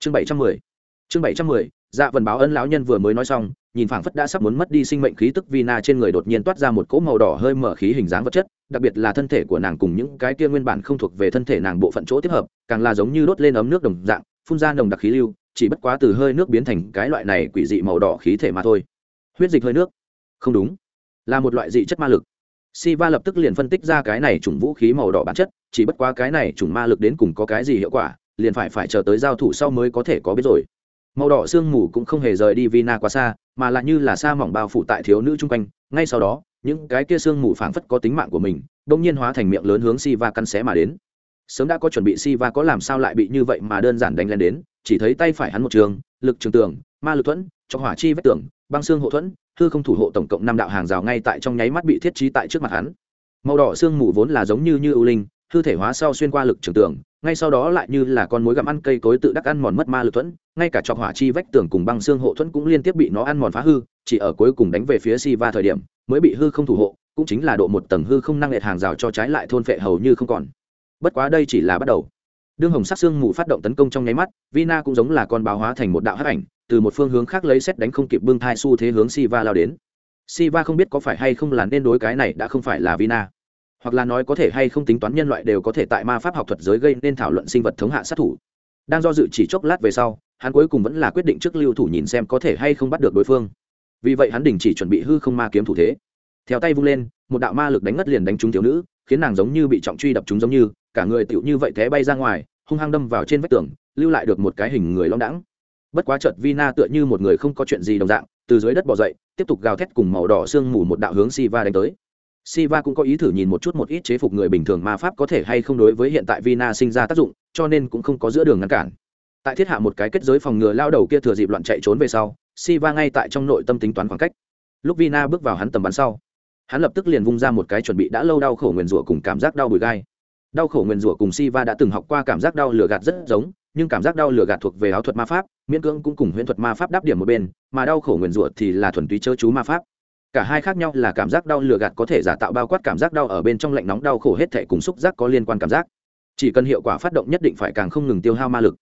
chương bảy trăm mười. Chương bảy trăm mười dạ vần báo ân lão nhân vừa mới nói xong nhìn phảng phất đã sắp muốn mất đi sinh mệnh khí tức vina trên người đột nhiên toát ra một cỗ màu đỏ hơi mở khí hình dáng vật chất đặc biệt là thân thể của nàng cùng những cái kia nguyên bản không thuộc về thân thể nàng bộ phận chỗ tiếp hợp càng là giống như đốt lên ấm nước đồng dạng phun ra nồng đặc khí lưu chỉ bất quá từ hơi nước biến thành cái loại này quỷ dị màu đỏ khí thể mà thôi. Huyết dịch hơi nước. Không đúng. Là một loại dị chất ma lực. Siva lập tức liền phân tích ra cái này chủng vũ khí màu đỏ bản chất, chỉ bất quá cái này chủng ma lực đến cùng có cái gì hiệu quả, liền phải phải chờ tới giao thủ sau mới có thể có biết rồi. Màu đỏ sương mù cũng không hề rời đi Vina quá xa, mà là như là sa mỏng bao phủ tại thiếu nữ trung quanh, ngay sau đó, những cái kia sương mù phảng phất có tính mạng của mình, đột nhiên hóa thành miệng lớn hướng Siva căn xé mà đến. Sớm đã có chuẩn bị Siva có làm sao lại bị như vậy mà đơn giản đánh lên đến, chỉ thấy tay phải hắn một trường, lực trường tường, ma lực thuẫn, cho hỏa chi vết tường, băng xương hộ thuẫn, hư không thủ hộ tổng cộng năm đạo hàng rào ngay tại trong nháy mắt bị thiết trí tại trước mặt hắn màu đỏ xương mù vốn là giống như như ưu linh hư thể hóa sau xuyên qua lực trường tường ngay sau đó lại như là con mối gặm ăn cây cối tự đắc ăn mòn mất ma lực thuẫn ngay cả chọc hỏa chi vách tường cùng băng xương hộ thuẫn cũng liên tiếp bị nó ăn mòn phá hư chỉ ở cuối cùng đánh về phía si va thời điểm mới bị hư không thủ hộ cũng chính là độ một tầng hư không năng liệt hàng rào cho trái lại thôn phệ hầu như không còn. Bất quá đây chỉ là bắt đầu. Đương hồng sắc xương mù phát động tấn công trong nháy mắt vina cũng giống là con báo hóa thành một đạo hắc ảnh từ một phương hướng khác lấy xét đánh không kịp bưng thai xu thế hướng Siva lao đến. Siva không biết có phải hay không là nên đối cái này đã không phải là Vina, hoặc là nói có thể hay không tính toán nhân loại đều có thể tại ma pháp học thuật giới gây nên thảo luận sinh vật thống hạ sát thủ. Đang do dự chỉ chốc lát về sau, hắn cuối cùng vẫn là quyết định trước lưu thủ nhìn xem có thể hay không bắt được đối phương. Vì vậy hắn đình chỉ chuẩn bị hư không ma kiếm thủ thế. Theo tay vung lên, một đạo ma lực đánh ngất liền đánh trúng thiếu nữ, khiến nàng giống như bị trọng truy đập trúng giống như, cả người tựu như vậy thế bay ra ngoài, hung hăng đâm vào trên vách tường, lưu lại được một cái hình người lõng đãng bất quá chợt vina tựa như một người không có chuyện gì đồng dạng từ dưới đất bỏ dậy tiếp tục gào thét cùng màu đỏ sương mù một đạo hướng siva đánh tới siva cũng có ý thử nhìn một chút một ít chế phục người bình thường ma pháp có thể hay không đối với hiện tại vina sinh ra tác dụng, cho nên cũng không có giữa đường ngăn cản. Tại thiết hạ một cái kết giới phòng ngừa lao đầu kia thừa dịp loạn chạy trốn về sau, siva ngay tại trong nội tâm tính toán khoảng cách. Lúc vina bước vào hắn tầm bắn sau, hắn lập tức liền vung ra một cái chuẩn bị đã lâu đau khổ nguyền rủa cùng cảm giác đau bùi gai. Đau khổ nguyền rủa cùng Siva đã từng học qua cảm giác đau lửa gạt rất giống, nhưng cảm giác đau lửa gạt thuộc về áo thuật ma pháp, miễn cưỡng cũng cùng huyễn thuật ma pháp đáp điểm một bên, mà đau khổ nguyền rủa thì là thuần túy chớ chú ma pháp cả hai khác nhau là cảm giác đau lừa gạt có thể giả tạo bao quát cảm giác đau ở bên trong lạnh nóng đau khổ hết thể cùng xúc giác có liên quan cảm giác. Chỉ cần hiệu quả phát động nhất định phải càng không ngừng tiêu hao ma lực.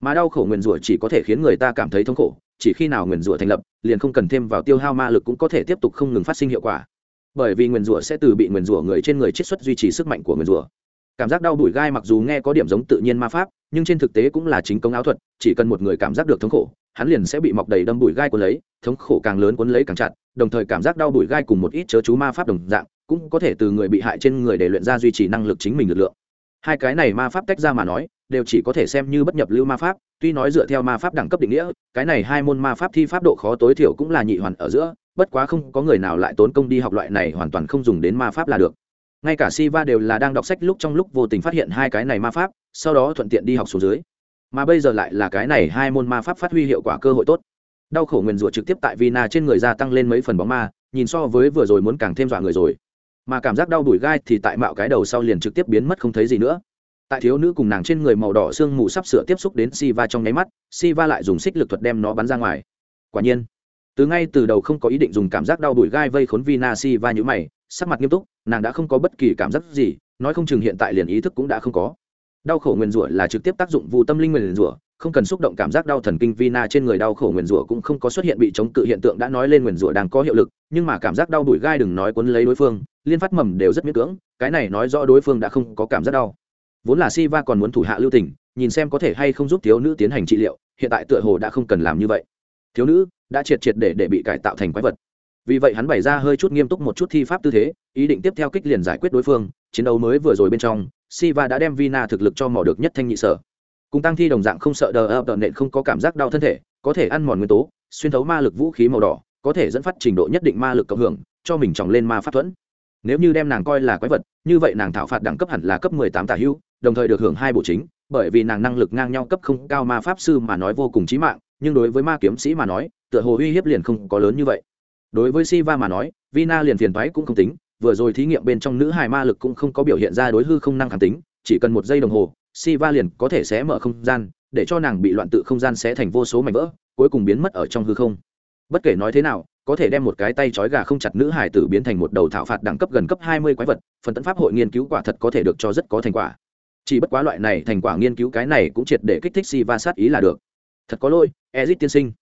Mà đau khổ nguyền rủa chỉ có thể khiến người ta cảm thấy thống khổ, chỉ khi nào nguyền rủa thành lập, liền không cần thêm vào tiêu hao ma lực cũng có thể tiếp tục không ngừng phát sinh hiệu quả. Bởi vì nguyền rủa sẽ từ bị nguyền rủa người trên người chiết xuất duy trì sức mạnh của nguyền rủa. Cảm giác đau đùi gai mặc dù nghe có điểm giống tự nhiên ma pháp, nhưng trên thực tế cũng là chính công áo thuật, chỉ cần một người cảm giác được thống khổ hắn liền sẽ bị mọc đầy đâm bụi gai cuốn lấy, thống khổ càng lớn cuốn lấy càng chặt, đồng thời cảm giác đau bụi gai cùng một ít chớ chú ma pháp đồng dạng, cũng có thể từ người bị hại trên người để luyện ra duy trì năng lực chính mình lực lượng. Hai cái này ma pháp tách ra mà nói, đều chỉ có thể xem như bất nhập lưu ma pháp, tuy nói dựa theo ma pháp đẳng cấp định nghĩa, cái này hai môn ma pháp thi pháp độ khó tối thiểu cũng là nhị hoàn ở giữa, bất quá không có người nào lại tốn công đi học loại này hoàn toàn không dùng đến ma pháp là được. Ngay cả Siva đều là đang đọc sách lúc trong lúc vô tình phát hiện hai cái này ma pháp, sau đó thuận tiện đi học xuống dưới mà bây giờ lại là cái này hai môn ma pháp phát huy hiệu quả cơ hội tốt. Đau khổ nguyền rủa trực tiếp tại vina trên người gia tăng lên mấy phần bóng ma, nhìn so với vừa rồi muốn càng thêm dọa người rồi. Mà cảm giác đau đùi gai thì tại mạo cái đầu sau liền trực tiếp biến mất không thấy gì nữa. Tại thiếu nữ cùng nàng trên người màu đỏ sương mù sắp sửa tiếp xúc đến Siva trong nháy mắt, Siva lại dùng xích lực thuật đem nó bắn ra ngoài. Quả nhiên, từ ngay từ đầu không có ý định dùng cảm giác đau đùi gai vây khốn vina Siva như mày, sắc mặt nghiêm túc, nàng đã không có bất kỳ cảm giác gì, nói không chừng hiện tại liền ý thức cũng đã không có đau khổ nguyền rủa là trực tiếp tác dụng vụ tâm linh nguyền rủa, không cần xúc động cảm giác đau thần kinh vina trên người đau khổ nguyền rủa cũng không có xuất hiện bị chống cự hiện tượng đã nói lên nguyền rủa đang có hiệu lực, nhưng mà cảm giác đau đùi gai đừng nói quấn lấy đối phương, liên phát mầm đều rất miễn cưỡng, cái này nói rõ đối phương đã không có cảm giác đau. Vốn là si va còn muốn thủ hạ lưu tình, nhìn xem có thể hay không giúp thiếu nữ tiến hành trị liệu, hiện tại tựa hồ đã không cần làm như vậy. Thiếu nữ, đã triệt triệt để để bị cải tạo thành quái vật. Vì vậy hắn bày ra hơi chút nghiêm túc một chút thi pháp tư thế, ý định tiếp theo kích liền giải quyết đối phương, chiến đấu mới vừa rồi bên trong siva đã đem vina thực lực cho mỏ được nhất thanh nhị sở. Cùng tăng thi đồng dạng không sợ đờ ập nện không có cảm giác đau thân thể, có thể ăn mòn nguyên tố, xuyên thấu ma lực vũ khí màu đỏ, có thể dẫn phát trình độ nhất định ma lực cộng hưởng, cho mình tròng lên ma pháp thuẫn. Nếu như đem nàng coi là quái vật, như vậy nàng thảo phạt đẳng cấp hẳn là cấp mười tám tả hữu, đồng thời được hưởng hai bộ chính, bởi vì nàng năng lực ngang nhau cấp không cao ma pháp sư mà nói vô cùng chí mạng, nhưng đối với ma kiếm sĩ mà nói, tựa hồ uy hiếp liền không có lớn như vậy. Đối với siva mà nói, vina liền phiền toái cũng không tính vừa rồi thí nghiệm bên trong nữ hài ma lực cũng không có biểu hiện ra đối hư không năng kháng tính, chỉ cần một giây đồng hồ, siva liền có thể xé mở không gian, để cho nàng bị loạn tự không gian xé thành vô số mảnh vỡ, cuối cùng biến mất ở trong hư không. Bất kể nói thế nào, có thể đem một cái tay trói gà không chặt nữ hải tử biến thành một đầu thảo phạt đẳng cấp gần cấp hai mươi quái vật, phần tấn pháp hội nghiên cứu quả thật có thể được cho rất có thành quả. Chỉ bất quá loại này thành quả nghiên cứu cái này cũng triệt để kích thích si va sát ý là được. Thật có lỗi, ezit tiên sinh.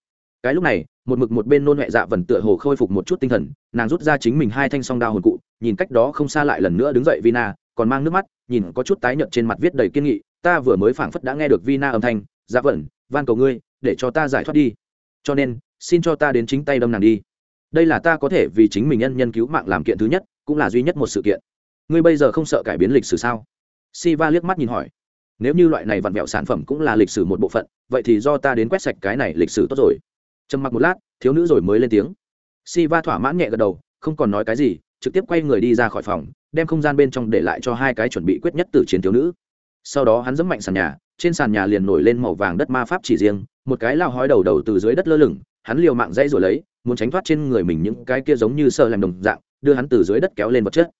Cái lúc này, một mực một bên nôn huệ dạ vần tựa hồ khôi phục một chút tinh thần, nàng rút ra chính mình hai thanh song đao hồn cụ nhìn cách đó không xa lại lần nữa đứng dậy vina, còn mang nước mắt, nhìn có chút tái nhợt trên mặt viết đầy kiên nghị, ta vừa mới phảng phất đã nghe được vina âm thanh dạ vẩn, van cầu ngươi, để cho ta giải thoát đi. Cho nên, xin cho ta đến chính tay đâm nàng đi. Đây là ta có thể vì chính mình nhân nhân cứu mạng làm kiện thứ nhất, cũng là duy nhất một sự kiện. Ngươi bây giờ không sợ cải biến lịch sử sao? Siva liếc mắt nhìn hỏi. Nếu như loại này vặn vẹo sản phẩm cũng là lịch sử một bộ phận, vậy thì do ta đến quét sạch cái này lịch sử tốt rồi. Trầm mặc một lát, thiếu nữ rồi mới lên tiếng. Siva thỏa mãn nhẹ gật đầu, không còn nói cái gì trực tiếp quay người đi ra khỏi phòng đem không gian bên trong để lại cho hai cái chuẩn bị quyết nhất từ chiến thiếu nữ. Sau đó hắn dẫm mạnh sàn nhà trên sàn nhà liền nổi lên màu vàng đất ma pháp chỉ riêng một cái lao hói đầu đầu từ dưới đất lơ lửng hắn liều mạng dãy rồi lấy muốn tránh thoát trên người mình những cái kia giống như sợ làm đồng dạng đưa hắn từ dưới đất kéo lên vật chất.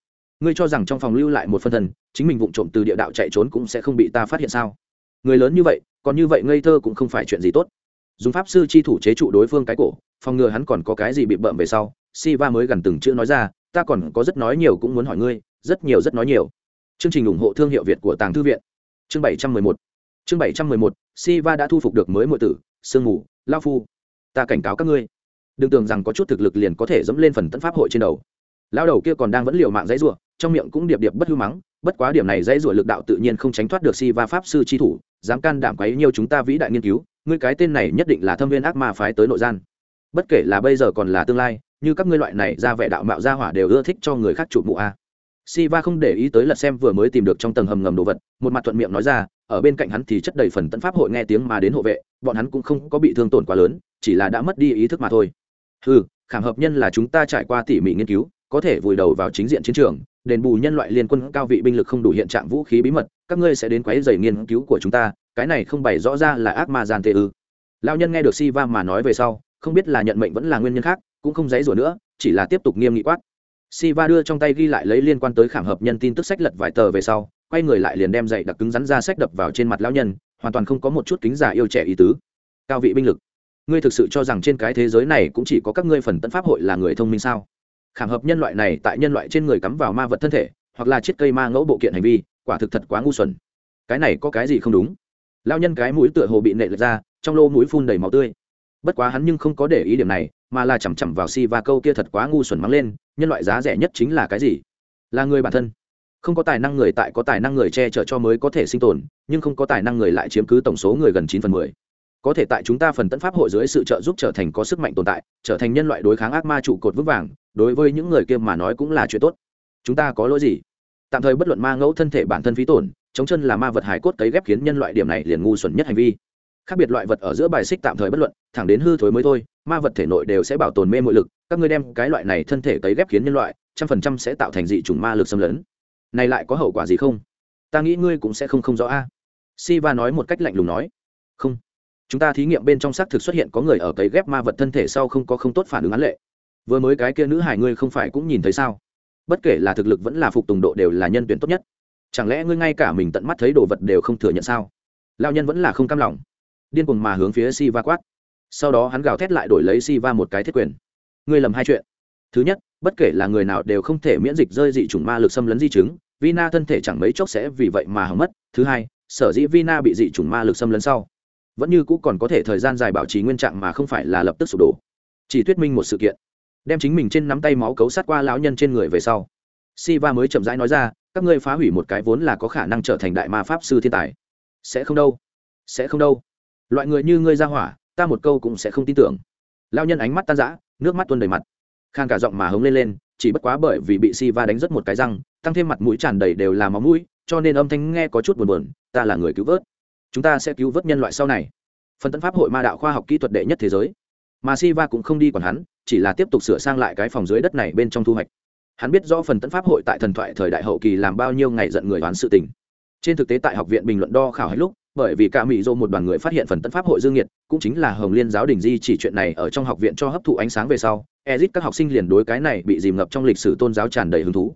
Ngươi cho rằng trong phòng lưu lại một phân thần, chính mình vụng trộm từ địa đạo chạy trốn cũng sẽ không bị ta phát hiện sao? Người lớn như vậy còn như vậy ngây thơ cũng không phải chuyện gì tốt. Dùng pháp sư chi thủ chế trụ đối phương cái cổ phòng ngừa hắn còn có cái gì bị bợm về sau si va mới gần từng chữ nói ra ta còn có rất nói nhiều cũng muốn hỏi ngươi, rất nhiều rất nói nhiều. Chương trình ủng hộ thương hiệu việt của tàng thư viện. Chương bảy trăm mười một. Chương bảy trăm mười một si va đã thu phục được mới mọi tử, sương mù, lao phu. Ta cảnh cáo các ngươi, đừng tưởng rằng có chút thực lực liền có thể dẫm lên phần tấn pháp hội trên đầu. Lao đầu kia còn đang vẫn liều mạng dãy rủa, trong miệng cũng điệp điệp bất hư mắng, bất quá điểm này dãy rủa lực đạo tự nhiên không tránh thoát được si va pháp sư chi thủ, dám can đảm quấy nhiều chúng ta vĩ đại nghiên cứu, ngươi cái tên này nhất định là thâm viên ác ma phái tới nội gian. Bất kể là bây giờ còn là tương lai như các ngươi loại này ra vẻ đạo mạo ra hỏa đều ưa thích cho người khác chụp mụ a. Si va không để ý tới lật xem vừa mới tìm được trong tầng hầm ngầm đồ vật, một mặt thuận miệng nói ra, ở bên cạnh hắn thì chất đầy phần tận pháp hội nghe tiếng mà đến hộ vệ, bọn hắn cũng không có bị thương tổn quá lớn, chỉ là đã mất đi ý thức mà thôi. Ừ khảm hợp nhân là chúng ta trải qua tỉ mỉ nghiên cứu, có thể vùi đầu vào chính diện chiến trường, đền bù nhân loại liên quân cao vị binh lực không đủ hiện trạng vũ khí bí mật, các ngươi sẽ đến quấy dày nghiên cứu của chúng ta, cái này không bày rõ ra là ác ma gian tê ư. Lao nhân nghe được si va mà nói về sau, không biết là nhận mệnh vẫn là nguyên nhân khác cũng không dãy rủa nữa, chỉ là tiếp tục nghiêm nghị quát. Siva đưa trong tay ghi lại lấy liên quan tới khảm hợp nhân tin tức sách lật vài tờ về sau, quay người lại liền đem dậy đặc cứng rắn ra sách đập vào trên mặt lão nhân, hoàn toàn không có một chút kính giả yêu trẻ ý tứ. Cao vị binh lực, ngươi thực sự cho rằng trên cái thế giới này cũng chỉ có các ngươi phần tấn pháp hội là người thông minh sao? Khảm hợp nhân loại này tại nhân loại trên người cắm vào ma vật thân thể, hoặc là chiếc cây ma ngẫu bộ kiện hành vi, quả thực thật quá ngu xuẩn. Cái này có cái gì không đúng? Lão nhân cái mũi tựa hồ bị nệ lệch ra, trong lô mũi phun đầy máu tươi. Bất quá hắn nhưng không có để ý điểm này mà là chằm chằm vào si và câu kia thật quá ngu xuẩn mắng lên, nhân loại giá rẻ nhất chính là cái gì? Là người bản thân. Không có tài năng người tại có tài năng người che chở cho mới có thể sinh tồn, nhưng không có tài năng người lại chiếm cứ tổng số người gần chín phần mười. Có thể tại chúng ta phần tận pháp hội dưới sự trợ giúp trở thành có sức mạnh tồn tại, trở thành nhân loại đối kháng ác ma trụ cột vững vàng, đối với những người kia mà nói cũng là chuyện tốt. Chúng ta có lỗi gì? Tạm thời bất luận ma ngẫu thân thể bản thân phí tổn, chống chân là ma vật hải cốt cấy ghép khiến nhân loại điểm này liền ngu xuẩn nhất hành vi. Khác biệt loại vật ở giữa bài xích tạm thời bất luận, thẳng đến hư thối mới thôi ma vật thể nội đều sẽ bảo tồn mê mội lực, các ngươi đem cái loại này thân thể cấy ghép khiến nhân loại, trăm phần trăm sẽ tạo thành dị chủng ma lực xâm lấn. Này lại có hậu quả gì không? Ta nghĩ ngươi cũng sẽ không không rõ a. À. siva nói một cách lạnh lùng nói. Không. Chúng ta thí nghiệm bên trong xác thực xuất hiện có người ở cấy ghép ma vật thân thể sau không có không tốt phản ứng án lệ. Vừa mới cái kia nữ hải ngươi không phải cũng nhìn thấy sao? Bất kể là thực lực vẫn là phục tùng độ đều là nhân tuyển tốt nhất. Chẳng lẽ ngươi ngay cả mình tận mắt thấy đồ vật đều không thừa nhận sao? Lao nhân vẫn là không cam lòng. Điên cuồng mà hướng phía si va quát sau đó hắn gào thét lại đổi lấy si va một cái thiết quyền. Ngươi lầm hai chuyện. Thứ nhất, bất kể là người nào đều không thể miễn dịch rơi dị chủng ma lực xâm lấn di chứng, vina thân thể chẳng mấy chốc sẽ vì vậy mà hỏng mất. Thứ hai, sở dĩ vina bị dị chủng ma lực xâm lấn sau, vẫn như cũ còn có thể thời gian dài bảo trì nguyên trạng mà không phải là lập tức sụp đổ. Chỉ thuyết minh một sự kiện, đem chính mình trên nắm tay máu cấu sát qua lão nhân trên người về sau. Siva mới chậm rãi nói ra, các ngươi phá hủy một cái vốn là có khả năng trở thành đại ma pháp sư thiên tài. Sẽ không đâu. Sẽ không đâu. Loại người như ngươi ra hỏa ta một câu cũng sẽ không tin tưởng. Lao nhân ánh mắt tan rã, nước mắt tuôn đầy mặt. Khang cả giọng mà hống lên lên, chỉ bất quá bởi vì bị Siva đánh rất một cái răng, tăng thêm mặt mũi tràn đầy đều là máu mũi, cho nên âm thanh nghe có chút buồn buồn, ta là người cứu vớt. Chúng ta sẽ cứu vớt nhân loại sau này. Phần tân pháp hội ma đạo khoa học kỹ thuật đệ nhất thế giới. Mà Siva cũng không đi còn hắn, chỉ là tiếp tục sửa sang lại cái phòng dưới đất này bên trong thu hoạch. Hắn biết rõ phần tân pháp hội tại thần thoại thời đại hậu kỳ làm bao nhiêu ngày giận người đoán sự tình. Trên thực tế tại học viện bình luận đo khảo hết lúc bởi vì cả mỹ dô một đoàn người phát hiện phần tân pháp hội dương nhiệt, cũng chính là hồng liên giáo đình di chỉ chuyện này ở trong học viện cho hấp thụ ánh sáng về sau, ezit các học sinh liền đối cái này bị dìm ngập trong lịch sử tôn giáo tràn đầy hứng thú.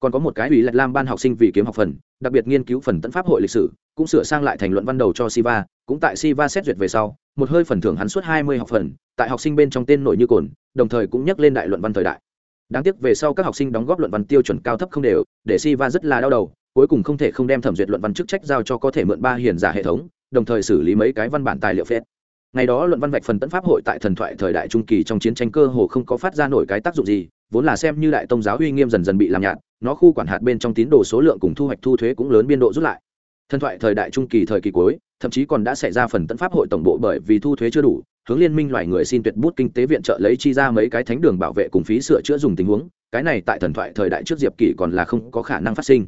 Còn có một cái ủy lạch lam ban học sinh vì kiếm học phần, đặc biệt nghiên cứu phần tân pháp hội lịch sử, cũng sửa sang lại thành luận văn đầu cho siva, cũng tại siva xét duyệt về sau, một hơi phần thưởng hắn suốt hai mươi học phần, tại học sinh bên trong tên nổi như cồn, đồng thời cũng nhắc lên đại luận văn thời đại. Đáng tiếc về sau các học sinh đóng góp luận văn tiêu chuẩn cao thấp không đều, để siva rất là đau đầu cuối cùng không thể không đem thẩm duyệt luận văn chức trách giao cho có thể mượn ba hiền giả hệ thống, đồng thời xử lý mấy cái văn bản tài liệu phết. Ngày đó luận văn vạch phần tấn pháp hội tại thần thoại thời đại trung kỳ trong chiến tranh cơ hồ không có phát ra nổi cái tác dụng gì, vốn là xem như đại tông giáo uy nghiêm dần dần bị làm nhạt, nó khu quản hạt bên trong tín đồ số lượng cùng thu hoạch thu thuế cũng lớn biên độ rút lại. Thần thoại thời đại trung kỳ thời kỳ cuối, thậm chí còn đã xảy ra phần tấn pháp hội tổng bộ bởi vì thu thuế chưa đủ, hướng liên minh loài người xin tuyệt bút kinh tế viện trợ lấy chi ra mấy cái thánh đường bảo vệ cùng phí sửa chữa dùng tình huống, cái này tại thần thoại thời đại trước diệp kỷ còn là không có khả năng phát sinh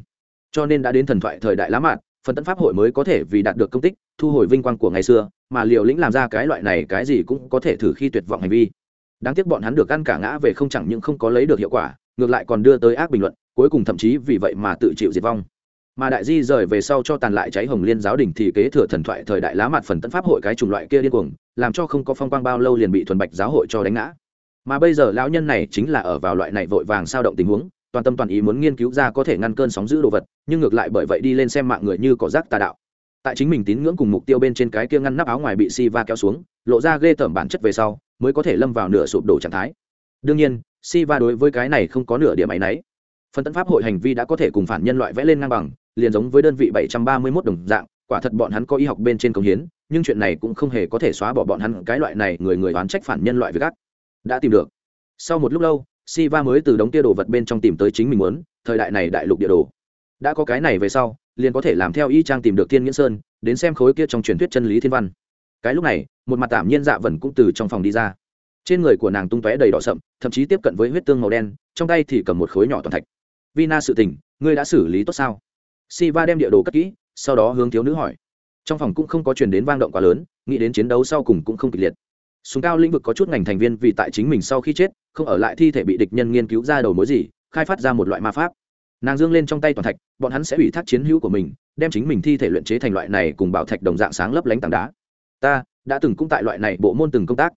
cho nên đã đến thần thoại thời đại lá mạn phần tân pháp hội mới có thể vì đạt được công tích, thu hồi vinh quang của ngày xưa, mà liều lĩnh làm ra cái loại này cái gì cũng có thể thử khi tuyệt vọng hành vi. Đáng tiếc bọn hắn được ăn cả ngã về không chẳng những không có lấy được hiệu quả, ngược lại còn đưa tới ác bình luận, cuối cùng thậm chí vì vậy mà tự chịu diệt vong. Mà đại di rời về sau cho tàn lại cháy hồng liên giáo đình thì kế thừa thần thoại thời đại lá mặt phần tấn pháp hội cái chủng loại kia điên cuồng, làm cho không có phong quang bao lâu liền bị thuần bạch giáo hội cho đánh ngã. Mà bây giờ lão nhân này chính là ở vào loại này vội vàng sao động tình huống toàn tâm toàn ý muốn nghiên cứu ra có thể ngăn cơn sóng giữ đồ vật, nhưng ngược lại bởi vậy đi lên xem mạng người như cỏ rác tà đạo. Tại chính mình tín ngưỡng cùng mục tiêu bên trên cái kia ngăn nắp áo ngoài bị si va kéo xuống, lộ ra ghê tởm bản chất về sau, mới có thể lâm vào nửa sụp đổ trạng thái. Đương nhiên si va đối với cái này không có nửa điểm áy náy. Phần tân pháp hội hành vi đã có thể cùng phản nhân loại vẽ lên ngang bằng, liền giống với đơn vị 731 đồng dạng, quả thật bọn hắn có y học bên trên công hiến, nhưng chuyện này cũng không hề có thể xóa bỏ bọn hắn cái loại này người người oán trách phản nhân loại với gác đã tìm được. Sau một lúc lâu Siva mới từ đống kia đồ vật bên trong tìm tới chính mình muốn, thời đại này đại lục địa đồ. Đã có cái này về sau, liền có thể làm theo y trang tìm được Thiên Nghiễn Sơn, đến xem khối kia trong truyền thuyết chân lý thiên văn. Cái lúc này, một mặt tạm nhiên dạ vẫn cũng từ trong phòng đi ra. Trên người của nàng tung tóe đầy đỏ sậm, thậm chí tiếp cận với huyết tương màu đen, trong tay thì cầm một khối nhỏ toàn thạch. Vina sự tình, ngươi đã xử lý tốt sao? Siva đem địa đồ cất kỹ, sau đó hướng thiếu nữ hỏi. Trong phòng cũng không có truyền đến vang động quá lớn, nghĩ đến chiến đấu sau cùng cũng không kịch liệt súng cao lĩnh vực có chút ngành thành viên vì tại chính mình sau khi chết, không ở lại thi thể bị địch nhân nghiên cứu ra đầu mối gì, khai phát ra một loại ma pháp. Nàng dương lên trong tay toàn thạch, bọn hắn sẽ ủy thác chiến hữu của mình, đem chính mình thi thể luyện chế thành loại này cùng bảo thạch đồng dạng sáng lấp lánh tảng đá. Ta đã từng cũng tại loại này bộ môn từng công tác.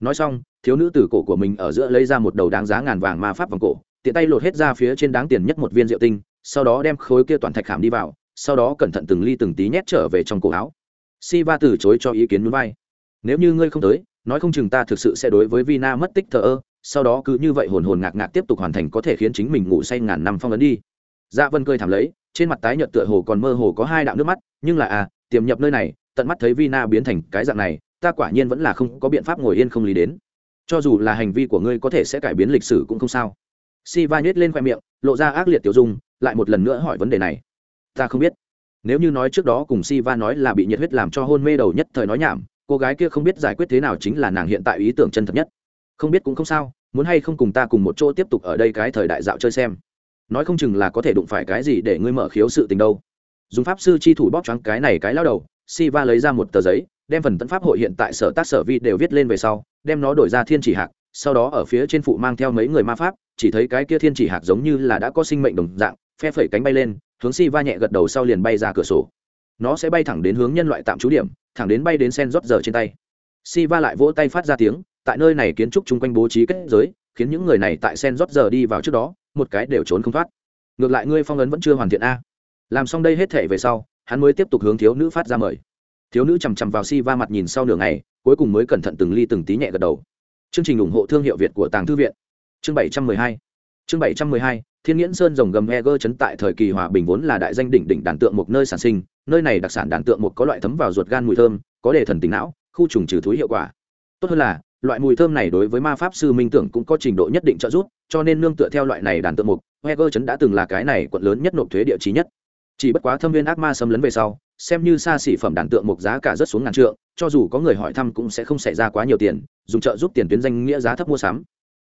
Nói xong, thiếu nữ từ cổ của mình ở giữa lấy ra một đầu đáng giá ngàn vàng ma pháp vòng cổ, tiện tay lột hết ra phía trên đáng tiền nhất một viên rượu tinh, sau đó đem khối kia toàn thạch khảm đi vào, sau đó cẩn thận từng ly từng tí nhét trở về trong cổ áo. Si va từ chối cho ý kiến núi vai. Nếu như ngươi không tới nói không chừng ta thực sự sẽ đối với vina mất tích thờ ơ, sau đó cứ như vậy hồn hồn ngạc ngạc tiếp tục hoàn thành có thể khiến chính mình ngủ say ngàn năm phong ấn đi. Dạ vân cười thảm lấy, trên mặt tái nhợt tựa hồ còn mơ hồ có hai đạo nước mắt, nhưng là à tiềm nhập nơi này, tận mắt thấy vina biến thành cái dạng này, ta quả nhiên vẫn là không có biện pháp ngồi yên không lý đến. Cho dù là hành vi của ngươi có thể sẽ cải biến lịch sử cũng không sao. Si va nhét lên khoe miệng, lộ ra ác liệt tiểu dung, lại một lần nữa hỏi vấn đề này. Ta không biết. Nếu như nói trước đó cùng si va nói là bị nhiệt huyết làm cho hôn mê đầu nhất thời nói nhảm cô gái kia không biết giải quyết thế nào chính là nàng hiện tại ý tưởng chân thật nhất. Không biết cũng không sao, muốn hay không cùng ta cùng một chỗ tiếp tục ở đây cái thời đại dạo chơi xem. Nói không chừng là có thể đụng phải cái gì để ngươi mở khiếu sự tình đâu. Dùng pháp sư chi thủ bóp choáng cái này cái lao đầu si va lấy ra một tờ giấy, đem phần tấn pháp hội hiện tại sở tác sở vi đều viết lên về sau, đem nó đổi ra thiên chỉ hạc, sau đó ở phía trên phụ mang theo mấy người ma pháp, chỉ thấy cái kia thiên chỉ hạc giống như là đã có sinh mệnh đồng dạng, phe phẩy cánh bay lên, hướng si va nhẹ gật đầu sau liền bay ra cửa sổ nó sẽ bay thẳng đến hướng nhân loại tạm trú điểm, thẳng đến bay đến sen rót giờ trên tay. Si va lại vỗ tay phát ra tiếng, tại nơi này kiến trúc chung quanh bố trí kết giới, khiến những người này tại sen rót giờ đi vào trước đó, một cái đều trốn không thoát. Ngược lại ngươi phong ấn vẫn chưa hoàn thiện a. Làm xong đây hết thể về sau, hắn mới tiếp tục hướng thiếu nữ phát ra mời. Thiếu nữ chằm chằm vào si va mặt nhìn sau nửa ngày, cuối cùng mới cẩn thận từng ly từng tí nhẹ gật đầu. Chương trình ủng hộ thương hiệu việt của tàng thư viện. Chương bảy trăm mười hai chương bảy trăm mười hai, thiên nghiễn sơn rồng gầm heger chấn tại thời kỳ hòa bình vốn là đại danh đỉnh đỉnh đàn tượng một nơi sản sinh, nơi này đặc sản đàn tượng một có loại thấm vào ruột gan mùi thơm, có đề thần tính não, khu trùng trừ thúi hiệu quả. Tốt hơn là, loại mùi thơm này đối với ma pháp sư minh tưởng cũng có trình độ nhất định trợ giúp, cho nên nương tựa theo loại này đàn tượng mục heger chấn đã từng là cái này quận lớn nhất nộp thuế địa chí nhất. Chỉ bất quá thâm viên ác ma xâm lấn về sau, xem như xa xỉ phẩm đàn tượng mục giá cả rất xuống ngàn trượng, cho dù có người hỏi thăm cũng sẽ không xảy ra quá nhiều tiền, dùng trợ giúp tiền tuyến danh nghĩa giá thấp mua sắm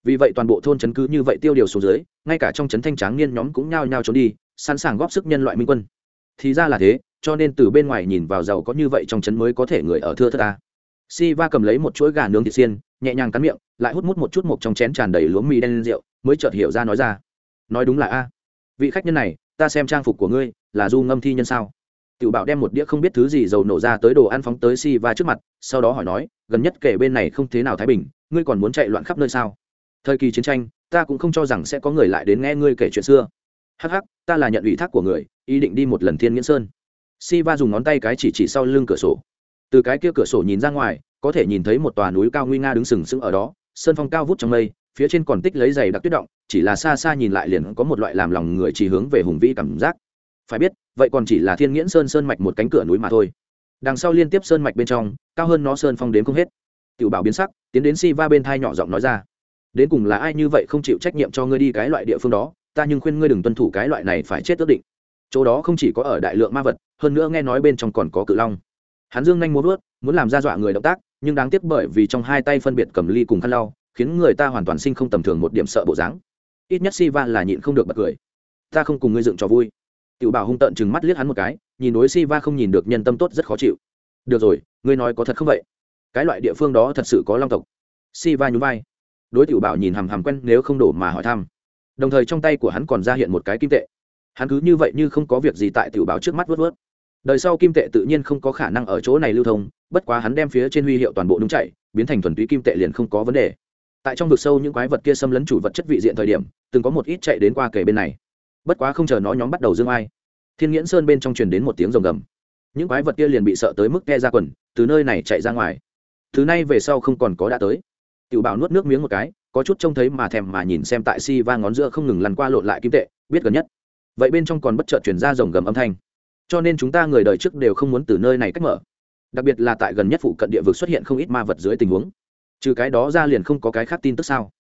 vì vậy toàn bộ thôn chấn cứ như vậy tiêu điều xuống dưới, ngay cả trong trấn thanh tráng niên nhóm cũng nhao nhao trốn đi, sẵn sàng góp sức nhân loại minh quân. Thì ra là thế, cho nên từ bên ngoài nhìn vào giàu có như vậy trong trấn mới có thể người ở thưa thất ta. Si va cầm lấy một chuỗi gà nướng thịt xiên, nhẹ nhàng cắn miệng, lại hút mút một chút một trong chén tràn đầy lúa mì đen rượu, mới chợt hiểu ra nói ra. Nói đúng là a. Vị khách nhân này, ta xem trang phục của ngươi, là du ngâm thi nhân sao? Tiểu bảo đem một đĩa không biết thứ gì dầu nổ ra tới đồ ăn phóng tới si va trước mặt, sau đó hỏi nói, gần nhất kể bên này không thế nào thái bình, ngươi còn muốn chạy loạn khắp nơi sao? Thời kỳ chiến tranh, ta cũng không cho rằng sẽ có người lại đến nghe ngươi kể chuyện xưa. Hắc hắc, ta là nhận ủy thác của người, ý định đi một lần thiên nghiễn sơn. Si va dùng ngón tay cái chỉ chỉ sau lưng cửa sổ. Từ cái kia cửa sổ nhìn ra ngoài, có thể nhìn thấy một tòa núi cao nguy nga đứng sừng sững ở đó, sơn phong cao vút trong mây, phía trên còn tích lấy giày đặc tuyết động, chỉ là xa xa nhìn lại liền có một loại làm lòng người chỉ hướng về hùng vĩ cảm giác. Phải biết, vậy còn chỉ là thiên nghiễn sơn sơn mạch một cánh cửa núi mà thôi. Đằng sau liên tiếp sơn mạch bên trong, cao hơn nó sơn phong đến không hết. Tiểu bảo biến sắc, tiến đến si va bên thai nhỏ giọng nói ra đến cùng là ai như vậy không chịu trách nhiệm cho ngươi đi cái loại địa phương đó, ta nhưng khuyên ngươi đừng tuân thủ cái loại này phải chết ước định. Chỗ đó không chỉ có ở đại lượng ma vật, hơn nữa nghe nói bên trong còn có cự long. Hắn dương nhanh muốn vớt muốn làm ra dọa người động tác, nhưng đáng tiếc bởi vì trong hai tay phân biệt cầm ly cùng khăn lau, khiến người ta hoàn toàn sinh không tầm thường một điểm sợ bộ dáng. Ít nhất si va là nhịn không được bật cười. Ta không cùng ngươi dựng cho vui. Tiểu bảo hung tợn chừng mắt liếc hắn một cái, nhìn đối si va không nhìn được nhân tâm tốt rất khó chịu. Được rồi, ngươi nói có thật không vậy? Cái loại địa phương đó thật sự có long tộc. Si va nhún vai đối tiểu bảo nhìn hằm hằm quen nếu không đổ mà hỏi thăm. Đồng thời trong tay của hắn còn ra hiện một cái kim tệ. Hắn cứ như vậy như không có việc gì tại tiểu bảo trước mắt vớt vớt đời sau kim tệ tự nhiên không có khả năng ở chỗ này lưu thông, bất quá hắn đem phía trên huy hiệu toàn bộ đúng chạy, biến thành thuần túy kim tệ liền không có vấn đề. Tại trong vực sâu những quái vật kia xâm lấn chủ vật chất vị diện thời điểm, từng có một ít chạy đến qua kề bên này. Bất quá không chờ nó nhóm bắt đầu dương ai, thiên nghiễn sơn bên trong truyền đến một tiếng rồng gầm. Những quái vật kia liền bị sợ tới mức ke ra quần, từ nơi này chạy ra ngoài. Thứ này về sau không còn có đã tới tiểu bảo nuốt nước miếng một cái, có chút trông thấy mà thèm mà nhìn xem tại si va ngón giữa không ngừng lăn qua lộn lại kim tệ, biết gần nhất. Vậy bên trong còn bất chợt chuyển ra rồng gầm âm thanh. Cho nên chúng ta người đời trước đều không muốn từ nơi này cách mở. Đặc biệt là tại gần nhất phụ cận địa vực xuất hiện không ít ma vật dưới tình huống. Trừ cái đó ra liền không có cái khác tin tức sao?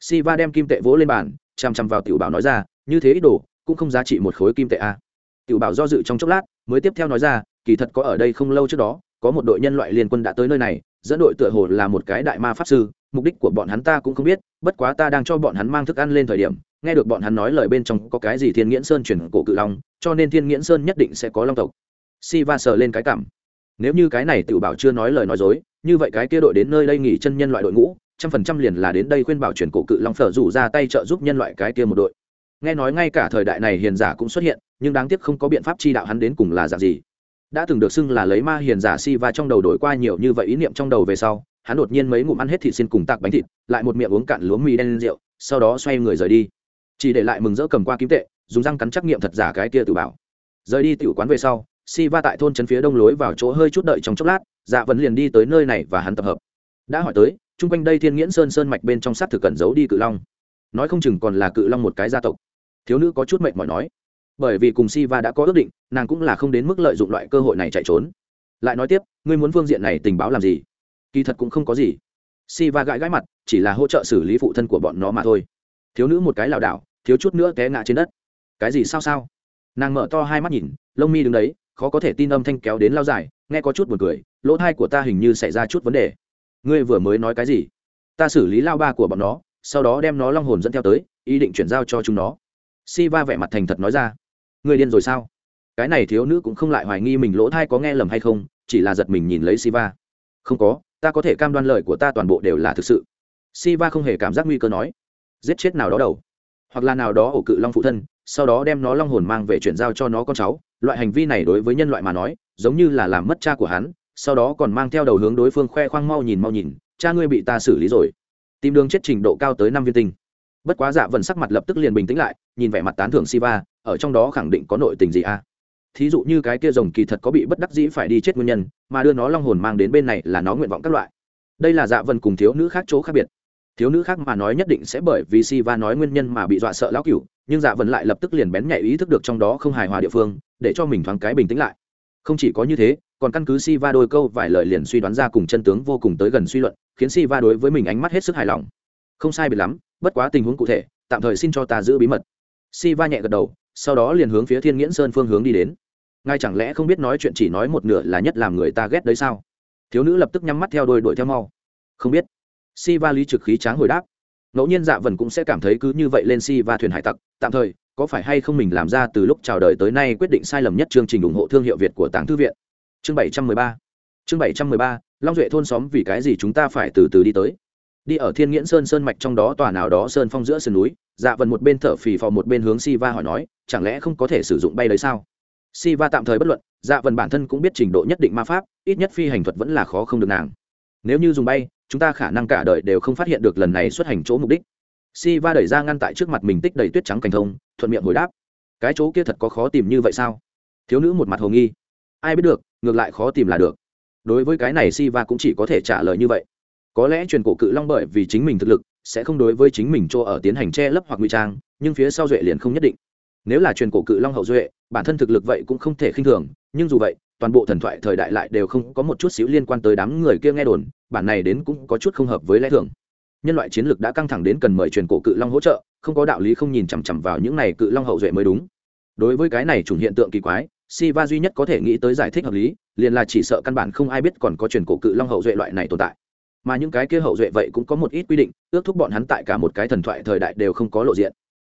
Si va đem kim tệ vỗ lên bàn chằm chằm vào tiểu bảo nói ra, như thế ít đồ, cũng không giá trị một khối kim tệ a. Tiểu bảo do dự trong chốc lát, mới tiếp theo nói ra, kỳ thật có ở đây không lâu trước đó, có một đội nhân loại liên quân đã tới nơi này, dẫn đội tựa hồ là một cái đại ma pháp sư mục đích của bọn hắn ta cũng không biết, bất quá ta đang cho bọn hắn mang thức ăn lên thời điểm, nghe được bọn hắn nói lời bên trong có cái gì thiên nghiễn sơn chuyển cổ cự long, cho nên thiên nghiễn sơn nhất định sẽ có long tộc. Si va sờ lên cái cảm. Nếu như cái này tự bảo chưa nói lời nói dối, như vậy cái kia đội đến nơi đây nghỉ chân nhân loại đội ngũ, trăm phần trăm liền là đến đây khuyên bảo chuyển cổ cự long phở rủ ra tay trợ giúp nhân loại cái kia một đội. Nghe nói ngay cả thời đại này hiền giả cũng xuất hiện, nhưng đáng tiếc không có biện pháp chi đạo hắn đến cùng là dạng gì. Đã từng được xưng là lấy ma hiền giả si va trong đầu đổi qua nhiều như vậy ý niệm trong đầu về sau hắn đột nhiên mấy ngụm ăn hết thịt xin cùng tạc bánh thịt, lại một miệng uống cạn lúa mì đen rượu, sau đó xoay người rời đi. Chỉ để lại mừng rỡ cầm qua kim tệ, dùng răng cắn trắc nghiệm thật giả cái kia tự bảo. Rời đi tiểu quán về sau si va tại thôn trấn phía đông lối vào chỗ hơi chút đợi trong chốc lát dạ vẫn liền đi tới nơi này và hắn tập hợp. Đã hỏi tới, chung quanh đây thiên nghiễn sơn sơn mạch bên trong sát thực cẩn giấu đi cự long. Nói không chừng còn là cự long một cái gia tộc. Thiếu nữ có chút mệnh mỏi nói. Bởi vì cùng si va đã có ước định, nàng cũng là không đến mức lợi dụng loại cơ hội này chạy trốn. Lại nói tiếp, ngươi muốn phương diện này tình báo làm gì? Kỳ thật cũng không có gì. Si va gãi gãi mặt, chỉ là hỗ trợ xử lý phụ thân của bọn nó mà thôi. Thiếu nữ một cái lảo đảo, thiếu chút nữa té ngã trên đất. Cái gì sao sao? Nàng mở to hai mắt nhìn, lông mi đứng đấy, khó có thể tin âm thanh kéo đến lao dài, nghe có chút buồn cười, lỗ thai của ta hình như xảy ra chút vấn đề. Ngươi vừa mới nói cái gì? Ta xử lý lao ba của bọn nó, sau đó đem nó long hồn dẫn theo tới, ý định chuyển giao cho chúng nó. Si va vẻ mặt thành thật nói ra. Ngươi điên rồi sao? Cái này thiếu nữ cũng không lại hoài nghi mình lỗ thai có nghe lầm hay không, chỉ là giật mình nhìn lấy si va không có ta có thể cam đoan lời của ta toàn bộ đều là thực sự. Si va không hề cảm giác nguy cơ nói, giết chết nào đó đầu, hoặc là nào đó ổ cự long phụ thân, sau đó đem nó long hồn mang về chuyển giao cho nó con cháu. Loại hành vi này đối với nhân loại mà nói, giống như là làm mất cha của hắn, sau đó còn mang theo đầu hướng đối phương khoe khoang mau nhìn mau nhìn, cha ngươi bị ta xử lý rồi. Tìm đường chết trình độ cao tới năm viên tinh. Bất quá dạ vần sắc mặt lập tức liền bình tĩnh lại, nhìn vẻ mặt tán thưởng siva, ở trong đó khẳng định có nội tình gì a à? Thí dụ như cái kia rồng kỳ thật có bị bất đắc dĩ phải đi chết nguyên nhân, mà đưa nó long hồn mang đến bên này là nó nguyện vọng các loại. Đây là dạ vần cùng thiếu nữ khác chỗ khác biệt. Thiếu nữ khác mà nói nhất định sẽ bởi vì si va nói nguyên nhân mà bị dọa sợ lão cửu, nhưng dạ vần lại lập tức liền bén nhạy ý thức được trong đó không hài hòa địa phương, để cho mình thoáng cái bình tĩnh lại. Không chỉ có như thế, còn căn cứ si va đôi câu vài lời liền suy đoán ra cùng chân tướng vô cùng tới gần suy luận, khiến si va đối với mình ánh mắt hết sức hài lòng. Không sai biệt lắm, bất quá tình huống cụ thể, tạm thời xin cho ta giữ bí mật. Si va nhẹ gật đầu sau đó liền hướng phía thiên nghiễn sơn phương hướng đi đến. Ngay chẳng lẽ không biết nói chuyện chỉ nói một nửa là nhất làm người ta ghét đấy sao? Thiếu nữ lập tức nhắm mắt theo đôi đuổi theo mau. Không biết. Si va lý trực khí tráng hồi đáp. Ngẫu nhiên dạ vần cũng sẽ cảm thấy cứ như vậy lên si va thuyền hải tặc. Tạm thời, có phải hay không mình làm ra từ lúc chào đời tới nay quyết định sai lầm nhất chương trình ủng hộ thương hiệu việt của tàng thư viện. Chương bảy trăm mười ba. Chương bảy trăm mười ba, long duệ thôn xóm vì cái gì chúng ta phải từ từ đi tới? Đi ở thiên nghiễn sơn sơn mạch trong đó tòa nào đó sơn phong giữa sườn núi dạ vần một bên thở phì phò một bên hướng si va hỏi nói, chẳng lẽ không có thể sử dụng bay đấy sao? Si va tạm thời bất luận dạ vần bản thân cũng biết trình độ nhất định ma pháp, ít nhất phi hành thuật vẫn là khó không được nàng. Nếu như dùng bay, chúng ta khả năng cả đời đều không phát hiện được lần này xuất hành chỗ mục đích. Si va đẩy ra ngăn tại trước mặt mình tích đầy tuyết trắng cành thông, thuận miệng hồi đáp, cái chỗ kia thật có khó tìm như vậy sao? Thiếu nữ một mặt hồ nghi. Ai biết được, ngược lại khó tìm là được. Đối với cái này si va cũng chỉ có thể trả lời như vậy. Có lẽ truyền cổ cự long bởi vì chính mình thực lực sẽ không đối với chính mình chỗ ở tiến hành che lấp hoặc ngụy trang nhưng phía sau duệ liền không nhất định. Nếu là truyền cổ cự long hậu duệ bản thân thực lực vậy cũng không thể khinh thường nhưng dù vậy toàn bộ thần thoại thời đại lại đều không có một chút xíu liên quan tới đám người kia nghe đồn bản này đến cũng có chút không hợp với lẽ thường. Nhân loại chiến lược đã căng thẳng đến cần mời truyền cổ cự long hỗ trợ không có đạo lý không nhìn chằm chằm vào những này cự long hậu duệ mới đúng. Đối với cái này chủng hiện tượng kỳ quái Siva duy nhất có thể nghĩ tới giải thích hợp lý, liền là chỉ sợ căn bản không ai biết còn có truyền cổ cự long hậu duệ loại này tồn tại. Mà những cái kia hậu duệ vậy cũng có một ít quy định, ước thúc bọn hắn tại cả một cái thần thoại thời đại đều không có lộ diện.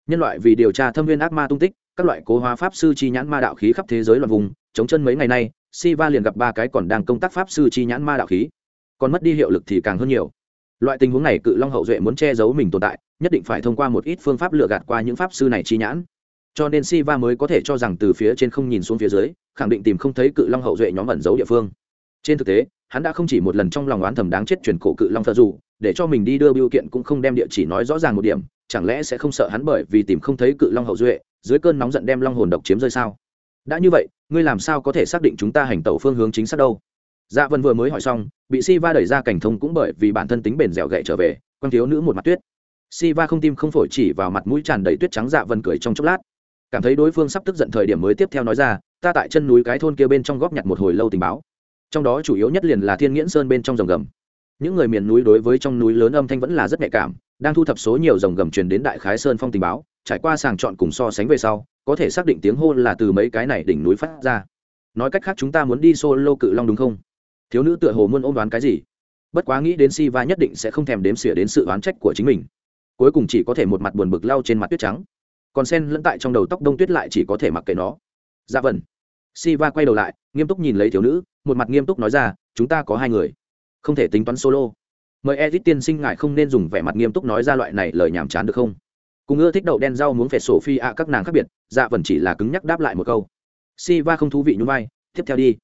Nhân loại vì điều tra thâm viên ác ma tung tích, các loại cố hóa pháp sư chi nhãn ma đạo khí khắp thế giới loạn vùng, chống chân mấy ngày nay, Siva liền gặp ba cái còn đang công tác pháp sư chi nhãn ma đạo khí, còn mất đi hiệu lực thì càng hơn nhiều. Loại tình huống này cự long hậu duệ muốn che giấu mình tồn tại, nhất định phải thông qua một ít phương pháp lừa gạt qua những pháp sư này chi nhãn cho nên Siva mới có thể cho rằng từ phía trên không nhìn xuống phía dưới, khẳng định tìm không thấy cự long hậu duệ nhóm ẩn giấu địa phương. Trên thực tế, hắn đã không chỉ một lần trong lòng oán thầm đáng chết truyền cổ cự long thợ dù, để cho mình đi đưa biểu kiện cũng không đem địa chỉ nói rõ ràng một điểm, chẳng lẽ sẽ không sợ hắn bởi vì tìm không thấy cự long hậu duệ, dưới cơn nóng giận đem long hồn độc chiếm rơi sao? Đã như vậy, ngươi làm sao có thể xác định chúng ta hành tẩu phương hướng chính xác đâu? Dạ Vân vừa mới hỏi xong, bị Siva đẩy ra cảnh thông cũng bởi vì bản thân tính bền dẻo gậy trở về, quan thiếu nữ một mặt tuyết. Siva không tim không phổi chỉ vào mặt mũi tràn đầy tuyết trắng Dạ Vân cười trong chốc lát cảm thấy đối phương sắp tức giận thời điểm mới tiếp theo nói ra ta tại chân núi cái thôn kia bên trong góp nhặt một hồi lâu tình báo trong đó chủ yếu nhất liền là thiên nghiễn sơn bên trong rồng gầm. Những người miền núi đối với trong núi lớn âm thanh vẫn là rất nhạy cảm, đang thu thập số nhiều rồng gầm truyền đến đại khái sơn phong tình báo, trải qua sàng chọn cùng so sánh về sau, có thể xác định tiếng hô là từ mấy cái này đỉnh núi phát ra. Nói cách khác chúng ta muốn đi solo cự long đúng không? Thiếu nữ tựa hồ muốn ôm đoán cái gì? Bất quá nghĩ đến si va nhất định sẽ không thèm đếm xỉa đến sự oán trách của chính mình. Cuối cùng chỉ có thể một mặt buồn bực lau trên mặt tuyết trắng. Còn sen lẫn tại trong đầu tóc đông tuyết lại chỉ có thể mặc kệ nó. Dạ vần si va quay đầu lại, nghiêm túc nhìn lấy thiếu nữ, một mặt nghiêm túc nói ra, chúng ta có hai người, không thể tính toán solo. Mời edit tiên sinh ngại không nên dùng vẻ mặt nghiêm túc nói ra loại này lời nhàm chán được không? Cùng ưa thích đậu đen rau muốn phệt sổ phi ạ các nàng khác biệt dạ vần chỉ là cứng nhắc đáp lại một câu. Si va không thú vị nhún vai, tiếp theo đi.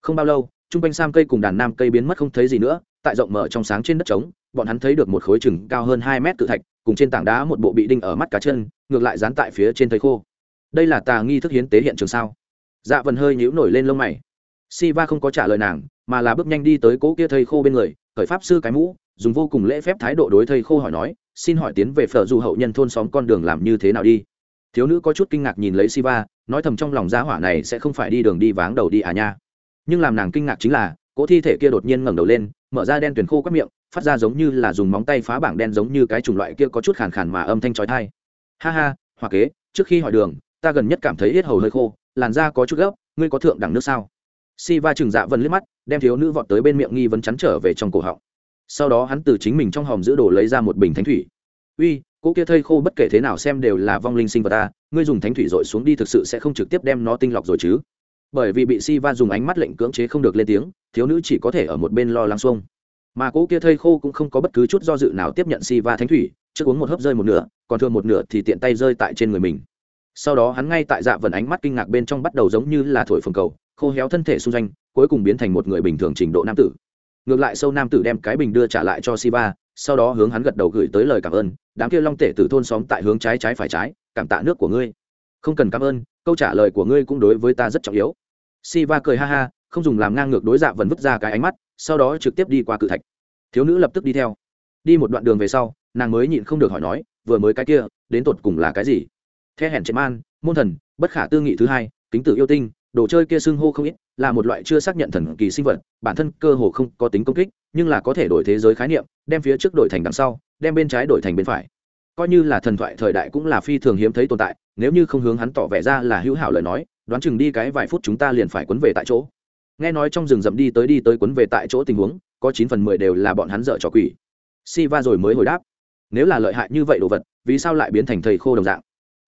Không bao lâu t r u n g quanh sam cây cùng đàn nam cây biến mất không thấy gì nữa, tại rộng mở trong sáng trên đất trống, bọn hắn thấy được một khối chừng cao hơn hai mét tự thạch, cùng trên tảng đá một bộ bị đinh ở mắt cá chân, ngược lại dán tại phía trên thầy khô. Đây là tà nghi thức hiến tế hiện trường sao? Dạ vần hơi nhíu nổi lên lông mày. Si va không có trả lời nàng, mà là bước nhanh đi tới cỗ kia thầy khô bên người, khởi pháp sư cái mũ, dùng vô cùng lễ phép thái độ đối thầy khô hỏi nói, xin hỏi tiến về phở du hậu nhân thôn xóm con đường làm như thế nào đi? Thiếu nữ có chút kinh ngạc nhìn lấy si va nói thầm trong lòng giá hỏa này sẽ không phải đi đường đi váng đầu đi à nha. Nhưng làm nàng kinh ngạc chính là, cỗ thi thể kia đột nhiên ngẩng đầu lên, mở ra đen tuyển khô quát miệng, phát ra giống như là dùng móng tay phá bảng đen giống như cái chủng loại kia có chút khàn khàn mà âm thanh trói thai ha ha hoặc kế, trước khi hỏi đường, ta gần nhất cảm thấy hết hầu hơi khô làn da có chút gấp, ngươi có thượng đẳng nước sao? Si va chừng dạ vân liếc mắt, đem thiếu nữ vọt tới bên miệng nghi vấn chắn trở về trong cổ họng. Sau đó hắn từ chính mình trong hòm giữ đồ lấy ra một bình thánh thủy. Uy, cô kia thây khô bất kể thế nào xem đều là vong linh sinh vật ta, ngươi dùng thánh thủy dội xuống đi thực sự sẽ không trực tiếp đem nó tinh lọc rồi chứ? Bởi vì bị si va dùng ánh mắt lệnh cưỡng chế không được lên tiếng, thiếu nữ chỉ có thể ở một bên lo lắng xuông. Mà cỗ kia thây khô cũng không có bất cứ chút do dự nào tiếp nhận si va thánh thủy, trước uống một hớp rơi một nửa, còn thường một nửa thì tiện tay rơi tại trên người mình sau đó hắn ngay tại dạ vần ánh mắt kinh ngạc bên trong bắt đầu giống như là thổi phồng cầu, khô héo thân thể xung danh cuối cùng biến thành một người bình thường trình độ nam tử. Ngược lại sâu nam tử đem cái bình đưa trả lại cho Siva, sau đó hướng hắn gật đầu gửi tới lời cảm ơn, đám kia long tể từ thôn xóm tại hướng trái trái phải trái, cảm tạ nước của ngươi. Không cần cảm ơn, câu trả lời của ngươi cũng đối với ta rất trọng yếu. Siva cười ha ha, không dùng làm ngang ngược đối dạ vần vứt ra cái ánh mắt, sau đó trực tiếp đi qua cự thạch. Thiếu nữ lập tức đi theo. Đi một đoạn đường về sau, nàng mới nhịn không được hỏi nói, vừa mới cái kia, đến tột cùng là cái gì? The hèn chết man, môn thần, bất khả tư nghị thứ hai, kính tử yêu tinh, đồ chơi kia xưng hô không ít, là một loại chưa xác nhận thần kỳ sinh vật, bản thân cơ hồ không có tính công kích, nhưng là có thể đổi thế giới khái niệm, đem phía trước đổi thành đằng sau, đem bên trái đổi thành bên phải. Coi như là thần thoại thời đại cũng là phi thường hiếm thấy tồn tại, nếu như không hướng hắn tỏ vẻ ra là hữu hảo lời nói, đoán chừng đi cái vài phút chúng ta liền phải quấn về tại chỗ. Nghe nói trong rừng rậm đi tới đi tới quấn về tại chỗ tình huống, có chín phần mười đều là bọn hắn dở trò quỷ. Si va rồi mới hồi đáp. Nếu là lợi hại như vậy đồ vật, vì sao lại biến thành thầy khô đồng dạng?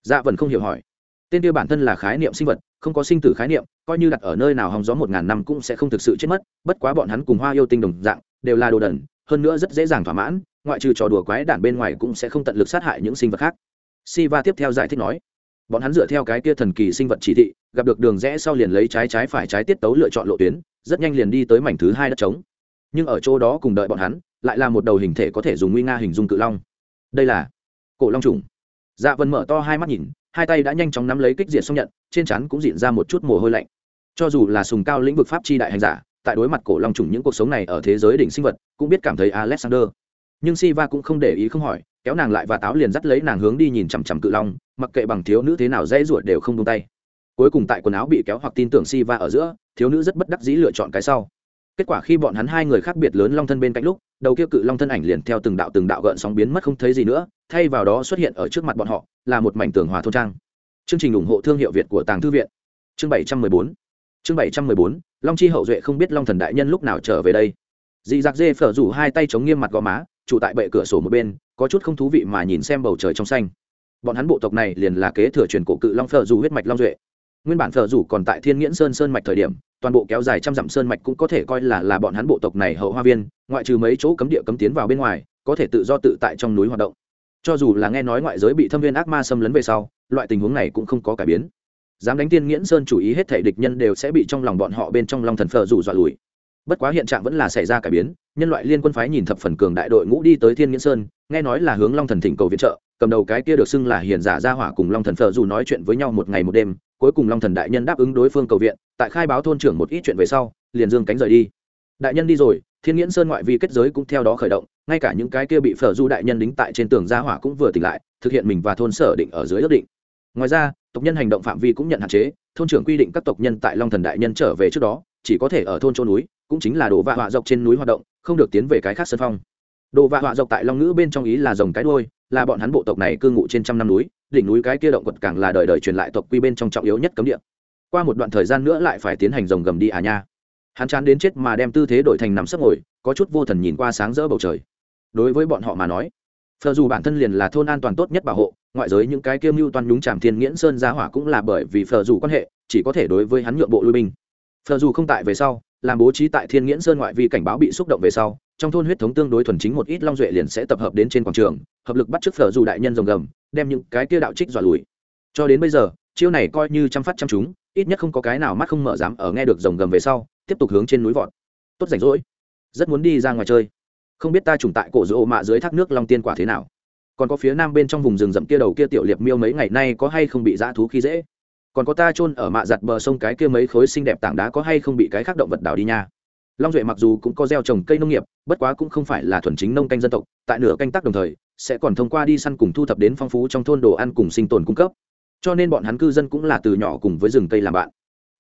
Dạ vẫn không hiểu hỏi. Tên kia bản thân là khái niệm sinh vật, không có sinh tử khái niệm, coi như đặt ở nơi nào hòng gió một ngàn năm cũng sẽ không thực sự chết mất, bất quá bọn hắn cùng hoa yêu tinh đồng dạng, đều là đồ đần, hơn nữa rất dễ dàng thỏa mãn, ngoại trừ trò đùa quái đản bên ngoài cũng sẽ không tận lực sát hại những sinh vật khác. Siva tiếp theo giải thích nói, bọn hắn dựa theo cái kia thần kỳ sinh vật chỉ thị, gặp được đường rẽ sau liền lấy trái trái phải trái tiết tấu lựa chọn lộ tuyến, rất nhanh liền đi tới mảnh thứ hai đất trống. Nhưng ở chỗ đó cùng đợi bọn hắn, lại là một đầu hình thể có thể dùng nguy nga hình dung cự long. Đây là cổ long trùng dạ vân mở to hai mắt nhìn, hai tay đã nhanh chóng nắm lấy kích diện xong nhận, trên chắn cũng diện ra một chút mồ hôi lạnh. Cho dù là sùng cao lĩnh vực pháp chi đại hành giả, tại đối mặt cổ long trùng những cuộc sống này ở thế giới đỉnh sinh vật, cũng biết cảm thấy alexander. Nhưng siva cũng không để ý không hỏi, kéo nàng lại và táo liền dắt lấy nàng hướng đi nhìn chằm chằm cự long, mặc kệ bằng thiếu nữ thế nào dễ ruột đều không tung tay. Cuối cùng tại quần áo bị kéo hoặc tin tưởng si va ở giữa, thiếu nữ rất bất đắc dĩ lựa chọn cái sau kết quả khi bọn hắn hai người khác biệt lớn long thân bên cạnh lúc, đầu kia cự long thân ảnh liền theo từng đạo từng đạo gợn sóng biến mất không thấy gì nữa, thay vào đó xuất hiện ở trước mặt bọn họ, là một mảnh tường hòa thôn trang. Chương trình ủng hộ thương hiệu việt của tàng thư viện. Chương bảy trăm mười bốn. Chương bảy trăm mười bốn, long chi hậu duệ không biết long thần đại nhân lúc nào trở về đây. Dị giặc dê phở rủ hai tay chống nghiêm mặt gò má, trụ tại bệ cửa sổ một bên, có chút không thú vị mà nhìn xem bầu trời trong xanh. Bọn hắn bộ tộc này liền là kế thừa truyền cổ cự long phở rủ huyết mạch long duệ. Nguyên bản phở rủ còn tại thiên nghiễn sơn sơn mạch thời điểm toàn bộ kéo dài trăm dặm sơn mạch cũng có thể coi là là bọn hắn bộ tộc này hậu hoa viên, ngoại trừ mấy chỗ cấm địa cấm tiến vào bên ngoài, có thể tự do tự tại trong núi hoạt động. Cho dù là nghe nói ngoại giới bị thâm viên ác ma xâm lấn về sau, loại tình huống này cũng không có cải biến. Dám đánh tiên nghiễn sơn chủ ý hết thể địch nhân đều sẽ bị trong lòng bọn họ bên trong lòng thần phở rủ dọa lùi. Bất quá hiện trạng vẫn là xảy ra cải biến, nhân loại liên quân phái nhìn thập phần cường đại đội ngũ đi tới thiên nghiễn sơn, nghe nói là hướng long thần thỉnh cầu viện trợ, cầm đầu cái kia được xưng là hiền giả gia hỏa cùng long thần phở dù nói chuyện với nhau một ngày một đêm cuối cùng long thần đại nhân đáp ứng đối phương cầu viện, tại khai báo thôn trưởng một ít chuyện về sau, liền dương cánh rời đi. Đại nhân đi rồi, thiên nghiễn sơn ngoại vi kết giới cũng theo đó khởi động, ngay cả những cái kia bị phở du đại nhân đính tại trên tường gia hỏa cũng vừa tỉnh lại, thực hiện mình và thôn sở định ở dưới ước định. Ngoài ra, tộc nhân hành động phạm vi cũng nhận hạn chế, thôn trưởng quy định các tộc nhân tại long thần đại nhân trở về trước đó, chỉ có thể ở thôn chỗ núi, cũng chính là đồ vạ họa dọc trên núi hoạt động, không được tiến về cái khác sân phong. Đồ vạ họa dọc tại long ngữ bên trong ý là dòng cái đôi là bọn hắn bộ tộc này cư ngụ trên trăm năm núi đỉnh núi cái kia động quật càng là đời đời truyền lại tộc quy bên trong trọng yếu nhất cấm địa. Qua một đoạn thời gian nữa lại phải tiến hành rồng gầm đi à nha. Hắn chán đến chết mà đem tư thế đổi thành nằm sấp ngồi, có chút vô thần nhìn qua sáng rỡ bầu trời. Đối với bọn họ mà nói phờ dù bản thân liền là thôn an toàn tốt nhất bảo hộ, ngoại giới những cái kiêm mưu toàn nhúng tràm thiên nghiễn sơn giá hỏa cũng là bởi vì phờ dù quan hệ, chỉ có thể đối với hắn nhượng bộ lui binh. Phờ dù không tại về sau, làm bố trí tại thiên nghiễn sơn ngoại vi cảnh báo bị xúc động về sau, trong thôn huyết thống tương đối thuần chính một ít long duệ liền sẽ tập hợp đến trên quảng trường, hợp lực bắt trước phở dù đại nhân rồng gầm đem những cái kia đạo trích dọa lùi. Cho đến bây giờ, chiêu này coi như chăm phát chăm chúng, ít nhất không có cái nào mắt không mở dám ở nghe được rồng gầm về sau, tiếp tục hướng trên núi vọt. Tốt rảnh rỗi. Rất muốn đi ra ngoài chơi. Không biết ta trùng tại cổ giữa ô mạ dưới thác nước long tiên quả thế nào. Còn có phía nam bên trong vùng rừng rậm kia đầu kia tiểu liệp miêu mấy ngày nay có hay không bị dã thú khi dễ? Còn có ta chôn ở mạ giặt bờ sông cái kia mấy khối xinh đẹp tảng đá có hay không bị cái khác động vật đào đi nha? Long duệ mặc dù cũng có gieo trồng cây nông nghiệp, bất quá cũng không phải là thuần chính nông canh dân tộc, tại nửa canh tác đồng thời sẽ còn thông qua đi săn cùng thu thập đến phong phú trong thôn đồ ăn cùng sinh tồn cung cấp. Cho nên bọn hắn cư dân cũng là từ nhỏ cùng với rừng cây làm bạn.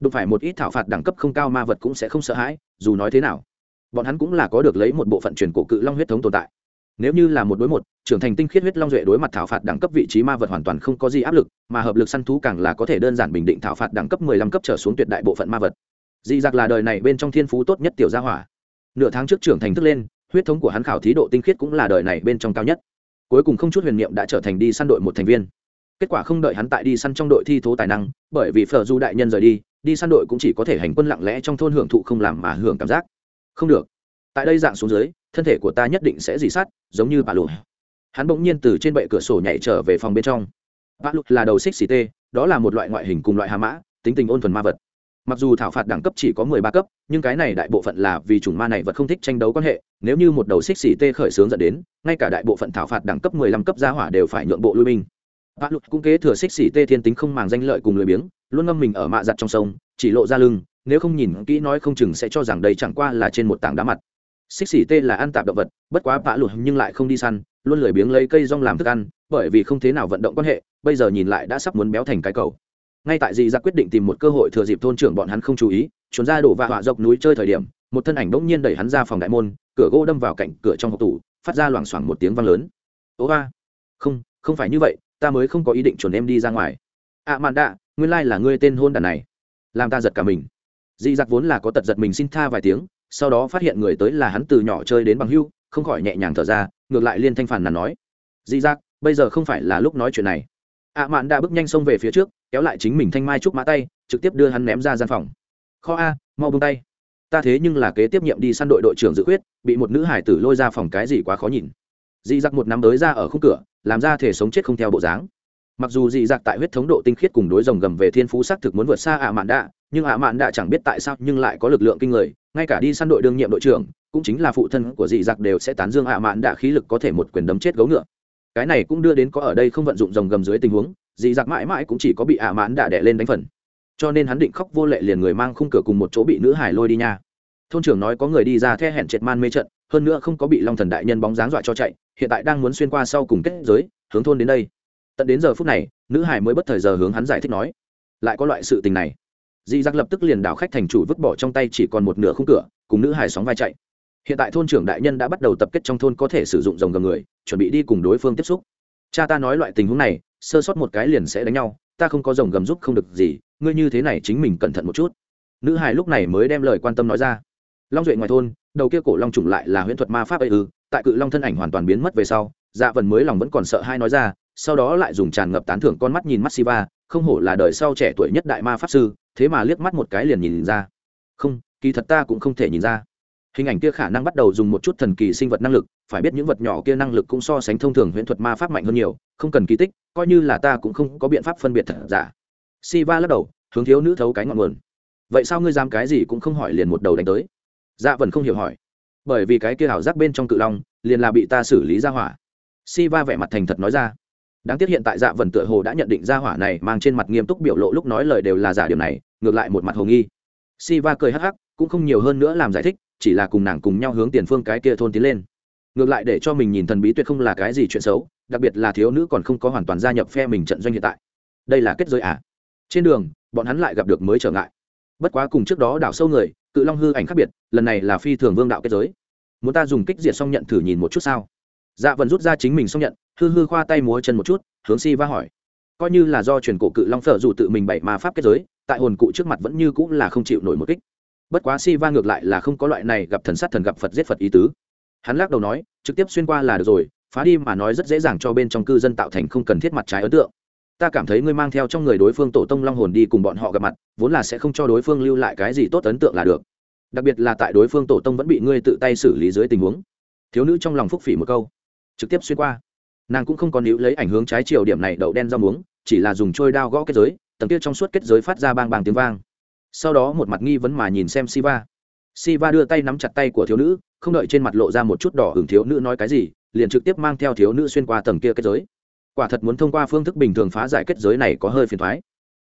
Đụng phải một ít thảo phạt đẳng cấp không cao ma vật cũng sẽ không sợ hãi, dù nói thế nào, bọn hắn cũng là có được lấy một bộ phận truyền cổ cự long huyết thống tồn tại. Nếu như là một đối một, trưởng thành tinh khiết huyết long duệ đối mặt thảo phạt đẳng cấp vị trí ma vật hoàn toàn không có gì áp lực, mà hợp lực săn thú càng là có thể đơn giản bình định thảo phạt đẳng cấp mười lăm cấp trở xuống tuyệt đại bộ phận ma vật. Dị giặc là đời này bên trong thiên phú tốt nhất tiểu gia hỏa. Nửa tháng trước trưởng thành thức lên, huyết thống của hắn khảo thí độ tinh khiết cũng là đời này bên trong cao nhất cuối cùng không chút huyền niệm đã trở thành đi săn đội một thành viên. Kết quả không đợi hắn tại đi săn trong đội thi thố tài năng, bởi vì phở du đại nhân rời đi đi săn đội cũng chỉ có thể hành quân lặng lẽ trong thôn hưởng thụ không làm mà hưởng cảm giác. Không được. Tại đây dạng xuống dưới, thân thể của ta nhất định sẽ dì sát, giống như bà lụt. Hắn bỗng nhiên từ trên bệ cửa sổ nhảy trở về phòng bên trong. Bà lụt là đầu xích xì tê, đó là một loại ngoại hình cùng loại hà mã, tính tình ôn thuần ma vật mặc dù thảo phạt đẳng cấp chỉ có mười ba cấp, nhưng cái này đại bộ phận là vì chủng ma này vật không thích tranh đấu quan hệ, nếu như một đầu xích xỉ tê khởi xướng dẫn đến, ngay cả đại bộ phận thảo phạt đẳng cấp mười lăm cấp gia hỏa đều phải nhượng bộ lui binh. Vạ lục cũng kế thừa xích xỉ tê thiên tính không màng danh lợi cùng lười biếng, luôn ngâm mình ở mạ giặt trong sông, chỉ lộ ra lưng, nếu không nhìn kỹ nói không chừng sẽ cho rằng đây chẳng qua là trên một tảng đá mặt. Xích xỉ tê là ăn tạp động vật, bất quá vạ lục nhưng lại không đi săn, luôn lười biếng lấy cây rong làm thức ăn, bởi vì không thế nào vận động quan hệ, bây giờ nhìn lại đã sắp muốn béo thành cái cầu ngay tại dì ra dạ quyết định tìm một cơ hội thừa dịp thôn trưởng bọn hắn không chú ý trốn ra đổ và họa dọc núi chơi thời điểm một thân ảnh bỗng nhiên đẩy hắn ra phòng đại môn cửa gỗ đâm vào cạnh cửa trong hộp tủ phát ra loảng xoảng một tiếng vang lớn. Ố ba không không phải như vậy ta mới không có ý định chuẩn em đi ra ngoài. Ạ à, mạn đạ nguyên lai là ngươi tên hôn đàn này. Làm ta giật cả mình. Dị giặc dạ vốn là có tật giật mình xin tha vài tiếng sau đó phát hiện người tới là hắn từ nhỏ chơi đến bằng hưu không khỏi nhẹ nhàng thở ra ngược lại liên thanh phản nàn nói. Dị giặc dạ, bây giờ không phải là lúc nói chuyện này ạ mạn đã bước nhanh xông về phía trước, kéo lại chính mình thanh mai trúc mã tay, trực tiếp đưa hắn ném ra gian phòng. Kho a, mau bông tay. Ta thế nhưng là kế tiếp nhiệm đi săn đội đội trưởng dự quyết bị một nữ hải tử lôi ra phòng cái gì quá khó nhìn. Dị giặc một nắm tới ra ở khung cửa, làm ra thể sống chết không theo bộ dáng. Mặc dù dị giặc tại huyết thống độ tinh khiết cùng đối rồng gầm về thiên phú xác thực muốn vượt xa ạ mạn đạ nhưng ạ mạn đạ chẳng biết tại sao nhưng lại có lực lượng kinh người, ngay cả đi săn đội đương nhiệm đội trưởng, cũng chính là phụ thân của dị giặc đều sẽ tán dương ạ mạn đạ khí lực có thể một quyền đấm chết gấu ngựa cái này cũng đưa đến có ở đây không vận dụng dòng gầm dưới tình huống, dị giặc mãi mãi cũng chỉ có bị ạ mãn đạ đẻ lên đánh phần. Cho nên hắn định khóc vô lệ liền người mang khung cửa cùng một chỗ bị nữ hải lôi đi nha. Thôn trưởng nói có người đi ra the hẹn triệt man mê trận, hơn nữa không có bị long thần đại nhân bóng dáng dọa cho chạy, hiện tại đang muốn xuyên qua sau cùng kết giới, hướng thôn đến đây. Tận đến giờ phút này, nữ hải mới bất thời giờ hướng hắn giải thích nói, lại có loại sự tình này. Dị giặc lập tức liền đảo khách thành chủ vứt bỏ trong tay chỉ còn một nửa khung cửa, cùng nữ hải sóng vai chạy hiện tại thôn trưởng đại nhân đã bắt đầu tập kết trong thôn có thể sử dụng dòng gầm người, chuẩn bị đi cùng đối phương tiếp xúc. Cha ta nói loại tình huống này, sơ sót một cái liền sẽ đánh nhau, ta không có dòng gầm giúp không được gì, ngươi như thế này chính mình cẩn thận một chút. Nữ hài lúc này mới đem lời quan tâm nói ra. Long duệ ngoài thôn, đầu kia cổ long trùng lại là huyễn thuật ma pháp ấy ư, tại cự long thân ảnh hoàn toàn biến mất về sau dạ vần mới lòng vẫn còn sợ hai nói ra, sau đó lại dùng tràn ngập tán thưởng con mắt nhìn mắt siva, không hổ là đời sau trẻ tuổi nhất đại ma pháp sư, thế mà liếc mắt một cái liền nhìn ra. Không, kỳ thật ta cũng không thể nhìn ra hình ảnh kia khả năng bắt đầu dùng một chút thần kỳ sinh vật năng lực, phải biết những vật nhỏ kia năng lực cũng so sánh thông thường huyễn thuật ma pháp mạnh hơn nhiều, không cần kỳ tích, coi như là ta cũng không có biện pháp phân biệt thật giả. Siva lắc đầu, hướng thiếu nữ thấu cái ngọn nguồn. Vậy sao ngươi dám cái gì cũng không hỏi liền một đầu đánh tới? Dạ vẫn không hiểu hỏi. Bởi vì cái kia ảo giác bên trong cự long, liền là bị ta xử lý ra hỏa. Siva vẻ mặt thành thật nói ra. Đáng tiếc hiện tại dạ vần tựa hồ đã nhận định ra hỏa này mang trên mặt nghiêm túc biểu lộ lúc nói lời đều là giả điểm này, ngược lại một mặt hồ nghi. Siva cười hắc hắc, cũng không nhiều hơn nữa làm giải thích chỉ là cùng nàng cùng nhau hướng tiền phương cái kia thôn tiến lên. Ngược lại để cho mình nhìn thần bí tuyệt không là cái gì chuyện xấu, đặc biệt là thiếu nữ còn không có hoàn toàn gia nhập phe mình trận doanh hiện tại. Đây là kết giới à? Trên đường, bọn hắn lại gặp được mới trở ngại. Bất quá cùng trước đó đảo sâu người, cự long hư ảnh khác biệt, lần này là phi thường vương đạo kết giới. Muốn ta dùng kích diệt xong nhận thử nhìn một chút sao? Dạ vẫn rút ra chính mình xong nhận, hư hư khoa tay múa chân một chút, hướng si va hỏi. Coi như là do truyền cổ cự long phở dù tự mình bảy ma pháp kết giới, tại hồn cụ trước mặt vẫn như cũng là không chịu nổi một kích bất quá si va ngược lại là không có loại này gặp thần sát thần gặp phật giết phật ý tứ. Hắn lắc đầu nói, trực tiếp xuyên qua là được rồi, phá đi mà nói rất dễ dàng cho bên trong cư dân tạo thành không cần thiết mặt trái ấn tượng. Ta cảm thấy ngươi mang theo trong người đối phương tổ tông long hồn đi cùng bọn họ gặp mặt, vốn là sẽ không cho đối phương lưu lại cái gì tốt ấn tượng là được. Đặc biệt là tại đối phương tổ tông vẫn bị ngươi tự tay xử lý dưới tình huống. Thiếu nữ trong lòng phúc phỉ một câu. Trực tiếp xuyên qua. Nàng cũng không còn níu lấy ảnh hướng trái chiều điểm này đậu đen rau muống, chỉ là dùng trôi đao gõ kết giới, tầng kia trong suốt kết giới phát ra bang bang tiếng vang sau đó một mặt nghi vấn mà nhìn xem siva. Siva đưa tay nắm chặt tay của thiếu nữ, không đợi trên mặt lộ ra một chút đỏ hưởng thiếu nữ nói cái gì, liền trực tiếp mang theo thiếu nữ xuyên qua tầng kia kết giới. Quả thật muốn thông qua phương thức bình thường phá giải kết giới này có hơi phiền thoái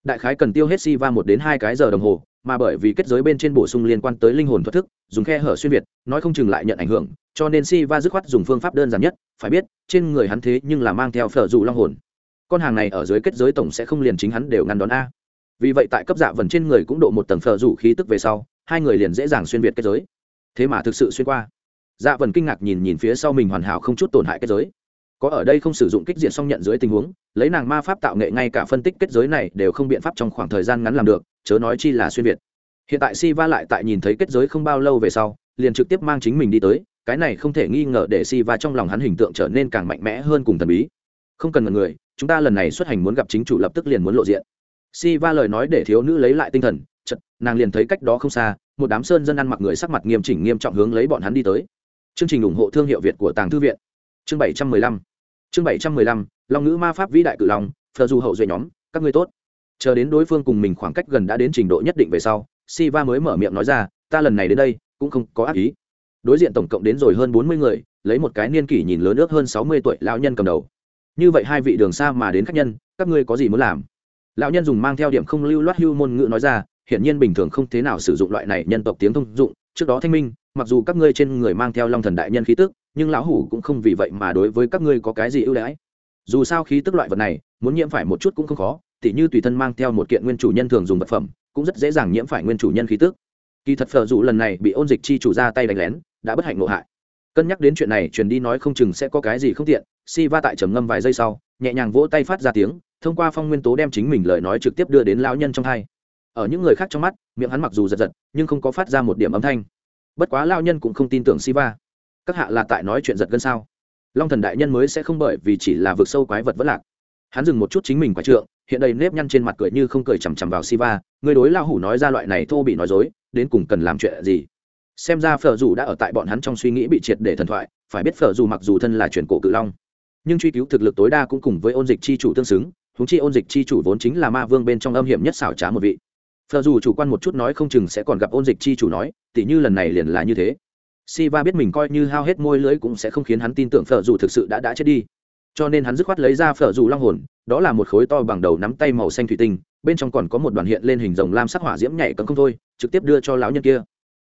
đại khái cần tiêu hết siva một đến hai cái giờ đồng hồ, mà bởi vì kết giới bên trên bổ sung liên quan tới linh hồn thoát thức, dùng khe hở xuyên việt, nói không chừng lại nhận ảnh hưởng, cho nên si va dứt khoát dùng phương pháp đơn giản nhất, phải biết, trên người hắn thế nhưng là mang theo phở dù long hồn. Con hàng này ở dưới kết giới tổng sẽ không liền chính hắn đều ngăn đón a vì vậy tại cấp dạ vần trên người cũng độ một tầng phở rủ khí tức về sau, hai người liền dễ dàng xuyên việt kết giới. Thế mà thực sự xuyên qua. Dạ vần kinh ngạc nhìn nhìn phía sau mình hoàn hảo không chút tổn hại kết giới. Có ở đây không sử dụng kích diện song nhận dưới tình huống, lấy nàng ma pháp tạo nghệ ngay cả phân tích kết giới này đều không biện pháp trong khoảng thời gian ngắn làm được, chớ nói chi là xuyên việt. Hiện tại si va lại tại nhìn thấy kết giới không bao lâu về sau, liền trực tiếp mang chính mình đi tới, cái này không thể nghi ngờ để si va trong lòng hắn hình tượng trở nên càng mạnh mẽ hơn cùng thần bí. Không cần ngần người, chúng ta lần này xuất hành muốn gặp chính chủ lập tức liền muốn lộ diện si va lời nói để thiếu nữ lấy lại tinh thần chật nàng liền thấy cách đó không xa, một đám sơn dân ăn mặc người sắc mặt nghiêm chỉnh nghiêm trọng hướng lấy bọn hắn đi tới. Chương trình ủng hộ thương hiệu việt của tàng thư viện. Chương bảy trăm mười lăm. Chương bảy trăm mười lăm, long ngữ ma pháp vĩ đại cự long, phờ du hậu duệ nhóm, các ngươi tốt. Chờ đến đối phương cùng mình khoảng cách gần đã đến trình độ nhất định về sau si va mới mở miệng nói ra, ta lần này đến đây, cũng không có ác ý. Đối diện tổng cộng đến rồi hơn bốn mươi người, lấy một cái niên kỷ nhìn lớn ước hơn sáu mươi tuổi lão nhân cầm đầu. Như vậy hai vị đường xa mà đến khách nhân, các ngươi có gì muốn làm? Lão nhân dùng mang theo điểm không lưu loát hưu môn ngữ nói ra, hiển nhiên bình thường không thế nào sử dụng loại này nhân tộc tiếng thông dụng, trước đó thanh minh, mặc dù các ngươi trên người mang theo long thần đại nhân khí tức, nhưng lão hủ cũng không vì vậy mà đối với các ngươi có cái gì ưu đãi. Dù sao khí tức loại vật này, muốn nhiễm phải một chút cũng không khó, tỉ như tùy thân mang theo một kiện nguyên chủ nhân thường dùng vật phẩm, cũng rất dễ dàng nhiễm phải nguyên chủ nhân khí tức. Kỳ thật phở dù lần này bị ôn dịch chi chủ ra tay đánh lén, đã bất hạnh ngộ hại. Cân nhắc đến chuyện này, truyền đi nói không chừng sẽ có cái gì không tiện, si va tại trầm ngâm vài giây sau, nhẹ nhàng vỗ tay phát ra tiếng thông qua phong nguyên tố đem chính mình lời nói trực tiếp đưa đến lão nhân trong hai. Ở những người khác trong mắt miệng hắn mặc dù giật giật nhưng không có phát ra một điểm âm thanh. Bất quá lão nhân cũng không tin tưởng Siva. các hạ là tại nói chuyện giật gân sao? Long thần đại nhân mới sẽ không bởi vì chỉ là vực sâu quái vật vất lạc. Hắn dừng một chút chính mình quái trượng hiện đầy nếp nhăn trên mặt cười như không cười chằm chằm vào Siva, người đối lao hủ nói ra loại này thô bị nói dối, đến cùng cần làm chuyện gì? Xem ra Phở dù đã ở tại bọn hắn trong suy nghĩ bị triệt để thần thoại, phải biết Phở dù mặc dù thân là truyền cổ cự long, nhưng truy cứu thực lực tối đa cũng cùng với ôn dịch chi chủ tương xứng, huống chi ôn dịch chi chủ vốn chính là ma vương bên trong âm hiểm nhất xảo trá một vị. Phở dù chủ quan một chút nói không chừng sẽ còn gặp ôn dịch chi chủ nói, tỉ như lần này liền là như thế. Siva biết mình coi như hao hết môi lưỡi cũng sẽ không khiến hắn tin tưởng Phở dù thực sự đã đã chết đi cho nên hắn dứt khoát lấy ra phở dù long hồn đó là một khối to bằng đầu nắm tay màu xanh thủy tinh bên trong còn có một đoàn hiện lên hình rồng lam sắc hỏa diễm nhảy cấm không thôi trực tiếp đưa cho lão nhân kia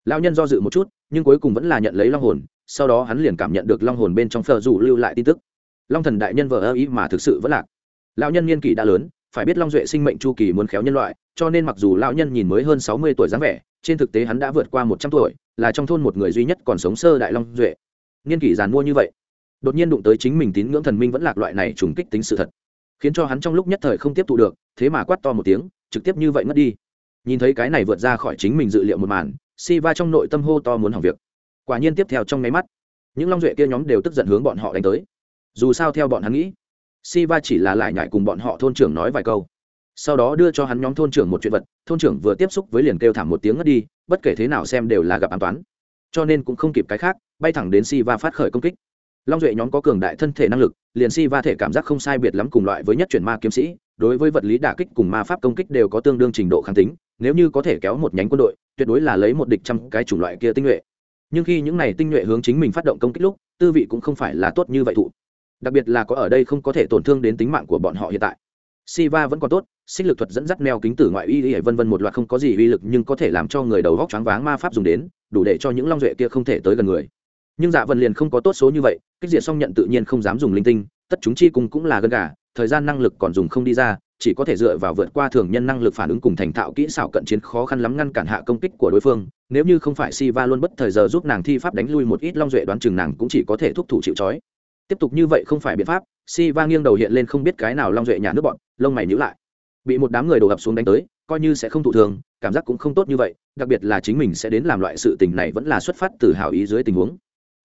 lão nhân do dự một chút nhưng cuối cùng vẫn là nhận lấy long hồn sau đó hắn liền cảm nhận được long hồn bên trong phở dù lưu lại tin tức long thần đại nhân vợ ơ ý mà thực sự vẫn lạc lão nhân niên kỷ đã lớn, phải biết long duệ sinh mệnh chu kỳ muốn khéo nhân loại, cho nên mặc dù lão nhân nhìn mới hơn sáu mươi tuổi dáng vẻ, trên thực tế hắn đã vượt qua một trăm tuổi, là trong thôn một người duy nhất còn sống sơ đại long duệ. Niên kỷ giàn mua như vậy, đột nhiên đụng tới chính mình tín ngưỡng thần minh vẫn lạc loại này trùng kích tính sự thật, khiến cho hắn trong lúc nhất thời không tiếp thụ được, thế mà quát to một tiếng, trực tiếp như vậy mất đi. Nhìn thấy cái này vượt ra khỏi chính mình dự liệu một màn si va trong nội tâm hô to muốn hỏng việc. Quả nhiên tiếp theo trong nháy mắt, những long duệ kia nhóm đều tức giận hướng bọn họ đánh tới. Dù sao theo bọn hắn nghĩ si va chỉ là lại nhại cùng bọn họ thôn trưởng nói vài câu. Sau đó đưa cho hắn nhóm thôn trưởng một chuyện vật, thôn trưởng vừa tiếp xúc với liền kêu thảm một tiếng ngất đi, bất kể thế nào xem đều là gặp an toán. Cho nên cũng không kịp cái khác, bay thẳng đến si va phát khởi công kích. Long duệ nhóm có cường đại thân thể năng lực, liền si va thể cảm giác không sai biệt lắm cùng loại với nhất chuyển ma kiếm sĩ, đối với vật lý đả kích cùng ma pháp công kích đều có tương đương trình độ kháng tính, nếu như có thể kéo một nhánh quân đội, tuyệt đối là lấy một địch trăm cái chủng loại kia tinh nhuệ. Nhưng khi những này tinh nhuệ hướng chính mình phát động công kích lúc, tư vị cũng không phải là tốt như vậy thụ đặc biệt là có ở đây không có thể tổn thương đến tính mạng của bọn họ hiện tại Siva vẫn còn tốt, sinh lực thuật dẫn dắt neo kính tử ngoại y y vân vân một loạt không có gì uy lực nhưng có thể làm cho người đầu góc choáng váng ma pháp dùng đến, đủ để cho những long duệ kia không thể tới gần người. Nhưng Dạ Vân liền không có tốt số như vậy, kích diệt xong nhận tự nhiên không dám dùng linh tinh, tất chúng chi cùng cũng là gần gà, thời gian năng lực còn dùng không đi ra, chỉ có thể dựa vào vượt qua thường nhân năng lực phản ứng cùng thành thạo kỹ xảo cận chiến khó khăn lắm ngăn cản hạ công kích của đối phương, nếu như không phải Siva luôn bất thời giờ giúp nàng thi pháp đánh lui một ít long duệ đoán chừng nàng cũng chỉ có thể thúc thủ chịu trói. Tiếp tục như vậy không phải biện pháp, si va nghiêng đầu hiện lên không biết cái nào long duệ nhà nước bọn, lông mày nhíu lại. Bị một đám người đổ ập xuống đánh tới coi như sẽ không thụ thường cảm giác cũng không tốt như vậy đặc biệt là chính mình sẽ đến làm loại sự tình này vẫn là xuất phát từ hảo ý dưới tình huống.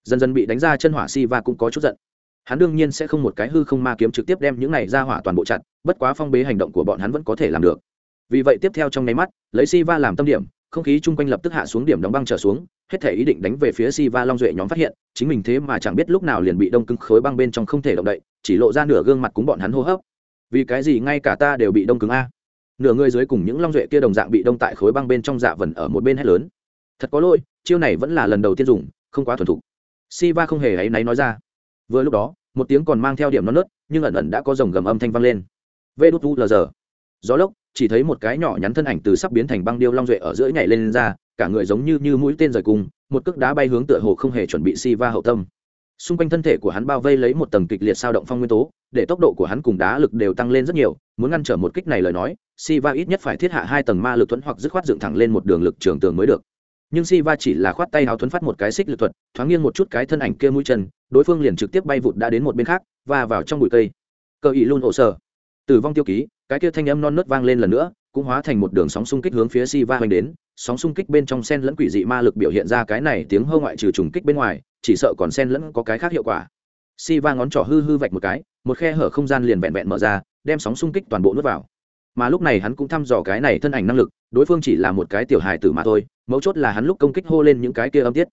Dần dần bị đánh ra chân hỏa si va cũng có chút giận. Hắn đương nhiên sẽ không một cái hư không ma kiếm trực tiếp đem những này ra hỏa toàn bộ chặt bất quá phong bế hành động của bọn hắn vẫn có thể làm được. Vì vậy tiếp theo trong nháy mắt lấy si va làm tâm điểm không khí chung quanh lập tức hạ xuống điểm đóng băng trở xuống, hết thể ý định đánh về phía si va long duệ nhóm phát hiện, chính mình thế mà chẳng biết lúc nào liền bị đông cứng khối băng bên trong không thể động đậy, chỉ lộ ra nửa gương mặt cúng bọn hắn hô hấp. Vì cái gì ngay cả ta đều bị đông cứng a? Nửa người dưới cùng những long duệ kia đồng dạng bị đông tại khối băng bên trong dạ vần ở một bên hết lớn. Thật có lỗi, chiêu này vẫn là lần đầu tiên dùng, không quá thuần thục. Si va không hề áy náy nói ra. Vừa lúc đó, một tiếng còn mang theo điểm non nớt, nhưng ẩn ẩn đã có dòng gầm âm thanh vang lên. Vê đút u lờ giờ. Gió lốc chỉ thấy một cái nhỏ nhắn thân ảnh từ sắp biến thành băng điêu long duệ ở giữa nhảy lên, lên ra cả người giống như như mũi tên rời cùng một cước đá bay hướng tựa hồ không hề chuẩn bị si va hậu tâm. Xung quanh thân thể của hắn bao vây lấy một tầng kịch liệt sao động phong nguyên tố để tốc độ của hắn cùng đá lực đều tăng lên rất nhiều muốn ngăn trở một kích này lời nói siva ít nhất phải thiết hạ hai tầng ma lực thuẫn hoặc dứt khoát dựng thẳng lên một đường lực trường tường mới được. Nhưng siva chỉ là khoát tay hào thuẫn phát một cái xích lực thuật thoáng nghiêng một chút cái thân ảnh kia mũi chân đối phương liền trực tiếp bay vụt đã đến một bên khác và vào trong bụi cây. Cơ ý luôn ổ sở tử vong tiêu ký cái kia thanh âm non nớt vang lên lần nữa cũng hóa thành một đường sóng xung kích hướng phía Siva hoành đến, sóng xung kích bên trong sen lẫn quỷ dị ma lực biểu hiện ra cái này tiếng hơ ngoại trừ trùng kích bên ngoài, chỉ sợ còn sen lẫn có cái khác hiệu quả. Siva ngón trỏ hư hư vạch một cái, một khe hở không gian liền vẹn vẹn mở ra, đem sóng xung kích toàn bộ nuốt vào. Mà lúc này hắn cũng thăm dò cái này thân ảnh năng lực, đối phương chỉ là một cái tiểu hài tử mà thôi, mấu chốt là hắn lúc công kích hô lên những cái kia âm tiết.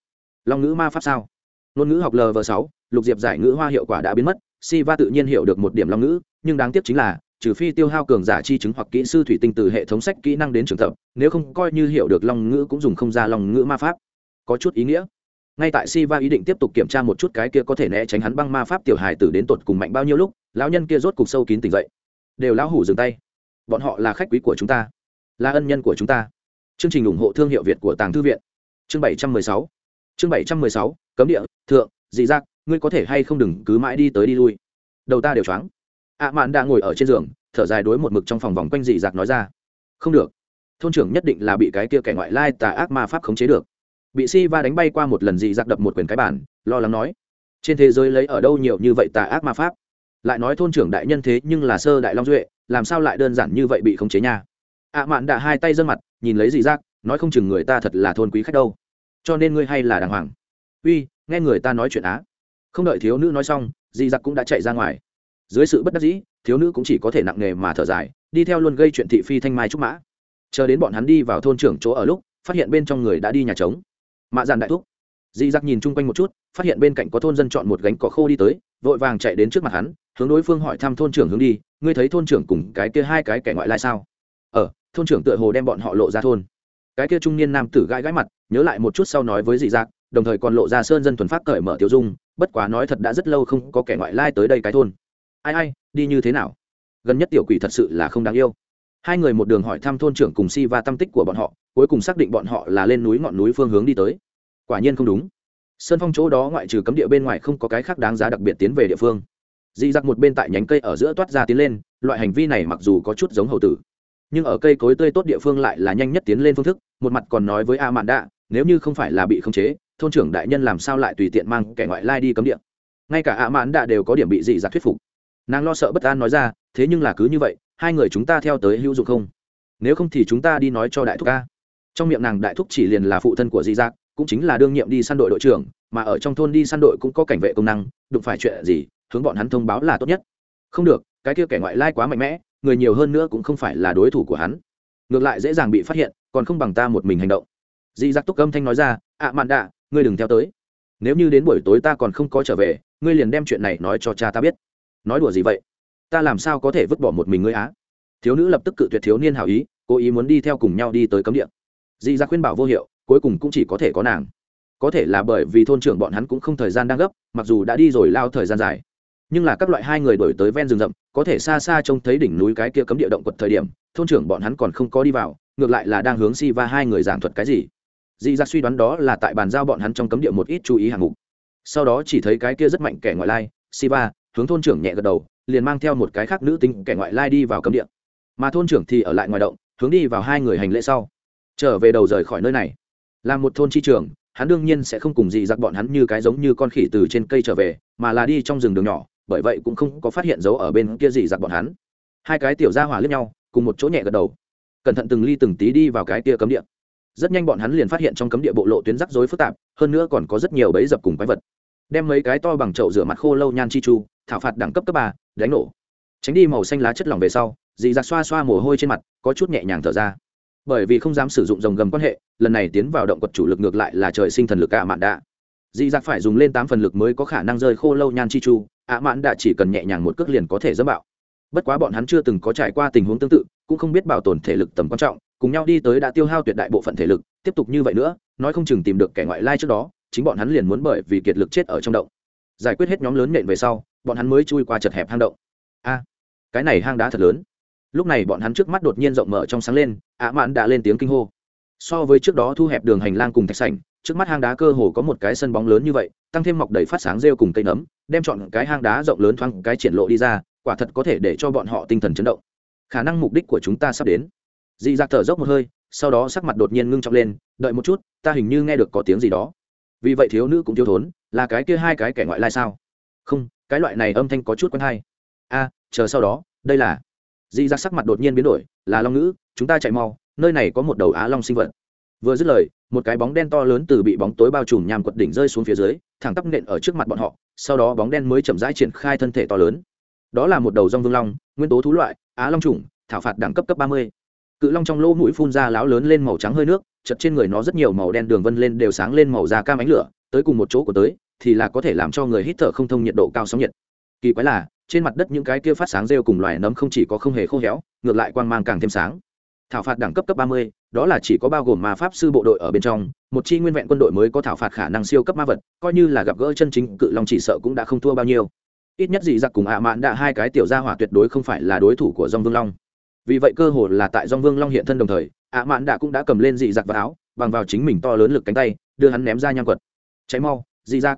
Long ngữ ma pháp sao? Ngôn ngữ học lv sáu lục diệp giải ngữ hoa hiệu quả đã biến mất, Siva tự nhiên hiểu được một điểm long ngữ, nhưng đáng tiếc chính là, trừ phi tiêu hao cường giả chi chứng hoặc kỹ sư thủy tinh từ hệ thống sách kỹ năng đến trường tập, nếu không coi như hiểu được long ngữ cũng dùng không ra long ngữ ma pháp. Có chút ý nghĩa. Ngay tại si va ý định tiếp tục kiểm tra một chút cái kia có thể né tránh hắn băng ma pháp tiểu hài tử đến tột cùng mạnh bao nhiêu lúc, lão nhân kia rốt cục sâu kín tỉnh dậy. Đều lão hủ dừng tay. Bọn họ là khách quý của chúng ta. Là ân nhân của chúng ta. Chương trình ủng hộ thương hiệu việt của tàng thư viện. Chương bảy trăm mười sáu. Chương bảy trăm mười sáu. Cấm địa, thượng, dị giác, ngươi có thể hay không đừng cứ mãi đi tới đi lui. Đầu ta đều choáng ạ mạn đã ngồi ở trên giường, thở dài đối một mực trong phòng vòng quanh dị giặc nói ra. Không được. Thôn trưởng nhất định là bị cái kia kẻ ngoại lai tà ác ma pháp khống chế được. Bị si va đánh bay qua một lần dị giặc đập một quyền cái bản, lo lắng nói, trên thế giới lấy ở đâu nhiều như vậy tà ác ma pháp? Lại nói thôn trưởng đại nhân thế nhưng là sơ đại long duệ, làm sao lại đơn giản như vậy bị khống chế nha? Ạ mạn đã hai tay dân mặt, nhìn lấy dị giác nói không chừng người ta thật là thôn quý khách đâu. Cho nên ngươi hay là đàng hoàng. Uy, nghe người ta nói chuyện á. Không đợi thiếu nữ nói xong, dị giặc cũng đã chạy ra ngoài dưới sự bất đắc dĩ thiếu nữ cũng chỉ có thể nặng nề mà thở dài đi theo luôn gây chuyện thị phi thanh mai trúc mã. Chờ đến bọn hắn đi vào thôn trưởng chỗ ở lúc phát hiện bên trong người đã đi nhà trống. Mạ dàn đại thúc. Dị giặc nhìn chung quanh một chút phát hiện bên cạnh có thôn dân chọn một gánh cỏ khô đi tới vội vàng chạy đến trước mặt hắn hướng đối phương hỏi thăm thôn trưởng hướng đi ngươi thấy thôn trưởng cùng cái kia hai cái kẻ ngoại lai sao? Ở ờ, thôn trưởng tựa hồ đem bọn họ lộ ra thôn. Cái kia trung niên nam tử gãi gãi mặt nhớ lại một chút sau nói với dị giặc đồng thời còn lộ ra sơn dân thuần phát cởi mở tiêu dung bất quá nói thật đã rất lâu không có kẻ ngoại lai tới đây cái thôn ai ai, đi như thế nào? Gần nhất tiểu quỷ thật sự là không đáng yêu. Hai người một đường hỏi thăm thôn trưởng cùng si và tâm tích của bọn họ, cuối cùng xác định bọn họ là lên núi ngọn núi phương hướng đi tới. Quả nhiên không đúng. Sơn phong chỗ đó ngoại trừ cấm địa bên ngoài không có cái khác đáng giá đặc biệt tiến về địa phương. Dị giặc một bên tại nhánh cây ở giữa toát ra tiến lên, loại hành vi này mặc dù có chút giống hậu tử, nhưng ở cây cối tươi tốt địa phương lại là nhanh nhất tiến lên phương thức, một mặt còn nói với a mạn đạ nếu như không phải là bị khống chế, thôn trưởng đại nhân làm sao lại tùy tiện mang kẻ ngoại lai đi cấm địa. Ngay cả a mạn đạ đều có điểm bị dị giặc thuyết phục nàng lo sợ bất an nói ra, thế nhưng là cứ như vậy, hai người chúng ta theo tới hữu dụng không? Nếu không thì chúng ta đi nói cho đại thúc ca. Trong miệng nàng đại thúc chỉ liền là phụ thân của di giác, cũng chính là đương nhiệm đi săn đội đội trưởng, mà ở trong thôn đi săn đội cũng có cảnh vệ công năng, đụng phải chuyện gì, hướng bọn hắn thông báo là tốt nhất. Không được, cái kia kẻ ngoại lai quá mạnh mẽ, người nhiều hơn nữa cũng không phải là đối thủ của hắn. Ngược lại dễ dàng bị phát hiện, còn không bằng ta một mình hành động. Di giác túc âm thanh nói ra ạ mạn đạ, ngươi đừng theo tới. Nếu như đến buổi tối ta còn không có trở về, ngươi liền đem chuyện này nói cho cha ta biết nói đùa gì vậy? Ta làm sao có thể vứt bỏ một mình ngươi á? Thiếu nữ lập tức cự tuyệt thiếu niên hào ý, cố ý muốn đi theo cùng nhau đi tới cấm địa. Dị ra khuyên bảo vô hiệu, cuối cùng cũng chỉ có thể có nàng. Có thể là bởi vì thôn trưởng bọn hắn cũng không thời gian đang gấp, mặc dù đã đi rồi lao thời gian dài. Nhưng là các loại hai người đổi tới ven rừng rậm, có thể xa xa trông thấy đỉnh núi cái kia cấm địa động quật thời điểm, thôn trưởng bọn hắn còn không có đi vào, ngược lại là đang hướng si va hai người giảng thuật cái gì. Dị ra suy đoán đó là tại bàn giao bọn hắn trong cấm địa một ít chú ý hạng mục. Sau đó chỉ thấy cái kia rất mạnh kẻ ngoại lai, si va hướng thôn trưởng nhẹ gật đầu, liền mang theo một cái khác nữ tính kẻ ngoại lai đi vào cấm địa. Mà thôn trưởng thì ở lại ngoài động, hướng đi vào hai người hành lễ sau. Trở về đầu rời khỏi nơi này. Là một thôn chi trường, hắn đương nhiên sẽ không cùng gì giặc bọn hắn như cái giống như con khỉ từ trên cây trở về, mà là đi trong rừng đường nhỏ, bởi vậy cũng không có phát hiện dấu ở bên kia gì giặc bọn hắn. Hai cái tiểu ra hỏa lướt nhau, cùng một chỗ nhẹ gật đầu. Cẩn thận từng ly từng tí đi vào cái kia cấm địa. Rất nhanh bọn hắn liền phát hiện trong cấm địa bộ lộ tuyến rắc rối phức tạp, hơn nữa còn có rất nhiều bẫy dập cùng quái vật. Đem mấy cái to bằng chậu rửa mặt khô lâu nhan chi chu thảo phạt đẳng cấp cấp ba, đánh nổ. Tránh đi màu xanh lá chất lỏng về sau, dì dạt xoa xoa mồ hôi trên mặt, có chút nhẹ nhàng thở ra. Bởi vì không dám sử dụng dòng gầm quan hệ, lần này tiến vào động quật chủ lực ngược lại là trời sinh thần lực ạ mạn đạ. Dì dạt phải dùng lên tám phần lực mới có khả năng rơi khô lâu nhan chi chu, ạ mạn đạ chỉ cần nhẹ nhàng một cước liền có thể dẫm bạo. Bất quá bọn hắn chưa từng có trải qua tình huống tương tự, cũng không biết bảo tồn thể lực tầm quan trọng, cùng nhau đi tới đã tiêu hao tuyệt đại bộ phận thể lực, tiếp tục như vậy nữa, nói không chừng tìm được kẻ ngoại lai trước đó, chính bọn hắn liền muốn bởi vì kiệt lực chết ở trong động giải quyết hết nhóm lớn nện về sau, bọn hắn mới chui qua chật hẹp hang động. A, cái này hang đá thật lớn. Lúc này bọn hắn trước mắt đột nhiên rộng mở trong sáng lên, ạ mạn đã lên tiếng kinh hô. So với trước đó thu hẹp đường hành lang cùng thạch sảnh, trước mắt hang đá cơ hồ có một cái sân bóng lớn như vậy, tăng thêm mọc đầy phát sáng rêu cùng cây nấm, đem chọn cái hang đá rộng lớn thoáng cái triển lộ đi ra, quả thật có thể để cho bọn họ tinh thần chấn động. Khả năng mục đích của chúng ta sắp đến. Dị ra thở dốc một hơi, sau đó sắc mặt đột nhiên ngưng trọng lên, đợi một chút, ta hình như nghe được có tiếng gì đó. Vì vậy thiếu nữ cũng thiếu thốn là cái kia hai cái kẻ ngoại lai sao? Không, cái loại này âm thanh có chút quen hay. A, chờ sau đó, đây là. Dị ra sắc mặt đột nhiên biến đổi, là long ngữ, chúng ta chạy mau, nơi này có một đầu á long sinh vật. Vừa dứt lời, một cái bóng đen to lớn từ bị bóng tối bao trùm nhằm quật đỉnh rơi xuống phía dưới, thẳng tắp nện ở trước mặt bọn họ, sau đó bóng đen mới chậm rãi triển khai thân thể to lớn. Đó là một đầu rong vương long, nguyên tố thú loại, á long trùng thảo phạt đẳng cấp cấp ba mươi. Cự long trong lỗ mũi phun ra láo lớn lên màu trắng hơi nước, chật trên người nó rất nhiều màu đen đường vân lên đều sáng lên màu da cam ánh lửa tới cùng một chỗ của tới, thì là có thể làm cho người hít thở không thông nhiệt độ cao sóng nhiệt. Kỳ quái là, trên mặt đất những cái kia phát sáng rêu cùng loài nấm không chỉ có không hề khô héo, ngược lại quang mang càng thêm sáng. Thảo phạt đẳng cấp cấp ba mươi, đó là chỉ có bao gồm ma pháp sư bộ đội ở bên trong, một chi nguyên vẹn quân đội mới có thảo phạt khả năng siêu cấp ma vật, coi như là gặp gỡ chân chính cự long chỉ sợ cũng đã không thua bao nhiêu. Ít nhất dị giặc cùng ạ mạn đã hai cái tiểu gia hỏa tuyệt đối không phải là đối thủ của dong vương long. Vì vậy cơ hồ là tại dong vương long hiện thân đồng thời, ạ mạn đã cũng đã cầm lên dị giặc và áo, bằng vào chính mình to lớn lực cánh tay, đưa hắn ném ra nhang quật cháy mau, dị giặc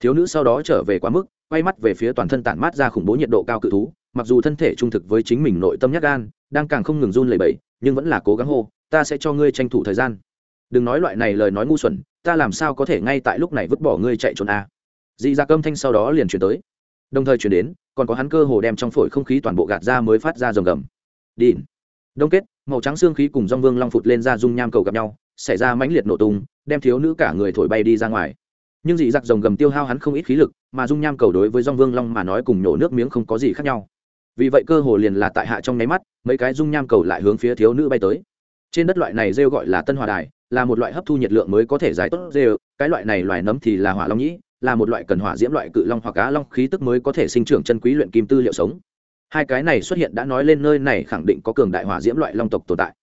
thiếu nữ sau đó trở về quá mức, quay mắt về phía toàn thân tản mát ra khủng bố nhiệt độ cao cự thú, mặc dù thân thể trung thực với chính mình nội tâm nhát gan, đang càng không ngừng run lẩy bẩy, nhưng vẫn là cố gắng hô, ta sẽ cho ngươi tranh thủ thời gian. Đừng nói loại này lời nói ngu xuẩn, ta làm sao có thể ngay tại lúc này vứt bỏ ngươi chạy trốn a? À. dị ra cơm thanh sau đó liền chuyển tới. Đồng thời chuyển đến, còn có hắn cơ hồ đem trong phổi không khí toàn bộ gạt ra mới phát ra rồng gầm. Đỉn đông kết, màu trắng xương khí cùng dong vương long phụt lên ra dung nham cầu gặp nhau, xảy ra mãnh liệt nổ tung, đem thiếu nữ cả người thổi bay đi ra ngoài nhưng dị giặc rồng gầm tiêu hao hắn không ít khí lực, mà dung nham cầu đối với dong vương long mà nói cùng nhổ nước miếng không có gì khác nhau. Vì vậy cơ hồ liền là tại hạ trong nháy mắt, mấy cái dung nham cầu lại hướng phía thiếu nữ bay tới. Trên đất loại này rêu gọi là tân hòa đài, là một loại hấp thu nhiệt lượng mới có thể giải tốt rêu, cái loại này loài nấm thì là hỏa long nhĩ, là một loại cần hỏa diễm loại cự long hoặc cá long khí tức mới có thể sinh trưởng chân quý luyện kim tư liệu sống. Hai cái này xuất hiện đã nói lên nơi này khẳng định có cường đại hỏa diễm loại long tộc tồn tại.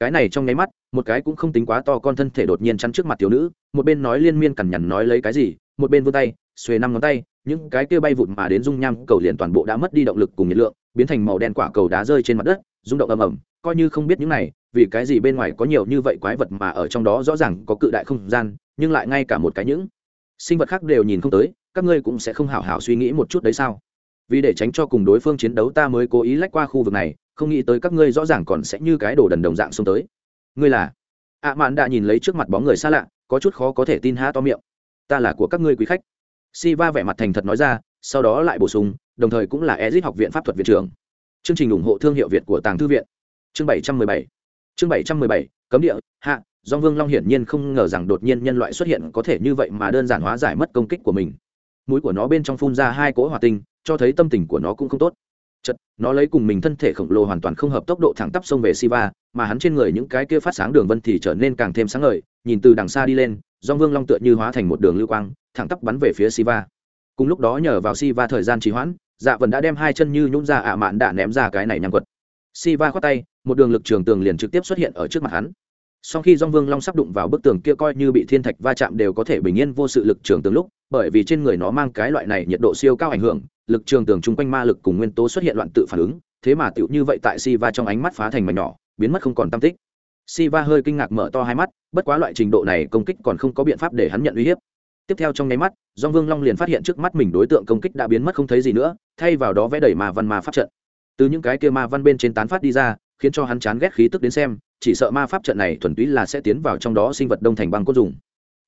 Cái này trong nháy mắt, một cái cũng không tính quá to con thân thể đột nhiên chắn trước mặt thiếu nữ một bên nói liên miên cằn nhằn nói lấy cái gì, một bên vươn tay, xuề năm ngón tay, những cái kia bay vụt mà đến dung nham cầu liền toàn bộ đã mất đi động lực cùng nhiệt lượng, biến thành màu đen quả cầu đá rơi trên mặt đất, rung động ầm ầm, coi như không biết những này, vì cái gì bên ngoài có nhiều như vậy quái vật mà ở trong đó rõ ràng có cự đại không gian, nhưng lại ngay cả một cái những sinh vật khác đều nhìn không tới, các ngươi cũng sẽ không hảo hảo suy nghĩ một chút đấy sao? Vì để tránh cho cùng đối phương chiến đấu ta mới cố ý lách qua khu vực này, không nghĩ tới các ngươi rõ ràng còn sẽ như cái đồ đần đồng dạng xông tới. Ngươi là? Ạ mạn đã nhìn lấy trước mặt bóng người xa lạ có chút khó có thể tin há to miệng. Ta là của các ngươi quý khách. Si va vẻ mặt thành thật nói ra, sau đó lại bổ sung, đồng thời cũng là ezit học viện pháp thuật viện trưởng. Chương trình ủng hộ thương hiệu việt của tàng thư viện. Chương bảy trăm mười bảy. Chương bảy trăm mười bảy, cấm địa, hạ do vương long hiển nhiên không ngờ rằng đột nhiên nhân loại xuất hiện có thể như vậy mà đơn giản hóa giải mất công kích của mình. Mũi của nó bên trong phun ra hai cỗ hỏa tinh, cho thấy tâm tình của nó cũng không tốt chật, nó lấy cùng mình thân thể khổng lồ hoàn toàn không hợp tốc độ thẳng tắp xông về siva, mà hắn trên người những cái kia phát sáng đường vân thì trở nên càng thêm sáng ngời, nhìn từ đằng xa đi lên do vương long tựa như hóa thành một đường lưu quang, thẳng tắp bắn về phía siva. Cùng lúc đó nhờ vào siva thời gian trì hoãn dạ vần đã đem hai chân như nhún ra ạ mạn đã ném ra cái này nhằm quật. Siva khoát tay, một đường lực trường tường liền trực tiếp xuất hiện ở trước mặt hắn sau khi dong vương long sắp đụng vào bức tường kia coi như bị thiên thạch va chạm đều có thể bình yên vô sự lực trường tường lúc, bởi vì trên người nó mang cái loại này nhiệt độ siêu cao ảnh hưởng, lực trường tường chung quanh ma lực cùng nguyên tố xuất hiện loạn tự phản ứng, thế mà tựu như vậy tại si va trong ánh mắt phá thành mảnh nhỏ, biến mất không còn tam tích. Si va hơi kinh ngạc mở to hai mắt, bất quá loại trình độ này công kích còn không có biện pháp để hắn nhận uy hiếp. Tiếp theo trong nháy mắt dong vương long liền phát hiện trước mắt mình đối tượng công kích đã biến mất không thấy gì nữa, thay vào đó vẽ đẩy ma văn ma pháp trận. Từ những cái kia ma văn bên trên tán phát đi ra khiến cho hắn chán ghét khí tức đến xem, chỉ sợ ma pháp trận này thuần túy là sẽ tiến vào trong đó sinh vật đông thành băng cốt dùng.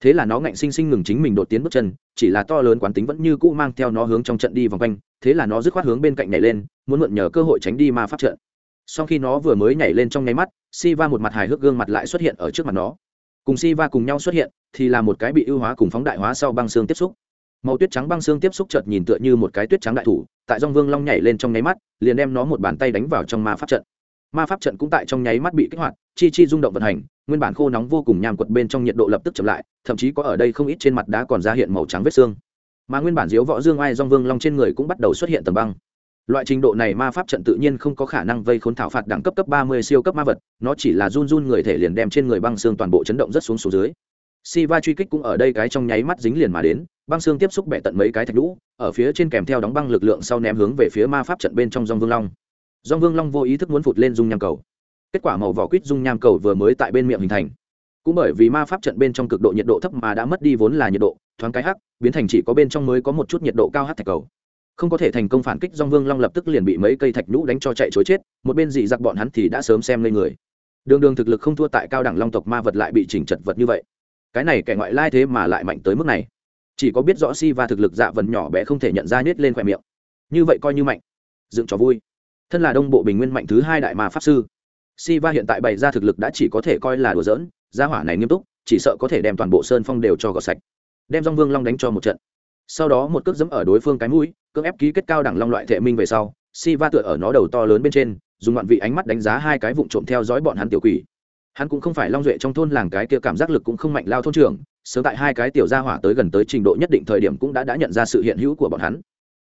Thế là nó ngạnh sinh sinh ngừng chính mình đột tiến bước chân, chỉ là to lớn quán tính vẫn như cũ mang theo nó hướng trong trận đi vòng quanh, thế là nó dứt khoát hướng bên cạnh nhảy lên, muốn mượn nhờ cơ hội tránh đi ma pháp trận. Sau khi nó vừa mới nhảy lên trong nháy mắt si va một mặt hài hước gương mặt lại xuất hiện ở trước mặt nó. Cùng si va cùng nhau xuất hiện, thì là một cái bị ưu hóa cùng phóng đại hóa sau băng xương tiếp xúc. Màu tuyết trắng băng xương tiếp xúc chợt nhìn tựa như một cái tuyết trắng đại thủ, tại dòng vương long nhảy lên trong nháy mắt, liền đem nó một bàn tay đánh vào trong ma pháp trận ma pháp trận cũng tại trong nháy mắt bị kích hoạt, chi chi rung động vận hành, nguyên bản khô nóng vô cùng nham quật bên trong nhiệt độ lập tức chậm lại, thậm chí có ở đây không ít trên mặt đá còn ra hiện màu trắng vết xương. Mà nguyên bản diếu võ dương ai dong vương long trên người cũng bắt đầu xuất hiện tầm băng. Loại trình độ này ma pháp trận tự nhiên không có khả năng vây khốn thảo phạt đẳng cấp cấp ba mươi siêu cấp ma vật, nó chỉ là run run người thể liền đem trên người băng xương toàn bộ chấn động rất xuống xuống dưới. Si va truy kích cũng ở đây cái trong nháy mắt dính liền mà đến, băng xương tiếp xúc bẹ tận mấy cái thạch lũ ở phía trên kèm theo đóng băng lực lượng sau ném hướng về phía ma pháp trận bên trong dong vương long do vương long vô ý thức muốn phụt lên dung nham cầu. Kết quả màu vỏ quýt dung nham cầu vừa mới tại bên miệng hình thành. Cũng bởi vì ma pháp trận bên trong cực độ nhiệt độ thấp mà đã mất đi vốn là nhiệt độ, thoáng cái hắc, biến thành chỉ có bên trong mới có một chút nhiệt độ cao hát thạch cầu. Không có thể thành công phản kích dong vương long lập tức liền bị mấy cây thạch nhũ đánh cho chạy chối chết, một bên dị giặc bọn hắn thì đã sớm xem lên người. Đường đường thực lực không thua tại cao đẳng long tộc ma vật lại bị chỉnh chật vật như vậy. Cái này kẻ ngoại lai thế mà lại mạnh tới mức này. Chỉ có biết rõ si và thực lực dạ vần nhỏ bé không thể nhận ra nết lên khoe miệng. Như vậy coi như mạnh. Dựng trò vui thân là đông bộ bình nguyên mạnh thứ hai đại ma pháp sư si va hiện tại bày ra thực lực đã chỉ có thể coi là đùa giỡn, gia hỏa này nghiêm túc, chỉ sợ có thể đem toàn bộ sơn phong đều cho gọt sạch, đem dong vương long đánh cho một trận. Sau đó một cước dẫm ở đối phương cái mũi cước ép ký kết cao đẳng long loại thệ minh về sau si va tựa ở nó đầu to lớn bên trên, dùng ngoạn vị ánh mắt đánh giá hai cái vụn trộm theo dõi bọn hắn tiểu quỷ. Hắn cũng không phải long duệ trong thôn làng cái kia cảm giác lực cũng không mạnh lao thôn trưởng, sớm tại hai cái tiểu gia hỏa tới gần tới trình độ nhất định thời điểm cũng đã đã nhận ra sự hiện hữu của bọn hắn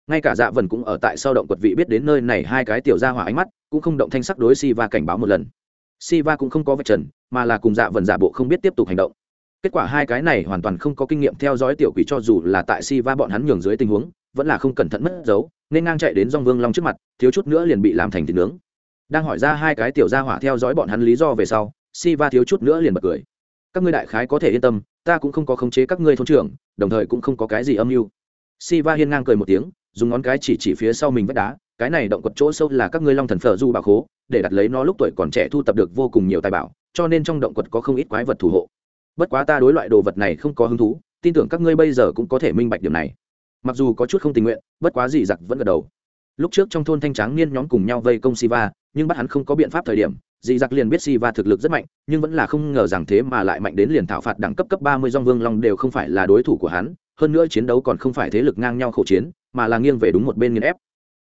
ngay cả dạ vần cũng ở tại sau động quật vị biết đến nơi này hai cái tiểu gia hỏa ánh mắt, cũng không động thanh sắc đối si va cảnh báo một lần. Si va cũng không có vạch trần, mà là cùng dạ vần giả bộ không biết tiếp tục hành động. Kết quả hai cái này hoàn toàn không có kinh nghiệm theo dõi tiểu quỷ cho dù là tại si va bọn hắn nhường dưới tình huống, vẫn là không cẩn thận mất dấu, nên ngang chạy đến dong vương long trước mặt, thiếu chút nữa liền bị làm thành thịt nướng. Đang hỏi ra hai cái tiểu gia hỏa theo dõi bọn hắn lý do về sau si va thiếu chút nữa liền bật cười. Các ngươi đại khái có thể yên tâm, ta cũng không có khống chế các ngươi thôn trưởng, đồng thời cũng không có cái gì âm mưu. Si va hiên ngang cười một tiếng dùng ngón cái chỉ chỉ phía sau mình vách đá, cái này động quật chỗ sâu là các ngươi long thần phở du bảo khố, để đặt lấy nó lúc tuổi còn trẻ thu tập được vô cùng nhiều tài bảo, cho nên trong động quật có không ít quái vật thủ hộ. Bất quá ta đối loại đồ vật này không có hứng thú, tin tưởng các ngươi bây giờ cũng có thể minh bạch điểm này. Mặc dù có chút không tình nguyện, bất quá gì giặc vẫn gật đầu. Lúc trước trong thôn thanh tráng niên nhóm cùng nhau vây công siva, nhưng bắt hắn không có biện pháp thời điểm, dị giặc liền biết siva thực lực rất mạnh, nhưng vẫn là không ngờ rằng thế mà lại mạnh đến liền thảo phạt đẳng cấp cấp ba mươi dong vương long đều không phải là đối thủ của hắn, hơn nữa chiến đấu còn không phải thế lực ngang nhau khẩu chiến mà là nghiêng về đúng một bên nghiền ép.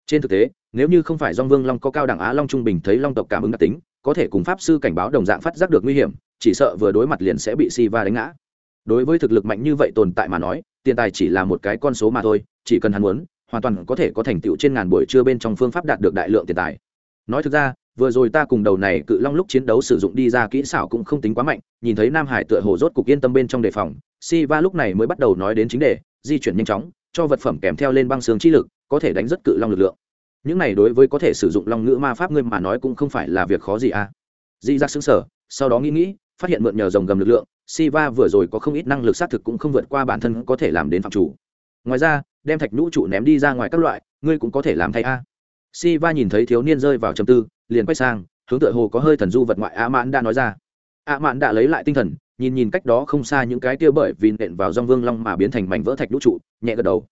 Trên thực tế, nếu như không phải dong vương long có cao đẳng á long trung bình thấy long tộc cảm ứng đặc tính, có thể cùng pháp sư cảnh báo đồng dạng phát giác được nguy hiểm, chỉ sợ vừa đối mặt liền sẽ bị si va đánh ngã. Đối với thực lực mạnh như vậy tồn tại mà nói, tiền tài chỉ là một cái con số mà thôi, chỉ cần hắn muốn, hoàn toàn có thể có thành tựu trên ngàn buổi trưa bên trong phương pháp đạt được đại lượng tiền tài. Nói thực ra, vừa rồi ta cùng đầu này cự long lúc chiến đấu sử dụng đi ra kỹ xảo cũng không tính quá mạnh, nhìn thấy nam hải tựa hồ rốt cục yên tâm bên trong đề phòng, si va lúc này mới bắt đầu nói đến chính đề, di chuyển nhanh chóng cho vật phẩm kèm theo lên băng xương chi lực có thể đánh rất cự long lực lượng. Những này đối với có thể sử dụng long ngữ ma pháp ngươi mà nói cũng không phải là việc khó gì à. Dị ra xứng sở sau đó nghĩ nghĩ phát hiện mượn nhờ dòng gầm lực lượng Siva vừa rồi có không ít năng lực xác thực cũng không vượt qua bản thân có thể làm đến phạm chủ. Ngoài ra, đem thạch nhũ trụ ném đi ra ngoài các loại, ngươi cũng có thể làm thay a. Siva nhìn thấy thiếu niên rơi vào trầm tư liền quay sang hướng tựa hồ có hơi thần du vật ngoại a Mạn đã nói ra. A Mạn đã lấy lại tinh thần nhìn nhìn cách đó không xa những cái tia bởi vì nện vào dòng vương long mà biến thành mảnh vỡ thạch lũ trụ, nhẹ gật đầu.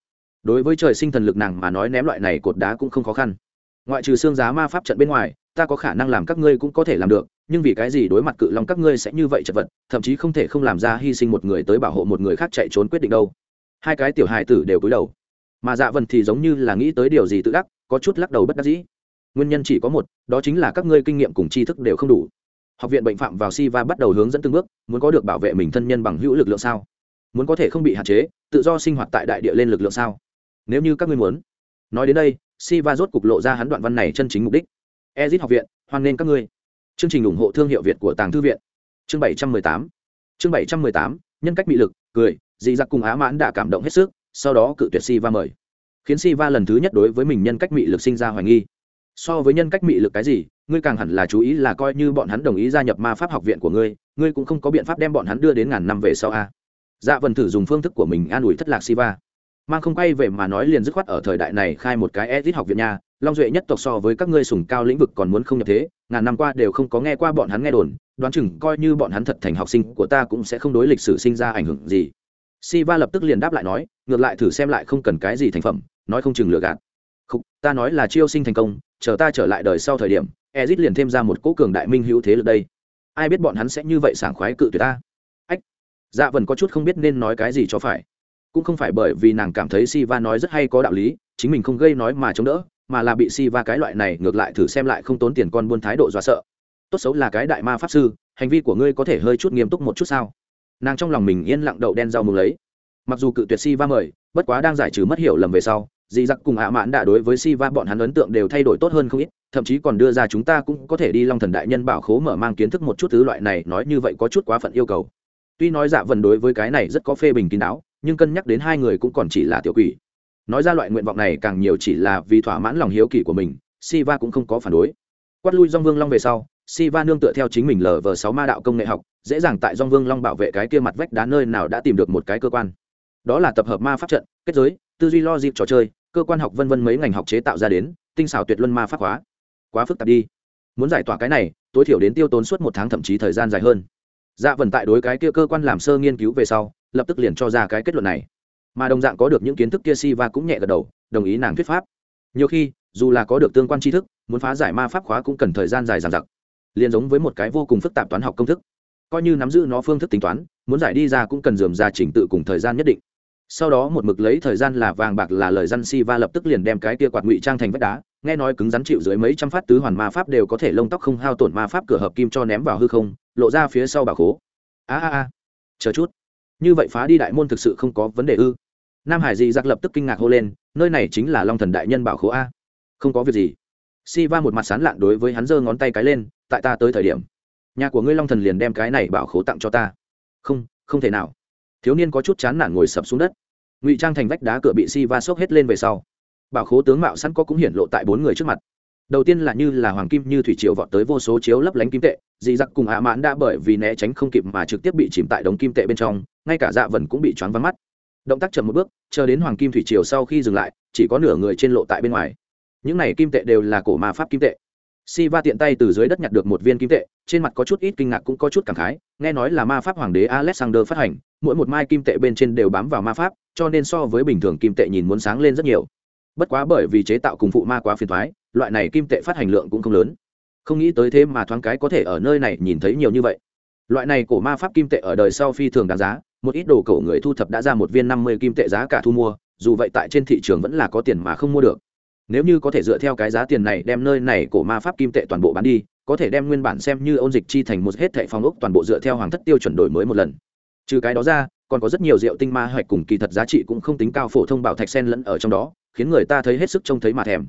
Đối với trời sinh thần lực nàng mà nói ném loại này cột đá cũng không khó khăn. Ngoại trừ xương giá ma pháp trận bên ngoài, ta có khả năng làm các ngươi cũng có thể làm được, nhưng vì cái gì đối mặt cự long các ngươi sẽ như vậy chật vật, thậm chí không thể không làm ra hy sinh một người tới bảo hộ một người khác chạy trốn quyết định đâu. Hai cái tiểu hài tử đều cúi đầu. Mà dạ vần thì giống như là nghĩ tới điều gì tự đắc, có chút lắc đầu bất đắc dĩ. Nguyên nhân chỉ có một, đó chính là các ngươi kinh nghiệm cùng tri thức đều không đủ học viện bệnh phạm vào si va bắt đầu hướng dẫn từng bước, muốn có được bảo vệ mình thân nhân bằng hữu lực lượng sao? Muốn có thể không bị hạn chế, tự do sinh hoạt tại đại địa lên lực lượng sao? Nếu như các ngươi muốn. Nói đến đây si va rốt cục lộ ra hắn đoạn văn này chân chính mục đích. Ezit học viện, hoan nghênh các ngươi. Chương trình ủng hộ thương hiệu việt của tàng thư viện. Chương bảy trăm mười tám. Chương bảy trăm mười tám, nhân cách bị lực, cười, dị giặc cùng á mãn đã cảm động hết sức, sau đó cự tuyệt si va mời. Khiến si va lần thứ nhất đối với mình nhân cách mị lực sinh ra hoài nghi so với nhân cách mị lực cái gì ngươi càng hẳn là chú ý là coi như bọn hắn đồng ý gia nhập ma pháp học viện của ngươi ngươi cũng không có biện pháp đem bọn hắn đưa đến ngàn năm về sau a. Dạ vần thử dùng phương thức của mình an ủi thất lạc Siva, mang không quay về mà nói liền dứt khoát ở thời đại này khai một cái edit học viện nha long duệ nhất tộc so với các ngươi sùng cao lĩnh vực còn muốn không nhập thế ngàn năm qua đều không có nghe qua bọn hắn nghe đồn đoán chừng coi như bọn hắn thật thành học sinh của ta cũng sẽ không đối lịch sử sinh ra ảnh hưởng gì. Siva lập tức liền đáp lại nói ngược lại thử xem lại không cần cái gì thành phẩm nói không chừng lựa gạt. Không, ta nói là chiêu sinh thành công chờ ta trở lại đời sau thời điểm, ezit liền thêm ra một cỗ cường đại minh hữu thế lực đây. Ai biết bọn hắn sẽ như vậy sảng khoái cự tuyệt ta? Ách dạ vần có chút không biết nên nói cái gì cho phải. Cũng không phải bởi vì nàng cảm thấy si va nói rất hay có đạo lý, chính mình không gây nói mà chống đỡ, mà là bị si va cái loại này ngược lại thử xem lại không tốn tiền con buôn thái độ dọa sợ. Tốt xấu là cái đại ma pháp sư, hành vi của ngươi có thể hơi chút nghiêm túc một chút sao? Nàng trong lòng mình yên lặng đậu đen rau mừng lấy. Mặc dù cự tuyệt si va mời, bất quá đang giải trừ mất hiểu lầm về sau dì giặc cùng ạ mãn đã đối với si va bọn hắn ấn tượng đều thay đổi tốt hơn không ít, thậm chí còn đưa ra chúng ta cũng có thể đi long thần đại nhân bảo khố mở mang kiến thức một chút thứ loại này, nói như vậy có chút quá phận yêu cầu. Tuy nói dạ vần đối với cái này rất có phê bình kín đáo, nhưng cân nhắc đến hai người cũng còn chỉ là tiểu quỷ. Nói ra loại nguyện vọng này càng nhiều chỉ là vì thỏa mãn lòng hiếu kỳ của mình si va cũng không có phản đối. Quát lui dong vương long về sau si va nương tựa theo chính mình lờ vờ sáu ma đạo công nghệ học, dễ dàng tại dong vương long bảo vệ cái kia mặt vách đá nơi nào đã tìm được một cái cơ quan. Đó là tập hợp ma pháp trận, kết giới tư duy lo dịp trò chơi, cơ quan học vân vân mấy ngành học chế tạo ra đến, tinh xảo tuyệt luân ma pháp hóa. Quá phức tạp đi. Muốn giải tỏa cái này, tối thiểu đến tiêu tốn suốt một tháng thậm chí thời gian dài hơn. Dạ vần tại đối cái kia cơ quan làm sơ nghiên cứu về sau, lập tức liền cho ra cái kết luận này. Mà đồng dạng có được những kiến thức kia si và cũng nhẹ gật đầu, đồng ý nàng thuyết pháp. Nhiều khi, dù là có được tương quan tri thức, muốn phá giải ma pháp khóa cũng cần thời gian dài dằng dặc. Liền giống với một cái vô cùng phức tạp toán học công thức. Coi như nắm giữ nó phương thức tính toán, muốn giải đi ra cũng cần dườm ra trình tự cùng thời gian nhất định sau đó một mực lấy thời gian là vàng bạc là lời răn si va lập tức liền đem cái kia quạt ngụy trang thành vách đá, nghe nói cứng rắn chịu dưới mấy trăm phát tứ hoàn ma pháp đều có thể lông tóc không hao tổn ma pháp cửa hợp kim cho ném vào hư không, lộ ra phía sau bà khố. A a a, chờ chút. Như vậy phá đi đại môn thực sự không có vấn đề ư? Nam hải dị giặc lập tức kinh ngạc hô lên, nơi này chính là long thần đại nhân bảo khố a. Không có việc gì. Si va một mặt sán lạn đối với hắn giơ ngón tay cái lên, tại ta tới thời điểm, nhà của ngươi long thần liền đem cái này bảo khố tặng cho ta. Không không thể nào. Thiếu niên có chút chán nản ngồi sập xuống đất ngụy trang thành vách đá cửa bị si va sốc hết lên về sau. Bảo khố tướng mạo sẵn có cũng hiển lộ tại bốn người trước mặt. Đầu tiên là như là hoàng kim như thủy triều vọt tới vô số chiếu lấp lánh kim tệ, dị giặc cùng ạ mãn đã bởi vì né tránh không kịp mà trực tiếp bị chìm tại đống kim tệ bên trong, ngay cả dạ vần cũng bị choáng vắng mắt. Động tác chậm một bước, chờ đến hoàng kim thủy triều sau khi dừng lại, chỉ có nửa người trên lộ tại bên ngoài. Những này kim tệ đều là cổ ma pháp kim tệ. Si va tiện tay từ dưới đất nhặt được một viên kim tệ, trên mặt có chút ít kinh ngạc cũng có chút cảm khái, nghe nói là ma pháp hoàng đế alexander phát hành mỗi một mai kim tệ bên trên đều bám vào ma pháp, cho nên so với bình thường kim tệ nhìn muốn sáng lên rất nhiều. Bất quá bởi vì chế tạo cùng phụ ma quá phiền thoái loại này kim tệ phát hành lượng cũng không lớn. Không nghĩ tới thế mà thoáng cái có thể ở nơi này nhìn thấy nhiều như vậy. Loại này cổ ma pháp kim tệ ở đời sau phi thường đáng giá, một ít đồ cổ người thu thập đã ra một viên năm mươi kim tệ giá cả thu mua, dù vậy tại trên thị trường vẫn là có tiền mà không mua được. Nếu như có thể dựa theo cái giá tiền này đem nơi này cổ ma pháp kim tệ toàn bộ bán đi, có thể đem nguyên bản xem như ôn dịch chi thành một hết thệ phong ốc toàn bộ dựa theo hoàng thất tiêu chuẩn đổi mới một lần trừ cái đó ra, còn có rất nhiều rượu tinh ma hoạch cùng kỳ thật giá trị cũng không tính cao phổ thông bảo thạch sen lẫn ở trong đó, khiến người ta thấy hết sức trông thấy mà thèm.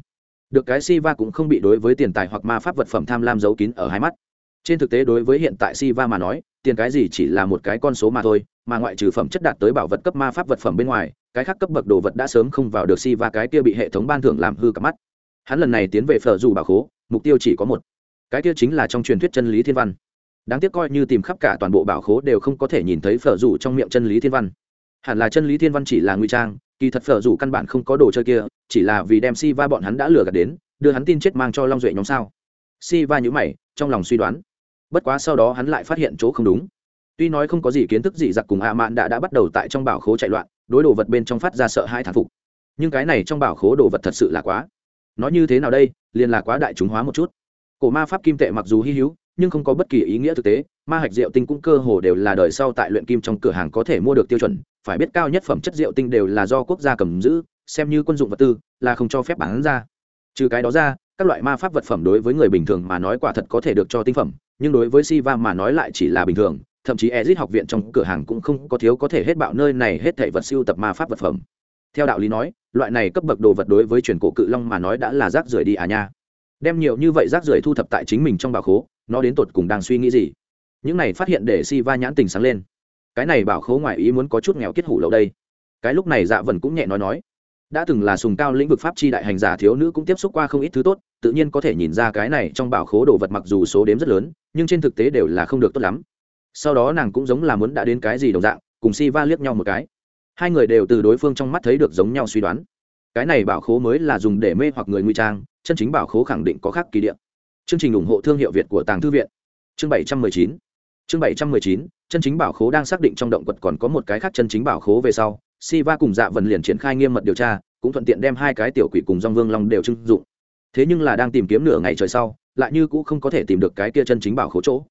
Được cái si va cũng không bị đối với tiền tài hoặc ma pháp vật phẩm tham lam giấu kín ở hai mắt. Trên thực tế đối với hiện tại si va mà nói, tiền cái gì chỉ là một cái con số mà thôi, mà ngoại trừ phẩm chất đạt tới bảo vật cấp ma pháp vật phẩm bên ngoài, cái khác cấp bậc đồ vật đã sớm không vào được si va cái kia bị hệ thống ban thưởng làm hư cả mắt. Hắn lần này tiến về phở dù bảo khố, mục tiêu chỉ có một. Cái kia chính là trong truyền thuyết chân lý thiên văn đáng tiếc coi như tìm khắp cả toàn bộ bảo khố đều không có thể nhìn thấy phở rủ trong miệng chân lý thiên văn. Hẳn là chân lý thiên văn chỉ là nguy trang, kỳ thật phở rủ căn bản không có đồ chơi kia, chỉ là vì đem si va bọn hắn đã lừa gạt đến, đưa hắn tin chết mang cho long duệ nhóm sao. Si va nhữ mày, trong lòng suy đoán. Bất quá sau đó hắn lại phát hiện chỗ không đúng. Tuy nói không có gì kiến thức gì, giặc cùng a mạn đã đã bắt đầu tại trong bảo khố chạy loạn, đối đồ vật bên trong phát ra sợ hai thán phục. Nhưng cái này trong bảo khố đồ vật thật sự là quá. Nói như thế nào đây, liền là quá đại chúng hóa một chút. Cổ ma pháp kim tệ mặc dù hy hữu nhưng không có bất kỳ ý nghĩa thực tế, ma hạch rượu tinh cũng cơ hồ đều là đời sau tại luyện kim trong cửa hàng có thể mua được tiêu chuẩn, phải biết cao nhất phẩm chất rượu tinh đều là do quốc gia cầm giữ, xem như quân dụng vật tư, là không cho phép bán ra. Trừ cái đó ra, các loại ma pháp vật phẩm đối với người bình thường mà nói quả thật có thể được cho tinh phẩm, nhưng đối với si va mà nói lại chỉ là bình thường, thậm chí ezit học viện trong cửa hàng cũng không có thiếu có thể hết bạo nơi này hết thảy vật siêu tập ma pháp vật phẩm. Theo đạo lý nói, loại này cấp bậc đồ vật đối với truyền cổ cự long mà nói đã là rác rưởi đi à nha. Đem nhiều như vậy rác rưởi thu thập tại chính mình trong bạo khố nó đến tột cùng đang suy nghĩ gì? Những này phát hiện để si va nhãn tình sáng lên. Cái này bảo khố ngoại ý muốn có chút nghèo kết hủ lậu đây. Cái lúc này dạ vần cũng nhẹ nói nói. Đã từng là sùng cao lĩnh vực pháp chi đại hành giả thiếu nữ cũng tiếp xúc qua không ít thứ tốt, tự nhiên có thể nhìn ra cái này trong bảo khố đồ vật mặc dù số đếm rất lớn, nhưng trên thực tế đều là không được tốt lắm. Sau đó nàng cũng giống là muốn đã đến cái gì đồng dạng, cùng si va liếc nhau một cái. Hai người đều từ đối phương trong mắt thấy được giống nhau suy đoán. Cái này bảo khố mới là dùng để mê hoặc người nguy trang, chân chính bảo khố khẳng định có khác kỳ điện chương trình ủng hộ thương hiệu việt của tàng thư viện. Chương bảy trăm mười chín. Chương bảy trăm mười chín, chân chính bảo khố đang xác định trong động quật còn có một cái khác chân chính bảo khố về sau si va cùng dạ vần liền triển khai nghiêm mật điều tra, cũng thuận tiện đem hai cái tiểu quỷ cùng dong vương long đều trưng dụng. Thế nhưng là đang tìm kiếm nửa ngày trời sau, lại như cũng không có thể tìm được cái kia chân chính bảo khố chỗ.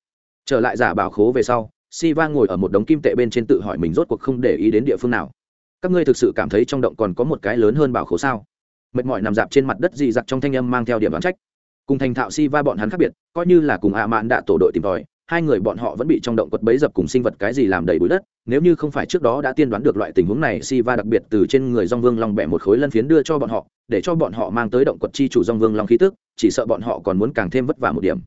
Trở lại giả bảo khố về sau si va ngồi ở một đống kim tệ bên trên tự hỏi mình rốt cuộc không để ý đến địa phương nào. Các ngươi thực sự cảm thấy trong động còn có một cái lớn hơn bảo khố sao? Mệt mỏi nằm dạp trên mặt đất dị giặc trong thanh âm mang theo điểm đoán trách cùng thành thạo si va bọn hắn khác biệt, coi như là cùng ạ mạn đạ tổ đội tìm tòi, hai người bọn họ vẫn bị trong động quật bấy dập cùng sinh vật cái gì làm đầy bụi đất, nếu như không phải trước đó đã tiên đoán được loại tình huống này si va đặc biệt từ trên người dong vương long bẻ một khối lân phiến đưa cho bọn họ, để cho bọn họ mang tới động quật chi chủ dong vương long khí tức, chỉ sợ bọn họ còn muốn càng thêm vất vả một điểm.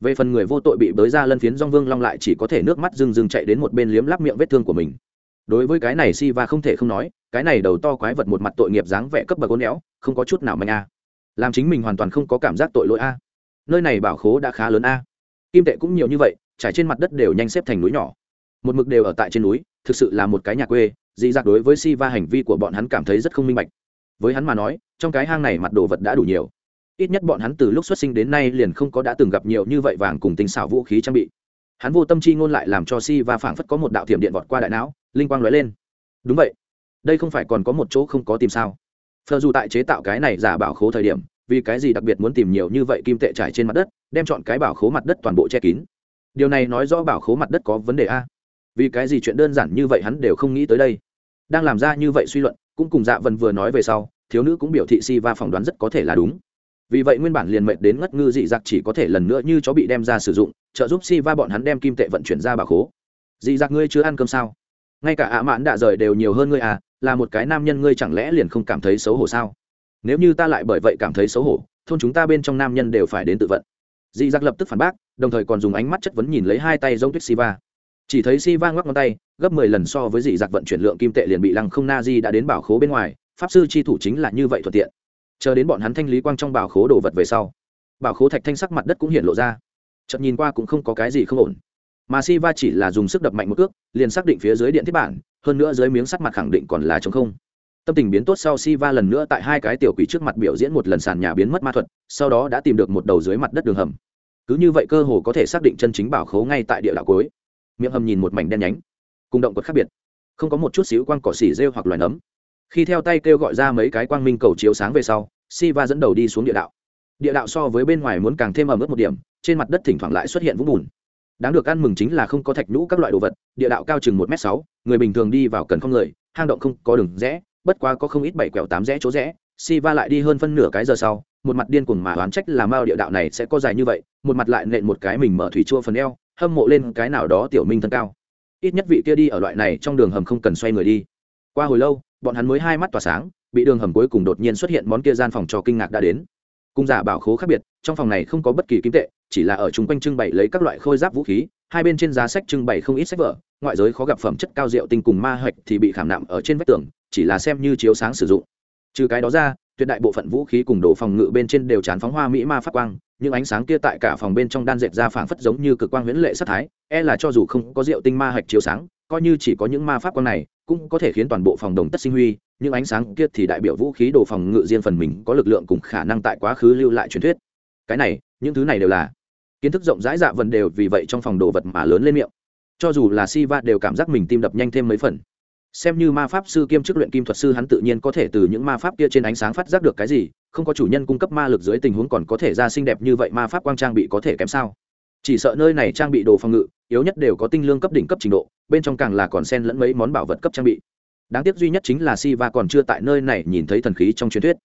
Về phần người vô tội bị bới ra lân phiến, dong vương long lại chỉ có thể nước mắt rưng rưng chạy đến một bên liếm lắp miệng vết thương của mình. Đối với cái này si va không thể không nói, cái này đầu to quái vật một mặt tội nghiệp dáng vẻ cấp bậc ôn éo, không có chút nào manh a làm chính mình hoàn toàn không có cảm giác tội lỗi a. Nơi này bảo khố đã khá lớn a. Kim tệ cũng nhiều như vậy, trải trên mặt đất đều nhanh xếp thành núi nhỏ. Một mực đều ở tại trên núi, thực sự là một cái nhà quê, dị dạc đối với si va hành vi của bọn hắn cảm thấy rất không minh bạch. Với hắn mà nói, trong cái hang này mặt đồ vật đã đủ nhiều. Ít nhất bọn hắn từ lúc xuất sinh đến nay liền không có đã từng gặp nhiều như vậy vàng cùng tinh xảo vũ khí trang bị. Hắn vô tâm chi ngôn lại làm cho si va phảng phất có một đạo thiểm điện vọt qua đại não, linh quang lóe lên. Đúng vậy. Đây không phải còn có một chỗ không có tìm sao phờ dù tại chế tạo cái này giả bảo khố thời điểm, vì cái gì đặc biệt muốn tìm nhiều như vậy kim tệ trải trên mặt đất, đem chọn cái bảo khố mặt đất toàn bộ che kín? Điều này nói rõ bảo khố mặt đất có vấn đề a. Vì cái gì chuyện đơn giản như vậy hắn đều không nghĩ tới đây. Đang làm ra như vậy suy luận, cũng cùng dạ vần vừa nói về sau, thiếu nữ cũng biểu thị si va phỏng đoán rất có thể là đúng. Vì vậy nguyên bản liền mệnh đến ngất ngư dị giặc chỉ có thể lần nữa như chó bị đem ra sử dụng, trợ giúp si va bọn hắn đem kim tệ vận chuyển ra bảo khố. Dị giặc ngươi chưa ăn cơm sao? Ngay cả ạ mãn đạ rời đều nhiều hơn ngươi à là một cái nam nhân ngươi chẳng lẽ liền không cảm thấy xấu hổ sao? Nếu như ta lại bởi vậy cảm thấy xấu hổ, thôn chúng ta bên trong nam nhân đều phải đến tự vận. Dị giặc lập tức phản bác, đồng thời còn dùng ánh mắt chất vấn nhìn lấy hai tay giống tuyết siva. Chỉ thấy siva ngoắc ngón tay, gấp mười lần so với dị giặc vận chuyển lượng kim tệ liền bị lăng không na di đã đến bảo khố bên ngoài, pháp sư chi thủ chính là như vậy thuận tiện. Chờ đến bọn hắn thanh lý quang trong bảo khố đồ vật về sau, bảo khố thạch thanh sắc mặt đất cũng hiện lộ ra. Chậm nhìn qua cũng không có cái gì không ổn mà si va chỉ là dùng sức đập mạnh một cước, liền xác định phía dưới điện thiết bản, hơn nữa dưới miếng sắt mặt khẳng định còn là chống không. Tâm tình biến tốt sau si va lần nữa tại hai cái tiểu quỷ trước mặt biểu diễn một lần sàn nhà biến mất ma thuật, sau đó đã tìm được một đầu dưới mặt đất đường hầm. Cứ như vậy cơ hồ có thể xác định chân chính bảo khấu ngay tại địa đạo cối miệng hầm nhìn một mảnh đen nhánh, cùng động vật khác biệt. Không có một chút xíu quang cỏ xỉ rêu hoặc loài nấm. Khi theo tay kêu gọi ra mấy cái quang minh cầu chiếu sáng về sau si va dẫn đầu đi xuống địa đạo. Địa đạo so với bên ngoài muốn càng thêm ẩm ướt một điểm, trên mặt đất thỉnh thoảng lại xuất hiện vũng bùn đáng được ăn mừng chính là không có thạch nhũ các loại đồ vật, địa đạo cao chừng một m sáu, người bình thường đi vào cần không người, hang động không có đường rẽ, bất quá có không ít bảy quẹo tám rẽ chỗ rẽ. Si va lại đi hơn phân nửa cái giờ sau, một mặt điên cuồng mà oán trách là mao địa đạo này sẽ có dài như vậy, một mặt lại nện một cái mình mở thủy chua phần eo, hâm mộ lên cái nào đó tiểu minh thân cao. Ít nhất vị kia đi ở loại này trong đường hầm không cần xoay người đi. Qua hồi lâu, bọn hắn mới hai mắt tỏa sáng, bị đường hầm cuối cùng đột nhiên xuất hiện món kia gian phòng cho kinh ngạc đã đến cung giả bảo khố khác biệt, trong phòng này không có bất kỳ kim tệ, chỉ là ở chung quanh trưng bày lấy các loại khôi giáp vũ khí, hai bên trên giá sách trưng bày không ít sách vở, ngoại giới khó gặp phẩm chất cao rượu tinh cùng ma hạch thì bị khảm nạm ở trên vách tường, chỉ là xem như chiếu sáng sử dụng. Trừ cái đó ra, tuyệt đại bộ phận vũ khí cùng đồ phòng ngự bên trên đều chán phóng hoa mỹ ma phát quang, những ánh sáng kia tại cả phòng bên trong đan dệt ra phảng phất giống như cực quang huyễn lệ sát thái e là cho dù không có rượu tinh ma hạch chiếu sáng, coi như chỉ có những ma pháp quang này, cũng có thể khiến toàn bộ phòng đồng tất sinh huy những ánh sáng kia thì đại biểu vũ khí đồ phòng ngự riêng phần mình có lực lượng cùng khả năng tại quá khứ lưu lại truyền thuyết. Cái này, những thứ này đều là kiến thức rộng rãi dạ vần đều vì vậy trong phòng đồ vật mà lớn lên miệng. Cho dù là si va đều cảm giác mình tim đập nhanh thêm mấy phần. Xem như ma pháp sư kiêm chức luyện kim thuật sư hắn tự nhiên có thể từ những ma pháp kia trên ánh sáng phát giác được cái gì, không có chủ nhân cung cấp ma lực dưới tình huống còn có thể ra xinh đẹp như vậy ma pháp quang trang bị có thể kém sao? Chỉ sợ nơi này trang bị đồ phòng ngự, yếu nhất đều có tinh lương cấp đỉnh cấp trình độ, bên trong càng là còn sen lẫn mấy món bảo vật cấp trang bị đáng tiếc duy nhất chính là si va còn chưa tại nơi này nhìn thấy thần khí trong truyền thuyết.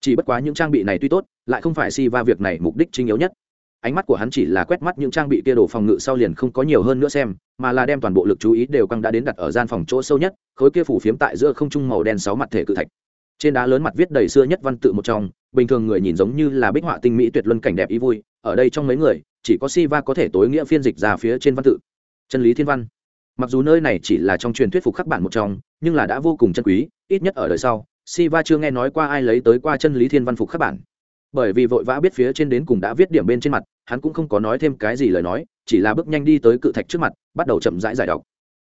Chỉ bất quá những trang bị này tuy tốt, lại không phải si va việc này mục đích chính yếu nhất. Ánh mắt của hắn chỉ là quét mắt những trang bị kia đồ phòng ngự sau liền không có nhiều hơn nữa xem, mà là đem toàn bộ lực chú ý đều căng đã đến đặt ở gian phòng chỗ sâu nhất, khối kia phủ phiếm tại giữa không trung màu đen sáu mặt thể cự thạch. Trên đá lớn mặt viết đầy xưa nhất văn tự một trong, bình thường người nhìn giống như là bích họa tinh mỹ tuyệt luân cảnh đẹp ý vui, ở đây trong mấy người, chỉ có si va có thể tối nghĩa phiên dịch ra phía trên văn tự. Chân lý thiên văn mặc dù nơi này chỉ là trong truyền thuyết phục khắc bản một trong, nhưng là đã vô cùng chân quý, ít nhất ở đời sau si va chưa nghe nói qua ai lấy tới qua chân lý thiên văn phục khắc bản. Bởi vì vội vã biết phía trên đến cùng đã viết điểm bên trên mặt, hắn cũng không có nói thêm cái gì lời nói, chỉ là bước nhanh đi tới cự thạch trước mặt, bắt đầu chậm rãi giải đọc.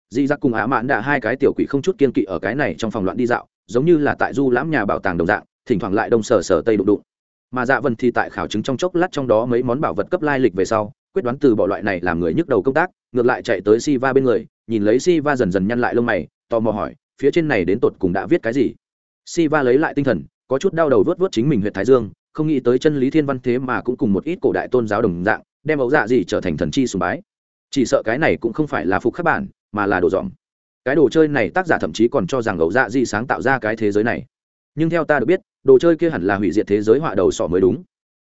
Di giặc cùng ả mãn đã hai cái tiểu quỷ không chút kiên kỵ ở cái này trong phòng loạn đi dạo, giống như là tại du lãm nhà bảo tàng đồng dạng, thỉnh thoảng lại đông sở sở tây đụng đụng. Mà dạ vần thì tại khảo chứng trong chốc lát trong đó mấy món bảo vật cấp lai lịch về sau quyết đoán từ bỏ loại này làm người nhức đầu công tác, ngược lại chạy tới si va bên người, nhìn lấy si va dần dần nhăn lại lông mày, tò mò hỏi, phía trên này đến tột cùng đã viết cái gì? Si va lấy lại tinh thần, có chút đau đầu vớt vớt chính mình huyện thái dương, không nghĩ tới chân lý thiên văn thế mà cũng cùng một ít cổ đại tôn giáo đồng dạng, đem ấu dạ gì trở thành thần chi sùng bái. Chỉ sợ cái này cũng không phải là phục khắc bản, mà là đồ dòm. Cái đồ chơi này tác giả thậm chí còn cho rằng ấu dạ gì sáng tạo ra cái thế giới này. Nhưng theo ta được biết, đồ chơi kia hẳn là hủy diệt thế giới họa đầu sỏ mới đúng.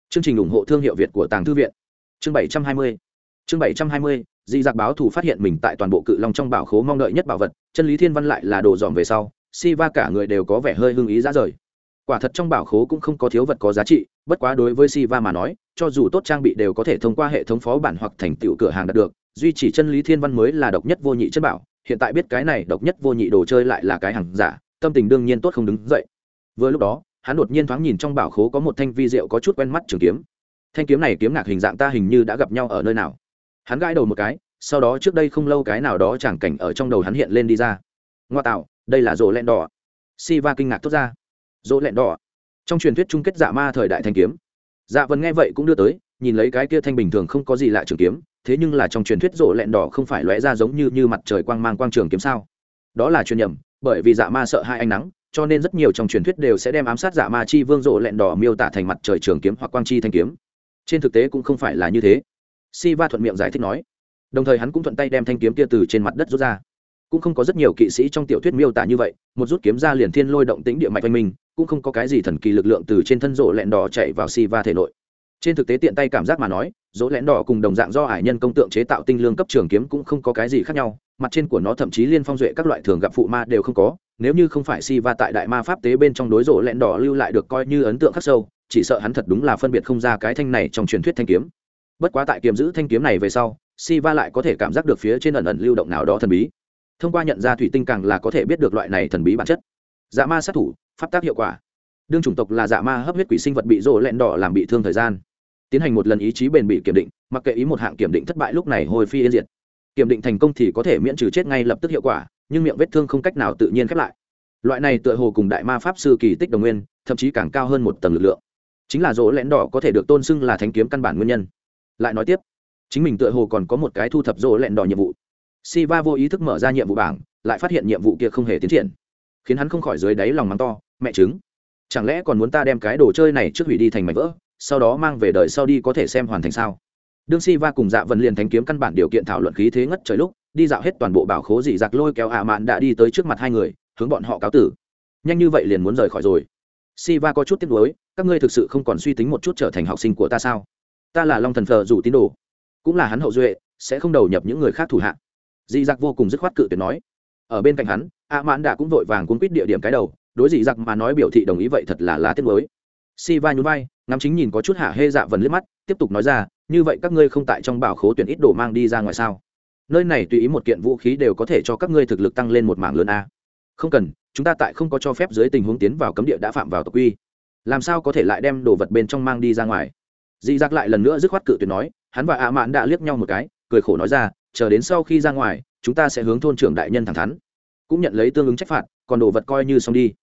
Chương trình ủng hộ thương hiệu việt của tàng thư viện chương bảy trăm hai mươi. Chương bảy trăm hai mươi dị giặc báo thủ phát hiện mình tại toàn bộ cự long trong bảo khố mong đợi nhất bảo vật, chân lý thiên văn lại là đồ dòm về sau, si va cả người đều có vẻ hơi hưng ý ra rời. Quả thật trong bảo khố cũng không có thiếu vật có giá trị, bất quá đối với si va mà nói, cho dù tốt trang bị đều có thể thông qua hệ thống phó bản hoặc thành tựu cửa hàng đạt được, duy chỉ chân lý thiên văn mới là độc nhất vô nhị chất bảo, hiện tại biết cái này độc nhất vô nhị đồ chơi lại là cái hàng giả, tâm tình đương nhiên tốt không đứng dậy. Vừa lúc đó, hắn đột nhiên thoáng nhìn trong bảo khố có một thanh vi rượu có chút quen mắt trường kiếm thanh kiếm này kiếm ngạc hình dạng ta hình như đã gặp nhau ở nơi nào? Hắn gãi đầu một cái, sau đó trước đây không lâu cái nào đó chẳng cảnh ở trong đầu hắn hiện lên đi ra. Ngoa tạo, đây là rổ lẹn đỏ. Si va kinh ngạc thốt ra. Rổ lẹn đỏ. Trong truyền thuyết chung kết dạ ma thời đại thanh kiếm. Dạ vân nghe vậy cũng đưa tới, nhìn lấy cái kia thanh bình thường không có gì lạ trường kiếm, thế nhưng là trong truyền thuyết rổ lẹn đỏ không phải lóe ra giống như như mặt trời quang mang quang trường kiếm sao? Đó là truyền nhầm, bởi vì dạ ma sợ hai ánh nắng, cho nên rất nhiều trong truyền thuyết đều sẽ đem ám sát dạ ma chi vương rộ lẹn đỏ miêu tả thành mặt trời trường kiếm hoặc quang chi thanh kiếm trên thực tế cũng không phải là như thế. Si va thuận miệng giải thích nói. Đồng thời hắn cũng thuận tay đem thanh kiếm kia từ trên mặt đất rút ra. Cũng không có rất nhiều kỵ sĩ trong tiểu thuyết miêu tả như vậy, một rút kiếm ra liền thiên lôi động tính địa mạch oanh minh, cũng không có cái gì thần kỳ lực lượng từ trên thân rộ lẹn đỏ chạy vào si va thể nội. Trên thực tế tiện tay cảm giác mà nói, rỗ lẽn đỏ cùng đồng dạng do hải nhân công tượng chế tạo tinh lương cấp trường kiếm cũng không có cái gì khác nhau, mặt trên của nó thậm chí liên phong duệ các loại thường gặp phụ ma đều không có, nếu như không phải si va tại đại ma pháp tế bên trong đối rỗ lẽn đỏ lưu lại được coi như ấn tượng khắc sâu chỉ sợ hắn thật đúng là phân biệt không ra cái thanh này trong truyền thuyết thanh kiếm. Bất quá tại kiếm giữ thanh kiếm này về sau si va lại có thể cảm giác được phía trên ẩn ẩn lưu động nào đó thần bí. Thông qua nhận ra thủy tinh càng là có thể biết được loại này thần bí bản chất. Dạ ma sát thủ, pháp tác hiệu quả. Đương chủng tộc là dạ ma hấp huyết quỷ sinh vật bị rồ lẹn đỏ làm bị thương thời gian. Tiến hành một lần ý chí bền bỉ kiểm định, mặc kệ ý một hạng kiểm định thất bại lúc này hồi phi yên diệt. Kiểm định thành công thì có thể miễn trừ chết ngay lập tức hiệu quả, nhưng miệng vết thương không cách nào tự nhiên khép lại. Loại này tựa hồ cùng đại ma pháp sư kỳ tích đồng nguyên, thậm chí càng cao hơn một tầng lực lượng chính là rỗ lẽn đỏ có thể được tôn xưng là thánh kiếm căn bản nguyên nhân. Lại nói tiếp, chính mình tựa hồ còn có một cái thu thập rỗ lẽn đỏ nhiệm vụ. Si va vô ý thức mở ra nhiệm vụ bảng, lại phát hiện nhiệm vụ kia không hề tiến triển, khiến hắn không khỏi dưới đáy lòng mắng to, mẹ chứng chẳng lẽ còn muốn ta đem cái đồ chơi này trước hủy đi thành mảnh vỡ, sau đó mang về đời sau đi có thể xem hoàn thành sao? Đương si va cùng dạ vần liền thanh kiếm căn bản điều kiện thảo luận khí thế ngất trời lúc, đi dạo hết toàn bộ bảo khố dị giặc lôi kéo ạ mạn đã đi tới trước mặt hai người, hướng bọn họ cáo tử. Nhanh như vậy liền muốn rời khỏi rồi. Si va có chút tiếc nuối các ngươi thực sự không còn suy tính một chút trở thành học sinh của ta sao? Ta là long thần phờ dù tín đồ. Cũng là hắn hậu duệ, sẽ không đầu nhập những người khác thủ hạ. Dị giặc vô cùng dứt khoát cự tuyệt nói. Ở bên cạnh hắn, a mạn đã cũng vội vàng cuốn quýt địa điểm cái đầu, đối dị giặc mà nói biểu thị đồng ý vậy thật là lá tiếc mới. Si va nhún vai, ngắm chính nhìn có chút hạ hê dạ vần liếc mắt, tiếp tục nói ra, như vậy các ngươi không tại trong bảo khố tuyển ít đồ mang đi ra ngoài sao? Nơi này tùy ý một kiện vũ khí đều có thể cho các ngươi thực lực tăng lên một mảng lớn a. Không cần, chúng ta tại không có cho phép dưới tình huống tiến vào cấm địa đã phạm vào tộc quy làm sao có thể lại đem đồ vật bên trong mang đi ra ngoài? Dị giặc lại lần nữa dứt khoát cự tuyệt nói, hắn và ạ mạn đã liếc nhau một cái, cười khổ nói ra, chờ đến sau khi ra ngoài, chúng ta sẽ hướng thôn trưởng đại nhân thẳng thắn. Cũng nhận lấy tương ứng trách phạt, còn đồ vật coi như xong đi.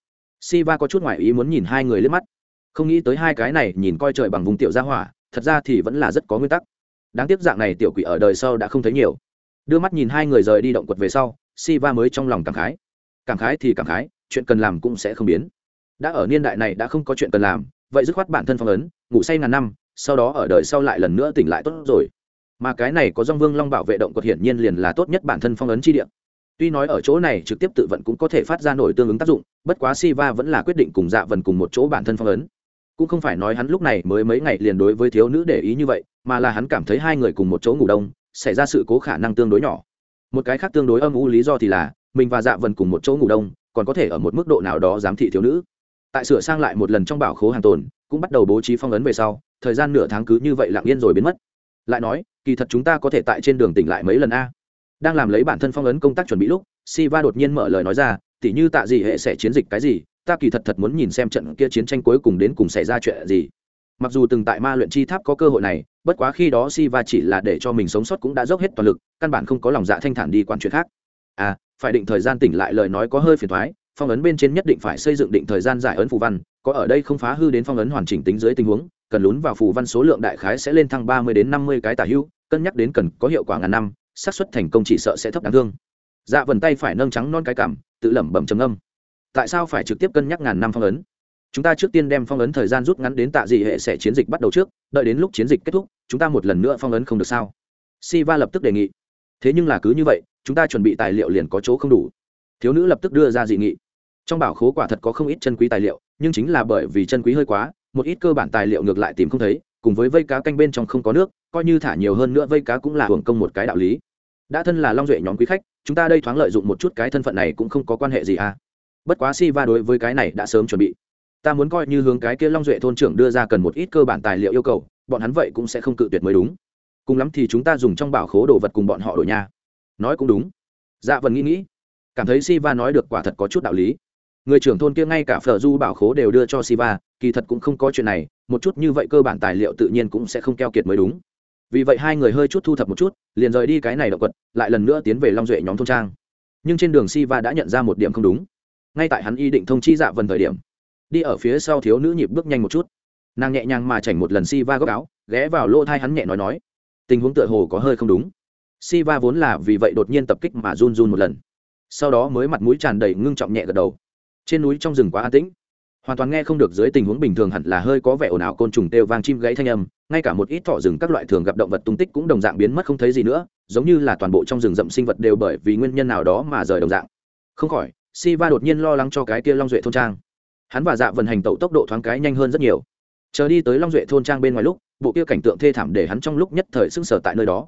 Siva có chút ngoại ý muốn nhìn hai người liếc mắt. Không nghĩ tới hai cái này nhìn coi trời bằng vùng tiểu gia hỏa, thật ra thì vẫn là rất có nguyên tắc. Đáng tiếc dạng này tiểu quỷ ở đời sau đã không thấy nhiều. Đưa mắt nhìn hai người rời đi động quật về sau, Siva mới trong lòng cảm khái. Cảm khái thì cảm khái, chuyện cần làm cũng sẽ không biến đã ở niên đại này đã không có chuyện cần làm, vậy dứt khoát bản thân phong ấn, ngủ say ngàn năm, sau đó ở đời sau lại lần nữa tỉnh lại tốt rồi. Mà cái này có dòng vương long bảo vệ động quật hiển nhiên liền là tốt nhất bản thân phong ấn chi địa. Tuy nói ở chỗ này trực tiếp tự vận cũng có thể phát ra nổi tương ứng tác dụng, bất quá Siva vẫn là quyết định cùng dạ vần cùng một chỗ bản thân phong ấn. Cũng không phải nói hắn lúc này mới mấy ngày liền đối với thiếu nữ để ý như vậy, mà là hắn cảm thấy hai người cùng một chỗ ngủ đông, xảy ra sự cố khả năng tương đối nhỏ. Một cái khác tương đối âm u lý do thì là, mình và dạ vần cùng một chỗ ngủ đông, còn có thể ở một mức độ nào đó giám thị thiếu nữ tại sửa sang lại một lần trong bảo khố hàng tồn, cũng bắt đầu bố trí phong ấn về sau, thời gian nửa tháng cứ như vậy lặng yên rồi biến mất. Lại nói, kỳ thật chúng ta có thể tại trên đường tỉnh lại mấy lần a. Đang làm lấy bản thân phong ấn công tác chuẩn bị lúc, Siva đột nhiên mở lời nói ra, tỉ như tạ gì hệ sẽ chiến dịch cái gì, ta kỳ thật thật muốn nhìn xem trận kia chiến tranh cuối cùng đến cùng xảy ra chuyện gì. Mặc dù từng tại ma luyện chi tháp có cơ hội này, bất quá khi đó Siva chỉ là để cho mình sống sót cũng đã dốc hết toàn lực, căn bản không có lòng dạ thanh thản đi quan chuyện khác. À phải định thời gian tỉnh lại lời nói có hơi phiền thoái phong ấn bên trên nhất định phải xây dựng định thời gian giải ấn phù văn, có ở đây không phá hư đến phong ấn hoàn chỉnh tính dưới tình huống, cần lún vào phù văn số lượng đại khái sẽ lên thăng ba mươi đến năm mươi cái tả hưu cân nhắc đến cần có hiệu quả ngàn năm, xác suất thành công chỉ sợ sẽ thấp đáng thương. Dạ vần tay phải nâng trắng non cái cảm, tự lẩm bẩm trầm âm tại sao phải trực tiếp cân nhắc ngàn năm phong ấn? Chúng ta trước tiên đem phong ấn thời gian rút ngắn đến tạ dị hệ sẽ chiến dịch bắt đầu trước, đợi đến lúc chiến dịch kết thúc, chúng ta một lần nữa phong ấn không được sao? Siva lập tức đề nghị. Thế nhưng là cứ như vậy, chúng ta chuẩn bị tài liệu liền có chỗ không đủ thiếu nữ lập tức đưa ra dị nghị. Trong bảo khố quả thật có không ít chân quý tài liệu, nhưng chính là bởi vì chân quý hơi quá, một ít cơ bản tài liệu ngược lại tìm không thấy, cùng với vây cá canh bên trong không có nước, coi như thả nhiều hơn nữa vây cá cũng là hưởng công một cái đạo lý. Đã thân là long duệ nhóm quý khách, chúng ta đây thoáng lợi dụng một chút cái thân phận này cũng không có quan hệ gì à. Bất quá si va đối với cái này đã sớm chuẩn bị. Ta muốn coi như hướng cái kia long duệ thôn trưởng đưa ra cần một ít cơ bản tài liệu yêu cầu, bọn hắn vậy cũng sẽ không cự tuyệt mới đúng. Cùng lắm thì chúng ta dùng trong bảo khố đồ vật cùng bọn họ đổi nha. Nói cũng đúng. Dạ vần nghĩ nghĩ cảm thấy siva nói được quả thật có chút đạo lý. Người trưởng thôn kia ngay cả phở du bảo khố đều đưa cho siva, kỳ thật cũng không có chuyện này, một chút như vậy cơ bản tài liệu tự nhiên cũng sẽ không keo kiệt mới đúng. Vì vậy hai người hơi chút thu thập một chút, liền rời đi cái này động quật, lại lần nữa tiến về long duệ nhóm thôn trang. Nhưng trên đường siva đã nhận ra một điểm không đúng. Ngay tại hắn ý định thông chi dạ vần thời điểm, đi ở phía sau thiếu nữ nhịp bước nhanh một chút. Nàng nhẹ nhàng mà chảnh một lần siva góc áo, ghé vào lỗ thai hắn nhẹ nói nói, tình huống tựa hồ có hơi không đúng. Siva vốn là vì vậy đột nhiên tập kích mà run run một lần. Sau đó mới mặt mũi tràn đầy ngưng trọng nhẹ gật đầu. Trên núi trong rừng quá an tĩnh, hoàn toàn nghe không được dưới tình huống bình thường hẳn là hơi có vẻ ồn ào côn trùng kêu vang chim gãy thanh âm, ngay cả một ít thỏ rừng các loại thường gặp động vật tung tích cũng đồng dạng biến mất không thấy gì nữa, giống như là toàn bộ trong rừng rậm sinh vật đều bởi vì nguyên nhân nào đó mà rời đồng dạng. Không khỏi, Siva đột nhiên lo lắng cho cái kia Long Duệ thôn trang. Hắn và Dạ vận hành tẩu tốc độ thoáng cái nhanh hơn rất nhiều. Chờ đi tới Long Duệ thôn trang bên ngoài lúc, bộ kia cảnh tượng thê thảm để hắn trong lúc nhất thời sững sờ tại nơi đó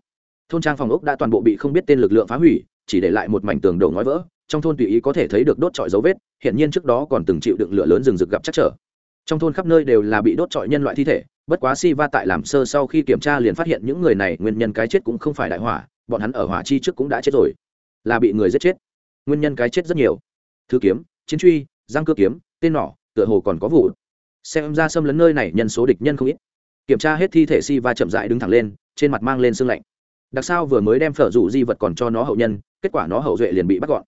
thôn trang phòng ốc đã toàn bộ bị không biết tên lực lượng phá hủy chỉ để lại một mảnh tường đổ ngói vỡ, trong thôn tùy ý có thể thấy được đốt trọi dấu vết, hiện nhiên trước đó còn từng chịu đựng lửa lớn rừng rực gặp chắc trở. Trong thôn khắp nơi đều là bị đốt trọi nhân loại thi thể, bất quá si va tại làm sơ sau khi kiểm tra liền phát hiện những người này nguyên nhân cái chết cũng không phải đại hỏa, bọn hắn ở hỏa chi trước cũng đã chết rồi. Là bị người giết chết. Nguyên nhân cái chết rất nhiều. Thư kiếm, chiến truy giang cơ kiếm, tên nỏ, tựa hồ còn có vụ. Xem ra xâm lấn nơi này nhân số địch nhân không ít. Kiểm tra hết thi thể si va chậm rãi đứng thẳng lên, trên mặt mang lên sương lạnh đặc sao vừa mới đem phở rủ di vật còn cho nó hậu nhân, kết quả nó hậu duệ liền bị bắt gọn.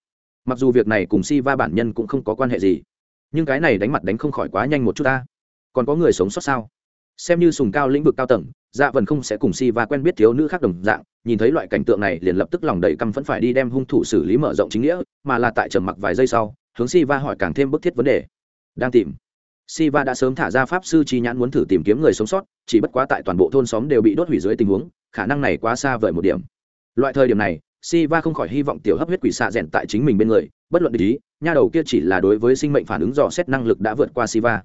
Mặc dù việc này cùng si va bản nhân cũng không có quan hệ gì, nhưng cái này đánh mặt đánh không khỏi quá nhanh một chút ta. Còn có người sống sót sao? Xem như sùng cao lĩnh vực cao tầng dạ vần không sẽ cùng si va quen biết thiếu nữ khác đồng dạng, nhìn thấy loại cảnh tượng này liền lập tức lòng đầy căm phẫn phải đi đem hung thủ xử lý mở rộng chính nghĩa, mà là tại trầm mặc vài giây sau, hướng si va hỏi càng thêm bức thiết vấn đề. Đang tìm. Si va đã sớm thả ra pháp sư chi nhãn muốn thử tìm kiếm người sống sót, chỉ bất quá tại toàn bộ thôn xóm đều bị đốt hủy dưới tình huống khả năng này quá xa vời một điểm. Loại thời điểm này, Siva không khỏi hy vọng tiểu hấp huyết quỷ xạ rèn tại chính mình bên người, bất luận ý, nha đầu kia chỉ là đối với sinh mệnh phản ứng dò xét năng lực đã vượt qua Siva.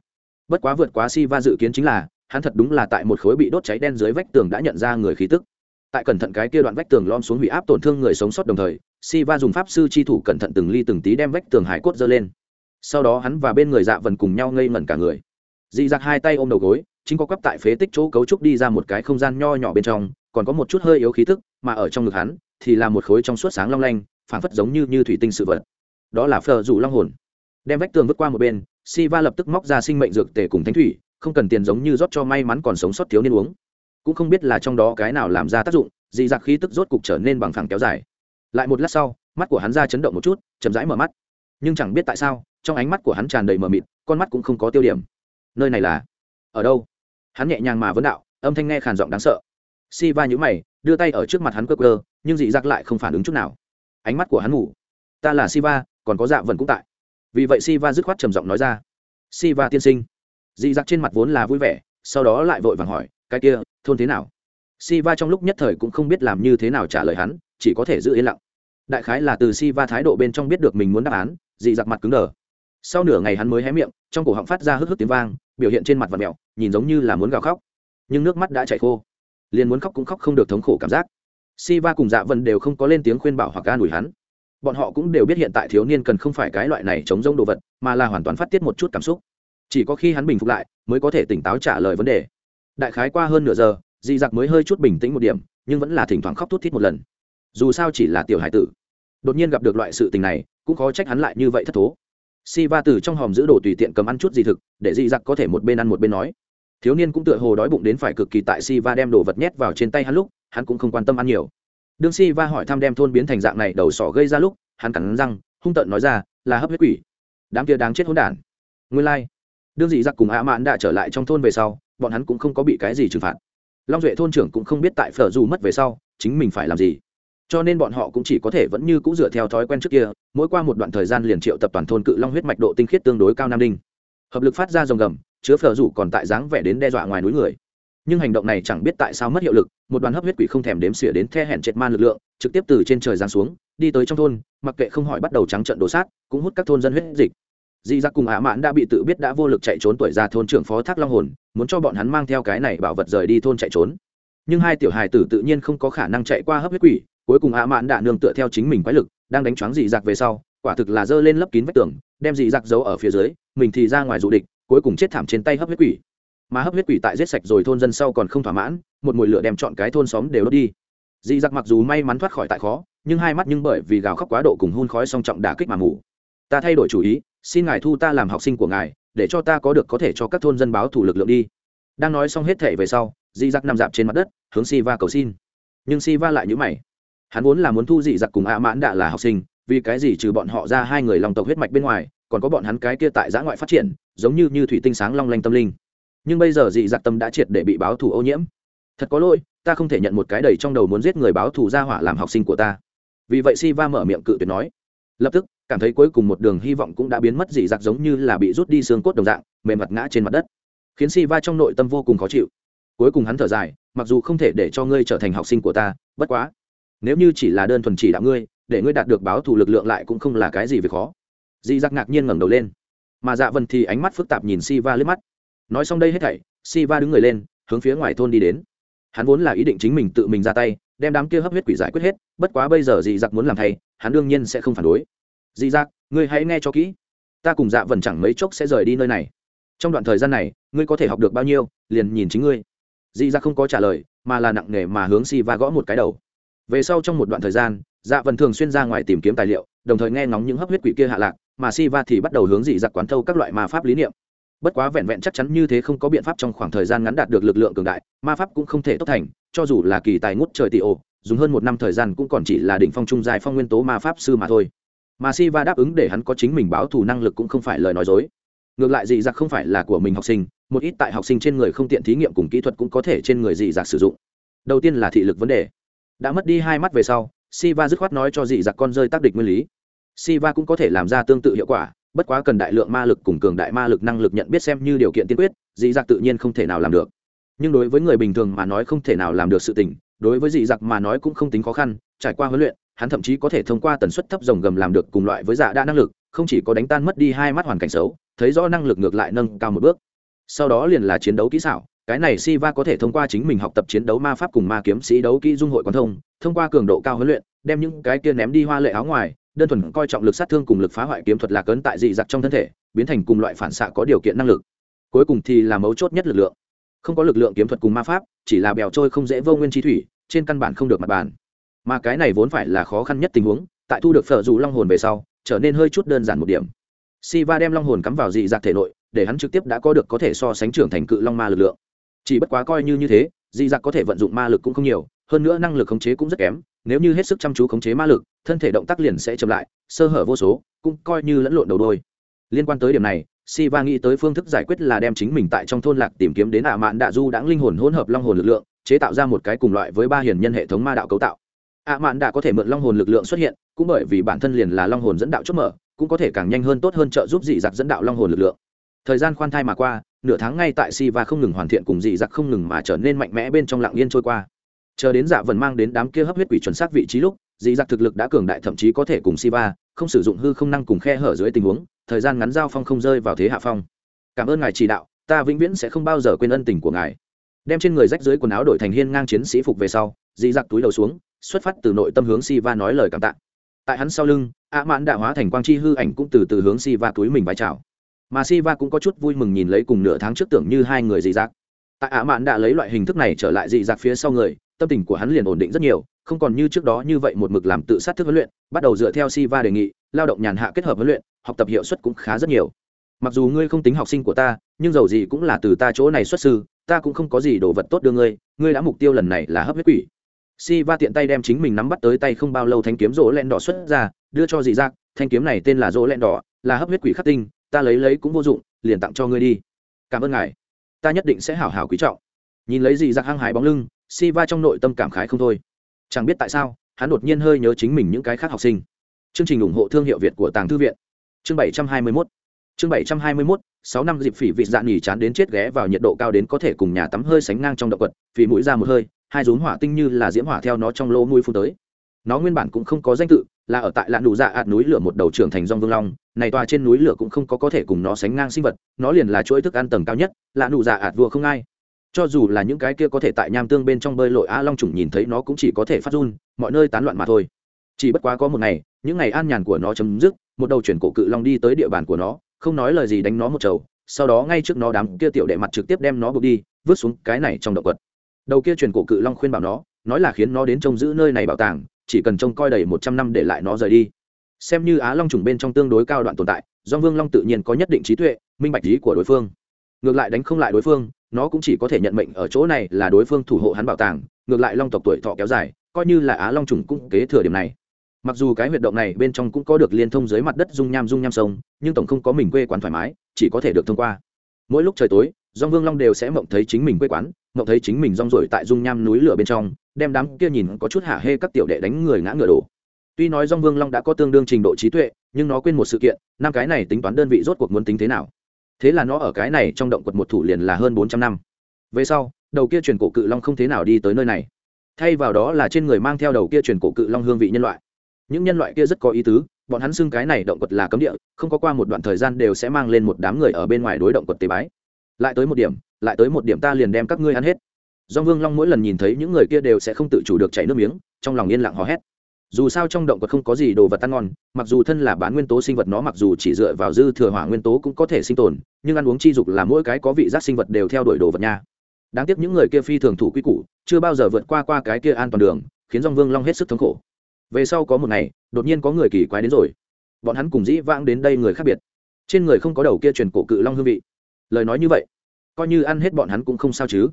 bất quá vượt quá Siva dự kiến chính là, hắn thật đúng là tại một khối bị đốt cháy đen dưới vách tường đã nhận ra người khí tức. Tại cẩn thận cái kia đoạn vách tường lom xuống hủy áp tổn thương người sống sót đồng thời, Siva dùng pháp sư chi thủ cẩn thận từng ly từng tí đem vách tường hải cốt dơ lên. Sau đó hắn và bên người dạ vần cùng nhau ngây ngẩn cả người. Dị giặc hai tay ôm đầu gối, chính có quắp tại phế tích chỗ cấu trúc đi ra một cái không gian nho nhỏ bên trong còn có một chút hơi yếu khí tức, mà ở trong ngực hắn thì là một khối trong suốt sáng long lanh phảng phất giống như như thủy tinh sự vật. Đó là phờ rủ long hồn. Đem vách tường vứt qua một bên si va lập tức móc ra sinh mệnh dược tề cùng thánh thủy không cần tiền giống như rót cho may mắn còn sống sót thiếu niên uống. Cũng không biết là trong đó cái nào làm ra tác dụng dị dạng khí tức rốt cục trở nên bằng phẳng kéo dài. Lại một lát sau mắt của hắn ra chấn động một chút chậm rãi mở mắt. Nhưng chẳng biết tại sao trong ánh mắt của hắn tràn đầy mờ mịt con mắt cũng không có tiêu điểm. Nơi này là ở đâu? Hắn nhẹ nhàng mà vấn đạo âm thanh nghe khàn giọng đáng sợ si va nhữ mày, đưa tay ở trước mặt hắn cơ cơ nhưng dị giặc lại không phản ứng chút nào. Ánh mắt của hắn ngủ. Ta là si va còn có dạ vần cũng tại. Vì vậy si va dứt khoát trầm giọng nói ra. Si va tiên sinh. Dị giặc trên mặt vốn là vui vẻ, sau đó lại vội vàng hỏi, cái kia, thôn thế nào? Si va trong lúc nhất thời cũng không biết làm như thế nào trả lời hắn, chỉ có thể giữ yên lặng. Đại khái là từ si va thái độ bên trong biết được mình muốn đáp án, dị giặc mặt cứng đờ. Sau nửa ngày hắn mới hé miệng, trong cổ họng phát ra hức hức tiếng vang, biểu hiện trên mặt và mẹo, nhìn giống như là muốn gào khóc. Nhưng nước mắt đã chảy khô liền muốn khóc cũng khóc không được thống khổ cảm giác. Si va cùng dạ vân đều không có lên tiếng khuyên bảo hoặc ca nổi hắn. Bọn họ cũng đều biết hiện tại thiếu niên cần không phải cái loại này chống rông đồ vật, mà là hoàn toàn phát tiết một chút cảm xúc. Chỉ có khi hắn bình phục lại, mới có thể tỉnh táo trả lời vấn đề. Đại khái qua hơn nửa giờ, dị giặc mới hơi chút bình tĩnh một điểm, nhưng vẫn là thỉnh thoảng khóc thút thít một lần. Dù sao chỉ là tiểu hải tử. Đột nhiên gặp được loại sự tình này, cũng khó trách hắn lại như vậy thất thố. Si va từ trong hòm giữ đồ tùy tiện cầm ăn chút gì thực, để dị giặc có thể một bên ăn một bên nói thiếu niên cũng tựa hồ đói bụng đến phải cực kỳ tại si va đem đồ vật nhét vào trên tay hắn lúc, hắn cũng không quan tâm ăn nhiều. Đương si va hỏi thăm đem thôn biến thành dạng này đầu sỏ gây ra lúc, hắn cắn răng, hung tợn nói ra, là hấp huyết quỷ. Đám kia đáng chết hỗn đản. Nguyên lai、like. đương dị giặc cùng ạ mãn đã trở lại trong thôn về sau, bọn hắn cũng không có bị cái gì trừng phạt. Long duệ thôn trưởng cũng không biết tại phở dù mất về sau, chính mình phải làm gì. Cho nên bọn họ cũng chỉ có thể vẫn như cũng dựa theo thói quen trước kia, mỗi qua một đoạn thời gian liền triệu tập toàn thôn cự long huyết mạch độ tinh khiết tương đối cao nam đinh hợp lực phát ra dòng gầm chứa phở rủ còn tại dáng vẻ đến đe dọa ngoài núi người. Nhưng hành động này chẳng biết tại sao mất hiệu lực, một đoàn hấp huyết quỷ không thèm đếm xỉa đến the hẹn chệt man lực lượng, trực tiếp từ trên trời giáng xuống, đi tới trong thôn, mặc kệ không hỏi bắt đầu trắng trận đổ sát, cũng hút các thôn dân huyết dịch. Dị giặc cùng ả mãn đã bị tự biết đã vô lực chạy trốn tuổi ra thôn trưởng phó thác long hồn, muốn cho bọn hắn mang theo cái này bảo vật rời đi thôn chạy trốn. Nhưng hai tiểu hài tử tự nhiên không có khả năng chạy qua hấp huyết quỷ, cuối cùng ả mãn đã nương tựa theo chính mình quái lực, đang đánh choáng dị giặc về sau, quả thực là giơ lên lấp kín vách tường, đem dị giặc giấu ở phía dưới, mình thì ra ngoài dụ địch cuối cùng chết thảm trên tay hấp huyết quỷ. Mà hấp huyết quỷ tại giết sạch rồi thôn dân sau còn không thỏa mãn, một mùi lửa đem chọn cái thôn xóm đều đốt đi. Dị giặc mặc dù may mắn thoát khỏi tại khó, nhưng hai mắt nhưng bởi vì gào khóc quá độ cùng hun khói song trọng đả kích mà mù. Ta thay đổi chủ ý, xin ngài thu ta làm học sinh của ngài, để cho ta có được có thể cho các thôn dân báo thủ lực lượng đi. Đang nói xong hết thể về sau, dị giặc nằm dạp trên mặt đất, hướng si va cầu xin. Nhưng si va lại nhữ mày. Hắn vốn là muốn thu dị giặc cùng ạ mãn đạ là học sinh, vì cái gì trừ bọn họ ra hai người lòng tộc huyết mạch bên ngoài, còn có bọn hắn cái kia tại giã ngoại phát triển giống như như thủy tinh sáng long lanh tâm linh. Nhưng bây giờ dị giặc tâm đã triệt để bị báo thù ô nhiễm. Thật có lỗi, ta không thể nhận một cái đầy trong đầu muốn giết người báo thù ra hỏa làm học sinh của ta. Vì vậy si va mở miệng cự tuyệt nói. Lập tức, cảm thấy cuối cùng một đường hy vọng cũng đã biến mất dị giặc giống như là bị rút đi xương cốt đồng dạng, mềm mặt ngã trên mặt đất. Khiến si va trong nội tâm vô cùng khó chịu. Cuối cùng hắn thở dài, mặc dù không thể để cho ngươi trở thành học sinh của ta, bất quá, nếu như chỉ là đơn thuần chỉ đạo ngươi, để ngươi đạt được báo thù lực lượng lại cũng không là cái gì việc khó. Dị giặc ngạc nhiên ngẩng đầu lên mà dạ vân thì ánh mắt phức tạp nhìn si va lướt mắt. Nói xong đây hết thảy si va đứng người lên, hướng phía ngoài thôn đi đến. Hắn vốn là ý định chính mình tự mình ra tay, đem đám kia hấp huyết quỷ giải quyết hết, bất quá bây giờ dị giặc muốn làm thay, hắn đương nhiên sẽ không phản đối. Dị giặc ngươi hãy nghe cho kỹ. Ta cùng dạ vần chẳng mấy chốc sẽ rời đi nơi này. Trong đoạn thời gian này, ngươi có thể học được bao nhiêu, liền nhìn chính ngươi. Dị giặc không có trả lời, mà là nặng nề mà hướng si va gõ một cái đầu. Về sau trong một đoạn thời gian dạ vần thường xuyên ra ngoài tìm kiếm tài liệu, đồng thời nghe ngóng những hấp huyết quỷ kia hạ lạc mà si va thì bắt đầu hướng dị giặc quán thâu các loại ma pháp lý niệm. Bất quá vẹn vẹn chắc chắn như thế không có biện pháp trong khoảng thời gian ngắn đạt được lực lượng cường đại, ma pháp cũng không thể tốt thành, cho dù là kỳ tài ngút trời tỷ ổ dùng hơn một năm thời gian cũng còn chỉ là đỉnh phong trung dài phong nguyên tố ma pháp sư mà thôi. Mà si va đáp ứng để hắn có chính mình báo thù năng lực cũng không phải lời nói dối. Ngược lại dị giặc không phải là của mình học sinh, một ít tại học sinh trên người không tiện thí nghiệm cùng kỹ thuật cũng có thể trên người dị giặc sử dụng. Đầu tiên là thị lực vấn đề. Đã mất đi hai mắt về sau si va dứt khoát nói cho dị giặc con rơi tác địch nguyên lý. Siva cũng có thể làm ra tương tự hiệu quả, bất quá cần đại lượng ma lực cùng cường đại ma lực năng lực nhận biết xem như điều kiện tiên quyết, dị giặc tự nhiên không thể nào làm được. Nhưng đối với người bình thường mà nói không thể nào làm được sự tình, đối với dị giặc mà nói cũng không tính khó khăn, trải qua huấn luyện, hắn thậm chí có thể thông qua tần suất thấp rồng gầm làm được cùng loại với dạ đa năng lực, không chỉ có đánh tan mất đi hai mắt hoàn cảnh xấu, thấy rõ năng lực ngược lại nâng cao một bước. Sau đó liền là chiến đấu kỹ xảo, cái này Siva có thể thông qua chính mình học tập chiến đấu ma pháp cùng ma kiếm sĩ đấu kỹ dung hội quán thông thông qua cường độ cao huấn luyện, đem những cái kia ném đi hoa lệ áo ngoài đơn thuần coi trọng lực sát thương cùng lực phá hoại kiếm thuật lạc ấn tại dị giặc trong thân thể, biến thành cùng loại phản xạ có điều kiện năng lực. Cuối cùng thì là mấu chốt nhất lực lượng. Không có lực lượng kiếm thuật cùng ma pháp, chỉ là bèo trôi không dễ vô nguyên trí thủy, trên căn bản không được mặt bàn. Mà cái này vốn phải là khó khăn nhất tình huống, tại thu được phở dù long hồn về sau, trở nên hơi chút đơn giản một điểm. Si va đem long hồn cắm vào dị giặc thể nội, để hắn trực tiếp đã có được có thể so sánh trưởng thành cự long ma lực lượng. Chỉ bất quá coi như như thế, dị giặc có thể vận dụng ma lực cũng không nhiều, hơn nữa năng lực khống chế cũng rất kém nếu như hết sức chăm chú khống chế ma lực, thân thể động tác liền sẽ chậm lại, sơ hở vô số, cũng coi như lẫn lộn đầu đôi. Liên quan tới điểm này, Siva nghĩ tới phương thức giải quyết là đem chính mình tại trong thôn lạc tìm kiếm đến ả mạn đạ du đãng linh hồn hỗn hợp long hồn lực lượng, chế tạo ra một cái cùng loại với ba hiền nhân hệ thống ma đạo cấu tạo. Ả mạn đã có thể mượn long hồn lực lượng xuất hiện, cũng bởi vì bản thân liền là long hồn dẫn đạo chốt mở, cũng có thể càng nhanh hơn tốt hơn trợ giúp dị giặc dẫn đạo long hồn lực lượng. Thời gian khoan thai mà qua, nửa tháng ngay tại Siva không ngừng hoàn thiện cùng dị giặc không ngừng mà trở nên mạnh mẽ bên trong lặng yên trôi qua chờ đến dạ vần mang đến đám kia hấp huyết quỷ chuẩn xác vị trí lúc, dị giặc thực lực đã cường đại thậm chí có thể cùng Siva, không sử dụng hư không năng cùng khe hở dưới tình huống, thời gian ngắn giao phong không rơi vào thế hạ phong. Cảm ơn ngài chỉ đạo, ta vĩnh viễn sẽ không bao giờ quên ân tình của ngài. Đem trên người rách dưới quần áo đổi thành hiên ngang chiến sĩ phục về sau, dị giặc túi đầu xuống, xuất phát từ nội tâm hướng si va nói lời cảm tạ. Tại hắn sau lưng ạ mãn đã hóa thành quang chi hư ảnh cũng từ từ hướng si va túi mình vai chào. Mà si va cũng có chút vui mừng nhìn lấy cùng nửa tháng trước tưởng như hai người dị giặc. Tại ạ mãn đã lấy loại hình thức này trở lại dị giặc phía sau người tâm tình của hắn liền ổn định rất nhiều, không còn như trước đó như vậy một mực làm tự sát thức huấn luyện, bắt đầu dựa theo si va đề nghị, lao động nhàn hạ kết hợp huấn luyện, học tập hiệu suất cũng khá rất nhiều. Mặc dù ngươi không tính học sinh của ta, nhưng dầu gì cũng là từ ta chỗ này xuất sư, ta cũng không có gì đồ vật tốt đưa ngươi ngươi đã mục tiêu lần này là hấp huyết quỷ. Si va tiện tay đem chính mình nắm bắt tới tay không bao lâu thanh kiếm rỗ len đỏ xuất ra, đưa cho dì giác, thanh kiếm này tên là rỗ len đỏ, là hấp huyết quỷ khắc tinh, ta lấy lấy cũng vô dụng, liền tặng cho ngươi đi. Cảm ơn ngài. Ta nhất định sẽ hảo hảo quý trọng. Nhìn lấy dì giác hăng hái bóng lưng si va trong nội tâm cảm khái không thôi. Chẳng biết tại sao, hắn đột nhiên hơi nhớ chính mình những cái khác học sinh. Chương trình ủng hộ thương hiệu việt của tàng thư viện. Chương bảy trăm hai mươi mốt. Chương bảy trăm hai mươi mốt, sáu năm dịp phỉ vị dạn nhì chán đến chết ghé vào nhiệt độ cao đến có thể cùng nhà tắm hơi sánh ngang trong động vật phỉ mũi ra một hơi, hai rốn hỏa tinh như là diễm hỏa theo nó trong lỗ mũi phun tới. Nó nguyên bản cũng không có danh tự, là ở tại lạn đủ dạ ạt núi lửa một đầu trưởng thành dòng vương long, này tòa trên núi lửa cũng không có có thể cùng nó sánh ngang sinh vật, nó liền là chuỗi thức ăn tầng cao nhất, lạn đủ dạ ạt vua không ai cho dù là những cái kia có thể tại nham tương bên trong bơi lội á long trùng nhìn thấy nó cũng chỉ có thể phát run, mọi nơi tán loạn mà thôi. Chỉ bất quá có một ngày, những ngày an nhàn của nó chấm dứt, một đầu chuyển cổ cự long đi tới địa bàn của nó, không nói lời gì đánh nó một chầu, sau đó ngay trước nó đám kia tiểu đệ mặt trực tiếp đem nó buộc đi, vứt xuống cái này trong động vật đầu kia chuyển cổ cự long khuyên bảo nó, nói là khiến nó đến trông giữ nơi này bảo tàng, chỉ cần trông coi đầy một trăm năm để lại nó rời đi. Xem như á long trùng bên trong tương đối cao đoạn tồn tại do vương long tự nhiên có nhất định trí tuệ, minh bạch lý của đối phương. Ngược lại đánh không lại đối phương nó cũng chỉ có thể nhận mệnh ở chỗ này là đối phương thủ hộ hắn bảo tàng, ngược lại long tộc tuổi thọ kéo dài, coi như là á long trùng cũng kế thừa điểm này. Mặc dù cái huyệt động này bên trong cũng có được liên thông dưới mặt đất dung nham dung nham sông, nhưng tổng không có mình quê quán thoải mái, chỉ có thể được thông qua. Mỗi lúc trời tối dong vương long đều sẽ mộng thấy chính mình quê quán, mộng thấy chính mình rong rổi tại dung nham núi lửa bên trong, đem đám kia nhìn có chút hạ hê các tiểu đệ đánh người ngã ngựa đổ. Tuy nói dong vương long đã có tương đương trình độ trí tuệ, nhưng nó quên một sự kiện, năm cái này tính toán đơn vị rốt cuộc muốn tính thế nào? Thế là nó ở cái này trong động quật một thủ liền là hơn bốn trăm năm. Về sau, đầu kia truyền cổ cự long không thế nào đi tới nơi này. Thay vào đó là trên người mang theo đầu kia truyền cổ cự long hương vị nhân loại. Những nhân loại kia rất có ý tứ, bọn hắn xưng cái này động quật là cấm địa, không có qua một đoạn thời gian đều sẽ mang lên một đám người ở bên ngoài đối động quật tế bái. Lại tới một điểm, lại tới một điểm ta liền đem các ngươi ăn hết. Do vương long mỗi lần nhìn thấy những người kia đều sẽ không tự chủ được chảy nước miếng, trong lòng yên lặng hò hét dù sao trong động vật không có gì đồ vật ăn ngon, mặc dù thân là bán nguyên tố sinh vật nó mặc dù chỉ dựa vào dư thừa hỏa nguyên tố cũng có thể sinh tồn, nhưng ăn uống chi dục là mỗi cái có vị giác sinh vật đều theo đuổi đồ vật nha. Đáng tiếc những người kia phi thường thủ quy củ, chưa bao giờ vượt qua qua cái kia an toàn đường, khiến dòng vương long hết sức thống khổ. Về sau có một ngày, đột nhiên có người kỳ quái đến rồi. Bọn hắn cùng dĩ vãng đến đây người khác biệt. Trên người không có đầu kia truyền cổ cự long hương vị. Lời nói như vậy, coi như ăn hết bọn hắn cũng không sao chứ.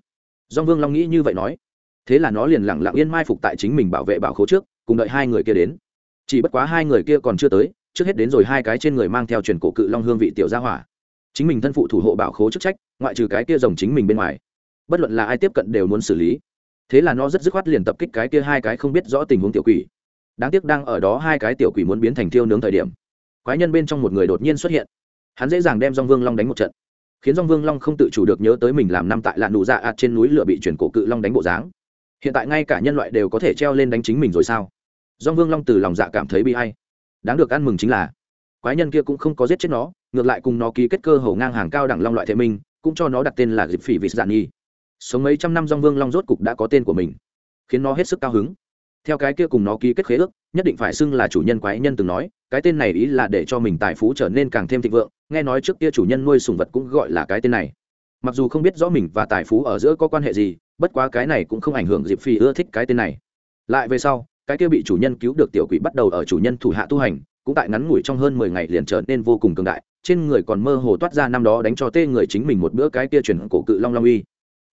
Dòng vương long nghĩ như vậy nói. Thế là nó liền lẳng lặng yên mai phục tại chính mình bảo vệ bảo khố trước cùng đợi hai người kia đến. Chỉ bất quá hai người kia còn chưa tới, trước hết đến rồi hai cái trên người mang theo truyền cổ cự long hương vị tiểu gia hỏa. Chính mình thân phụ thủ hộ bảo khố chức trách, ngoại trừ cái kia rồng chính mình bên ngoài, bất luận là ai tiếp cận đều muốn xử lý. Thế là nó rất dứt khoát liền tập kích cái kia hai cái không biết rõ tình huống tiểu quỷ. Đáng tiếc đang ở đó hai cái tiểu quỷ muốn biến thành thiêu nướng thời điểm, quái nhân bên trong một người đột nhiên xuất hiện. Hắn dễ dàng đem dong vương long đánh một trận, khiến dong vương long không tự chủ được nhớ tới mình làm năm tại lạn nụ dạ ạt trên núi lửa bị chuyển cổ cự long đánh bộ dáng. Hiện tại ngay cả nhân loại đều có thể treo lên đánh chính mình rồi sao? Dong vương long từ lòng dạ cảm thấy bị hay đáng được ăn mừng chính là, quái nhân kia cũng không có giết chết nó, ngược lại cùng nó ký kết cơ hầu ngang hàng cao đẳng long loại thể minh, cũng cho nó đặt tên là dịp phỉ vịt dạn nhi. Sống mấy trăm năm dong vương long rốt cục đã có tên của mình, khiến nó hết sức cao hứng. Theo cái kia cùng nó ký kết khế ước, nhất định phải xưng là chủ nhân quái nhân từng nói, cái tên này ý là để cho mình tài phú trở nên càng thêm thịnh vượng, nghe nói trước kia chủ nhân nuôi sùng vật cũng gọi là cái tên này. Mặc dù không biết rõ mình và tài phú ở giữa có quan hệ gì, bất quá cái này cũng không ảnh hưởng dịp phi ưa thích cái tên này. Lại về sau cái kia bị chủ nhân cứu được tiểu quỷ bắt đầu ở chủ nhân thủ hạ tu hành, cũng tại ngắn ngủi trong hơn mười ngày liền trở nên vô cùng cường đại, trên người còn mơ hồ toát ra năm đó đánh cho tê người chính mình một bữa cái kia chuyển cổ cự long long uy.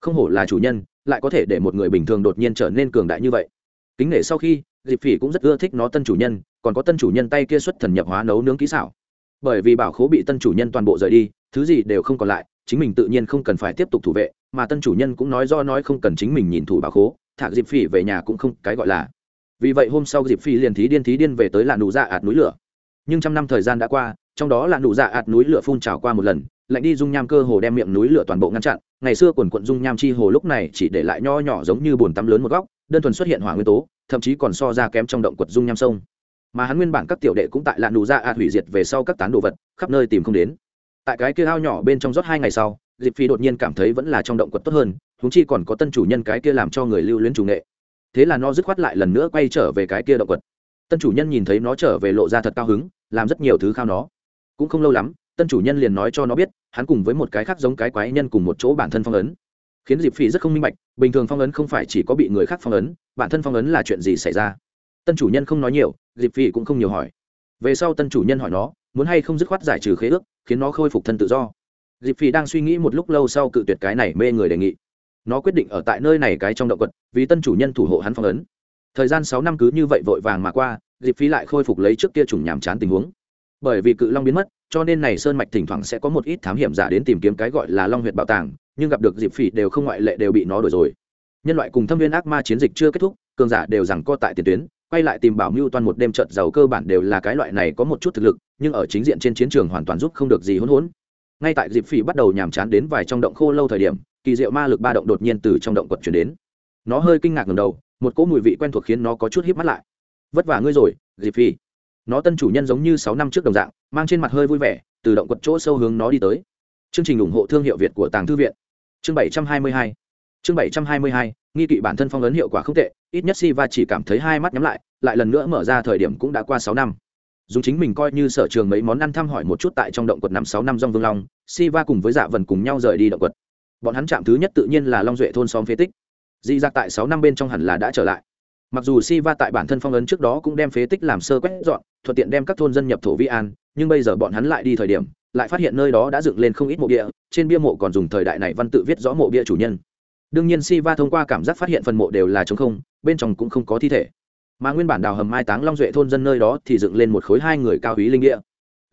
Không hổ là chủ nhân, lại có thể để một người bình thường đột nhiên trở nên cường đại như vậy. Kính nể sau khi dịp phỉ cũng rất ưa thích nó tân chủ nhân, còn có tân chủ nhân tay kia xuất thần nhập hóa nấu nướng kỹ xảo. Bởi vì bảo khố bị tân chủ nhân toàn bộ rời đi, thứ gì đều không còn lại, chính mình tự nhiên không cần phải tiếp tục thủ vệ, mà tân chủ nhân cũng nói do nói không cần chính mình nhìn thủ bảo khố thạc dịp phỉ về nhà cũng không cái gọi là vì vậy hôm sau dịp phi liền thí điên thí điên về tới làn đủ dạ ạt núi lửa. Nhưng trăm năm thời gian đã qua, trong đó làn đủ dạ ạt núi lửa phun trào qua một lần, lạnh đi dung nham cơ hồ đem miệng núi lửa toàn bộ ngăn chặn. Ngày xưa quần quận dung nham chi hồ lúc này chỉ để lại nho nhỏ giống như bồn tắm lớn một góc, đơn thuần xuất hiện hỏa nguyên tố, thậm chí còn so ra kém trong động quật dung nham sông. Mà hắn nguyên bản các tiểu đệ cũng tại lạn đủ dạ ạt hủy diệt về sau các tán đồ vật, khắp nơi tìm không đến. Tại cái kia ao nhỏ bên trong rót hai ngày sau dịp phi đột nhiên cảm thấy vẫn là trong động quật tốt hơn húng chi còn có tân chủ nhân cái kia làm cho người lưu luyến chủ nghệ thế là nó dứt khoát lại lần nữa quay trở về cái kia động quật. Tân chủ nhân nhìn thấy nó trở về lộ ra thật cao hứng, làm rất nhiều thứ khao nó. Cũng không lâu lắm, tân chủ nhân liền nói cho nó biết, hắn cùng với một cái khác giống cái quái nhân cùng một chỗ bản thân phong ấn. Khiến Diệp phi rất không minh bạch, bình thường phong ấn không phải chỉ có bị người khác phong ấn, bản thân phong ấn là chuyện gì xảy ra? Tân chủ nhân không nói nhiều, Diệp phi cũng không nhiều hỏi. Về sau tân chủ nhân hỏi nó, muốn hay không dứt khoát giải trừ khế ước, khiến nó khôi phục thân tự do. Diệp phi đang suy nghĩ một lúc lâu sau cự tuyệt cái này mê người đề nghị nó quyết định ở tại nơi này cái trong động quật, vì tân chủ nhân thủ hộ hắn phong ấn. Thời gian sáu năm cứ như vậy vội vàng mà qua dịp phi lại khôi phục lấy trước kia trùng nhàm chán tình huống. Bởi vì cự long biến mất, cho nên này sơn mạch thỉnh thoảng sẽ có một ít thám hiểm giả đến tìm kiếm cái gọi là long huyệt bảo tàng, nhưng gặp được dịp phỉ đều không ngoại lệ đều bị nó đổi rồi. Nhân loại cùng thâm viên ác ma chiến dịch chưa kết thúc, cường giả đều rằng co tại tiền tuyến, quay lại tìm bảo mưu toàn một đêm trận giàu cơ bản đều là cái loại này có một chút thực lực, nhưng ở chính diện trên chiến trường hoàn toàn giúp không được gì hỗn hỗn. Ngay tại dịp phỉ bắt đầu nhàm chán đến vài trong động khô lâu thời điểm kỳ diệu ma lực ba động đột nhiên từ trong động quật chuyển đến. Nó hơi kinh ngạc ngầm đầu, một cỗ mùi vị quen thuộc khiến nó có chút hít mắt lại. Vất vả ngươi rồi, dịp phi. Nó tân chủ nhân giống như sáu năm trước đồng dạng, mang trên mặt hơi vui vẻ, từ động quật chỗ sâu hướng nó đi tới. Chương trình ủng hộ thương hiệu việt của tàng thư viện. Chương bảy trăm hai mươi hai. Chương bảy trăm hai mươi hai, nghi kỵ bản thân phong ấn hiệu quả không tệ, ít nhất Siva chỉ cảm thấy hai mắt nhắm lại lại lần nữa mở ra thời điểm cũng đã qua sáu năm. Dùng chính mình coi như sở trường mấy món ăn thăm hỏi một chút tại trong động quật năm sáu năm dong vương long, Siva cùng với dạ vần cùng nhau rời đi động quật bọn hắn chạm thứ nhất tự nhiên là long duệ thôn xóm phế tích. Dị giặc tại sáu năm bên trong hẳn là đã trở lại. Mặc dù Si Va tại bản thân phong ấn trước đó cũng đem phế tích làm sơ quét dọn, thuận tiện đem các thôn dân nhập thổ vi an, nhưng bây giờ bọn hắn lại đi thời điểm, lại phát hiện nơi đó đã dựng lên không ít mộ bia, trên bia mộ còn dùng thời đại này văn tự viết rõ mộ bia chủ nhân. Đương nhiên Si Va thông qua cảm giác phát hiện phần mộ đều là trống không, bên trong cũng không có thi thể. Mà nguyên bản đào hầm mai táng long duệ thôn dân nơi đó thì dựng lên một khối hai người cao ý linh địa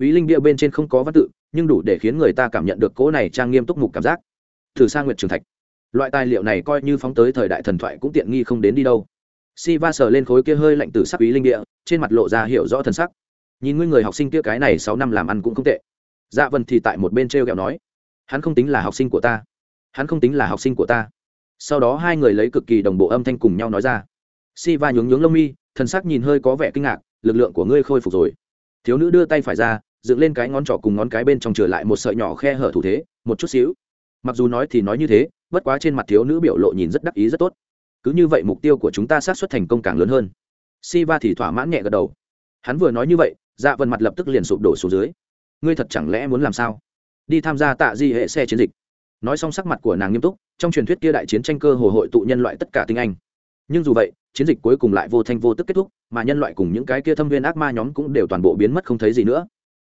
ý linh địa bên trên không có văn tự, nhưng đủ để khiến người ta cảm nhận được cỗ này trang nghiêm túc mục cảm giác thử sang nguyệt trường thạch. Loại tài liệu này coi như phóng tới thời đại thần thoại cũng tiện nghi không đến đi đâu. Siva sờ lên khối kia hơi lạnh từ sắc ý linh địa, trên mặt lộ ra hiểu rõ thần sắc. Nhìn ngươi người học sinh kia cái này sáu năm làm ăn cũng không tệ. Dạ vân thì tại một bên t r e o kẹo nói, hắn không tính là học sinh của ta. Hắn không tính là học sinh của ta. Sau đó hai người lấy cực kỳ đồng bộ âm thanh cùng nhau nói ra. Si va nhướng nhướng lông mi, thần sắc nhìn hơi có vẻ kinh ngạc, lực lượng của ngươi khôi phục rồi. Thiếu nữ đưa tay phải ra, dựng lên cái ngón trỏ cùng ngón cái bên trong trở lại một sợi nhỏ khe hở thủ thế, một chút xíu mặc dù nói thì nói như thế, bất quá trên mặt thiếu nữ biểu lộ nhìn rất đắc ý rất tốt. Cứ như vậy mục tiêu của chúng ta sát xuất thành công càng lớn hơn. Si va thì thỏa mãn nhẹ gật đầu. Hắn vừa nói như vậy dạ vân mặt lập tức liền sụp đổ xuống dưới. Ngươi thật chẳng lẽ muốn làm sao? Đi tham gia tạ di hệ xe chiến dịch. Nói xong sắc mặt của nàng nghiêm túc, trong truyền thuyết kia đại chiến tranh cơ hồ hội tụ nhân loại tất cả tinh anh. Nhưng dù vậy, chiến dịch cuối cùng lại vô thanh vô tức kết thúc, mà nhân loại cùng những cái kia thâm viên ác ma nhóm cũng đều toàn bộ biến mất không thấy gì nữa.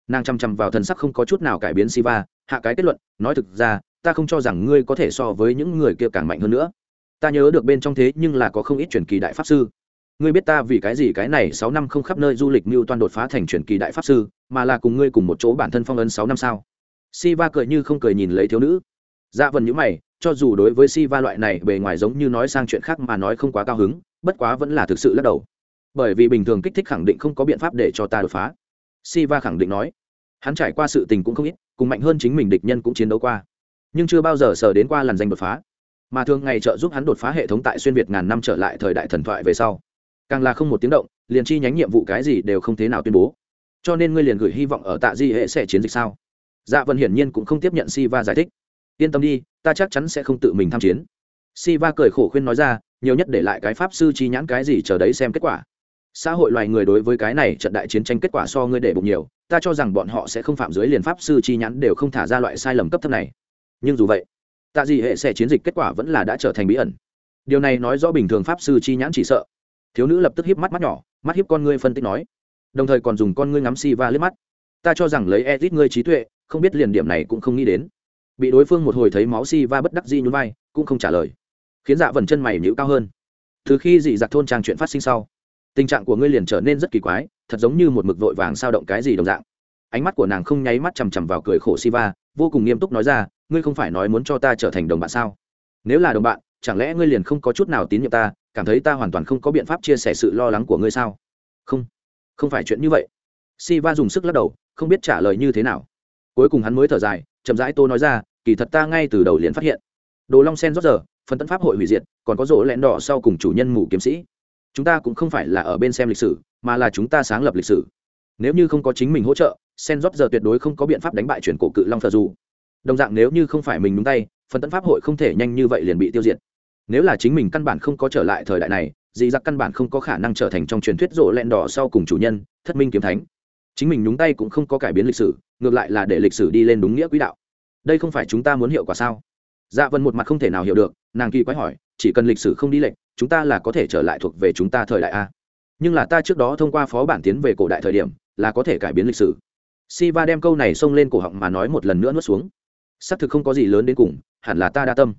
Nàng chăm chăm vào thần sắc không có chút nào cải biến siva, hạ cái kết luận, nói thực ra ta không cho rằng ngươi có thể so với những người kia càng mạnh hơn nữa. Ta nhớ được bên trong thế nhưng là có không ít truyền kỳ đại pháp sư. Ngươi biết ta vì cái gì cái này sáu năm không khắp nơi du lịch mưu toan đột phá thành truyền kỳ đại pháp sư, mà là cùng ngươi cùng một chỗ bản thân phong ấn sáu năm sao? Si va cười như không cười nhìn lấy thiếu nữ. Dạ vần nhữ mày, cho dù đối với si va loại này bề ngoài giống như nói sang chuyện khác mà nói không quá cao hứng, bất quá vẫn là thực sự lắc đầu. Bởi vì bình thường kích thích khẳng định không có biện pháp để cho ta đột phá. Si va khẳng định nói. Hắn trải qua sự tình cũng không ít, cùng mạnh hơn chính mình địch nhân cũng chiến đấu qua nhưng chưa bao giờ sờ đến qua lần danh đột phá. Mà thường ngày trợ giúp hắn đột phá hệ thống tại xuyên việt ngàn năm trở lại thời đại thần thoại về sau. Càng là không một tiếng động, liền chi nhánh nhiệm vụ cái gì đều không thế nào tuyên bố. Cho nên ngươi liền gửi hy vọng ở tạ di hệ sẽ chiến dịch sao? Dạ vân hiển nhiên cũng không tiếp nhận si va giải thích. Yên tâm đi, ta chắc chắn sẽ không tự mình tham chiến. Si va cười khổ khuyên nói ra, nhiều nhất để lại cái pháp sư chi nhãn cái gì chờ đấy xem kết quả. Xã hội loài người đối với cái này trận đại chiến tranh kết quả so ngươi để bụng nhiều, ta cho rằng bọn họ sẽ không phạm dưới liền pháp sư chi nhãn đều không thả ra loại sai lầm cấp thấp này nhưng dù vậy, tạ dị hệ sẽ chiến dịch kết quả vẫn là đã trở thành bí ẩn. Điều này nói rõ bình thường pháp sư chi nhãn chỉ sợ. Thiếu nữ lập tức hiếp mắt mắt nhỏ, mắt hiếp con ngươi phân tích nói. Đồng thời còn dùng con ngươi ngắm si va liếc mắt. Ta cho rằng lấy edit ngươi trí tuệ, không biết liền điểm này cũng không nghĩ đến. Bị đối phương một hồi thấy máu si va bất đắc di nhún vai, cũng không trả lời. Khiến dạ vần chân mày nhữ cao hơn. Từ khi dị giặc thôn trang chuyện phát sinh sau, tình trạng của ngươi liền trở nên rất kỳ quái, thật giống như một mực vội vàng sao động cái gì đồng dạng. Ánh mắt của nàng không nháy mắt chằm chằm vào cười khổ siva, vô cùng nghiêm túc nói ra ngươi không phải nói muốn cho ta trở thành đồng bạn sao? Nếu là đồng bạn, chẳng lẽ ngươi liền không có chút nào tín nhiệm ta, cảm thấy ta hoàn toàn không có biện pháp chia sẻ sự lo lắng của ngươi sao? Không không phải chuyện như vậy. Siva dùng sức lắc đầu, không biết trả lời như thế nào. Cuối cùng hắn mới thở dài, chậm rãi tô nói ra, kỳ thật ta ngay từ đầu liền phát hiện. Đồ long sen rót giờ, phần tấn pháp hội hủy diệt, còn có rỗ lẹn đỏ sau cùng chủ nhân mù kiếm sĩ. Chúng ta cũng không phải là ở bên xem lịch sử, mà là chúng ta sáng lập lịch sử. Nếu như không có chính mình hỗ trợ, sen rót giờ tuyệt đối không có biện pháp đánh bại chuyển cổ cự long thờ dù đồng dạng nếu như không phải mình đúng tay, phần tấn pháp hội không thể nhanh như vậy liền bị tiêu diệt. Nếu là chính mình căn bản không có trở lại thời đại này, dị giặc căn bản không có khả năng trở thành trong truyền thuyết rộ lẹn đỏ sau cùng chủ nhân, thất minh kiếm thánh. Chính mình nhúng tay cũng không có cải biến lịch sử, ngược lại là để lịch sử đi lên đúng nghĩa quỹ đạo. Đây không phải chúng ta muốn hiệu quả sao? Dạ vân một mặt không thể nào hiểu được, nàng kỳ quái hỏi, chỉ cần lịch sử không đi lệch, chúng ta là có thể trở lại thuộc về chúng ta thời đại a. Nhưng là ta trước đó thông qua phó bản tiến về cổ đại thời điểm, là có thể cải biến lịch sử. Siva đem câu này xông lên cổ họng mà nói một lần nữa nuốt xuống. Xác thực không có gì lớn đến cùng, hẳn là ta đa tâm.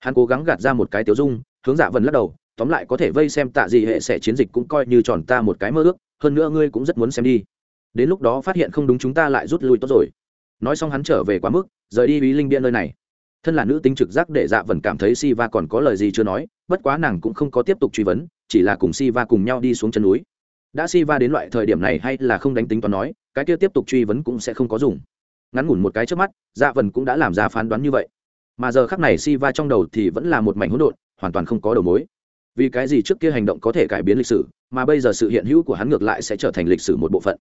Hắn cố gắng gạt ra một cái tiểu dung, hướng Dạ vần lắc đầu, tóm lại có thể vây xem tạ gì hệ sẽ chiến dịch cũng coi như tròn ta một cái mơ ước, hơn nữa ngươi cũng rất muốn xem đi. Đến lúc đó phát hiện không đúng chúng ta lại rút lui tốt rồi. Nói xong hắn trở về quá mức, rời đi Bí Linh biên nơi này. Thân là nữ tính trực giác để Dạ vần cảm thấy si va còn có lời gì chưa nói, bất quá nàng cũng không có tiếp tục truy vấn, chỉ là cùng si va cùng nhau đi xuống chân núi. Đã si va đến loại thời điểm này hay là không đánh tính toán nói, cái kia tiếp tục truy vấn cũng sẽ không có dùng ngắn ngủn một cái trước mắt dạ vần cũng đã làm ra phán đoán như vậy. Mà giờ khắc này si va trong đầu thì vẫn là một mảnh hỗn độn, hoàn toàn không có đầu mối. Vì cái gì trước kia hành động có thể cải biến lịch sử, mà bây giờ sự hiện hữu của hắn ngược lại sẽ trở thành lịch sử một bộ phận?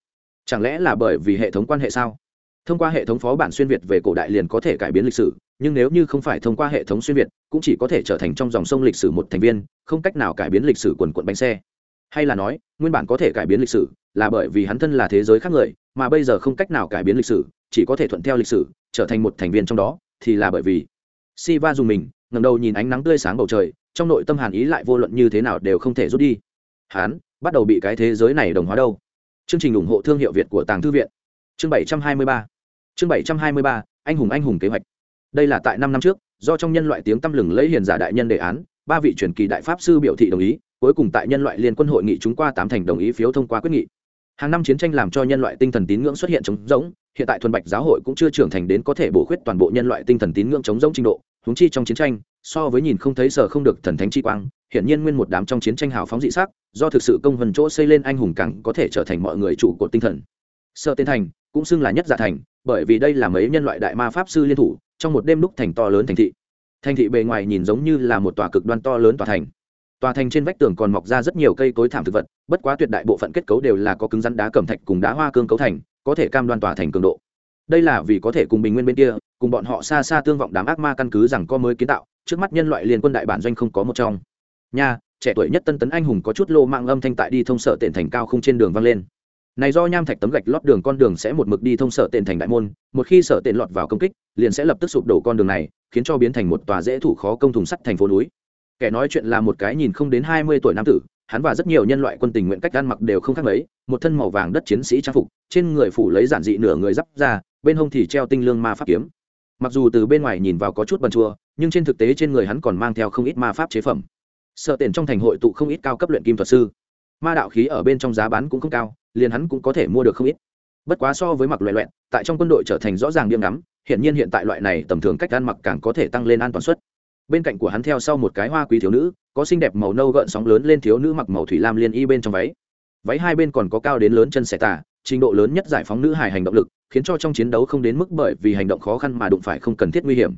Chẳng lẽ là bởi vì hệ thống quan hệ sao? Thông qua hệ thống phó bản xuyên việt về cổ đại liền có thể cải biến lịch sử, nhưng nếu như không phải thông qua hệ thống xuyên việt, cũng chỉ có thể trở thành trong dòng sông lịch sử một thành viên, không cách nào cải biến lịch sử quần quận bánh xe. Hay là nói, nguyên bản có thể cải biến lịch sử là bởi vì hắn thân là thế giới khác người, mà bây giờ không cách nào cải biến lịch sử, chỉ có thể thuận theo lịch sử, trở thành một thành viên trong đó, thì là bởi vì si va dùng mình ngầm đầu nhìn ánh nắng tươi sáng bầu trời, trong nội tâm hàn ý lại vô luận như thế nào đều không thể rút đi. Hắn bắt đầu bị cái thế giới này đồng hóa đâu? Chương trình ủng hộ thương hiệu việt của tàng thư viện. Chương bảy trăm hai mươi ba. Chương bảy trăm hai mươi ba, anh hùng anh hùng kế hoạch. Đây là tại năm năm trước, do trong nhân loại tiếng tăm lừng lấy hiền giả đại nhân đề án, ba vị truyền kỳ đại pháp sư biểu thị đồng ý, cuối cùng tại nhân loại liên quân hội nghị chúng qua tám thành đồng ý phiếu thông qua quyết nghị hàng năm chiến tranh làm cho nhân loại tinh thần tín ngưỡng xuất hiện chống rỗng, hiện tại thuần bạch giáo hội cũng chưa trưởng thành đến có thể bổ khuyết toàn bộ nhân loại tinh thần tín ngưỡng chống rỗng trình độ húng chi trong chiến tranh, so với nhìn không thấy sở không được thần thánh chi quang hiện nhiên nguyên một đám trong chiến tranh hào phóng dị sắc, do thực sự công vần chỗ xây lên anh hùng càng có thể trở thành mọi người chủ của tinh thần. Sơ tên thành cũng xưng là nhất giả thành, bởi vì đây là mấy nhân loại đại ma pháp sư liên thủ, trong một đêm đúc thành to lớn thành thị. Thành thị bề ngoài nhìn giống như là một tòa cực đoan to lớn tòa thành tòa thành trên vách tường còn mọc ra rất nhiều cây cối thảm thực vật, bất quá tuyệt đại bộ phận kết cấu đều là có cứng rắn đá cẩm thạch cùng đá hoa cương cấu thành, có thể cam đoan tòa thành cường độ. Đây là vì có thể cùng bình nguyên bên kia, cùng bọn họ xa xa tương vọng đám ác ma căn cứ rằng có mới kiến tạo, trước mắt nhân loại liên quân đại bản doanh không có một trong. Nha, trẻ tuổi nhất tân tấn anh hùng có chút lô mạng âm thanh tại đi thông sở tiện thành cao không trên đường vang lên. Này do nham thạch tấm gạch lót đường con đường sẽ một mực đi thông sở tiện thành đại môn, một khi sở tiện lọt vào công kích, liền sẽ lập tức sụp đổ con đường này, khiến cho biến thành một tòa dễ thủ khó công thùng sắt thành phố núi kẻ nói chuyện là một cái nhìn không đến hai mươi tuổi nam tử, hắn và rất nhiều nhân loại quân tình nguyện cách ăn mặc đều không khác mấy, một thân màu vàng đất chiến sĩ trang phục, trên người phủ lấy giản dị nửa người d ra bên hông thì treo tinh lương ma pháp kiếm. Mặc dù từ bên ngoài nhìn vào có chút bần chua, nhưng trên thực tế trên người hắn còn mang theo không ít ma pháp chế phẩm. Sợ tiền trong thành hội tụ không ít cao cấp luyện kim thuật sư. Ma đạo khí ở bên trong giá bán cũng không cao, liền hắn cũng có thể mua được không ít. Bất quá so với mặc loại loẹn, tại trong quân đội trở thành rõ ràng điểm ngắm hiện nhiên hiện tại loại này tầm thường cách ăn mặc càng có thể tăng lên an toàn suất bên cạnh của hắn theo sau một cái hoa quý thiếu nữ, có xinh đẹp màu nâu gợn sóng lớn lên thiếu nữ mặc màu thủy lam liên y bên trong váy. Váy hai bên còn có cao đến lớn chân xẻ tả trình độ lớn nhất giải phóng nữ hài hành động lực, khiến cho trong chiến đấu không đến mức bởi vì hành động khó khăn mà đụng phải không cần thiết nguy hiểm.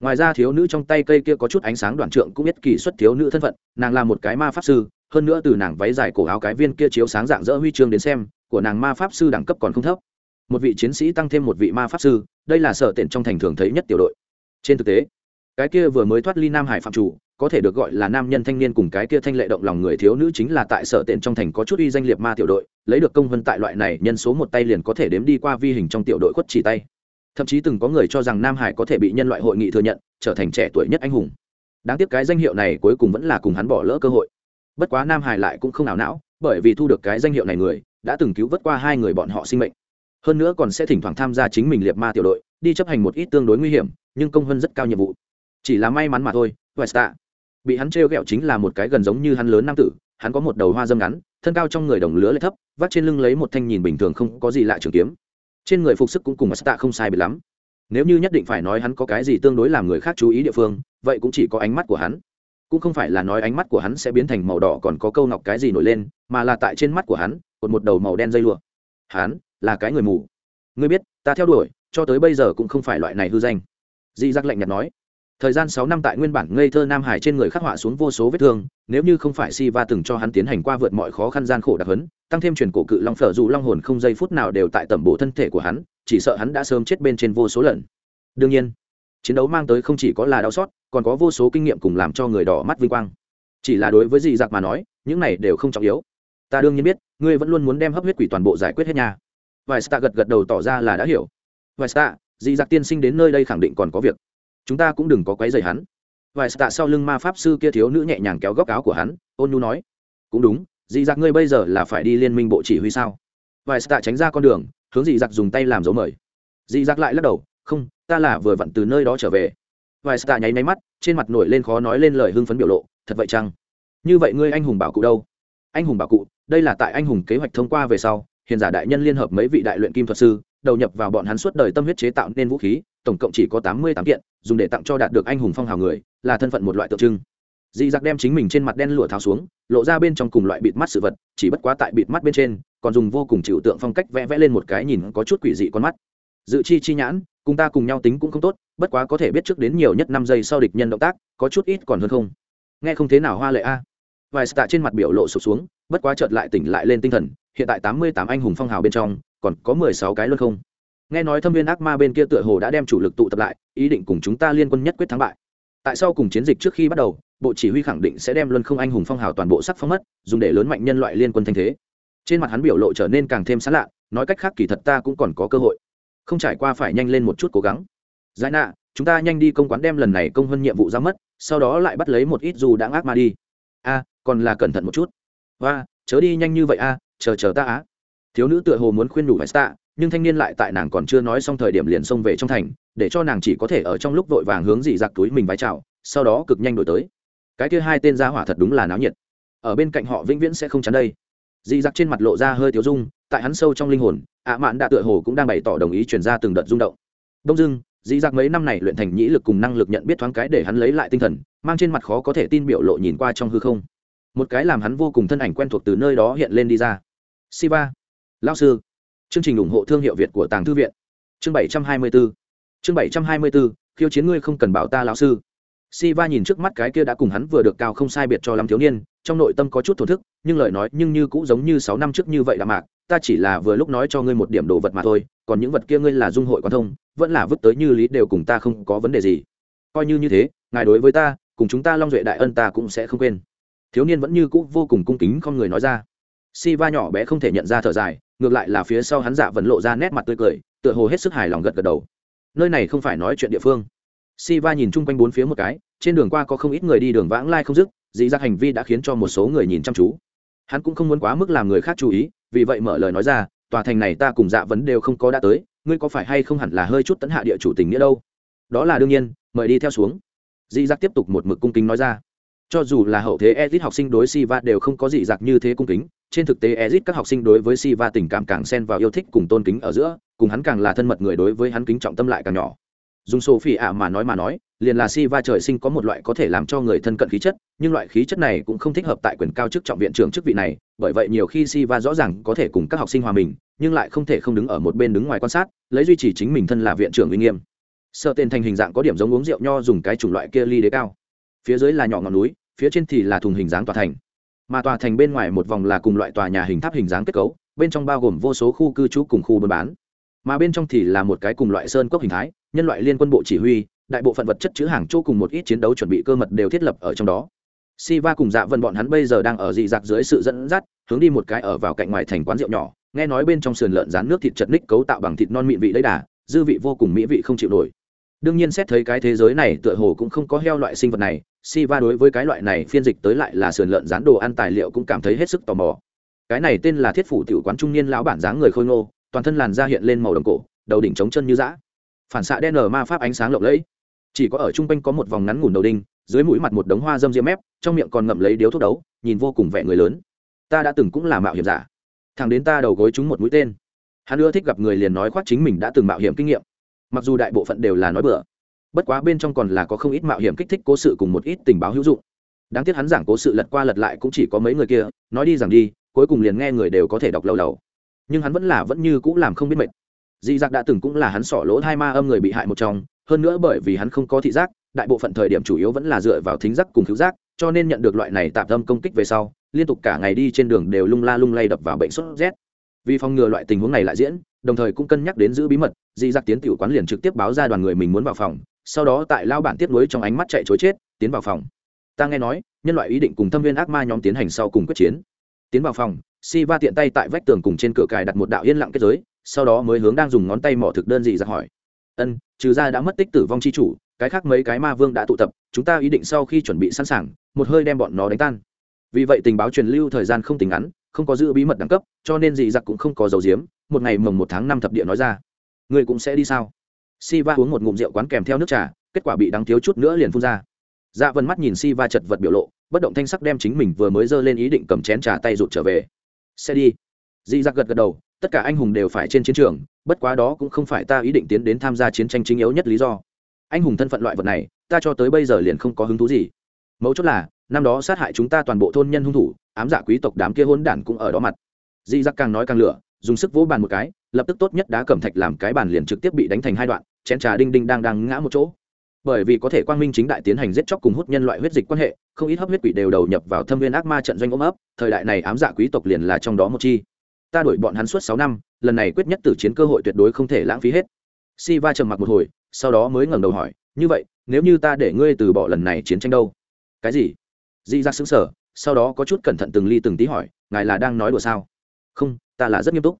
Ngoài ra thiếu nữ trong tay cây kia có chút ánh sáng đoạn trượng cũng biết kỳ xuất thiếu nữ thân phận, nàng là một cái ma pháp sư, hơn nữa từ nàng váy dài cổ áo cái viên kia chiếu sáng dạng dỡ huy chương đến xem, của nàng ma pháp sư đẳng cấp còn không thấp. Một vị chiến sĩ tăng thêm một vị ma pháp sư, đây là sở tiện trong thành thường thấy nhất tiểu đội. Trên thực tế cái kia vừa mới thoát ly nam hải phạm chủ, có thể được gọi là nam nhân thanh niên cùng cái kia thanh lệ động lòng người thiếu nữ chính là tại sở tiện trong thành có chút uy danh liệt ma tiểu đội, lấy được công vân tại loại này nhân số một tay liền có thể đếm đi qua vi hình trong tiểu đội khuất chỉ tay. Thậm chí từng có người cho rằng nam hải có thể bị nhân loại hội nghị thừa nhận, trở thành trẻ tuổi nhất anh hùng. Đáng tiếc cái danh hiệu này cuối cùng vẫn là cùng hắn bỏ lỡ cơ hội. Bất quá nam hải lại cũng không ảo não, bởi vì thu được cái danh hiệu này người, đã từng cứu vớt qua hai người bọn họ sinh mệnh. Hơn nữa còn sẽ thỉnh thoảng tham gia chính mình liệt ma tiểu đội, đi chấp hành một ít tương đối nguy hiểm, nhưng công hơn rất cao nhiệm vụ chỉ là may mắn mà thôi, Westa. bị hắn trêu ghẹo chính là một cái gần giống như hắn lớn nam tử, hắn có một đầu hoa dâm ngắn, thân cao trong người đồng lứa lại thấp, vắt trên lưng lấy một thanh nhìn bình thường không có gì lạ trường kiếm. Trên người phục sức cũng cùng tạ không sai bị lắm. Nếu như nhất định phải nói hắn có cái gì tương đối làm người khác chú ý địa phương, vậy cũng chỉ có ánh mắt của hắn. Cũng không phải là nói ánh mắt của hắn sẽ biến thành màu đỏ còn có câu ngọc cái gì nổi lên, mà là tại trên mắt của hắn, cột một đầu màu đen dây lụa. Hắn là cái người mù. Ngươi biết, ta theo đuổi, cho tới bây giờ cũng không phải loại này hư danh. Di giác lạnh nhạt nói thời gian sáu năm tại nguyên bản ngây thơ nam hải trên người khắc họa xuống vô số vết thương, nếu như không phải si va từng cho hắn tiến hành qua vượt mọi khó khăn gian khổ đặc hấn tăng thêm truyền cổ cự long phở dù long hồn không giây phút nào đều tại tẩm bộ thân thể của hắn, chỉ sợ hắn đã sớm chết bên trên vô số lần. Đương nhiên, chiến đấu mang tới không chỉ có là đau xót, còn có vô số kinh nghiệm cùng làm cho người đỏ mắt vinh quang. Chỉ là đối với dị giặc mà nói, những này đều không trọng yếu. Ta đương nhiên biết, ngươi vẫn luôn muốn đem hấp huyết quỷ toàn bộ giải quyết hết nhà vài sta gật gật đầu tỏ ra là đã hiểu. Vài sta dị giặc tiên sinh đến nơi đây khẳng định còn có việc chúng ta cũng đừng có quấy rầy hắn. Vài tạ sau lưng ma pháp sư kia thiếu nữ nhẹ nhàng kéo góc áo của hắn, ôn nhu nói, cũng đúng dị giặc ngươi bây giờ là phải đi liên minh bộ chỉ huy sao? Vài tạ tránh ra con đường, hướng dị giặc dùng tay làm dấu mời. Dị giặc lại lắc đầu, không, ta là vừa vặn từ nơi đó trở về. Vài tạ nháy máy mắt, trên mặt nổi lên khó nói lên lời hưng phấn biểu lộ, thật vậy chăng? Như vậy ngươi anh hùng bảo cụ đâu? Anh hùng bảo cụ, đây là tại anh hùng kế hoạch thông qua về sau, hiền giả đại nhân liên hợp mấy vị đại luyện kim thuật sư, đầu nhập vào bọn hắn suốt đời tâm huyết chế tạo nên vũ khí tổng cộng chỉ có tám mươi tám kiện, dùng để tặng cho đạt được anh hùng phong hào người, là thân phận một loại tượng trưng. Dị giặc đem chính mình trên mặt đen lụa tháo xuống, lộ ra bên trong cùng loại bịt mắt sự vật, chỉ bất quá tại bịt mắt bên trên, còn dùng vô cùng chịu tượng phong cách vẽ vẽ lên một cái nhìn có chút quỷ dị con mắt. Dự chi chi nhãn, cùng ta cùng nhau tính cũng không tốt, bất quá có thể biết trước đến nhiều nhất năm giây sau địch nhân động tác, có chút ít còn hơn không. Nghe không thế nào hoa lệ a. Vài tạ trên mặt biểu lộ sụp xuống, bất quá chợt lại tỉnh lại lên tinh thần, hiện tại tám mươi tám anh hùng phong hào bên trong, còn có mười sáu cái luôn không nghe nói thâm viên ác ma bên kia tựa hồ đã đem chủ lực tụ tập lại, ý định cùng chúng ta liên quân nhất quyết thắng bại. Tại sao cùng chiến dịch trước khi bắt đầu, bộ chỉ huy khẳng định sẽ đem luân không anh hùng phong hào toàn bộ sắc phong mất, dùng để lớn mạnh nhân loại liên quân thanh thế. Trên mặt hắn biểu lộ trở nên càng thêm sán lạ, nói cách khác kỳ thật ta cũng còn có cơ hội. Không trải qua phải nhanh lên một chút cố gắng. Giải nạ, chúng ta nhanh đi công quán đem lần này công hơn nhiệm vụ ra mất, sau đó lại bắt lấy một ít dù đã ác ma đi. A, còn là cẩn thận một chút. Và chớ đi nhanh như vậy a, chờ chờ ta á. Thiếu nữ tựa hồ muốn khuyên đủ vesta nhưng thanh niên lại tại nàng còn chưa nói xong thời điểm liền xông về trong thành, để cho nàng chỉ có thể ở trong lúc vội vàng hướng dị giặc túi mình vái chào, sau đó cực nhanh đổi tới. Cái kia hai tên gia hỏa thật đúng là náo nhiệt. Ở bên cạnh họ vĩnh viễn sẽ không chắn đây. Dị giặc trên mặt lộ ra hơi thiếu dung, tại hắn sâu trong linh hồn, ạ mạn đã tựa hồ cũng đang bày tỏ đồng ý chuyển ra từng đợt rung động. Đông dưng dị giặc mấy năm này luyện thành nhĩ lực cùng năng lực nhận biết thoáng cái để hắn lấy lại tinh thần, mang trên mặt khó có thể tin biểu lộ nhìn qua trong hư không. Một cái làm hắn vô cùng thân ảnh quen thuộc từ nơi đó hiện lên đi ra. Siva lao sư chương trình ủng hộ thương hiệu việt của tàng thư viện chương bảy trăm hai mươi bốn chương bảy trăm hai mươi bốn khiêu chiến ngươi không cần bảo ta lão sư Siva nhìn trước mắt cái kia đã cùng hắn vừa được cao không sai biệt cho lắm thiếu niên, trong nội tâm có chút thổn thức, nhưng lời nói nhưng như cũng giống như sáu năm trước như vậy là mạc, ta chỉ là vừa lúc nói cho ngươi một điểm đồ vật mà thôi, còn những vật kia ngươi là dung hội quan thông, vẫn là vứt tới như lý đều cùng ta không có vấn đề gì. Coi như như thế, ngài đối với ta, cùng chúng ta long duệ đại ân ta cũng sẽ không quên. Thiếu niên vẫn như cũ vô cùng cung kính không người nói ra. Siva nhỏ bé không thể nhận ra thở dài, ngược lại là phía sau hắn dạ vẫn lộ ra nét mặt tươi cười, tựa hồ hết sức hài lòng gật gật đầu. Nơi này không phải nói chuyện địa phương Siva nhìn chung quanh bốn phía một cái, trên đường qua có không ít người đi đường vãng lai không dứt, dị ra hành vi đã khiến cho một số người nhìn chăm chú. Hắn cũng không muốn quá mức làm người khác chú ý, vì vậy mở lời nói ra, tòa thành này ta cùng Dạ vấn đều không có đã tới, ngươi có phải hay không hẳn là hơi chút tấn hạ địa chủ tình nghĩa đâu? Đó là đương nhiên, mời đi theo xuống. Dị giác tiếp tục một mực cung kính nói ra. Cho dù là hậu thế Ezit học sinh đối Siva đều không có dị giặc như thế cung kính, trên thực tế Ezic các học sinh đối với Siva tình cảm càng xen vào yêu thích cùng tôn kính ở giữa, cùng hắn càng là thân mật người đối với hắn kính trọng tâm lại càng nhỏ. Dùng Sophie ạ mà nói mà nói liền là Siva trời sinh có một loại có thể làm cho người thân cận khí chất nhưng loại khí chất này cũng không thích hợp tại quyền cao chức trọng viện trưởng chức vị này bởi vậy nhiều khi Siva rõ ràng có thể cùng các học sinh hòa mình nhưng lại không thể không đứng ở một bên đứng ngoài quan sát lấy duy trì chính mình thân là viện trưởng uy nghiêm. Sợ tên thành hình dạng có điểm giống uống rượu nho dùng cái chủng loại kia ly đế cao. Phía dưới là nhỏ ngọn núi phía trên thì là thùng hình dáng tòa thành mà tòa thành bên ngoài một vòng là cùng loại tòa nhà hình tháp hình dáng kết cấu bên trong bao gồm vô số khu cư trú cùng khu buôn bán mà bên trong thì là một cái cùng loại sơn cốc hình thái nhân loại liên quân bộ chỉ huy đại bộ phận vật chất chứa hàng chỗ cùng một ít chiến đấu chuẩn bị cơ mật đều thiết lập ở trong đó Siva cùng Dạ Vân bọn hắn bây giờ đang ở dị giặc dưới sự dẫn dắt, hướng đi một cái ở vào cạnh ngoài thành quán rượu nhỏ, nghe nói bên trong sườn lợn rán nước thịt chật ních cấu tạo bằng thịt non mịn vị đấy đà, dư vị vô cùng mỹ vị không chịu nổi. Đương nhiên xét thấy cái thế giới này tựa hồ cũng không có heo loại sinh vật này, si va đối với cái loại này phiên dịch tới lại là sườn lợn rán đồ ăn tài liệu cũng cảm thấy hết sức tò mò. Cái này tên là Thiết phủ tiểu quán trung niên lão bản dáng người khôi ngô, toàn thân làn da hiện lên màu đồng cổ, đầu đỉnh trống chân như dã. Phản xạ đen nở ma pháp ánh sáng lộng lẫy. Chỉ có ở trung quanh có một vòng ngắn ngủn đầu đinh dưới mũi mặt một đống hoa dâm diêm mép trong miệng còn ngậm lấy điếu thuốc đấu nhìn vô cùng vẻ người lớn. Ta đã từng cũng là mạo hiểm giả. Thằng đến ta đầu gối trúng một mũi tên. Hắn ưa thích gặp người liền nói khoác chính mình đã từng mạo hiểm kinh nghiệm. Mặc dù đại bộ phận đều là nói bừa bất quá bên trong còn là có không ít mạo hiểm kích thích cố sự cùng một ít tình báo hữu dụng. Đáng tiếc hắn giảng cố sự lật qua lật lại cũng chỉ có mấy người kia, nói đi rằng đi, cuối cùng liền nghe người đều có thể đọc lầu lầu. Nhưng hắn vẫn là vẫn như cũng làm không biết mệt. Dị giặc đã từng cũng là hắn sỏ lỗ hai ma âm người bị hại một trong, hơn nữa bởi vì hắn không có thị giác, đại bộ phận thời điểm chủ yếu vẫn là dựa vào thính giác cùng cứu giác, cho nên nhận được loại này tạm tâm công kích về sau, liên tục cả ngày đi trên đường đều lung la lung lay đập vào bệnh sốt rét. Vì phòng ngừa loại tình huống này lại diễn, đồng thời cũng cân nhắc đến giữ bí mật, dị giặc tiến tiểu quán liền trực tiếp báo ra đoàn người mình muốn vào phòng sau đó tại lao bản tiếp nối trong ánh mắt chạy chối chết, tiến vào phòng. Ta nghe nói, nhân loại ý định cùng thâm viên ác ma nhóm tiến hành sau cùng quyết chiến. Tiến vào phòng si va tiện tay tại vách tường cùng trên cửa cài đặt một đạo yên lặng kết giới, sau đó mới hướng đang dùng ngón tay mỏ thực đơn dị ra hỏi. Ân, trừ ra đã mất tích tử vong chi chủ, cái khác mấy cái ma vương đã tụ tập, chúng ta ý định sau khi chuẩn bị sẵn sàng, một hơi đem bọn nó đánh tan. Vì vậy tình báo truyền lưu thời gian không tính ngắn, không có giữ bí mật đẳng cấp, cho nên dị giặc cũng không có dấu diếm, một ngày mồng một tháng năm thập địa nói ra. Người cũng sẽ đi sao? Si va uống một ngụm rượu quán kèm theo nước trà, kết quả bị đắng thiếu chút nữa liền phun ra. Dạ vân mắt nhìn si va chật vật biểu lộ, bất động thanh sắc đem chính mình vừa mới giơ lên ý định cầm chén trà tay rụt trở về. Xe đi. Dị giặc gật gật đầu, tất cả anh hùng đều phải trên chiến trường, bất quá đó cũng không phải ta ý định tiến đến tham gia chiến tranh chính yếu nhất lý do. Anh hùng thân phận loại vật này, ta cho tới bây giờ liền không có hứng thú gì. Mấu chốt là, năm đó sát hại chúng ta toàn bộ thôn nhân hung thủ, ám giả quý tộc đám kia hôn đản cũng ở đó mặt. Dị giặc càng nói càng lửa, dùng sức vỗ bàn một cái, lập tức tốt nhất đá cẩm thạch làm cái bàn liền trực tiếp bị đánh thành hai đoạn chén trà đinh đinh đang đang ngã một chỗ. Bởi vì có thể quang minh chính đại tiến hành giết chóc cùng hút nhân loại huyết dịch quan hệ, không ít hấp huyết quỷ đều đầu nhập vào thâm viên ác ma trận doanh ôm ấp, thời đại này ám dạ quý tộc liền là trong đó một chi. Ta đuổi bọn hắn suốt sáu năm, lần này quyết nhất tử chiến cơ hội tuyệt đối không thể lãng phí hết. Si va trầm mặc một hồi, sau đó mới ngẩng đầu hỏi, như vậy, nếu như ta để ngươi từ bỏ lần này chiến tranh đâu? Cái gì? Dị ra xứng sở sau đó có chút cẩn thận từng ly từng tí hỏi, ngài là đang nói đùa sao? Không, ta là rất nghiêm túc.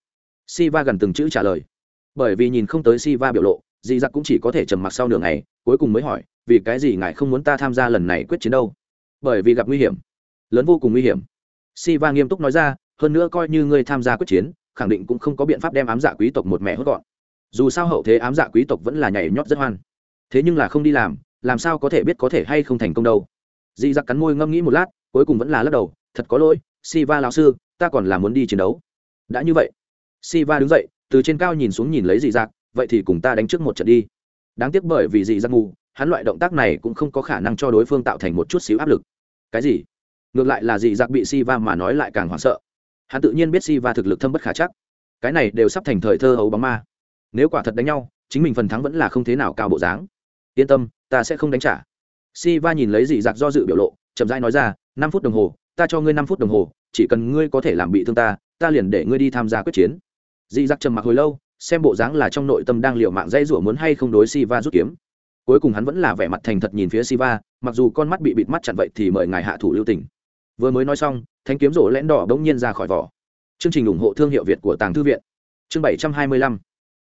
Si va gần từng chữ trả lời. Bởi vì nhìn không tới si va biểu lộ dị giặc cũng chỉ có thể trầm mặc sau nửa ngày, cuối cùng mới hỏi, vì cái gì ngài không muốn ta tham gia lần này quyết chiến đâu? Bởi vì gặp nguy hiểm. Lớn vô cùng nguy hiểm. Si va nghiêm túc nói ra, hơn nữa coi như ngươi tham gia quyết chiến, khẳng định cũng không có biện pháp đem ám dạ quý tộc một mẹ hốt gọn. Dù sao hậu thế ám dạ quý tộc vẫn là nhảy nhót rất hoan. Thế nhưng là không đi làm làm sao có thể biết có thể hay không thành công đâu? Dị giặc cắn môi ngâm nghĩ một lát, cuối cùng vẫn là lắc đầu, thật có lỗi si va lão sư, ta còn là muốn đi chiến đấu. Đã như vậy si va đứng dậy, từ trên cao nhìn xuống nhìn lấy dị giặc vậy thì cùng ta đánh trước một trận đi. Đáng tiếc bởi vì dị giặc ngu, hắn loại động tác này cũng không có khả năng cho đối phương tạo thành một chút xíu áp lực. Cái gì? Ngược lại là dị giặc bị si va mà nói lại càng hoảng sợ. Hắn tự nhiên biết si va thực lực thâm bất khả chắc. Cái này đều sắp thành thời thơ hấu bóng ma. Nếu quả thật đánh nhau, chính mình phần thắng vẫn là không thế nào cao bộ dáng. Yên tâm, ta sẽ không đánh trả. Si va nhìn lấy dị giặc do dự biểu lộ, chậm rãi nói ra, năm phút đồng hồ, ta cho ngươi năm phút đồng hồ, chỉ cần ngươi có thể làm bị thương ta ta liền để ngươi đi tham gia quyết chiến. Dị giặc trầm mặc hồi lâu xem bộ dáng là trong nội tâm đang liều mạng dây rủa muốn hay không đối si va rút kiếm. Cuối cùng hắn vẫn là vẻ mặt thành thật nhìn phía si va mặc dù con mắt bị bịt mắt chặn vậy thì mời ngài hạ thủ lưu tình. Vừa mới nói xong thanh kiếm rổ lẽn đỏ bỗng nhiên ra khỏi vỏ. Chương trình ủng hộ thương hiệu việt của tàng thư viện. Chương bảy trăm hai mươi lăm.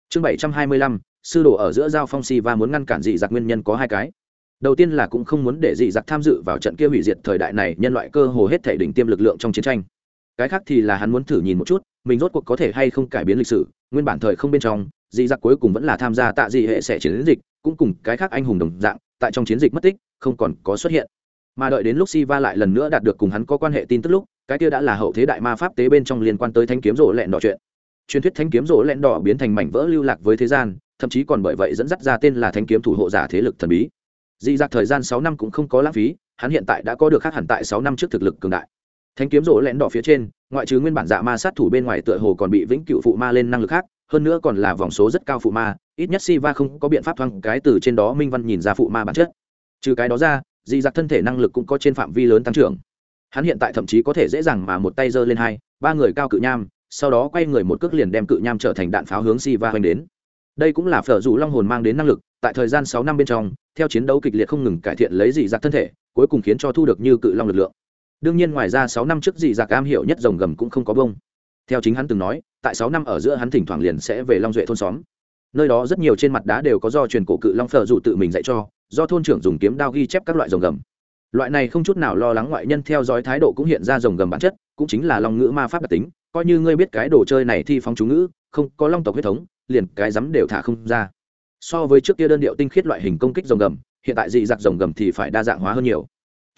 Chương bảy trăm hai mươi lăm, sư đồ ở giữa giao phong si va muốn ngăn cản dị giặc nguyên nhân có hai cái. Đầu tiên là cũng không muốn để dị giặc tham dự vào trận kia hủy diệt thời đại này, nhân loại cơ hồ hết thể đỉnh tiêm lực lượng trong chiến tranh. Cái khác thì là hắn muốn thử nhìn một chút, mình rốt cuộc có thể hay không cải biến lịch sử nguyên bản thời không bên trong, dị giặc cuối cùng vẫn là tham gia tạ dị hệ sẽ chiến dịch, cũng cùng cái khác anh hùng đồng dạng, tại trong chiến dịch mất tích, không còn có xuất hiện. Mà đợi đến lúc si va lại lần nữa đạt được cùng hắn có quan hệ tin tức lúc, cái kia đã là hậu thế đại ma pháp tế bên trong liên quan tới thanh kiếm rổ lẹn đỏ chuyện. Truyền thuyết thanh kiếm rổ lẹn đỏ biến thành mảnh vỡ lưu lạc với thế gian, thậm chí còn bởi vậy dẫn dắt ra tên là thanh kiếm thủ hộ giả thế lực thần bí. Dị giặc thời gian sáu năm cũng không có lãng phí, hắn hiện tại đã có được khác hẳn tại sáu năm trước thực lực cường đại. Thanh kiếm rổ lẹn đỏ phía trên ngoại trừ nguyên bản dạ ma sát thủ bên ngoài tựa hồ còn bị vĩnh cựu phụ ma lên năng lực khác, hơn nữa còn là vòng số rất cao phụ ma, ít nhất si va không có biện pháp thoáng cái từ trên đó minh văn nhìn ra phụ ma bản chất. Trừ cái đó ra, dị giặc thân thể năng lực cũng có trên phạm vi lớn tăng trưởng. Hắn hiện tại thậm chí có thể dễ dàng mà một tay giơ lên hai, ba người cao cự nham, sau đó quay người một cước liền đem cự nham trở thành đạn pháo hướng si va hoành đến. Đây cũng là phở dù long hồn mang đến năng lực, tại thời gian sáu năm bên trong, theo chiến đấu kịch liệt không ngừng cải thiện lấy dị giặc thân thể, cuối cùng khiến cho thu được như cự long lực lượng đương nhiên ngoài ra sáu năm trước dị giặc am hiểu nhất rồng gầm cũng không có bông. Theo chính hắn từng nói, tại sáu năm ở giữa hắn thỉnh thoảng liền sẽ về long duệ thôn xóm. Nơi đó rất nhiều trên mặt đá đều có do truyền cổ cự long phở dụ tự mình dạy cho, do thôn trưởng dùng kiếm đao ghi chép các loại rồng gầm. Loại này không chút nào lo lắng ngoại nhân theo dõi thái độ cũng hiện ra rồng gầm bản chất, cũng chính là long ngữ ma pháp đặc tính, coi như ngươi biết cái đồ chơi này thi phóng chú ngữ, không, có long tộc huyết thống, liền cái rắm đều thả không ra. So với trước kia đơn điệu tinh khiết loại hình công kích rồng gầm, hiện tại dị giặc rồng gầm thì phải đa dạng hóa hơn nhiều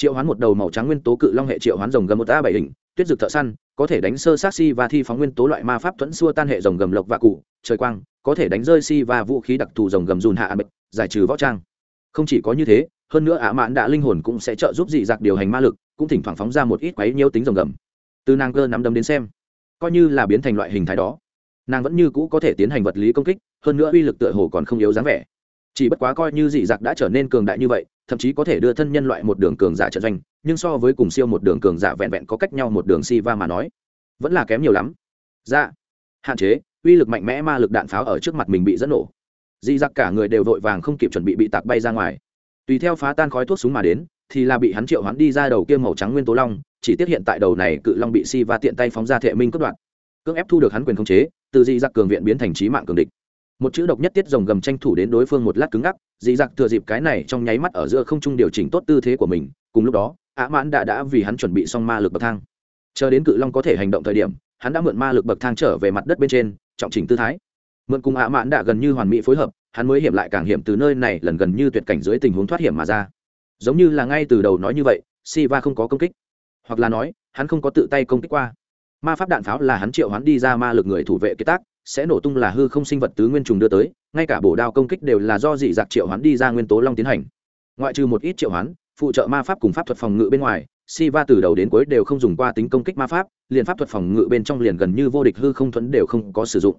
triệu hoán một đầu màu trắng nguyên tố cự long hệ triệu hoán rồng gầm một a bảy hình, tuyết dực thợ săn, có thể đánh sơ sát si và thi phóng nguyên tố loại ma pháp thuẫn xua tan hệ rồng gầm lộc và cụ, trời quang, có thể đánh rơi si và vũ khí đặc thù rồng gầm dùn hạ bệnh giải trừ võ trang. Không chỉ có như thế, hơn nữa ả mãn đã linh hồn cũng sẽ trợ giúp dị giặc điều hành ma lực, cũng thỉnh thoảng phóng ra một ít quấy nhiêu tính rồng gầm. Từ nàng cơ nắm đấm đến xem, coi như là biến thành loại hình thái đó, nàng vẫn như cũ có thể tiến hành vật lý công kích, hơn nữa uy lực tựa hồ còn không yếu dáng vẻ chỉ bất quá coi như dị giặc đã trở nên cường đại như vậy, thậm chí có thể đưa thân nhân loại một đường cường giả trận doanh, nhưng so với cùng siêu một đường cường giả vẹn vẹn có cách nhau một đường si va mà nói, vẫn là kém nhiều lắm. Dạ. Hạn chế, uy lực mạnh mẽ ma lực đạn pháo ở trước mặt mình bị dẫn nổ. Dị giặc cả người đều vội vàng không kịp chuẩn bị bị tạc bay ra ngoài. Tùy theo phá tan khói thuốc súng mà đến, thì là bị hắn triệu hắn đi ra đầu kia màu trắng nguyên tố long, chỉ tiết hiện tại đầu này cự long bị si va tiện tay phóng ra thệ minh cất đoạn, cưỡng ép thu được hắn quyền khống chế, từ dị giặc cường viện biến thành trí mạng cường địch một chữ độc nhất tiết rồng gầm tranh thủ đến đối phương một lát cứng ngắc dị dặc thừa dịp cái này trong nháy mắt ở giữa không trung điều chỉnh tốt tư thế của mình, cùng lúc đó ả mãn đã đã vì hắn chuẩn bị xong ma lực bậc thang. Chờ đến cự long có thể hành động thời điểm, hắn đã mượn ma lực bậc thang trở về mặt đất bên trên, trọng chỉnh tư thái. Mượn cùng ả mãn đã gần như hoàn mỹ phối hợp, hắn mới hiểm lại càng hiểm từ nơi này lần gần như tuyệt cảnh dưới tình huống thoát hiểm mà ra. Giống như là ngay từ đầu nói như vậy, Siva không có công kích. Hoặc là nói, hắn không có tự tay công kích qua. Ma pháp đạn pháo là hắn triệu hắn đi ra ma lực người thủ vệ kế tác sẽ nổ tung là hư không sinh vật tứ nguyên trùng đưa tới, ngay cả bổ đao công kích đều là do dị giặc triệu hoán đi ra nguyên tố long tiến hành. Ngoại trừ một ít triệu hoán, phụ trợ ma pháp cùng pháp thuật phòng ngự bên ngoài, Siva từ đầu đến cuối đều không dùng qua tính công kích ma pháp, liền pháp thuật phòng ngự bên trong liền gần như vô địch hư không thuẫn đều không có sử dụng.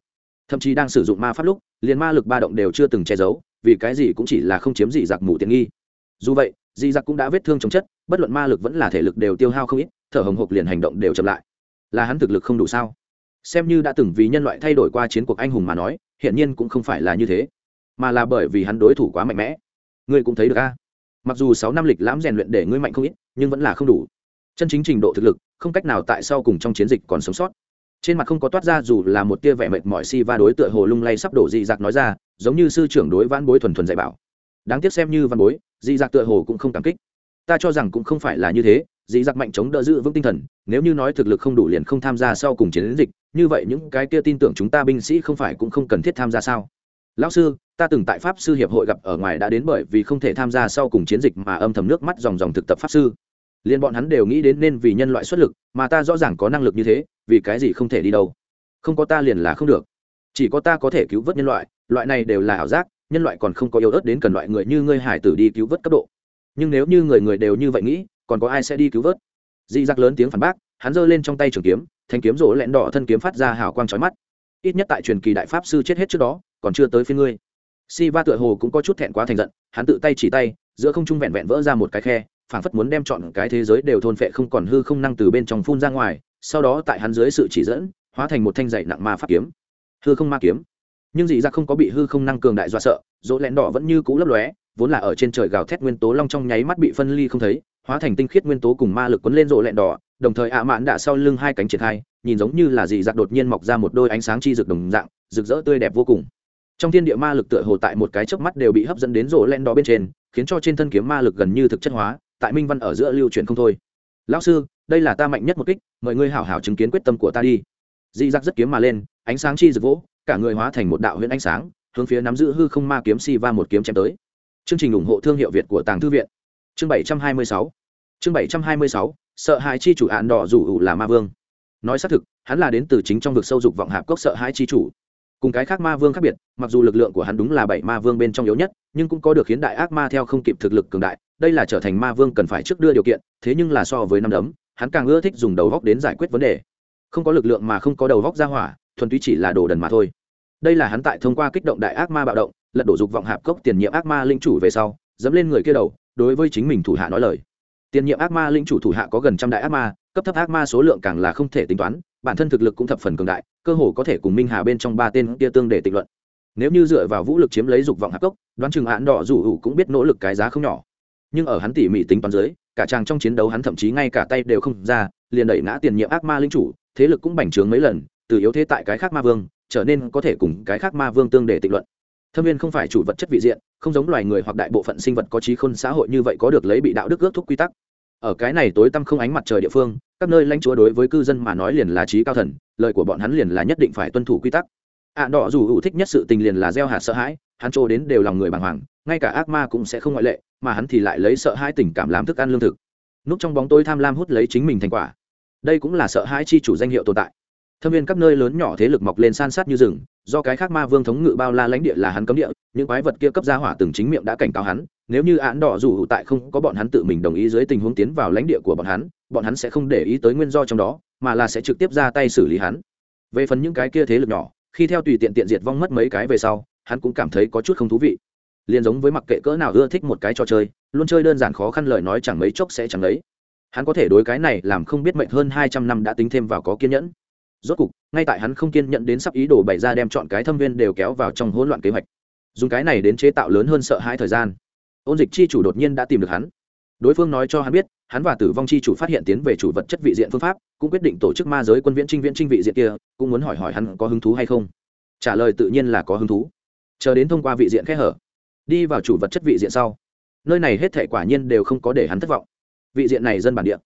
Thậm chí đang sử dụng ma pháp lúc, liền ma lực ba động đều chưa từng che giấu, vì cái gì cũng chỉ là không chiếm dị giặc mù tiện nghi. Dù vậy, dị giặc cũng đã vết thương chống chất, bất luận ma lực vẫn là thể lực đều tiêu hao không ít, thở hồng hộc liền hành động đều chậm lại. Là hắn thực lực không đủ sao? Xem như đã từng vì nhân loại thay đổi qua chiến cuộc anh hùng mà nói hiện nhiên cũng không phải là như thế, mà là bởi vì hắn đối thủ quá mạnh mẽ. Ngươi cũng thấy được a. Mặc dù sáu năm lịch lãm rèn luyện để ngươi mạnh không ít, nhưng vẫn là không đủ. Chân chính trình độ thực lực, không cách nào tại sau cùng trong chiến dịch còn sống sót. Trên mặt không có toát ra dù là một tia vẻ mệt mỏi si va đối tựa hồ lung lay sắp đổ dị giặc nói ra, giống như sư trưởng đối vãn bối thuần thuần dạy bảo. Đáng tiếc xem như văn bối, dị giặc tựa hồ cũng không cảm kích. Ta cho rằng cũng không phải là như thế dị giặc mạnh chống đỡ giữ vững tinh thần, nếu như nói thực lực không đủ liền không tham gia sau cùng chiến dịch, như vậy những cái kia tin tưởng chúng ta binh sĩ không phải cũng không cần thiết tham gia sao? Lão sư, ta từng tại pháp sư hiệp hội gặp ở ngoài đã đến bởi vì không thể tham gia sau cùng chiến dịch mà âm thầm nước mắt dòng dòng thực tập pháp sư. Liền bọn hắn đều nghĩ đến nên vì nhân loại xuất lực, mà ta rõ ràng có năng lực như thế, vì cái gì không thể đi đâu? Không có ta liền là không được. Chỉ có ta có thể cứu vớt nhân loại loại này đều là ảo giác, nhân loại còn không có yếu ớt đến cần loại người như ngươi hải tử đi cứu vớt cấp độ. Nhưng nếu như người người đều như vậy nghĩ còn có ai sẽ đi cứu vớt? Dị giặc lớn tiếng phản bác, hắn giơ lên trong tay trường kiếm, thanh kiếm rỗ lẹn đỏ thân kiếm phát ra hào quang trói mắt. Ít nhất tại truyền kỳ đại pháp sư chết hết trước đó, còn chưa tới phía ngươi. Si va tựa hồ cũng có chút thẹn quá thành giận, hắn tự tay chỉ tay, giữa không trung vẹn vẹn vỡ ra một cái khe, phảng phất muốn đem chọn cái thế giới đều thôn phệ không còn hư không năng từ bên trong phun ra ngoài, sau đó tại hắn dưới sự chỉ dẫn, hóa thành một thanh dạy nặng ma pháp kiếm. Hư không ma kiếm. Nhưng dị ra không có bị hư không năng cường đại dọa sợ dỗ lẹn đỏ vẫn như cũ lấp lóe, vốn là ở trên trời gào thét nguyên tố long trong nháy mắt bị phân ly không thấy hóa thành tinh khiết nguyên tố cùng ma lực quấn lên rộ lẹn đỏ, đồng thời ạ mạn đã sau lưng hai cánh triển khai, nhìn giống như là dị giặc đột nhiên mọc ra một đôi ánh sáng chi rực đồng dạng, rực rỡ tươi đẹp vô cùng. Trong thiên địa ma lực tựa hồ tại một cái chớp mắt đều bị hấp dẫn đến rộ lẹn đỏ bên trên, khiến cho trên thân kiếm ma lực gần như thực chất hóa, tại minh văn ở giữa lưu truyền không thôi. Lão sư, đây là ta mạnh nhất một kích, mời ngươi hảo hảo chứng kiến quyết tâm của ta đi. Dị giặc rất kiếm mà lên, ánh sáng chi rực vỗ, cả người hóa thành một đạo huyễn ánh sáng, hướng phía nắm giữ hư không ma kiếm si va một kiếm chém tới. Chương trình ủng hộ thương hiệu việt của tàng thư viện chương bảy trăm hai mươi sáu. Chương bảy trăm hai mươi sáu, sợ hãi chi chủ ạn đỏ rủ ủ là ma vương. Nói xác thực, hắn là đến từ chính trong vực sâu dục vọng hạp cốc sợ hãi chi chủ. Cùng cái khác ma vương khác biệt, mặc dù lực lượng của hắn đúng là bảy ma vương bên trong yếu nhất, nhưng cũng có được khiến đại ác ma theo không kịp thực lực cường đại, đây là trở thành ma vương cần phải trước đưa điều kiện, thế nhưng là so với năm đấm, hắn càng ưa thích dùng đầu góc đến giải quyết vấn đề. Không có lực lượng mà không có đầu góc ra hỏa, thuần túy chỉ là đồ đần mà thôi. Đây là hắn tại thông qua kích động đại ác ma bạo động, lật đổ dục vọng hạp cốc tiền nhiệm ác ma linh chủ về sau, dẫm lên người kia đầu đối với chính mình thủ hạ nói lời. Tiền nhiệm ác ma linh chủ thủ hạ có gần trăm đại ác ma, cấp thấp ác ma số lượng càng là không thể tính toán, bản thân thực lực cũng thập phần cường đại, cơ hồ có thể cùng minh hà bên trong ba tên kia tương để tịch luận. Nếu như dựa vào vũ lực chiếm lấy dục vọng hạ cốc, đoán chừng hãn đỏ rủ hữu cũng biết nỗ lực cái giá không nhỏ. Nhưng ở hắn tỉ mỉ tính toán dưới, cả chàng trong chiến đấu hắn thậm chí ngay cả tay đều không ra, liền đẩy ngã tiền nhiệm ác ma linh chủ, thế lực cũng bành trướng mấy lần, từ yếu thế tại cái khác ma vương, trở nên có thể cùng cái khác ma vương tương để tịch luận thâm viên không phải chủ vật chất vị diện không giống loài người hoặc đại bộ phận sinh vật có trí khôn xã hội như vậy có được lấy bị đạo đức ước thúc quy tắc. Ở cái này tối tăm không ánh mặt trời địa phương các nơi lãnh chúa đối với cư dân mà nói liền là trí cao thần lời của bọn hắn liền là nhất định phải tuân thủ quy tắc. Ạ à, đỏ dù hữu thích nhất sự tình liền là gieo hạt sợ hãi hắn trô đến đều lòng người bàng hoàng ngay cả ác ma cũng sẽ không ngoại lệ mà hắn thì lại lấy sợ hãi tình cảm làm thức ăn lương thực. Núp trong bóng tối tham lam hút lấy chính mình thành quả. Đây cũng là sợ hãi chi chủ danh hiệu tồn tại. Thâm viên các nơi lớn nhỏ thế lực mọc lên san sát như rừng do cái khác ma vương thống ngự bao la lãnh địa là hắn cấm địa, những quái vật kia cấp ra hỏa từng chính miệng đã cảnh cáo hắn, nếu như án đỏ dù tại không có bọn hắn tự mình đồng ý dưới tình huống tiến vào lãnh địa của bọn hắn bọn hắn sẽ không để ý tới nguyên do trong đó, mà là sẽ trực tiếp ra tay xử lý hắn. Về phần những cái kia thế lực nhỏ, khi theo tùy tiện tiện diệt vong mất mấy cái về sau, hắn cũng cảm thấy có chút không thú vị. Liền giống với mặc kệ cỡ nào ưa thích một cái trò chơi, luôn chơi đơn giản khó khăn lời nói chẳng mấy chốc sẽ chẳng lấy hắn có thể đối cái này làm không biết mệnh hơn hai trăm năm đã tính thêm vào có kiên nhẫn rốt cục, ngay tại hắn không kiên nhận đến sắp ý đồ bày ra đem chọn cái thâm viên đều kéo vào trong hỗn loạn kế hoạch. Dùng cái này đến chế tạo lớn hơn sợ hãi thời gian. Ôn dịch chi chủ đột nhiên đã tìm được hắn. Đối phương nói cho hắn biết, hắn và tử vong chi chủ phát hiện tiến về chủ vật chất vị diện phương pháp, cũng quyết định tổ chức ma giới quân viễn trinh viễn trinh vị diện kia, cũng muốn hỏi hỏi hắn có hứng thú hay không. Trả lời tự nhiên là có hứng thú. Chờ đến thông qua vị diện khẽ hở, đi vào chủ vật chất vị diện sau, nơi này hết thể quả nhiên đều không có để hắn thất vọng. Vị diện này dân bản địa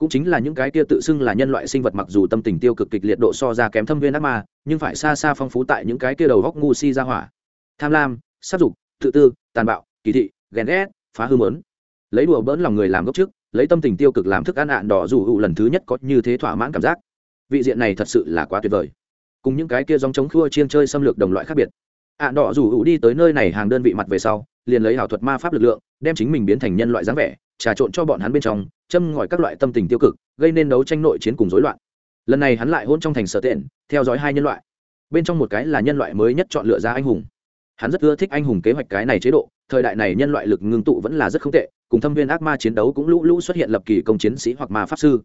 cũng chính là những cái kia tự xưng là nhân loại sinh vật mặc dù tâm tình tiêu cực kịch liệt độ so ra kém thâm viên ác ma, nhưng phải xa xa phong phú tại những cái kia đầu góc ngu si ra hỏa. Tham lam, sát dục, tự tư, tàn bạo, kỳ thị, ghen ghét, phá hư mớn. Lấy đùa bỡn lòng người làm gốc trước, lấy tâm tình tiêu cực làm thức ăn ạn đỏ dù hụ lần thứ nhất có như thế thỏa mãn cảm giác. Vị diện này thật sự là quá tuyệt vời. Cùng những cái kia dòng chống khua chiên chơi xâm lược đồng loại khác biệt. Ạn đỏ dù hụ đi tới nơi này hàng đơn vị mặt về sau, liền lấy ảo thuật ma pháp lực lượng, đem chính mình biến thành nhân loại dáng vẻ trà trộn cho bọn hắn bên trong, châm ngòi các loại tâm tình tiêu cực, gây nên đấu tranh nội chiến cùng rối loạn. Lần này hắn lại hôn trong thành sở tiện, theo dõi hai nhân loại. Bên trong một cái là nhân loại mới nhất chọn lựa ra anh hùng. Hắn rất ưa thích anh hùng kế hoạch cái này chế độ, thời đại này nhân loại lực ngưng tụ vẫn là rất không tệ, cùng thâm viên ác ma chiến đấu cũng lũ lũ xuất hiện lập kỳ công chiến sĩ hoặc ma pháp sư.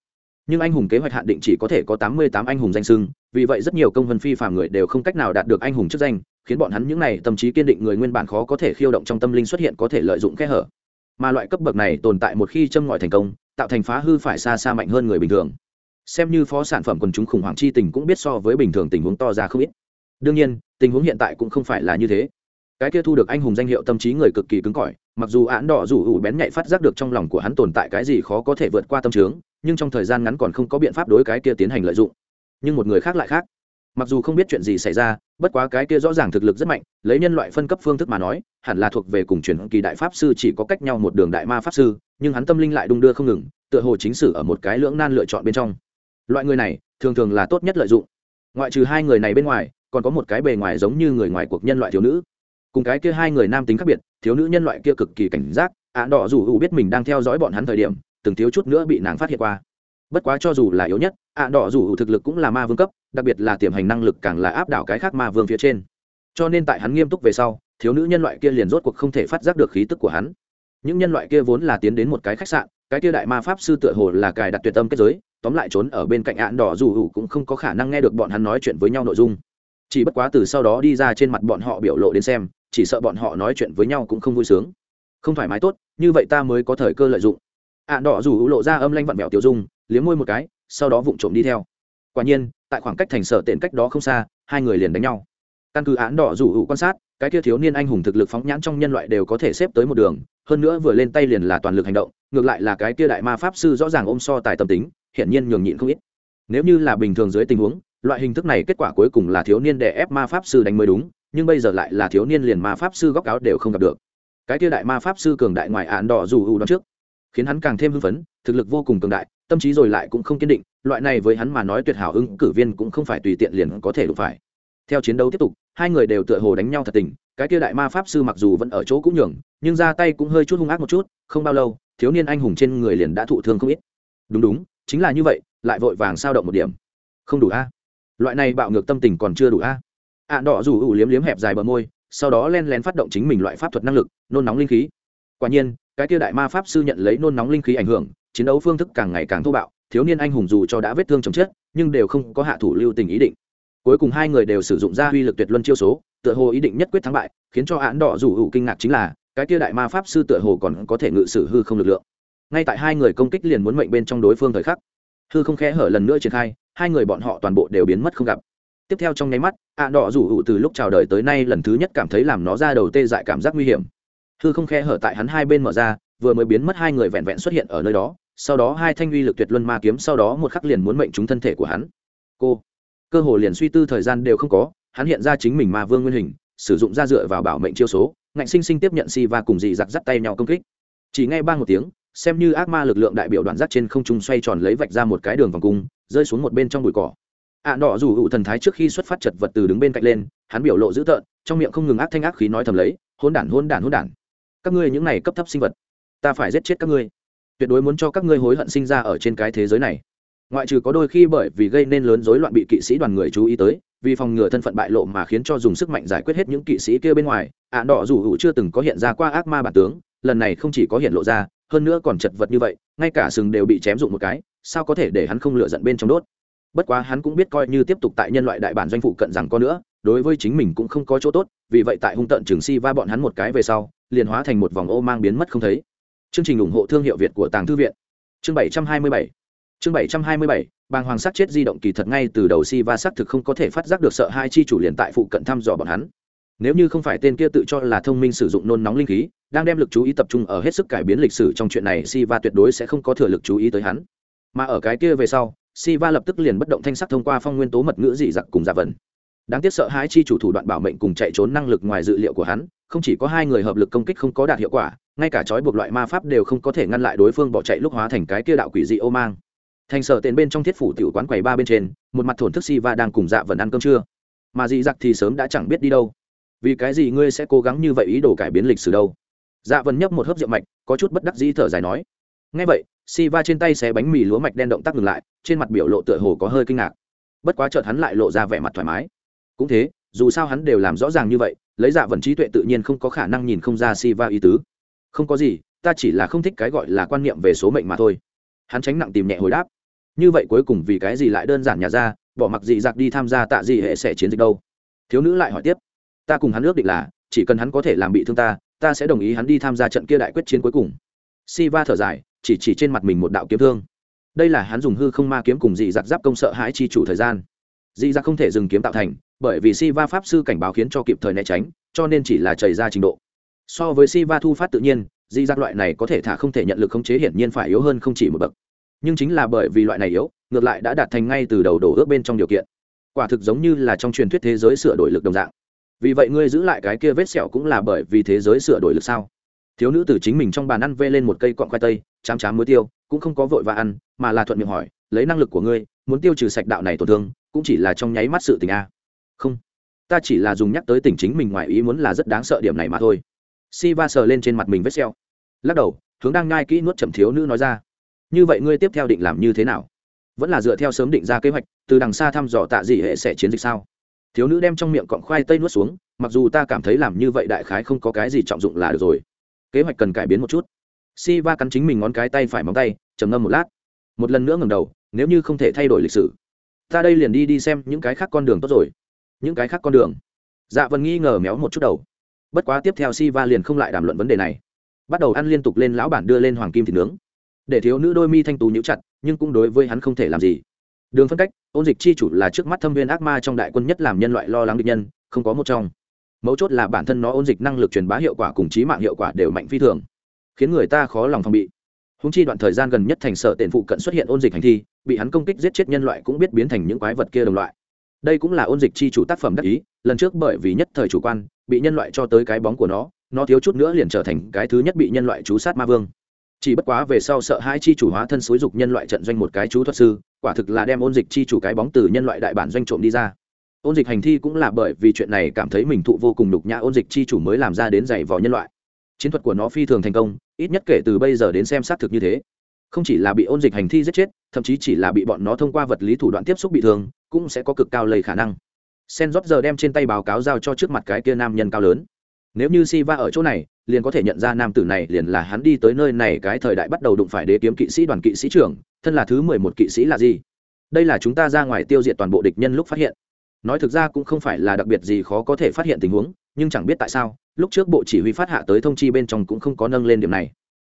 Nhưng anh hùng kế hoạch hạn định chỉ có thể có tám mươi tám anh hùng danh sưng vì vậy rất nhiều công vân phi phạm người đều không cách nào đạt được anh hùng chức danh, khiến bọn hắn những n à y tâm trí kiên định người nguyên bản khó có thể khiêu động trong tâm linh xuất hiện có thể lợi dụng kẽ hở mà loại cấp bậc này tồn tại một khi châm ngòi thành công, tạo thành phá hư phải xa xa mạnh hơn người bình thường. Xem như phó sản phẩm quần chúng khủng hoảng chi tình cũng biết so với bình thường tình huống to ra không ít. Đương nhiên, tình huống hiện tại cũng không phải là như thế. Cái kia thu được anh hùng danh hiệu tâm trí người cực kỳ cứng cỏi, mặc dù án đỏ rủ ủ bén nhạy phát giác được trong lòng của hắn tồn tại cái gì khó có thể vượt qua tâm trướng, nhưng trong thời gian ngắn còn không có biện pháp đối cái kia tiến hành lợi dụng. Nhưng một người khác lại khác mặc dù không biết chuyện gì xảy ra, bất quá cái kia rõ ràng thực lực rất mạnh, lấy nhân loại phân cấp phương thức mà nói, hẳn là thuộc về cùng truyền kỳ đại pháp sư chỉ có cách nhau một đường đại ma pháp sư, nhưng hắn tâm linh lại đung đưa không ngừng, tựa hồ chính sử ở một cái lưỡng nan lựa chọn bên trong. Loại người này, thường thường là tốt nhất lợi dụng. Ngoại trừ hai người này bên ngoài, còn có một cái bề ngoài giống như người ngoài cuộc nhân loại thiếu nữ. Cùng cái kia hai người nam tính khác biệt, thiếu nữ nhân loại kia cực kỳ cảnh giác, ạ đỏ dù hữu biết mình đang theo dõi bọn hắn thời điểm, từng thiếu chút nữa bị nàng phát hiện qua bất quá cho dù là yếu nhất, ạ đỏ dù hữu thực lực cũng là ma vương cấp, đặc biệt là tiềm hành năng lực càng là áp đảo cái khác ma vương phía trên. Cho nên tại hắn nghiêm túc về sau, thiếu nữ nhân loại kia liền rốt cuộc không thể phát giác được khí tức của hắn. Những nhân loại kia vốn là tiến đến một cái khách sạn, cái kia đại ma pháp sư tựa hồ là cài đặt tuyệt tâm kết giới, tóm lại trốn ở bên cạnh ạn đỏ dù hữu cũng không có khả năng nghe được bọn hắn nói chuyện với nhau nội dung. Chỉ bất quá từ sau đó đi ra trên mặt bọn họ biểu lộ đến xem, chỉ sợ bọn họ nói chuyện với nhau cũng không vui sướng. Không thoải mái tốt, như vậy ta mới có thời cơ lợi dụng. Ạn đỏ dù hữu lộ ra âm lanh vặn vẹo tiểu dung liếm môi một cái, sau đó vụng trộm đi theo. Quả nhiên, tại khoảng cách thành sở tiện cách đó không xa, hai người liền đánh nhau. Căn cứ án đỏ rủ hữu quan sát, cái kia thiếu niên anh hùng thực lực phóng nhãn trong nhân loại đều có thể xếp tới một đường, hơn nữa vừa lên tay liền là toàn lực hành động, ngược lại là cái kia đại ma pháp sư rõ ràng ôm so tài tâm tính, hiển nhiên nhường nhịn không ít. Nếu như là bình thường dưới tình huống, loại hình thức này kết quả cuối cùng là thiếu niên đè ép ma pháp sư đánh mới đúng, nhưng bây giờ lại là thiếu niên liền ma pháp sư góc áo đều không gặp được. Cái kia đại ma pháp sư cường đại ngoài án đỏ dù hữu đón trước khiến hắn càng thêm hưng phấn, thực lực vô cùng cường đại, tâm trí rồi lại cũng không kiên định, loại này với hắn mà nói tuyệt hảo ứng cử viên cũng không phải tùy tiện liền có thể đụng phải. Theo chiến đấu tiếp tục, hai người đều tựa hồ đánh nhau thật tình, cái kia đại ma pháp sư mặc dù vẫn ở chỗ cũng nhường, nhưng ra tay cũng hơi chút hung ác một chút, không bao lâu, thiếu niên anh hùng trên người liền đã thụ thương không ít. Đúng đúng, chính là như vậy, lại vội vàng sao động một điểm. Không đủ a. Loại này bạo ngược tâm tình còn chưa đủ a. Ạ đỏ rủ ủ liếm liếm hẹp dài bờ môi, sau đó len lén phát động chính mình loại pháp thuật năng lực, nôn nóng linh khí. Quả nhiên cái kia đại ma pháp sư nhận lấy nôn nóng linh khí ảnh hưởng, chiến đấu phương thức càng ngày càng thô bạo, thiếu niên anh hùng dù cho đã vết thương chồng chết, nhưng đều không có hạ thủ lưu tình ý định. Cuối cùng hai người đều sử dụng ra uy lực tuyệt luân chiêu số, tựa hồ ý định nhất quyết thắng bại, khiến cho án đỏ rủ hữu kinh ngạc chính là, cái kia đại ma pháp sư tựa hồ còn có thể ngự sử hư không lực lượng. Ngay tại hai người công kích liền muốn mệnh bên trong đối phương thời khắc, hư không khẽ hở lần nữa triển khai, hai người bọn họ toàn bộ đều biến mất không gặp. Tiếp theo trong nháy mắt ạ đỏ rủ hữu từ lúc chào đời tới nay lần thứ nhất cảm thấy làm nó ra đầu tê dại cảm giác nguy hiểm hư không khe hở tại hắn hai bên mở ra vừa mới biến mất hai người vẹn vẹn xuất hiện ở nơi đó sau đó hai thanh uy lực tuyệt luân ma kiếm sau đó một khắc liền muốn mệnh trúng thân thể của hắn. Cô cơ hồ liền suy tư thời gian đều không có hắn hiện ra chính mình ma vương nguyên hình sử dụng ra dựa vào bảo mệnh chiêu số ngạnh sinh sinh tiếp nhận si và cùng dị giặc dắt tay nhau công kích. Chỉ ngay ba một tiếng xem như ác ma lực lượng đại biểu đoạn dắt trên không trung xoay tròn lấy vạch ra một cái đường vòng cung rơi xuống một bên trong bụi cỏ. Ạ à, đỏ dù hữu thần thái trước khi xuất phát chật vật từ đứng bên cạnh lên hắn biểu lộ dữ tợn trong miệng không ngừng ác thanh ác khí nói thầm lấy hôn đản hôn đản hôn đản các ngươi những này cấp thấp sinh vật, ta phải giết chết các ngươi. Tuyệt đối muốn cho các ngươi hối hận sinh ra ở trên cái thế giới này. Ngoại trừ có đôi khi bởi vì gây nên lớn rối loạn bị kỵ sĩ đoàn người chú ý tới, vì phòng ngừa thân phận bại lộ mà khiến cho dùng sức mạnh giải quyết hết những kỵ sĩ kia bên ngoài, ạ đỏ dù hữu chưa từng có hiện ra qua ác ma bản tướng, lần này không chỉ có hiện lộ ra, hơn nữa còn chật vật như vậy, ngay cả sừng đều bị chém dụng một cái, sao có thể để hắn không lựa giận bên trong đốt? Bất quá hắn cũng biết coi như tiếp tục tại nhân loại đại bản doanh phụ cận rằng có nữa, đối với chính mình cũng không có chỗ tốt, vì vậy tại hung tận trường si va bọn hắn một cái về sau liền hóa thành một vòng ô mang biến mất không thấy. Chương trình ủng hộ thương hiệu việt của tàng thư viện. Chương 727 chương 727 bàng hoàng sắc chết di động kỳ thật ngay từ đầu si va xác thực không có thể phát giác được sợ hai chi chủ liền tại phụ cận thăm dò bọn hắn. Nếu như không phải tên kia tự cho là thông minh sử dụng nôn nóng linh khí, đang đem lực chú ý tập trung ở hết sức cải biến lịch sử trong chuyện này si va tuyệt đối sẽ không có thừa lực chú ý tới hắn. Mà ở cái kia về sau si va lập tức liền bất động thanh sắc thông qua phong nguyên tố mật ngữ dị giặc cùng giả vần. Đáng tiếc sợ hãi chi chủ thủ đoạn bảo mệnh cùng chạy trốn năng lực ngoài dự liệu của hắn không chỉ có hai người hợp lực công kích không có đạt hiệu quả, ngay cả trói buộc loại ma pháp đều không có thể ngăn lại đối phương bỏ chạy lúc hóa thành cái kia đạo quỷ dị ô mang. Thành sở tên bên trong thiết phủ tiểu quán quầy ba bên trên, một mặt thổn thức si va đang cùng dạ vần ăn cơm trưa. Mà dị giặc thì sớm đã chẳng biết đi đâu. Vì cái gì ngươi sẽ cố gắng như vậy ý đồ cải biến lịch sử đâu? Dạ vần nhấp một hớp rượu mạch, có chút bất đắc dĩ thở dài nói. Ngay vậy si va trên tay xé bánh mì lúa mạch đen động tác ngừng lại, trên mặt biểu lộ tựa hồ có hơi kinh ngạc. Bất quá chợt hắn lại lộ ra vẻ mặt thoải mái. Cũng thế, dù sao hắn đều làm rõ ràng như vậy lấy dạ vần trí tuệ tự nhiên không có khả năng nhìn không ra si va ý tứ. Không có gì, ta chỉ là không thích cái gọi là quan niệm về số mệnh mà thôi. Hắn tránh nặng tìm nhẹ hồi đáp. Như vậy cuối cùng vì cái gì lại đơn giản nhà ra, bỏ mặc dị giặc đi tham gia tạ dị hệ sẽ chiến dịch đâu? Thiếu nữ lại hỏi tiếp. Ta cùng hắn ước định là, chỉ cần hắn có thể làm bị thương ta ta sẽ đồng ý hắn đi tham gia trận kia đại quyết chiến cuối cùng. Si va thở dài, chỉ chỉ trên mặt mình một đạo kiếm thương. Đây là hắn dùng hư không ma kiếm cùng dị giặc giáp công sợ hãi chi chủ thời gian dị ra dạ không thể dừng kiếm tạo thành, bởi vì si va pháp sư cảnh báo khiến cho kịp thời né tránh, cho nên chỉ là chảy ra trình độ. So với si va thu phát tự nhiên dị ra dạ loại này có thể thả không thể nhận lực khống chế hiển nhiên phải yếu hơn không chỉ một bậc. Nhưng chính là bởi vì loại này yếu, ngược lại đã đạt thành ngay từ đầu đổ ước bên trong điều kiện. Quả thực giống như là trong truyền thuyết thế giới sửa đổi lực đồng dạng. Vì vậy ngươi giữ lại cái kia vết sẹo cũng là bởi vì thế giới sửa đổi lực sao? Thiếu nữ từ chính mình trong bàn ăn vê lên một cây cọn khoai tây, chám chám muối tiêu cũng không có vội và ăn, mà là thuận miệng hỏi, lấy năng lực của ngươi, muốn tiêu trừ sạch đạo này tổn thương, cũng chỉ là trong nháy mắt sự tình a. Không, ta chỉ là dùng nhắc tới tình chính mình ngoài ý muốn là rất đáng sợ điểm này mà thôi. Si va sờ lên trên mặt mình vết xeo lắc đầu, hướng đang ngai kỹ nuốt chậm thiếu nữ nói ra. Như vậy ngươi tiếp theo định làm như thế nào? Vẫn là dựa theo sớm định ra kế hoạch, từ đằng xa thăm dò tạ dị hệ sẽ chiến dịch sao? Thiếu nữ đem trong miệng cọng khoai tây nuốt xuống, mặc dù ta cảm thấy làm như vậy đại khái không có cái gì trọng dụng là được rồi. Kế hoạch cần cải biến một chút si va cắn chính mình ngón cái tay phải móng tay, trầm ngâm một lát. Một lần nữa ngầm đầu, nếu như không thể thay đổi lịch sử, ta đây liền đi đi xem những cái khác con đường tốt rồi. Những cái khác con đường. Dạ vân nghi ngờ méo một chút đầu. Bất quá tiếp theo si va liền không lại đàm luận vấn đề này. Bắt đầu ăn liên tục lên lão bản đưa lên hoàng kim thịt nướng. Để thiếu nữ đôi mi thanh tú nhíu chặt, nhưng cũng đối với hắn không thể làm gì. Đường phân cách, ôn dịch chi chủ là trước mắt thâm viên ác ma trong đại quân nhất làm nhân loại lo lắng địch nhân, không có một trong. Mấu chốt là bản thân nó ôn dịch năng lực truyền bá hiệu quả cùng trí mạng hiệu quả đều mạnh phi thường khiến người ta khó lòng phòng bị. Húng chi đoạn thời gian gần nhất thành sở tiền phụ cận xuất hiện ôn dịch hành thi, bị hắn công kích giết chết nhân loại cũng biết biến thành những quái vật kia đồng loại. Đây cũng là ôn dịch chi chủ tác phẩm đắc ý, lần trước bởi vì nhất thời chủ quan, bị nhân loại cho tới cái bóng của nó nó thiếu chút nữa liền trở thành cái thứ nhất bị nhân loại chú sát ma vương. Chỉ bất quá về sau sợ hai chi chủ hóa thân xúi dục nhân loại trận doanh một cái chú thuật sư, quả thực là đem ôn dịch chi chủ cái bóng từ nhân loại đại bản doanh trộm đi ra. Ôn dịch hành thi cũng là bởi vì chuyện này cảm thấy mình thụ vô cùng nhục nhã ôn dịch chi chủ mới làm ra đến giày vò nhân loại. Chiến thuật của nó phi thường thành công ít nhất kể từ bây giờ đến xem xác thực như thế. Không chỉ là bị ôn dịch hành thi giết chết, thậm chí chỉ là bị bọn nó thông qua vật lý thủ đoạn tiếp xúc bị thương, cũng sẽ có cực cao lầy khả năng. Sen rót giờ đem trên tay báo cáo giao cho trước mặt cái kia nam nhân cao lớn. Nếu như si va ở chỗ này, liền có thể nhận ra nam tử này liền là hắn đi tới nơi này cái thời đại bắt đầu đụng phải đế kiếm kỵ sĩ đoàn kỵ sĩ trưởng, thân là thứ mười một kỵ sĩ là gì? Đây là chúng ta ra ngoài tiêu diệt toàn bộ địch nhân lúc phát hiện. Nói thực ra cũng không phải là đặc biệt gì khó có thể phát hiện tình huống, nhưng chẳng biết tại sao lúc trước bộ chỉ huy phát hạ tới thông chi bên trong cũng không có nâng lên điểm này.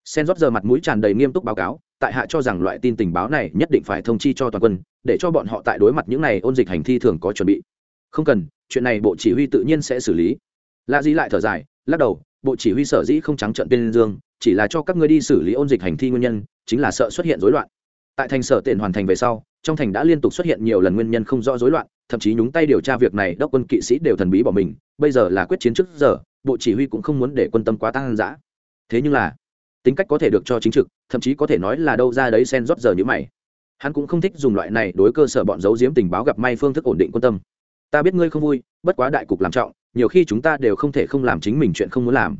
Sen rót giờ mặt mũi tràn đầy nghiêm túc báo cáo, tại hạ cho rằng loại tin tình báo này nhất định phải thông chi cho toàn quân, để cho bọn họ tại đối mặt những này ôn dịch hành thi thường có chuẩn bị. Không cần, chuyện này bộ chỉ huy tự nhiên sẽ xử lý. Lạ gì lại thở dài, lắc đầu, bộ chỉ huy sở dĩ không trắng trận tên dương, chỉ là cho các ngươi đi xử lý ôn dịch hành thi nguyên nhân, chính là sợ xuất hiện rối loạn. Tại thành sở tiện hoàn thành về sau trong thành đã liên tục xuất hiện nhiều lần nguyên nhân không rõ rối loạn, thậm chí nhúng tay điều tra việc này, đốc quân kỵ sĩ đều thần bí bỏ mình, bây giờ là quyết chiến trước giờ, bộ chỉ huy cũng không muốn để quân tâm quá tăng dã. Thế nhưng là, tính cách có thể được cho chính trực, thậm chí có thể nói là đâu ra đấy sen rót giờ như mày. Hắn cũng không thích dùng loại này đối cơ sở bọn giấu giếm tình báo gặp may phương thức ổn định quân tâm. Ta biết ngươi không vui, bất quá đại cục làm trọng, nhiều khi chúng ta đều không thể không làm chính mình chuyện không muốn làm.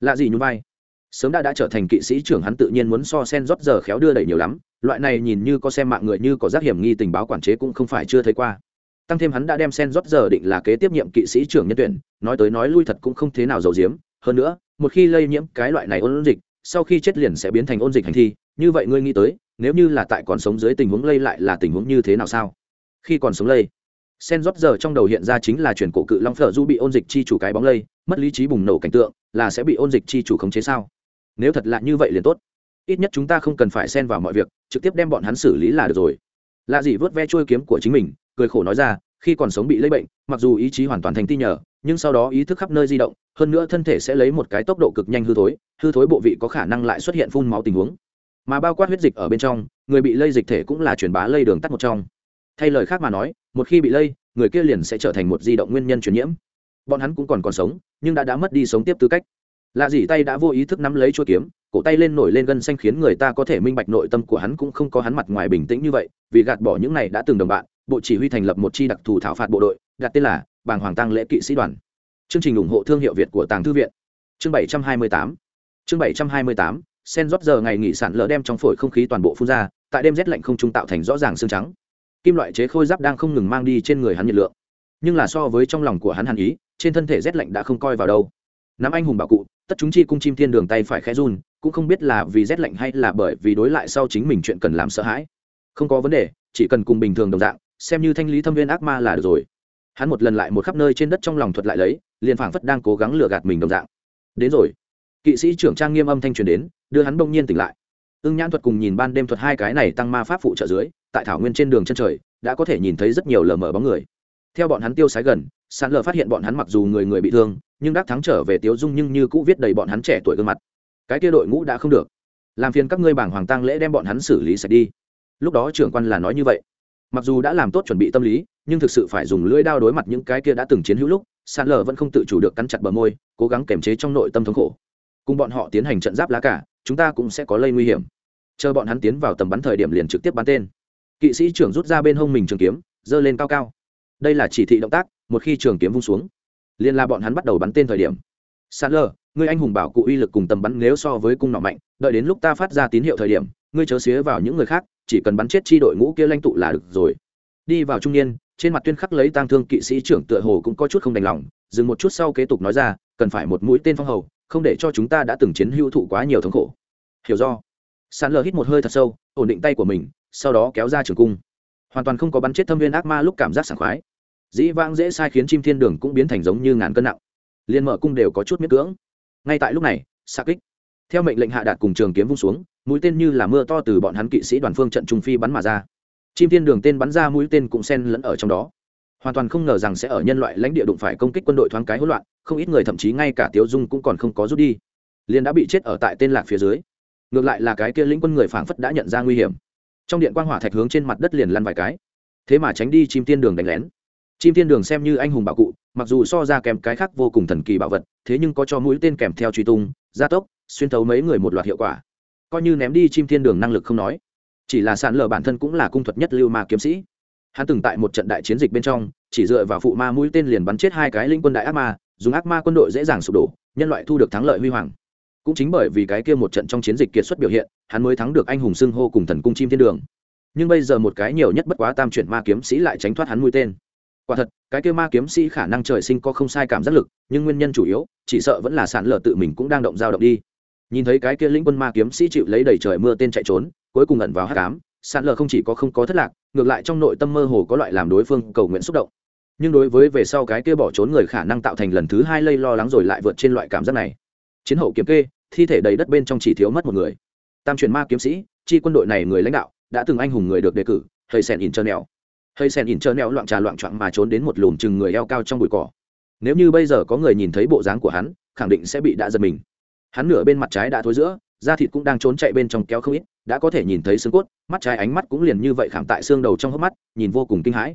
Lạ gì nhún vai sớm đã đã trở thành kỵ sĩ trưởng hắn tự nhiên muốn so sen rót giờ khéo đưa đẩy nhiều lắm, loại này nhìn như có xem mạng người như có giác hiểm nghi tình báo quản chế cũng không phải chưa thấy qua. Tăng thêm hắn đã đem sen rót giờ định là kế tiếp nhiệm kỵ sĩ trưởng nhân tuyển, nói tới nói lui thật cũng không thế nào giàu giếm. Hơn nữa, một khi lây nhiễm cái loại này ôn dịch, sau khi chết liền sẽ biến thành ôn dịch hành thi, như vậy ngươi nghĩ tới, nếu như là tại còn sống dưới tình huống lây lại là tình huống như thế nào sao? Khi còn sống lây, sen rót giờ trong đầu hiện ra chính là chuyển cổ cự long phở du bị ôn dịch chi chủ cái bóng lây, mất lý trí bùng nổ cảnh tượng, là sẽ bị ôn dịch chi chủ khống chế sao? Nếu thật là như vậy liền tốt. Ít nhất chúng ta không cần phải xen vào mọi việc, trực tiếp đem bọn hắn xử lý là được rồi. Lạ gì vớt ve trôi kiếm của chính mình, cười khổ nói ra, khi còn sống bị lây bệnh, mặc dù ý chí hoàn toàn thành ti nhờ, nhưng sau đó ý thức khắp nơi di động, hơn nữa thân thể sẽ lấy một cái tốc độ cực nhanh hư thối hư thối bộ vị có khả năng lại xuất hiện phun máu tình huống. Mà bao quát huyết dịch ở bên trong, người bị lây dịch thể cũng là truyền bá lây đường tắt một trong. Thay lời khác mà nói, một khi bị lây, người kia liền sẽ trở thành một di động nguyên nhân truyền nhiễm. Bọn hắn cũng còn còn sống, nhưng đã đã mất đi sống tiếp tư cách lạ dỉ tay đã vô ý thức nắm lấy chuôi kiếm, cổ tay lên nổi lên gân xanh khiến người ta có thể minh bạch nội tâm của hắn cũng không có hắn mặt ngoài bình tĩnh như vậy, vì gạt bỏ những này đã từng đồng bạn, bộ chỉ huy thành lập một chi đặc thù thảo phạt bộ đội, đặt tên là bàng hoàng tăng lễ kỵ sĩ đoàn. Chương trình ủng hộ thương hiệu việt của tàng thư viện. Chương 728 chương 728 sen rót giờ ngày nghỉ sản lỡ đem trong phổi không khí toàn bộ phun ra, tại đêm rét lạnh không trung tạo thành rõ ràng xương trắng. Kim loại chế khôi giáp đang không ngừng mang đi trên người hắn nhiệt lượng. Nhưng là so với trong lòng của hắn hàn ý, trên thân thể rét lạnh đã không coi vào đâu nắm anh hùng bảo cụ, tất chúng chi cung chim thiên đường tay phải khẽ run, cũng không biết là vì rét lạnh hay là bởi vì đối lại sau chính mình chuyện cần làm sợ hãi. Không có vấn đề, chỉ cần cùng bình thường đồng dạng, xem như thanh lý thâm viên ác ma là được rồi. Hắn một lần lại một khắp nơi trên đất trong lòng thuật lại lấy, liền phảng phất đang cố gắng lừa gạt mình đồng dạng. Đến rồi. Kỵ sĩ trưởng trang nghiêm âm thanh truyền đến, đưa hắn bỗng nhiên tỉnh lại. Ưng nhãn thuật cùng nhìn ban đêm thuật hai cái này tăng ma pháp phụ trợ dưới, tại thảo nguyên trên đường chân trời, đã có thể nhìn thấy rất nhiều lờ mờ bóng người. Theo bọn hắn tiêu sái gần sàn lờ phát hiện bọn hắn mặc dù người người bị thương, nhưng đắc thắng trở về tiếu dung nhưng như cũ viết đầy bọn hắn trẻ tuổi gương mặt. Cái kia đội ngũ đã không được. Làm phiền các ngươi bảng hoàng tăng lễ đem bọn hắn xử lý sạch đi. Lúc đó trưởng quan là nói như vậy. Mặc dù đã làm tốt chuẩn bị tâm lý, nhưng thực sự phải dùng lưỡi đao đối mặt những cái kia đã từng chiến hữu lúc sàn lờ vẫn không tự chủ được cắn chặt bờ môi, cố gắng kiềm chế trong nội tâm thống khổ. Cùng bọn họ tiến hành trận giáp lá cả, chúng ta cũng sẽ có lây nguy hiểm. Chờ bọn hắn tiến vào tầm bắn thời điểm liền trực tiếp bắn tên. Kỵ sĩ trưởng rút ra bên hông mình trường kiếm, giơ lên cao cao. Đây là chỉ thị động tác một khi trường kiếm vung xuống, liền là bọn hắn bắt đầu bắn tên thời điểm. Sàn lờ ngươi anh hùng bảo cụ uy lực cùng tầm bắn nếu so với cung nọ mạnh, đợi đến lúc ta phát ra tín hiệu thời điểm, ngươi chớ xía vào những người khác, chỉ cần bắn chết chi đội ngũ kia lãnh tụ là được rồi. Đi vào trung niên, trên mặt tuyên khắc lấy tang thương kỵ sĩ trưởng tựa hồ cũng có chút không đành lòng, dừng một chút sau kế tục nói ra, cần phải một mũi tên phong hầu, không để cho chúng ta đã từng chiến hữu thụ quá nhiều thống khổ. Hiểu do. Sàn lờ hít một hơi thật sâu, ổn định tay của mình, sau đó kéo ra trường cung. Hoàn toàn không có bắn chết thâm viên ác ma lúc cảm giác sảng khoái dĩ vãng dễ sai khiến chim thiên đường cũng biến thành giống như ngàn cân nặng. Liền mở cung đều có chút miết cưỡng. Ngay tại lúc này xa kích. Theo mệnh lệnh hạ đạt cùng trường kiếm vung xuống, mũi tên như là mưa to từ bọn hắn kỵ sĩ đoàn phương trận trung phi bắn mà ra. Chim thiên đường tên bắn ra mũi tên cũng sen lẫn ở trong đó. Hoàn toàn không ngờ rằng sẽ ở nhân loại lãnh địa đụng phải công kích quân đội thoáng cái hỗn loạn, không ít người thậm chí ngay cả tiếu dung cũng còn không có rút đi. Liền đã bị chết ở tại tên lạc phía dưới. Ngược lại là cái kia lĩnh quân người phảng phất đã nhận ra nguy hiểm. Trong điện quang hỏa thạch hướng trên mặt đất liền lăn vài cái. Thế mà tránh đi chim thiên đường đánh lén chim thiên đường xem như anh hùng bảo cụ, mặc dù so ra kèm cái khác vô cùng thần kỳ bảo vật, thế nhưng có cho mũi tên kèm theo truy tung, gia tốc, xuyên thấu mấy người một loạt hiệu quả. Coi như ném đi chim thiên đường năng lực không nói, chỉ là sàn lờ bản thân cũng là cung thuật nhất lưu ma kiếm sĩ. Hắn từng tại một trận đại chiến dịch bên trong, chỉ dựa vào phụ ma mũi tên liền bắn chết hai cái linh quân đại ác ma, dùng ác ma quân đội dễ dàng sụp đổ, nhân loại thu được thắng lợi huy hoàng. Cũng chính bởi vì cái kia một trận trong chiến dịch kiệt xuất biểu hiện, hắn mới thắng được anh hùng xưng hô cùng thần cung chim thiên đường. Nhưng bây giờ một cái nhiều nhất bất quá tam chuyển ma kiếm sĩ lại tránh thoát hắn mũi tên quả thật, cái kia ma kiếm sĩ khả năng trời sinh có không sai cảm giác lực, nhưng nguyên nhân chủ yếu, chỉ sợ vẫn là sản lờ tự mình cũng đang động dao động đi. Nhìn thấy cái kia lĩnh quân ma kiếm sĩ chịu lấy đầy trời mưa tên chạy trốn, cuối cùng ẩn vào hát cám sản lở không chỉ có không có thất lạc, ngược lại trong nội tâm mơ hồ có loại làm đối phương cầu nguyện xúc động. Nhưng đối với về sau cái kia bỏ trốn người khả năng tạo thành lần thứ hai lây lo lắng rồi lại vượt trên loại cảm giác này. Chiến hậu kiếm kê, thi thể đầy đất bên trong chỉ thiếu mất một người. Tam truyền ma kiếm sĩ, chi quân đội này người lãnh đạo, đã từng anh hùng người được đề cử, thầy sèn in trơ nẹo. Hơi sen in trơ neo loạn trà loạn trọn mà trốn đến một lùm chừng người eo cao trong bụi cỏ. Nếu như bây giờ có người nhìn thấy bộ dáng của hắn, khẳng định sẽ bị đã giật mình. Hắn nửa bên mặt trái đã thối giữa, da thịt cũng đang trốn chạy bên trong kéo không ít, đã có thể nhìn thấy xương cốt, mắt trái ánh mắt cũng liền như vậy khảm tại xương đầu trong hốc mắt, nhìn vô cùng kinh hãi.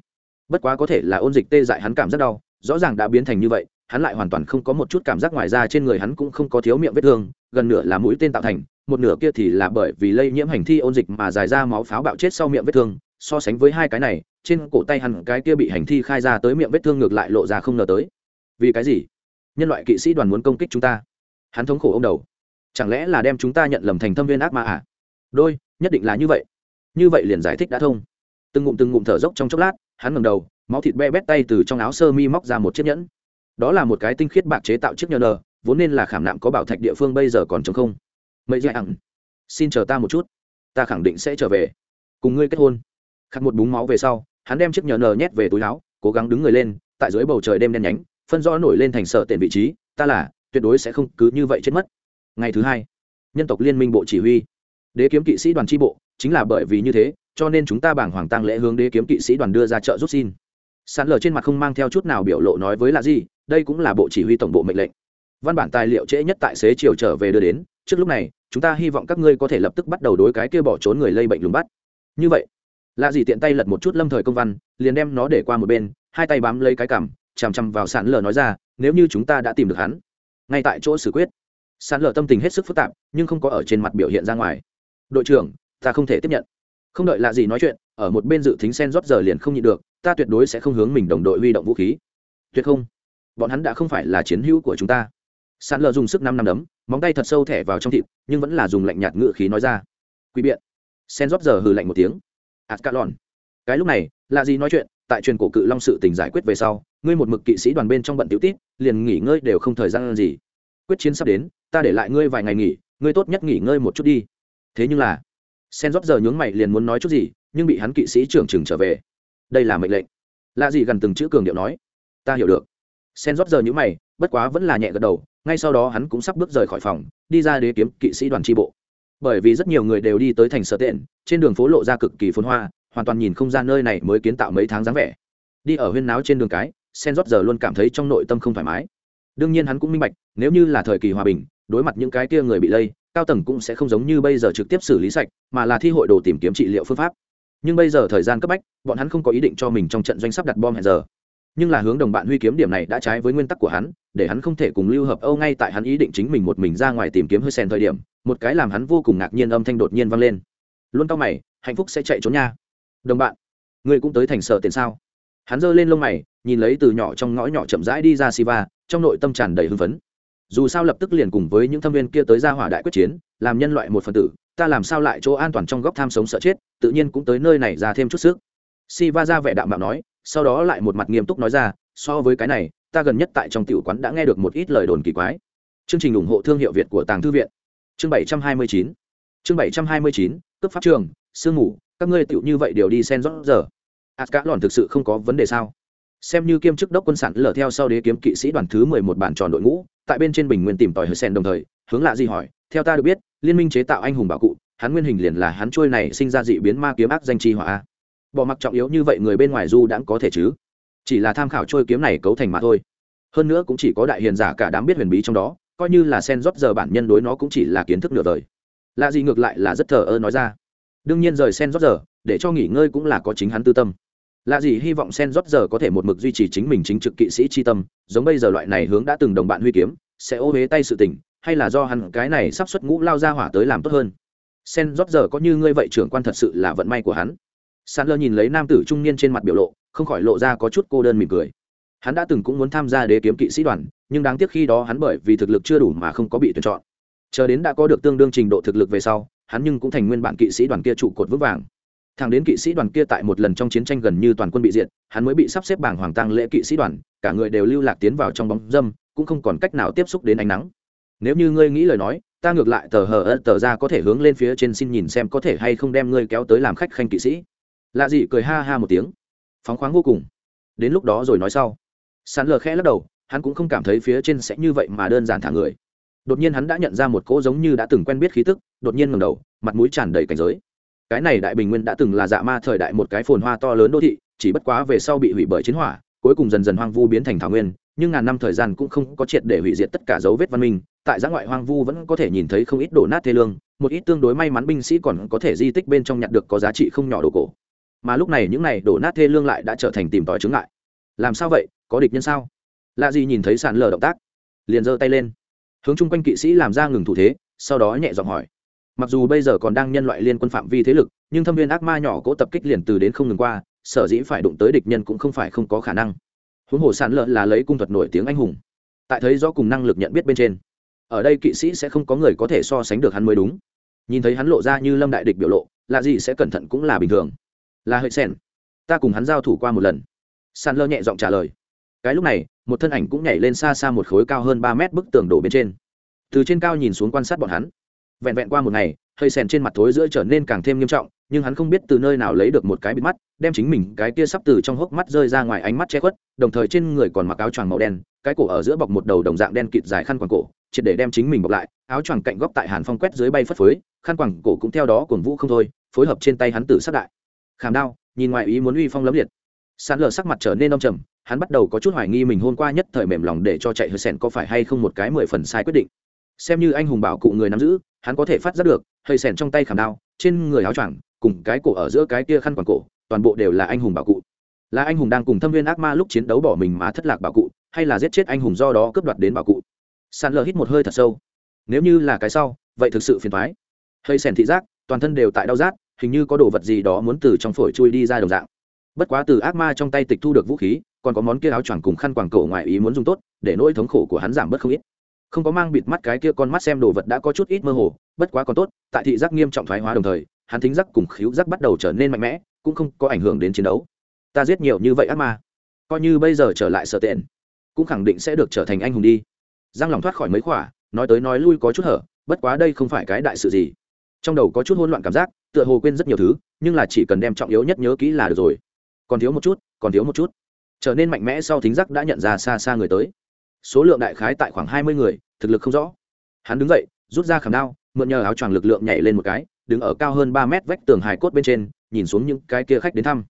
Bất quá có thể là ôn dịch tê dại hắn cảm rất đau, rõ ràng đã biến thành như vậy, hắn lại hoàn toàn không có một chút cảm giác ngoài ra trên người hắn cũng không có thiếu miệng vết thương, gần nửa là mũi tên tạo thành, một nửa kia thì là bởi vì lây nhiễm hành thi ôn dịch mà dài ra máu pháo bạo chết sau miệng vết thương, so sánh với hai cái này trên cổ tay hắn cái kia bị hành thi khai ra tới miệng vết thương ngược lại lộ ra không ngờ tới. Vì cái gì? Nhân loại kỵ sĩ đoàn muốn công kích chúng ta. Hắn thống khổ ông đầu. Chẳng lẽ là đem chúng ta nhận lầm thành thâm viên ác ma à? Đôi, nhất định là như vậy. Như vậy liền giải thích đã thông. Từng ngụm từng ngụm thở dốc trong chốc lát, hắn ngầm đầu, máu thịt be bét tay từ trong áo sơ mi móc ra một chiếc nhẫn. Đó là một cái tinh khiết bạc chế tạo chiếc nhờ nờ, vốn nên là khảm nạm có bảo thạch địa phương bây giờ còn chống không. Mấy dạy ẳng xin chờ ta một chút, ta khẳng định sẽ trở về. Cùng ngươi kết hôn. Khắc một búng máu về sau hắn đem chiếc nhờ nờ nhét về túi áo, cố gắng đứng người lên, tại dưới bầu trời đêm đen nhánh, phân rõ nổi lên thành sở tiện vị trí, ta là, tuyệt đối sẽ không cứ như vậy chết mất. Ngày thứ hai, nhân tộc liên minh bộ chỉ huy. Đế kiếm kỵ sĩ đoàn tri bộ, chính là bởi vì như thế, cho nên chúng ta bảng hoàng tăng lễ hướng đế kiếm kỵ sĩ đoàn đưa ra chợ rút xin. Sàn lờ trên mặt không mang theo chút nào biểu lộ nói với là gì, đây cũng là bộ chỉ huy tổng bộ mệnh lệnh. Văn bản tài liệu trễ nhất tại xế chiều trở về đưa đến, trước lúc này, chúng ta hy vọng các ngươi có thể lập tức bắt đầu đối cái kia bỏ trốn người lây bệnh lùng bắt. Như vậy lạ gì tiện tay lật một chút lâm thời công văn, liền đem nó để qua một bên, hai tay bám lấy cái cằm, chằm chằm vào sàn lờ nói ra, nếu như chúng ta đã tìm được hắn, ngay tại chỗ xử quyết. Sàn lờ tâm tình hết sức phức tạp, nhưng không có ở trên mặt biểu hiện ra ngoài. Đội trưởng, ta không thể tiếp nhận. Không đợi lạ gì nói chuyện, ở một bên dự thính sen rót giờ liền không nhịn được, ta tuyệt đối sẽ không hướng mình đồng đội huy động vũ khí. Tuyệt không. Bọn hắn đã không phải là chiến hữu của chúng ta. Sàn lờ dùng sức năm năm đấm, móng tay thật sâu thẻ vào trong thịt, nhưng vẫn là dùng lạnh nhạt ngự khí nói ra. Quỷ biện. Sen rót giờ hừ lạnh một tiếng ascalon. Cái lúc này là gì nói chuyện, tại truyền cổ cự long sự tình giải quyết về sau, ngươi một mực kỵ sĩ đoàn bên trong bận tiểu tít liền nghỉ ngơi đều không thời gian gì. Quyết chiến sắp đến, ta để lại ngươi vài ngày nghỉ, ngươi tốt nhất nghỉ ngơi một chút đi. Thế nhưng là sen rót giờ nhướng mày liền muốn nói chút gì, nhưng bị hắn kỵ sĩ trưởng trưởng trở về. Đây là mệnh lệnh. Lạ gì gần từng chữ cường điệu nói. Ta hiểu được. Sen rót giờ nhữ mày, bất quá vẫn là nhẹ gật đầu, ngay sau đó hắn cũng sắp bước rời khỏi phòng, đi ra đế kiếm kỵ sĩ đoàn tri bộ bởi vì rất nhiều người đều đi tới thành sở tiện, trên đường phố lộ ra cực kỳ phồn hoa, hoàn toàn nhìn không ra nơi này mới kiến tạo mấy tháng dáng vẻ. Đi ở huyên náo trên đường cái, sen rót giờ luôn cảm thấy trong nội tâm không thoải mái. Đương nhiên hắn cũng minh bạch, nếu như là thời kỳ hòa bình, đối mặt những cái kia người bị lây, cao tầng cũng sẽ không giống như bây giờ trực tiếp xử lý sạch, mà là thi hội đồ tìm kiếm trị liệu phương pháp. Nhưng bây giờ thời gian cấp bách, bọn hắn không có ý định cho mình trong trận doanh sắp đặt bom hẹn giờ. Nhưng là hướng đồng bạn huy kiếm điểm này đã trái với nguyên tắc của hắn, để hắn không thể cùng lưu hợp âu ngay tại hắn ý định chính mình một mình ra ngoài tìm kiếm hơi sen thời điểm một cái làm hắn vô cùng ngạc nhiên âm thanh đột nhiên vang lên. Luôn cao mày, hạnh phúc sẽ chạy trốn nha. Đồng bạn người cũng tới thành sở tiền sao? Hắn giơ lên lông mày, nhìn lấy từ nhỏ trong ngõ nhỏ chậm rãi đi ra siva, trong nội tâm tràn đầy hưng phấn. Dù sao lập tức liền cùng với những thâm viên kia tới ra hỏa đại quyết chiến, làm nhân loại một phần tử, ta làm sao lại chỗ an toàn trong góc tham sống sợ chết, tự nhiên cũng tới nơi này ra thêm chút sức. Siva ra vẻ đạm mạo nói, sau đó lại một mặt nghiêm túc nói ra, so với cái này, ta gần nhất tại trong tiểu quán đã nghe được một ít lời đồn kỳ quái. Chương trình ủng hộ thương hiệu việt của tàng thư viện chương bảy trăm hai mươi chín. Chương bảy trăm hai mươi chín cấp pháp trường, sương ngủ các ngươi tựu như vậy đều đi sen rót giờ. Ạt cả lòn thực sự không có vấn đề sao? Xem như kiêm chức đốc quân sản lở theo sau đế kiếm kỵ sĩ đoàn thứ mười một bản tròn đội ngũ, tại bên trên bình nguyên tìm tòi hơi sen đồng thời, hướng lạ gì hỏi, theo ta được biết, liên minh chế tạo anh hùng bảo cụ, hắn nguyên hình liền là hắn trôi này sinh ra dị biến ma kiếm ác danh chi hỏa bỏ mặc trọng yếu như vậy người bên ngoài du đãng có thể chứ? Chỉ là tham khảo trôi kiếm này cấu thành mà thôi. Hơn nữa cũng chỉ có đại hiền giả cả đám biết huyền bí trong đó coi như là sen rót giờ bản nhân đối nó cũng chỉ là kiến thức nửa đời. Lạ gì ngược lại là rất thờ ơ nói ra. Đương nhiên rời sen rót giờ, để cho nghỉ ngơi cũng là có chính hắn tư tâm. Lạ gì hy vọng sen rót giờ có thể một mực duy trì chính mình chính trực kỵ sĩ tri tâm, giống bây giờ loại này hướng đã từng đồng bạn huy kiếm, sẽ ô huế tay sự tình, hay là do hắn cái này sắp xuất ngũ lao ra hỏa tới làm tốt hơn. Sen rót giờ có như ngươi vậy trưởng quan thật sự là vận may của hắn. Sàn lơ nhìn lấy nam tử trung niên trên mặt biểu lộ, không khỏi lộ ra có chút cô đơn mỉm cười. Hắn đã từng cũng muốn tham gia đế kiếm kỵ sĩ đoàn nhưng đáng tiếc khi đó hắn bởi vì thực lực chưa đủ mà không có bị tuyển chọn. Chờ đến đã có được tương đương trình độ thực lực về sau, hắn nhưng cũng thành nguyên bản kỵ sĩ đoàn kia trụ cột vững vàng. Thằng đến kỵ sĩ đoàn kia tại một lần trong chiến tranh gần như toàn quân bị diệt, hắn mới bị sắp xếp bảng hoàng tăng lễ kỵ sĩ đoàn, cả người đều lưu lạc tiến vào trong bóng dâm, cũng không còn cách nào tiếp xúc đến ánh nắng. Nếu như ngươi nghĩ lời nói, ta ngược lại tờ hờ ớt tờ ra có thể hướng lên phía trên xin nhìn xem có thể hay không đem ngươi kéo tới làm khách khanh kỵ sĩ. Lạ gì cười ha ha một tiếng. Phóng khoáng vô cùng. Đến lúc đó rồi nói sau. Sàn lờ khẽ lắc đầu hắn cũng không cảm thấy phía trên sẽ như vậy mà đơn giản thả người. Đột nhiên hắn đã nhận ra một cỗ giống như đã từng quen biết khí tức, đột nhiên ngầm đầu, mặt mũi tràn đầy cảnh giới. Cái này đại bình nguyên đã từng là dạ ma thời đại một cái phồn hoa to lớn đô thị, chỉ bất quá về sau bị hủy bởi chiến hỏa, cuối cùng dần dần hoang vu biến thành thảo nguyên, nhưng ngàn năm thời gian cũng không có triệt để hủy diệt tất cả dấu vết văn minh, tại giã ngoại hoang vu vẫn có thể nhìn thấy không ít đổ nát thê lương, một ít tương đối may mắn binh sĩ còn có thể di tích bên trong nhặt được có giá trị không nhỏ đồ cổ. Mà lúc này những này đổ nát thê lương lại đã trở thành tìm tòi chứng lại làm sao vậy? Có địch nhân sao? Lạ gì nhìn thấy sàn lờ động tác, liền giơ tay lên. Hướng chung quanh kỵ sĩ làm ra ngừng thủ thế, sau đó nhẹ giọng hỏi. Mặc dù bây giờ còn đang nhân loại liên quân phạm vi thế lực, nhưng thâm viên ác ma nhỏ cỗ tập kích liền từ đến không ngừng qua, sở dĩ phải đụng tới địch nhân cũng không phải không có khả năng. Huống hồ sàn lợ là lấy cung thuật nổi tiếng anh hùng. Tại thấy do cùng năng lực nhận biết bên trên, ở đây kỵ sĩ sẽ không có người có thể so sánh được hắn mới đúng. Nhìn thấy hắn lộ ra như lâm đại địch biểu lộ là gì sẽ cẩn thận cũng là bình thường. Là hơi sen ta cùng hắn giao thủ qua một lần. Sàn lơ nhẹ giọng trả lời. Cái lúc này một thân ảnh cũng nhảy lên xa xa một khối cao hơn ba mét bức tường đổ bên trên. Từ trên cao nhìn xuống quan sát bọn hắn. Vẹn vẹn qua một ngày, hơi sèn trên mặt thối giữa trở nên càng thêm nghiêm trọng, nhưng hắn không biết từ nơi nào lấy được một cái bịt mắt, đem chính mình cái kia sắp từ trong hốc mắt rơi ra ngoài ánh mắt che khuất, đồng thời trên người còn mặc áo choàng màu đen, cái cổ ở giữa bọc một đầu đồng dạng đen kịt dài khăn quàng cổ, triệt để đem chính mình bọc lại, áo choàng cạnh góc tại hàn phong quét dưới bay phất phới, khăn quàng cổ cũng theo đó cuồng vũ không thôi, phối hợp trên tay hắn tử sát đại. Khảm đao, nhìn ngoài ý muốn uy phong lấm liệt sàn lờ sắc mặt trở nên đông trầm, hắn bắt đầu có chút hoài nghi mình hôm qua nhất thời mềm lòng để cho chạy hơi sèn có phải hay không một cái mười phần sai quyết định. Xem như anh hùng bảo cụ người nắm giữ, hắn có thể phát giác được, hơi sèn trong tay khảm đao, trên người áo choàng, cùng cái cổ ở giữa cái kia khăn quàng cổ, toàn bộ đều là anh hùng bảo cụ. Là anh hùng đang cùng thâm viên ác ma lúc chiến đấu bỏ mình mà thất lạc bảo cụ, hay là giết chết anh hùng do đó cướp đoạt đến bảo cụ? Sàn lờ hít một hơi thật sâu. Nếu như là cái sau, vậy thực sự phiền thoái hơi sèn thị giác, toàn thân đều tại đau rát, hình như có đồ vật gì đó muốn từ trong phổi chui đi ra đồng dạng bất quá từ ác ma trong tay tịch thu được vũ khí, còn có món kia áo choàng cùng khăn quàng cổ ngoài ý muốn dùng tốt, để nỗi thống khổ của hắn giảm bớt không ít. Không có mang bịt mắt cái kia con mắt xem đồ vật đã có chút ít mơ hồ, bất quá còn tốt, tại thị giác nghiêm trọng thoái hóa đồng thời, hắn thính giác cùng khíu giác bắt đầu trở nên mạnh mẽ, cũng không có ảnh hưởng đến chiến đấu. Ta giết nhiều như vậy ác ma, coi như bây giờ trở lại sở tiện, cũng khẳng định sẽ được trở thành anh hùng đi. Giang lòng thoát khỏi mấy khỏa, nói tới nói lui có chút hở, bất quá đây không phải cái đại sự gì. Trong đầu có chút hỗn loạn cảm giác, tựa hồ quên rất nhiều thứ, nhưng là chỉ cần đem trọng yếu nhất nhớ kỹ là được rồi còn thiếu một chút, còn thiếu một chút. Trở nên mạnh mẽ sau thính giác đã nhận ra xa xa người tới. Số lượng đại khái tại khoảng hai mươi người, thực lực không rõ. Hắn đứng dậy, rút ra khảm đao, mượn nhờ áo choàng lực lượng nhảy lên một cái, đứng ở cao hơn ba mét vách tường hài cốt bên trên, nhìn xuống những cái kia khách đến thăm.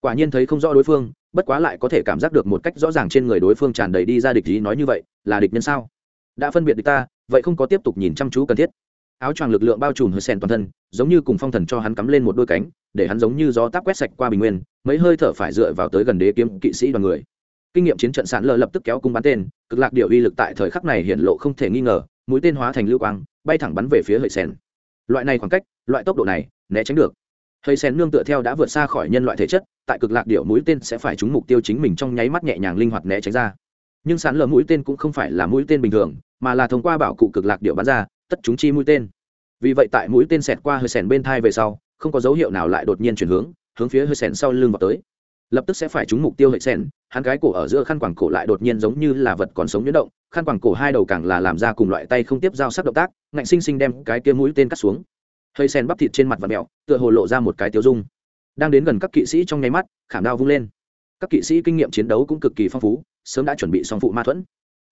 Quả nhiên thấy không rõ đối phương, bất quá lại có thể cảm giác được một cách rõ ràng trên người đối phương tràn đầy đi ra địch ý nói như vậy, là địch nhân sao? Đã phân biệt địch ta, vậy không có tiếp tục nhìn chăm chú cần thiết. Áo choàng lực lượng bao trùm hơi sen toàn thân, giống như cùng phong thần cho hắn cắm lên một đôi cánh để hắn giống như gió táp quét sạch qua bình nguyên, mấy hơi thở phải dựa vào tới gần đế kiếm kỵ sĩ đoàn người. Kinh nghiệm chiến trận sạn lờ lập tức kéo cung bắn tên, cực lạc điệu uy lực tại thời khắc này hiện lộ không thể nghi ngờ, mũi tên hóa thành lưu quang, bay thẳng bắn về phía hơi sen loại này khoảng cách, loại tốc độ này, né tránh được. Hơi sen nương tựa theo đã vượt xa khỏi nhân loại thể chất, tại cực lạc điệu mũi tên sẽ phải trúng mục tiêu chính mình trong nháy mắt nhẹ nhàng linh hoạt né tránh ra. Nhưng sạn lờ mũi tên cũng không phải là mũi tên bình thường, mà là thông qua bảo cụ cực lạc điệu bắn ra, tất chúng chi mũi tên. Vì vậy tại mũi tên xẹt qua hơi sen bên thai về sau không có dấu hiệu nào lại đột nhiên chuyển hướng hướng phía hơi sèn sau lưng vào tới. Lập tức sẽ phải trúng mục tiêu hệ sèn, hắn cái cổ ở giữa khăn quàng cổ lại đột nhiên giống như là vật còn sống nhuyễn động, khăn quàng cổ hai đầu càng là làm ra cùng loại tay không tiếp giao sắc động tác, ngạnh sinh sinh đem cái kia mũi tên cắt xuống. Hơi sen bắp thịt trên mặt và mẹo tựa hồ lộ ra một cái tiêu dung. Đang đến gần các kỵ sĩ trong nháy mắt, khảm đao vung lên. Các kỵ sĩ kinh nghiệm chiến đấu cũng cực kỳ phong phú, sớm đã chuẩn bị xong phụ ma thuẫn.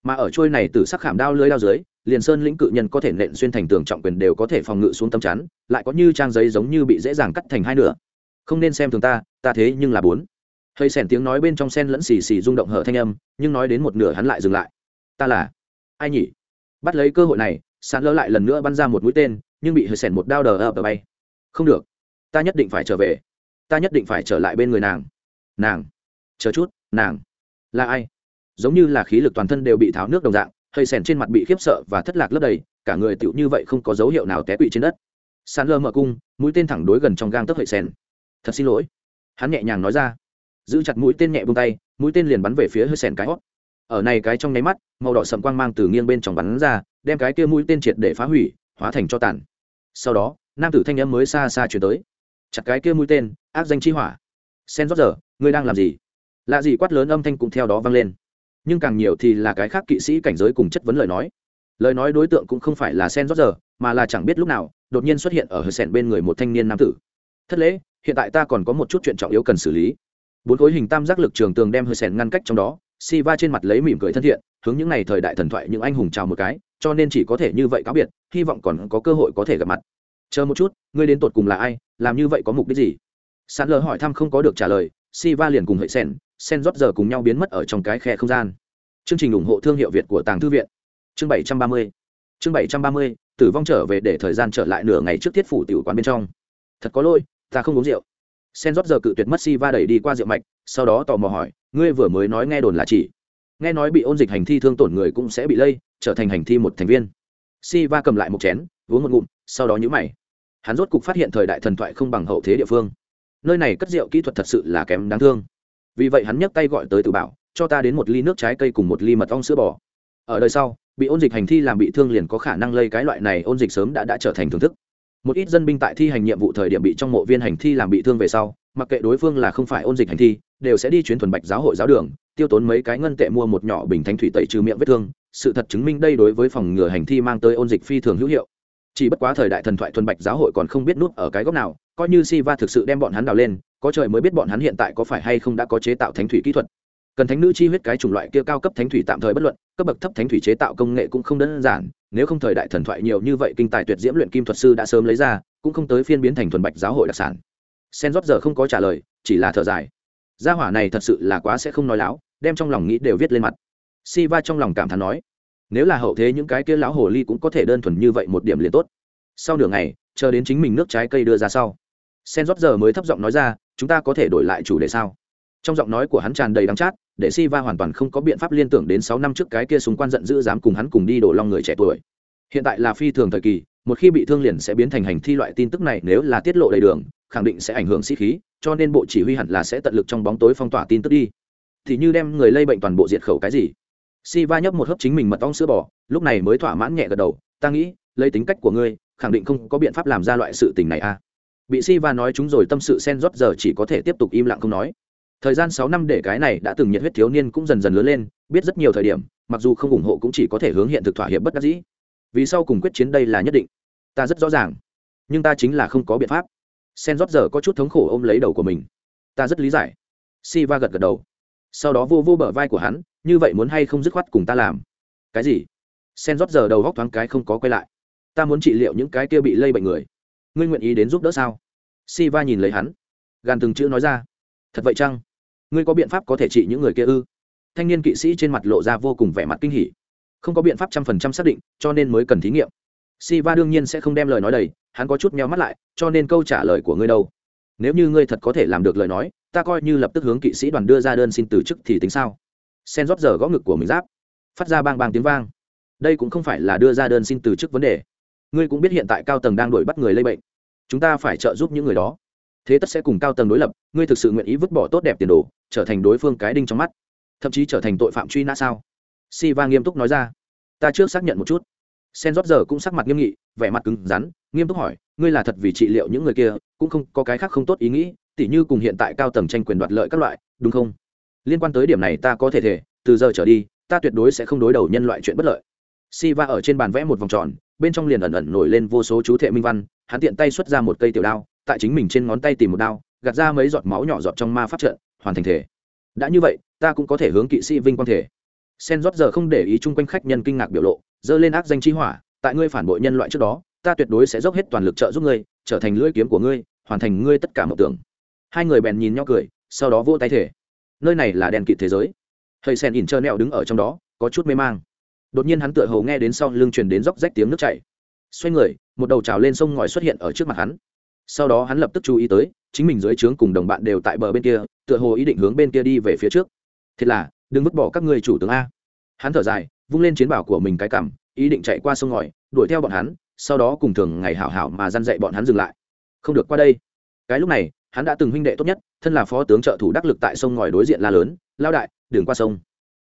Mà ở trôi này từ sắc khảm đao lưới đao dưới liền sơn lĩnh cự nhân có thể nện xuyên thành tường trọng quyền đều có thể phòng ngự xuống tấm chắn, lại có như trang giấy giống như bị dễ dàng cắt thành hai nửa. Không nên xem thường ta ta thế nhưng là bốn. Hơi sèn tiếng nói bên trong sen lẫn xì xì rung động hở thanh âm, nhưng nói đến một nửa hắn lại dừng lại. Ta là ai nhỉ? Bắt lấy cơ hội này sàn lỡ lại lần nữa bắn ra một mũi tên, nhưng bị hơi sèn một đao đờ ập đờ bay. Không được. Ta nhất định phải trở về. Ta nhất định phải trở lại bên người nàng. Nàng. Chờ chút, nàng. Là ai? Giống như là khí lực toàn thân đều bị tháo nước đồng dạng hơi sèn trên mặt bị khiếp sợ và thất lạc lấp đầy, cả người tựu như vậy không có dấu hiệu nào té quỵ trên đất. Sàn lơ mở cung, mũi tên thẳng đối gần trong gang tấc hơi sèn. Thật xin lỗi. Hắn nhẹ nhàng nói ra. Giữ chặt mũi tên nhẹ bông tay, mũi tên liền bắn về phía hơi sèn cái hót. Ở này cái trong nháy mắt, màu đỏ sầm quang mang từ nghiêng bên trong bắn ra, đem cái kia mũi tên triệt để phá hủy, hóa thành cho tàn. Sau đó, nam tử thanh âm mới xa xa chuyển tới. Chặt cái kia mũi tên áp danh chi hỏa. Sen rót giờ ngươi đang làm gì? Lạ gì quát lớn âm thanh cũng theo đó vang lên nhưng càng nhiều thì là cái khác kỵ sĩ cảnh giới cùng chất vấn lời nói. Lời nói đối tượng cũng không phải là sen rót giờ mà là chẳng biết lúc nào, đột nhiên xuất hiện ở hờ sẹn bên người một thanh niên nam tử. Thất lễ, hiện tại ta còn có một chút chuyện trọng yếu cần xử lý. Bốn khối hình tam giác lực trường tường đem hờ sẹn ngăn cách trong đó si va trên mặt lấy mỉm cười thân thiện, hướng những ngày thời đại thần thoại những anh hùng chào một cái, cho nên chỉ có thể như vậy cáo biệt, hy vọng còn có cơ hội có thể gặp mặt. Chờ một chút, ngươi đến tột cùng là ai, làm như vậy có mục đích gì? Sàn lờ hỏi thăm không có được trả lời si va liền cùng hệ sẻn sen rót giờ cùng nhau biến mất ở trong cái khe không gian. Chương trình ủng hộ thương hiệu việt của tàng thư viện. Chương bảy trăm ba mươi. Chương bảy trăm ba mươi, tử vong trở về để thời gian trở lại nửa ngày trước thiết phủ tiểu quán bên trong. Thật có lỗi, ta không uống rượu. Sen rót giờ cự tuyệt mất si va đẩy đi qua rượu mạch, sau đó tò mò hỏi, ngươi vừa mới nói nghe đồn là chỉ? Nghe nói bị ôn dịch hành thi thương tổn người cũng sẽ bị lây, trở thành hành thi một thành viên. Si va cầm lại một chén, uống một ngụm, sau đó nhữ mày. Hắn rốt cục phát hiện thời đại thần thoại không bằng hậu thế địa phương. Nơi này cất rượu kỹ thuật thật sự là kém đáng thương vì vậy hắn nhấc tay gọi tới tử bảo, cho ta đến một ly nước trái cây cùng một ly mật ong sữa bò. Ở đời sau, bị ôn dịch hành thi làm bị thương liền có khả năng lây cái loại này ôn dịch sớm đã đã trở thành thưởng thức. Một ít dân binh tại thi hành nhiệm vụ thời điểm bị trong mộ viên hành thi làm bị thương về sau, mặc kệ đối phương là không phải ôn dịch hành thi, đều sẽ đi chuyến thuần bạch giáo hội giáo đường, tiêu tốn mấy cái ngân tệ mua một nhỏ bình thanh thủy tẩy trừ miệng vết thương. Sự thật chứng minh đây đối với phòng ngừa hành thi mang tới ôn dịch phi thường hữu hiệu. Chỉ bất quá thời đại thần thoại thuần bạch giáo hội còn không biết nút ở cái góc nào coi như si va thực sự đem bọn hắn đào lên, có trời mới biết bọn hắn hiện tại có phải hay không đã có chế tạo thánh thủy kỹ thuật. Cần thánh nữ chi huyết cái chủng loại kia cao cấp thánh thủy tạm thời bất luận, cấp bậc thấp thánh thủy chế tạo công nghệ cũng không đơn giản, nếu không thời đại thần thoại nhiều như vậy kinh tài tuyệt diễm luyện kim thuật sư đã sớm lấy ra, cũng không tới phiên biến thành thuần bạch giáo hội đặc sản. Sen rót giờ không có trả lời, chỉ là thở dài. Gia hỏa này thật sự là quá sẽ không nói láo, đem trong lòng nghĩ đều viết lên mặt. Si va trong lòng cảm thán nói, nếu là hậu thế những cái kia lão hồ ly cũng có thể đơn thuần như vậy một điểm liền tốt. Sau nửa ngày, chờ đến chính mình nước trái cây đưa ra sau sen rót giờ mới thấp giọng nói ra, chúng ta có thể đổi lại chủ đề sao? Trong giọng nói của hắn tràn đầy đắng chát, để si va hoàn toàn không có biện pháp liên tưởng đến sáu năm trước cái kia súng quan giận dữ dám cùng hắn cùng đi đổ long người trẻ tuổi. Hiện tại là phi thường thời kỳ, một khi bị thương liền sẽ biến thành hành thi loại tin tức này nếu là tiết lộ đầy đường, khẳng định sẽ ảnh hưởng sĩ khí, cho nên bộ chỉ huy hẳn là sẽ tận lực trong bóng tối phong tỏa tin tức đi. Thì như đem người lây bệnh toàn bộ diệt khẩu cái gì? Si va nhấp một hớp chính mình mật ong sữa bò, lúc này mới thỏa mãn nhẹ gật đầu, ta nghĩ, lấy tính cách của ngươi, khẳng định không có biện pháp làm ra loại sự tình này a à bị si va nói chúng rồi tâm sự sen rót giờ chỉ có thể tiếp tục im lặng không nói. Thời gian sáu năm để cái này đã từng nhiệt huyết thiếu niên cũng dần dần lớn lên, biết rất nhiều thời điểm, mặc dù không ủng hộ cũng chỉ có thể hướng hiện thực thỏa hiệp bất đắc dĩ. Vì sau cùng quyết chiến đây là nhất định. Ta rất rõ ràng. Nhưng ta chính là không có biện pháp. Sen rót giờ có chút thống khổ ôm lấy đầu của mình. Ta rất lý giải. Si va gật gật đầu. Sau đó vô vô bờ vai của hắn, như vậy muốn hay không dứt khoát cùng ta làm? Cái gì? Sen rót giờ đầu góc thoáng cái không có quay lại. Ta muốn trị liệu những cái kia bị lây bệnh người ngươi nguyện ý đến giúp đỡ sao? Si va nhìn lấy hắn. Gàn từng chữ nói ra. Thật vậy chăng? Ngươi có biện pháp có thể trị những người kia ư? Thanh niên kỵ sĩ trên mặt lộ ra vô cùng vẻ mặt kinh hỉ. Không có biện pháp trăm phần trăm xác định, cho nên mới cần thí nghiệm. Si va đương nhiên sẽ không đem lời nói đầy, hắn có chút meo mắt lại, cho nên câu trả lời của ngươi đâu. Nếu như ngươi thật có thể làm được lời nói, ta coi như lập tức hướng kỵ sĩ đoàn đưa ra đơn xin từ chức thì tính sao? Sen rót giờ gõ ngực của mình giáp. Phát ra bang bang tiếng vang. Đây cũng không phải là đưa ra đơn xin từ chức vấn đề. Ngươi cũng biết hiện tại cao tầng đang đuổi bắt người lây bệnh chúng ta phải trợ giúp những người đó. Thế tất sẽ cùng cao tầng đối lập, ngươi thực sự nguyện ý vứt bỏ tốt đẹp tiền đồ, trở thành đối phương cái đinh trong mắt, thậm chí trở thành tội phạm truy nã sao? Si va nghiêm túc nói ra. Ta trước xác nhận một chút. Sen rót giờ cũng sắc mặt nghiêm nghị, vẻ mặt cứng rắn, nghiêm túc hỏi, ngươi là thật vì trị liệu những người kia, cũng không có cái khác không tốt ý nghĩ, tỉ như cùng hiện tại cao tầng tranh quyền đoạt lợi các loại, đúng không? Liên quan tới điểm này ta có thể thể, từ giờ trở đi, ta tuyệt đối sẽ không đối đầu nhân loại chuyện bất lợi si va ở trên bàn vẽ một vòng tròn, bên trong liền ẩn ẩn nổi lên vô số chú thệ minh văn, hắn tiện tay xuất ra một cây tiểu đao, tại chính mình trên ngón tay tìm một đao, gạt ra mấy giọt máu nhỏ giọt trong ma pháp trận, hoàn thành thể. Đã như vậy, ta cũng có thể hướng kỵ sĩ vinh quang thể. Sen rót giờ không để ý chung quanh khách nhân kinh ngạc biểu lộ, dơ lên ác danh chi hỏa, tại ngươi phản bội nhân loại trước đó, ta tuyệt đối sẽ dốc hết toàn lực trợ giúp ngươi, trở thành lưỡi kiếm của ngươi, hoàn thành ngươi tất cả mộng tưởng. Hai người bèn nhìn nhau cười, sau đó vỗ tay thể. Nơi này là đèn kịt thế giới. Thầy sen ỉn trơ nẹo đứng ở trong đó, có chút mê mang đột nhiên hắn tựa hồ nghe đến sau lưng truyền đến róc rách tiếng nước chảy. Xoay người, một đầu trào lên sông ngòi xuất hiện ở trước mặt hắn. Sau đó hắn lập tức chú ý tới, chính mình dưới trướng cùng đồng bạn đều tại bờ bên kia, tựa hồ ý định hướng bên kia đi về phía trước. Thế là, đừng vứt bỏ các người chủ tướng a. Hắn thở dài, vung lên chiến bảo của mình cái cằm, ý định chạy qua sông ngòi, đuổi theo bọn hắn, sau đó cùng thường ngày hảo hảo mà dăn dạy bọn hắn dừng lại. Không được qua đây. Cái lúc này, hắn đã từng huynh đệ tốt nhất, thân là phó tướng trợ thủ đắc lực tại sông ngòi đối diện la lớn lao đại, đừng qua sông.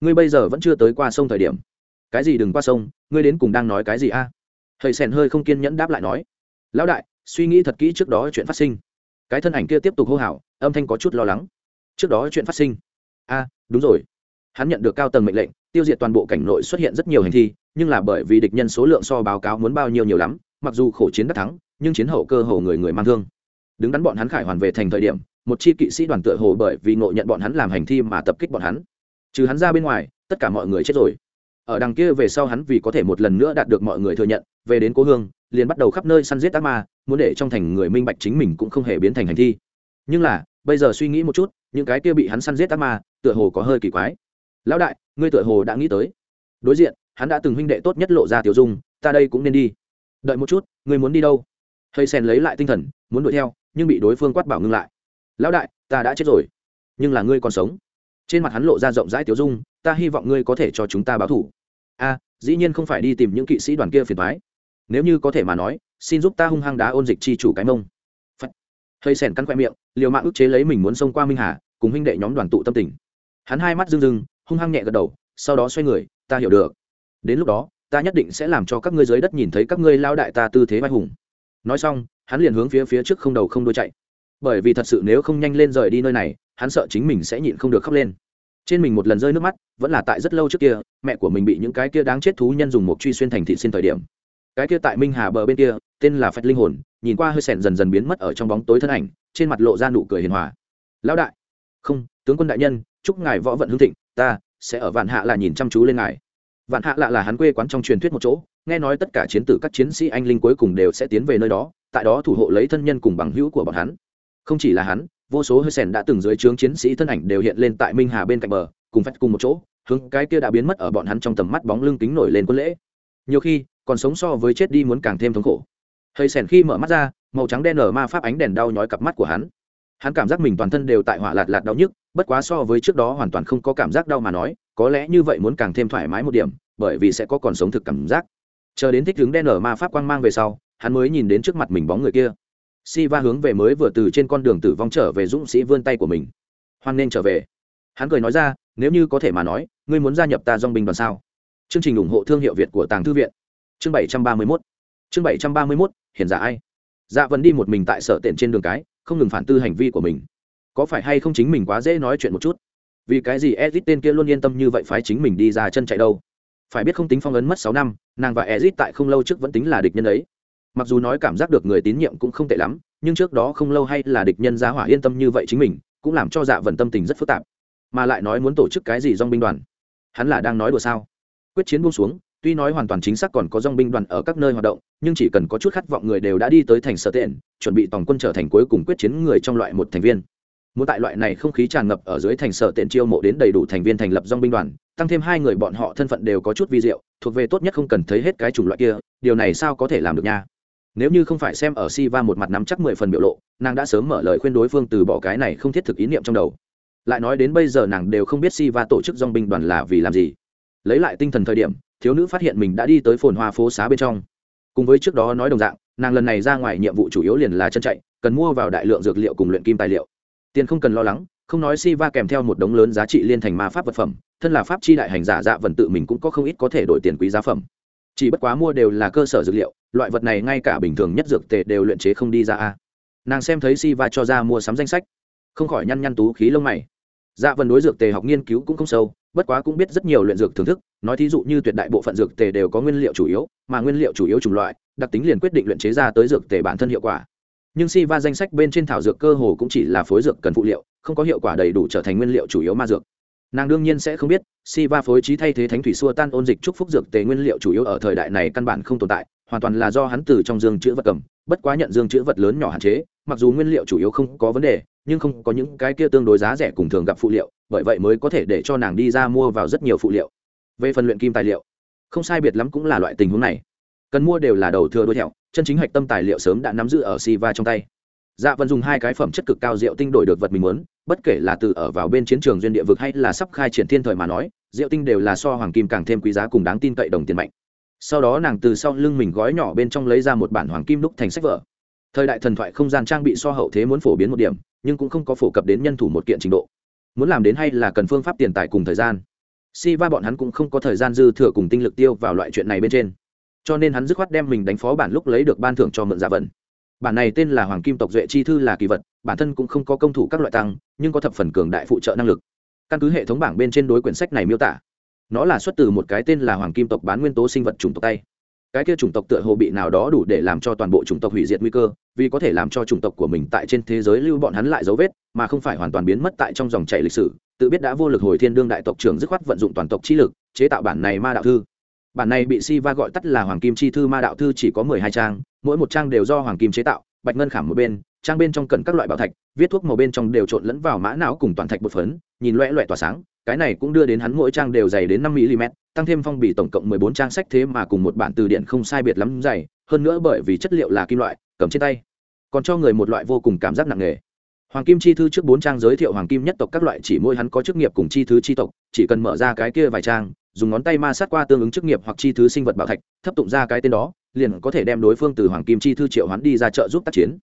Ngươi bây giờ vẫn chưa tới qua sông thời điểm cái gì đừng qua sông, ngươi đến cùng đang nói cái gì a? À? thầy sèn hơi không kiên nhẫn đáp lại nói, lão đại, suy nghĩ thật kỹ trước đó chuyện phát sinh. Cái thân ảnh kia tiếp tục hô hào, âm thanh có chút lo lắng. Trước đó chuyện phát sinh? A, đúng rồi. Hắn nhận được cao tầng mệnh lệnh, tiêu diệt toàn bộ cảnh nội xuất hiện rất nhiều hành thi, nhưng là bởi vì địch nhân số lượng so báo cáo muốn bao nhiêu nhiều lắm, mặc dù khổ chiến đắc thắng, nhưng chiến hậu cơ hồ người người mang thương. Đứng đắn bọn hắn khải hoàn về thành thời điểm, một chi kỵ sĩ đoàn tựa hồ bởi vì ngộ nhận bọn hắn làm hành thi mà tập kích bọn hắn. Trừ hắn ra bên ngoài, tất cả mọi người chết rồi ở đằng kia về sau hắn vì có thể một lần nữa đạt được mọi người thừa nhận, về đến cố hương, liền bắt đầu khắp nơi săn giết ác ma, muốn để trong thành người minh bạch chính mình cũng không hề biến thành hành thi. Nhưng là, bây giờ suy nghĩ một chút, những cái kia bị hắn săn giết ác ma, tựa hồ có hơi kỳ quái. Lão đại, ngươi tựa hồ đã nghĩ tới. Đối diện, hắn đã từng huynh đệ tốt nhất lộ ra tiểu dung, ta đây cũng nên đi. Đợi một chút, ngươi muốn đi đâu? Hơi sen lấy lại tinh thần, muốn đuổi theo, nhưng bị đối phương quát bảo ngưng lại. Lão đại, ta đã chết rồi, nhưng là ngươi còn sống. Trên mặt hắn lộ ra rộng rãi tiểu dung, ta hy vọng ngươi có thể cho chúng ta báo thủ a dĩ nhiên không phải đi tìm những kỵ sĩ đoàn kia phiền thoái nếu như có thể mà nói, xin giúp ta hung hăng đá ôn dịch chi chủ cái mông. Phật. hơi sèn căn khoe miệng, liều mạng ức chế lấy mình muốn xông qua minh hà, cùng huynh đệ nhóm đoàn tụ tâm tình. Hắn hai mắt rưng rưng, hung hăng nhẹ gật đầu, sau đó xoay người, ta hiểu được. Đến lúc đó, ta nhất định sẽ làm cho các ngươi dưới đất nhìn thấy các ngươi lao đại ta tư thế vai hùng. Nói xong, hắn liền hướng phía phía trước không đầu không đuôi chạy. Bởi vì thật sự nếu không nhanh lên rời đi nơi này, hắn sợ chính mình sẽ nhịn không được khóc lên trên mình một lần rơi nước mắt, vẫn là tại rất lâu trước kia, mẹ của mình bị những cái kia đáng chết thú nhân dùng một truy xuyên thành thị xin thời điểm. Cái kia tại minh hà bờ bên kia, tên là phật linh hồn, nhìn qua hơi sèn dần dần biến mất ở trong bóng tối thân ảnh, trên mặt lộ ra nụ cười hiền hòa. Lão đại. Không, tướng quân đại nhân, chúc ngài võ vận hương thịnh, ta sẽ ở vạn hạ là nhìn chăm chú lên ngài. Vạn hạ lạ là hắn quê quán trong truyền thuyết một chỗ, nghe nói tất cả chiến tử các chiến sĩ anh linh cuối cùng đều sẽ tiến về nơi đó, tại đó thủ hộ lấy thân nhân cùng bằng hữu của bọn hắn. Không chỉ là hắn vô số hơi sèn đã từng dưới trướng chiến sĩ thân ảnh đều hiện lên tại minh hà bên cạnh bờ, cùng phách cùng một chỗ, hướng cái kia đã biến mất ở bọn hắn trong tầm mắt bóng lưng kính nổi lên quân lễ. Nhiều khi, còn sống so với chết đi muốn càng thêm thống khổ. Hơi sèn khi mở mắt ra, màu trắng đen ở ma pháp ánh đèn đau nhói cặp mắt của hắn. Hắn cảm giác mình toàn thân đều tại hỏa lạt lạt đau nhức, bất quá so với trước đó hoàn toàn không có cảm giác đau mà nói, có lẽ như vậy muốn càng thêm thoải mái một điểm, bởi vì sẽ có còn sống thực cảm giác. Chờ đến thích hướng đen ở ma pháp quang mang về sau, hắn mới nhìn đến trước mặt mình bóng người kia si va hướng về mới vừa từ trên con đường tử vong trở về dũng sĩ vươn tay của mình. Hoan nên trở về. Hắn cười nói ra, nếu như có thể mà nói, ngươi muốn gia nhập ta dong binh đoàn sao? Chương trình ủng hộ thương hiệu việt của tàng thư viện. Chương bảy trăm ba mươi mốt. Chương bảy trăm ba mươi mốt, hiền giả ai? Dạ vẫn đi một mình tại sở tiện trên đường cái, không ngừng phản tư hành vi của mình. Có phải hay không chính mình quá dễ nói chuyện một chút? Vì cái gì ezit tên kia luôn yên tâm như vậy phái chính mình đi ra chân chạy đâu? Phải biết không tính phong ấn mất sáu năm, nàng và ezit tại không lâu trước vẫn tính là địch nhân ấy mặc dù nói cảm giác được người tín nhiệm cũng không tệ lắm, nhưng trước đó không lâu hay là địch nhân giá hỏa yên tâm như vậy chính mình, cũng làm cho dạ vần tâm tình rất phức tạp. Mà lại nói muốn tổ chức cái gì dong binh đoàn? Hắn là đang nói đùa sao? Quyết chiến buông xuống, tuy nói hoàn toàn chính xác còn có dong binh đoàn ở các nơi hoạt động, nhưng chỉ cần có chút khát vọng người đều đã đi tới thành sở tiện, chuẩn bị tổng quân trở thành cuối cùng quyết chiến người trong loại một thành viên. Muốn tại loại này không khí tràn ngập ở dưới thành sở tiện chiêu mộ đến đầy đủ thành viên thành lập dong binh đoàn, tăng thêm hai người bọn họ thân phận đều có chút vi diệu, thuộc về tốt nhất không cần thấy hết cái chủng loại kia, điều này sao có thể làm được nha? Nếu như không phải xem ở si va một mặt nắm chắc mười phần biểu lộ, nàng đã sớm mở lời khuyên đối phương từ bỏ cái này không thiết thực ý niệm trong đầu. Lại nói đến bây giờ nàng đều không biết si va tổ chức dong binh đoàn là vì làm gì. Lấy lại tinh thần thời điểm, thiếu nữ phát hiện mình đã đi tới phồn hoa phố xá bên trong. Cùng với trước đó nói đồng dạng, nàng lần này ra ngoài nhiệm vụ chủ yếu liền là chân chạy, cần mua vào đại lượng dược liệu cùng luyện kim tài liệu. Tiền không cần lo lắng, không nói si va kèm theo một đống lớn giá trị liên thành ma pháp vật phẩm, thân là pháp chi đại hành giả dạ vần tự mình cũng có không ít có thể đổi tiền quý giá phẩm. Chỉ bất quá mua đều là cơ sở dược liệu loại vật này ngay cả bình thường nhất dược tề đều luyện chế không đi ra a. Nàng xem thấy si va cho ra mua sắm danh sách, không khỏi nhăn nhăn tú khí lông mày. Dạ vần đối dược tề học nghiên cứu cũng không sâu, bất quá cũng biết rất nhiều luyện dược thưởng thức, nói thí dụ như tuyệt đại bộ phận dược tề đều có nguyên liệu chủ yếu, mà nguyên liệu chủ yếu chủng loại, đặc tính liền quyết định luyện chế ra tới dược tề bản thân hiệu quả. Nhưng si va danh sách bên trên thảo dược cơ hồ cũng chỉ là phối dược cần phụ liệu, không có hiệu quả đầy đủ trở thành nguyên liệu chủ yếu ma dược. Nàng đương nhiên sẽ không biết si va phối trí thay thế thánh thủy xua tan ôn dịch chúc phúc dược tề nguyên liệu chủ yếu ở thời đại này căn bản không tồn tại hoàn toàn là do hắn từ trong dương chữ vật cầm, bất quá nhận dương chữ vật lớn nhỏ hạn chế, mặc dù nguyên liệu chủ yếu không có vấn đề, nhưng không có những cái kia tương đối giá rẻ cùng thường gặp phụ liệu, bởi vậy mới có thể để cho nàng đi ra mua vào rất nhiều phụ liệu. Về phần luyện kim tài liệu, không sai biệt lắm cũng là loại tình huống này. Cần mua đều là đầu thừa đuôi thẹo, chân chính hạch tâm tài liệu sớm đã nắm giữ ở si va trong tay. Dạ vẫn dùng hai cái phẩm chất cực cao rượu tinh đổi được vật mình muốn, bất kể là từ ở vào bên chiến trường duyên địa vực hay là sắp khai triển thiên thời mà nói, rượu tinh đều là so hoàng kim càng thêm quý giá cùng đáng tin cậy đồng tiền mạnh sau đó nàng từ sau lưng mình gói nhỏ bên trong lấy ra một bản hoàng kim đúc thành sách vở. Thời đại thần thoại không gian trang bị so hậu thế muốn phổ biến một điểm, nhưng cũng không có phổ cập đến nhân thủ một kiện trình độ. Muốn làm đến hay là cần phương pháp tiền tài cùng thời gian. Si va bọn hắn cũng không có thời gian dư thừa cùng tinh lực tiêu vào loại chuyện này bên trên. Cho nên hắn dứt khoát đem mình đánh phó bản lúc lấy được ban thưởng cho mượn giả vận. Bản này tên là hoàng kim tộc duệ chi thư là kỳ vật, bản thân cũng không có công thủ các loại tăng, nhưng có thập phần cường đại phụ trợ năng lực. Căn cứ hệ thống bảng bên trên đối quyển sách này miêu tả nó là xuất từ một cái tên là hoàng kim tộc bán nguyên tố sinh vật chủng tộc tay. Cái kia chủng tộc tựa hồ bị nào đó đủ để làm cho toàn bộ chủng tộc hủy diệt nguy cơ, vì có thể làm cho chủng tộc của mình tại trên thế giới lưu bọn hắn lại dấu vết, mà không phải hoàn toàn biến mất tại trong dòng chảy lịch sử. Tự biết đã vô lực hồi thiên đương đại tộc trưởng dứt khoát vận dụng toàn tộc trí lực, chế tạo bản này ma đạo thư. Bản này bị si va gọi tắt là hoàng kim chi thư ma đạo thư chỉ có mười hai trang, mỗi một trang đều do hoàng kim chế tạo, bạch ngân khảm một bên, trang bên trong cần các loại bảo thạch, viết thuốc màu bên trong đều trộn lẫn vào mã não cùng toàn thạch bột phấn, nhìn loẹ loẹ tỏa sáng cái này cũng đưa đến hắn mỗi trang đều dày đến năm mm tăng thêm phong bì tổng cộng mười bốn trang sách thế mà cùng một bản từ điển không sai biệt lắm dày, hơn nữa bởi vì chất liệu là kim loại, cầm trên tay, còn cho người một loại vô cùng cảm giác nặng nề. Hoàng kim chi thư trước bốn trang giới thiệu hoàng kim nhất tộc các loại, chỉ môi hắn có chức nghiệp cùng chi thứ chi tộc, chỉ cần mở ra cái kia vài trang, dùng ngón tay ma sát qua tương ứng chức nghiệp hoặc chi thứ sinh vật bảo thạch, thấp tụng ra cái tên đó, liền có thể đem đối phương từ hoàng kim chi thư triệu hoán đi ra trợ giúp tác chiến.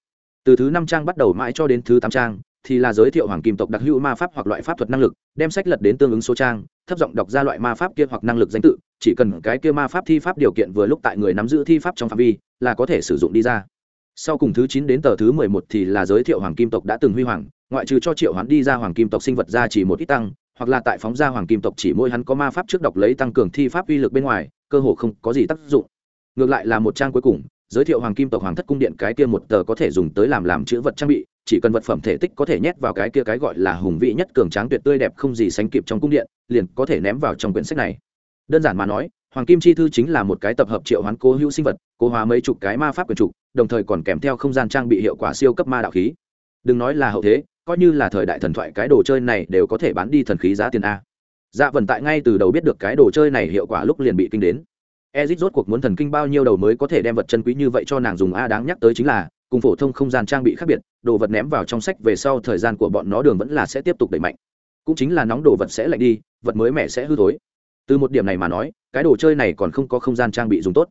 Từ thứ năm trang bắt đầu mãi cho đến thứ tám trang thì là giới thiệu hoàng kim tộc đặc hữu ma pháp hoặc loại pháp thuật năng lực, đem sách lật đến tương ứng số trang, thấp giọng đọc ra loại ma pháp kia hoặc năng lực danh tự, chỉ cần cái kia ma pháp thi pháp điều kiện vừa lúc tại người nắm giữ thi pháp trong phạm vi, là có thể sử dụng đi ra. Sau cùng thứ chín đến tờ thứ mười một thì là giới thiệu hoàng kim tộc đã từng huy hoàng, ngoại trừ cho triệu hoán đi ra hoàng kim tộc sinh vật ra chỉ một ít tăng, hoặc là tại phóng ra hoàng kim tộc chỉ mỗi hắn có ma pháp trước đọc lấy tăng cường thi pháp uy lực bên ngoài, cơ hồ không có gì tác dụng. Ngược lại là một trang cuối cùng, giới thiệu hoàng kim tộc hoàng thất cung điện cái kia một tờ có thể dùng tới làm làm chữ vật trang bị chỉ cần vật phẩm thể tích có thể nhét vào cái kia cái gọi là hùng vị nhất cường tráng tuyệt tươi đẹp không gì sánh kịp trong cung điện, liền có thể ném vào trong quyển sách này. Đơn giản mà nói, hoàng kim chi thư chính là một cái tập hợp triệu hoán cố hữu sinh vật, cố hóa mấy chục cái ma pháp quyền trục, đồng thời còn kèm theo không gian trang bị hiệu quả siêu cấp ma đạo khí. Đừng nói là hậu thế, coi như là thời đại thần thoại cái đồ chơi này đều có thể bán đi thần khí giá tiền a. Dạ vận tại ngay từ đầu biết được cái đồ chơi này hiệu quả lúc liền bị kinh đến. Ezit rốt cuộc muốn thần kinh bao nhiêu đầu mới có thể đem vật chân quý như vậy cho nàng dùng a, đáng nhắc tới chính là cùng phổ thông không gian trang bị khác biệt, đồ vật ném vào trong sách về sau thời gian của bọn nó đường vẫn là sẽ tiếp tục đẩy mạnh. Cũng chính là nóng đồ vật sẽ lạnh đi, vật mới mẻ sẽ hư thối. Từ một điểm này mà nói, cái đồ chơi này còn không có không gian trang bị dùng tốt.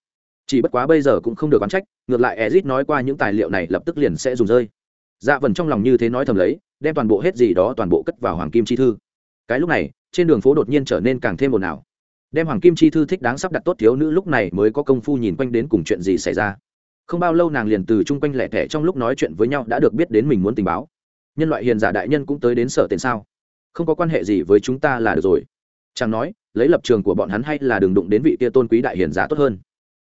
Chỉ bất quá bây giờ cũng không được oán trách, ngược lại ezit nói qua những tài liệu này lập tức liền sẽ dùng rơi. Dạ vần trong lòng như thế nói thầm lấy, đem toàn bộ hết gì đó toàn bộ cất vào hoàng kim chi thư. Cái lúc này, trên đường phố đột nhiên trở nên càng thêm ồn ào. Đem hoàng kim chi thư thích đáng sắp đặt tốt thiếu nữ lúc này mới có công phu nhìn quanh đến cùng chuyện gì xảy ra không bao lâu nàng liền từ chung quanh lẻ thẻ trong lúc nói chuyện với nhau đã được biết đến mình muốn tình báo. Nhân loại hiền giả đại nhân cũng tới đến sở tiền sao? Không có quan hệ gì với chúng ta là được rồi. Chàng nói, lấy lập trường của bọn hắn hay là đừng đụng đến vị tia tôn quý đại hiền giả tốt hơn.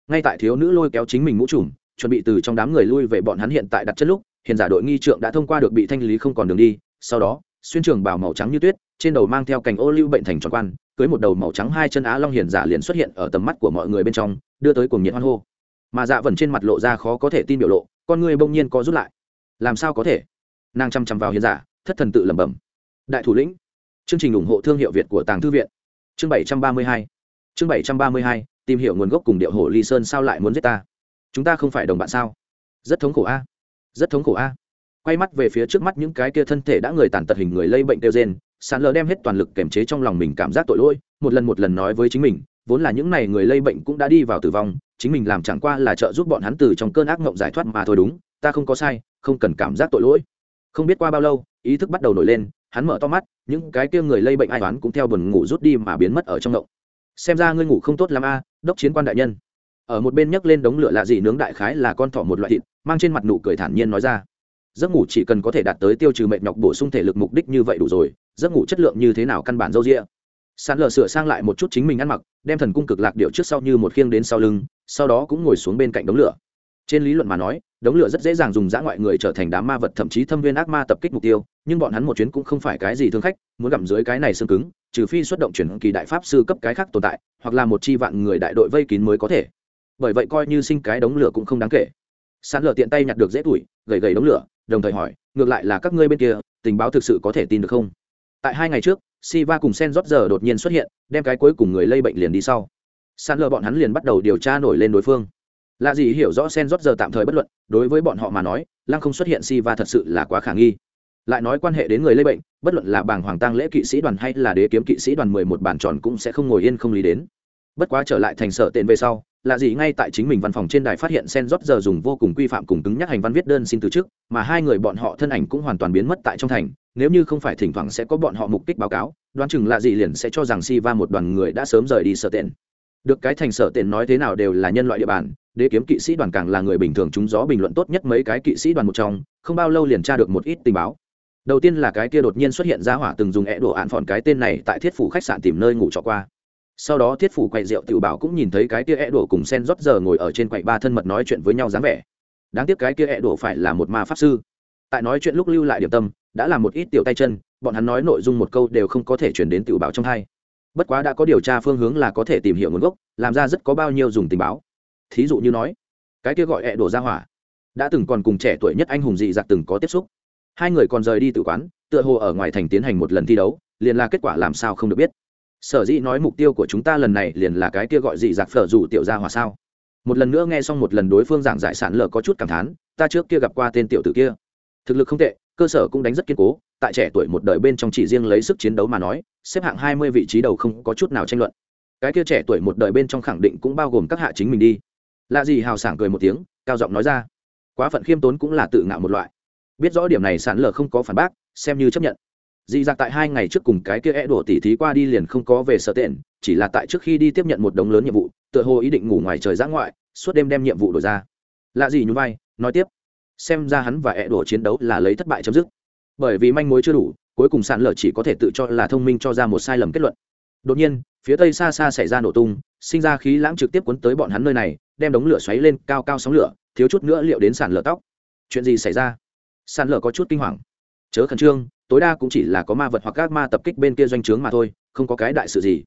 Ngay tại thiếu nữ lôi kéo chính mình mũ trùm, chuẩn bị từ trong đám người lui về bọn hắn hiện tại đặt chân lúc, hiền giả đội nghi trượng đã thông qua được bị thanh lý không còn đường đi. Sau đó, xuyên trường bảo màu trắng như tuyết, trên đầu mang theo cành ô lưu bệnh thành tròn quan, cưới một đầu màu trắng hai chân á long hiền giả liền xuất hiện ở tầm mắt của mọi người bên trong, đưa tới cuồng nhiệt hoan hô mà dạ vần trên mặt lộ ra khó có thể tin biểu lộ, con người bỗng nhiên có rút lại. Làm sao có thể? Nàng chăm chăm vào hiền giả, thất thần tự lẩm bẩm. Đại thủ lĩnh, chương trình ủng hộ thương hiệu việt của tàng thư viện. Chương bảy trăm ba mươi hai, chương bảy trăm ba mươi hai, tìm hiểu nguồn gốc cùng điệu hổ ly sơn sao lại muốn giết ta? Chúng ta không phải đồng bạn sao? Rất thống khổ a. Rất thống khổ a. Quay mắt về phía trước mắt những cái kia thân thể đã người tàn tật hình người lây bệnh tiêu gen sàn lờ đem hết toàn lực kiềm chế trong lòng mình cảm giác tội lỗi, một lần một lần nói với chính mình vốn là những này người lây bệnh cũng đã đi vào tử vong, chính mình làm chẳng qua là trợ giúp bọn hắn từ trong cơn ác mộng giải thoát mà thôi đúng, ta không có sai, không cần cảm giác tội lỗi. Không biết qua bao lâu, ý thức bắt đầu nổi lên, hắn mở to mắt, những cái kia người lây bệnh ai toán cũng theo buồn ngủ rút đi mà biến mất ở trong ngộng xem ra ngươi ngủ không tốt lắm a, đốc chiến quan đại nhân. Ở một bên nhấc lên đống lửa lạ gì nướng đại khái là con thỏ một loại thịt, mang trên mặt nụ cười thản nhiên nói ra. Giấc ngủ chỉ cần có thể đạt tới tiêu trừ mệt nhọc bổ sung thể lực mục đích như vậy đủ rồi, giấc ngủ chất lượng như thế nào căn bản dâu rĩa sàn lờ sửa sang lại một chút chính mình ăn mặc, đem thần cung cực lạc điệu trước sau như một khiêng đến sau lưng, sau đó cũng ngồi xuống bên cạnh đống lửa. Trên lý luận mà nói, đống lửa rất dễ dàng dùng dã ngoại người trở thành đám ma vật thậm chí thâm viên ác ma tập kích mục tiêu, nhưng bọn hắn một chuyến cũng không phải cái gì thương khách, muốn gặm dưới cái này xương cứng, trừ phi xuất động chuyển kỳ đại pháp sư cấp cái khác tồn tại, hoặc là một chi vạn người đại đội vây kín mới có thể. Bởi vậy coi như sinh cái đống lửa cũng không đáng kể. Sàn lửa tiện tay nhặt được dễ tuổi gầy gầy đống lửa, đồng thời hỏi, ngược lại là các ngươi bên kia, tình báo thực sự có thể tin được không? Tại hai ngày trước Siva cùng Sen rót giờ đột nhiên xuất hiện, đem cái cuối cùng người lây bệnh liền đi sau. San lờ bọn hắn liền bắt đầu điều tra nổi lên đối phương. Lạ gì hiểu rõ Sen rót giờ tạm thời bất luận, đối với bọn họ mà nói, Lăng không xuất hiện Siva thật sự là quá khả nghi. Lại nói quan hệ đến người lây bệnh, bất luận là bảng hoàng tang lễ kỵ sĩ đoàn hay là đế kiếm kỵ sĩ đoàn mười một bản tròn cũng sẽ không ngồi yên không lý đến. Bất quá trở lại thành sở tiện về sau, là gì ngay tại chính mình văn phòng trên đài phát hiện sen rót giờ dùng vô cùng quy phạm cùng cứng nhắc hành văn viết đơn xin từ chức mà hai người bọn họ thân ảnh cũng hoàn toàn biến mất tại trong thành nếu như không phải thỉnh thoảng sẽ có bọn họ mục kích báo cáo đoán chừng là gì liền sẽ cho rằng si va một đoàn người đã sớm rời đi sở tiện. Được cái thành sở tiện nói thế nào đều là nhân loại địa bàn đế kiếm kỵ sĩ đoàn càng là người bình thường chúng gió bình luận tốt nhất mấy cái kỵ sĩ đoàn một trong không bao lâu liền tra được một ít tình báo. Đầu tiên là cái kia đột nhiên xuất hiện ra hỏa từng dùng é đồ ạn phòn cái tên này tại thiết phủ khách sạn tìm nơi ngủ trọ qua sau đó thiết phủ quậy rượu tiểu bảo cũng nhìn thấy cái kia ẹ đổ cùng sen rót giờ ngồi ở trên quậy ba thân mật nói chuyện với nhau dáng vẻ. Đáng tiếc cái kia ẹ đổ phải là một ma pháp sư. Tại nói chuyện lúc lưu lại điểm tâm, đã là một ít tiểu tay chân, bọn hắn nói nội dung một câu đều không có thể chuyển đến tiểu bảo trong hai. Bất quá đã có điều tra phương hướng là có thể tìm hiểu nguồn gốc, làm ra rất có bao nhiêu dùng tình báo. Thí dụ như nói, cái kia gọi ẹ đổ ra hỏa, đã từng còn cùng trẻ tuổi nhất anh hùng dị giặc từng có tiếp xúc. Hai người còn rời đi tự quán, tựa hồ ở ngoài thành tiến hành một lần thi đấu, liền là kết quả làm sao không được biết sở dĩ nói mục tiêu của chúng ta lần này liền là cái kia gọi dị giặc phở dù tiểu gia hòa sao? Một lần nữa nghe xong một lần đối phương giảng giải sản lờ có chút cảm thán, ta trước kia gặp qua tên tiểu tử kia. Thực lực không tệ, cơ sở cũng đánh rất kiên cố, tại trẻ tuổi một đời bên trong chỉ riêng lấy sức chiến đấu mà nói, xếp hạng hai mươi vị trí đầu không có chút nào tranh luận. Cái kia trẻ tuổi một đời bên trong khẳng định cũng bao gồm các hạ chính mình đi. Lạ gì hào sảng cười một tiếng, cao giọng nói ra. Quá phận khiêm tốn cũng là tự ngạo một loại. Biết rõ điểm này sản lờ không có phản bác, xem như chấp nhận dị giặc tại hai ngày trước cùng cái kia e đổ tỉ thí qua đi liền không có về sở tện chỉ là tại trước khi đi tiếp nhận một đống lớn nhiệm vụ, tựa hồ ý định ngủ ngoài trời giã ngoại, suốt đêm đem nhiệm vụ đổi ra. Lạ gì nhún vai, nói tiếp, xem ra hắn và e đổ chiến đấu là lấy thất bại chấm dứt. Bởi vì manh mối chưa đủ, cuối cùng sàn lở chỉ có thể tự cho là thông minh cho ra một sai lầm kết luận. Đột nhiên, phía tây xa xa xảy ra nổ tung, sinh ra khí lãng trực tiếp cuốn tới bọn hắn nơi này, đem đống lửa xoáy lên cao cao sóng lửa, thiếu chút nữa liệu đến sàn lở tóc. Chuyện gì xảy ra? Sàn lở có chút kinh hoàng. Chớ khẩn trương tối đa cũng chỉ là có ma vật hoặc các ma tập kích bên kia doanh trướng mà thôi, không có cái đại sự gì.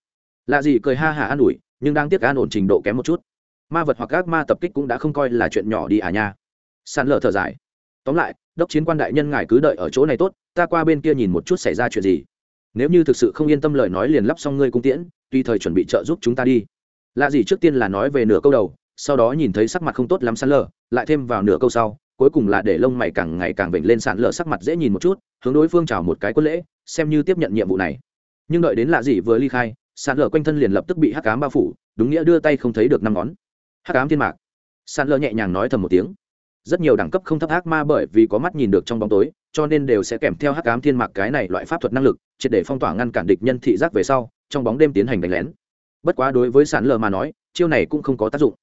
Lạ gì cười ha hả an ủi, nhưng đang tiếc an ổn trình độ kém một chút. Ma vật hoặc các ma tập kích cũng đã không coi là chuyện nhỏ đi à nha. Sàn lở thở dài. Tóm lại, đốc chiến quan đại nhân ngài cứ đợi ở chỗ này tốt, ta qua bên kia nhìn một chút xảy ra chuyện gì. Nếu như thực sự không yên tâm lời nói liền lắp xong ngươi cung tiễn, tùy thời chuẩn bị trợ giúp chúng ta đi. Lạ gì trước tiên là nói về nửa câu đầu, sau đó nhìn thấy sắc mặt không tốt lắm sàn lở, lại thêm vào nửa câu sau cuối cùng là để lông mày càng ngày càng vểnh lên sạn lở sắc mặt dễ nhìn một chút, hướng đối phương chào một cái quân lễ, xem như tiếp nhận nhiệm vụ này. Nhưng đợi đến lạ gì vừa ly khai, sạn lở quanh thân liền lập tức bị hắc cám bao phủ, đúng nghĩa đưa tay không thấy được năm ngón. Hắc cám thiên mạc. Sàn lở nhẹ nhàng nói thầm một tiếng. Rất nhiều đẳng cấp không thấp ác ma bởi vì có mắt nhìn được trong bóng tối, cho nên đều sẽ kèm theo hắc ám thiên mạc cái này loại pháp thuật năng lực, triệt để phong tỏa ngăn cản địch nhân thị giác về sau, trong bóng đêm tiến hành đánh lén. Bất quá đối với sản lờ mà nói, chiêu này cũng không có tác dụng.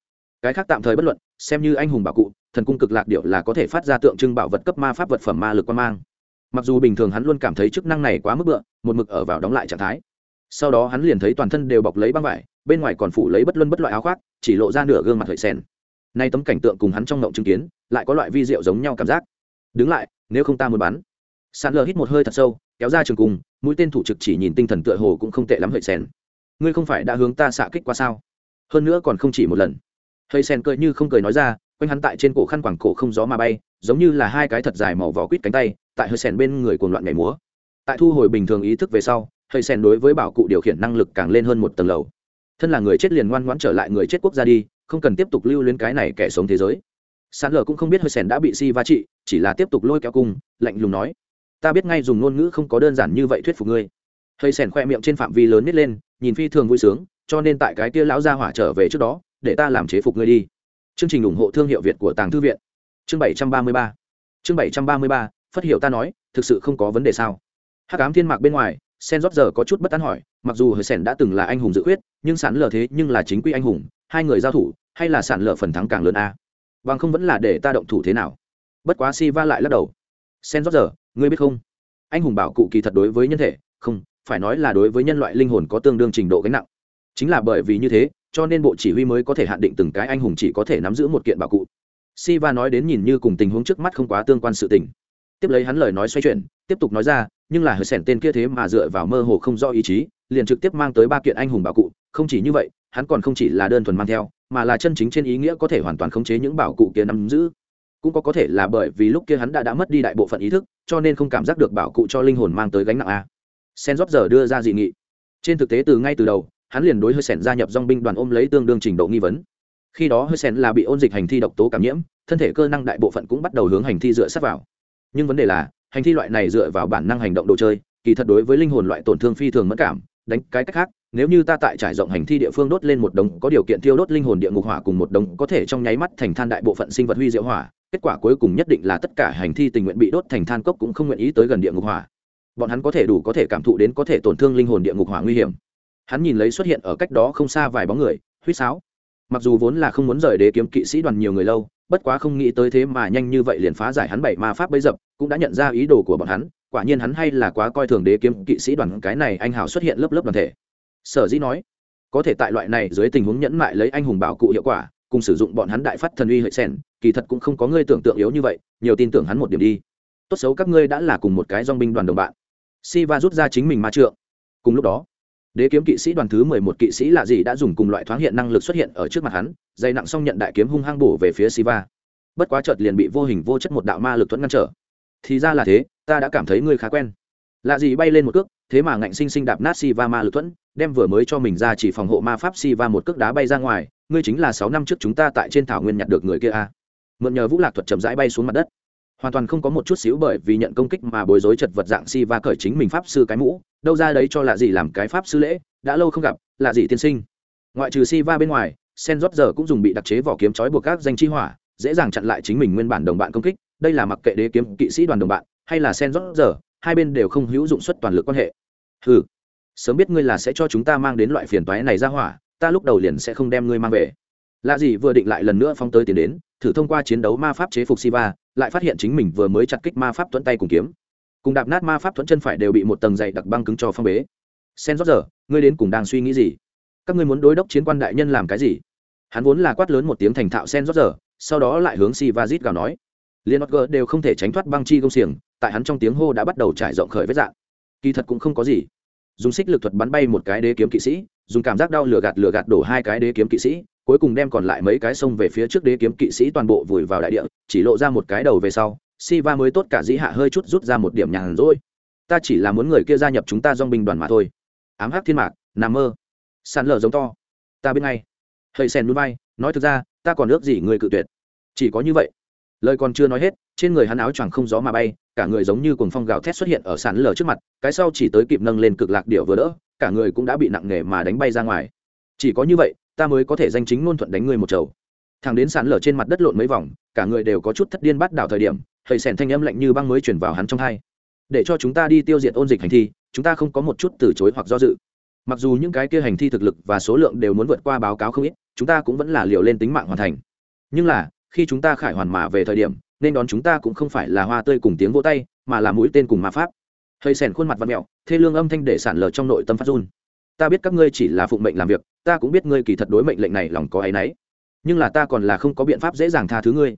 Cái khác tạm thời bất luận, xem như anh hùng bà cụ thần cung cực lạc điệu là có thể phát ra tượng trưng bảo vật cấp ma pháp vật phẩm ma lực quan mang. Mặc dù bình thường hắn luôn cảm thấy chức năng này quá mức bựa, một mực ở vào đóng lại trạng thái. Sau đó hắn liền thấy toàn thân đều bọc lấy băng vải, bên ngoài còn phủ lấy bất luân bất loại áo khoác, chỉ lộ ra nửa gương mặt hợi sen nay tấm cảnh tượng cùng hắn trong ngộng chứng kiến, lại có loại vi rượu giống nhau cảm giác. Đứng lại, nếu không ta muốn bắn. Sàn lờ hít một hơi thật sâu, kéo ra trường cùng mũi tên thủ trực chỉ nhìn tinh thần tựa hồ cũng không tệ lắm hợi sen ngươi không phải đã hướng ta xạ kích qua sao? Hơn nữa còn không chỉ một lần. Hơi sen cười như không cười nói ra quanh hắn tại trên cổ khăn quảng cổ không gió mà bay, giống như là hai cái thật dài màu vỏ quýt cánh tay, tại hơi sèn bên người cuồng loạn nhảy múa. Tại thu hồi bình thường ý thức về sau, hơi sèn đối với bảo cụ điều khiển năng lực càng lên hơn một tầng lầu. Thân là người chết liền ngoan ngoãn trở lại người chết quốc gia đi, không cần tiếp tục lưu luyến cái này kẻ sống thế giới. Sán lờ cũng không biết hơi sèn đã bị si va trị, chỉ là tiếp tục lôi kéo cung, lạnh lùng nói, ta biết ngay dùng ngôn ngữ không có đơn giản như vậy thuyết phục ngươi. Hơi sèn khoe miệng trên phạm vi lớn nít lên, nhìn phi thường vui sướng, cho nên tại cái kia lão gia hỏa trở về trước đó, để ta làm chế phục ngươi đi chương trình ủng hộ thương hiệu việt của tàng thư viện. Chương bảy trăm ba mươi ba. Chương bảy trăm ba mươi ba phất Hiểu ta nói thực sự không có vấn đề sao? Hát cám thiên mạc bên ngoài sen rót giờ có chút bất tán hỏi mặc dù hơi sen đã từng là anh hùng dự quyết, nhưng sản lờ thế nhưng là chính quy anh hùng hai người giao thủ hay là sản lờ phần thắng càng lớn a? Bằng không vẫn là để ta động thủ thế nào? Bất quá si va lại lắc đầu. Sen rót giờ ngươi biết không? Anh hùng bảo cụ kỳ thật đối với nhân thể không phải nói là đối với nhân loại linh hồn có tương đương trình độ gánh nặng. Chính là bởi vì như thế cho nên bộ chỉ huy mới có thể hạn định từng cái anh hùng chỉ có thể nắm giữ một kiện bảo cụ. Siva nói đến nhìn như cùng tình huống trước mắt không quá tương quan sự tình. Tiếp lấy hắn lời nói xoay chuyển, tiếp tục nói ra, nhưng là hơi sẻn tên kia thế mà dựa vào mơ hồ không do ý chí, liền trực tiếp mang tới ba kiện anh hùng bảo cụ, không chỉ như vậy, hắn còn không chỉ là đơn thuần mang theo, mà là chân chính trên ý nghĩa có thể hoàn toàn khống chế những bảo cụ kia nắm giữ. Cũng có có thể là bởi vì lúc kia hắn đã đã mất đi đại bộ phận ý thức, cho nên không cảm giác được bảo cụ cho linh hồn mang tới gánh nặng a. Sen rót giờ đưa ra dị nghị. Trên thực tế từ ngay từ đầu hắn liền đối hơi sẻn gia nhập dong binh đoàn ôm lấy tương đương trình độ nghi vấn. Khi đó hơi sẻn là bị ôn dịch hành thi độc tố cảm nhiễm, thân thể cơ năng đại bộ phận cũng bắt đầu hướng hành thi dựa sát vào. Nhưng vấn đề là, hành thi loại này dựa vào bản năng hành động đồ chơi, kỳ thật đối với linh hồn loại tổn thương phi thường mất cảm, đánh cái cách khác, nếu như ta tại trải rộng hành thi địa phương đốt lên một đống, có điều kiện tiêu đốt linh hồn địa ngục hỏa cùng một đống, có thể trong nháy mắt thành than đại bộ phận sinh vật huy diệu hỏa, kết quả cuối cùng nhất định là tất cả hành thi tình nguyện bị đốt thành than cốc cũng không nguyện ý tới gần địa ngục hỏa. Bọn hắn có thể đủ có thể cảm thụ đến có thể tổn thương linh hồn địa ngục hỏa nguy hiểm hắn nhìn lấy xuất hiện ở cách đó không xa vài bóng người, huýt sáo. Mặc dù vốn là không muốn rời đế kiếm kỵ sĩ đoàn nhiều người lâu, bất quá không nghĩ tới thế mà nhanh như vậy liền phá giải hắn bảy ma pháp bấy dập cũng đã nhận ra ý đồ của bọn hắn, quả nhiên hắn hay là quá coi thường đế kiếm kỵ sĩ đoàn, cái này anh hào xuất hiện lớp lớp đoàn thể. Sở dĩ nói, có thể tại loại này dưới tình huống nhẫn mại lấy anh hùng bảo cụ hiệu quả, cùng sử dụng bọn hắn đại phát thần uy hợi sen kỳ thật cũng không có ngươi tưởng tượng yếu như vậy, nhiều tin tưởng hắn một điểm đi. Tốt xấu các ngươi đã là cùng một cái dong binh đoàn đồng bạn. Si va rút ra chính mình ma trượng. Cùng lúc đó đế kiếm kỵ sĩ đoàn thứ mười một kỵ sĩ lạ gì đã dùng cùng loại thoáng hiện năng lực xuất hiện ở trước mặt hắn dây nặng xong nhận đại kiếm hung hăng bổ về phía siva. Bất quá chợt liền bị vô hình vô chất một đạo ma lực thuẫn ngăn trở. Thì ra là thế, ta đã cảm thấy ngươi khá quen. Lạ gì bay lên một cước, thế mà ngạnh sinh sinh đạp nát siva ma lực thuẫn, đem vừa mới cho mình ra chỉ phòng hộ ma pháp siva một cước đá bay ra ngoài, ngươi chính là sáu năm trước chúng ta tại trên thảo nguyên nhặt được người kia a. Mượn nhờ vũ lạc thuật chậm rãi bay xuống mặt đất hoàn toàn không có một chút xíu bởi vì nhận công kích mà bối rối chật vật dạng si va cởi chính mình pháp sư cái mũ, đâu ra đấy cho lạ gì làm cái pháp sư lễ, đã lâu không gặp, lạ gì tiên sinh. Ngoại trừ si va bên ngoài sen rót giờ cũng dùng bị đặc chế vỏ kiếm trói buộc các danh chi hỏa, dễ dàng chặn lại chính mình nguyên bản đồng bạn công kích, đây là mặc kệ đế kiếm kỵ sĩ đoàn đồng bạn, hay là sen rót giờ, hai bên đều không hữu dụng suất toàn lực quan hệ. Ừ sớm biết ngươi là sẽ cho chúng ta mang đến loại phiền toái này ra hỏa, ta lúc đầu liền sẽ không đem ngươi mang về. Lạ gì vừa định lại lần nữa phóng tới tiến đến, thử thông qua chiến đấu ma pháp chế phục siva lại phát hiện chính mình vừa mới chặt kích ma pháp thuẫn tay cùng kiếm. Cùng đạp nát ma pháp thuẫn chân phải đều bị một tầng dày đặc băng cứng cho phong bế. Sen rót giờ, ngươi đến cùng đang suy nghĩ gì? Các ngươi muốn đối đốc chiến quan đại nhân làm cái gì? Hắn vốn là quát lớn một tiếng thành thạo sen rót giờ, sau đó lại hướng siva zit gào nói. Liên gờ đều không thể tránh thoát băng chi công xiềng, tại hắn trong tiếng hô đã bắt đầu trải rộng khởi vết dạng. Kỳ thật cũng không có gì. Dùng xích lực thuật bắn bay một cái đế kiếm kỵ sĩ, dùng cảm giác đau lửa gạt lửa gạt đổ hai cái đế kiếm kỵ sĩ cuối cùng đem còn lại mấy cái sông về phía trước đế kiếm kỵ sĩ toàn bộ vùi vào đại địa, chỉ lộ ra một cái đầu về sau si va mới tốt cả dĩ hạ hơi chút rút ra một điểm nhàn rỗi. Ta chỉ là muốn người kia gia nhập chúng ta dong binh đoàn mà thôi. Ám hắc thiên mạc nằm mơ. Sàn lở giống to. Ta biết ngay. Hơi sen núi bay, nói thực ra, ta còn ước gì người cự tuyệt. Chỉ có như vậy. Lời còn chưa nói hết, trên người hắn áo choàng không gió mà bay, cả người giống như cuồng phong gào thét xuất hiện ở sàn lở trước mặt, cái sau chỉ tới kịp nâng lên cực lạc điệu vừa đỡ, cả người cũng đã bị nặng nề mà đánh bay ra ngoài. Chỉ có như vậy ta mới có thể danh chính ngôn thuận đánh ngươi một chầu. Thằng đến sàn lở trên mặt đất lộn mấy vòng, cả người đều có chút thất điên bắt đảo thời điểm, thầy sèn thanh âm lạnh như băng mới chuyển vào hắn trong hai. Để cho chúng ta đi tiêu diệt ôn dịch hành thi, chúng ta không có một chút từ chối hoặc do dự. Mặc dù những cái kia hành thi thực lực và số lượng đều muốn vượt qua báo cáo không ít, chúng ta cũng vẫn là liều lên tính mạng hoàn thành. Nhưng là, khi chúng ta khải hoàn mà về thời điểm, nên đón chúng ta cũng không phải là hoa tươi cùng tiếng vỗ tay, mà là mũi tên cùng ma pháp. Hơi sèn khuôn mặt và mẹo, thê lương âm thanh để sản lờ trong nội tâm phát run ta biết các ngươi chỉ là phụng mệnh làm việc, ta cũng biết ngươi kỳ thật đối mệnh lệnh này lòng có áy náy. Nhưng là ta còn là không có biện pháp dễ dàng tha thứ ngươi.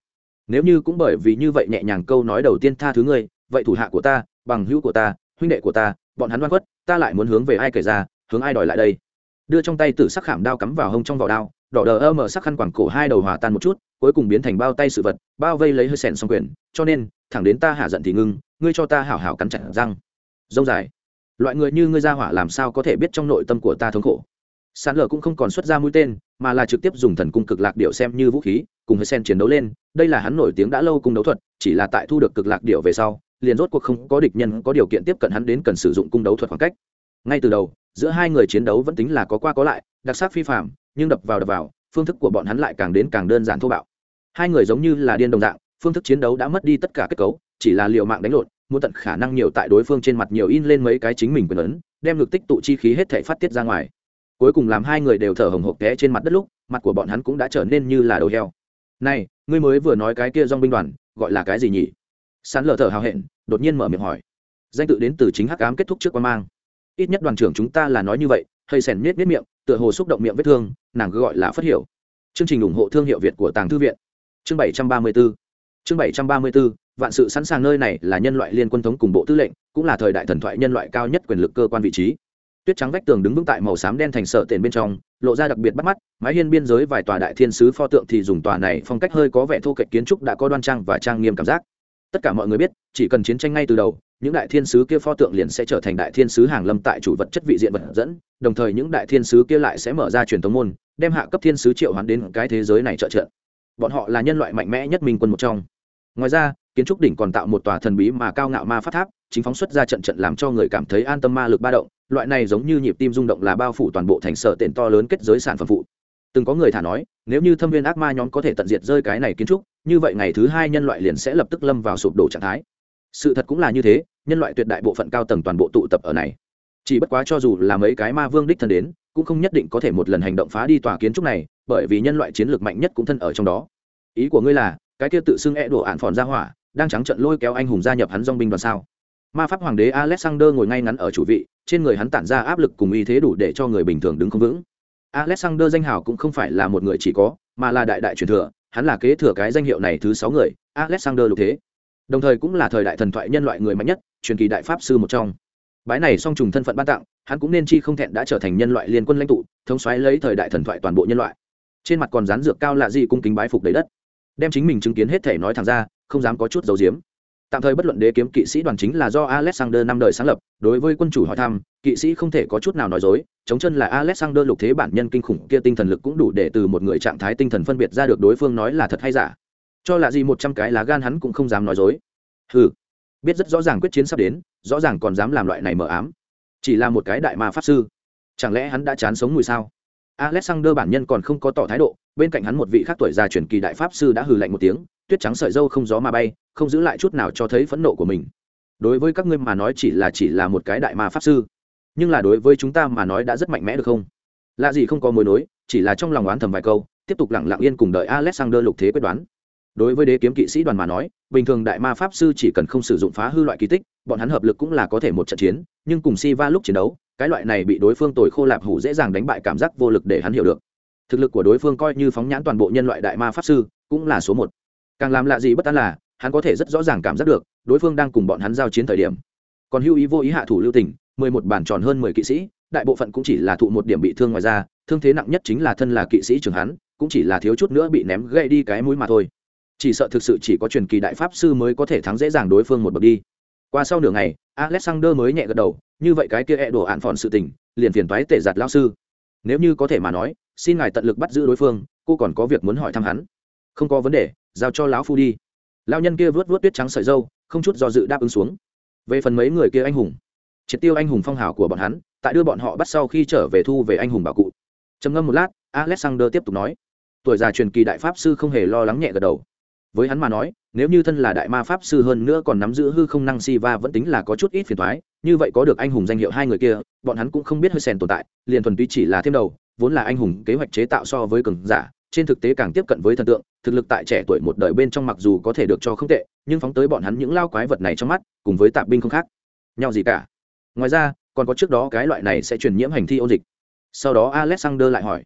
Nếu như cũng bởi vì như vậy nhẹ nhàng câu nói đầu tiên tha thứ ngươi, vậy thủ hạ của ta, bằng hữu của ta, huynh đệ của ta, bọn hắn oan khuất, ta lại muốn hướng về ai kể ra, hướng ai đòi lại đây? Đưa trong tay tử sắc khảm đao cắm vào hông trong vỏ đao, đỏ đờ ơ mở sắc khăn quẳng cổ hai đầu hòa tan một chút, cuối cùng biến thành bao tay sự vật, bao vây lấy hơi sèn xong quyền, cho nên, thẳng đến ta hạ giận thì ngưng, ngươi cho ta hảo hảo cắn chặt răng. Dông dài loại người như ngươi ra hỏa làm sao có thể biết trong nội tâm của ta thống khổ? Sàn lở cũng không còn xuất ra mũi tên, mà là trực tiếp dùng thần cung cực lạc điệu xem như vũ khí, cùng hơi sen chiến đấu lên. Đây là hắn nổi tiếng đã lâu cung đấu thuật, chỉ là tại thu được cực lạc điệu về sau, liền rốt cuộc không có địch nhân có điều kiện tiếp cận hắn đến cần sử dụng cung đấu thuật khoảng cách. Ngay từ đầu, giữa hai người chiến đấu vẫn tính là có qua có lại, đặc sắc phi phạm nhưng đập vào đập vào, phương thức của bọn hắn lại càng đến càng đơn giản thô bạo. Hai người giống như là điên đồng dạng, phương thức chiến đấu đã mất đi tất cả kết cấu, chỉ là liều mạng đánh lộn muốn tận khả năng nhiều tại đối phương trên mặt nhiều in lên mấy cái chính mình quyền ấn, đem ngực tích tụ chi khí hết thể phát tiết ra ngoài. Cuối cùng làm hai người đều thở hồng hộc té trên mặt đất lúc, mặt của bọn hắn cũng đã trở nên như là đầu heo. Này, ngươi mới vừa nói cái kia dong binh đoàn, gọi là cái gì nhỉ? Sán lờ thở hào hẹn, đột nhiên mở miệng hỏi. Danh tự đến từ chính hắc ám kết thúc trước quan mang. Ít nhất đoàn trưởng chúng ta là nói như vậy, hơi sèn miết miết miệng, tựa hồ xúc động miệng vết thương, nàng cứ gọi là phát hiểu. Chương trình ủng hộ thương hiệu việt của tàng thư viện. Chương bảy trăm ba mươi 734 chương bảy trăm ba mươi 734 vạn sự sẵn sàng nơi này là nhân loại liên quân thống cùng bộ tư lệnh, cũng là thời đại thần thoại nhân loại cao nhất quyền lực cơ quan vị trí. Tuyết trắng vách tường đứng vững tại màu xám đen thành sợ tiền bên trong, lộ ra đặc biệt bắt mắt, mái hiên biên giới vài tòa đại thiên sứ pho tượng thì dùng tòa này phong cách hơi có vẻ thô kệch kiến trúc đã có đoan trang và trang nghiêm cảm giác. Tất cả mọi người biết, chỉ cần chiến tranh ngay từ đầu, những đại thiên sứ kia pho tượng liền sẽ trở thành đại thiên sứ hàng lâm tại chủ vật chất vị diện vật dẫn, đồng thời những đại thiên sứ kia lại sẽ mở ra truyền thống môn, đem hạ cấp thiên sứ triệu hoán đến cái thế giới này trợ trợ. Bọn họ là nhân loại mạnh mẽ nhất minh quân một trong ngoài ra, kiến trúc đỉnh còn tạo một tòa thần bí mà cao ngạo ma phát tháp, chính phóng xuất ra trận trận làm cho người cảm thấy an tâm ma lực ba động. Loại này giống như nhịp tim rung động là bao phủ toàn bộ thành sở tiền to lớn kết giới sản phẩm phụ. Từng có người thả nói, nếu như thâm viên ác ma nhóm có thể tận diệt rơi cái này kiến trúc, như vậy ngày thứ hai nhân loại liền sẽ lập tức lâm vào sụp đổ trạng thái. Sự thật cũng là như thế, nhân loại tuyệt đại bộ phận cao tầng toàn bộ tụ tập ở này. Chỉ bất quá cho dù là mấy cái ma vương đích thân đến, cũng không nhất định có thể một lần hành động phá đi tòa kiến trúc này, bởi vì nhân loại chiến lược mạnh nhất cũng thân ở trong đó. Ý của ngươi là cái kia tự xưng e đổ ạn phòn ra hỏa, đang trắng trận lôi kéo anh hùng gia nhập hắn dong binh đoàn sao? Ma pháp hoàng đế alexander ngồi ngay ngắn ở chủ vị, trên người hắn tản ra áp lực cùng uy thế đủ để cho người bình thường đứng không vững. Alexander danh hào cũng không phải là một người chỉ có, mà là đại đại truyền thừa, hắn là kế thừa cái danh hiệu này thứ sáu người, alexander lục thế. Đồng thời cũng là thời đại thần thoại nhân loại người mạnh nhất, truyền kỳ đại pháp sư một trong. Bái này song trùng thân phận ban tặng, hắn cũng nên chi không thẹn đã trở thành nhân loại liên quân lãnh tụ, thống xoáy lấy thời đại thần thoại toàn bộ nhân loại. Trên mặt còn rán dược cao lạ gì cung kính bái phục đầy đất đem chính mình chứng kiến hết thể nói thẳng ra, không dám có chút dầu diếm. Tạm thời bất luận đế kiếm kỵ sĩ đoàn chính là do alexander năm đời sáng lập, đối với quân chủ hỏi thăm, kỵ sĩ không thể có chút nào nói dối, chống chân là alexander lục thế bản nhân kinh khủng kia tinh thần lực cũng đủ để từ một người trạng thái tinh thần phân biệt ra được đối phương nói là thật hay giả. Cho là gì một trăm cái lá gan hắn cũng không dám nói dối. Ừ biết rất rõ ràng quyết chiến sắp đến, rõ ràng còn dám làm loại này mờ ám. Chỉ là một cái đại ma pháp sư. Chẳng lẽ hắn đã chán sống mùi sao? Alexander bản nhân còn không có tỏ thái độ, bên cạnh hắn một vị khác tuổi già truyền kỳ đại pháp sư đã hừ lạnh một tiếng, tuyết trắng sợi dâu không gió mà bay, không giữ lại chút nào cho thấy phẫn nộ của mình. Đối với các ngươi mà nói chỉ là chỉ là một cái đại ma pháp sư, nhưng là đối với chúng ta mà nói đã rất mạnh mẽ được không? Lạ gì không có mối nối, chỉ là trong lòng oán thầm vài câu, tiếp tục lặng lặng yên cùng đợi alexander lục thế quyết đoán. Đối với đế kiếm kỵ sĩ đoàn mà nói, bình thường đại ma pháp sư chỉ cần không sử dụng phá hư loại kỳ tích, bọn hắn hợp lực cũng là có thể một trận chiến, nhưng cùng si va lúc chiến đấu cái loại này bị đối phương tồi khô lạp hủ dễ dàng đánh bại cảm giác vô lực để hắn hiểu được. Thực lực của đối phương coi như phóng nhãn toàn bộ nhân loại đại ma pháp sư, cũng là số một. Càng làm lạ gì bất an là, hắn có thể rất rõ ràng cảm giác được, đối phương đang cùng bọn hắn giao chiến thời điểm. Còn hưu ý vô ý hạ thủ lưu tình, mười một bản tròn hơn mười kỵ sĩ, đại bộ phận cũng chỉ là thụ một điểm bị thương ngoài ra thương thế nặng nhất chính là thân là kỵ sĩ trường hắn, cũng chỉ là thiếu chút nữa bị ném gậy đi cái mũi mà thôi. Chỉ sợ thực sự chỉ có truyền kỳ đại pháp sư mới có thể thắng dễ dàng đối phương một bậc đi. Qua sau nửa ngày, alexander mới nhẹ gật đầu như vậy cái kia e đồ ạn phòn sự tình, liền phiền toái tệ giặt lao sư. Nếu như có thể mà nói, xin ngài tận lực bắt giữ đối phương, cô còn có việc muốn hỏi thăm hắn. Không có vấn đề, giao cho lão phu đi. Lao nhân kia vớt vớt tuyết trắng sợi dâu, không chút do dự đáp ứng xuống. Về phần mấy người kia anh hùng, triệt tiêu anh hùng phong hào của bọn hắn, tại đưa bọn họ bắt sau khi trở về thu về anh hùng bảo cụ. Trầm ngâm một lát, alexander tiếp tục nói, tuổi già truyền kỳ đại pháp sư không hề lo lắng nhẹ gật đầu. Với hắn mà nói, nếu như thân là đại ma pháp sư hơn nữa còn nắm giữ hư không năng si va vẫn tính là có chút ít phiền thoái như vậy có được anh hùng danh hiệu hai người kia, bọn hắn cũng không biết hơi sèn tồn tại, liền thuần túy chỉ là thêm đầu, vốn là anh hùng kế hoạch chế tạo so với cường giả, trên thực tế càng tiếp cận với thần tượng, thực lực tại trẻ tuổi một đời bên trong mặc dù có thể được cho không tệ, nhưng phóng tới bọn hắn những lao quái vật này trong mắt, cùng với tạp binh không khác. Nhau gì cả. Ngoài ra, còn có trước đó cái loại này sẽ truyền nhiễm hành thi ô dịch. Sau đó alexander lại hỏi.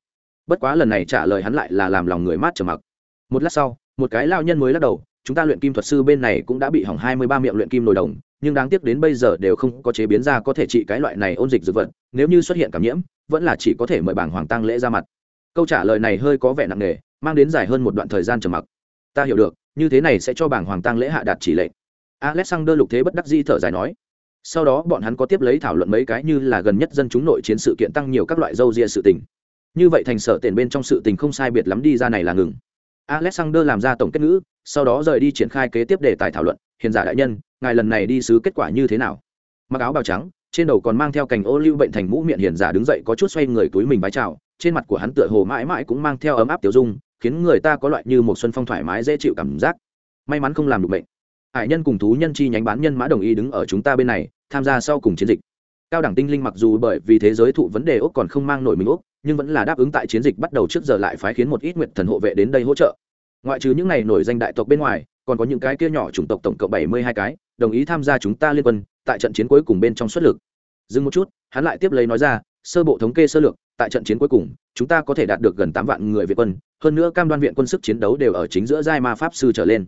Bất quá lần này trả lời hắn lại là làm lòng người mát trở mặc. Một lát sau, một cái lao nhân mới lắc đầu, chúng ta luyện kim thuật sư bên này cũng đã bị hỏng hai mươi ba miệng luyện kim nồi đồng nhưng đáng tiếc đến bây giờ đều không có chế biến ra có thể trị cái loại này ôn dịch dược vật, nếu như xuất hiện cảm nhiễm, vẫn là chỉ có thể mời bảng hoàng tăng lễ ra mặt. Câu trả lời này hơi có vẻ nặng nề, mang đến dài hơn một đoạn thời gian trầm mặc. Ta hiểu được, như thế này sẽ cho bảng hoàng tăng lễ hạ đạt chỉ lệnh. Alexander lục thế bất đắc di thở dài nói. Sau đó bọn hắn có tiếp lấy thảo luận mấy cái như là gần nhất dân chúng nội chiến sự kiện tăng nhiều các loại dâu ria sự tình. Như vậy thành sở tiền bên trong sự tình không sai biệt lắm đi ra này là ngừng. Alexander làm ra tổng kết ngữ, sau đó rời đi triển khai kế tiếp đề tài thảo luận. Hiền giả đại nhân ngài lần này đi sứ kết quả như thế nào? Mặc áo bào trắng, trên đầu còn mang theo cành ô lưu bệnh thành mũ miệng hiền giả đứng dậy có chút xoay người túi mình vái chào, trên mặt của hắn tựa hồ mãi mãi cũng mang theo ấm áp tiểu dung, khiến người ta có loại như một xuân phong thoải mái dễ chịu cảm giác. May mắn không làm được bệnh. Hải nhân cùng thú nhân chi nhánh bán nhân mã đồng ý đứng ở chúng ta bên này, tham gia sau cùng chiến dịch. Cao đẳng tinh linh mặc dù bởi vì thế giới thụ vấn đề úc còn không mang nổi mình úc, nhưng vẫn là đáp ứng tại chiến dịch bắt đầu trước giờ lại phái khiến một ít nguyện thần hộ vệ đến đây hỗ trợ. Ngoại trừ những này nổi danh đại tộc bên ngoài còn có những cái kia nhỏ chủng tộc tổng cộng bảy mươi hai cái, đồng ý tham gia chúng ta liên quân, tại trận chiến cuối cùng bên trong xuất lực. Dừng một chút, hắn lại tiếp lấy nói ra, sơ bộ thống kê sơ lược, tại trận chiến cuối cùng, chúng ta có thể đạt được gần tám vạn người việt quân, hơn nữa cam đoan viện quân sức chiến đấu đều ở chính giữa giai ma pháp sư trở lên.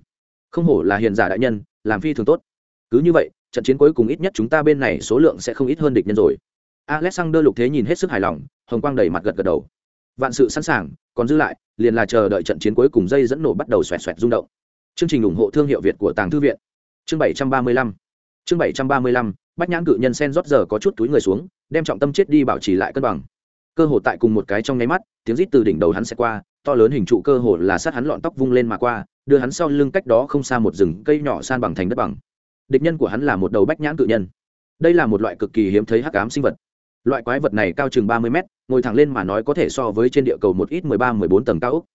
Không hổ là hiền giả đại nhân, làm phi thường tốt. Cứ như vậy, trận chiến cuối cùng ít nhất chúng ta bên này số lượng sẽ không ít hơn địch nhân rồi. Alexander lục thế nhìn hết sức hài lòng, hồng quang đầy mặt gật gật đầu. Vạn sự sẵn sàng, còn dư lại, liền là chờ đợi trận chiến cuối cùng dây dẫn nổ bắt đầu xoẹt xoẹt rung động chương trình ủng hộ thương hiệu việt của tàng thư viện. Chương bảy trăm ba mươi lăm. Chương bảy trăm ba mươi lăm, bách nhãn cự nhân sen rót giờ có chút túi người xuống, đem trọng tâm chết đi bảo trì lại cân bằng. Cơ hồ tại cùng một cái trong nháy mắt, tiếng rít từ đỉnh đầu hắn sẽ qua, to lớn hình trụ cơ hồ là sát hắn lọn tóc vung lên mà qua, đưa hắn sau lưng cách đó không xa một rừng cây nhỏ san bằng thành đất bằng. Địch nhân của hắn là một đầu bách nhãn cự nhân. Đây là một loại cực kỳ hiếm thấy hắc ám sinh vật. Loại quái vật này cao chừng ba mươi mét, ngồi thẳng lên mà nói có thể so với trên địa cầu một ít mười ba, mười bốn tầng cao úc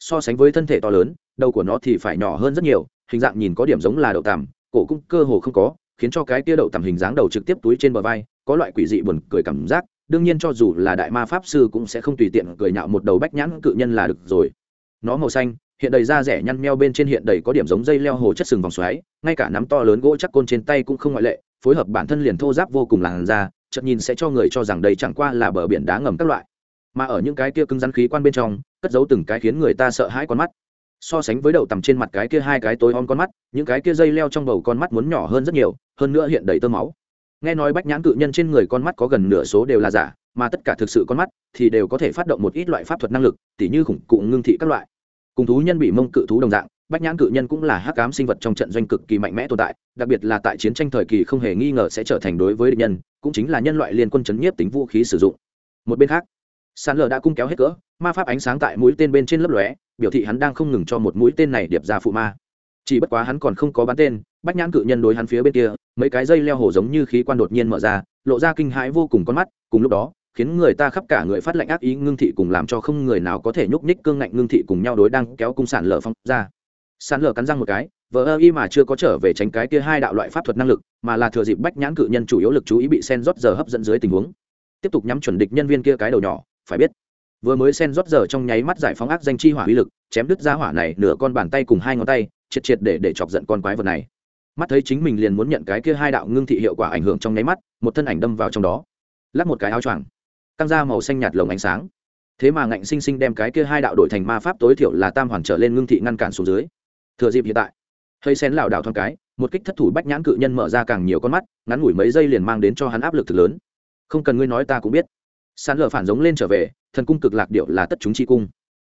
so sánh với thân thể to lớn đầu của nó thì phải nhỏ hơn rất nhiều, hình dạng nhìn có điểm giống là đậu tằm, cổ cũng cơ hồ không có, khiến cho cái tia đậu tằm hình dáng đầu trực tiếp túi trên bờ vai, có loại quỷ dị buồn cười cảm giác, đương nhiên cho dù là đại ma pháp sư cũng sẽ không tùy tiện cười nhạo một đầu bách nhãn cự nhân là được rồi. Nó màu xanh, hiện đầy da rẻ nhăn meo bên trên hiện đầy có điểm giống dây leo hồ chất sừng vòng xoáy, ngay cả nắm to lớn gỗ chắc côn trên tay cũng không ngoại lệ, phối hợp bản thân liền thô giáp vô cùng làn da, chợt nhìn sẽ cho người cho rằng đây chẳng qua là bờ biển đá ngầm các loại. Mà ở những cái kia cứng rắn khí quan bên trong, cất giấu từng cái khiến người ta sợ hãi con mắt so sánh với đầu tằm trên mặt cái kia hai cái tối om con mắt, những cái kia dây leo trong bầu con mắt muốn nhỏ hơn rất nhiều, hơn nữa hiện đầy tơ máu. Nghe nói bách nhãn cự nhân trên người con mắt có gần nửa số đều là giả, mà tất cả thực sự con mắt thì đều có thể phát động một ít loại pháp thuật năng lực, tỉ như khủng cụ ngưng thị các loại. Cùng thú nhân bị mông cự thú đồng dạng, bách nhãn cự nhân cũng là hắc ám sinh vật trong trận doanh cực kỳ mạnh mẽ tồn tại, đặc biệt là tại chiến tranh thời kỳ không hề nghi ngờ sẽ trở thành đối với địch nhân, cũng chính là nhân loại liên quân chấn nhiếp tính vũ khí sử dụng. Một bên khác sàn lờ đã cung kéo hết cỡ, ma pháp ánh sáng tại mũi tên bên trên lớp lóe, biểu thị hắn đang không ngừng cho một mũi tên này điệp ra phụ ma. Chỉ bất quá hắn còn không có bắn tên, bách nhãn cự nhân đối hắn phía bên kia, mấy cái dây leo hổ giống như khí quan đột nhiên mở ra, lộ ra kinh hãi vô cùng con mắt, cùng lúc đó, khiến người ta khắp cả người phát lệnh ác ý ngưng thị cùng làm cho không người nào có thể nhúc nhích cương ngạnh ngưng thị cùng nhau đối đang kéo cung sản lở phong ra. Sản lở cắn răng một cái, vờ ơ y mà chưa có trở về tránh cái kia hai đạo loại pháp thuật năng lực, mà là thừa dịp bách nhãn cự nhân chủ yếu lực chú ý bị sen rót giờ hấp dẫn dưới tình huống. Tiếp tục nhắm chuẩn địch nhân viên kia cái đầu nhỏ phải biết, vừa mới sen rót giờ trong nháy mắt giải phóng ác danh chi hỏa uy lực, chém đứt ra hỏa này nửa con bàn tay cùng hai ngón tay, triệt triệt để để chọc giận con quái vật này. Mắt thấy chính mình liền muốn nhận cái kia hai đạo ngưng thị hiệu quả ảnh hưởng trong nháy mắt, một thân ảnh đâm vào trong đó. Lắc một cái áo choàng, căng ra màu xanh nhạt lồng ánh sáng. Thế mà ngạnh sinh sinh đem cái kia hai đạo đổi thành ma pháp tối thiểu là tam hoàn trở lên ngưng thị ngăn cản xuống dưới. Thừa dịp hiện tại hơi xén lảo đảo thoáng cái, một kích thất thủ bách nhãn cự nhân mở ra càng nhiều con mắt, ngắn ngủi mấy giây liền mang đến cho hắn áp lực thực lớn. Không cần ngươi nói ta cũng biết sàn lở phản giống lên trở về, thần cung cực lạc điệu là tất chúng chi cung.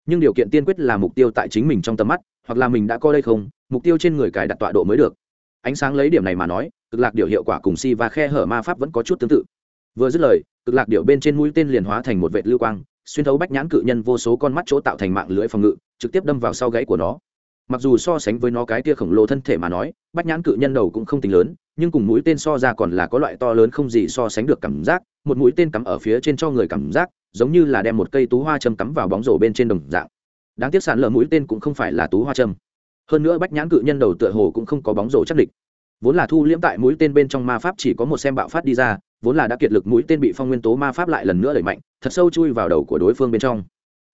Nhưng điều kiện tiên quyết là mục tiêu tại chính mình trong tầm mắt, hoặc là mình đã coi đây không, mục tiêu trên người cài đặt tọa độ mới được. Ánh sáng lấy điểm này mà nói, cực lạc điệu hiệu quả cùng si và khe hở ma pháp vẫn có chút tương tự. Vừa dứt lời, cực lạc điệu bên trên mũi tên liền hóa thành một vệt lưu quang, xuyên thấu bách nhãn cự nhân vô số con mắt chỗ tạo thành mạng lưới phòng ngự, trực tiếp đâm vào sau gáy của nó. Mặc dù so sánh với nó cái kia khổng lồ thân thể mà nói, bách nhãn cự nhân đầu cũng không tính lớn nhưng cùng mũi tên so ra còn là có loại to lớn không gì so sánh được cảm giác, một mũi tên cắm ở phía trên cho người cảm giác, giống như là đem một cây tú hoa châm cắm vào bóng rổ bên trên đồng dạng. Đáng tiếc sản lở mũi tên cũng không phải là tú hoa châm. Hơn nữa bách nhãn cự nhân đầu tựa hồ cũng không có bóng rổ chắc địch. Vốn là thu liễm tại mũi tên bên trong ma pháp chỉ có một xem bạo phát đi ra, vốn là đã kiệt lực mũi tên bị phong nguyên tố ma pháp lại lần nữa đẩy mạnh, thật sâu chui vào đầu của đối phương bên trong.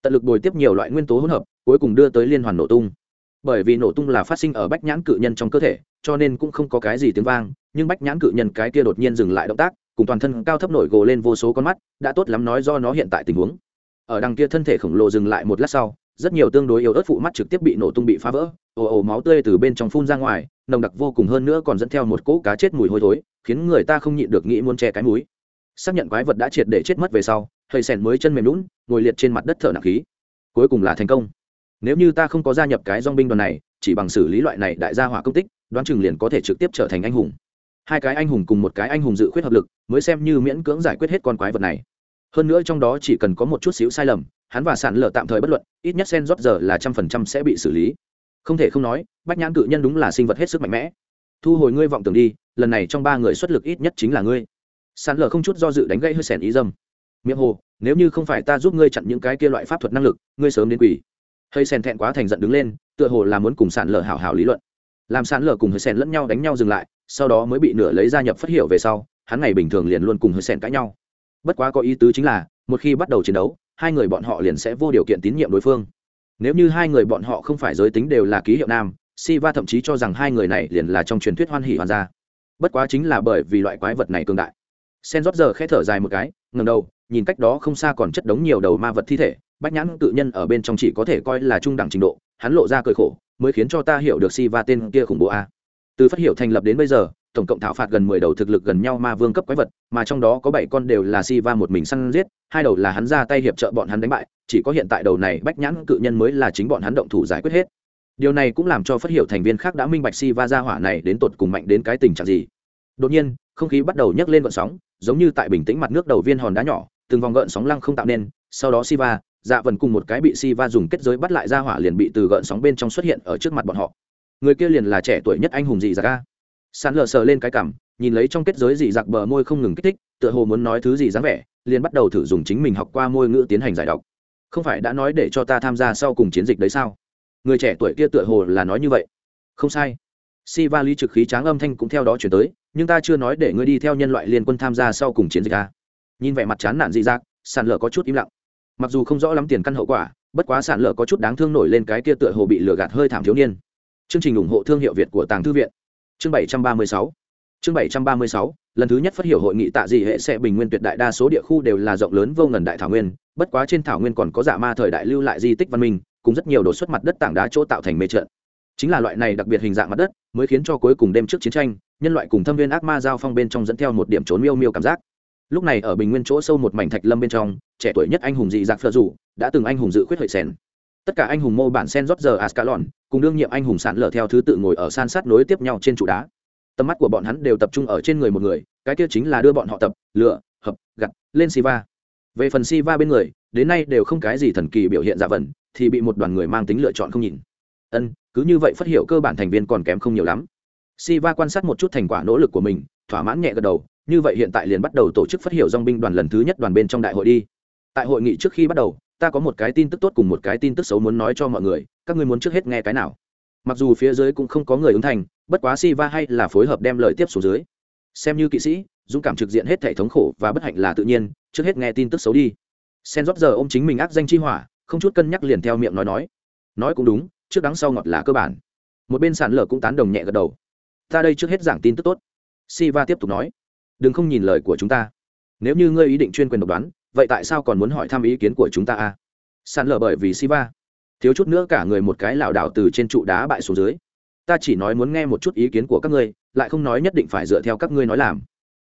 Tận lực bồi tiếp nhiều loại nguyên tố hỗn hợp, cuối cùng đưa tới liên hoàn nổ tung bởi vì nổ tung là phát sinh ở bách nhãn cự nhân trong cơ thể, cho nên cũng không có cái gì tiếng vang, nhưng bách nhãn cự nhân cái kia đột nhiên dừng lại động tác, cùng toàn thân cao thấp nổi gồ lên vô số con mắt, đã tốt lắm nói do nó hiện tại tình huống. Ở đằng kia thân thể khổng lồ dừng lại một lát sau, rất nhiều tương đối yếu ớt phụ mắt trực tiếp bị nổ tung bị phá vỡ, ồ ồ máu tươi từ bên trong phun ra ngoài, nồng đặc vô cùng hơn nữa còn dẫn theo một cỗ cá chết mùi hôi thối, khiến người ta không nhịn được nghĩ muốn che cái mũi. Xác nhận quái vật đã triệt để chết mất về sau hơi sèn mới chân mềm lún ngồi liệt trên mặt đất thở nặng khí. Cuối cùng là thành công nếu như ta không có gia nhập cái dong binh đoàn này, chỉ bằng xử lý loại này đại gia hỏa công tích, đoán chừng liền có thể trực tiếp trở thành anh hùng. Hai cái anh hùng cùng một cái anh hùng dự khuyết hợp lực, mới xem như miễn cưỡng giải quyết hết con quái vật này. Hơn nữa trong đó chỉ cần có một chút xíu sai lầm, hắn và sản lở tạm thời bất luận, ít nhất sen rót giờ là trăm phần trăm sẽ bị xử lý. Không thể không nói, bách nhãn cự nhân đúng là sinh vật hết sức mạnh mẽ. Thu hồi ngươi vọng tưởng đi, lần này trong ba người xuất lực ít nhất chính là ngươi. Sản lở không chút do dự đánh gây hơi sèn ý dâm. Miệng hồ, nếu như không phải ta giúp ngươi chặn những cái kia loại pháp thuật năng lực, ngươi sớm đến quỷ hơi sen thẹn quá thành giận đứng lên, tựa hồ là muốn cùng sản lở hảo hảo lý luận. Làm sản lở cùng hơi sen lẫn nhau đánh nhau dừng lại, sau đó mới bị nửa lấy gia nhập phát hiểu về sau, hắn ngày bình thường liền luôn cùng hơi sen cãi nhau. Bất quá có ý tứ chính là, một khi bắt đầu chiến đấu, hai người bọn họ liền sẽ vô điều kiện tín nhiệm đối phương. Nếu như hai người bọn họ không phải giới tính đều là ký hiệu nam, Siva thậm chí cho rằng hai người này liền là trong truyền thuyết hoan hỷ hoàn gia. Bất quá chính là bởi vì loại quái vật này cường đại. Sen rót giờ khẽ thở dài một cái ngầm đầu, nhìn cách đó không xa còn chất đống nhiều đầu ma vật thi thể bách nhãn tự nhân ở bên trong chỉ có thể coi là trung đẳng trình độ, hắn lộ ra cười khổ, mới khiến cho ta hiểu được Siva tên kia khủng bố a. Từ phát hiểu thành lập đến bây giờ, tổng cộng thảo phạt gần mười đầu thực lực gần nhau ma vương cấp quái vật, mà trong đó có bảy con đều là Siva một mình săn giết, hai đầu là hắn ra tay hiệp trợ bọn hắn đánh bại, chỉ có hiện tại đầu này bách nhãn cự nhân mới là chính bọn hắn động thủ giải quyết hết. Điều này cũng làm cho phát hiểu thành viên khác đã minh bạch Siva ra hỏa này đến tột cùng mạnh đến cái tình trạng gì. Đột nhiên, không khí bắt đầu nhấc lên gợn sóng, giống như tại bình tĩnh mặt nước đầu viên hòn đá nhỏ, từng vòng gợn sóng lăng không tạo nên, sau đó Siva dạ vần cùng một cái bị Siva dùng kết giới bắt lại ra hỏa liền bị từ gợn sóng bên trong xuất hiện ở trước mặt bọn họ. Người kia liền là trẻ tuổi nhất anh hùng dị dạ ca sàn lờ sờ lên cái cằm nhìn lấy trong kết giới dị giặc bờ môi không ngừng kích thích, tựa hồ muốn nói thứ gì dáng vẻ, liền bắt đầu thử dùng chính mình học qua môi ngữ tiến hành giải đọc không phải đã nói để cho ta tham gia sau cùng chiến dịch đấy sao? Người trẻ tuổi kia tựa hồ là nói như vậy. Không sai. Si va lý trực khí tráng âm thanh cũng theo đó chuyển tới, nhưng ta chưa nói để ngươi đi theo nhân loại liên quân tham gia sau cùng chiến dịch ta nhìn vẻ mặt chán nản dị dạc sàn lở có chút im lặng mặc dù không rõ lắm tiền căn hậu quả, bất quá sản lở có chút đáng thương nổi lên cái kia tựa hồ bị lừa gạt hơi thảm thiếu niên. Chương trình ủng hộ thương hiệu việt của tàng thư viện. Chương 736 chương 736 lần thứ nhất phát hiểu hội nghị tạ dị hệ sẽ bình nguyên tuyệt đại đa số địa khu đều là rộng lớn vô ngần đại thảo nguyên, bất quá trên thảo nguyên còn có giả ma thời đại lưu lại di tích văn minh, cùng rất nhiều đột xuất mặt đất tảng đá chỗ tạo thành mê trận. Chính là loại này đặc biệt hình dạng mặt đất, mới khiến cho cuối cùng đêm trước chiến tranh, nhân loại cùng thâm viên ác ma giao phong bên trong dẫn theo một điểm trốn miêu miêu cảm giác. Lúc này ở bình nguyên chỗ sâu một mảnh thạch lâm bên trong trẻ tuổi nhất anh hùng dị dạng phở dù đã từng anh hùng dự khuyết hội sen tất cả anh hùng mô bản sen rót giờ ascalon cùng đương nhiệm anh hùng sản lở theo thứ tự ngồi ở san sát nối tiếp nhau trên trụ đá. Tầm mắt của bọn hắn đều tập trung ở trên người một người cái kia chính là đưa bọn họ tập lựa hợp gặt lên siva. Về phần siva bên người đến nay đều không cái gì thần kỳ biểu hiện giả vẩn, thì bị một đoàn người mang tính lựa chọn không nhìn. Ân cứ như vậy phát hiệu cơ bản thành viên còn kém không nhiều lắm. Siva quan sát một chút thành quả nỗ lực của mình thỏa mãn nhẹ gật đầu như vậy hiện tại liền bắt đầu tổ chức phát hiệu dong binh đoàn lần thứ nhất đoàn bên trong đại hội đi tại hội nghị trước khi bắt đầu, ta có một cái tin tức tốt cùng một cái tin tức xấu muốn nói cho mọi người, các ngươi muốn trước hết nghe cái nào? Mặc dù phía dưới cũng không có người ứng thành, bất quá Siva hay là phối hợp đem lời tiếp xuống dưới. Xem như kỵ sĩ, dũng cảm trực diện hết thể thống khổ và bất hạnh là tự nhiên, trước hết nghe tin tức xấu đi. Sen rót giờ ô m chính mình ác danh chi hỏa, không chút cân nhắc liền theo miệng nói nói. Nói cũng đúng, trước đắng sau ngọt là cơ bản. Một bên sản lở cũng tán đồng nhẹ gật đầu. Ta đây trước hết giảng tin tức tốt. Siva tiếp tục nói. Đừng không nhìn lời của chúng ta. Nếu như ngươi ý định chuyên quyền độc đoán vậy tại sao còn muốn hỏi thăm ý kiến của chúng ta à sàn lở bởi vì siva. Thiếu chút nữa cả người một cái lảo đảo từ trên trụ đá bại xuống dưới. Ta chỉ nói muốn nghe một chút ý kiến của các ngươi, lại không nói nhất định phải dựa theo các ngươi nói làm.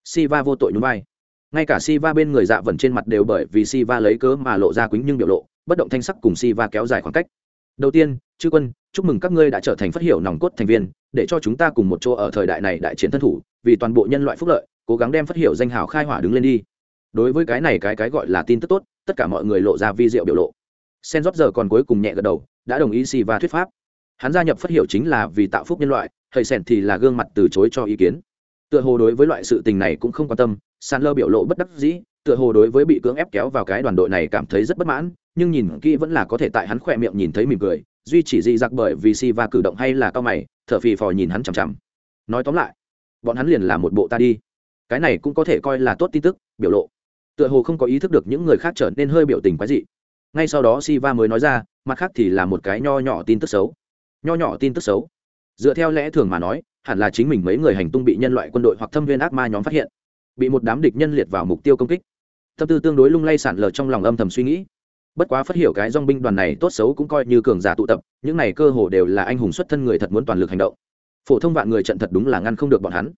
Siva vô tội nhún vai. Ngay cả Siva bên người dạ vần trên mặt đều bởi vì Siva lấy cớ mà lộ ra quýnh nhưng biểu lộ, bất động thanh sắc cùng Siva kéo dài khoảng cách. Đầu tiên, chư quân, chúc mừng các ngươi đã trở thành phát hiểu nòng cốt thành viên, để cho chúng ta cùng một chỗ ở thời đại này đại chiến thân thủ, vì toàn bộ nhân loại phúc lợi, cố gắng đem phát hiểu danh hào khai hỏa đứng lên đi đối với cái này cái cái gọi là tin tức tốt, tất cả mọi người lộ ra vi diệu biểu lộ. Sen rót giờ còn cuối cùng nhẹ gật đầu, đã đồng ý si va thuyết pháp. Hắn gia nhập phát hiểu chính là vì tạo phúc nhân loại thầy sen thì là gương mặt từ chối cho ý kiến. Tựa hồ đối với loại sự tình này cũng không quan tâm san lơ biểu lộ bất đắc dĩ, tựa hồ đối với bị cưỡng ép kéo vào cái đoàn đội này cảm thấy rất bất mãn, nhưng nhìn kỹ vẫn là có thể tại hắn khỏe miệng nhìn thấy mỉm cười, duy chỉ dị giặc bởi vì si va cử động hay là cao mày, thở phì phò nhìn hắn chằm chằm. Nói tóm lại, bọn hắn liền là một bộ ta đi. Cái này cũng có thể coi là tốt tin tức, biểu lộ tựa hồ không có ý thức được những người khác trở nên hơi biểu tình quái dị. Ngay sau đó si va mới nói ra, mặt khác thì là một cái nho nhỏ tin tức xấu. Nho nhỏ tin tức xấu? Dựa theo lẽ thường mà nói, hẳn là chính mình mấy người hành tung bị nhân loại quân đội hoặc thâm viên ác ma nhóm phát hiện, bị một đám địch nhân liệt vào mục tiêu công kích. Tâm tư tương đối lung lay sản lờ trong lòng âm thầm suy nghĩ. Bất quá phát hiểu cái dong binh đoàn này tốt xấu cũng coi như cường giả tụ tập, những này cơ hồ đều là anh hùng xuất thân người thật muốn toàn lực hành động. Phổ thông vạn người trận thật đúng là ngăn không được bọn hắn.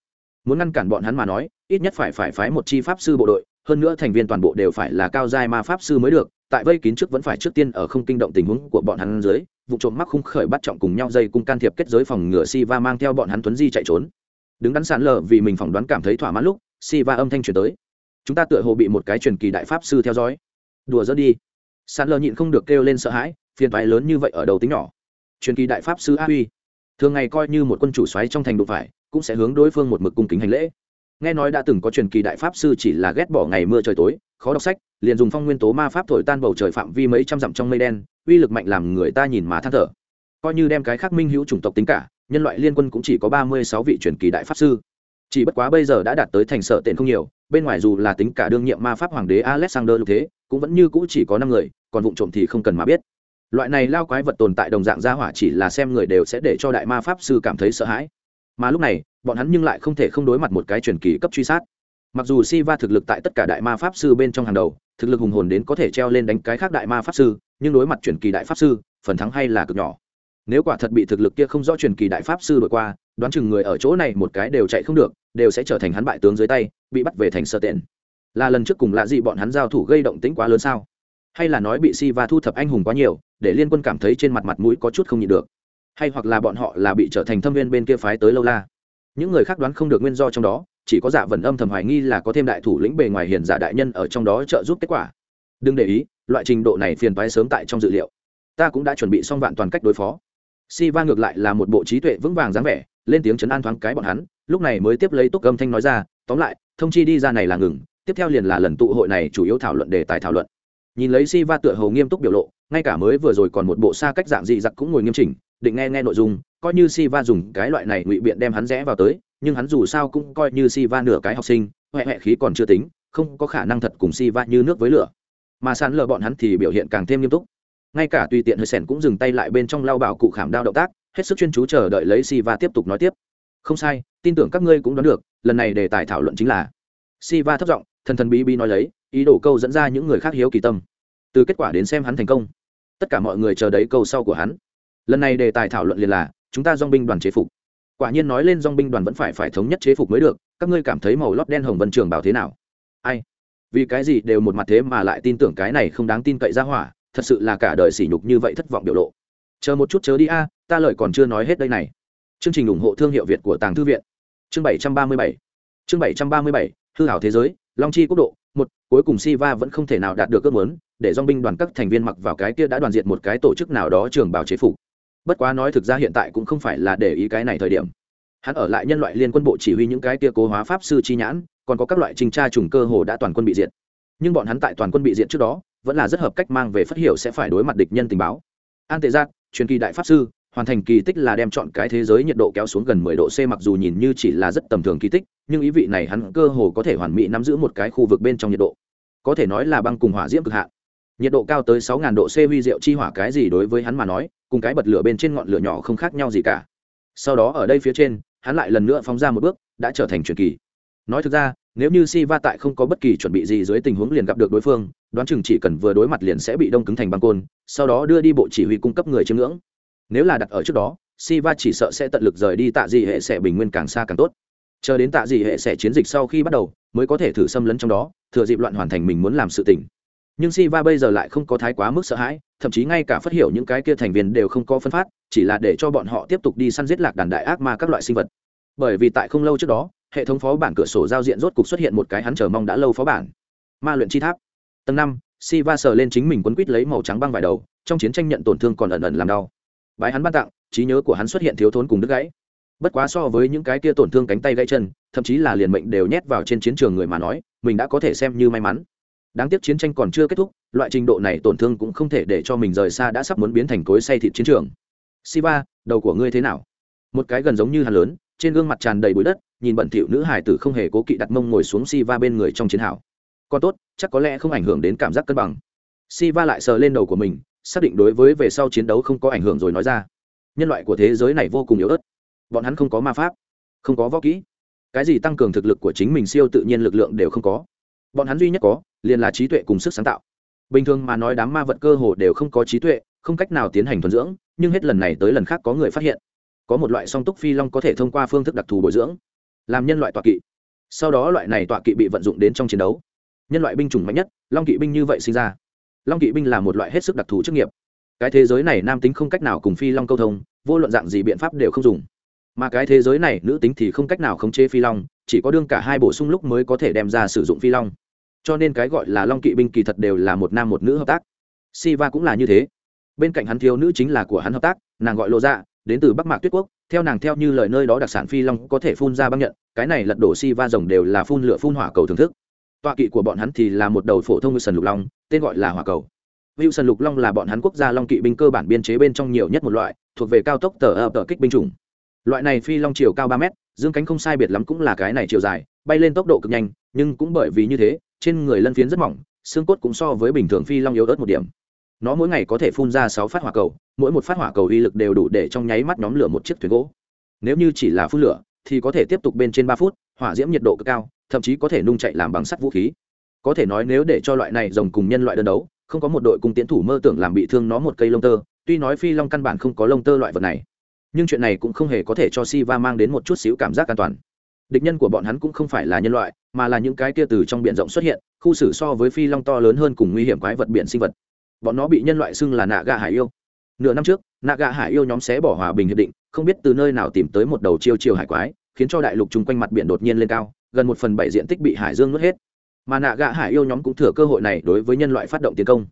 Muốn ngăn cản bọn hắn mà nói, ít nhất phải phải phái một chi pháp sư bộ đội hơn nữa thành viên toàn bộ đều phải là cao giai ma pháp sư mới được, tại vây kín trước vẫn phải trước tiên ở không kinh động tình huống của bọn hắn dưới, vụ trộm mắc khung khởi bắt trọng cùng nhau dây cung can thiệp kết giới phòng ngựa si va mang theo bọn hắn tuấn di chạy trốn. Đứng đắn sàn lờ vì mình phỏng đoán cảm thấy thỏa mãn lúc si va âm thanh truyền tới. Chúng ta tựa hồ bị một cái truyền kỳ đại pháp sư theo dõi. Đùa dỡ đi. Sàn lờ nhịn không được kêu lên sợ hãi, phiền toái lớn như vậy ở đầu tính nhỏ. Truyền kỳ đại pháp sư a uy thường ngày coi như một quân chủ xoáy trong thành đụng phải, cũng sẽ hướng đối phương một mực cung kính hành lễ nghe nói đã từng có truyền kỳ đại pháp sư chỉ là ghét bỏ ngày mưa trời tối, khó đọc sách, liền dùng phong nguyên tố ma pháp thổi tan bầu trời phạm vi mấy trăm dặm trong mây đen, uy lực mạnh làm người ta nhìn mà than thở. Coi như đem cái khác minh hữu chủng tộc tính cả, nhân loại liên quân cũng chỉ có ba mươi sáu vị truyền kỳ đại pháp sư. Chỉ bất quá bây giờ đã đạt tới thành sợ tiện không nhiều, bên ngoài dù là tính cả đương nhiệm ma pháp hoàng đế alexander lục thế, cũng vẫn như cũ chỉ có năm người, còn vụ trộm thì không cần mà biết. Loại này lao quái vật tồn tại đồng dạng gia hỏa chỉ là xem người đều sẽ để cho đại ma pháp sư cảm thấy sợ hãi. Mà lúc này bọn hắn nhưng lại không thể không đối mặt một cái truyền kỳ cấp truy sát. Mặc dù si va thực lực tại tất cả đại ma pháp sư bên trong hàng đầu, thực lực hùng hồn đến có thể treo lên đánh cái khác đại ma pháp sư, nhưng đối mặt truyền kỳ đại pháp sư, phần thắng hay là cực nhỏ. Nếu quả thật bị thực lực kia không rõ truyền kỳ đại pháp sư đổi qua, đoán chừng người ở chỗ này một cái đều chạy không được, đều sẽ trở thành hắn bại tướng dưới tay, bị bắt về thành sơ tiện là lần trước cùng lạ gì bọn hắn giao thủ gây động tĩnh quá lớn sao? Hay là nói bị si va thu thập anh hùng quá nhiều, để liên quân cảm thấy trên mặt mặt mũi có chút không nhịn được? Hay hoặc là bọn họ là bị trở thành thâm viên bên kia phái tới lâu la? Những người khác đoán không được nguyên do trong đó, chỉ có giả vần âm thầm hoài nghi là có thêm đại thủ lĩnh bề ngoài hiền giả đại nhân ở trong đó trợ giúp kết quả. Đừng để ý, loại trình độ này phiền toái sớm tại trong dự liệu. Ta cũng đã chuẩn bị xong vạn toàn cách đối phó. Si va ngược lại là một bộ trí tuệ vững vàng dáng vẻ, lên tiếng chấn an thoáng cái bọn hắn, lúc này mới tiếp lấy túc âm thanh nói ra, tóm lại, thông chi đi ra này là ngừng, tiếp theo liền là lần tụ hội này chủ yếu thảo luận đề tài thảo luận. Nhìn lấy si va tựa hầu nghiêm túc biểu lộ, ngay cả mới vừa rồi còn một bộ xa cách dạng dị dặc cũng ngồi nghiêm chỉnh định nghe nghe nội dung, coi như si va dùng cái loại này ngụy biện đem hắn rẽ vào tới, nhưng hắn dù sao cũng coi như si va nửa cái học sinh huệ huệ khí còn chưa tính, không có khả năng thật cùng si va như nước với lửa. Mà sàn lờ bọn hắn thì biểu hiện càng thêm nghiêm túc. Ngay cả tùy tiện hơi sẻn cũng dừng tay lại bên trong lao bảo cụ khảm đao động tác, hết sức chuyên chú chờ đợi lấy si va tiếp tục nói tiếp. Không sai, tin tưởng các ngươi cũng đoán được, lần này đề tài thảo luận chính là. Si va thấp giọng, thần thần bí bí nói lấy, ý đồ câu dẫn ra những người khác hiếu kỳ tâm. Từ kết quả đến xem hắn thành công. Tất cả mọi người chờ đấy câu sau của hắn lần này đề tài thảo luận liền là, chúng ta dong binh đoàn chế phục. Quả nhiên nói lên dong binh đoàn vẫn phải phải thống nhất chế phục mới được, các ngươi cảm thấy màu lót đen hồng vân trường bảo thế nào? Ai? Vì cái gì đều một mặt thế mà lại tin tưởng cái này không đáng tin cậy ra hỏa, thật sự là cả đời sỉ nhục như vậy thất vọng biểu lộ. Chờ một chút chớ đi a, ta lời còn chưa nói hết đây này. Chương trình ủng hộ thương hiệu việt của tàng thư viện. Chương bảy trăm ba mươi bảy. Chương bảy trăm ba mươi bảy, hư hảo thế giới, long chi quốc độ, một, cuối cùng si va vẫn không thể nào đạt được ước muốn, để dong binh đoàn các thành viên mặc vào cái kia đã đoàn diện một cái tổ chức nào đó trường bảo chế phục bất quá nói thực ra hiện tại cũng không phải là để ý cái này thời điểm hắn ở lại nhân loại liên quân bộ chỉ huy những cái tia cố hóa pháp sư chi nhãn còn có các loại trình tra trùng cơ hồ đã toàn quân bị diệt nhưng bọn hắn tại toàn quân bị diệt trước đó vẫn là rất hợp cách mang về phát hiểu sẽ phải đối mặt địch nhân tình báo an tệ giác truyền kỳ đại pháp sư hoàn thành kỳ tích là đem chọn cái thế giới nhiệt độ kéo xuống gần 10 độ C mặc dù nhìn như chỉ là rất tầm thường kỳ tích, nhưng ý vị này hắn cơ hồ có thể hoàn mỹ nắm giữ một cái khu vực bên trong nhiệt độ. Có thể nói là băng cùng hỏa diễm cực hạn. Nhiệt độ cao tới 6000 độ C huy diệu chi hỏa cái gì đối với hắn mà nói, cùng cái bật lửa bên trên ngọn lửa nhỏ không khác nhau gì cả. Sau đó ở đây phía trên, hắn lại lần nữa phóng ra một bước, đã trở thành truyền kỳ. Nói thực ra, nếu như Siva tại không có bất kỳ chuẩn bị gì dưới tình huống liền gặp được đối phương, đoán chừng chỉ cần vừa đối mặt liền sẽ bị đông cứng thành băng côn, sau đó đưa đi bộ chỉ huy cung cấp người chiếm ngưỡng nếu là đặt ở trước đó Siva chỉ sợ sẽ tận lực rời đi tạ dị hệ sẽ bình nguyên càng xa càng tốt chờ đến tạ dị hệ sẽ chiến dịch sau khi bắt đầu mới có thể thử xâm lấn trong đó thừa dịp loạn hoàn thành mình muốn làm sự tỉnh. nhưng Siva bây giờ lại không có thái quá mức sợ hãi thậm chí ngay cả phát hiểu những cái kia thành viên đều không có phân phát, chỉ là để cho bọn họ tiếp tục đi săn giết lạc đàn đại ác ma các loại sinh vật. Bởi vì tại không lâu trước đó, hệ thống phó bản cửa sổ giao diện rốt cục xuất hiện một cái hắn chờ mong đã lâu phó bản. Ma luyện chi tháp. Tầng năm, Siva sờ lên chính mình quấn quít lấy màu trắng băng vải đầu, trong chiến tranh nhận tổn thương còn ẩn ẩn làm đau. Bái hắn ban tặng, trí nhớ của hắn xuất hiện thiếu thốn cùng đứt gãy. Bất quá so với những cái kia tổn thương cánh tay gãy chân, thậm chí là liền mệnh đều nhét vào trên chiến trường người mà nói, mình đã có thể xem như may mắn đáng tiếc chiến tranh còn chưa kết thúc, loại trình độ này tổn thương cũng không thể để cho mình rời xa đã sắp muốn biến thành cối say thịt chiến trường. Siva, đầu của ngươi thế nào? Một cái gần giống như hàn lớn, trên gương mặt tràn đầy bụi đất, nhìn bận thỉu nữ hải tử không hề cố kỵ đặt mông ngồi xuống siva bên người trong chiến hào. Còn tốt, chắc có lẽ không ảnh hưởng đến cảm giác cân bằng. Siva lại sờ lên đầu của mình, xác định đối với về sau chiến đấu không có ảnh hưởng rồi nói ra. Nhân loại của thế giới này vô cùng yếu ớt. Bọn hắn không có ma pháp, không có võ kỹ. Cái gì tăng cường thực lực của chính mình siêu tự nhiên lực lượng đều không có. Bọn hắn duy nhất có liền là trí tuệ cùng sức sáng tạo. Bình thường mà nói đám ma vật cơ hồ đều không có trí tuệ, không cách nào tiến hành thuần dưỡng, nhưng hết lần này tới lần khác có người phát hiện. Có một loại song túc phi long có thể thông qua phương thức đặc thù bồi dưỡng, làm nhân loại tọa kỵ. Sau đó loại này tọa kỵ bị vận dụng đến trong chiến đấu. Nhân loại binh chủng mạnh nhất, long kỵ binh như vậy sinh ra. Long kỵ binh là một loại hết sức đặc thù chức nghiệp. Cái thế giới này nam tính không cách nào cùng phi long câu thông, vô luận dạng gì biện pháp đều không dùng. Mà cái thế giới này nữ tính thì không cách nào khống chế phi long, chỉ có đương cả hai bổ sung lúc mới có thể đem ra sử dụng phi long cho nên cái gọi là long kỵ binh kỳ thật đều là một nam một nữ hợp tác. Siva cũng là như thế. Bên cạnh hắn thiếu nữ chính là của hắn hợp tác nàng gọi lộ dạ đến từ bắc mạc tuyết quốc theo nàng theo như lời nơi đó đặc sản phi long có thể phun ra băng nhận cái này lật đổ siva rồng đều là phun lửa phun hỏa cầu thưởng thức. Tọa kỵ của bọn hắn thì là một đầu phổ thông như sần lục long tên gọi là hỏa cầu. Wilson lục long là bọn hắn quốc gia long kỵ binh cơ bản biên chế bên trong nhiều nhất một loại, thuộc về cao tốc tờ ập tờ kích binh chủng. Loại này phi long chiều cao ba mét, dương cánh không sai biệt lắm cũng là cái này chiều dài, bay lên tốc độ cực nhanh, nhưng cũng bởi vì như thế, trên người lân phiến rất mỏng, xương cốt cũng so với bình thường phi long yếu ớt một điểm. Nó mỗi ngày có thể phun ra sáu phát hỏa cầu, mỗi một phát hỏa cầu uy lực đều đủ để trong nháy mắt nhóm lửa một chiếc thuyền gỗ. Nếu như chỉ là phun lửa, thì có thể tiếp tục bên trên ba phút, hỏa diễm nhiệt độ cực cao, thậm chí có thể nung chạy làm bằng sắt vũ khí. Có thể nói nếu để cho loại này rồng cùng nhân loại đơn đấu, không có một đội cung tiến thủ mơ tưởng làm bị thương nó một cây lông tơ tuy nói phi long căn bản không có lông tơ loại vật này nhưng chuyện này cũng không hề có thể cho Siva mang đến một chút xíu cảm giác an toàn địch nhân của bọn hắn cũng không phải là nhân loại, mà là những cái kia từ trong biển rộng xuất hiện, khu xử so với phi long to lớn hơn cùng nguy hiểm quái vật biển sinh vật. Bọn nó bị nhân loại xưng là nạ gà hải yêu. Nửa năm trước, nạ gà hải yêu nhóm xé bỏ hòa bình hiệp định, không biết từ nơi nào tìm tới một đầu chiêu chiều hải quái, khiến cho đại lục chung quanh mặt biển đột nhiên lên cao, gần một phần bảy diện tích bị hải dương nuốt hết. Mà nạ gạ hải yêu nhóm cũng thừa cơ hội này đối với nhân loại phát động tiến công.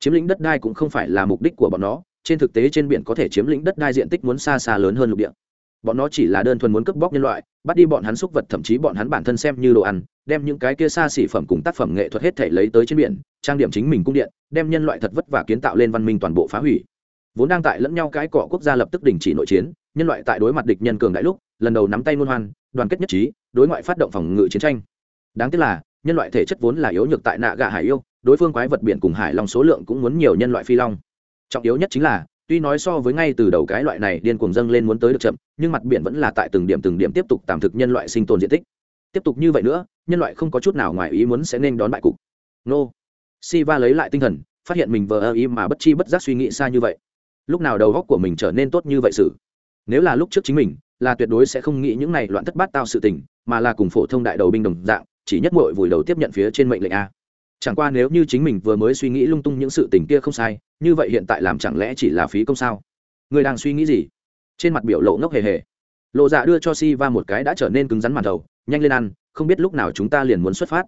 Chiếm lĩnh đất đai cũng không phải là mục đích của bọn nó, trên thực tế trên biển có thể chiếm lĩnh đất đai diện tích muốn xa xa lớn hơn lục địa bọn nó chỉ là đơn thuần muốn cướp bóc nhân loại, bắt đi bọn hắn xúc vật, thậm chí bọn hắn bản thân xem như đồ ăn, đem những cái kia xa xỉ phẩm cùng tác phẩm nghệ thuật hết thể lấy tới trên biển, trang điểm chính mình cung điện, đem nhân loại thật vất vả kiến tạo lên văn minh toàn bộ phá hủy. Vốn đang tại lẫn nhau cái cọ quốc gia lập tức đình chỉ nội chiến, nhân loại tại đối mặt địch nhân cường đại lúc, lần đầu nắm tay ngôn hoan, đoàn kết nhất trí, đối ngoại phát động phòng ngự chiến tranh. Đáng tiếc là, nhân loại thể chất vốn là yếu nhược tại nạ gà hải yêu, đối phương quái vật biển cùng hải long số lượng cũng muốn nhiều nhân loại phi long. Trọng yếu nhất chính là tuy nói so với ngay từ đầu cái loại này điên cuồng dâng lên muốn tới được chậm, nhưng mặt biển vẫn là tại từng điểm từng điểm tiếp tục tạm thực nhân loại sinh tồn diện tích. Tiếp tục như vậy nữa, nhân loại không có chút nào ngoài ý muốn sẽ nên đón bại cục. Nô. Siva lấy lại tinh thần, phát hiện mình vờ ơ ý mà bất chi bất giác suy nghĩ xa như vậy. Lúc nào đầu góc của mình trở nên tốt như vậy sự? Nếu là lúc trước chính mình, là tuyệt đối sẽ không nghĩ những này loạn thất bát tao sự tình, mà là cùng phổ thông đại đầu binh đồng dạng, chỉ nhất mội vùi đầu tiếp nhận phía trên mệnh lệnh a chẳng qua nếu như chính mình vừa mới suy nghĩ lung tung những sự tình kia không sai như vậy hiện tại làm chẳng lẽ chỉ là phí công sao? Người đang suy nghĩ gì? Trên mặt biểu lộ ngốc hề hề. Lộ dạ đưa cho si va một cái đã trở nên cứng rắn màn đầu, nhanh lên ăn không biết lúc nào chúng ta liền muốn xuất phát.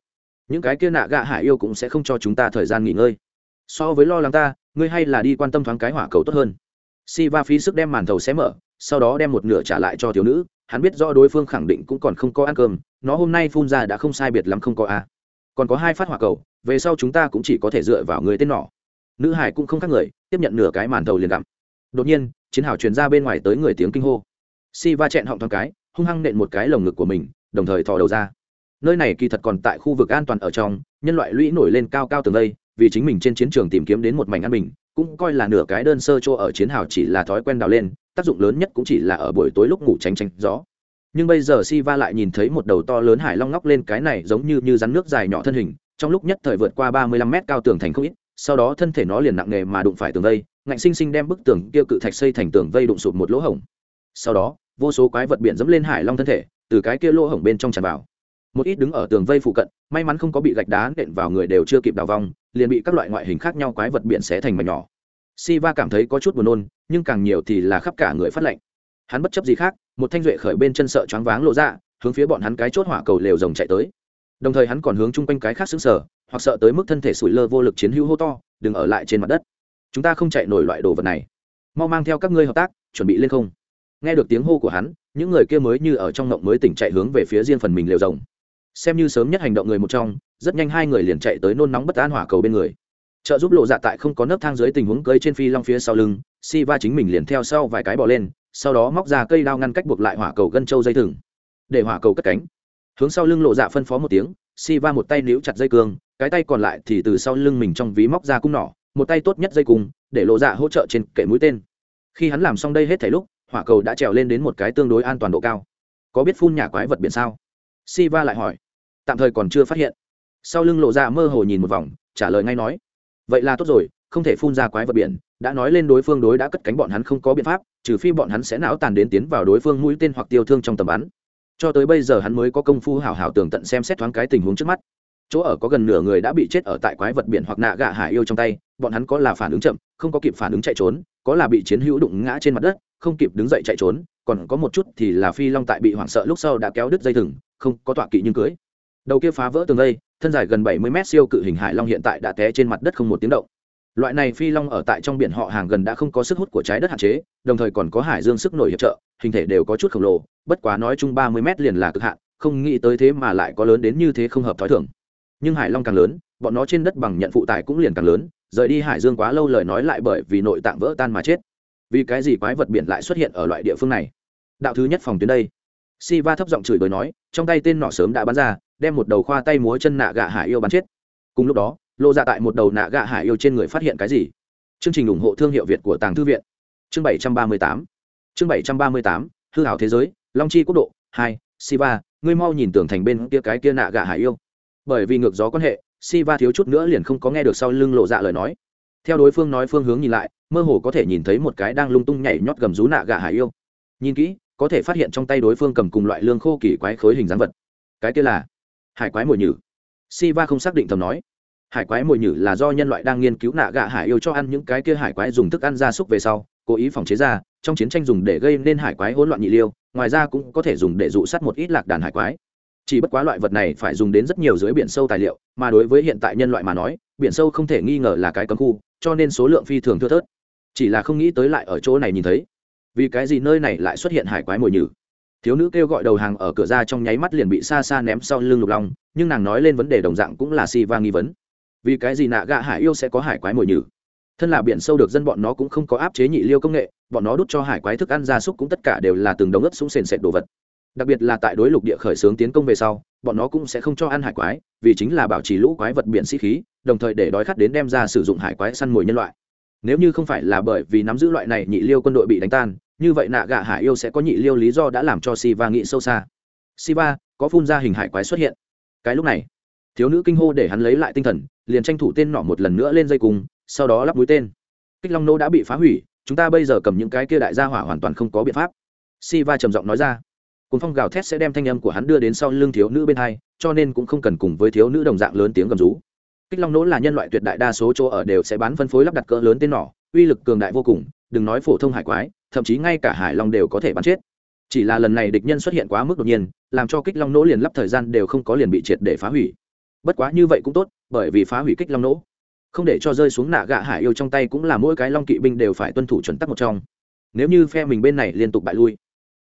Những cái kia nạ gạ hải yêu cũng sẽ không cho chúng ta thời gian nghỉ ngơi. So với lo lắng ta ngươi hay là đi quan tâm thoáng cái hỏa cầu tốt hơn. Si va phí sức đem màn thầu xé mở sau đó đem một nửa trả lại cho thiếu nữ. Hắn biết rõ đối phương khẳng định cũng còn không có ăn cơm nó hôm nay phun ra đã không sai biệt lắm không có a. Còn có hai phát hỏa cầu về sau chúng ta cũng chỉ có thể dựa vào người tên nọ. Nữ hải cũng không khác người, tiếp nhận nửa cái màn thầu liền gặm. Đột nhiên, chiến hào truyền ra bên ngoài tới người tiếng kinh hô. Si va chẹn họng thoáng cái, hung hăng nện một cái lồng ngực của mình, đồng thời thò đầu ra. Nơi này kỳ thật còn tại khu vực an toàn ở trong, nhân loại lũy nổi lên cao cao tường đây, vì chính mình trên chiến trường tìm kiếm đến một mảnh an bình, cũng coi là nửa cái đơn sơ chỗ ở chiến hào chỉ là thói quen đào lên, tác dụng lớn nhất cũng chỉ là ở buổi tối lúc ngủ tránh tránh gió. Nhưng bây giờ si va lại nhìn thấy một đầu to lớn hải long ngóc lên cái này giống như như rắn nước dài nhỏ thân hình trong lúc nhất thời vượt qua ba mươi lăm mét cao tường thành không ít, sau đó thân thể nó liền nặng nề mà đụng phải tường vây, ngạnh sinh sinh đem bức tường kia cự thạch xây thành tường vây đụng sụp một lỗ hổng. Sau đó, vô số quái vật biển dẫm lên hải long thân thể, từ cái kia lỗ hổng bên trong tràn vào. Một ít đứng ở tường vây phụ cận, may mắn không có bị gạch đá nện vào người đều chưa kịp đào vong, liền bị các loại ngoại hình khác nhau quái vật biển xé thành mảnh nhỏ. Siva cảm thấy có chút buồn nôn, nhưng càng nhiều thì là khắp cả người phát lạnh. Hắn bất chấp gì khác, một thanh duệ khởi bên chân sợ choáng váng lộ ra, hướng phía bọn hắn cái chốt hỏa cầu lều rồng chạy tới đồng thời hắn còn hướng chung quanh cái khác xứng sở, hoặc sợ tới mức thân thể sủi lơ vô lực chiến hữu hô to, đừng ở lại trên mặt đất. Chúng ta không chạy nổi loại đồ vật này. Mau mang theo các ngươi hợp tác, chuẩn bị lên không. Nghe được tiếng hô của hắn, những người kia mới như ở trong ngộng mới tỉnh chạy hướng về phía riêng phần mình lều rồng. Xem như sớm nhất hành động người một trong, rất nhanh hai người liền chạy tới nôn nóng bất an hỏa cầu bên người. Trợ giúp lộ dạ tại không có nấc thang dưới tình huống cưới trên phi long phía sau lưng si va chính mình liền theo sau vài cái bỏ lên, sau đó móc ra cây đao ngăn cách buộc lại hỏa cầu gân châu dây thừng. Để hỏa cầu cất cánh hướng sau lưng lộ dạ phân phó một tiếng si va một tay níu chặt dây cương, cái tay còn lại thì từ sau lưng mình trong ví móc ra cung nỏ, một tay tốt nhất dây cung, để lộ dạ hỗ trợ trên kệ mũi tên. Khi hắn làm xong đây hết thảy lúc, hỏa cầu đã trèo lên đến một cái tương đối an toàn độ cao. Có biết phun nhà quái vật biển sao? Si va lại hỏi. Tạm thời còn chưa phát hiện. Sau lưng lộ dạ mơ hồ nhìn một vòng, trả lời ngay nói. Vậy là tốt rồi, không thể phun ra quái vật biển, đã nói lên đối phương đối đã cất cánh bọn hắn không có biện pháp, trừ phi bọn hắn sẽ não tàn đến tiến vào đối phương mũi tên hoặc tiêu thương trong tầm bắn cho tới bây giờ hắn mới có công phu hảo hảo tường tận xem xét thoáng cái tình huống trước mắt. Chỗ ở có gần nửa người đã bị chết ở tại quái vật biển hoặc nạ gạ hải yêu trong tay bọn hắn có là phản ứng chậm không có kịp phản ứng chạy trốn có là bị chiến hữu đụng ngã trên mặt đất không kịp đứng dậy chạy trốn còn có một chút thì là phi long tại bị hoảng sợ lúc sau đã kéo đứt dây thừng không có tọa kỵ nhưng cưới. Đầu kia phá vỡ tường lây, thân dài gần bảy mươi mét siêu cự hình hải long hiện tại đã té trên mặt đất không một tiếng động. Loại này phi long ở tại trong biển họ hàng gần đã không có sức hút của trái đất hạn chế đồng thời còn có hải dương sức nổi hiệp trợ hình thể đều có chút khổng lồ, bất quá nói chung ba mươi mét liền là cực hạn, không nghĩ tới thế mà lại có lớn đến như thế không hợp t h ó i thưởng nhưng hải long càng lớn, bọn nó trên đất bằng nhận phụ tải cũng liền càng lớn, rời đi hải dương quá lâu lời nói lại bởi vì nội tạng vỡ tan mà chết. Vì cái gì quái vật biển lại xuất hiện ở loại địa phương này? Đạo thứ nhất phòng tuyến đây. Si va thấp giọng chửi bới nói, trong tay tên nọ sớm đã bắn ra, đem một đầu khoa tay múa chân nạ gạ hải yêu bắn chết. Cùng lúc đó lộ ra dạ tại một đầu nạ gạ hải yêu trên người phát hiện cái gì? Chương trình ủng hộ thương hiệu việt của tàng thư viện. Chương bảy trăm ba mươi tám chương bảy trăm ba mươi tám, hư hảo thế giới, long chi quốc độ, hai, siva, ngươi mau nhìn tưởng thành bên kia cái kia nạ gạ hải yêu. Bởi vì ngược gió quan hệ, siva thiếu chút nữa liền không có nghe được sau lưng lộ dạ lời nói. Theo đối phương nói phương hướng nhìn lại, mơ hồ có thể nhìn thấy một cái đang lung tung nhảy nhót gầm rú nạ gà hải yêu. Nhìn kỹ, có thể phát hiện trong tay đối phương cầm cùng loại lương khô kỳ quái khối hình dáng vật. Cái kia là hải quái mồi nhử. Siva không xác định thầm nói. Hải quái mồi nhử là do nhân loại đang nghiên cứu nạ gà hải yêu cho ăn những cái kia hải quái dùng thức ăn ra súc về sau, cố ý phòng chế ra trong chiến tranh dùng để gây nên hải quái hỗn loạn nhị liêu, ngoài ra cũng có thể dùng để dụ sát một ít lạc đàn hải quái. Chỉ bất quá loại vật này phải dùng đến rất nhiều dưới biển sâu tài liệu, mà đối với hiện tại nhân loại mà nói, biển sâu không thể nghi ngờ là cái cấm khu, cho nên số lượng phi thường thưa thớt. Chỉ là không nghĩ tới lại ở chỗ này nhìn thấy. Vì cái gì nơi này lại xuất hiện hải quái mồi nhử? Thiếu nữ kêu gọi đầu hàng ở cửa ra trong nháy mắt liền bị xa xa ném sau lưng lục long, nhưng nàng nói lên vấn đề đồng dạng cũng là si va nghi vấn. Vì cái gì nạ gạ hải yêu sẽ có hải quái mồi nhử? Thân là biển sâu được dân bọn nó cũng không có áp chế nhị liêu công nghệ, bọn nó đút cho hải quái thức ăn gia súc cũng tất cả đều là từng đống ướp súng sền sệt đồ vật. Đặc biệt là tại đối lục địa khởi xướng tiến công về sau, bọn nó cũng sẽ không cho ăn hải quái, vì chính là bảo trì lũ quái vật biển sĩ khí, đồng thời để đói khát đến đem ra sử dụng hải quái săn mồi nhân loại. Nếu như không phải là bởi vì nắm giữ loại này nhị liêu quân đội bị đánh tan, như vậy nạ gạ hải yêu sẽ có nhị liêu lý do đã làm cho siva nghĩ sâu xa. Siva có phun ra hình hải quái xuất hiện. Cái lúc này, thiếu nữ kinh hô để hắn lấy lại tinh thần, liền tranh thủ tên nọ một lần nữa lên dây cung sau đó lắp mũi tên. Kích long nô đã bị phá hủy, chúng ta bây giờ cầm những cái kia đại gia hỏa hoàn toàn không có biện pháp. Siva trầm giọng nói ra. Cùng phong gào thét sẽ đem thanh âm của hắn đưa đến sau lưng thiếu nữ bên hai, cho nên cũng không cần cùng với thiếu nữ đồng dạng lớn tiếng gầm rú. Kích long nỗ là nhân loại tuyệt đại đa số chỗ ở đều sẽ bán phân phối lắp đặt cỡ lớn tên nỏ, uy lực cường đại vô cùng, đừng nói phổ thông hải quái, thậm chí ngay cả hải long đều có thể bắn chết. Chỉ là lần này địch nhân xuất hiện quá mức đột nhiên, làm cho kích long nỗ liền lắp thời gian đều không có liền bị triệt để phá hủy. Bất quá như vậy cũng tốt, bởi vì phá hủy kích long nỗ không để cho rơi xuống nạ gạ hải yêu trong tay cũng là mỗi cái long kỵ binh đều phải tuân thủ chuẩn tắc một trong. Nếu như phe mình bên này liên tục bại lui,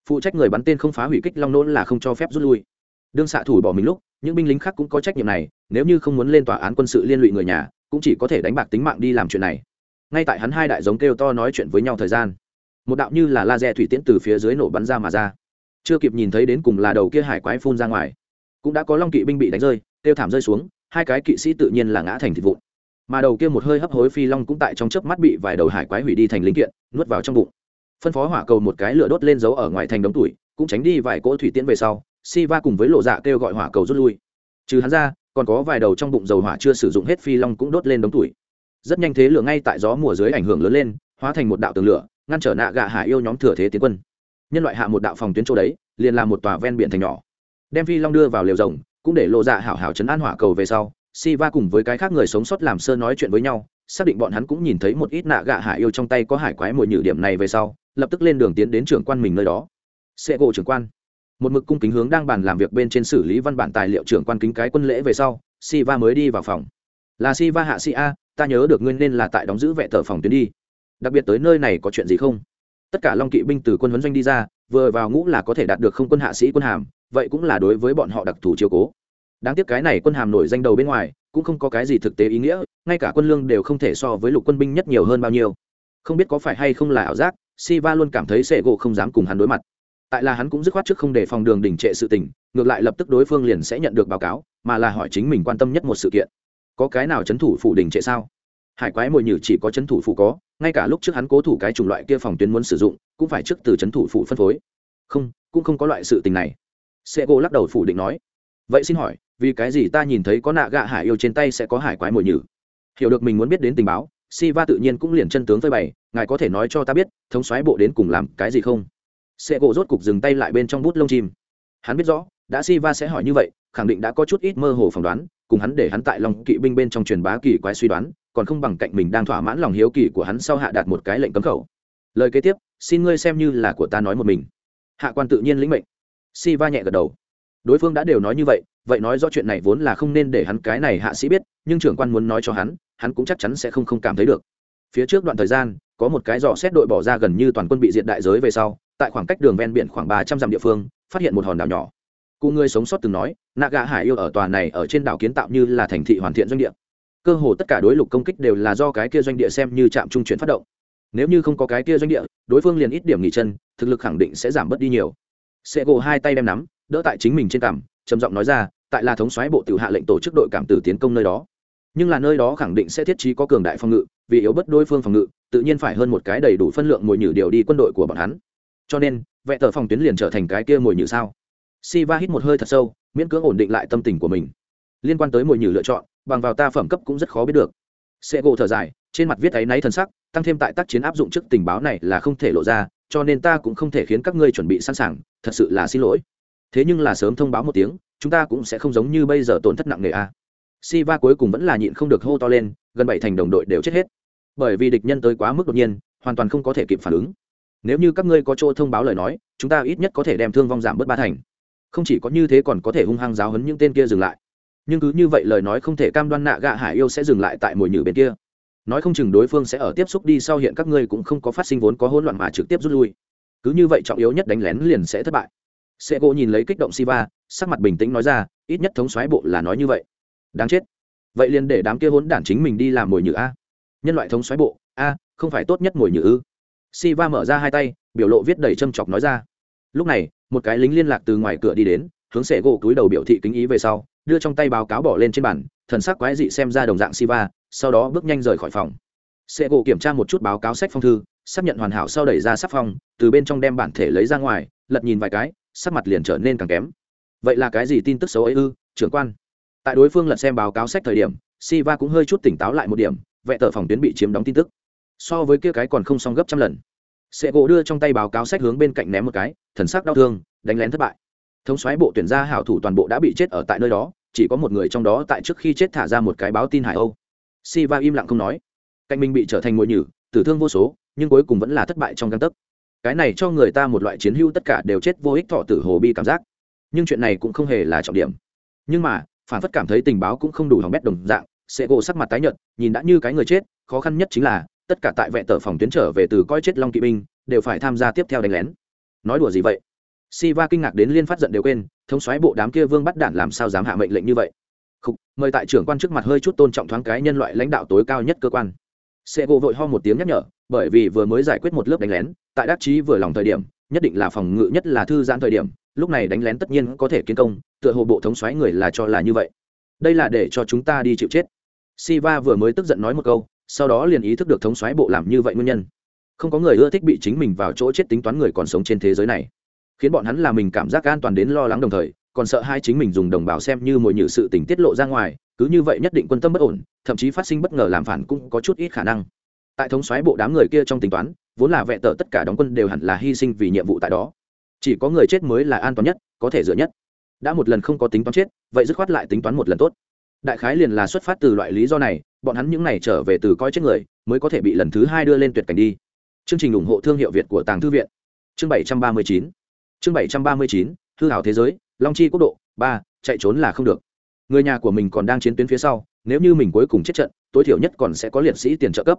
phụ trách người bắn tên không phá hủy kích long nôn là không cho phép rút lui. Đương xạ thủ bỏ mình lúc, những binh lính khác cũng có trách nhiệm này, nếu như không muốn lên tòa án quân sự liên lụy người nhà, cũng chỉ có thể đánh bạc tính mạng đi làm chuyện này. Ngay tại hắn hai đại giống kêu to nói chuyện với nhau thời gian, một đạo như là laser thủy tiễn từ phía dưới nổ bắn ra mà ra. Chưa kịp nhìn thấy đến cùng là đầu kia hải quái phun ra ngoài, cũng đã có long kỵ binh bị đánh rơi, kêu thảm rơi xuống, hai cái kỵ sĩ tự nhiên là ngã thành thịt vụn mà đầu kia một hơi hấp hối phi long cũng tại trong chớp mắt bị vài đầu hải quái hủy đi thành linh kiện, nuốt vào trong bụng. Phân phó hỏa cầu một cái lửa đốt lên dấu ở ngoài thành đống tuổi, cũng tránh đi vài cỗ thủy tiễn về sau si va cùng với lộ dạ kêu gọi hỏa cầu rút lui. Trừ hắn ra, còn có vài đầu trong bụng dầu hỏa chưa sử dụng hết phi long cũng đốt lên đống tuổi. Rất nhanh thế lửa ngay tại gió mùa dưới ảnh hưởng lớn lên, hóa thành một đạo tường lửa, ngăn trở nạ gạ hải yêu nhóm thừa thế tiến quân. Nhân loại hạ một đạo phòng tuyến chỗ đấy, liền làm một tòa ven biển thành nhỏ. Đem phi long đưa vào lều rồng, cũng để lộ dạ hảo hảo chấn an hỏa cầu về sau si va cùng với cái khác người sống sót làm sơ nói chuyện với nhau, xác định bọn hắn cũng nhìn thấy một ít nạ gạ hạ yêu trong tay có hải quái mồi nhử điểm này về sau, lập tức lên đường tiến đến trưởng quan mình nơi đó. Sẽ gỗ trưởng quan. Một mực cung kính hướng đang bàn làm việc bên trên xử lý văn bản tài liệu trưởng quan kính cái quân lễ về sau si va mới đi vào phòng. Là si va hạ si a, ta nhớ được nguyên nên là tại đóng giữ vệ tờ phòng tuyến đi. Đặc biệt tới nơi này có chuyện gì không? Tất cả long kỵ binh từ quân huấn doanh đi ra, vừa vào ngũ là có thể đạt được không quân hạ sĩ quân hàm, vậy cũng là đối với bọn họ đặc thù chiếu cố đáng tiếc cái này quân hàm nổi danh đầu bên ngoài cũng không có cái gì thực tế ý nghĩa ngay cả quân lương đều không thể so với lục quân binh nhất nhiều hơn bao nhiêu không biết có phải hay không là ảo giác Siva luôn cảm thấy Sệ gỗ không dám cùng hắn đối mặt. Tại là hắn cũng dứt khoát trước không để phòng đường đỉnh trệ sự tình, ngược lại lập tức đối phương liền sẽ nhận được báo cáo, mà là hỏi chính mình quan tâm nhất một sự kiện. Có cái nào chấn thủ phủ đỉnh trệ sao? Hải quái mồi nhử chỉ có chấn thủ phủ có, ngay cả lúc trước hắn cố thủ cái chủng loại kia phòng tuyến muốn sử dụng, cũng phải trước từ chấn thủ phủ phân phối. Không, cũng không có loại sự tình này. Sệ gỗ lắc đầu phủ định nói. Vậy xin hỏi, vì cái gì ta nhìn thấy có nạ gạ hải yêu trên tay sẽ có hải quái mồi nhử? Hiểu được mình muốn biết đến tình báo, Siva tự nhiên cũng liền chân tướng phơi bày, ngài có thể nói cho ta biết, thống xoáy bộ đến cùng làm cái gì không? Sẽ gỗ rốt cục dừng tay lại bên trong bút lông chim. Hắn biết rõ, đã Siva sẽ hỏi như vậy, khẳng định đã có chút ít mơ hồ phỏng đoán, cùng hắn để hắn tại lòng kỵ binh bên trong truyền bá kỳ quái suy đoán, còn không bằng cạnh mình đang thỏa mãn lòng hiếu kỳ của hắn sau hạ đạt một cái lệnh cấm khẩu. Lời kế tiếp, xin ngươi xem như là của ta nói một mình. Hạ quan tự nhiên lĩnh mệnh. Siva nhẹ gật đầu. Đối phương đã đều nói như vậy, vậy nói rõ chuyện này vốn là không nên để hắn cái này hạ sĩ biết, nhưng trưởng quan muốn nói cho hắn, hắn cũng chắc chắn sẽ không không cảm thấy được. Phía trước đoạn thời gian có một cái dò xét đội bỏ ra gần như toàn quân bị diệt đại giới về sau tại khoảng cách đường ven biển khoảng ba trăm dặm địa phương phát hiện một hòn đảo nhỏ. Cụ người sống sót từng nói nạ gà hải yêu ở tòa này ở trên đảo kiến tạo như là thành thị hoàn thiện doanh địa. Cơ hồ tất cả đối lục công kích đều là do cái kia doanh địa xem như trạm trung chuyển phát động. Nếu như không có cái kia doanh địa đối phương liền ít điểm nghỉ chân thực lực khẳng định sẽ giảm bớt đi nhiều. Sẽ gỗ hai tay đem nắm đỡ tại chính mình trên cằm trầm giọng nói ra, tại là thống soái bộ tự hạ lệnh tổ chức đội cảm tử tiến công nơi đó. Nhưng là nơi đó khẳng định sẽ thiết trí có cường đại phòng ngự, vì yếu bất đối phương phòng ngự, tự nhiên phải hơn một cái đầy đủ phân lượng mồi nhử điều đi quân đội của bọn hắn. Cho nên, vẽ tờ phòng tuyến liền trở thành cái kia mồi nhử sao? Si va hít một hơi thật sâu, miễn cưỡng ổn định lại tâm tình của mình. Liên quan tới mồi nhử lựa chọn, bằng vào ta phẩm cấp cũng rất khó biết được. Sẽ gỗ thở dài, trên mặt viết áy náy thân sắc, tăng thêm tại tác chiến áp dụng trước tình báo này là không thể lộ ra, cho nên ta cũng không thể khiến các ngươi chuẩn bị sẵn sàng, thật sự là xin lỗi thế nhưng là sớm thông báo một tiếng chúng ta cũng sẽ không giống như bây giờ tổn thất nặng nề a Siva cuối cùng vẫn là nhịn không được hô to lên, gần bảy thành đồng đội đều chết hết. Bởi vì địch nhân tới quá mức đột nhiên, hoàn toàn không có thể kịp phản ứng. Nếu như các ngươi có chỗ thông báo lời nói, chúng ta ít nhất có thể đem thương vong giảm bớt ba thành. Không chỉ có như thế còn có thể hung hăng giáo huấn những tên kia dừng lại. Nhưng cứ như vậy lời nói không thể cam đoan nạ gạ Hải yêu sẽ dừng lại tại mồi nhử bên kia. Nói không chừng đối phương sẽ ở tiếp xúc đi sau hiện các ngươi cũng không có phát sinh vốn có hỗn loạn mà trực tiếp rút lui. Cứ như vậy trọng yếu nhất đánh lén liền sẽ thất bại. Sego nhìn lấy kích động Siva, sắc mặt bình tĩnh nói ra, ít nhất thống soái bộ là nói như vậy. Đáng chết. Vậy liền để đám kia hỗn đản chính mình đi làm mồi nhử a. Nhân loại thống xoáy bộ a không phải tốt nhất mồi nhử ư? Siva mở ra hai tay biểu lộ viết đầy châm chọc nói ra. Lúc này một cái lính liên lạc từ ngoài cửa đi đến hướng xẻ gỗ túi đầu biểu thị kính ý về sau đưa trong tay báo cáo bỏ lên trên bàn thần sắc quái dị xem ra đồng dạng Siva, sau đó bước nhanh rời khỏi phòng. Xẻ gỗ kiểm tra một chút báo cáo sách phong thư xác nhận hoàn hảo sau đẩy ra sắc phong từ bên trong đem bản thể lấy ra ngoài lật nhìn vài cái sắc mặt liền trở nên càng kém. Vậy là cái gì tin tức xấu ấy ư, trưởng quan? Tại đối phương lật xem báo cáo sách thời điểm, siva cũng hơi chút tỉnh táo lại một điểm vệ tờ phòng tuyến bị chiếm đóng tin tức. So với kia cái còn không xong gấp trăm lần. Sệ gỗ đưa trong tay báo cáo sách hướng bên cạnh ném một cái, thần sắc đau thương, đánh lén thất bại. Thống xoáy bộ tuyển gia hảo thủ toàn bộ đã bị chết ở tại nơi đó, chỉ có một người trong đó tại trước khi chết thả ra một cái báo tin hải âu. Siva im lặng không nói. Cạnh mình bị trở thành mồi nhử, tử thương vô số, nhưng cuối cùng vẫn là thất bại trong găng tấc cái này cho người ta một loại chiến hữu tất cả đều chết vô ích thọ tử hồ bi cảm giác. Nhưng chuyện này cũng không hề là trọng điểm. Nhưng mà, phản phất cảm thấy tình báo cũng không đủ hỏng bét đồng dạng, sẽ gỗ sắc mặt tái nhợt, nhìn đã như cái người chết, khó khăn nhất chính là, tất cả tại vệ tờ phòng tuyến trở về từ coi chết long kỵ binh, đều phải tham gia tiếp theo đánh lén. Nói đùa gì vậy? Si va kinh ngạc đến liên phát giận đều quên, thống xoáy bộ đám kia vương bắt đản làm sao dám hạ mệnh lệnh như vậy? Khục, mời tại trưởng quan trước mặt hơi chút tôn trọng thoáng cái nhân loại lãnh đạo tối cao nhất cơ quan. Sẽ gỗ vội ho một tiếng nhắc nhở, bởi vì vừa mới giải quyết một lớp đánh lén tại đắc chí vừa lòng thời điểm, nhất định là phòng ngự nhất là thư giãn thời điểm, lúc này đánh lén tất nhiên có thể kiến công, tựa hồ bộ thống xoáy người là cho là như vậy. Đây là để cho chúng ta đi chịu chết. Siva vừa mới tức giận nói một câu, sau đó liền ý thức được thống xoáy bộ làm như vậy nguyên nhân. Không có người ưa thích bị chính mình vào chỗ chết tính toán người còn sống trên thế giới này. Khiến bọn hắn là mình cảm giác an toàn đến lo lắng đồng thời, còn sợ hai chính mình dùng đồng bào xem như mọi nhự sự tình tiết lộ ra ngoài, cứ như vậy nhất định quân tâm bất ổn, thậm chí phát sinh bất ngờ làm phản cũng có chút ít khả năng tại thống xoáy bộ đám người kia trong tính toán, vốn là vệ tờ tất cả đóng quân đều hẳn là hy sinh vì nhiệm vụ tại đó. Chỉ có người chết mới là an toàn nhất, có thể dựa nhất. Đã một lần không có tính toán chết, vậy dứt khoát lại tính toán một lần tốt. Đại khái liền là xuất phát từ loại lý do này, bọn hắn những n à y trở về từ coi chết người, mới có thể bị lần thứ hai đưa lên tuyệt cảnh đi. Chương trình ủng hộ thương hiệu việt của tàng thư viện. Chương bảy trăm ba mươi chín. Chương bảy trăm ba mươi chín, hư hảo thế giới, long chi quốc độ, ba, chạy trốn là không được. Người nhà của mình còn đang chiến tuyến phía sau, nếu như mình cuối cùng chết trận, tối thiểu nhất còn sẽ có liệt sĩ tiền trợ cấp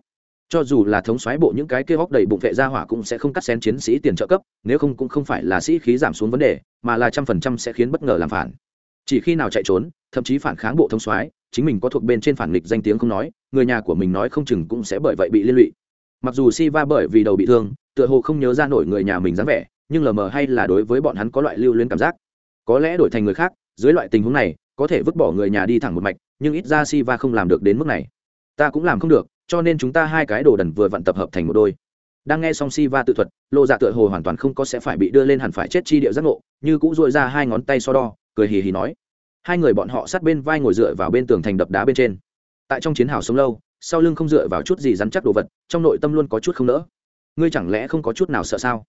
cho dù là thống xoáy bộ những cái kia hóc đầy bụng vệ gia hỏa cũng sẽ không cắt xén chiến sĩ tiền trợ cấp, nếu không cũng không phải là sĩ khí giảm xuống vấn đề, mà là trăm phần trăm sẽ khiến bất ngờ làm phản. Chỉ khi nào chạy trốn, thậm chí phản kháng bộ thống soái, chính mình có thuộc bên trên phản nghịch danh tiếng không nói, người nhà của mình nói không chừng cũng sẽ bởi vậy bị liên lụy. Mặc dù si va bởi vì đầu bị thương, tựa hồ không nhớ ra nổi người nhà mình dáng vẻ, nhưng lờ mờ hay là đối với bọn hắn có loại lưu luyến cảm giác. Có lẽ đổi thành người khác, dưới loại tình huống này, có thể vứt bỏ người nhà đi thẳng một mạch, nhưng ít ra si va không làm được đến mức này. Ta cũng làm không được cho nên chúng ta hai cái đồ đần vừa vặn tập hợp thành một đôi. Đang nghe xong si va tự thuật lộ dạ tựa hồ hoàn toàn không có sẽ phải bị đưa lên hẳn phải chết chi địa giác ngộ, như cũng dội ra hai ngón tay so đo, cười hì hì nói. Hai người bọn họ sát bên vai ngồi dựa vào bên tường thành đập đá bên trên. Tại trong chiến hào sống lâu, sau lưng không dựa vào chút gì rắn chắc đồ vật, trong nội tâm luôn có chút không nỡ. Ngươi chẳng lẽ không có chút nào sợ sao?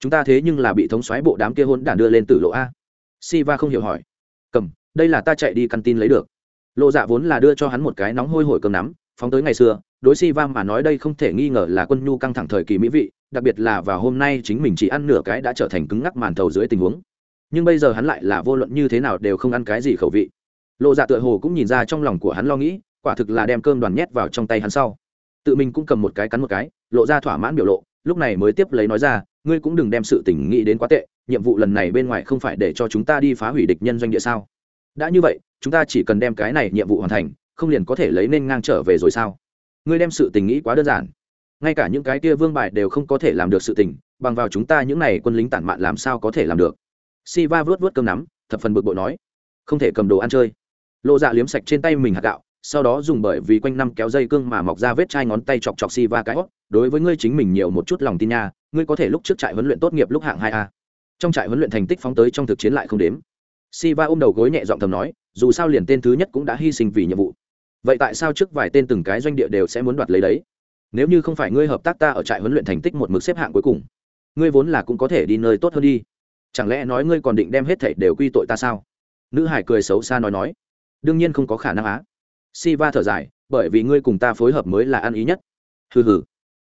Chúng ta thế nhưng là bị thống xoáy bộ đám kia hôn đản đưa lên tử lộ a. Si va không hiểu hỏi. Cầm, đây là ta chạy đi căn tin lấy được. Lộ dạ vốn là đưa cho hắn một cái nóng hôi hổi cơm nắm phóng tới ngày xưa, đối si va mà nói đây không thể nghi ngờ là quân nhu căng thẳng thời kỳ mỹ vị, đặc biệt là vào hôm nay chính mình chỉ ăn nửa cái đã trở thành cứng ngắc màn thầu dưới tình huống. Nhưng bây giờ hắn lại là vô luận như thế nào đều không ăn cái gì khẩu vị. Lộ dạ tựa hồ cũng nhìn ra trong lòng của hắn lo nghĩ, quả thực là đem cơm đoàn nhét vào trong tay hắn sau. Tự mình cũng cầm một cái cắn một cái, lộ ra thỏa mãn biểu lộ, lúc này mới tiếp lấy nói ra, ngươi cũng đừng đem sự tình nghĩ đến quá tệ, nhiệm vụ lần này bên ngoài không phải để cho chúng ta đi phá hủy địch nhân doanh địa sao? Đã như vậy, chúng ta chỉ cần đem cái này nhiệm vụ hoàn thành không liền có thể lấy nên ngang trở về rồi sao? Ngươi đem sự tình nghĩ quá đơn giản. Ngay cả những cái kia vương bài đều không có thể làm được sự tình, bằng vào chúng ta những này quân lính tản mạn làm sao có thể làm được? Si va vớt vớt cơm nắm, thập phần bực bội nói. Không thể cầm đồ ăn chơi. Lộ dạ liếm sạch trên tay mình hạt gạo, sau đó dùng bởi vì quanh năm kéo dây cương mà mọc ra vết chai ngón tay chọc chọc si va cái hót đối với ngươi chính mình nhiều một chút lòng tin nha, ngươi có thể lúc trước trại huấn luyện tốt nghiệp lúc hạng hai a. Trong trại huấn luyện thành tích phóng tới trong thực chiến lại không đếm. Si va ôm đầu gối nhẹ giọng thầm nói, dù sao liền tên thứ nhất cũng đã hy sinh vì nhiệm vụ vậy tại sao trước vài tên từng cái doanh địa đều sẽ muốn đoạt lấy đấy? Nếu như không phải ngươi hợp tác ta ở trại huấn luyện thành tích một mực xếp hạng cuối cùng, ngươi vốn là cũng có thể đi nơi tốt hơn đi. Chẳng lẽ nói ngươi còn định đem hết thảy đều quy tội ta sao? Nữ hải cười xấu xa nói nói. Đương nhiên không có khả năng á. Si va thở dài, bởi vì ngươi cùng ta phối hợp mới là ăn ý nhất. Hừ hừ,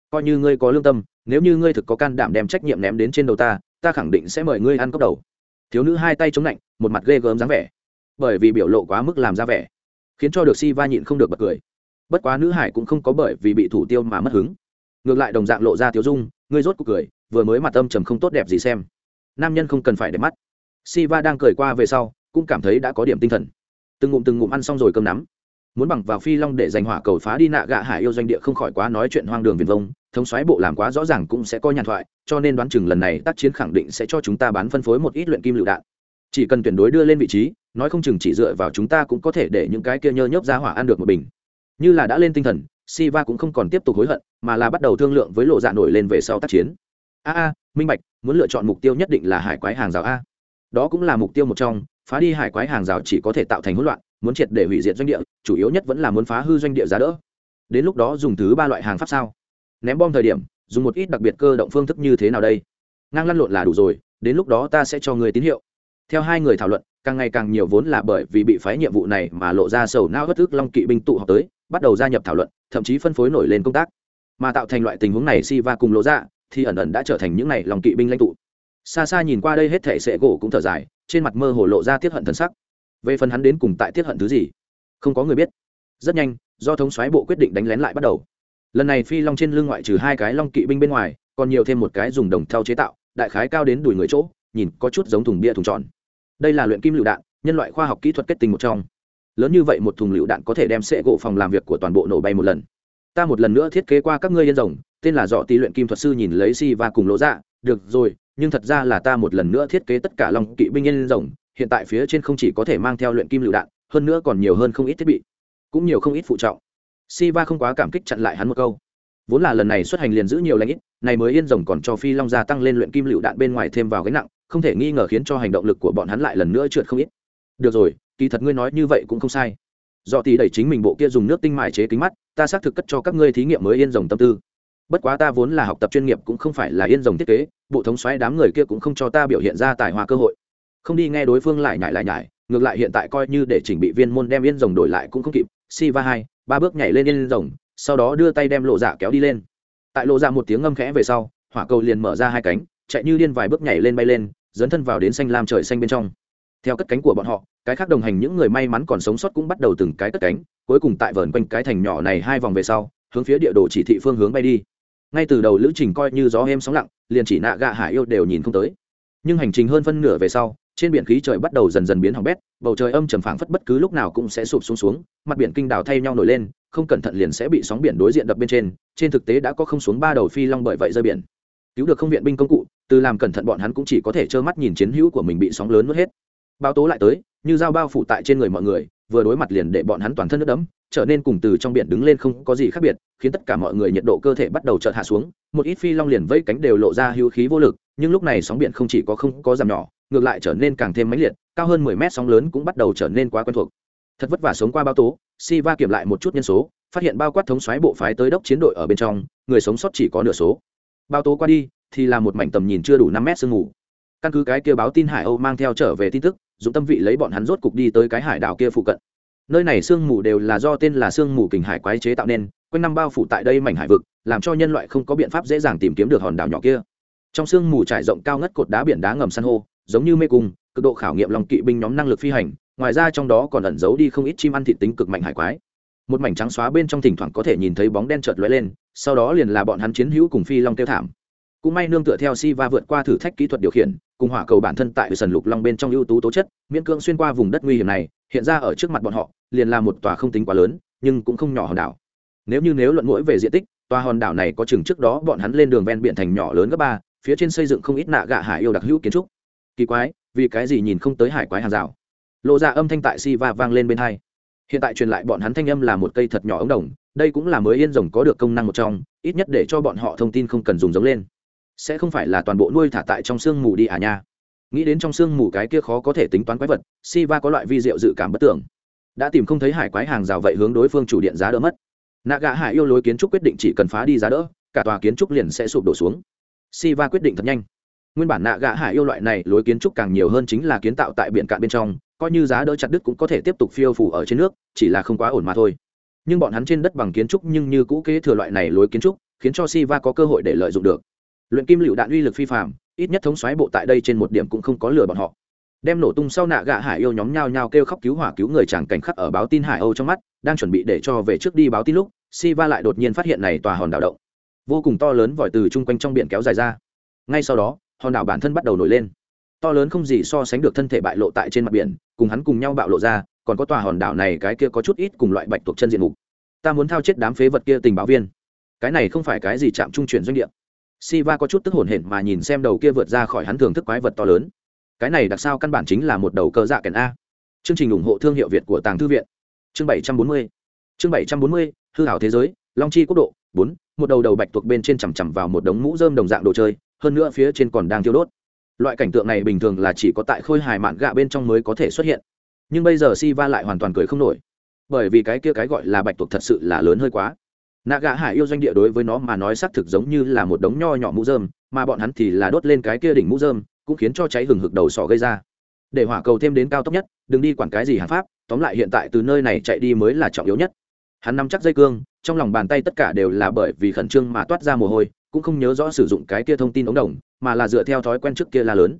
coi như ngươi có lương tâm, nếu như ngươi thực có can đảm đem trách nhiệm ném đến trên đầu ta ta khẳng định sẽ mời ngươi ăn cốc đầu. Thiếu nữ hai tay chống lạnh một mặt ghê gớm dáng vẻ. Bởi vì biểu lộ quá mức làm ra vẻ khiến cho được si va nhịn không được bật cười. Bất quá nữ hải cũng không có bởi vì bị thủ tiêu mà mất hứng. Ngược lại đồng dạng lộ ra tiếu dung, ngươi rốt cuộc cười, vừa mới mặt âm trầm không tốt đẹp gì xem. Nam nhân không cần phải để mắt. Si Va đang cười qua về sau, cũng cảm thấy đã có điểm tinh thần. Từng ngụm từng ngụm ăn xong rồi cơm nắm. Muốn bằng vào phi long để giành hỏa cầu phá đi nạ gạ hải yêu doanh địa không khỏi quá nói chuyện hoang đường viền vông, thống xoáy bộ làm quá rõ ràng cũng sẽ có nhàn thoại, cho nên đoán chừng lần này tác chiến khẳng định sẽ cho chúng ta bán phân phối một ít luyện kim lựu đạn. Chỉ cần tuyển đối đưa lên vị trí nói không chừng chỉ dựa vào chúng ta cũng có thể để những cái kia nhơ nhớp ra hỏa ăn được một bình. Như là đã lên tinh thần, Siva cũng không còn tiếp tục hối hận, mà là bắt đầu thương lượng với lộ dạ nổi lên về sau tác chiến. A a, minh bạch, muốn lựa chọn mục tiêu nhất định là hải quái hàng rào a. Đó cũng là mục tiêu một trong, phá đi hải quái hàng rào chỉ có thể tạo thành hỗn loạn, muốn triệt để hủy diệt doanh địa, chủ yếu nhất vẫn là muốn phá hư doanh địa giá đỡ. Đến lúc đó dùng thứ ba loại hàng pháp sao? Ném bom thời điểm, dùng một ít đặc biệt cơ động phương thức như thế nào đây? Ngang lăn lộn là đủ rồi, đến lúc đó ta sẽ cho người tín hiệu theo hai người thảo luận, càng ngày càng nhiều vốn là bởi vì bị phái nhiệm vụ này mà lộ ra sầu nao bất ức long kỵ binh tụ họp tới, bắt đầu gia nhập thảo luận, thậm chí phân phối nổi lên công tác. Mà tạo thành loại tình huống này si va cùng lộ ra dạ, thì ẩn ẩn đã trở thành những này lòng kỵ binh lãnh tụ. Xa xa nhìn qua đây hết thể sệ gỗ cũng thở dài, trên mặt mơ hồ lộ ra tiết hận thân sắc. Về phần hắn đến cùng tại tiết hận thứ gì, không có người biết. Rất nhanh, do thống xoáy bộ quyết định đánh lén lại bắt đầu. Lần này phi long trên lưng ngoại trừ hai cái long kỵ binh bên ngoài, còn nhiều thêm một cái dùng đồng thau chế tạo, đại khái cao đến đùi người chỗ nhìn có chút giống thùng bia thùng tròn. Đây là luyện kim lựu đạn, nhân loại khoa học kỹ thuật kết tinh một trong. Lớn như vậy một thùng lựu đạn có thể đem sệ gỗ phòng làm việc của toàn bộ nổ bay một lần. Ta một lần nữa thiết kế qua các ngươi yên rồng, tên là dọ tí luyện kim thuật sư nhìn lấy si và cùng lỗ dạ được rồi, nhưng thật ra là ta một lần nữa thiết kế tất cả lòng kỵ binh yên rồng, hiện tại phía trên không chỉ có thể mang theo luyện kim lựu đạn, hơn nữa còn nhiều hơn không ít thiết bị, cũng nhiều không ít phụ trọng. Si va không quá cảm kích chặn lại hắn một câu. Vốn là lần này xuất hành liền giữ nhiều lãnh ít, này mới yên rồng còn cho phi long gia tăng lên luyện kim lựu đạn bên ngoài thêm vào gánh nặng không thể nghi ngờ khiến cho hành động lực của bọn hắn lại lần nữa trượt không ít. Được rồi, kỳ thật ngươi nói như vậy cũng không sai. Do tỷ đẩy chính mình bộ kia dùng nước tinh mài chế kính mắt, ta xác thực cất cho các ngươi thí nghiệm mới yên rồng tâm tư. Bất quá ta vốn là học tập chuyên nghiệp cũng không phải là yên rồng thiết kế, bộ thống xoáy đám người kia cũng không cho ta biểu hiện ra tài hoa cơ hội. Không đi nghe đối phương lại nhải lại nhải, ngược lại hiện tại coi như để chỉnh bị viên môn đem yên rồng đổi lại cũng không kịp. Si va hai, ba bước nhảy lên yên rồng, sau đó đưa tay đem lộ dạ kéo đi lên. Tại lộ dạ một tiếng ngâm khẽ về sau, hỏa cầu liền mở ra hai cánh chạy như điên vài bước nhảy lên bay lên, dấn thân vào đến xanh lam trời xanh bên trong. Theo cất cánh của bọn họ, cái khác đồng hành những người may mắn còn sống sót cũng bắt đầu từng cái cất cánh, cuối cùng tại vờn quanh cái thành nhỏ này hai vòng về sau, hướng phía địa đồ chỉ thị phương hướng bay đi. Ngay từ đầu lữ trình coi như gió êm sóng lặng, liền chỉ nạ gạ hải yêu đều nhìn không tới. Nhưng hành trình hơn phân nửa về sau, trên biển khí trời bắt đầu dần dần biến hỏng bét, bầu trời âm trầm phảng phất bất cứ lúc nào cũng sẽ sụp xuống xuống, mặt biển kinh đào thay nhau nổi lên, không cẩn thận liền sẽ bị sóng biển đối diện đập bên trên trên thực tế đã có không xuống ba đầu phi long bởi vậy rơi biển cứu được không viện binh công cụ, từ làm cẩn thận bọn hắn cũng chỉ có thể trơ mắt nhìn chiến hữu của mình bị sóng lớn mất hết. Báo tố lại tới, như dao bao phủ tại trên người mọi người, vừa đối mặt liền để bọn hắn toàn thân nước đẫm, trở nên cùng từ trong biển đứng lên không có gì khác biệt, khiến tất cả mọi người nhiệt độ cơ thể bắt đầu chợt hạ xuống, một ít phi long liền vây cánh đều lộ ra hữu khí vô lực, nhưng lúc này sóng biển không chỉ có không có giảm nhỏ, ngược lại trở nên càng thêm mãnh liệt, cao hơn mười mét sóng lớn cũng bắt đầu trở nên quá quen thuộc. Thật vất vả sống qua bao tố, si va kiểm lại một chút nhân số, phát hiện bao quát thống xoáy bộ phái tới đốc chiến đội ở bên trong, người sống sót chỉ có nửa số bao tố qua đi, thì là một mảnh tầm nhìn chưa đủ năm mét sương mù. Căn cứ cái kia báo tin hải âu mang theo trở về tin tức, dùng tâm vị lấy bọn hắn rốt cục đi tới cái hải đảo kia phụ cận. Nơi này sương mù đều là do tên là sương mù kình hải quái chế tạo nên, quanh năm bao phủ tại đây mảnh hải vực, làm cho nhân loại không có biện pháp dễ dàng tìm kiếm được hòn đảo nhỏ kia. Trong sương mù trải rộng cao ngất cột đá biển đá ngầm san hô, giống như mê cung, cực độ khảo nghiệm lòng kỵ binh nhóm năng lực phi hành, ngoài ra trong đó còn ẩn giấu đi không ít chim ăn thịt tính cực mạnh hải quái. Một mảnh trắng xóa bên trong thỉnh thoảng có thể nhìn thấy bóng đen chợt lóe lên sau đó liền là bọn hắn chiến hữu cùng phi long tiêu thảm. Cũng may nương tựa theo si va vượt qua thử thách kỹ thuật điều khiển, cùng hỏa cầu bản thân tại sần lục long bên trong ưu tú tố chất, miễn cưỡng xuyên qua vùng đất nguy hiểm này, hiện ra ở trước mặt bọn họ, liền là một tòa không tính quá lớn, nhưng cũng không nhỏ hòn đảo. Nếu như nếu luận mũi về diện tích, tòa hòn đảo này có chừng trước đó bọn hắn lên đường ven biển thành nhỏ lớn gấp ba, phía trên xây dựng không ít nạ gạ hải yêu đặc hữu kiến trúc. Kỳ quái, vì cái gì nhìn không tới hải quái hàng rào? Lộ ra âm thanh tại si va vang lên bên hai. Hiện tại truyền lại bọn hắn thanh âm là một cây thật nhỏ ống đồng đây cũng là mới yên rồng có được công năng một trong, ít nhất để cho bọn họ thông tin không cần dùng giống lên. Sẽ không phải là toàn bộ nuôi thả tại trong sương mù đi à nha. Nghĩ đến trong sương mù cái kia khó có thể tính toán quái vật si va có loại vi diệu dự cảm bất tưởng đã tìm không thấy hải quái hàng rào vậy hướng đối phương chủ điện giá đỡ mất. Nạ gạ hải yêu lối kiến trúc quyết định chỉ cần phá đi giá đỡ, cả tòa kiến trúc liền sẽ sụp đổ xuống. Si va quyết định thật nhanh. Nguyên bản nạ gạ hải yêu loại này lối kiến trúc càng nhiều hơn chính là kiến tạo tại biển cạn bên trong, coi như giá đỡ chặt đứt cũng có thể tiếp tục phiêu phủ ở trên nước, chỉ là không quá ổn mà thôi nhưng bọn hắn trên đất bằng kiến trúc nhưng như cũ kế thừa loại này lối kiến trúc, khiến cho si va có cơ hội để lợi dụng được. Luyện kim lựu đạn uy lực phi phạm ít nhất thống xoáy bộ tại đây trên một điểm cũng không có lừa bọn họ. Đem nổ tung sau nạ gạ hải yêu nhóm nhao nhao kêu khóc cứu hỏa cứu người chàng cảnh khắc ở báo tin hải âu trong mắt, đang chuẩn bị để cho về trước đi báo tin lúc si va lại đột nhiên phát hiện này tòa hòn đảo động. Vô cùng to lớn vòi từ chung quanh trong biển kéo dài ra. Ngay sau đó, hòn đảo bản thân bắt đầu nổi lên. To lớn không gì so sánh được thân thể bại lộ tại trên mặt biển, cùng hắn cùng nhau bạo lộ ra còn có tòa hòn đảo này cái kia có chút ít cùng loại bạch tuộc chân diện mục ta muốn thao chết đám phế vật kia tình báo viên cái này không phải cái gì chạm trung chuyển doanh địa Siva có chút tức hổn hển mà nhìn xem đầu kia vượt ra khỏi hắn thưởng thức quái vật to lớn. Cái này đặc sao căn bản chính là một đầu cơ dạ kèn a. Chương trình ủng hộ thương hiệu Việt của Tàng Thư viện. Chương 740. Chương 740, hư ảo thế giới, Long chi quốc độ, 4, một đầu đầu bạch tuộc bên trên chằm chằm vào một đống mũ rơm đồng dạng đồ chơi, hơn nữa phía trên còn đang thiêu đốt. Loại cảnh tượng này bình thường là chỉ có tại khôi hài mạn gạ bên trong mới có thể xuất hiện. Nhưng bây giờ Siva lại hoàn toàn cười không nổi. Bởi vì cái kia cái gọi là bạch tuộc thật sự là lớn hơi quá. Nạ gà hải yêu doanh địa đối với nó mà nói xác thực giống như là một đống nho nhỏ mũ dơm mà bọn hắn thì là đốt lên cái kia đỉnh mũ dơm cũng khiến cho cháy hừng hực đầu sỏ gây ra. Để hỏa cầu thêm đến cao tốc nhất, đừng đi quản cái gì hàng pháp, tóm lại hiện tại từ nơi này chạy đi mới là trọng yếu nhất. Hắn nắm chắc dây cương, trong lòng bàn tay tất cả đều là bởi vì khẩn trương mà toát ra mồ hôi, cũng không nhớ rõ sử dụng cái kia thông tin ống đồng, mà là dựa theo thói quen trước kia là lớn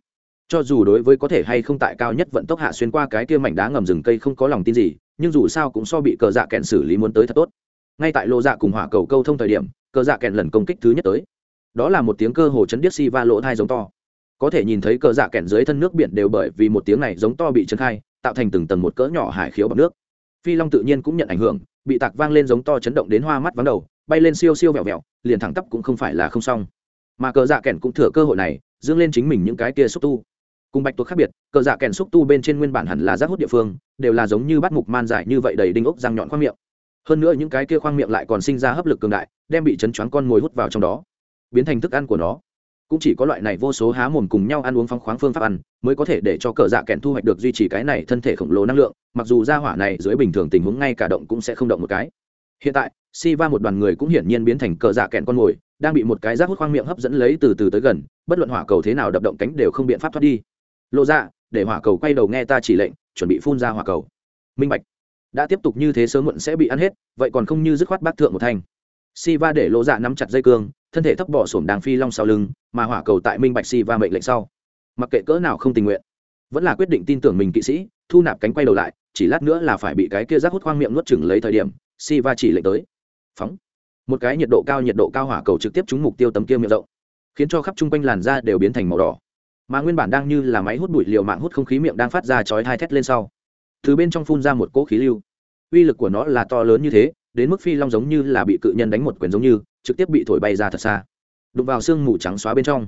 cho dù đối với có thể hay không tại cao nhất vận tốc hạ xuyên qua cái kia mảnh đá ngầm rừng cây không có lòng tin gì, nhưng dù sao cũng so bị cờ dạ kẹn xử lý muốn tới thật tốt. Ngay tại lộ dạ cùng hỏa cầu câu thông thời điểm, cờ dạ kẹn lần công kích thứ nhất tới. Đó là một tiếng cơ hồ chấn điếc si va lỗ thai giống to. Có thể nhìn thấy cờ dạ kẹn dưới thân nước biển đều bởi vì một tiếng này giống to bị chấn khai, tạo thành từng tầng một cỡ nhỏ hải khiếu bằng nước. Phi long tự nhiên cũng nhận ảnh hưởng, bị tạc vang lên giống to chấn động đến hoa mắt vắng đầu, bay lên siêu siêu vẹo vẹo, liền thẳng tắp cũng không phải là không xong. Mà cờ dạ kẹn cũng thừa cơ hội này, dương lên chính mình những cái kia xúc tu cùng bạch tuộc khác biệt, cờ dạ kèn xúc tu bên trên nguyên bản hẳn là rác hút địa phương, đều là giống như bắt mục man dài như vậy đầy đinh ốc răng nhọn khoang miệng. Hơn nữa những cái kia khoang miệng lại còn sinh ra hấp lực cường đại, đem bị chấn choáng con mồi hút vào trong đó, biến thành thức ăn của nó. Cũng chỉ có loại này vô số há mồm cùng nhau ăn uống phong khoáng phương pháp ăn, mới có thể để cho cờ dạ kèn thu hoạch được duy trì cái này thân thể khổng lồ năng lượng, mặc dù ra hỏa này dưới bình thường tình huống ngay cả động cũng sẽ không động một cái. Hiện tại si va một đoàn người cũng hiển nhiên biến thành cờ dạ kẹn con mồi, đang bị một cái rác hút khoang miệng hấp dẫn lấy từ từ tới gần, bất luận hỏa cầu thế nào đập động cánh đều không biện pháp thoát đi lộ ra dạ, để hỏa cầu quay đầu nghe ta chỉ lệnh, chuẩn bị phun ra hỏa cầu. Minh bạch. Đã tiếp tục như thế sớm muộn sẽ bị ăn hết, vậy còn không như dứt khoát bác thượng một thanh. Si va để lộ dạ nắm chặt dây cương, thân thể thấp bỏ sổm đàng phi long sau lưng, mà hỏa cầu tại minh bạch si va mệnh lệnh sau. Mặc kệ cỡ nào không tình nguyện, vẫn là quyết định tin tưởng mình kỵ sĩ, thu nạp cánh quay đầu lại, chỉ lát nữa là phải bị cái kia rác hút khoang miệng nuốt chừng lấy thời điểm si va chỉ lệnh tới. Phóng. Một cái nhiệt độ cao nhiệt độ cao hỏa cầu trực tiếp trúng mục tiêu tấm kia miệng rộng, khiến cho khắp chung quanh làn da đều biến thành màu đỏ mà nguyên bản đang như là máy hút bụi liều mạng hút không khí miệng đang phát ra chói hai thét lên sau. Từ bên trong phun ra một cỗ khí lưu. Uy lực của nó là to lớn như thế, đến mức phi long giống như là bị cự nhân đánh một quyền giống như, trực tiếp bị thổi bay ra thật xa. Đụng vào xương mù trắng xóa bên trong.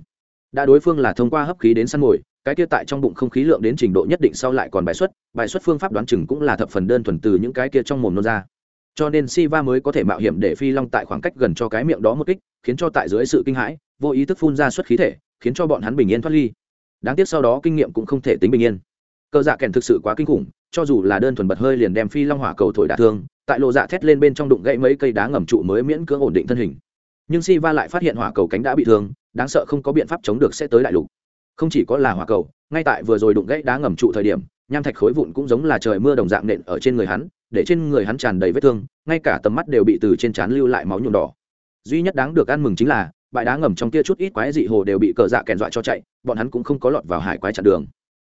Đã đối phương là thông qua hấp khí đến săn mồi, cái kia tại trong bụng không khí lượng đến trình độ nhất định sau lại còn bài xuất bài xuất phương pháp đoán chừng cũng là thập phần đơn thuần từ những cái kia trong mồm nôn ra. Cho nên Siva mới có thể mạo hiểm để phi long tại khoảng cách gần cho cái miệng đó một kích, khiến cho tại dưới sự kinh hãi, vô ý thức phun ra suất khí thể, khiến cho bọn hắn bình yên thoát ly đáng tiếc sau đó kinh nghiệm cũng không thể tính bình yên. Cơ dạ kèn thực sự quá kinh khủng, cho dù là đơn thuần bật hơi liền đem phi long hỏa cầu thổi đả thương, tại lộ dạ thét lên bên trong đụng gãy mấy cây đá ngầm trụ mới miễn cưỡng ổn định thân hình. Nhưng si va lại phát hiện hỏa cầu cánh đã bị thương, đáng sợ không có biện pháp chống được sẽ tới đại lục. Không chỉ có là hỏa cầu, ngay tại vừa rồi đụng gãy đá ngầm trụ thời điểm, nham thạch khối vụn cũng giống là trời mưa đồng dạng nện ở trên người hắn, để trên người hắn tràn đầy vết thương, ngay cả tầm mắt đều bị từ trên trán lưu lại máu nhuộm đỏ. Duy nhất đáng được ăn mừng chính là bãi đá ngầm trong kia chút ít quái dị hồ đều bị cờ dạ kèn dọa cho chạy bọn hắn cũng không có lọt vào hải quái chặn đường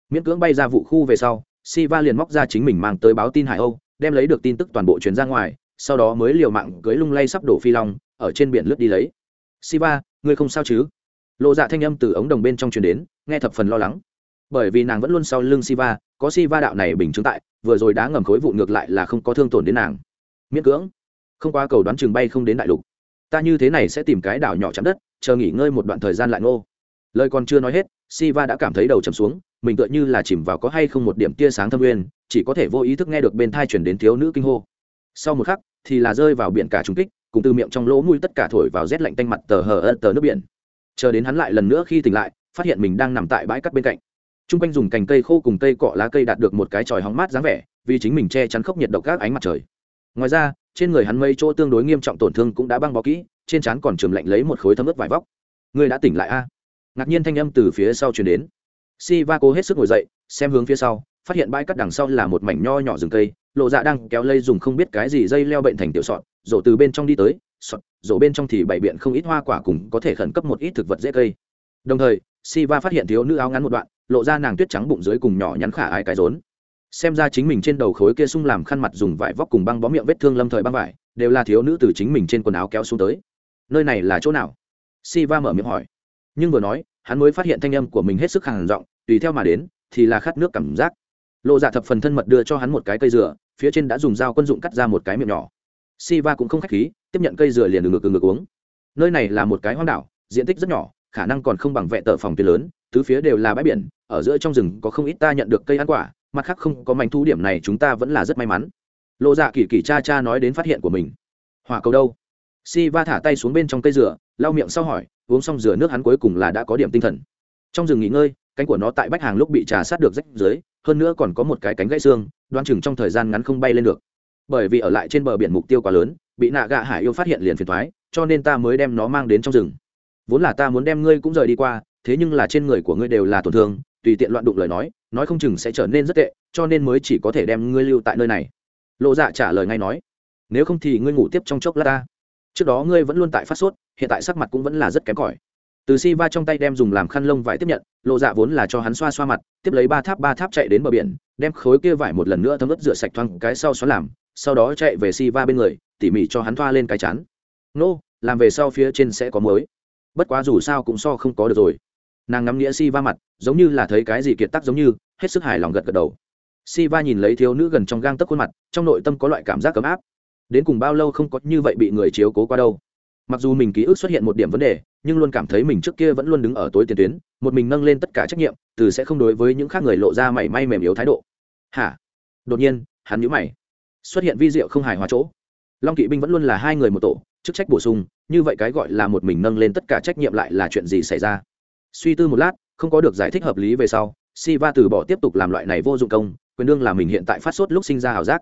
miễn cưỡng bay ra vụ khu về sau Siva liền móc ra chính mình mang tới báo tin Hải Âu, đem lấy được tin tức toàn bộ chuyến ra ngoài, sau đó mới liều mạng cưới lung lay sắp đổ phi long, ở trên biển lướt đi lấy. "Siva, ngươi không sao chứ?" Lộ Dạ thanh âm từ ống đồng bên trong truyền đến, nghe thập phần lo lắng. Bởi vì nàng vẫn luôn sau lưng Siva, có Siva đạo này bình chứng tại, vừa rồi đá ngầm khối vụ ngược lại là không có thương tổn đến nàng. Miễn cưỡng, không qua cầu đoán chừng bay không đến đại lục. Ta như thế này sẽ tìm cái đảo nhỏ chạm đất, chờ nghỉ ngơi một đoạn thời gian lại ngô. Lời còn chưa nói hết, Siva đã cảm thấy đầu chầm xuống, mình tựa như là chìm vào có hay không một điểm tia sáng thâm uyên, chỉ có thể vô ý thức nghe được bên thai chuyển đến thiếu nữ kinh hô. Sau một khắc thì là rơi vào biển cả trùng kích cùng từ miệng trong lỗ mũi tất cả thổi vào rét lạnh tanh mặt tờ hờ ơ tờ nước biển. Chờ đến hắn lại lần nữa khi tỉnh lại phát hiện mình đang nằm tại bãi cắt bên cạnh. T r u n g quanh dùng cành cây khô cùng cây cọ lá cây đạt được một cái tròi hóng mát dáng vẻ vì chính mình che chắn khốc nhiệt độc các ánh mặt trời ngoài ra, trên người hắn mây chỗ tương đối nghiêm trọng tổn thương cũng đã băng bó kỹ, trên trán còn trường lạnh lấy một khối thấm ướt vải vóc. Ngươi đã tỉnh lại a? Ngạc nhiên thanh âm từ phía sau chuyển đến. Si va cố hết sức ngồi dậy, xem hướng phía sau, phát hiện bãi cắt đằng sau là một mảnh nho nhỏ rừng cây, lộ dạ đang kéo lây dùng không biết cái gì dây leo bệnh thành tiểu sọt, rổ từ bên trong đi tới, sọt, rổ bên trong thì bày biện không ít hoa quả cùng có thể khẩn cấp một ít thực vật dễ cây. Đồng thời si va phát hiện thiếu nữ áo ngắn một đoạn, lộ ra nàng tuyết trắng bụng dưới cùng nhỏ nhắn khả ai cái rốn xem ra chính mình trên đầu khối kia sung làm khăn mặt dùng vải vóc cùng băng bó miệng vết thương lâm thời băng vải, đều là thiếu nữ từ chính mình trên quần áo kéo xuống tới. Nơi này là chỗ nào? Si va mở miệng hỏi. Nhưng vừa nói, hắn mới phát hiện thanh âm của mình hết sức hàng giọng, tùy theo mà đến, thì là khát nước cảm giác. Lộ dạ thập phần thân mật đưa cho hắn một cái cây dừa, phía trên đã dùng dao quân dụng cắt ra một cái miệng nhỏ. Si va cũng không k h á c h khí, tiếp nhận cây dừa liền từ ngược từ uống. Nơi này là một cái hoang đảo, diện tích rất nhỏ, khả năng còn không bằng vẹ tờ phòng tuyến lớn tứ phía đều là bãi biển, ở giữa trong rừng có không ít ta nhận được cây ăn quả mặt khác không có mảnh thu điểm này chúng ta vẫn là rất may mắn. Lộ dạ kỳ kỳ cha cha nói đến phát hiện của mình. Hỏa cầu đâu? Si va thả tay xuống bên trong cây dừa, lau miệng sau hỏi, uống xong rửa nước hắn cuối cùng là đã có điểm tinh thần. Trong rừng nghỉ ngơi, cánh của nó tại bách hàng lúc bị trà sát được rách dưới, hơn nữa còn có một cái cánh gãy xương, đoan chừng trong thời gian ngắn không bay lên được. Bởi vì ở lại trên bờ biển mục tiêu quá lớn, bị nạ gạ hải yêu phát hiện liền phiền thoái cho nên ta mới đem nó mang đến trong rừng. Vốn là ta muốn đem ngươi cũng rời đi qua, thế nhưng là trên người của ngươi đều là tổn thương, tùy tiện loạn đụng lời nói nói không chừng sẽ trở nên rất tệ, cho nên mới chỉ có thể đem ngươi lưu tại nơi này. Lộ dạ trả lời ngay nói, nếu không thì ngươi ngủ tiếp trong chốc lát ta. Trước đó ngươi vẫn luôn tại phát sốt, hiện tại sắc mặt cũng vẫn là rất kém cỏi. Từ si va trong tay đem dùng làm khăn lông vải tiếp nhận, lộ dạ vốn là cho hắn xoa xoa mặt, tiếp lấy ba tháp ba tháp chạy đến bờ biển, đem khối kia vải một lần nữa thấm ướt rửa sạch thoáng cái sau xóa làm, sau đó chạy về si va bên người, tỉ mỉ cho hắn thoa lên cái chán. Nô, làm về sau phía trên sẽ có mới. bất quá dù sao cũng so không có được rồi nàng ngắm nghĩa si va mặt, giống như là thấy cái gì kiệt tắc giống như, hết sức hài lòng gật gật đầu. Si va nhìn lấy thiếu nữ gần trong gang tấc khuôn mặt, trong nội tâm có loại cảm giác ấm áp. Đến cùng bao lâu không có như vậy bị người chiếu cố qua đâu. Mặc dù mình ký ức xuất hiện một điểm vấn đề, nhưng luôn cảm thấy mình trước kia vẫn luôn đứng ở tối tiền tuyến, một mình nâng lên tất cả trách nhiệm, từ sẽ không đối với những khác người lộ ra mảy may mềm yếu thái độ. Hả? Đột nhiên, hắn nhíu mày. Xuất hiện vi diệu không hài hòa chỗ. Long kỵ binh vẫn luôn là hai người một tổ, chức trách bổ sung, như vậy cái gọi là một mình nâng lên tất cả trách nhiệm lại là chuyện gì xảy ra? Suy tư một lát, không có được giải thích hợp lý về sau Si Va từ bỏ tiếp tục làm loại này vô dụng công, quyền đương là mình hiện tại phát sốt lúc sinh ra ảo giác.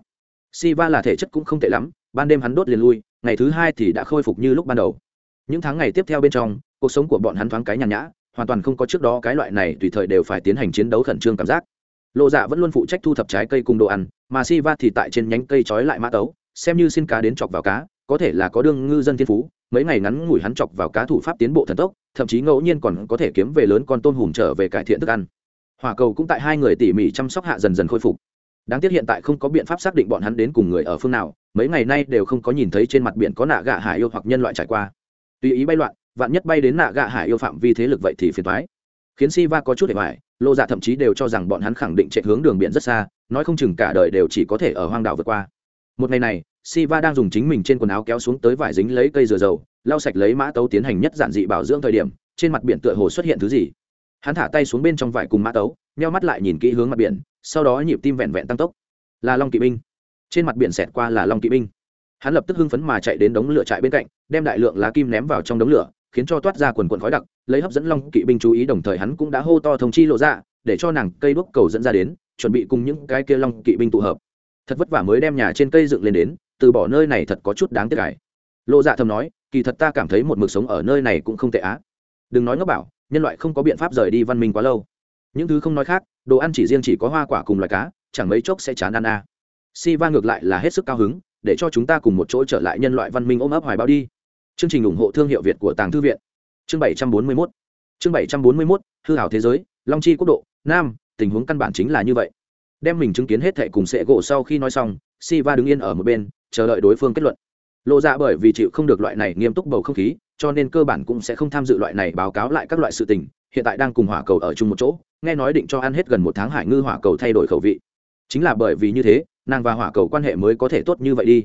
Si Va là thể chất cũng không tệ lắm, ban đêm hắn đốt liền lui, ngày thứ hai thì đã khôi phục như lúc ban đầu. Những tháng ngày tiếp theo bên trong, cuộc sống của bọn hắn thoáng cái nhàn nhã, hoàn toàn không có trước đó cái loại này tùy thời đều phải tiến hành chiến đấu khẩn trương cảm giác. Lộ dạ vẫn luôn phụ trách thu thập trái cây cùng đồ ăn, mà Si Va thì tại trên nhánh cây trói lại mã tấu, xem như xin cá đến chọc vào cá, có thể là có đương ngư dân thiên phú mấy ngày ngắn ngủi hắn chọc vào cá thủ pháp tiến bộ thần tốc, thậm chí ngẫu nhiên còn có thể kiếm về lớn con tôm hùm trở về cải thiện thức ăn. Hỏa cầu cũng tại hai người tỉ mỉ chăm sóc hạ dần dần khôi phục. Đáng tiếc hiện tại không có biện pháp xác định bọn hắn đến cùng người ở phương nào, mấy ngày nay đều không có nhìn thấy trên mặt biển có nạ gạ hải yêu hoặc nhân loại trải qua. Tùy ý bay loạn, vạn nhất bay đến nạ gạ hải yêu phạm vi thế lực vậy thì phiền thoái khiến si va có chút để hoài, lô dạ thậm chí đều cho rằng bọn hắn khẳng định chạy hướng đường biển rất xa, nói không chừng cả đời đều chỉ có thể ở hoang đảo vượt qua. Một ngày này Siva đang dùng chính mình trên quần áo kéo xuống tới vải dính lấy cây dừa dầu, lau sạch lấy mã tấu tiến hành nhất giản dị bảo dưỡng thời điểm, trên mặt biển tựa hồ xuất hiện thứ gì. Hắn thả tay xuống bên trong vải cùng mã tấu, nheo mắt lại nhìn kỹ hướng mặt biển, sau đó nhịp tim vẹn vẹn tăng tốc. Là Long Kỵ binh. Trên mặt biển xẹt qua là Long Kỵ binh. Hắn lập tức hưng phấn mà chạy đến đống lửa trại bên cạnh, đem đại lượng lá kim ném vào trong đống lửa, khiến cho toát ra quần quần khói đặc, lấy hấp dẫn Long Kỵ binh chú ý đồng thời hắn cũng đã hô to thông chi lộ ra, để cho nàng cây đuốc cầu dẫn ra đến, chuẩn bị cùng những cái kia Long Kỵ binh tụ hợp. Thật vất vả mới đem nhà trên cây dựng lên đến, từ bỏ nơi này thật có chút đáng tiếc cải lộ dạ thầm nói, kỳ thật ta cảm thấy một mực sống ở nơi này cũng không tệ á. Đừng nói ngốc bảo, nhân loại không có biện pháp rời đi văn minh quá lâu. Những thứ không nói khác, đồ ăn chỉ riêng chỉ có hoa quả cùng loài cá, chẳng mấy chốc sẽ chán ăn a. À. si va ngược lại là hết sức cao hứng, để cho chúng ta cùng một chỗ trở lại nhân loại văn minh ôm ấp hoài bao đi. Chương trình ủng hộ thương hiệu việt của tàng thư viện. Chương bảy trăm bốn mươi 741 chương bảy trăm bốn mươi 741 hư hảo thế giới, long chi quốc độ, nam, tình huống căn bản chính là như vậy. Đem mình chứng kiến hết thệ cùng sệ gỗ sau khi nói xong, si va đứng yên ở một bên chờ đợi đối phương kết luận. Lộ ra dạ bởi vì chịu không được loại này nghiêm túc bầu không khí, cho nên cơ bản cũng sẽ không tham dự loại này báo cáo lại các loại sự tình, hiện tại đang cùng hỏa cầu ở chung một chỗ, nghe nói định cho ăn hết gần một tháng hải ngư hỏa cầu thay đổi khẩu vị. Chính là bởi vì như thế, nàng và hỏa cầu quan hệ mới có thể tốt như vậy đi.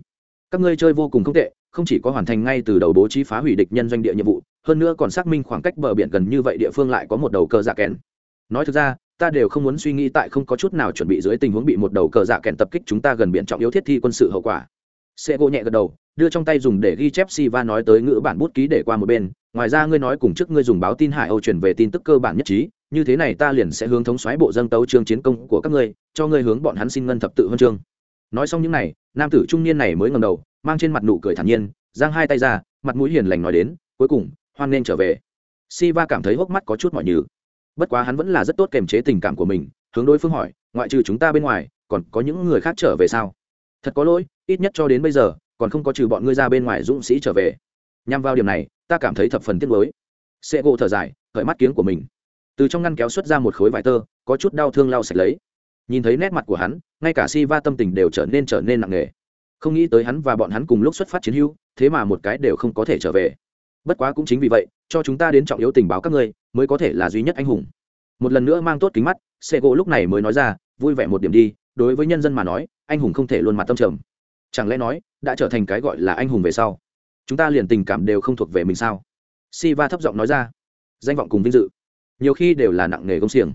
Các ngươi chơi vô cùng không tệ, không chỉ có hoàn thành ngay từ đầu bố trí phá hủy địch nhân doanh địa nhiệm vụ, hơn nữa còn xác minh khoảng cách bờ biển gần như vậy địa phương lại có một đầu cờ dạ kèn. Nói thực ra, ta đều không muốn suy nghĩ tại không có chút nào chuẩn bị dưới tình huống bị một đầu cờ dạ kèn tập kích chúng ta gần biển trọng yếu thiết thi quân sự hậu quả sẽ gỗ nhẹ gật đầu, đưa trong tay dùng để ghi chép si va nói tới ngữ bản bút ký để qua một bên. Ngoài ra ngươi nói cùng trước ngươi dùng báo tin hải âu truyền về tin tức cơ bản nhất trí, như thế này ta liền sẽ hướng thống xoáy bộ dân tấu trương chiến công của các ngươi, cho ngươi hướng bọn hắn xin ngân thập tự huân chương. Nói xong những này, nam tử trung niên này mới ngầm đầu, mang trên mặt nụ cười thản nhiên, giang hai tay ra, mặt mũi hiền lành nói đến, cuối cùng, hoan nên trở về. Si va cảm thấy hốc mắt có chút mỏi nhừ. Bất quá hắn vẫn là rất tốt kềm chế tình cảm của mình, hướng đối phương hỏi, ngoại trừ chúng ta bên ngoài, còn có những người khác trở về sao? Thật có lỗi ít nhất cho đến bây giờ, còn không có trừ bọn ngươi ra bên ngoài dũng sĩ trở về. Nhằm vào điểm này, ta cảm thấy thập phần tiếc nuối. Sẽ gỗ thở dài, khởi mắt kiếng của mình. Từ trong ngăn kéo xuất ra một khối vải tơ, có chút đau thương lau sạch lấy. Nhìn thấy nét mặt của hắn, ngay cả si va tâm tình đều trở nên trở nên nặng nề. Không nghĩ tới hắn và bọn hắn cùng lúc xuất phát chiến hưu thế mà một cái đều không có thể trở về. Bất quá cũng chính vì vậy, cho chúng ta đến trọng yếu tình báo các ngươi, mới có thể là duy nhất anh hùng. Một lần nữa mang tốt kính mắt xe gỗ lúc này mới nói ra, vui vẻ một điểm đi, đối với nhân dân mà nói, anh hùng không thể luôn mặt tâm trầm chẳng lẽ nói, đã trở thành cái gọi là anh hùng về sau, chúng ta liền tình cảm đều không thuộc về mình sao? Si va thấp giọng nói ra. Danh vọng cùng vinh dự, nhiều khi đều là nặng nghề công xiềng.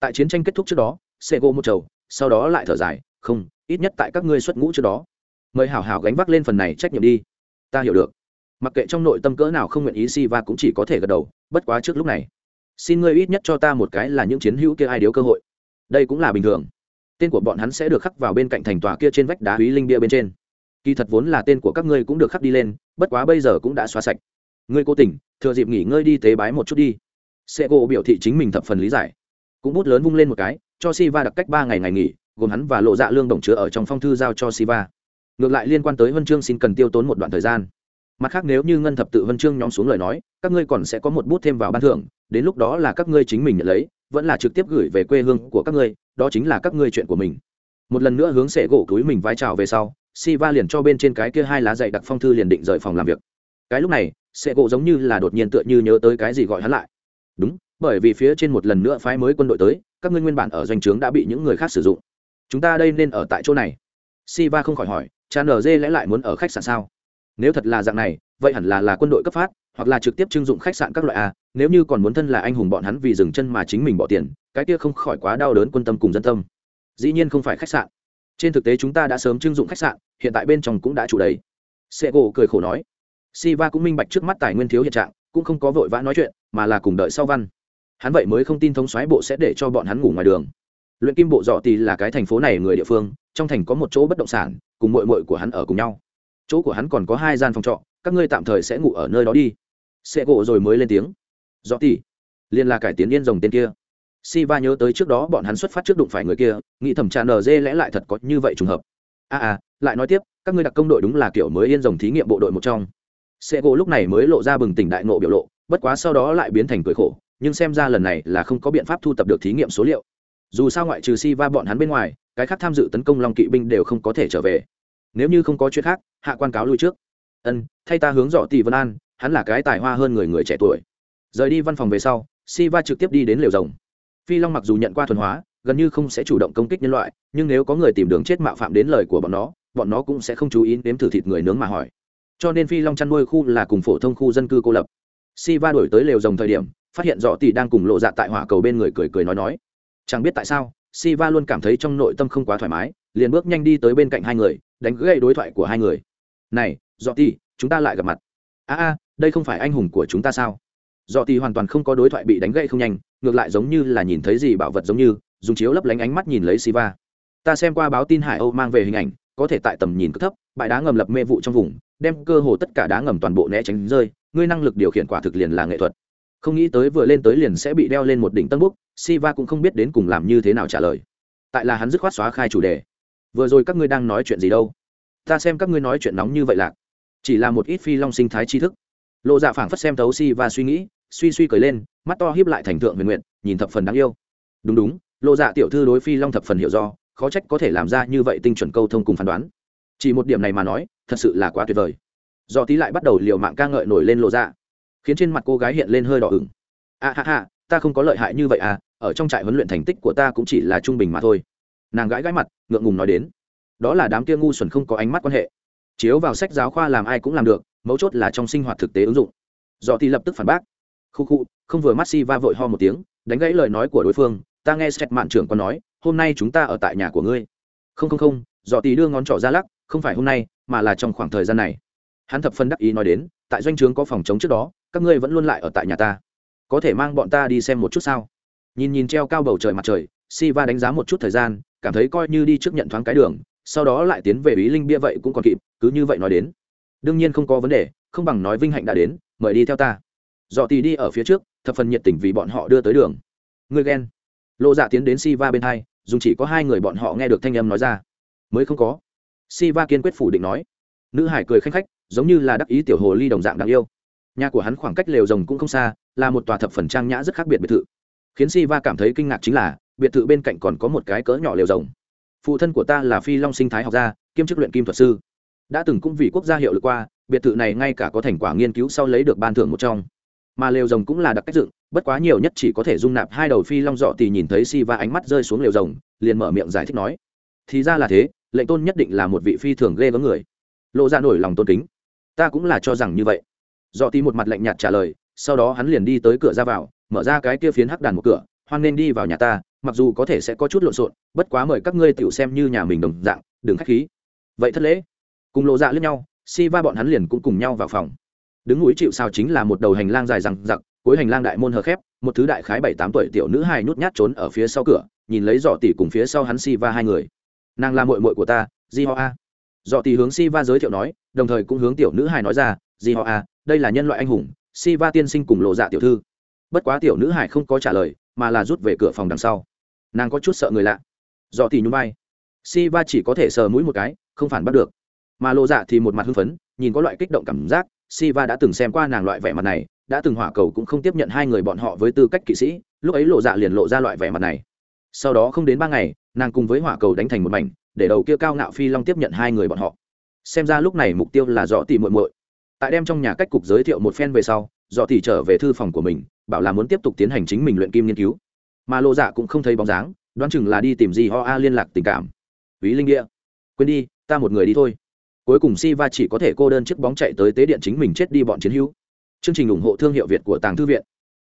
Tại chiến tranh kết thúc trước đó xe gỗ một trầu sau đó lại thở dài, không, ít nhất tại các ngươi xuất ngũ trước đó. Mời hảo hảo gánh vác lên phần này trách nhiệm đi. Ta hiểu được. Mặc kệ trong nội tâm cỡ nào không nguyện ý si va cũng chỉ có thể gật đầu, bất quá trước lúc này, xin ngươi ít nhất cho ta một cái là những chiến hữu kia ai điếu cơ hội. Đây cũng là bình thường tên của bọn hắn sẽ được khắc vào bên cạnh thành tòa kia trên vách đá húy linh bia bên trên. Kỳ thật vốn là tên của các ngươi cũng được khắc đi lên, bất quá bây giờ cũng đã xóa sạch. Ngươi cố tình, thừa dịp nghỉ ngơi đi tế bái một chút đi. Sẽ gỗ biểu thị chính mình thập phần lý giải. Cũng bút lớn vung lên một cái, cho siva đặc cách ba ngày ngày nghỉ, gồm hắn và lộ dạ lương đồng chứa ở trong phong thư giao cho siva ngược lại liên quan tới huân chương xin cần tiêu tốn một đoạn thời gian. Mặt khác nếu như ngân thập tự vân chương nhóm xuống lời nói, các ngươi còn sẽ có một bút thêm vào ban thưởng, đến lúc đó là các ngươi chính mình nhận lấy vẫn là trực tiếp gửi về quê hương của các ngươi, đó chính là các ngươi chuyện của mình. Một lần nữa hướng sệ gỗ túi mình vai trào về sau si va liền cho bên trên cái kia hai lá dạy đặc phong thư liền định rời phòng làm việc. Cái lúc này sệ gỗ giống như là đột nhiên tựa như nhớ tới cái gì gọi hắn lại. Đúng, bởi vì phía trên một lần nữa phái mới quân đội tới, các ngươi nguyên bản ở doanh trướng đã bị những người khác sử dụng. Chúng ta đây nên ở tại chỗ này. Si va không khỏi hỏi cha nở dê lẽ lại muốn ở khách sạn sao? Nếu thật là dạng này, vậy hẳn là là quân đội cấp phát hoặc là trực tiếp trưng dụng khách sạn các loại a nếu như còn muốn thân là anh hùng bọn hắn vì dừng chân mà chính mình bỏ tiền cái kia không khỏi quá đau đớn quân tâm cùng dân tâm dĩ nhiên không phải khách sạn trên thực tế chúng ta đã sớm trưng dụng khách sạn hiện tại bên trong cũng đã chủ đầy sệ gỗ cười khổ nói si va cũng minh bạch trước mắt tài nguyên thiếu hiện trạng, cũng không có vội vã nói chuyện, mà là cùng đợi sau văn. Hắn vậy mới không tin thống soái bộ sẽ để cho bọn hắn ngủ ngoài đường. Luyện Kim bộ dọ tì là cái thành phố này người địa phương, trong thành có một chỗ bất động sản, cùng muội muội của hắn ở cùng nhau. Chỗ của hắn còn có hai gian phòng trọ, các ngươi tạm thời sẽ ngủ ở nơi đó đi. Sẽ gỗ rồi mới lên tiếng. Rõ tỷ, liên là cải tiến yên rồng tên kia. Si Va nhớ tới trước đó bọn hắn xuất phát trước đụng phải người kia, nghĩ thẩm trà NG lẽ lại thật có như vậy trùng hợp. A à, à, lại nói tiếp, các ngươi đặc công đội đúng là kiểu mới yên rồng thí nghiệm bộ đội một trong sẽ gỗ lúc này mới lộ ra bừng tỉnh đại nộ biểu lộ, bất quá sau đó lại biến thành cười khổ, nhưng xem ra lần này là không có biện pháp thu tập được thí nghiệm số liệu. Dù sao ngoại trừ Si va bọn hắn bên ngoài, cái khác tham dự tấn công Long kỵ binh đều không có thể trở về. Nếu như không có chuyện khác, hạ quan cáo lui trước. Ân, thay ta hướng dọ tỷ Vân An, hắn là cái tài hoa hơn người người trẻ tuổi. Rời đi văn phòng về sau, Si va trực tiếp đi đến lều rồng. Phi Long mặc dù nhận qua thuần hóa, gần như không sẽ chủ động công kích nhân loại, nhưng nếu có người tìm đường chết mạo phạm đến lời của bọn nó, bọn nó cũng sẽ không chú ý nếm thử thịt người nướng mà hỏi. Cho nên phi long chăn nuôi khu là cùng phổ thông khu dân cư cô lập. Si va đổi tới lều rồng thời điểm phát hiện rõ tỷ đang cùng lộ dạ tại hỏa cầu bên người cười cười nói nói. Chẳng biết tại sao si va luôn cảm thấy trong nội tâm không quá thoải mái liền bước nhanh đi tới bên cạnh hai người đánh gãy đối thoại của hai người. Này dọ tỷ chúng ta lại gặp mặt. A a đây không phải anh hùng của chúng ta sao? Dọ tì hoàn toàn không có đối thoại bị đánh gãy không nhanh, ngược lại giống như là nhìn thấy gì bảo vật giống như, dùng chiếu lấp lánh ánh mắt nhìn lấy Siva. ta xem qua báo tin hải âu mang về hình ảnh, có thể tại tầm nhìn cực thấp, bãi đá ngầm lập mê vụ trong vùng, đem cơ hồ tất cả đá ngầm toàn bộ né tránh rơi, ngươi năng lực điều khiển quả thực liền là nghệ thuật. Không nghĩ tới vừa lên tới liền sẽ bị đeo lên một đỉnh tân búc siva cũng không biết đến cùng làm như thế nào trả lời. Tại là hắn dứt khoát xóa khai chủ đề. Vừa rồi các ngươi đang nói chuyện gì đâu? Ta xem các ngươi nói chuyện nóng như vậy lạc. Chỉ là một ít phi long sinh thái tri thức lộ dạ phảng phất xem thấu si và suy nghĩ suy suy cười lên mắt to hiếp lại thành thượng huyền nguyện nhìn thập phần đáng yêu. Đúng đúng lộ dạ tiểu thư đối phi long thập phần hiểu do khó trách có thể làm ra như vậy tinh chuẩn câu thông cùng phán đoán. Chỉ một điểm này mà nói thật sự là quá tuyệt vời. Do tí lại bắt đầu liều mạng ca ngợi nổi lên lộ Dạ, khiến trên mặt cô gái hiện lên hơi đỏ ửng. A ha ha ta không có lợi hại như vậy à ở trong trại huấn luyện thành tích của ta cũng chỉ là trung bình mà thôi. Nàng gãi gãi mặt ngượng ngùng nói đến. Đó là đám kia ngu xuẩn không có ánh mắt quan hệ. Chiếu vào sách giáo khoa làm ai cũng làm được mấu chốt là trong sinh hoạt thực tế ứng dụng. Do thì lập tức phản bác. Khu khu, không vừa mắt si va vội ho một tiếng, đánh gãy lời nói của đối phương. Ta nghe sẹt mạn trưởng còn nói, hôm nay chúng ta ở tại nhà của ngươi. Không không không, dọ thì đưa ngón trỏ ra lắc, không phải hôm nay, mà là trong khoảng thời gian này. Hắn thập phân đắc ý nói đến, tại doanh trướng có phòng chống trước đó, các ngươi vẫn luôn lại ở tại nhà ta. Có thể mang bọn ta đi xem một chút sao? Nhìn nhìn treo cao bầu trời mặt trời si va đánh giá một chút thời gian, cảm thấy coi như đi trước nhận thoáng cái đường, sau đó lại tiến về ý linh bia vậy cũng còn kịp, cứ như vậy nói đến đương nhiên không có vấn đề, không bằng nói vinh hạnh đã đến, mời đi theo ta. Dọ tì đi ở phía trước, thập phần nhiệt tình vì bọn họ đưa tới đường. Ngươi ghen. Lộ dạ tiến đến si va bên hai dùng chỉ có hai người bọn họ nghe được thanh âm nói ra. Mới không có. Si va kiên quyết phủ định nói. Nữ hải cười khanh khách, giống như là đắc ý tiểu hồ ly đồng dạng đáng yêu. Nhà của hắn khoảng cách lều rồng cũng không xa, là một tòa thập phần trang nhã rất khác biệt biệt thự. Khiến si va cảm thấy kinh ngạc chính là, biệt thự bên cạnh còn có một cái cỡ nhỏ lều rồng. Phụ thân của ta là phi long sinh thái học gia, kiêm chức luyện kim thuật sư đã từng cũng vì quốc gia hiệu lực qua, biệt thự này ngay cả có thành quả nghiên cứu sau lấy được ban thưởng một trong. Mà lều rồng cũng là đặc cách dựng, bất quá nhiều nhất chỉ có thể dung nạp hai đầu phi long dọ thì nhìn thấy si va ánh mắt rơi xuống lều rồng, liền mở miệng giải thích nói, thì ra là thế, lệnh tôn nhất định là một vị phi thường ghê gớm người. Lộ ra nổi lòng tôn kính. Ta cũng là cho rằng như vậy. Dọ thì một mặt lạnh nhạt trả lời, sau đó hắn liền đi tới cửa ra vào, mở ra cái kia phiến hắc đàn một cửa, hoan nên đi vào nhà ta, mặc dù có thể sẽ có chút lộn xộn, bất quá mời các ngươi tiểu xem như nhà mình đồng dạng, đừng khách khí. Vậy thất lễ cùng lộ dạ lướt nhau si va bọn hắn liền cũng cùng nhau vào phòng. Đứng núi chịu sao chính là một đầu hành lang dài rằng giặc cuối hành lang đại môn hờ khép, một thứ đại khái bảy tám tuổi tiểu nữ hài nhút nhát trốn ở phía sau cửa, nhìn lấy dọ tỷ cùng phía sau hắn si va hai người. Nàng là mội mội của ta, di ho a. Dọ tỷ hướng si va giới thiệu nói, đồng thời cũng hướng tiểu nữ hài nói ra, di ho a, đây là nhân loại anh hùng si va tiên sinh cùng lộ dạ tiểu thư. Bất quá tiểu nữ hài không có trả lời, mà là rút về cửa phòng đằng sau. Nàng có chút sợ người lạ. Dọ tỉ nhún vai. Si va chỉ có thể sờ mũi một cái, không phản bắt được mà lộ dạ thì một mặt hưng phấn nhìn có loại kích động cảm giác Siva đã từng xem qua nàng loại vẻ mặt này, đã từng hỏa cầu cũng không tiếp nhận hai người bọn họ với tư cách kỵ sĩ, lúc ấy lộ dạ liền lộ ra loại vẻ mặt này. Sau đó không đến ba ngày, nàng cùng với hỏa cầu đánh thành một mảnh, để đầu kia cao ngạo phi long tiếp nhận hai người bọn họ. Xem ra lúc này mục tiêu là rõ tỷ muội muội. Tại đem trong nhà cách cục giới thiệu một phen về sau, dọ tỷ trở về thư phòng của mình, bảo là muốn tiếp tục tiến hành chính mình luyện kim nghiên cứu. Mà lộ dạ cũng không thấy bóng dáng, đoán chừng là đi tìm gì ho a liên lạc tình cảm. Ví linh địa, quên đi, ta một người đi thôi cuối cùng Siva chỉ có thể cô đơn chiếc bóng chạy tới tế điện chính mình chết đi bọn chiến hữu. Chương trình ủng hộ thương hiệu Việt của Tàng Thư viện.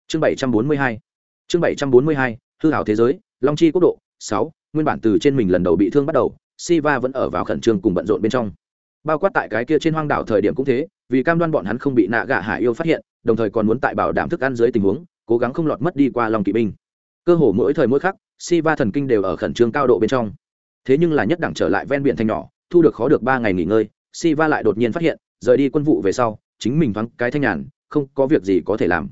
Chương 742. Chương 742, hư hảo thế giới, Long chi quốc độ, 6, nguyên bản từ trên mình lần đầu bị thương bắt đầu, Siva vẫn ở vào khẩn trương cùng bận rộn bên trong. Bao quát tại cái kia trên hoang đảo thời điểm cũng thế, vì cam đoan bọn hắn không bị nạ gạ hạ yêu phát hiện, đồng thời còn muốn tại bảo đảm thức ăn dưới tình huống, cố gắng không lọt mất đi qua Long kỵ binh. Cơ hồ mỗi thời mỗi khắc, Siva thần kinh đều ở khẩn trương cao độ bên trong. Thế nhưng là nhất đẳng trở lại ven biển thành nhỏ, thu được khó được ba ngày nghỉ ngơi, Siva lại đột nhiên phát hiện, rời đi quân vụ về sau, chính mình vắng cái thanh nhàn, không có việc gì có thể làm.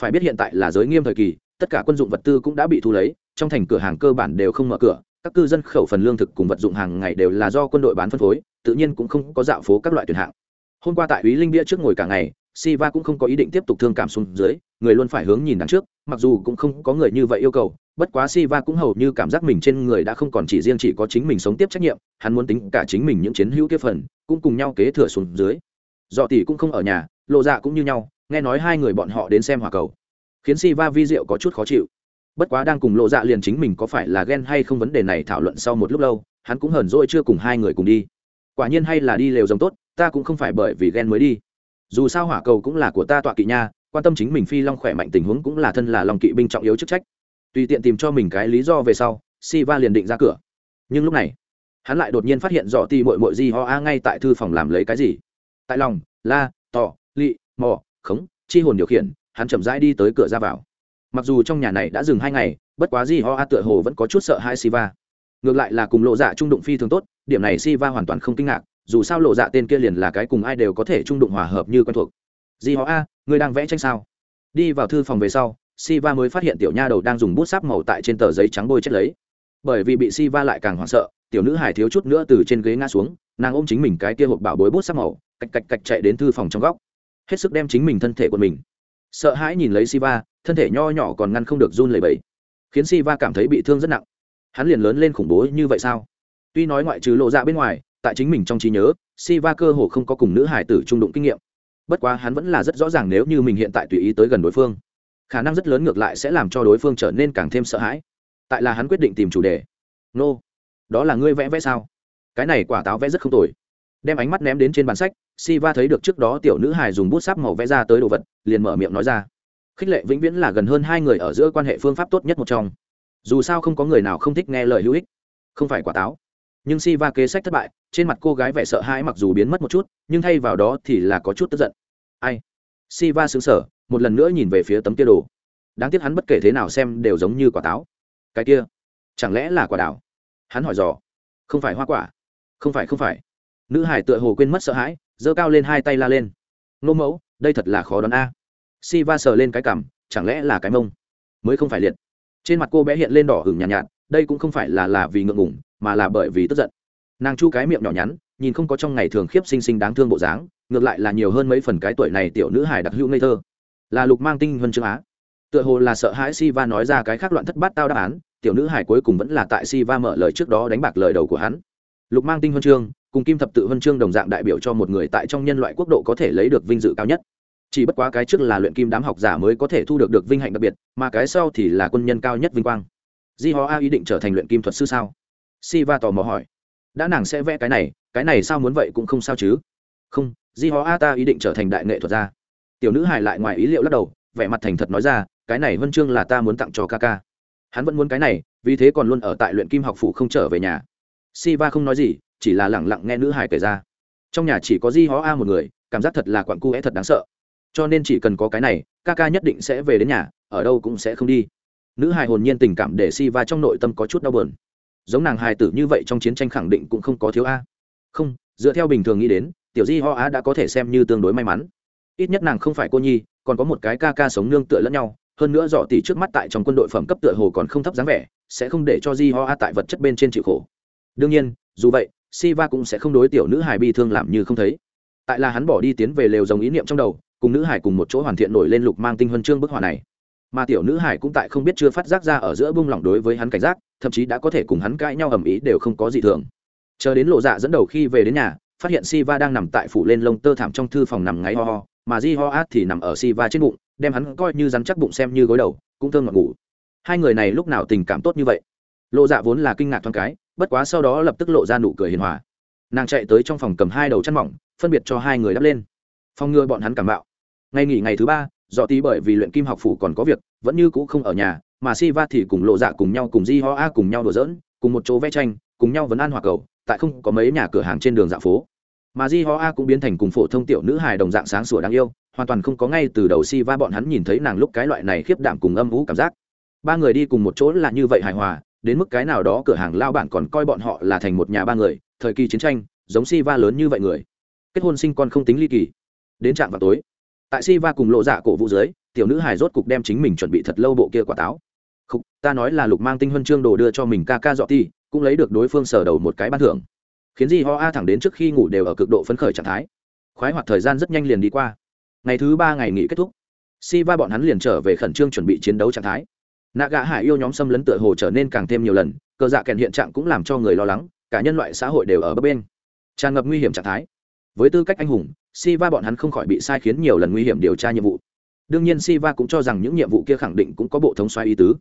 Phải biết hiện tại là giới nghiêm thời kỳ, tất cả quân dụng vật tư cũng đã bị thu lấy, trong thành cửa hàng cơ bản đều không mở cửa, các cư dân khẩu phần lương thực cùng vật dụng hàng ngày đều là do quân đội bán phân phối, tự nhiên cũng không có dạo phố các loại tuyển hạng. Hôm qua tại Úy Linh Bia trước ngồi cả ngày, Siva cũng không có ý định tiếp tục thương cảm xuống dưới, người luôn phải hướng nhìn đằng trước, mặc dù cũng không có người như vậy yêu cầu, bất quá Siva cũng hầu như cảm giác mình trên người đã không còn chỉ riêng chỉ có chính mình sống tiếp trách nhiệm, hắn muốn tính cả chính mình những chiến hữu kia phần, cũng cùng nhau kế thừa xuống dưới. Dọ tỷ cũng không ở nhà, lộ dạ cũng như nhau, nghe nói hai người bọn họ đến xem hỏa cầu, khiến Siva vi diệu có chút khó chịu. Bất quá đang cùng lộ dạ liền chính mình có phải là ghen hay không vấn đề này thảo luận sau một lúc lâu, hắn cũng hờn dỗi chưa cùng hai người cùng đi. Quả nhiên hay là đi lều giống tốt, ta cũng không phải bởi vì ghen mới đi. Dù sao hỏa cầu cũng là của ta tọa kỵ nha, quan tâm chính mình phi long khỏe mạnh tình huống cũng là thân là lòng kỵ binh trọng yếu chức trách tùy tiện tìm cho mình cái lý do về sau, Siva liền định ra cửa. Nhưng lúc này, hắn lại đột nhiên phát hiện dọ ti mội mội di ho a ngay tại thư phòng làm lấy cái gì. Tại lòng, la tỏ lị, mò, khống, chi hồn điều khiển, hắn chậm rãi đi tới cửa ra vào. Mặc dù trong nhà này đã dừng hai ngày, bất quá di ho a tựa hồ vẫn có chút sợ hai siva. Ngược lại là cùng lộ dạ trung đụng phi thường tốt, điểm này siva hoàn toàn không kinh ngạc, dù sao lộ dạ tên kia liền là cái cùng ai đều có thể trung đụng hòa hợp như quen thuộc. Di ho a người đang vẽ tranh sao? Đi vào thư phòng về sau Siva mới phát hiện tiểu nha đầu đang dùng bút sáp màu tại trên tờ giấy trắng bôi chết lấy. Bởi vì bị Siva lại càng hoảng sợ, tiểu nữ hải thiếu chút nữa từ trên ghế ngã xuống, nàng ôm chính mình cái kia hộp bảo bối bút sáp màu, cạch cạch cạch chạy đến thư phòng trong góc. Hết sức đem chính mình thân thể của mình. Sợ hãi nhìn lấy Siva, thân thể nho nhỏ còn ngăn không được run lẩy bẩy, khiến Siva cảm thấy bị thương rất nặng. Hắn liền lớn lên khủng bố như vậy sao? Tuy nói ngoại trừ lộ ra dạ bên ngoài, tại chính mình trong trí nhớ, Siva cơ hồ không có cùng nữ hải tử trung đụng kinh nghiệm. Bất quá hắn vẫn là rất rõ ràng nếu như mình hiện tại tùy ý tới gần đối phương, khả năng rất lớn ngược lại sẽ làm cho đối phương trở nên càng thêm sợ hãi. Tại là hắn quyết định tìm chủ đề. Nô、no. đó là ngươi vẽ vẽ sao? Cái này quả táo vẽ rất không tồi. Đem ánh mắt ném đến trên bàn sách si va thấy được trước đó tiểu nữ hài dùng bút sáp màu vẽ ra tới đồ vật, liền mở miệng nói ra. Khích lệ vĩnh viễn là gần hơn hai người ở giữa quan hệ phương pháp tốt nhất một trong. Dù sao không có người nào không thích nghe lời hữu ích. Không phải quả táo. Nhưng si va kế sách thất bại, trên mặt cô gái vẻ sợ hãi mặc dù biến mất một chút, nhưng thay vào đó thì là có chút tức giận. Ai? Si va xứng sở một lần nữa nhìn về phía tấm kia đồ. Đáng tiếc hắn bất kể thế nào xem đều giống như quả táo. Cái kia chẳng lẽ là quả đào? Hắn hỏi dò. Không phải hoa quả. Không phải không phải. Nữ hải tựa hồ quên mất sợ hãi giơ cao lên hai tay la lên. Nô mẫu đây thật là khó đoán a. Si va sờ lên cái cằm chẳng lẽ là cái mông? Mới không phải liệt. Trên mặt cô bé hiện lên đỏ hửng nhàn nhạt, nhạt đây cũng không phải là là vì ngượng ngủng mà là bởi vì tức giận. Nàng chu cái miệng nhỏ nhắn nhìn không có trong ngày thường khiếp xinh xinh đáng thương bộ dáng ngược lại là nhiều hơn mấy phần cái tuổi này tiểu nữ hải đặc hữu ngây thơ là lục mang tinh huân chương á. Tựa hồ là sợ hãi Si Va nói ra cái khác loạn thất bát tao đáp án, tiểu nữ hải cuối cùng vẫn là tại Si Va mở lời trước đó đánh bạc lời đầu của hắn. Lục mang tinh huân chương, cùng kim thập tự huân chương đồng dạng đại biểu cho một người tại trong nhân loại quốc độ có thể lấy được vinh dự cao nhất. Chỉ bất quá cái trước là luyện kim đám học giả mới có thể thu được được vinh hạnh đặc biệt, mà cái sau thì là quân nhân cao nhất vinh quang. Di ho a ý định trở thành luyện kim thuật sư sao? Si Va tò mò hỏi. Đã nàng sẽ vẽ cái này cái này sao muốn vậy cũng không sao chứ? Không di ho a ta ý định trở thành đại nghệ thuật gia tiểu nữ hài lại ngoài ý liệu lắc đầu, vẻ mặt thành thật nói ra, cái này vân chương là ta muốn tặng cho ca ca. Hắn vẫn muốn cái này, vì thế còn luôn ở tại luyện kim học phủ không trở về nhà. Si va không nói gì, chỉ là lẳng lặng nghe nữ hài kể ra. Trong nhà chỉ có di hó a một người, cảm giác thật là quặn cu é thật đáng sợ. Cho nên chỉ cần có cái này, ca ca nhất định sẽ về đến nhà, ở đâu cũng sẽ không đi. Nữ hài hồn nhiên tình cảm để si va trong nội tâm có chút đau bờn giống nàng hài tử như vậy trong chiến tranh khẳng định cũng không có thiếu a. Không, dựa theo bình thường nghĩ đến, tiểu di ho a đã có thể xem như tương đối may mắn ít nhất nàng không phải cô nhi còn có một cái ca ca sống nương tựa lẫn nhau hơn nữa dọ tỷ trước mắt tại trong quân đội phẩm cấp tựa hồ còn không thấp dáng vẻ sẽ không để cho di ho a tại vật chất bên trên chịu khổ. Đương nhiên dù vậy si va cũng sẽ không đối tiểu nữ hài bi thương làm như không thấy. Tại là hắn bỏ đi tiến về lều dòng ý niệm trong đầu cùng nữ hải cùng một chỗ hoàn thiện nổi lên lục mang tinh huân chương bức họa này. Mà tiểu nữ hải cũng tại không biết chưa phát giác ra ở giữa bung lỏng đối với hắn cảnh giác thậm chí đã có thể cùng hắn cãi nhau ầm ĩ đều không có gì thường. Chờ đến lộ dạ dẫn đầu khi về đến nhà phát hiện Siva đang nằm tại phủ lên lông tơ thảm trong thư phòng nằm ngáy ho ho, mà Di Ho Át thì nằm ở Siva trên bụng, đem hắn coi như rắn chắc bụng xem như gối đầu, cũng thơm ngọt ngủ. Hai người này lúc nào tình cảm tốt như vậy? Lộ Dạ vốn là kinh ngạc thoáng cái, bất quá sau đó lập tức lộ ra nụ cười hiền hòa. Nàng chạy tới trong phòng cầm hai đầu chăn mỏng, phân biệt cho hai người đắp lên. Phòng ngừa bọn hắn cảm bạo. Ngày nghỉ ngày thứ ba, dọ tí bởi vì luyện kim học phủ còn có việc, vẫn như cũ không ở nhà, mà Siva thì cùng Lộ Dạ cùng nhau cùng Di Ho A cùng nhau đùa dỡn cùng một chỗ vẽ tranh, cùng nhau vấn an hòa cầu, tại không có mấy nhà cửa hàng trên đường dạ phố mà di ho a cũng biến thành cùng phổ thông tiểu nữ hài đồng dạng sáng sủa đáng yêu, hoàn toàn không có ngay từ đầu si va bọn hắn nhìn thấy nàng lúc cái loại này khiếp đảm cùng âm vũ cảm giác. Ba người đi cùng một chỗ là như vậy hài hòa, đến mức cái nào đó cửa hàng lao bản còn coi bọn họ là thành một nhà ba người, thời kỳ chiến tranh, giống si va lớn như vậy người. Kết hôn sinh con không tính ly kỳ. Đến trạm vào tối, tại si va cùng lộ dạ cổ vũ dưới, tiểu nữ hài rốt cục đem chính mình chuẩn bị thật lâu bộ kia quả táo. Không ta nói là lục mang tinh huân chương đồ đưa cho mình ca ca dọ ti, cũng lấy được đối phương sở đầu một cái ban thưởng khiến di ho a thẳng đến trước khi ngủ đều ở cực độ phấn khởi trạng thái. Khoái hoạt thời gian rất nhanh liền đi qua. Ngày thứ ba ngày nghỉ kết thúc si va bọn hắn liền trở về khẩn trương chuẩn bị chiến đấu trạng thái. Nạ gạ hải yêu nhóm xâm lấn tựa hồ trở nên càng thêm nhiều lần, cờ dạ kèn hiện trạng cũng làm cho người lo lắng, cả nhân loại xã hội đều ở bấp bên tràn ngập nguy hiểm trạng thái. Với tư cách anh hùng si va bọn hắn không khỏi bị sai khiến nhiều lần nguy hiểm điều tra nhiệm vụ. Đương nhiên si va cũng cho rằng những nhiệm vụ kia khẳng định cũng có bộ thống xoay ý tứ.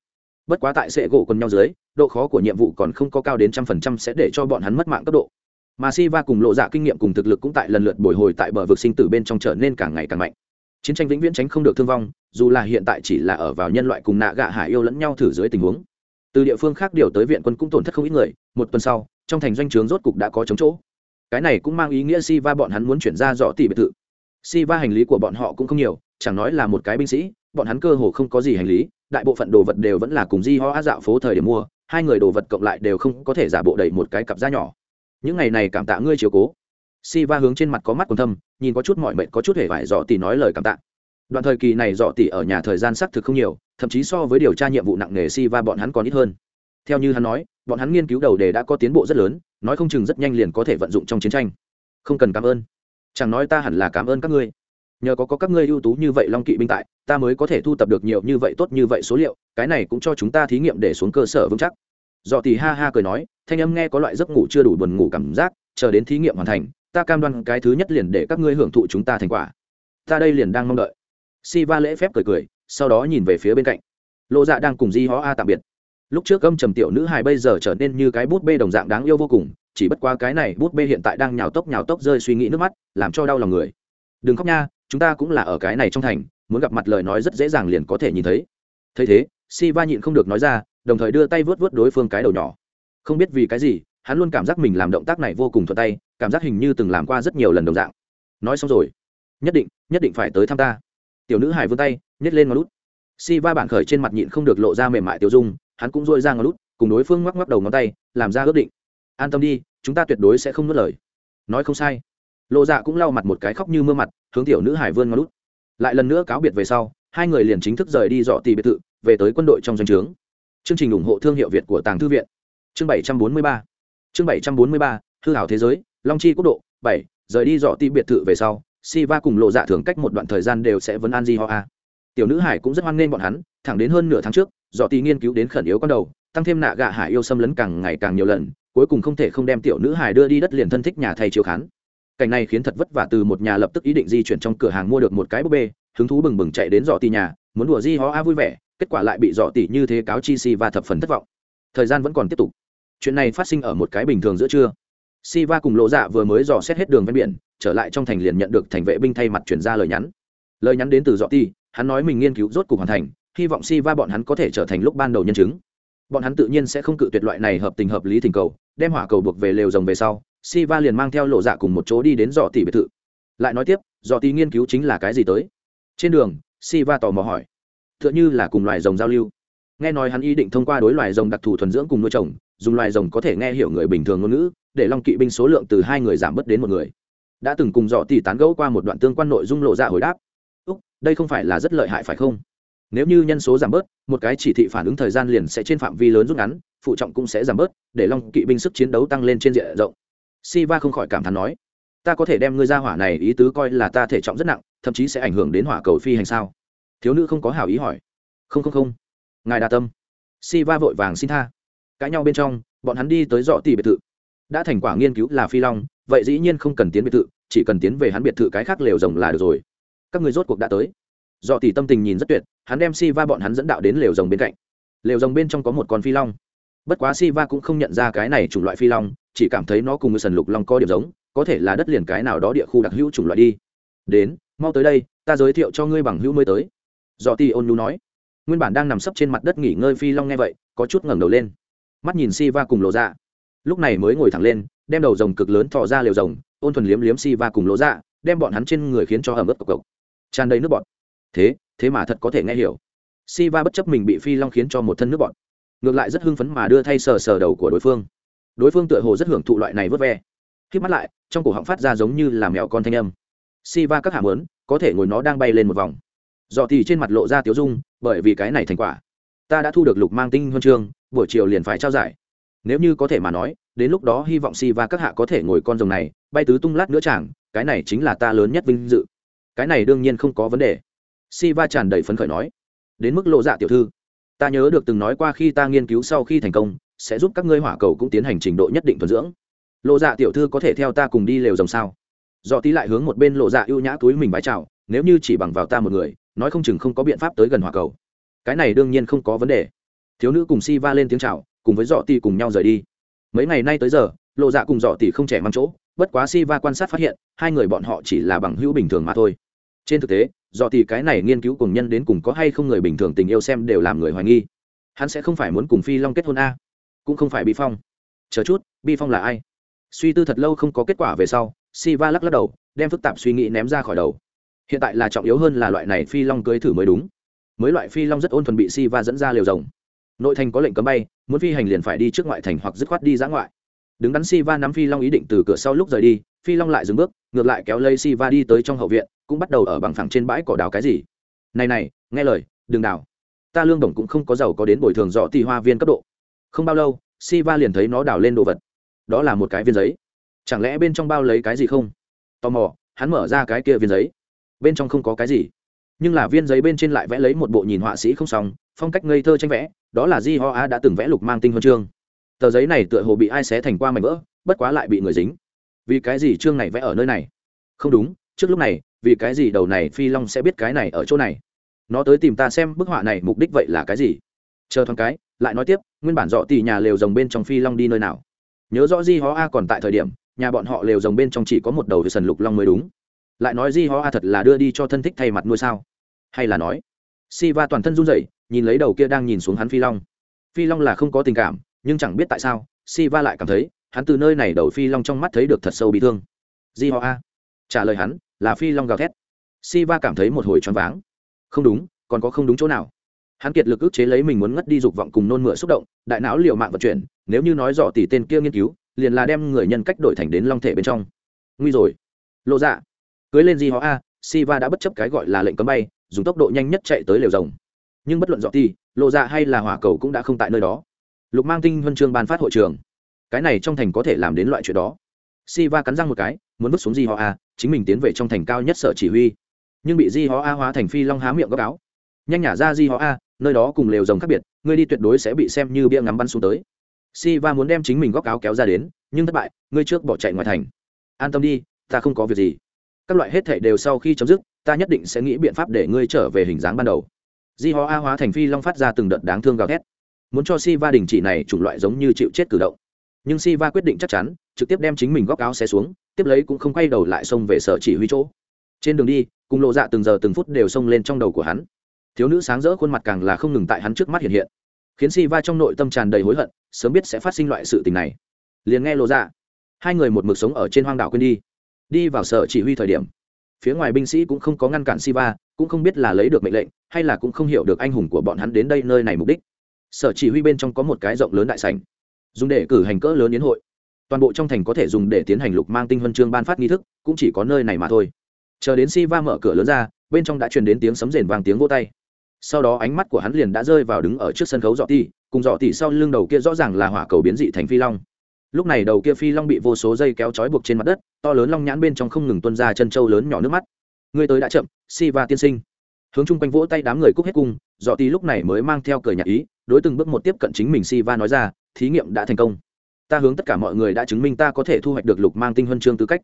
Bất quá tại sệ gỗ quần nhau dưới, độ khó của nhiệm vụ còn không có cao đến trăm phần trăm sẽ để cho bọn hắn mất mạng cấp độ mà si va cùng lộ dạ kinh nghiệm cùng thực lực cũng tại lần lượt bồi hồi tại bờ vực sinh tử bên trong trở nên càng ngày càng mạnh. Chiến tranh vĩnh viễn tránh không được thương vong, dù là hiện tại chỉ là ở vào nhân loại cùng nạ gạ hải yêu lẫn nhau thử dưới tình huống. Từ địa phương khác điều tới viện quân cũng tổn thất không ít người, một tuần sau, trong thành doanh trướng rốt cục đã có chống chỗ. Cái này cũng mang ý nghĩa si va bọn hắn muốn chuyển ra dọ tỷ biệt thự. Si va hành lý của bọn họ cũng không nhiều, chẳng nói là một cái binh sĩ, bọn hắn cơ hồ không có gì hành lý, đại bộ phận đồ vật đều vẫn là cùng di ho á dạo phố thời điểm mua, hai người đồ vật cộng lại đều không có thể giả bộ đầy một cái cặp da nhỏ những ngày này cảm tạ ngươi chiều cố. Si va hướng trên mặt có mắt còn thâm nhìn có chút mọi mệnh có chút hề vải dọ tỷ nói lời cảm tạ. Đoạn thời kỳ này dọ tỷ ở nhà thời gian xác thực không nhiều thậm chí so với điều tra nhiệm vụ nặng nề si va bọn hắn còn ít hơn. Theo như hắn nói bọn hắn nghiên cứu đầu đề đã có tiến bộ rất lớn nói không chừng rất nhanh liền có thể vận dụng trong chiến tranh. Không cần cảm ơn. Chẳng nói ta hẳn là cảm ơn các ngươi. Nhờ có, có các ngươi ưu tú như vậy long kỵ binh tại ta mới có thể thu tập được nhiều như vậy tốt như vậy số liệu cái này cũng cho chúng ta thí nghiệm để xuống cơ sở vững chắc dọ tỷ ha ha cười nói, thanh âm nghe có loại giấc ngủ chưa đủ buồn ngủ cảm giác, chờ đến thí nghiệm hoàn thành, ta cam đoan cái thứ nhất liền để các ngươi hưởng thụ chúng ta thành quả. Ta đây liền đang mong đợi. Si va lễ phép cười cười, sau đó nhìn về phía bên cạnh. Lộ dạ đang cùng di hó a tạm biệt. Lúc trước âm trầm tiểu nữ hài bây giờ trở nên như cái bút bê đồng dạng đáng yêu vô cùng, chỉ bất qua cái này bút bê hiện tại đang nhào tốc nhào tốc rơi suy nghĩ nước mắt, làm cho đau lòng người. Đừng khóc nha, chúng ta cũng là ở cái này trong thành, muốn gặp mặt lời nói rất dễ dàng liền có thể nhìn thấy. Thấy thế si va nhịn không được nói ra đồng thời đưa tay vớt vớt đối phương cái đầu nhỏ. Không biết vì cái gì, hắn luôn cảm giác mình làm động tác này vô cùng thuận tay, cảm giác hình như từng làm qua rất nhiều lần đồng dạng. Nói xong rồi, nhất định nhất định phải tới thăm ta. Tiểu nữ hải vươn tay, nhét lên ngón lút. Si va bản khởi trên mặt nhịn không được lộ ra mềm mại tiêu dung, hắn cũng dôi ra ngón lút, cùng đối phương ngoắc ngoắc đầu ngón tay, làm ra ước định. An tâm đi, chúng ta tuyệt đối sẽ không nuốt lời. Nói không sai. Lộ dạ cũng lau mặt một cái khóc như mưa mặt, hướng tiểu nữ hải vươn ngón lút. Lại lần nữa cáo biệt về sau, hai người liền chính thức rời đi dọ tì biệt thự, về tới quân đội trong doanh trướng chương trình ủng hộ thương hiệu việt của tàng thư viện. Chương bảy trăm bốn mươi ba. Chương bảy trăm bốn mươi ba, hư hảo thế giới, long chi quốc độ, bảy, rời đi dọ ti biệt thự về sau si va cùng lộ dạ thường cách một đoạn thời gian đều sẽ vấn an di họ a tiểu nữ hải cũng rất hoan nghênh bọn hắn, thẳng đến hơn nửa tháng trước, dọ ti nghiên cứu đến khẩn yếu con đầu, tăng thêm nạ gạ hải yêu xâm lấn càng ngày càng nhiều lần, cuối cùng không thể không đem tiểu nữ hải đưa đi đất liền thân thích nhà thầy chiếu khán. Cảnh này khiến thật vất vả từ một nhà lập tức ý định di chuyển trong cửa hàng mua được một cái búp bê, hứng thú bừng bừng chạy đến dọ ti nhà, muốn đùa di họ a vui vẻ kết quả lại bị dọ tỷ như thế cáo chi si và thập phần thất vọng. Thời gian vẫn còn tiếp tục. Chuyện này phát sinh ở một cái bình thường giữa trưa. Si va cùng lộ dạ vừa mới dò xét hết đường ven biển, trở lại trong thành liền nhận được thành vệ binh thay mặt chuyển ra lời nhắn. Lời nhắn đến từ dọ ti hắn nói mình nghiên cứu rốt cục hoàn thành, hy vọng si va bọn hắn có thể trở thành lúc ban đầu nhân chứng. Bọn hắn tự nhiên sẽ không cự tuyệt loại này hợp tình hợp lý thỉnh cầu, đem hỏa cầu buộc về lều rồng về sau si va liền mang theo lộ dạ cùng một chỗ đi đến dọ tỷ biệt thự. Lại nói tiếp dọ ti nghiên cứu chính là cái gì tới? Trên đường si va tò mò hỏi tựa như là cùng loài rồng giao lưu. Nghe nói hắn ý định thông qua đối loài rồng đặc thù thuần dưỡng cùng nuôi trồng, dùng loài rồng có thể nghe hiểu người bình thường ngôn ngữ, để long kỵ binh số lượng từ hai người giảm bớt đến một người. Đã từng cùng dọ tỉ tán gẫu qua một đoạn tương quan nội dung lộ ra hồi đáp. Úc, đây không phải là rất lợi hại phải không? Nếu như nhân số giảm bớt, một cái chỉ thị phản ứng thời gian liền sẽ trên phạm vi lớn rút ngắn, phụ trọng cũng sẽ giảm bớt, để long kỵ binh sức chiến đấu tăng lên trên diện rộng. Si va không khỏi cảm thán nói, ta có thể đem ngươi ra hỏa này ý tứ coi là ta thể trọng rất nặng, thậm chí sẽ ảnh hưởng đến hỏa cầu phi hành sao? Thiếu nữ không có hảo ý hỏi. Không không không. Ngài đa tâm. Si va vội vàng xin tha. Cãi nhau bên trong, bọn hắn đi tới dọ tỷ biệt thự. Đã thành quả nghiên cứu là phi long, vậy dĩ nhiên không cần tiến biệt thự, chỉ cần tiến về hắn biệt thự cái khác lều rồng là được rồi. Các người rốt cuộc đã tới. Dọ tỷ tâm tình nhìn rất tuyệt, hắn đem si va bọn hắn dẫn đạo đến lều rồng bên cạnh. Lều rồng bên trong có một con phi long. Bất quá si va cũng không nhận ra cái này chủng loại phi long, chỉ cảm thấy nó cùng ngư sần lục long có điểm giống, có thể là đất liền cái nào đó địa khu đặc hữu chủng loại đi. Đến, mau tới đây, ta giới thiệu cho ngươi bằng hữu mới tới do ti ôn nhu nói. Nguyên bản đang nằm sấp trên mặt đất nghỉ ngơi phi long nghe vậy, có chút ngẩng đầu lên. Mắt nhìn si va cùng lộ ra lúc này mới ngồi thẳng lên, đem đầu rồng cực lớn thò ra liều rồng, ôn thuần liếm liếm si va cùng Lộ ra đem bọn hắn trên người khiến cho ẩm ướt cộc cộc tràn đầy nước bọt. Thế thế mà thật có thể nghe hiểu. Si va bất chấp mình bị phi long khiến cho một thân nước bọt. Ngược lại rất hưng phấn mà đưa thay sờ sờ đầu của đối phương. Đối phương tựa hồ rất hưởng thụ loại này vớt ve. Khi mắt lại, trong cổ họng phát ra giống như là mèo con thanh âm. Si va các hàm lớn có thể ngồi nó đang bay lên một vòng dọ thì trên mặt lộ ra tiếu dung, bởi vì cái này thành quả. Ta đã thu được lục mang tinh huân chương, buổi chiều liền phải trao giải. Nếu như có thể mà nói, đến lúc đó hy vọng si và các hạ có thể ngồi con rồng này, bay tứ tung lát nữa chẳng, cái này chính là ta lớn nhất vinh dự. Cái này đương nhiên không có vấn đề. Si va tràn đầy phấn khởi nói. Đến mức lộ dạ tiểu thư, ta nhớ được từng nói qua khi ta nghiên cứu sau khi thành công, sẽ giúp các ngươi hỏa cầu cũng tiến hành trình độ nhất định thuần dưỡng. Lộ dạ tiểu thư có thể theo ta cùng đi lều rồng sao? Do tí lại hướng một bên lộ dạ ưu nhã túi mình bái chào, nếu như chỉ bằng vào ta một người nói không chừng không có biện pháp tới gần hỏa cầu. Cái này đương nhiên không có vấn đề. Thiếu nữ cùng si va lên tiếng chào, cùng với dọ tỷ cùng nhau rời đi. Mấy ngày nay tới giờ, lộ dạ cùng dọ tỷ không trẻ mang chỗ, bất quá si va quan sát phát hiện, hai người bọn họ chỉ là bằng hữu bình thường mà thôi. Trên thực tế, dọ tỷ cái này nghiên cứu cùng nhân đến cùng có hay không người bình thường tình yêu xem đều làm người hoài nghi. Hắn sẽ không phải muốn cùng phi long kết hôn a, cũng không phải bi phong. Chờ chút, bi phong là ai? Suy tư thật lâu không có kết quả về sau si va lắc lắc đầu, đem phức tạp suy nghĩ ném ra khỏi đầu hiện tại là trọng yếu hơn là loại này phi long cưới thử mới đúng. Mới loại phi long rất ôn thuần bị si va dẫn ra liều rồng. Nội thành có lệnh cấm bay, muốn phi hành liền phải đi trước ngoại thành hoặc dứt khoát đi giã ngoại. Đứng đắn si va nắm phi long ý định từ cửa sau lúc rời đi, phi long lại dừng bước, ngược lại kéo lây si va đi tới trong hậu viện, cũng bắt đầu ở bằng phẳng trên bãi cỏ đào cái gì. Này này, nghe lời, đừng đào. Ta lương đồng cũng không có giàu có đến bồi thường dọ tì hoa viên cấp độ. Không bao lâu, si va liền thấy nó đào lên đồ vật. Đó là một cái viên giấy. Chẳng lẽ bên trong bao lấy cái gì không? Tò mò, hắn mở ra cái kia viên giấy bên trong không có cái gì. Nhưng là viên giấy bên trên lại vẽ lấy một bộ nhìn họa sĩ không xong, phong cách ngây thơ tranh vẽ, đó là di ho a đã từng vẽ lục mang tinh huân chương. Tờ giấy này tựa hồ bị ai xé thành qua mảnh vỡ, bất quá lại bị người dính. Vì cái gì chương này vẽ ở nơi này? Không đúng, trước lúc này, vì cái gì đầu này phi long sẽ biết cái này ở chỗ này? Nó tới tìm ta xem bức họa này mục đích vậy là cái gì? Chờ thoáng cái, lại nói tiếp, nguyên bản dọ tỉ nhà lều rồng bên trong phi long đi nơi nào? Nhớ rõ di ho a còn tại thời điểm, nhà bọn họ lều rồng bên trong chỉ có một đầu sần lục long mới đúng lại nói di ho a thật là đưa đi cho thân thích thay mặt nuôi sao? Hay là nói si va toàn thân run rẩy, nhìn lấy đầu kia đang nhìn xuống hắn phi long. Phi long là không có tình cảm, nhưng chẳng biết tại sao si va lại cảm thấy, hắn từ nơi này đầu phi long trong mắt thấy được thật sâu bị thương. Di ho a, trả lời hắn, là phi long gào thét. Si va cảm thấy một hồi choáng váng. Không đúng, còn có không đúng chỗ nào. Hắn kiệt lực ức chế lấy mình muốn ngất đi dục vọng cùng nôn mửa xúc động, đại não liệu mạng vận chuyển, nếu như nói rõ tỷ tên kia nghiên cứu, liền là đem người nhân cách đổi thành đến long thể bên trong. Nguy rồi. Lộ dạ cưới lên di ho a, Siva đã bất chấp cái gọi là lệnh cấm bay, dùng tốc độ nhanh nhất chạy tới lều rồng. Nhưng bất luận dọ ti lộ dạ hay là hỏa cầu cũng đã không tại nơi đó. Lục mang tinh huân chương ban phát hội trường. Cái này trong thành có thể làm đến loại chuyện đó. Siva cắn răng một cái, muốn vứt xuống di ho a, chính mình tiến về trong thành cao nhất sở chỉ huy. Nhưng bị di ho a hóa thành phi long há miệng góc áo. Nhanh nhả ra di ho a, nơi đó cùng lều rồng khác biệt ngươi đi tuyệt đối sẽ bị xem như bia ngắm bắn xuống tới. Si va muốn đem chính mình góc áo kéo ra đến, nhưng thất bại ngươi trước bỏ chạy ngoài thành. An tâm đi, ta không có việc gì các loại hết thể đều sau khi chấm dứt, ta nhất định sẽ nghĩ biện pháp để ngươi trở về hình dáng ban đầu. Di ho a hóa thành phi long phát ra từng đợt đáng thương gào thét. Muốn cho si va đình chỉ này chủng loại giống như chịu chết cử động. Nhưng si va quyết định chắc chắn, trực tiếp đem chính mình góc áo xe xuống, tiếp lấy cũng không quay đầu lại xông về sở chỉ huy chỗ. Trên đường đi, cùng lộ dạ từng giờ từng phút đều xông lên trong đầu của hắn. Thiếu nữ sáng rỡ khuôn mặt càng là không ngừng tại hắn trước mắt hiện hiện. Khiến si va trong nội tâm tràn đầy hối hận, sớm biết sẽ phát sinh loại sự tình này. Liền nghe lộ dạ. Hai người một mực sống ở trên hoang đảo quên đi đi vào sở chỉ huy thời điểm, phía ngoài binh sĩ cũng không có ngăn cản siva, cũng không biết là lấy được mệnh lệnh, hay là cũng không hiểu được anh hùng của bọn hắn đến đây nơi này mục đích. Sở chỉ huy bên trong có một cái rộng lớn đại sảnh, dùng để cử hành cỡ lớn yến hội. Toàn bộ trong thành có thể dùng để tiến hành lục mang tinh huân chương ban phát nghi thức, cũng chỉ có nơi này mà thôi. Chờ đến si va mở cửa lớn ra, bên trong đã truyền đến tiếng sấm rền vang tiếng vô tay. Sau đó ánh mắt của hắn liền đã rơi vào đứng ở trước sân khấu dọ ti cùng dọ tỉ sau lưng đầu kia rõ ràng là hỏa cầu biến dị thành phi long lúc này đầu kia phi long bị vô số dây kéo trói buộc trên mặt đất, to lớn long nhãn bên trong không ngừng tuân ra chân trâu lớn nhỏ nước mắt. Ngươi tới đã chậm si va tiên sinh. Hướng chung quanh vỗ tay đám người cúc hết cung, dọ tí lúc này mới mang theo cười nhạc ý, đối từng bước một tiếp cận chính mình si va nói ra, thí nghiệm đã thành công. Ta hướng tất cả mọi người đã chứng minh ta có thể thu hoạch được lục mang tinh huân chương tư cách.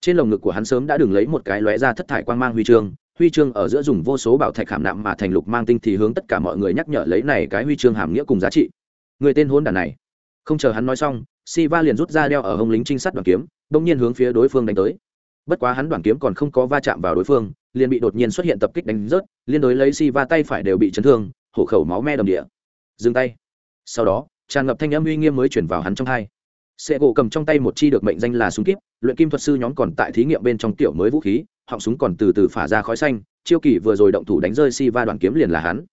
Trên lồng ngực của hắn sớm đã đừng lấy một cái lóe ra thất thải quang mang huy chương huy chương ở giữa dùng vô số bảo thạch khảm nạm mà thành lục mang tinh thì hướng tất cả mọi người nhắc nhở lấy này cái huy chương hàm nghĩa cùng giá trị. Người tên hôn đàn này không chờ hắn nói xong si va liền rút ra đeo ở hông lính trinh sát đoàn kiếm đông nhiên hướng phía đối phương đánh tới. Bất quá hắn đoàn kiếm còn không có va chạm vào đối phương, liền bị đột nhiên xuất hiện tập kích đánh rớt, liên đối lấy si va tay phải đều bị chấn thương, hổ khẩu máu me đầm địa. Dừng tay. Sau đó, tràn ngập thanh âm uy nghiêm mới chuyển vào hắn trong hai. Xe gỗ cầm trong tay một chi được mệnh danh là súng kíp, luyện kim thuật sư nhóm còn tại thí nghiệm bên trong tiểu mới vũ khí, họng súng còn từ từ phả ra khói xanh, chiêu kỳ vừa rồi động thủ đánh rơi si va đoàn kiếm liền là hắn.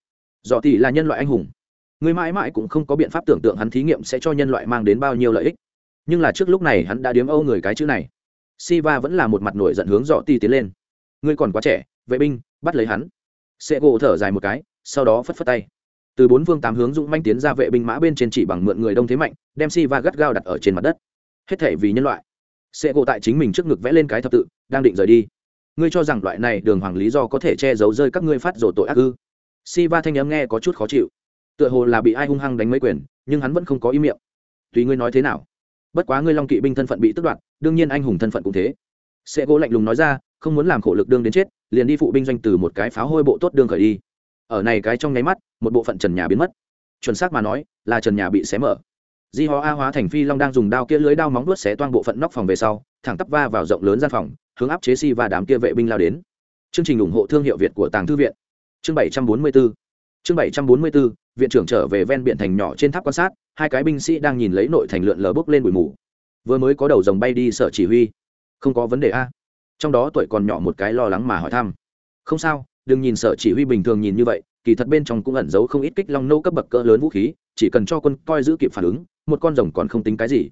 Dọ tỷ là nhân loại anh hùng người mãi mãi cũng không có biện pháp tưởng tượng hắn thí nghiệm sẽ cho nhân loại mang đến bao nhiêu lợi ích. Nhưng là trước lúc này hắn đã điếm âu người cái chữ này. Si va vẫn là một mặt nổi giận hướng dọ ti tiến lên. Ngươi còn quá trẻ, vệ binh, bắt lấy hắn. Sẽ gỗ thở dài một cái, sau đó phất phất tay. Từ bốn phương tám hướng dũng manh tiến ra vệ binh mã bên trên chỉ bằng mượn người đông thế mạnh, đem si va gắt gao đặt ở trên mặt đất. Hết thể vì nhân loại. Sẽ gỗ tại chính mình trước ngực vẽ lên cái thập tự, đang định rời đi. Ngươi cho rằng loại này đường hoàng lý do có thể che giấu rơi các ngươi phát rổ tội ác ư? Si va thanh n m nghe có chút khó chịu tựa hồ là bị ai hung hăng đánh mấy quyền, nhưng hắn vẫn không có ý miệng. Tùy ngươi nói thế nào. Bất quá ngươi long kỵ binh thân phận bị tức đoạt, đương nhiên anh hùng thân phận cũng thế. Sẽ gỗ lạnh lùng nói ra, không muốn làm khổ lực đương đến chết, liền đi phụ binh doanh từ một cái pháo hôi bộ tốt đương khởi đi. Ở này cái trong nháy mắt, một bộ phận trần nhà biến mất. Chuẩn xác mà nói, là trần nhà bị xé mở. Di hó a hóa thành phi long đang dùng đao kia lưới đao móng đuốt xé toang bộ phận nóc phòng về sau, thẳng tắp va vào rộng lớn gian phòng, hướng áp chế si và đám kia vệ binh lao đến. Chương trình ủng hộ thương hiệu việt của tàng thư viện. Chương bảy trăm bốn mươi bốn chương bảy trăm bốn mươi 744, viện trưởng trở về ven biển thành nhỏ trên tháp quan sát hai cái binh sĩ đang nhìn lấy nội thành lượn lờ bốc lên bụi mù. Vừa mới có đầu dòng bay đi sở chỉ huy. Không có vấn đề a. Trong đó tuổi còn nhỏ một cái lo lắng mà hỏi thăm. Không sao đừng nhìn sở chỉ huy bình thường nhìn như vậy kỳ thật bên trong cũng ẩn giấu không ít kích long nô cấp bậc cỡ lớn vũ khí chỉ cần cho quân coi giữ kịp phản ứng một con rồng còn không tính cái gì.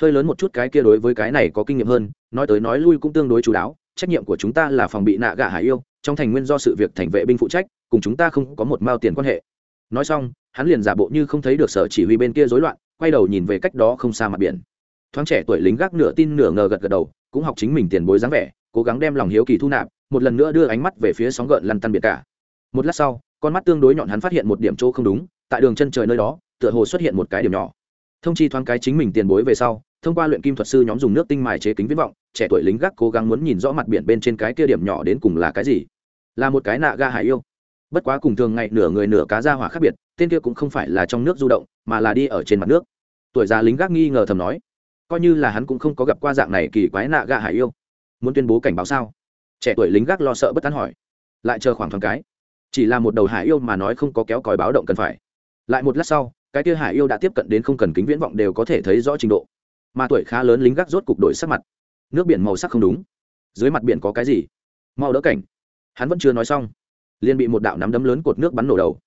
Hơi lớn một chút cái kia đối với cái này có kinh nghiệm hơn nói tới nói lui cũng tương đối chú đáo trách nhiệm của chúng ta là phòng bị nạ gạ hải yêu trong thành nguyên do sự việc thành vệ binh phụ trách, cùng chúng ta không có một mao tiền quan hệ. Nói xong, hắn liền giả bộ như không thấy được sở chỉ huy bên kia rối loạn, quay đầu nhìn về cách đó không xa mặt biển. Thoáng trẻ tuổi lính gác nửa tin nửa ngờ gật gật đầu, cũng học chính mình tiền bối dáng vẻ, cố gắng đem lòng hiếu kỳ thu nạp, một lần nữa đưa ánh mắt về phía sóng gợn lăn tăn biệt cả. Một lát sau, con mắt tương đối nhọn hắn phát hiện một điểm chỗ không đúng, tại đường chân trời nơi đó, tựa hồ xuất hiện một cái điểm nhỏ. Thông chi thoáng cái chính mình tiền bối về sau, thông qua luyện kim thuật sư nhóm dùng nước tinh mài chế kính viễn vọng trẻ tuổi lính gác cố gắng muốn nhìn rõ mặt biển bên trên cái kia điểm nhỏ đến cùng là cái gì. Là một cái nạ ga hải yêu. Bất quá cùng thường ngày nửa người nửa cá ra hỏa khác biệt, tên kia cũng không phải là trong nước du động, mà là đi ở trên mặt nước. Tuổi già lính gác nghi ngờ thầm nói, coi như là hắn cũng không có gặp qua dạng này kỳ quái nạ ga hải yêu. Muốn tuyên bố cảnh báo sao? Trẻ tuổi lính gác lo sợ bất tán hỏi. Lại chờ khoảng thoáng cái, chỉ là một đầu hải yêu mà nói không có kéo còi báo động cần phải. Lại một lát sau, cái kia hải yêu đã tiếp cận đến không cần kính viễn vọng đều có thể thấy rõ trình độ. Mà tuổi khá lớn lính gác rốt cục đổi sắc mặt nước biển màu sắc không đúng. Dưới mặt biển có cái gì? Mau đỡ cảnh. Hắn vẫn chưa nói xong, liền bị một đạo nắm đấm lớn cột nước bắn nổ đầu.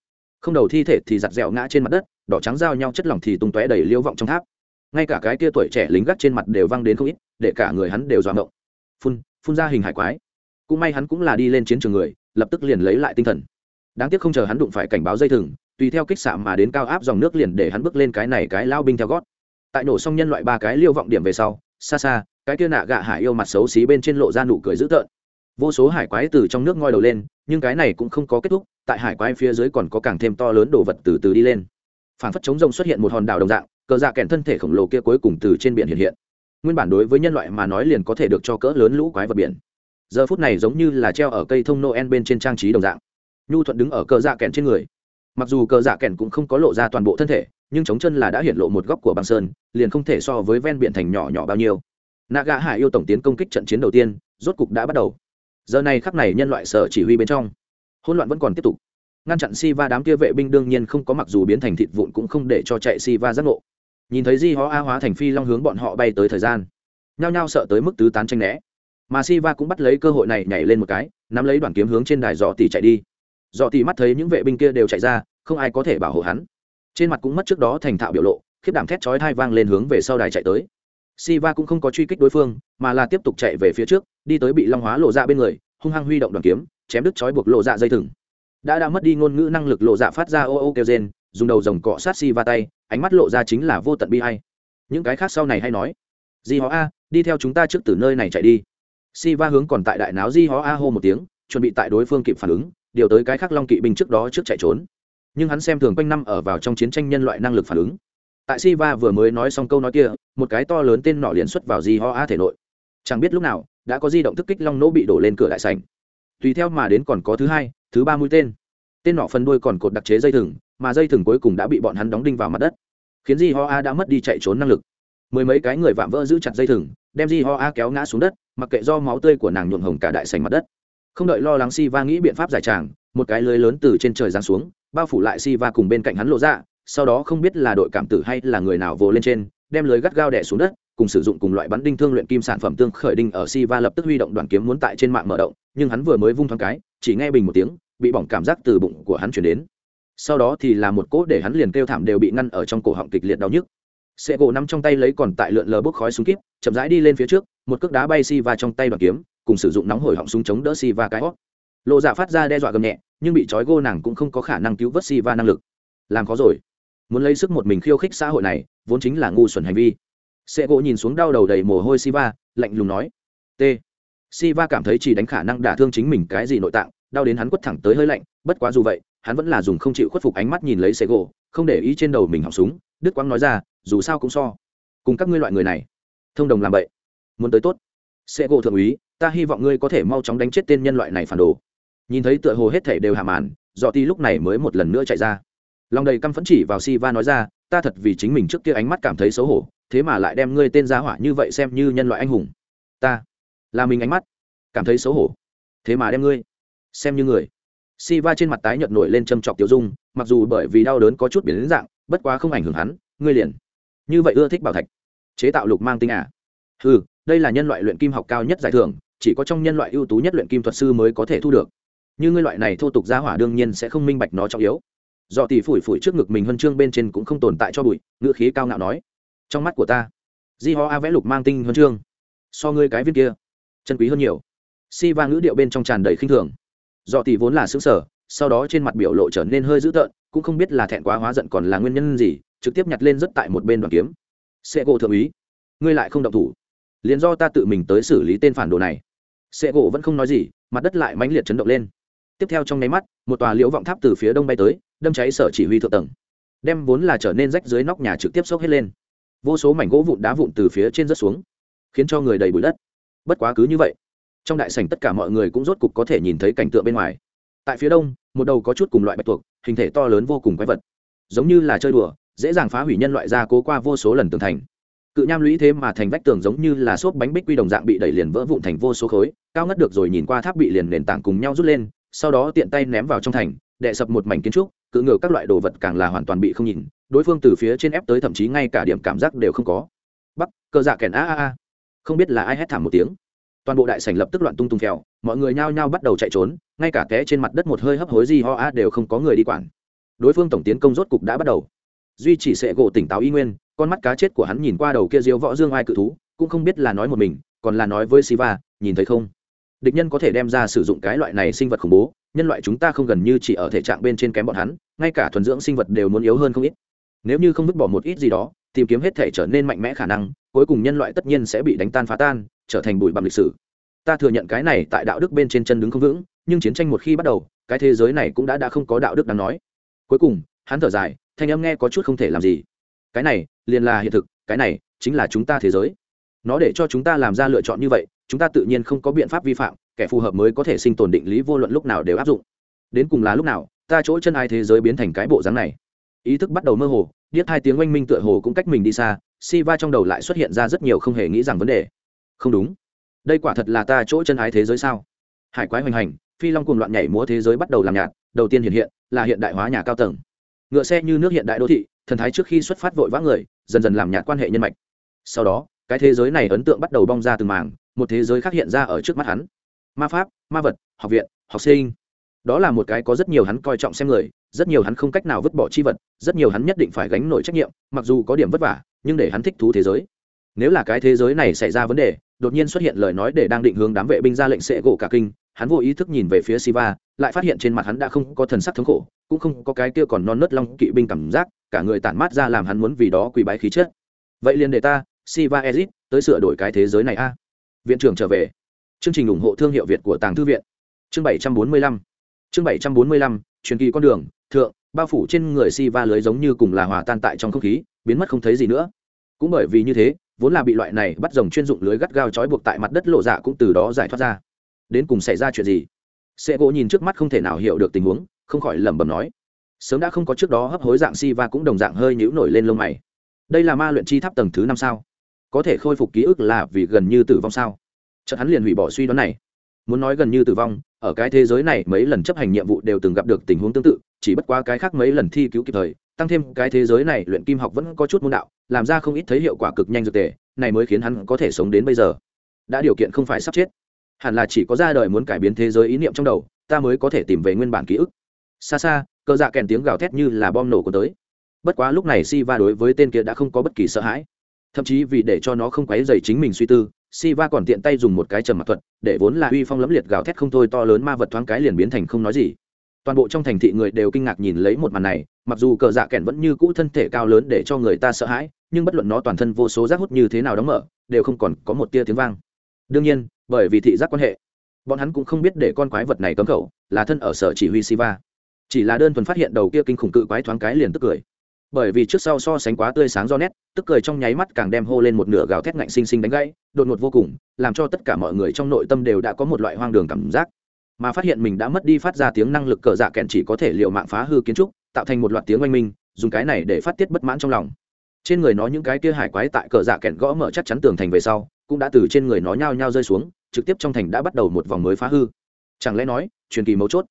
Không đầu thi thể thì giặt dẻo ngã trên mặt đất, đỏ trắng giao nhau chất lỏng thì tung tóe đầy liêu vọng trong tháp. Ngay cả cái kia tuổi trẻ lính gác trên mặt đều văng đến không ít, để cả người hắn đều dọa ngộng. Phun phun ra hình hải quái. Cũng may hắn cũng là đi lên chiến trường người, lập tức liền lấy lại tinh thần. Đáng tiếc không chờ hắn đụng phải cảnh báo dây thừng, tùy theo kích xạ mà đến cao áp dòng nước liền để hắn bước lên cái này cái lao binh theo gót. Tại nổ xong nhân loại ba cái liêu vọng điểm về sau, xa xa cái kia nạ gạ hải yêu mặt xấu xí bên trên lộ ra nụ cười dữ tợn. Vô số hải quái từ trong nước ngoi đầu lên, nhưng cái này cũng không có kết thúc, tại hải quái phía dưới còn có càng thêm to lớn đồ vật từ từ đi lên. Phản phất chống rồng xuất hiện một hòn đảo đồng dạng, cờ dạ kèn thân thể khổng lồ kia cuối cùng từ trên biển hiện hiện. Nguyên bản đối với nhân loại mà nói liền có thể được cho cỡ lớn lũ quái vật biển. Giờ phút này giống như là treo ở cây thông noel bên trên trang trí đồng dạng. Nhu thuận đứng ở cờ dạ kèn trên người. Mặc dù cờ dạ kèn cũng không có lộ ra toàn bộ thân thể, nhưng chống chân là đã hiện lộ một góc của băng sơn, liền không thể so với ven biển thành nhỏ nhỏ bao nhiêu naga hải yêu tổng tiến công kích trận chiến đầu tiên, rốt cục đã bắt đầu. Giờ này khắc này nhân loại sở chỉ huy bên trong, hỗn loạn vẫn còn tiếp tục. Ngăn chặn si va đám kia vệ binh đương nhiên không có mặc dù biến thành thịt vụn cũng không để cho chạy si va giác ngộ. Nhìn thấy di ho a hóa thành phi long hướng bọn họ bay tới thời gian, nhao nhao sợ tới mức tứ tán tranh né. Mà si va cũng bắt lấy cơ hội này nhảy lên một cái, nắm lấy đoàn kiếm hướng trên đài dọ tỉ chạy đi. Dọ tỉ mắt thấy những vệ binh kia đều chạy ra, không ai có thể bảo hộ hắn. Trên mặt cũng mất trước đó thành thạo biểu lộ, khiếp đảm thét chói thai vang lên hướng về sau đài chạy tới. Siva cũng không có truy kích đối phương, mà là tiếp tục chạy về phía trước, đi tới bị long hóa lộ ra bên người, hung hăng huy động đoàn kiếm, chém đứt chói buộc lộ dạ dây thừng. Đã đã mất đi ngôn ngữ năng lực lộ dạ phát ra ô ô kêu rên, dùng đầu rồng cọ sát Siva tay, ánh mắt lộ ra chính là vô tận bi ai. những cái khác sau này hay nói. Di Hóa a đi theo chúng ta trước từ nơi này chạy đi. Siva hướng còn tại đại náo di Hóa a hô một tiếng, chuẩn bị tại đối phương kịp phản ứng, điều tới cái khác long kỵ binh trước đó trước chạy trốn. Nhưng hắn xem thường quanh năm ở vào trong chiến tranh nhân loại năng lực phản ứng tại si va vừa mới nói xong câu nói kia, một cái to lớn tên nọ liền xuất vào di ho a thể nội. Chẳng biết lúc nào, đã có di động thức kích long nỗ bị đổ lên cửa đại sảnh. Tùy theo mà đến còn có thứ hai, thứ ba mũi tên. Tên nọ phân đuôi còn cột đặc chế dây thừng, mà dây thừng cuối cùng đã bị bọn hắn đóng đinh vào mặt đất. Khiến di ho a đã mất đi chạy trốn năng lực. Mười mấy cái người vạm vỡ giữ chặt dây thừng, đem di ho a kéo ngã xuống đất, mặc kệ do máu tươi của nàng nhuộm hồng cả đại sành mặt đất. Không đợi lo lắng si va nghĩ biện pháp giải tràng, một cái lưới lớn từ trên trời giáng xuống, bao phủ lại si va cùng bên cạnh hắn lộ ra sau đó không biết là đội cảm tử hay là người nào vồ lên trên, đem lưới gắt gao đẻ xuống đất, cùng sử dụng cùng loại bắn đinh thương luyện kim sản phẩm tương khởi đinh ở si va lập tức huy động đoàn kiếm muốn tại trên mạng mở động, nhưng hắn vừa mới vung thoáng cái, chỉ nghe bình một tiếng, bị bỏng cảm giác từ bụng của hắn chuyển đến. Sau đó thì là một cỗ để hắn liền kêu thảm đều bị ngăn ở trong cổ họng kịch liệt đau nhức. Xe gỗ nằm trong tay lấy còn tại lượn lờ bốc khói súng kíp, chậm rãi đi lên phía trước, một cước đá bay si va trong tay đoàn kiếm, cùng sử dụng nóng hổi họng súng chống đỡ si va cái hót. Lộ dạ phát ra đe dọa gầm nhẹ, nhưng bị trói gô nàng cũng không có khả năng cứu vớt si va năng lực. Làm khó rồi muốn lấy sức một mình khiêu khích xã hội này vốn chính là ngu xuẩn hành vi. Xe gỗ nhìn xuống đau đầu đầy mồ hôi Siva, lạnh lùng nói. T. Siva cảm thấy chỉ đánh khả năng đả thương chính mình cái gì nội tạng đau đến hắn quất thẳng tới hơi lạnh bất quá dù vậy hắn vẫn là dùng không chịu khuất phục ánh mắt nhìn lấy xe gỗ không để ý trên đầu mình họng súng đức quang nói ra dù sao cũng so cùng các ngươi loại người này. Thông đồng làm vậy. Muốn tới tốt. Xe gỗ thượng úy ta hy vọng ngươi có thể mau chóng đánh chết tên nhân loại này phản đồ. Nhìn thấy tựa hồ hết thể đều hàm màn dọ ti lúc này mới một lần nữa chạy ra lòng đầy căm phẫn chỉ vào si va nói ra, ta thật vì chính mình trước kia ánh mắt cảm thấy xấu hổ, thế mà lại đem ngươi tên gia hỏa như vậy xem như nhân loại anh hùng. Ta là mình ánh mắt cảm thấy xấu hổ, thế mà đem ngươi xem như người. Si va trên mặt tái nhợt nổi lên châm chọc tiểu dung, mặc dù bởi vì đau đớn có chút biến đến dạng, bất quá không ảnh hưởng hắn, ngươi liền như vậy ưa thích bảo thạch, chế tạo lục mang tinh à. Ừ đây là nhân loại luyện kim học cao nhất giải thưởng, chỉ có trong nhân loại ưu tú nhất luyện kim thuật sư mới có thể thu được. Như ngươi loại này thô tục gia hỏa đương nhiên sẽ không minh bạch nó trọng yếu dọ tỷ phủi phủi trước ngực mình huân chương bên trên cũng không tồn tại cho bụi, ngữ khí cao ngạo nói, trong mắt của ta, di ho a vẽ lục mang tinh huân chương, so ngươi cái viên kia, chân quý hơn nhiều. Si va ngữ điệu bên trong tràn đầy khinh thường. Dọ tỷ vốn là xứng sở, sau đó trên mặt biểu lộ trở nên hơi dữ tợn, cũng không biết là thẹn quá hóa giận còn là nguyên nhân gì, trực tiếp nhặt lên rất tại một bên đoàn kiếm. Xe gỗ thượng úy, ngươi lại không động thủ, liền do ta tự mình tới xử lý tên phản đồ này. Xe gỗ vẫn không nói gì, mặt đất lại mãnh liệt chấn động lên. Tiếp theo trong nháy mắt, một tòa liễu vọng tháp từ phía đông bay tới đâm cháy sở chỉ huy thượng tầng. Đem vốn là trở nên rách dưới nóc nhà trực tiếp xốc hết lên. Vô số mảnh gỗ vụn đá vụn từ phía trên rớt xuống, khiến cho người đầy bụi đất. Bất quá cứ như vậy, trong đại sảnh tất cả mọi người cũng rốt cục có thể nhìn thấy cảnh tượng bên ngoài. Tại phía đông, một đầu có chút cùng loại bạch tuộc, hình thể to lớn vô cùng quái vật. Giống như là chơi đùa, dễ dàng phá hủy nhân loại gia cố qua vô số lần tường thành. Cự nham lũy thế mà thành vách tường giống như là xốp bánh bích quy đồng dạng bị đẩy liền vỡ vụn thành vô số khối, cao ngất được rồi nhìn qua tháp bị liền nền tảng cùng nhau rút lên, sau đó tiện tay ném vào trong thành đệ sập một mảnh kiến trúc cự ngựa các loại đồ vật càng là hoàn toàn bị không nhìn, đối phương từ phía trên ép tới thậm chí ngay cả điểm cảm giác đều không có. Bắc, cờ dạ kèn a a a. Không biết là ai hét thảm một tiếng. Toàn bộ đại sảnh lập tức loạn tung tung phèo, mọi người nhao nhao bắt đầu chạy trốn, ngay cả té trên mặt đất một hơi hấp hối gì ho a đều không có người đi quản. Đối phương tổng tiến công rốt cục đã bắt đầu. Duy chỉ sẽ gỗ tỉnh táo y nguyên, con mắt cá chết của hắn nhìn qua đầu kia diêu võ dương ai cự thú, cũng không biết là nói một mình, còn là nói với siva, nhìn thấy không? Địch nhân có thể đem ra sử dụng cái loại này sinh vật khủng bố nhân loại chúng ta không gần như chỉ ở thể trạng bên trên kém bọn hắn, ngay cả thuần dưỡng sinh vật đều muốn yếu hơn không ít. Nếu như không vứt bỏ một ít gì đó, tìm kiếm hết thể trở nên mạnh mẽ khả năng, cuối cùng nhân loại tất nhiên sẽ bị đánh tan phá tan, trở thành bụi bặm lịch sử. Ta thừa nhận cái này tại đạo đức bên trên chân đứng không vững, nhưng chiến tranh một khi bắt đầu, cái thế giới này cũng đã đã không có đạo đức đáng nói. Cuối cùng, hắn thở dài, thanh âm nghe có chút không thể làm gì. Cái này, liền là hiện thực, cái này chính là chúng ta thế giới. Nó để cho chúng ta làm ra lựa chọn như vậy, chúng ta tự nhiên không có biện pháp vi phạm kẻ phù hợp mới có thể sinh tồn định lý vô luận lúc nào đều áp dụng. Đến cùng là lúc nào ta chỗ chân ai thế giới biến thành cái bộ dáng này. Ý thức bắt đầu mơ hồ điếc hai tiếng oanh minh tựa hồ cũng cách mình đi xa si va trong đầu lại xuất hiện ra rất nhiều không hề nghĩ rằng vấn đề. Không đúng. Đây quả thật là ta chỗ chân ái thế giới sao? Hải quái hoành hành phi long cùng loạn nhảy múa thế giới bắt đầu làm nhạt đầu tiên hiện hiện là hiện đại hóa nhà cao tầng. Ngựa xe như nước hiện đại đô thị thần thái trước khi xuất phát vội vã người dần dần làm nhạt quan hệ nhân mạch. Sau đó cái thế giới này ấn tượng bắt đầu bong ra từng màng, một thế giới khác hiện ra ở trước mắt hắn ma pháp, ma vật, học viện, học sinh. Đó là một cái có rất nhiều hắn coi trọng xem người, rất nhiều hắn không cách nào vứt bỏ chi vật, rất nhiều hắn nhất định phải gánh nổi trách nhiệm, mặc dù có điểm vất vả, nhưng để hắn thích thú thế giới. Nếu là cái thế giới này xảy ra vấn đề, đột nhiên xuất hiện lời nói để đang định hướng đám vệ binh ra lệnh sẽ gỗ cả kinh, hắn vô ý thức nhìn về phía siva lại phát hiện trên mặt hắn đã không có thần sắc thống khổ, cũng không có cái kia còn non nớt long kỵ binh cảm giác, cả người tản mát ra làm hắn muốn vì đó quỳ bái khí chết vậy liền để ta siva ezit, tới sửa đổi cái thế giới này a. Viện trưởng trở về chương trình ủng hộ thương hiệu việt của tàng thư viện. Chương bảy trăm bốn mươi lăm. Chương bảy trăm bốn mươi lăm, truyền kỳ con đường, thượng, bao phủ trên người siva lưới giống như cùng là hòa tan tại trong không khí, biến mất không thấy gì nữa. Cũng bởi vì như thế, vốn là bị loại này bắt rồng chuyên dụng lưới gắt gao trói buộc tại mặt đất lộ dạ cũng từ đó giải thoát ra. Đến cùng xảy ra chuyện gì? Sệ gỗ nhìn trước mắt không thể nào hiểu được tình huống, không khỏi lẩm bẩm nói. Sớm đã không có trước đó hấp hối dạng si va cũng đồng dạng hơi nhũ nổi lên lông mày. Đây là ma luyện chi tháp tầng thứ năm sao? Có thể khôi phục ký ức là vì gần như tử vong sao? Chợt hắn liền hủy bỏ suy đoán này. Muốn nói gần như tử vong, ở cái thế giới này mấy lần chấp hành nhiệm vụ đều từng gặp được tình huống tương tự, chỉ bất quá cái khác mấy lần thi cứu kịp thời, tăng thêm cái thế giới này luyện kim học vẫn có chút môn đạo, làm ra không ít thấy hiệu quả cực nhanh dược tề, này mới khiến hắn có thể sống đến bây giờ. Đã điều kiện không phải sắp chết. Hẳn là chỉ có ra đời muốn cải biến thế giới ý niệm trong đầu, ta mới có thể tìm về nguyên bản ký ức. Xa xa, cờ dạ kèn tiếng gào thét như là bom nổ của tới. Bất quá lúc này si va đối với tên kia đã không có bất kỳ sợ hãi. Thậm chí vì để cho nó không quấy dày chính mình suy tư Siva còn tiện tay dùng một cái trầm mặt thuật, để vốn là uy phong lẫm liệt gào thét không thôi to lớn ma vật thoáng cái liền biến thành không nói gì. Toàn bộ trong thành thị người đều kinh ngạc nhìn lấy một màn này, mặc dù cờ dạ kèn vẫn như cũ thân thể cao lớn để cho người ta sợ hãi, nhưng bất luận nó toàn thân vô số giác hút như thế nào đóng mở, đều không còn có một tia tiếng vang. Đương nhiên, bởi vì thị giác quan hệ, bọn hắn cũng không biết để con quái vật này cấm khẩu, là thân ở sở chỉ huy siva. Chỉ là đơn thuần phát hiện đầu kia kinh khủng cự quái thoáng cái liền tức cười bởi vì trước sau so sánh quá tươi sáng do nét, tức cười trong nháy mắt càng đem hô lên một nửa gào thét ngạnh xinh xinh đánh gãy, đột ngột vô cùng, làm cho tất cả mọi người trong nội tâm đều đã có một loại hoang đường cảm giác. Mà phát hiện mình đã mất đi phát ra tiếng năng lực cờ dạ kẹn chỉ có thể liệu mạng phá hư kiến trúc, tạo thành một loạt tiếng oanh minh, dùng cái này để phát tiết bất mãn trong lòng. Trên người nó những cái kia hải quái tại cờ dạ kẹn gõ mở chắc chắn tường thành về sau, cũng đã từ trên người nó nhao nhao rơi xuống, trực tiếp trong thành đã bắt đầu một vòng mới phá hư. Chẳng lẽ nói, truyền kỳ mấu chốt,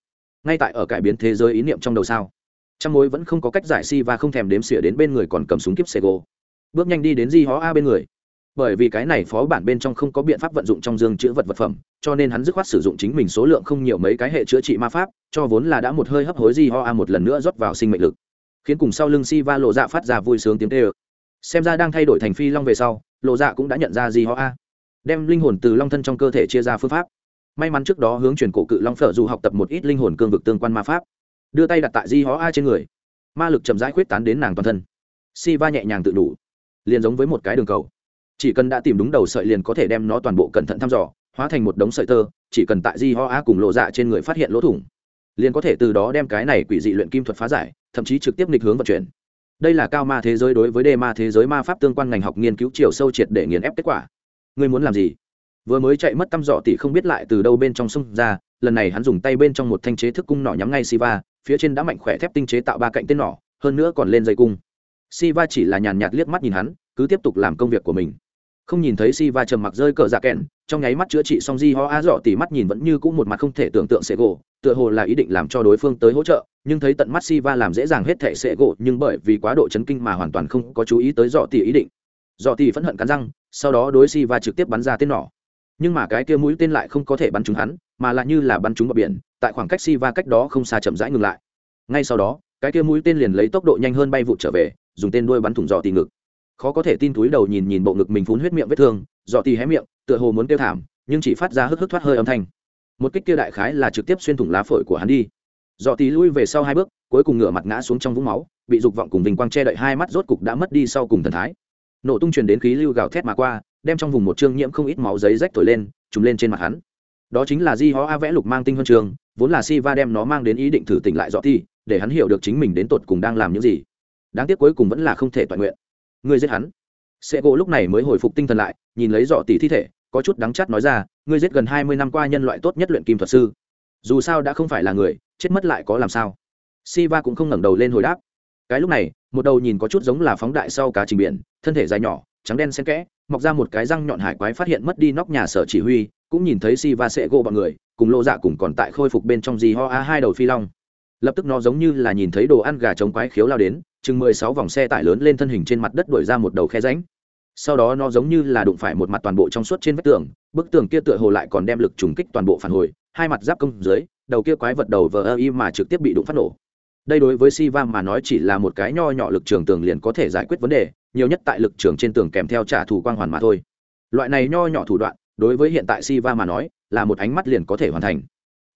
ngay tại ở cải biến thế giới ý niệm trong đầu sao? Trong mối vẫn không có cách giải si và không thèm đếm xỉa đến bên người còn cầm súng kiếp xe gỗ bước nhanh đi đến di hó a bên người. Bởi vì cái này phó bản bên trong không có biện pháp vận dụng trong dương chữ vật vật phẩm, cho nên hắn dứt khoát sử dụng chính mình số lượng không nhiều mấy cái hệ chữa trị ma pháp, cho vốn là đã một hơi hấp hối di ho a một lần nữa rót vào sinh mệnh lực. Khiến cùng sau lưng si va lộ dạ phát ra vui sướng tiếng tê ơ xem ra đang thay đổi thành phi long về sau, lộ dạ cũng đã nhận ra di ho a. Đem linh hồn từ long thân trong cơ thể chia ra phương pháp. May mắn trước đó hướng truyền cổ cự long phở dù học tập một ít linh hồn cương vực tương quan ma pháp đưa tay đặt tại di hó a trên người. Ma lực chậm rãi khuyết tán đến nàng toàn thân. Si va nhẹ nhàng tự đủ, liền giống với một cái đường cầu. Chỉ cần đã tìm đúng đầu sợi liền có thể đem nó toàn bộ cẩn thận thăm dò, hóa thành một đống sợi tơ, chỉ cần tại di ho a cùng lộ dạ trên người phát hiện lỗ thủng, liền có thể từ đó đem cái này quỷ dị luyện kim thuật phá giải, thậm chí trực tiếp nghịch hướng vận chuyển. Đây là cao ma thế giới đối với đề ma thế giới ma pháp tương quan ngành học nghiên cứu chiều sâu triệt để nghiền ép kết quả. Ngươi muốn làm gì? Vừa mới chạy mất tăm dọ tỷ không biết lại từ đâu bên trong sông ra, lần này hắn dùng tay bên trong một thanh chế thức cung nỏ nhắm ngay siva phía trên đã mạnh khỏe thép tinh chế tạo ba cạnh tên nỏ, hơn nữa còn lên dây cung. Si Va chỉ là nhàn nhạt liếc mắt nhìn hắn, cứ tiếp tục làm công việc của mình. Không nhìn thấy si va trầm mặc rơi cờ dạ kẹn, trong nháy mắt chữa trị song di ho a dọ tỉ mắt nhìn vẫn như cũng một mặt không thể tưởng tượng sệ gỗ tựa hồ là ý định làm cho đối phương tới hỗ trợ, nhưng thấy tận mắt si va làm dễ dàng hết thể sệ gỗ nhưng bởi vì quá độ chấn kinh mà hoàn toàn không có chú ý tới dọ tỉ ý định. Dọ tỉ phẫn hận cắn răng, sau đó đối si va trực tiếp bắn ra tên nỏ. Nhưng mà cái kia mũi tên lại không có thể bắn trúng hắn, mà lại như là bắn trúng bờ biển tại khoảng cách si va cách đó không xa chậm rãi ngừng lại. Ngay sau đó, cái kia mũi tên liền lấy tốc độ nhanh hơn bay vụ trở về, dùng tên đuôi bắn thủng dò tì ngực. Khó có thể tin túi đầu nhìn nhìn bộ ngực mình phun huyết miệng vết thương dò tì hé miệng, tựa hồ muốn kêu thảm, nhưng chỉ phát ra hức hức thoát hơi âm thanh. Một kích kia đại khái là trực tiếp xuyên thủng lá phổi của hắn đi. Dò tì lui về sau hai bước, cuối cùng ngửa mặt ngã xuống trong vũng máu, bị dục vọng cùng vinh quang che đậy hai mắt rốt cục đã mất đi sau cùng thần thái. Nổ tung truyền đến khí lưu gào thét mà qua, đem trong vùng một chương nhiễm không ít máu giấy rách thổi lên, trùm lên trên mặt hắn. Đó chính là di ho a vẽ lục mang tinh huân trường vốn là si va đem nó mang đến ý định thử tỉnh lại dọ thi, để hắn hiểu được chính mình đến tột cùng đang làm những gì. Đáng tiếc cuối cùng vẫn là không thể toàn nguyện. Ngươi giết hắn. Sệ gỗ lúc này mới hồi phục tinh thần lại, nhìn lấy dọ tỷ thi thể, có chút đắng chát nói ra, ngươi giết gần hai mươi năm qua nhân loại tốt nhất luyện kim thuật sư. Dù sao đã không phải là người, chết mất lại có làm sao? Si Va cũng không ngẩng đầu lên hồi đáp. Cái lúc này, một đầu nhìn có chút giống là phóng đại sau cá trình biển, thân thể dài nhỏ, trắng đen xen kẽ, mọc ra một cái răng nhọn hải quái phát hiện mất đi nóc nhà sở chỉ huy cũng nhìn thấy Siva sẽ gỗ bọn người, cùng lô dạ cùng còn tại khôi phục bên trong gì ho a hai đầu phi long. Lập tức nó giống như là nhìn thấy đồ ăn gà trống quái khiếu lao đến, chừng mười sáu vòng xe tải lớn lên thân hình trên mặt đất đuổi ra một đầu khe ránh sau đó nó giống như là đụng phải một mặt toàn bộ trong suốt trên vách tường, bức tường kia tựa hồ lại còn đem lực trùng kích toàn bộ phản hồi, hai mặt giáp công dưới, đầu kia quái vật đầu vờ ơ y mà trực tiếp bị đụng phát nổ. Đây đối với si va mà nói chỉ là một cái nho nhỏ lực trường tường liền có thể giải quyết vấn đề, nhiều nhất tại lực trường trên tường kèm theo trả thù quang hoàn mà thôi. Loại này nho nhỏ thủ đoạn đối với hiện tại Siva mà nói, là một ánh mắt liền có thể hoàn thành.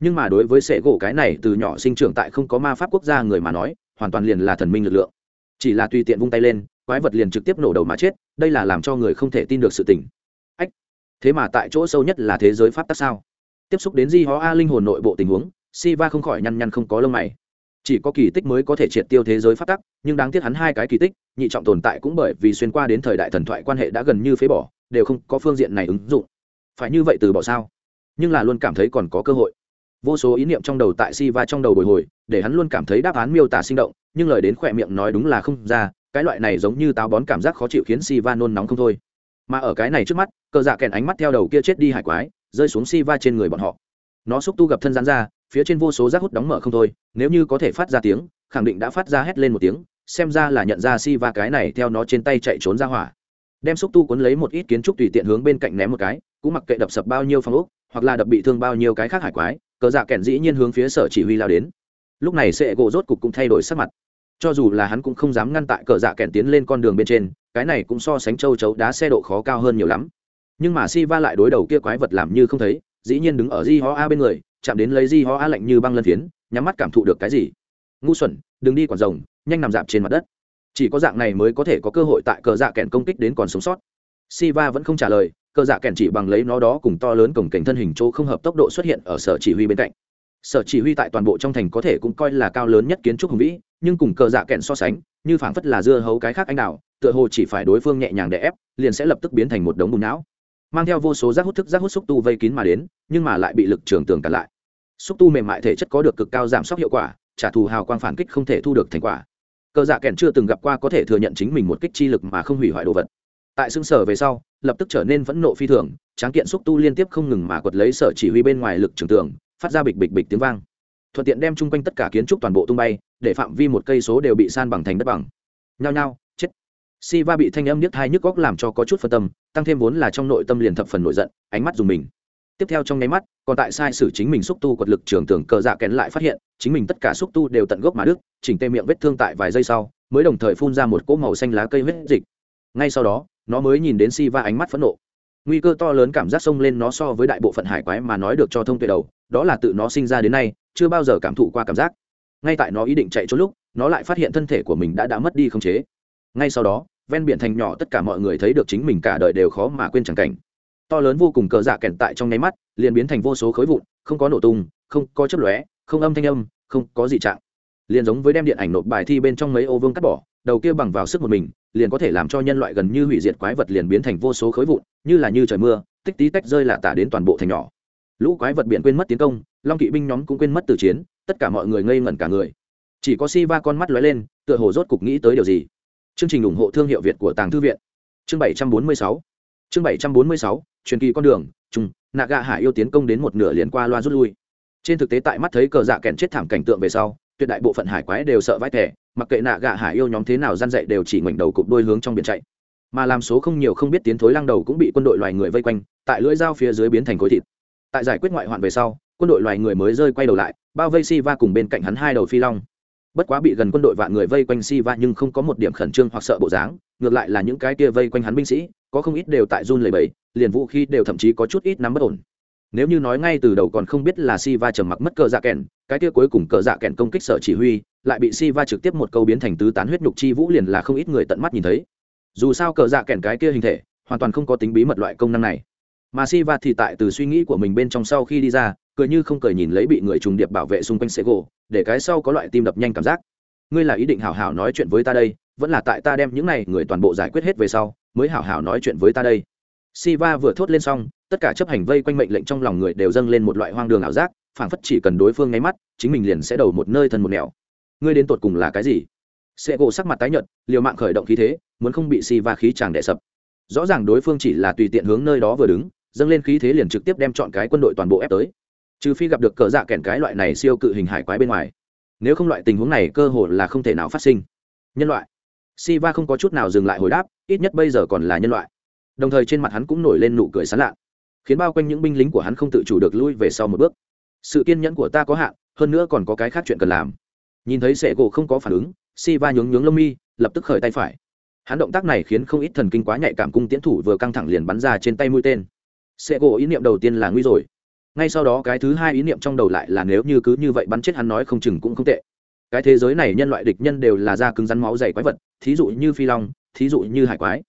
Nhưng mà đối với sệ gỗ cái này, từ nhỏ sinh trưởng tại không có ma pháp quốc gia người mà nói, hoàn toàn liền là thần minh lực lượng. Chỉ là tùy tiện vung tay lên, quái vật liền trực tiếp nổ đầu mà chết, đây là làm cho người không thể tin được sự tình. Ách, thế mà tại chỗ sâu nhất là thế giới pháp tắc sao? Tiếp xúc đến di Hóa a linh hồn nội bộ tình huống, Siva không khỏi nhăn nhăn không có lông mày. Chỉ có kỳ tích mới có thể triệt tiêu thế giới pháp tắc, nhưng đáng tiếc hắn hai cái kỳ tích, nhị trọng tồn tại cũng bởi vì xuyên qua đến thời đại thần thoại quan hệ đã gần như phế bỏ, đều không có phương diện này ứng dụng phải như vậy từ bỏ sao? Nhưng là luôn cảm thấy còn có cơ hội. Vô số ý niệm trong đầu tại si va trong đầu bồi hồi, để hắn luôn cảm thấy đáp án miêu tả sinh động, nhưng lời đến khỏe miệng nói đúng là không ra, cái loại này giống như táo bón cảm giác khó chịu khiến si va nôn nóng không thôi. Mà ở cái này trước mắt, cờ dạ kèn ánh mắt theo đầu kia chết đi hải quái, rơi xuống si va trên người bọn họ. Nó xúc tu gặp thân rán ra, phía trên vô số rác hút đóng mở không thôi, nếu như có thể phát ra tiếng, khẳng định đã phát ra hét lên một tiếng, xem ra là nhận ra si va cái này theo nó trên tay chạy trốn ra hỏa đem xúc tu cuốn lấy một ít kiến trúc tùy tiện hướng bên cạnh ném một cái, cũng mặc kệ đập sập bao nhiêu phong ốc, hoặc là đập bị thương bao nhiêu cái khác hải quái, cờ dạ kèn dĩ nhiên hướng phía sở chỉ huy lao đến. Lúc này sệ gỗ rốt cục cũng thay đổi sắc mặt. Cho dù là hắn cũng không dám ngăn tại cờ dạ kèn tiến lên con đường bên trên, cái này cũng so sánh châu chấu đá xe độ khó cao hơn nhiều lắm. Nhưng mà si va lại đối đầu kia quái vật làm như không thấy, dĩ nhiên đứng ở di ho a bên người, chạm đến lấy di ho a lạnh như băng lân phiến, nhắm mắt cảm thụ được cái gì. Ngu xuẩn, đừng đi còn rồng, nhanh nằm dạp trên mặt đất chỉ có dạng này mới có thể có cơ hội tại cờ dạ kèn công kích đến còn sống sót. Siva vẫn không trả lời, cờ dạ kèn chỉ bằng lấy nó đó cùng to lớn cổng cảnh thân hình chỗ không hợp tốc độ xuất hiện ở sở chỉ huy bên cạnh. Sở chỉ huy tại toàn bộ trong thành có thể cũng coi là cao lớn nhất kiến trúc hùng vĩ, nhưng cùng cờ dạ kèn so sánh, như phảng phất là dưa hấu cái khác anh đào, tựa hồ chỉ phải đối phương nhẹ nhàng đè ép, liền sẽ lập tức biến thành một đống bùn não. Mang theo vô số rác hút thức rác hút xúc tu vây kín mà đến, nhưng mà lại bị lực trường tường cản lại. Xúc tu mềm mại thể chất có được cực cao giảm sốc hiệu quả, trả thù hào quang phản kích không thể thu được thành quả cờ dạ kèn chưa từng gặp qua có thể thừa nhận chính mình một kích chi lực mà không hủy hoại đồ vật. Tại xương sở về sau, lập tức trở nên phẫn nộ phi thường, tráng kiện xúc tu liên tiếp không ngừng mà quật lấy sở chỉ huy bên ngoài lực trường tường phát ra bịch bịch bịch tiếng vang. Thuận tiện đem chung quanh tất cả kiến trúc toàn bộ tung bay, để phạm vi một cây số đều bị san bằng thành đất bằng. Nhao nhao, chết. Si va bị thanh âm nhức hai nhức góc làm cho có chút phân tâm, tăng thêm vốn là trong nội tâm liền thập phần nổi giận, ánh mắt dùng mình tiếp theo trong nháy mắt, còn tại sai sử chính mình xúc tu quật lực trường tưởng cờ dạ kén lại phát hiện, chính mình tất cả xúc tu đều tận gốc mà đức chỉnh tê miệng vết thương tại vài giây sau, mới đồng thời phun ra một cỗ màu xanh lá cây huyết dịch. Ngay sau đó, nó mới nhìn đến si va ánh mắt phẫn nộ. Nguy cơ to lớn cảm giác xông lên nó so với đại bộ phận hải quái mà nói được cho thông tuệ đầu, đó là tự nó sinh ra đến nay, chưa bao giờ cảm thụ qua cảm giác. Ngay tại nó ý định chạy trốn lúc, nó lại phát hiện thân thể của mình đã đã mất đi khống chế. Ngay sau đó, ven biển thành nhỏ tất cả mọi người thấy được chính mình cả đời đều khó mà quên chẳng cảnh to lớn vô cùng cờ dạ kèn tại trong nháy mắt, liền biến thành vô số khối vụn, không có nổ tung, không có chấp lóe, không âm thanh âm, không có gì trạng. Liền giống với đem điện ảnh nộp bài thi bên trong mấy ô vương cắt bỏ, đầu kia bằng vào sức một mình, liền có thể làm cho nhân loại gần như hủy diệt quái vật liền biến thành vô số khối vụn, như là như trời mưa, tích tí tách rơi là tả đến toàn bộ thành nhỏ. Lũ quái vật biển quên mất tiến công, long kỵ binh nhóm cũng quên mất từ chiến, tất cả mọi người ngây ngẩn cả người. Chỉ có si va con mắt lóe lên, tựa hồ rốt cục nghĩ tới điều gì. Chương trình ủng hộ thương hiệu việt của tàng thư viện. Chương bảy trăm bốn mươi sáu chương bảy trăm bốn mươi sáu, truyền kỳ con đường trung nạ gạ hải yêu tiến công đến một nửa liền qua loa rút lui. Trên thực tế tại mắt thấy cờ dạ kèn chết thảm cảnh tượng về sau, tuyệt đại bộ phận hải quái đều sợ vãi thẻ, mặc kệ nạ gạ hải yêu nhóm thế nào gian dậy đều chỉ ngoảnh đầu cụp đôi hướng trong biển chạy. Mà làm số không nhiều không biết tiến thối lăng đầu cũng bị quân đội loài người vây quanh, tại lưỡi dao phía dưới biến thành khối thịt. Tại giải quyết ngoại hoạn về sau, quân đội loài người mới rơi quay đầu lại, bao vây si va cùng bên cạnh hắn hai đầu phi long bất quá bị gần quân đội vạn người vây quanh si va nhưng không có một điểm khẩn trương hoặc sợ bộ dáng, ngược lại là những cái kia vây quanh hắn binh sĩ, có không ít đều tại run lầy bầy liền vũ khí đều thậm chí có chút ít nắm bất ổn. Nếu như nói ngay từ đầu còn không biết là si va trầm mặc mất cờ dạ kèn, cái kia cuối cùng cờ dạ kèn công kích sở chỉ huy, lại bị si va trực tiếp một câu biến thành tứ tán huyết nhục chi vũ liền là không ít người tận mắt nhìn thấy. Dù sao cờ dạ kèn cái kia hình thể, hoàn toàn không có tính bí mật loại công năng này. Mà si va thì tại từ suy nghĩ của mình bên trong sau khi đi ra cười như không cười nhìn lấy bị người trùng điệp bảo vệ xung quanh xe gỗ để cái sau có loại tim đập nhanh cảm giác ngươi là ý định hảo hảo nói chuyện với ta đây vẫn là tại ta đem những này người toàn bộ giải quyết hết về sau mới hảo hảo nói chuyện với ta đây Siva vừa thốt lên xong, tất cả chấp hành vây quanh mệnh lệnh trong lòng người đều dâng lên một loại hoang đường ảo giác, phảng phất chỉ cần đối phương nháy mắt, chính mình liền sẽ đầu một nơi thân một nẻo. Ngươi đến tột cùng là cái gì? Sego sắc mặt tái nhợt, liều mạng khởi động khí thế, muốn không bị Siva khí chàng đè sập. Rõ ràng đối phương chỉ là tùy tiện hướng nơi đó vừa đứng, dâng lên khí thế liền trực tiếp đem chọn cái quân đội toàn bộ ép tới. Trừ phi gặp được cờ dạ kèn cái loại này siêu cự hình hải quái bên ngoài. Nếu không loại tình huống này cơ hội là không thể nào phát sinh. Nhân loại. Siva không có chút nào dừng lại hồi đáp, ít nhất bây giờ còn là nhân loại đồng thời trên mặt hắn cũng nổi lên nụ cười sán lạ khiến bao quanh những binh lính của hắn không tự chủ được lui về sau một bước sự kiên nhẫn của ta có hạn hơn nữa còn có cái khác chuyện cần làm nhìn thấy sệ gỗ không có phản ứng si va nhướng nhướng lông mi lập tức khởi tay phải hắn động tác này khiến không ít thần kinh quá nhạy cảm cung tiến thủ vừa căng thẳng liền bắn ra trên tay mũi tên sệ gỗ ý niệm đầu tiên là nguy rồi ngay sau đó cái thứ hai ý niệm trong đầu lại là nếu như cứ như vậy bắn chết hắn nói không chừng cũng không tệ. Cái thế giới này nhân loại địch nhân đều là da cứng rắn máu dày quái vật, thí dụ như phi long, thí dụ như hải quái.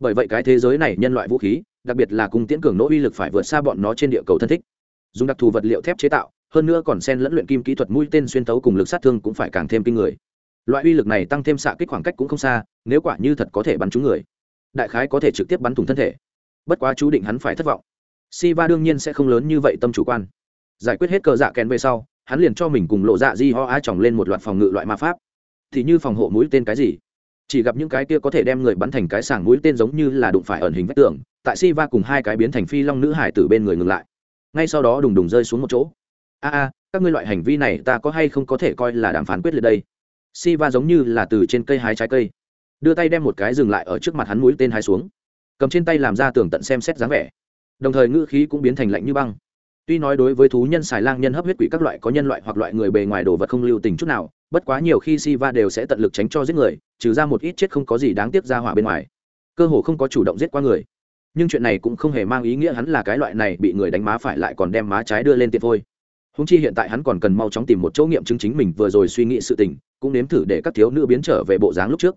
Bởi vậy cái thế giới này nhân loại vũ khí, đặc biệt là cung tiễn cường nỗ uy lực phải vượt xa bọn nó trên địa cầu thân thích. Dùng đặc thù vật liệu thép chế tạo, hơn nữa còn xen lẫn luyện kim kỹ thuật mũi tên xuyên tấu cùng lực sát thương cũng phải càng thêm kinh người. Loại uy lực này tăng thêm xạ kích khoảng cách cũng không xa, nếu quả như thật có thể bắn trúng người, đại khái có thể trực tiếp bắn thủng thân thể. Bất quá chú định hắn phải thất vọng si va đương nhiên sẽ không lớn như vậy tâm chủ quan. Giải quyết hết cờ dạ kèn về sau, hắn liền cho mình cùng lộ dạ di ho a chòng lên một loạt phòng ngự loại ma pháp. Thì như phòng hộ mũi tên cái gì? Chỉ gặp những cái kia có thể đem người bắn thành cái sàng mũi tên giống như là đụng phải ẩn hình vách tường, tại si va cùng hai cái biến thành phi long nữ hải từ bên người ngừng lại. Ngay sau đó đùng đùng rơi xuống một chỗ. A a, các ngươi loại hành vi này ta có hay không có thể coi là đàm phán quyết liệt đây? Si va giống như là từ trên cây hái trái cây. Đưa tay đem một cái dừng lại ở trước mặt hắn mũi tên hái xuống. Cầm trên tay làm ra tường tận xem xét dáng vẻ đồng thời ngữ khí cũng biến thành lạnh như băng. Tuy nói đối với thú nhân xài lang nhân hấp huyết quỷ các loại có nhân loại hoặc loại người bề ngoài đồ vật không lưu tình chút nào, bất quá nhiều khi si va đều sẽ tận lực tránh cho giết người, trừ ra một ít chết không có gì đáng tiếc ra hỏa bên ngoài. Cơ hồ không có chủ động giết qua người. Nhưng chuyện này cũng không hề mang ý nghĩa hắn là cái loại này bị người đánh má phải lại còn đem má trái đưa lên tiệm thôi húng chi hiện tại hắn còn cần mau chóng tìm một chỗ nghiệm chứng chính mình vừa rồi suy nghĩ sự tình, cũng nếm thử để các thiếu nữ biến trở về bộ dáng lúc trước.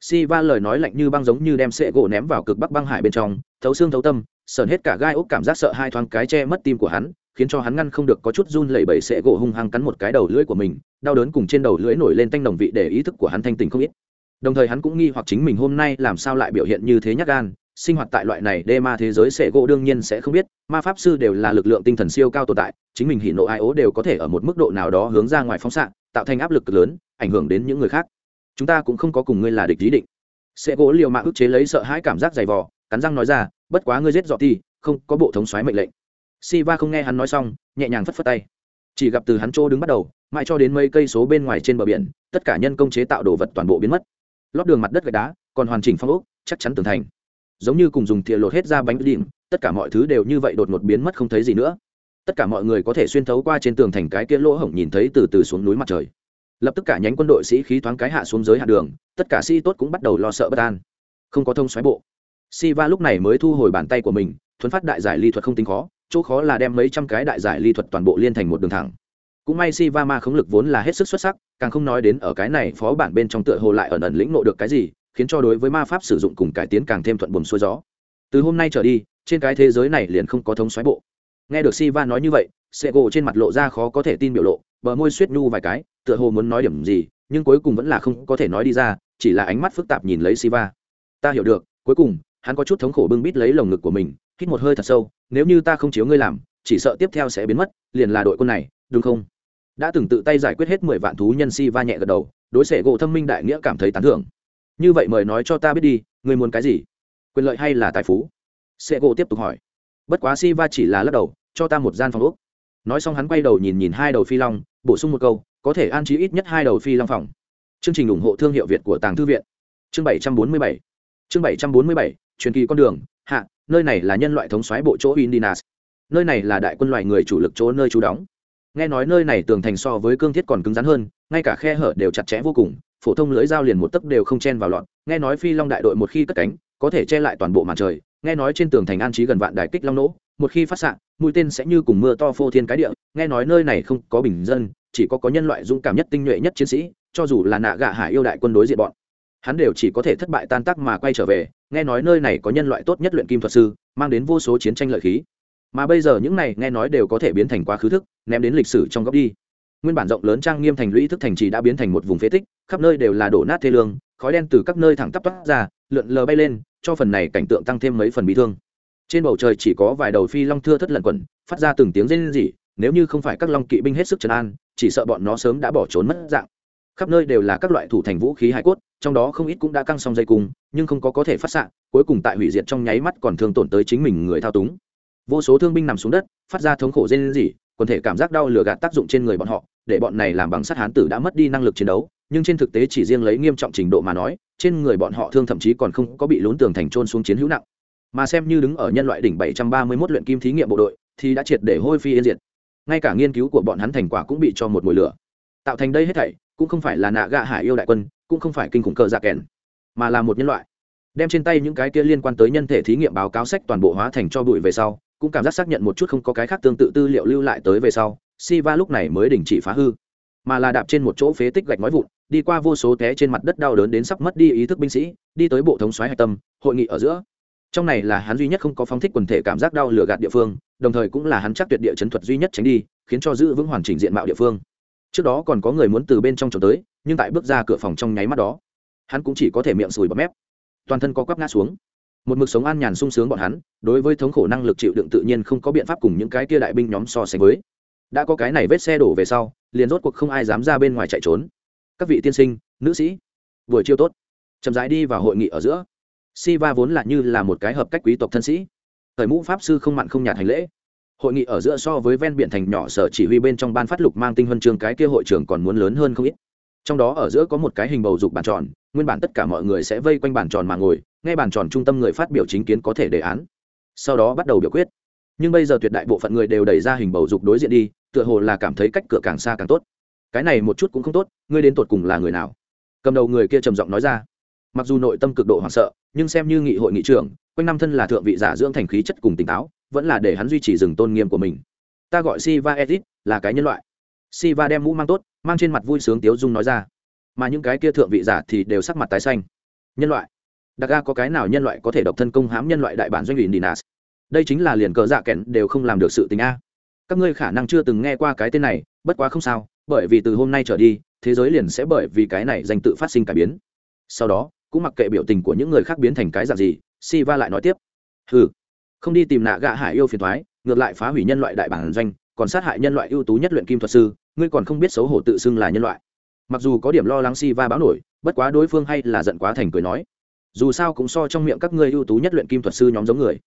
Si va lời nói lạnh như băng giống như đem sệ gỗ ném vào cực bắc băng hải bên trong, thấu xương thấu tâm sờn hết cả gai ốc cảm giác sợ hai thoáng cái che mất tim của hắn, khiến cho hắn ngăn không được có chút run lẩy bẩy sệ gỗ hung hăng cắn một cái đầu lưỡi của mình, đau đớn cùng trên đầu lưỡi nổi lên tanh đồng vị để ý thức của hắn thanh tình không ít. Đồng thời hắn cũng nghi hoặc chính mình hôm nay làm sao lại biểu hiện như thế nhắc gan, sinh hoạt tại loại này đê ma thế giới sệ gỗ đương nhiên sẽ không biết, ma pháp sư đều là lực lượng tinh thần siêu cao tồn tại, chính mình hỉ nộ ai ố đều có thể ở một mức độ nào đó hướng ra ngoài phóng xạ, tạo thành áp lực lớn, ảnh hưởng đến những người khác. Chúng ta cũng không có cùng ngươi là địch ý định. Sệ gỗ liều mạng ức chế lấy sợ hãi cảm giác dày vò, cắn răng nói ra bất quá ngươi giết dọ ti không có bộ thống soái mệnh lệnh Siva không nghe hắn nói xong, nhẹ nhàng phất phất tay. Chỉ gặp từ hắn chỗ đứng bắt đầu, mãi cho đến mấy cây số bên ngoài trên bờ biển, tất cả nhân công chế tạo đồ vật toàn bộ biến mất. Lót đường mặt đất gạch đá, còn hoàn chỉnh phong ốc, chắc chắn tường thành. Giống như cùng dùng thìa lột hết ra bánh đỉm tất cả mọi thứ đều như vậy đột ngột biến mất không thấy gì nữa. Tất cả mọi người có thể xuyên thấu qua trên tường thành cái kia lỗ hổng nhìn thấy từ từ xuống núi mặt trời. Lập tức cả nhánh quân đội sĩ khí thoáng cái hạ xuống dưới hạ đường, tất cả sĩ tốt cũng bắt đầu lo sợ bất an. Không có thông xoáy bộ. Siva lúc này mới thu hồi bàn tay của mình, thuấn phát đại giải ly thuật không tính khó, chỗ khó là đem mấy trăm cái đại giải ly thuật toàn bộ liên thành một đường thẳng. Cũng may Siva ma khống lực vốn là hết sức xuất sắc càng không nói đến ở cái này phó bản bên trong tựa hồ lại ẩn ẩn lĩnh ngộ được cái gì khiến cho đối với ma pháp sử dụng cùng cải tiến càng thêm thuận buồm xuôi gió. Từ hôm nay trở đi trên cái thế giới này liền không có thống xoáy bộ. Nghe được Siva nói như vậy Sego trên mặt lộ ra khó có thể tin biểu lộ bờ môi suýt nhu vài cái tựa hồ muốn nói điểm gì nhưng cuối cùng vẫn là không có thể nói đi ra chỉ là ánh mắt phức tạp nhìn lấy Siva. ta hiểu được cuối cùng hắn có chút thống khổ bưng bít lấy lồng ngực của mình hít một hơi thật sâu nếu như ta không chiếu ngươi làm chỉ sợ tiếp theo sẽ biến mất liền là đội quân này đúng không? Đã từng tự tay giải quyết hết mười vạn thú nhân si va nhẹ gật đầu đối xệ gỗ thâm minh đại nghĩa cảm thấy tán thưởng. Như vậy mời nói cho ta biết đi ngươi muốn cái gì? Quyền lợi hay là tài phú? Xệ gỗ tiếp tục hỏi. Bất quá si va chỉ là lắc đầu cho ta một gian phòng úc nói xong hắn quay đầu nhìn nhìn hai đầu phi long bổ sung một câu có thể an trí ít nhất hai đầu phi long phòng. Chương trình ủng hộ thương hiệu việt của tàng thư viện. Chương 747 chương 747, truyền kỳ con đường, hạ, nơi này là nhân loại thống soái bộ chỗ indinas. Nơi này là đại quân loại người chủ lực chỗ nơi trú đóng. Nghe nói nơi này tường thành so với cương thiết còn cứng rắn hơn, ngay cả khe hở đều chặt chẽ vô cùng, phổ thông lưới dao liền một tấc đều không chen vào lọt. Nghe nói phi long đại đội một khi cất cánh, có thể che lại toàn bộ màn trời. Nghe nói trên tường thành an trí gần vạn đài kích long nỗ, một khi phát xạ, mũi tên sẽ như cùng mưa to phô thiên cái địa. Nghe nói nơi này không có bình dân, chỉ có có nhân loại dũng cảm nhất tinh nhuệ nhất chiến sĩ, cho dù là nạ gạ hải yêu đại quân đối diện bọn hắn đều chỉ có thể thất bại tan tác mà quay trở về, nghe nói nơi này có nhân loại tốt nhất luyện kim thuật sư, mang đến vô số chiến tranh lợi khí. Mà bây giờ những này nghe nói đều có thể biến thành quá khứ thức, ném đến lịch sử trong góc đi. Nguyên bản rộng lớn trang nghiêm thành lũy thức thành trì đã biến thành một vùng phế tích, khắp nơi đều là đổ nát thê lương, khói đen từ các nơi thẳng tắp toát ra, lượn lờ bay lên, cho phần này cảnh tượng tăng thêm mấy phần bị thương. Trên bầu trời chỉ có vài đầu phi long thưa thất lẩn quẩn, phát ra từng tiếng rên rỉ, nếu như không phải các long kỵ binh hết sức trấn an, chỉ sợ bọn nó sớm đã bỏ trốn mất dạng khắp nơi đều là các loại thủ thành vũ khí hải cốt, trong đó không ít cũng đã căng xong dây cung, nhưng không có có thể phát xạ, cuối cùng tại hủy diệt trong nháy mắt còn thương tổn tới chính mình người thao túng. Vô số thương binh nằm xuống đất, phát ra thống khổ dên gì quần thể cảm giác đau lừa gạt tác dụng trên người bọn họ, để bọn này làm bằng sắt hán tử đã mất đi năng lực chiến đấu, nhưng trên thực tế chỉ riêng lấy nghiêm trọng trình độ mà nói, trên người bọn họ thương thậm chí còn không có bị lún tường thành trôn xuống chiến hữu nặng. Mà xem như đứng ở nhân loại đỉnh 731 luyện kim thí nghiệm bộ đội, thì đã triệt để hôi phi yên diệt. Ngay cả nghiên cứu của bọn hắn thành quả cũng bị cho một mùi lửa. Tạo thành đây hết thảy cũng không phải là nạ gạ hải yêu đại quân, cũng không phải kinh khủng cờ dạ kèn, mà là một nhân loại. Đem trên tay những cái kia liên quan tới nhân thể thí nghiệm báo cáo sách toàn bộ hóa thành cho bụi về sau, cũng cảm giác xác nhận một chút không có cái khác tương tự tư liệu lưu lại tới về sau si va lúc này mới đình chỉ phá hư. Mà là đạp trên một chỗ phế tích gạch nói vụn, đi qua vô số té trên mặt đất đau đớn đến sắp mất đi ý thức binh sĩ, đi tới bộ thống soái hạch tâm, hội nghị ở giữa. Trong này là hắn duy nhất không có phóng thích quần thể cảm giác đau lửa gạt địa phương, đồng thời cũng là hắn chắc tuyệt địa chấn thuật duy nhất tránh đi, khiến cho giữ vững hoàn chỉnh diện mạo địa phương trước đó còn có người muốn từ bên trong trốn tới, nhưng tại bước ra cửa phòng trong nháy mắt đó, hắn cũng chỉ có thể miệng sùi bọt mép. Toàn thân có quắp ngã xuống. Một mực sống an nhàn sung sướng bọn hắn, đối với thống khổ năng lực chịu đựng tự nhiên không có biện pháp cùng những cái kia đại binh nhóm so sánh với. Đã có cái này vết xe đổ về sau, liền rốt cuộc không ai dám ra bên ngoài chạy trốn. Các vị tiên sinh, nữ sĩ, buổi chiêu tốt. Chậm rãi đi vào hội nghị ở giữa. Si va vốn là như là một cái hợp cách quý tộc thân sĩ. Thời mũ pháp sư không mặn không nhạt hành lễ hội nghị ở giữa so với ven biển thành nhỏ sở chỉ huy bên trong ban phát lục mang tinh huân trường cái kia hội trưởng còn muốn lớn hơn không ít. Trong đó ở giữa có một cái hình bầu dục bàn tròn, nguyên bản tất cả mọi người sẽ vây quanh bàn tròn mà ngồi ngay bàn tròn trung tâm người phát biểu chính kiến có thể đề án. Sau đó bắt đầu biểu quyết. Nhưng bây giờ tuyệt đại bộ phận người đều đẩy ra hình bầu dục đối diện đi, tựa hồ là cảm thấy cách cửa càng xa càng tốt. Cái này một chút cũng không tốt, ngươi đến tột cùng là người nào? Cầm đầu người kia trầm giọng nói ra. Mặc dù nội tâm cực độ hoảng sợ, nhưng xem như nghị hội nghị trưởng, quanh năm thân là thượng vị giả dưỡng thành khí chất cùng tỉnh táo vẫn là để hắn duy trì rừng tôn nghiêm của mình. Ta gọi siva edit, là cái nhân loại. Siva đem mũ mang tốt, mang trên mặt vui sướng tiếu dung nói ra. Mà những cái kia thượng vị giả thì đều sắc mặt tái xanh. Nhân loại. Đặc ga có cái nào nhân loại có thể độc thân công hãm nhân loại đại bản doanh ủy dinas đây chính là liền cờ dạ kẹn đều không làm được sự tình a. Các ngươi khả năng chưa từng nghe qua cái tên này, bất quá không sao, bởi vì từ hôm nay trở đi, thế giới liền sẽ bởi vì cái này danh tự phát sinh cải biến. Sau đó, cũng mặc kệ biểu tình của những người khác biến thành cái dạng gì si va lại nói tiếp. Hừ không đi tìm nạ gạ hải yêu phiền thoái, ngược lại phá hủy nhân loại đại bản doanh, còn sát hại nhân loại ưu tú nhất luyện kim thuật sư, ngươi còn không biết xấu hổ tự xưng là nhân loại. Mặc dù có điểm lo lắng si va báo nổi, bất quá đối phương hay là giận quá thành cười nói. Dù sao cũng so trong miệng các ngươi ưu tú nhất luyện kim thuật sư nhóm giống người.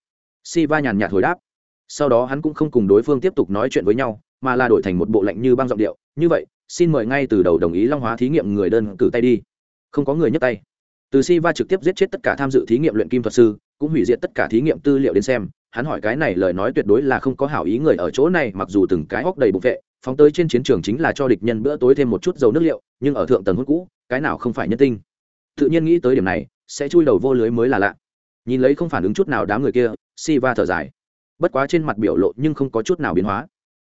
Si va nhàn nhạt hồi đáp. Sau đó hắn cũng không cùng đối phương tiếp tục nói chuyện với nhau, mà là đổi thành một bộ lạnh như băng giọng điệu, như vậy, xin mời ngay từ đầu đồng ý long hóa thí nghiệm người đơn cử tay đi. Không có người nhấc tay. Từ si va trực tiếp giết chết tất cả tham dự thí nghiệm luyện kim thuật sư cũng hủy diệt tất cả thí nghiệm tư liệu đến xem. Hắn hỏi cái này lời nói tuyệt đối là không có hảo ý người ở chỗ này, mặc dù từng cái hóc đầy bụng vệ, phóng tới trên chiến trường chính là cho địch nhân bữa tối thêm một chút dầu nước liệu, nhưng ở thượng tầng hút cũ, cái nào không phải nhân tinh. Tự nhiên nghĩ tới điểm này, sẽ chui đầu vô lưới mới là lạ. Nhìn lấy không phản ứng chút nào đám người kia si va thở dài. Bất quá trên mặt biểu lộ nhưng không có chút nào biến hóa.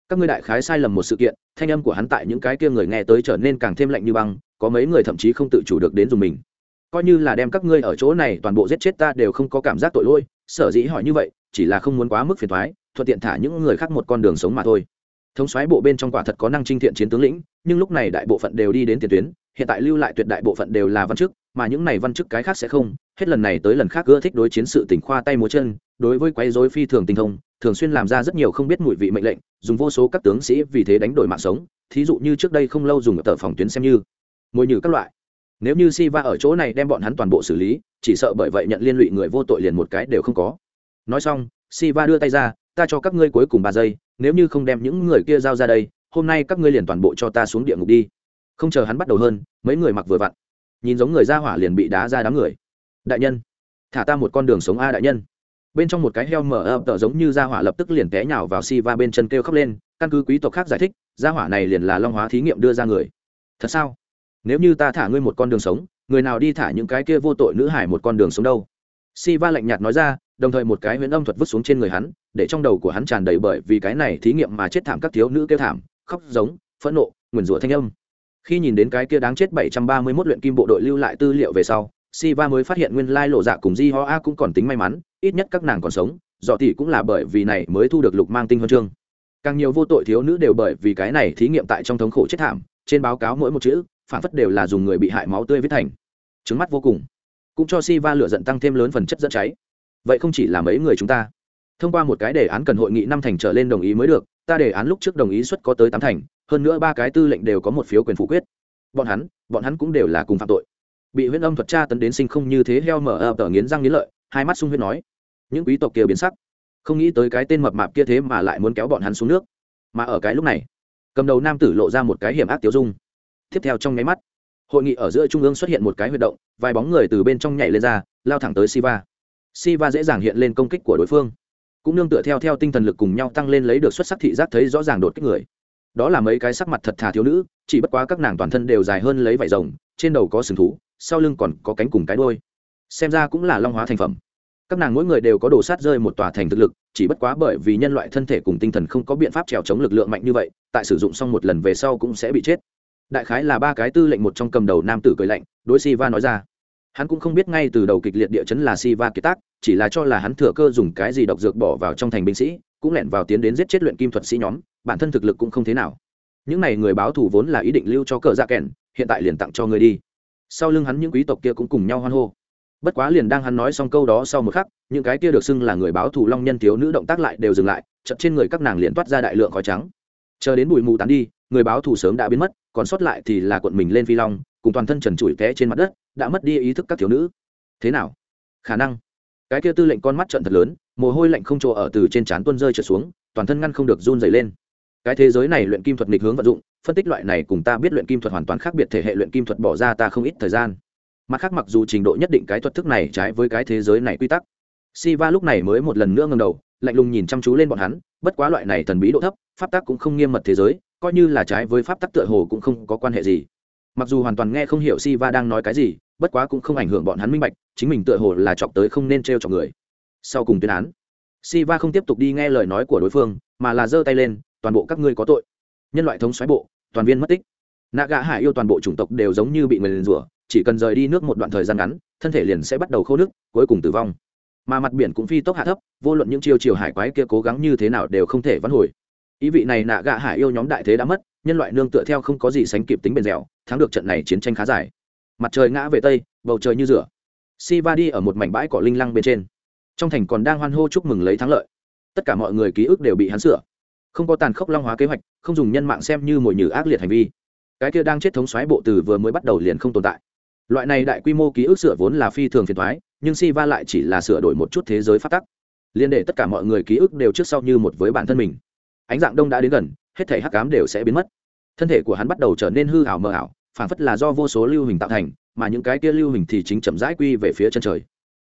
Các ngươi đại khái sai lầm một sự kiện, thanh âm của hắn tại những cái kia người nghe tới trở nên càng thêm lạnh như băng, có mấy người thậm chí không tự chủ được đến dùng mình coi như là đem các ngươi ở chỗ này toàn bộ giết chết ta đều không có cảm giác tội lỗi, sở dĩ hỏi như vậy, chỉ là không muốn quá mức phiền thoái thuận tiện thả những người khác một con đường sống mà thôi. Thống xoáy bộ bên trong quả thật có năng trinh thiện chiến tướng lĩnh, nhưng lúc này đại bộ phận đều đi đến tiền tuyến, hiện tại lưu lại tuyệt đại bộ phận đều là văn chức, mà những này văn chức cái khác sẽ không, hết lần này tới lần khác ưa thích đối chiến sự tỉnh khoa tay múa chân, đối với quấy rối phi thường tinh thông, thường xuyên làm ra rất nhiều không biết mùi vị mệnh lệnh, dùng vô số các tướng sĩ vì thế đánh đổi mạng sống, thí dụ như trước đây không lâu dùng ở tờ phòng tuyến xem như. Mồi nhử các loại nếu như si va ở chỗ này đem bọn hắn toàn bộ xử lý, chỉ sợ bởi vậy nhận liên lụy người vô tội liền một cái đều không có. Nói xong si va đưa tay ra, ta cho các ngươi cuối cùng ba giây, nếu như không đem những người kia giao ra đây, hôm nay các ngươi liền toàn bộ cho ta xuống địa ngục đi. Không chờ hắn bắt đầu hơn, mấy người mặc vừa vặn. Nhìn giống người ra hỏa liền bị đá ra đám người. Đại nhân, thả ta một con đường sống a đại nhân. Bên trong một cái heo mở ập tợ giống như ra hỏa lập tức liền té nhào vào si va bên chân kêu khóc lên, căn cứ quý tộc khác giải thích, ra hỏa này liền là long hóa thí nghiệm đưa ra người. Thật sao? Nếu như ta thả ngươi một con đường sống người nào đi thả những cái kia vô tội nữ hải một con đường sống đâu si va lạnh nhạt nói ra đồng thời một cái huyễn âm thuật vứt xuống trên người hắn để trong đầu của hắn tràn đầy bởi vì cái này thí nghiệm mà chết thảm các thiếu nữ kêu thảm khóc giống phẫn nộ nguyền rủa thanh âm khi nhìn đến cái kia đáng chết 731 luyện kim bộ đội lưu lại tư liệu về sau Siva mới phát hiện nguyên lai lộ dạ cùng Di Ho A cũng còn tính may mắn, ít nhất các nàng còn sống, dọ tỷ cũng là bởi vì này mới thu được lục mang tinh huân chương. Càng nhiều vô tội thiếu nữ đều bởi vì cái này thí nghiệm tại trong thống khổ chết thảm, trên báo cáo mỗi một chữ, phản phất đều là dùng người bị hại máu tươi viết thành. Trứng mắt vô cùng, cũng cho Siva lửa giận tăng thêm lớn phần chất dẫn cháy. Vậy không chỉ là mấy người chúng ta. Thông qua một cái đề án cần hội nghị năm thành trở lên đồng ý mới được, ta đề án lúc trước đồng ý suất có tới tám thành, hơn nữa ba cái tư lệnh đều có một phiếu quyền phủ quyết. Bọn hắn, bọn hắn cũng đều là cùng phạm tội bị huyễn âm thuật tra tấn đến sinh không như thế heo mở ập tờ nghiến răng nghiến lợi hai mắt sung huyết nói những quý tộc kia biến sắc không nghĩ tới cái tên mập mạp kia thế mà lại muốn kéo bọn hắn xuống nước mà ở cái lúc này cầm đầu nam tử lộ ra một cái hiểm ác tiêu dung tiếp theo trong nháy mắt, hội nghị ở giữa trung ương xuất hiện một cái huy động, vài bóng người từ bên trong nhảy lên ra, lao thẳng tới siva. Siva dễ dàng hiện lên công kích của đối phương, cũng nương tựa theo theo tinh thần lực cùng nhau tăng lên lấy được xuất sắc thị giác thấy rõ ràng đột kích người. Đó là mấy cái sắc mặt thật thà thiếu nữ, chỉ bất quá các nàng toàn thân đều dài hơn lấy vải rồng, trên đầu có sừng thú, sau lưng còn có cánh cùng cái đôi xem ra cũng là long hóa thành phẩm. Các nàng mỗi người đều có đồ sát rơi một tòa thành thực lực, chỉ bất quá bởi vì nhân loại thân thể cùng tinh thần không có biện pháp trèo chống lực lượng mạnh như vậy, tại sử dụng xong một lần về sau cũng sẽ bị chết đại khái là ba cái tư lệnh một trong cầm đầu nam tử cười lạnh, đối Si Va nói ra. Hắn cũng không biết ngay từ đầu kịch liệt địa chấn là Si Va kiệt tác, chỉ là cho là hắn thừa cơ dùng cái gì độc dược bỏ vào trong thành binh sĩ, cũng lẻn vào tiến đến giết chết luyện kim thuật sĩ nhóm, bản thân thực lực cũng không thế nào. Những n à y người báo thù vốn là ý định lưu cho cờ dạ kèn, hiện tại liền tặng cho người đi. Sau lưng hắn những quý tộc kia cũng cùng nhau hoan hô. Bất quá liền đang hắn nói xong câu đó sau một khắc, những cái kia được xưng là người báo thù long nhân thiếu nữ động tác lại đều dừng lại chật trên người các nàng liền toát ra đại lượng khói trắng. Chờ đến bụi mù tán đi, người báo thù sớm đã biến mất còn sót lại thì là cuộn mình lên phi long cùng toàn thân trần trụi té trên mặt đất đã mất đi ý thức các thiếu nữ. Thế nào? Khả năng. Cái kia tư lệnh con mắt trận thật lớn mồ hôi lạnh không chỗ ở từ trên trán tuân rơi trở xuống toàn thân ngăn không được run dày lên. Cái thế giới này luyện kim thuật nghịch hướng vận dụng phân tích loại này cùng ta biết luyện kim thuật hoàn toàn khác biệt thể hệ luyện kim thuật bỏ ra ta không ít thời gian. Mặt khác mặc dù trình độ nhất định cái thuật thức này trái với cái thế giới này quy tắc. Siva lúc này mới một lần nữa ngẩng đầu, lạnh lùng nhìn chăm chú lên bọn hắn, bất quá loại này thần bí độ thấp, pháp tắc cũng không nghiêm mật thế giới, coi như là trái với pháp tắc tựa hồ cũng không có quan hệ gì. Mặc dù hoàn toàn nghe không hiểu Siva đang nói cái gì, bất quá cũng không ảnh hưởng bọn hắn minh bạch, chính mình tựa hồ là chọc tới không nên trêu chọc người. Sau cùng tuyên án, Siva không tiếp tục đi nghe lời nói của đối phương, mà là giơ tay lên, toàn bộ các ngươi có tội. Nhân loại thống xoáy bộ, toàn viên mất tích. Naga Hải yêu toàn bộ chủng tộc đều giống như bị người liền rủa, chỉ cần rời đi nước một đoạn thời gian ngắn, thân thể liền sẽ bắt đầu khô nước, cuối cùng tử vong mà mặt biển cũng phi tốc hạ thấp vô luận những chiêu chiều hải quái kia cố gắng như thế nào đều không thể vãn hồi ý vị này nạ gạ hải yêu nhóm đại thế đã mất, nhân loại nương tựa theo không có gì sánh kịp tính bền dẻo, thắng được trận này chiến tranh khá dài. Mặt trời ngã về tây, bầu trời như rửa. Si va đi ở một mảnh bãi cỏ linh lăng bên trên. Trong thành còn đang hoan hô chúc mừng lấy thắng lợi. Tất cả mọi người ký ức đều bị hắn sửa. Không có tàn khốc long hóa kế hoạch, không dùng nhân mạng xem như mồi nhử ác liệt hành vi. Cái kia đang chết thống xoáy bộ từ vừa mới bắt đầu liền không tồn tại. Loại này đại quy mô ký ức sửa vốn là phi thường phiền thoái nhưng si va lại chỉ là sửa đổi một chút thế giới phát tắc. Liên để tất cả mọi người ký ức đều trước sau như một với bản thân mình ánh dạng đông đã đến gần, hết thể hắc cám đều sẽ biến mất. Thân thể của hắn bắt đầu trở nên hư ảo mờ ảo, phản phất là do vô số lưu hình tạo thành, mà những cái kia lưu hình thì chính chậm rãi quy về phía chân trời.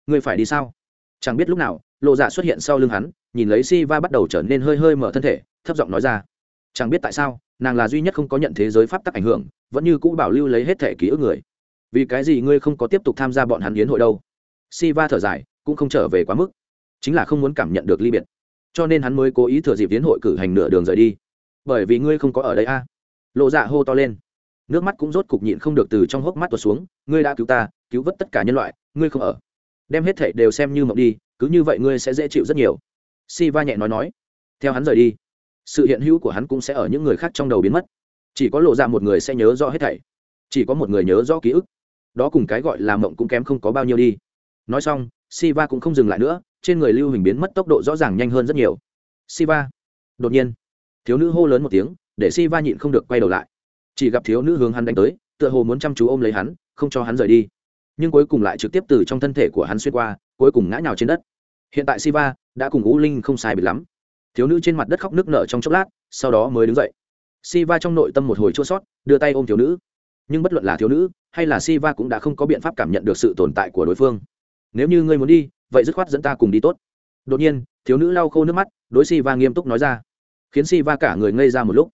Người phải đi sao? Chẳng biết lúc nào, lộ dạ xuất hiện sau lưng hắn, nhìn lấy si va bắt đầu trở nên hơi hơi mở thân thể, thấp giọng nói ra. Chẳng biết tại sao, nàng là duy nhất không có nhận thế giới pháp tắc ảnh hưởng, vẫn như cũ bảo lưu lấy hết thể ký ức người. Vì cái gì ngươi không có tiếp tục tham gia bọn hắn yến hội đâu? Si va thở dài, cũng không trở về quá mức. Chính là không muốn cảm nhận được ly biệt cho nên hắn mới cố ý thừa dịp tiến hội cử hành nửa đường rời đi. Bởi vì ngươi không có ở đây a lộ dạ hô to lên. Nước mắt cũng rốt cục nhịn không được từ trong hốc mắt tuột xuống. Ngươi đã cứu ta, cứu vớt tất cả nhân loại, ngươi không ở. Đem hết thảy đều xem như mộng đi, cứ như vậy ngươi sẽ dễ chịu rất nhiều. Si va nhẹ nói nói. Theo hắn rời đi, sự hiện hữu của hắn cũng sẽ ở những người khác trong đầu biến mất. Chỉ có lộ ra một người sẽ nhớ rõ hết thảy. Chỉ có một người nhớ rõ ký ức. Đó cùng cái gọi là mộng cũng kém không có bao nhiêu đi. Nói xong, siva cũng không dừng lại nữa trên người lưu hình biến mất tốc độ rõ ràng nhanh hơn rất nhiều. Siva. Đột nhiên, thiếu nữ hô lớn một tiếng, để siva nhịn không được quay đầu lại. Chỉ gặp thiếu nữ hướng hắn đánh tới, tựa hồ muốn chăm chú ôm lấy hắn, không cho hắn rời đi. Nhưng cuối cùng lại trực tiếp từ trong thân thể của hắn xuyên qua, cuối cùng ngã nhào trên đất. Hiện tại siva đã cùng u linh không sai biệt lắm. Thiếu nữ trên mặt đất khóc nước nở trong chốc lát, sau đó mới đứng dậy. Siva trong nội tâm một hồi chua sót, đưa tay ôm thiếu nữ. Nhưng bất luận là thiếu nữ hay là siva cũng đã không có biện pháp cảm nhận được sự tồn tại của đối phương. Nếu như ngươi muốn đi vậy dứt khoát dẫn ta cùng đi tốt. Đột nhiên, thiếu nữ lau khô nước mắt, đối si va nghiêm túc nói ra. Khiến si va cả người ngây ra một lúc.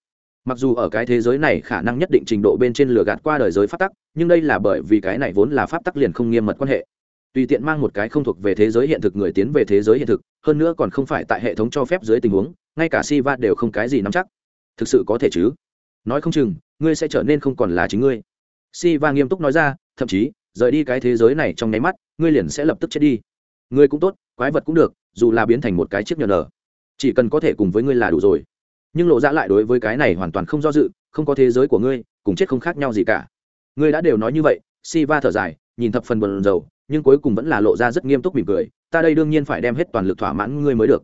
Mặc dù ở cái thế giới này khả năng nhất định trình độ bên trên lửa gạt qua đời giới pháp tắc, nhưng đây là bởi vì cái này vốn là pháp tắc liền không nghiêm mật quan hệ. Tùy tiện mang một cái không thuộc về thế giới hiện thực người tiến về thế giới hiện thực, hơn nữa còn không phải tại hệ thống cho phép dưới tình huống, ngay cả si va đều không cái gì nắm chắc. Thực sự có thể chứ? Nói không chừng, ngươi sẽ trở nên không còn là chính ngươi. Si va nghiêm túc nói ra, thậm chí, rời đi cái thế giới này trong nháy mắt, ngươi liền sẽ lập tức chết đi ngươi cũng tốt, quái vật cũng được, dù là biến thành một cái chiếc nhờ nở, chỉ cần có thể cùng với ngươi là đủ rồi. Nhưng lộ ra lại đối với cái này hoàn toàn không do dự, không có thế giới của ngươi, cùng chết không khác nhau gì cả. Ngươi đã đều nói như vậy si va thở dài, nhìn thập phần buồn dầu nhưng cuối cùng vẫn là lộ ra rất nghiêm túc mỉm cười, ta đây đương nhiên phải đem hết toàn lực thỏa mãn ngươi mới được.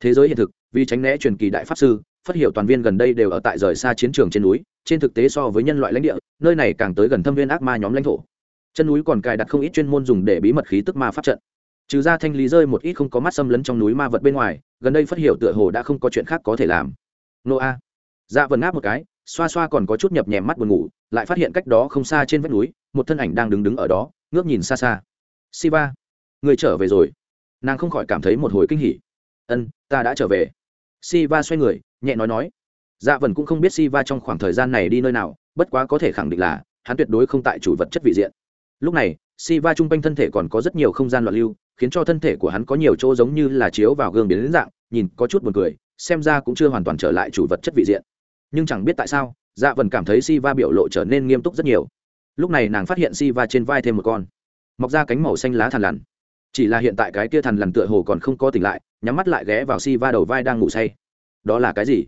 Thế giới hiện thực, vì tránh né truyền kỳ đại pháp sư, phát hiệu toàn viên gần đây đều ở tại rời xa chiến trường trên núi, trên thực tế so với nhân loại lãnh địa, nơi này càng tới gần thâm viên ác ma nhóm lãnh thổ. Chân núi còn cài đặt không ít chuyên môn dùng để bí mật khí tức ma pháp trận trừ ra thanh lý rơi một ít không có mắt xâm lấn trong núi ma vật bên ngoài, gần đây phát hiểu tựa hồ đã không có chuyện khác có thể làm. Nô a. Dạ vần ngáp một cái, xoa xoa còn có chút nhập nhèm mắt buồn ngủ, lại phát hiện cách đó không xa trên vách núi, một thân ảnh đang đứng đứng ở đó, ngước nhìn xa xa. Siva, người trở về rồi. Nàng không khỏi cảm thấy một hồi kinh hỉ. Ân, ta đã trở về. Siva xoay người, nhẹ nói nói. Dạ vần cũng không biết siva trong khoảng thời gian này đi nơi nào, bất quá có thể khẳng định là, hắn tuyệt đối không tại chủ vật chất vị diện. Lúc này si va chung quanh thân thể còn có rất nhiều không gian loạn lưu khiến cho thân thể của hắn có nhiều chỗ giống như là chiếu vào gương biến dạng, nhìn có chút buồn cười, xem ra cũng chưa hoàn toàn trở lại chủ vật chất vị diện. Nhưng chẳng biết tại sao dạ vần cảm thấy si va biểu lộ trở nên nghiêm túc rất nhiều. Lúc này nàng phát hiện si va trên vai thêm một con. Mọc ra cánh màu xanh lá thằn lằn. Chỉ là hiện tại cái kia thằn lằn tựa hồ còn không có tỉnh lại, nhắm mắt lại ghé vào si va đầu vai đang ngủ say. Đó là cái gì?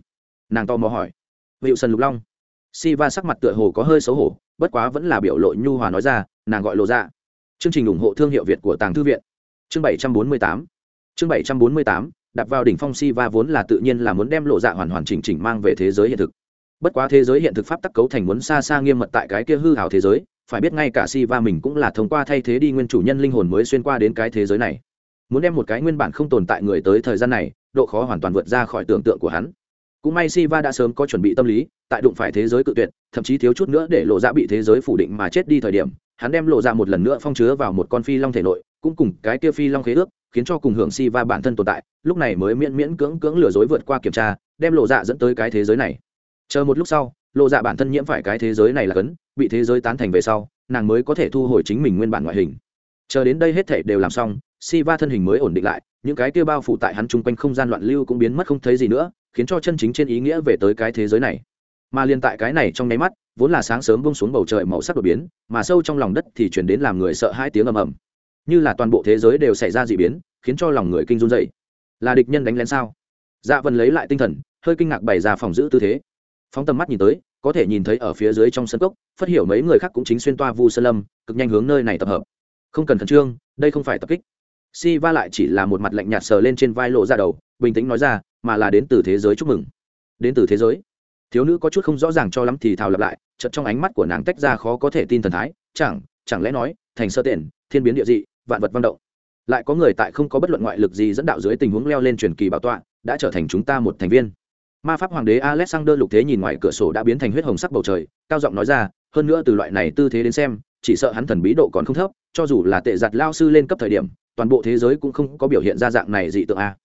Nàng to mò hỏi. Hiệu sần lục long. Si va sắc mặt tựa hồ có hơi xấu hổ, bất quá vẫn là biểu lộ nhu hòa nói ra, nàng gọi lộ ra chương trình ủng hộ thương hiệu việt của tàng thư viện chương bảy trăm bốn mươi tám. Chương bảy trăm bốn mươi tám đặt vào đỉnh phong si va vốn là tự nhiên là muốn đem lộ dạ hoàn hoàn chỉnh chỉnh mang về thế giới hiện thực. Bất quá thế giới hiện thực pháp tắc cấu thành muốn xa xa nghiêm mật tại cái kia hư hào thế giới, phải biết ngay cả si va mình cũng là thông qua thay thế đi nguyên chủ nhân linh hồn mới xuyên qua đến cái thế giới này. Muốn đem một cái nguyên bản không tồn tại người tới thời gian này, độ khó hoàn toàn vượt ra khỏi tưởng tượng của hắn. Cũng may si va đã sớm có chuẩn bị tâm lý, tại đụng phải thế giới cự tuyệt, thậm chí thiếu chút nữa để lộ dạ bị thế giới phủ định mà chết đi thời điểm hắn đem lộ ra một lần nữa phong chứa vào một con phi long thể nội, cũng cùng cái kia phi long khế ước, khiến cho cùng hưởng si va bản thân tồn tại, lúc này mới miễn miễn cưỡng cưỡng lừa dối vượt qua kiểm tra, đem lộ dạ dẫn tới cái thế giới này. Chờ một lúc sau, lộ dạ bản thân nhiễm phải cái thế giới này là cấn, bị thế giới tán thành về sau, nàng mới có thể thu hồi chính mình nguyên bản ngoại hình. Chờ đến đây hết thể đều làm xong, si va thân hình mới ổn định lại, những cái kia bao phủ tại hắn chung quanh không gian loạn lưu cũng biến mất không thấy gì nữa, khiến cho chân chính trên ý nghĩa về tới cái thế giới này mà liên tại cái này trong nháy mắt, vốn là sáng sớm bông xuống bầu trời màu sắc đột biến, mà sâu trong lòng đất thì chuyển đến làm người sợ hai tiếng ầm ầm. Như là toàn bộ thế giới đều xảy ra d ị biến, khiến cho lòng người kinh run dậy là địch nhân đánh lén sao? Dạ vân lấy lại tinh thần, hơi kinh ngạc bày ra phòng giữ tư thế. Phóng tầm mắt nhìn tới, có thể nhìn thấy ở phía dưới trong sân cốc, phát hiểu mấy người khác cũng chính xuyên toa vu sơn lâm, cực nhanh hướng nơi này tập hợp. Không cần khẩn trương, đây không phải tập kích. Si va lại chỉ là một mặt lạnh nhạt sờ lên trên vai lộ ra đầu, bình tĩnh nói ra, mà là đến từ thế giới chúc mừng. Đến từ thế giới thiếu nữ có chút không rõ ràng cho lắm thì thào lặp lại, chợt trong ánh mắt của nàng tách ra khó có thể tin thần thái, chẳng chẳng lẽ nói, thành sơ tiện, thiên biến địa dị, vạn vật văn động. Lại có người tại không có bất luận ngoại lực gì dẫn đạo dưới tình huống leo lên truyền kỳ bảo tọa, đã trở thành chúng ta một thành viên. Ma pháp hoàng đế alexander lục thế nhìn ngoài cửa sổ đã biến thành huyết hồng sắc bầu trời, cao giọng nói ra, hơn nữa từ loại này tư thế đến xem, chỉ sợ hắn thần bí độ còn không thấp, cho dù là tệ giặt lao sư lên cấp thời điểm, toàn bộ thế giới cũng không có biểu hiện ra dạng này dị tượng a.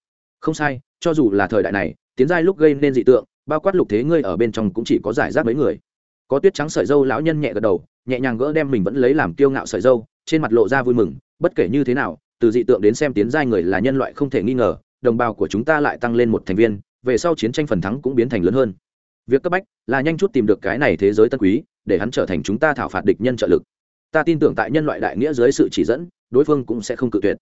Không sai, cho dù là thời đại này, tiến giai lúc gây nên dị tượng bao quát lục thế ngươi ở bên trong cũng chỉ có giải rác mấy người. Có tuyết trắng sợi dâu lão nhân nhẹ gật đầu, nhẹ nhàng gỡ đem mình vẫn lấy làm kiêu ngạo sợi dâu, trên mặt lộ ra vui mừng, bất kể như thế nào, từ dị tượng đến xem tiến giai người là nhân loại không thể nghi ngờ, đồng bào của chúng ta lại tăng lên một thành viên, về sau chiến tranh phần thắng cũng biến thành lớn hơn. Việc cấp bách là nhanh chút tìm được cái này thế giới tân quý, để hắn trở thành chúng ta thảo phạt địch nhân trợ lực. Ta tin tưởng tại nhân loại đại nghĩa dưới sự chỉ dẫn, đối phương cũng sẽ không cự tuyệt.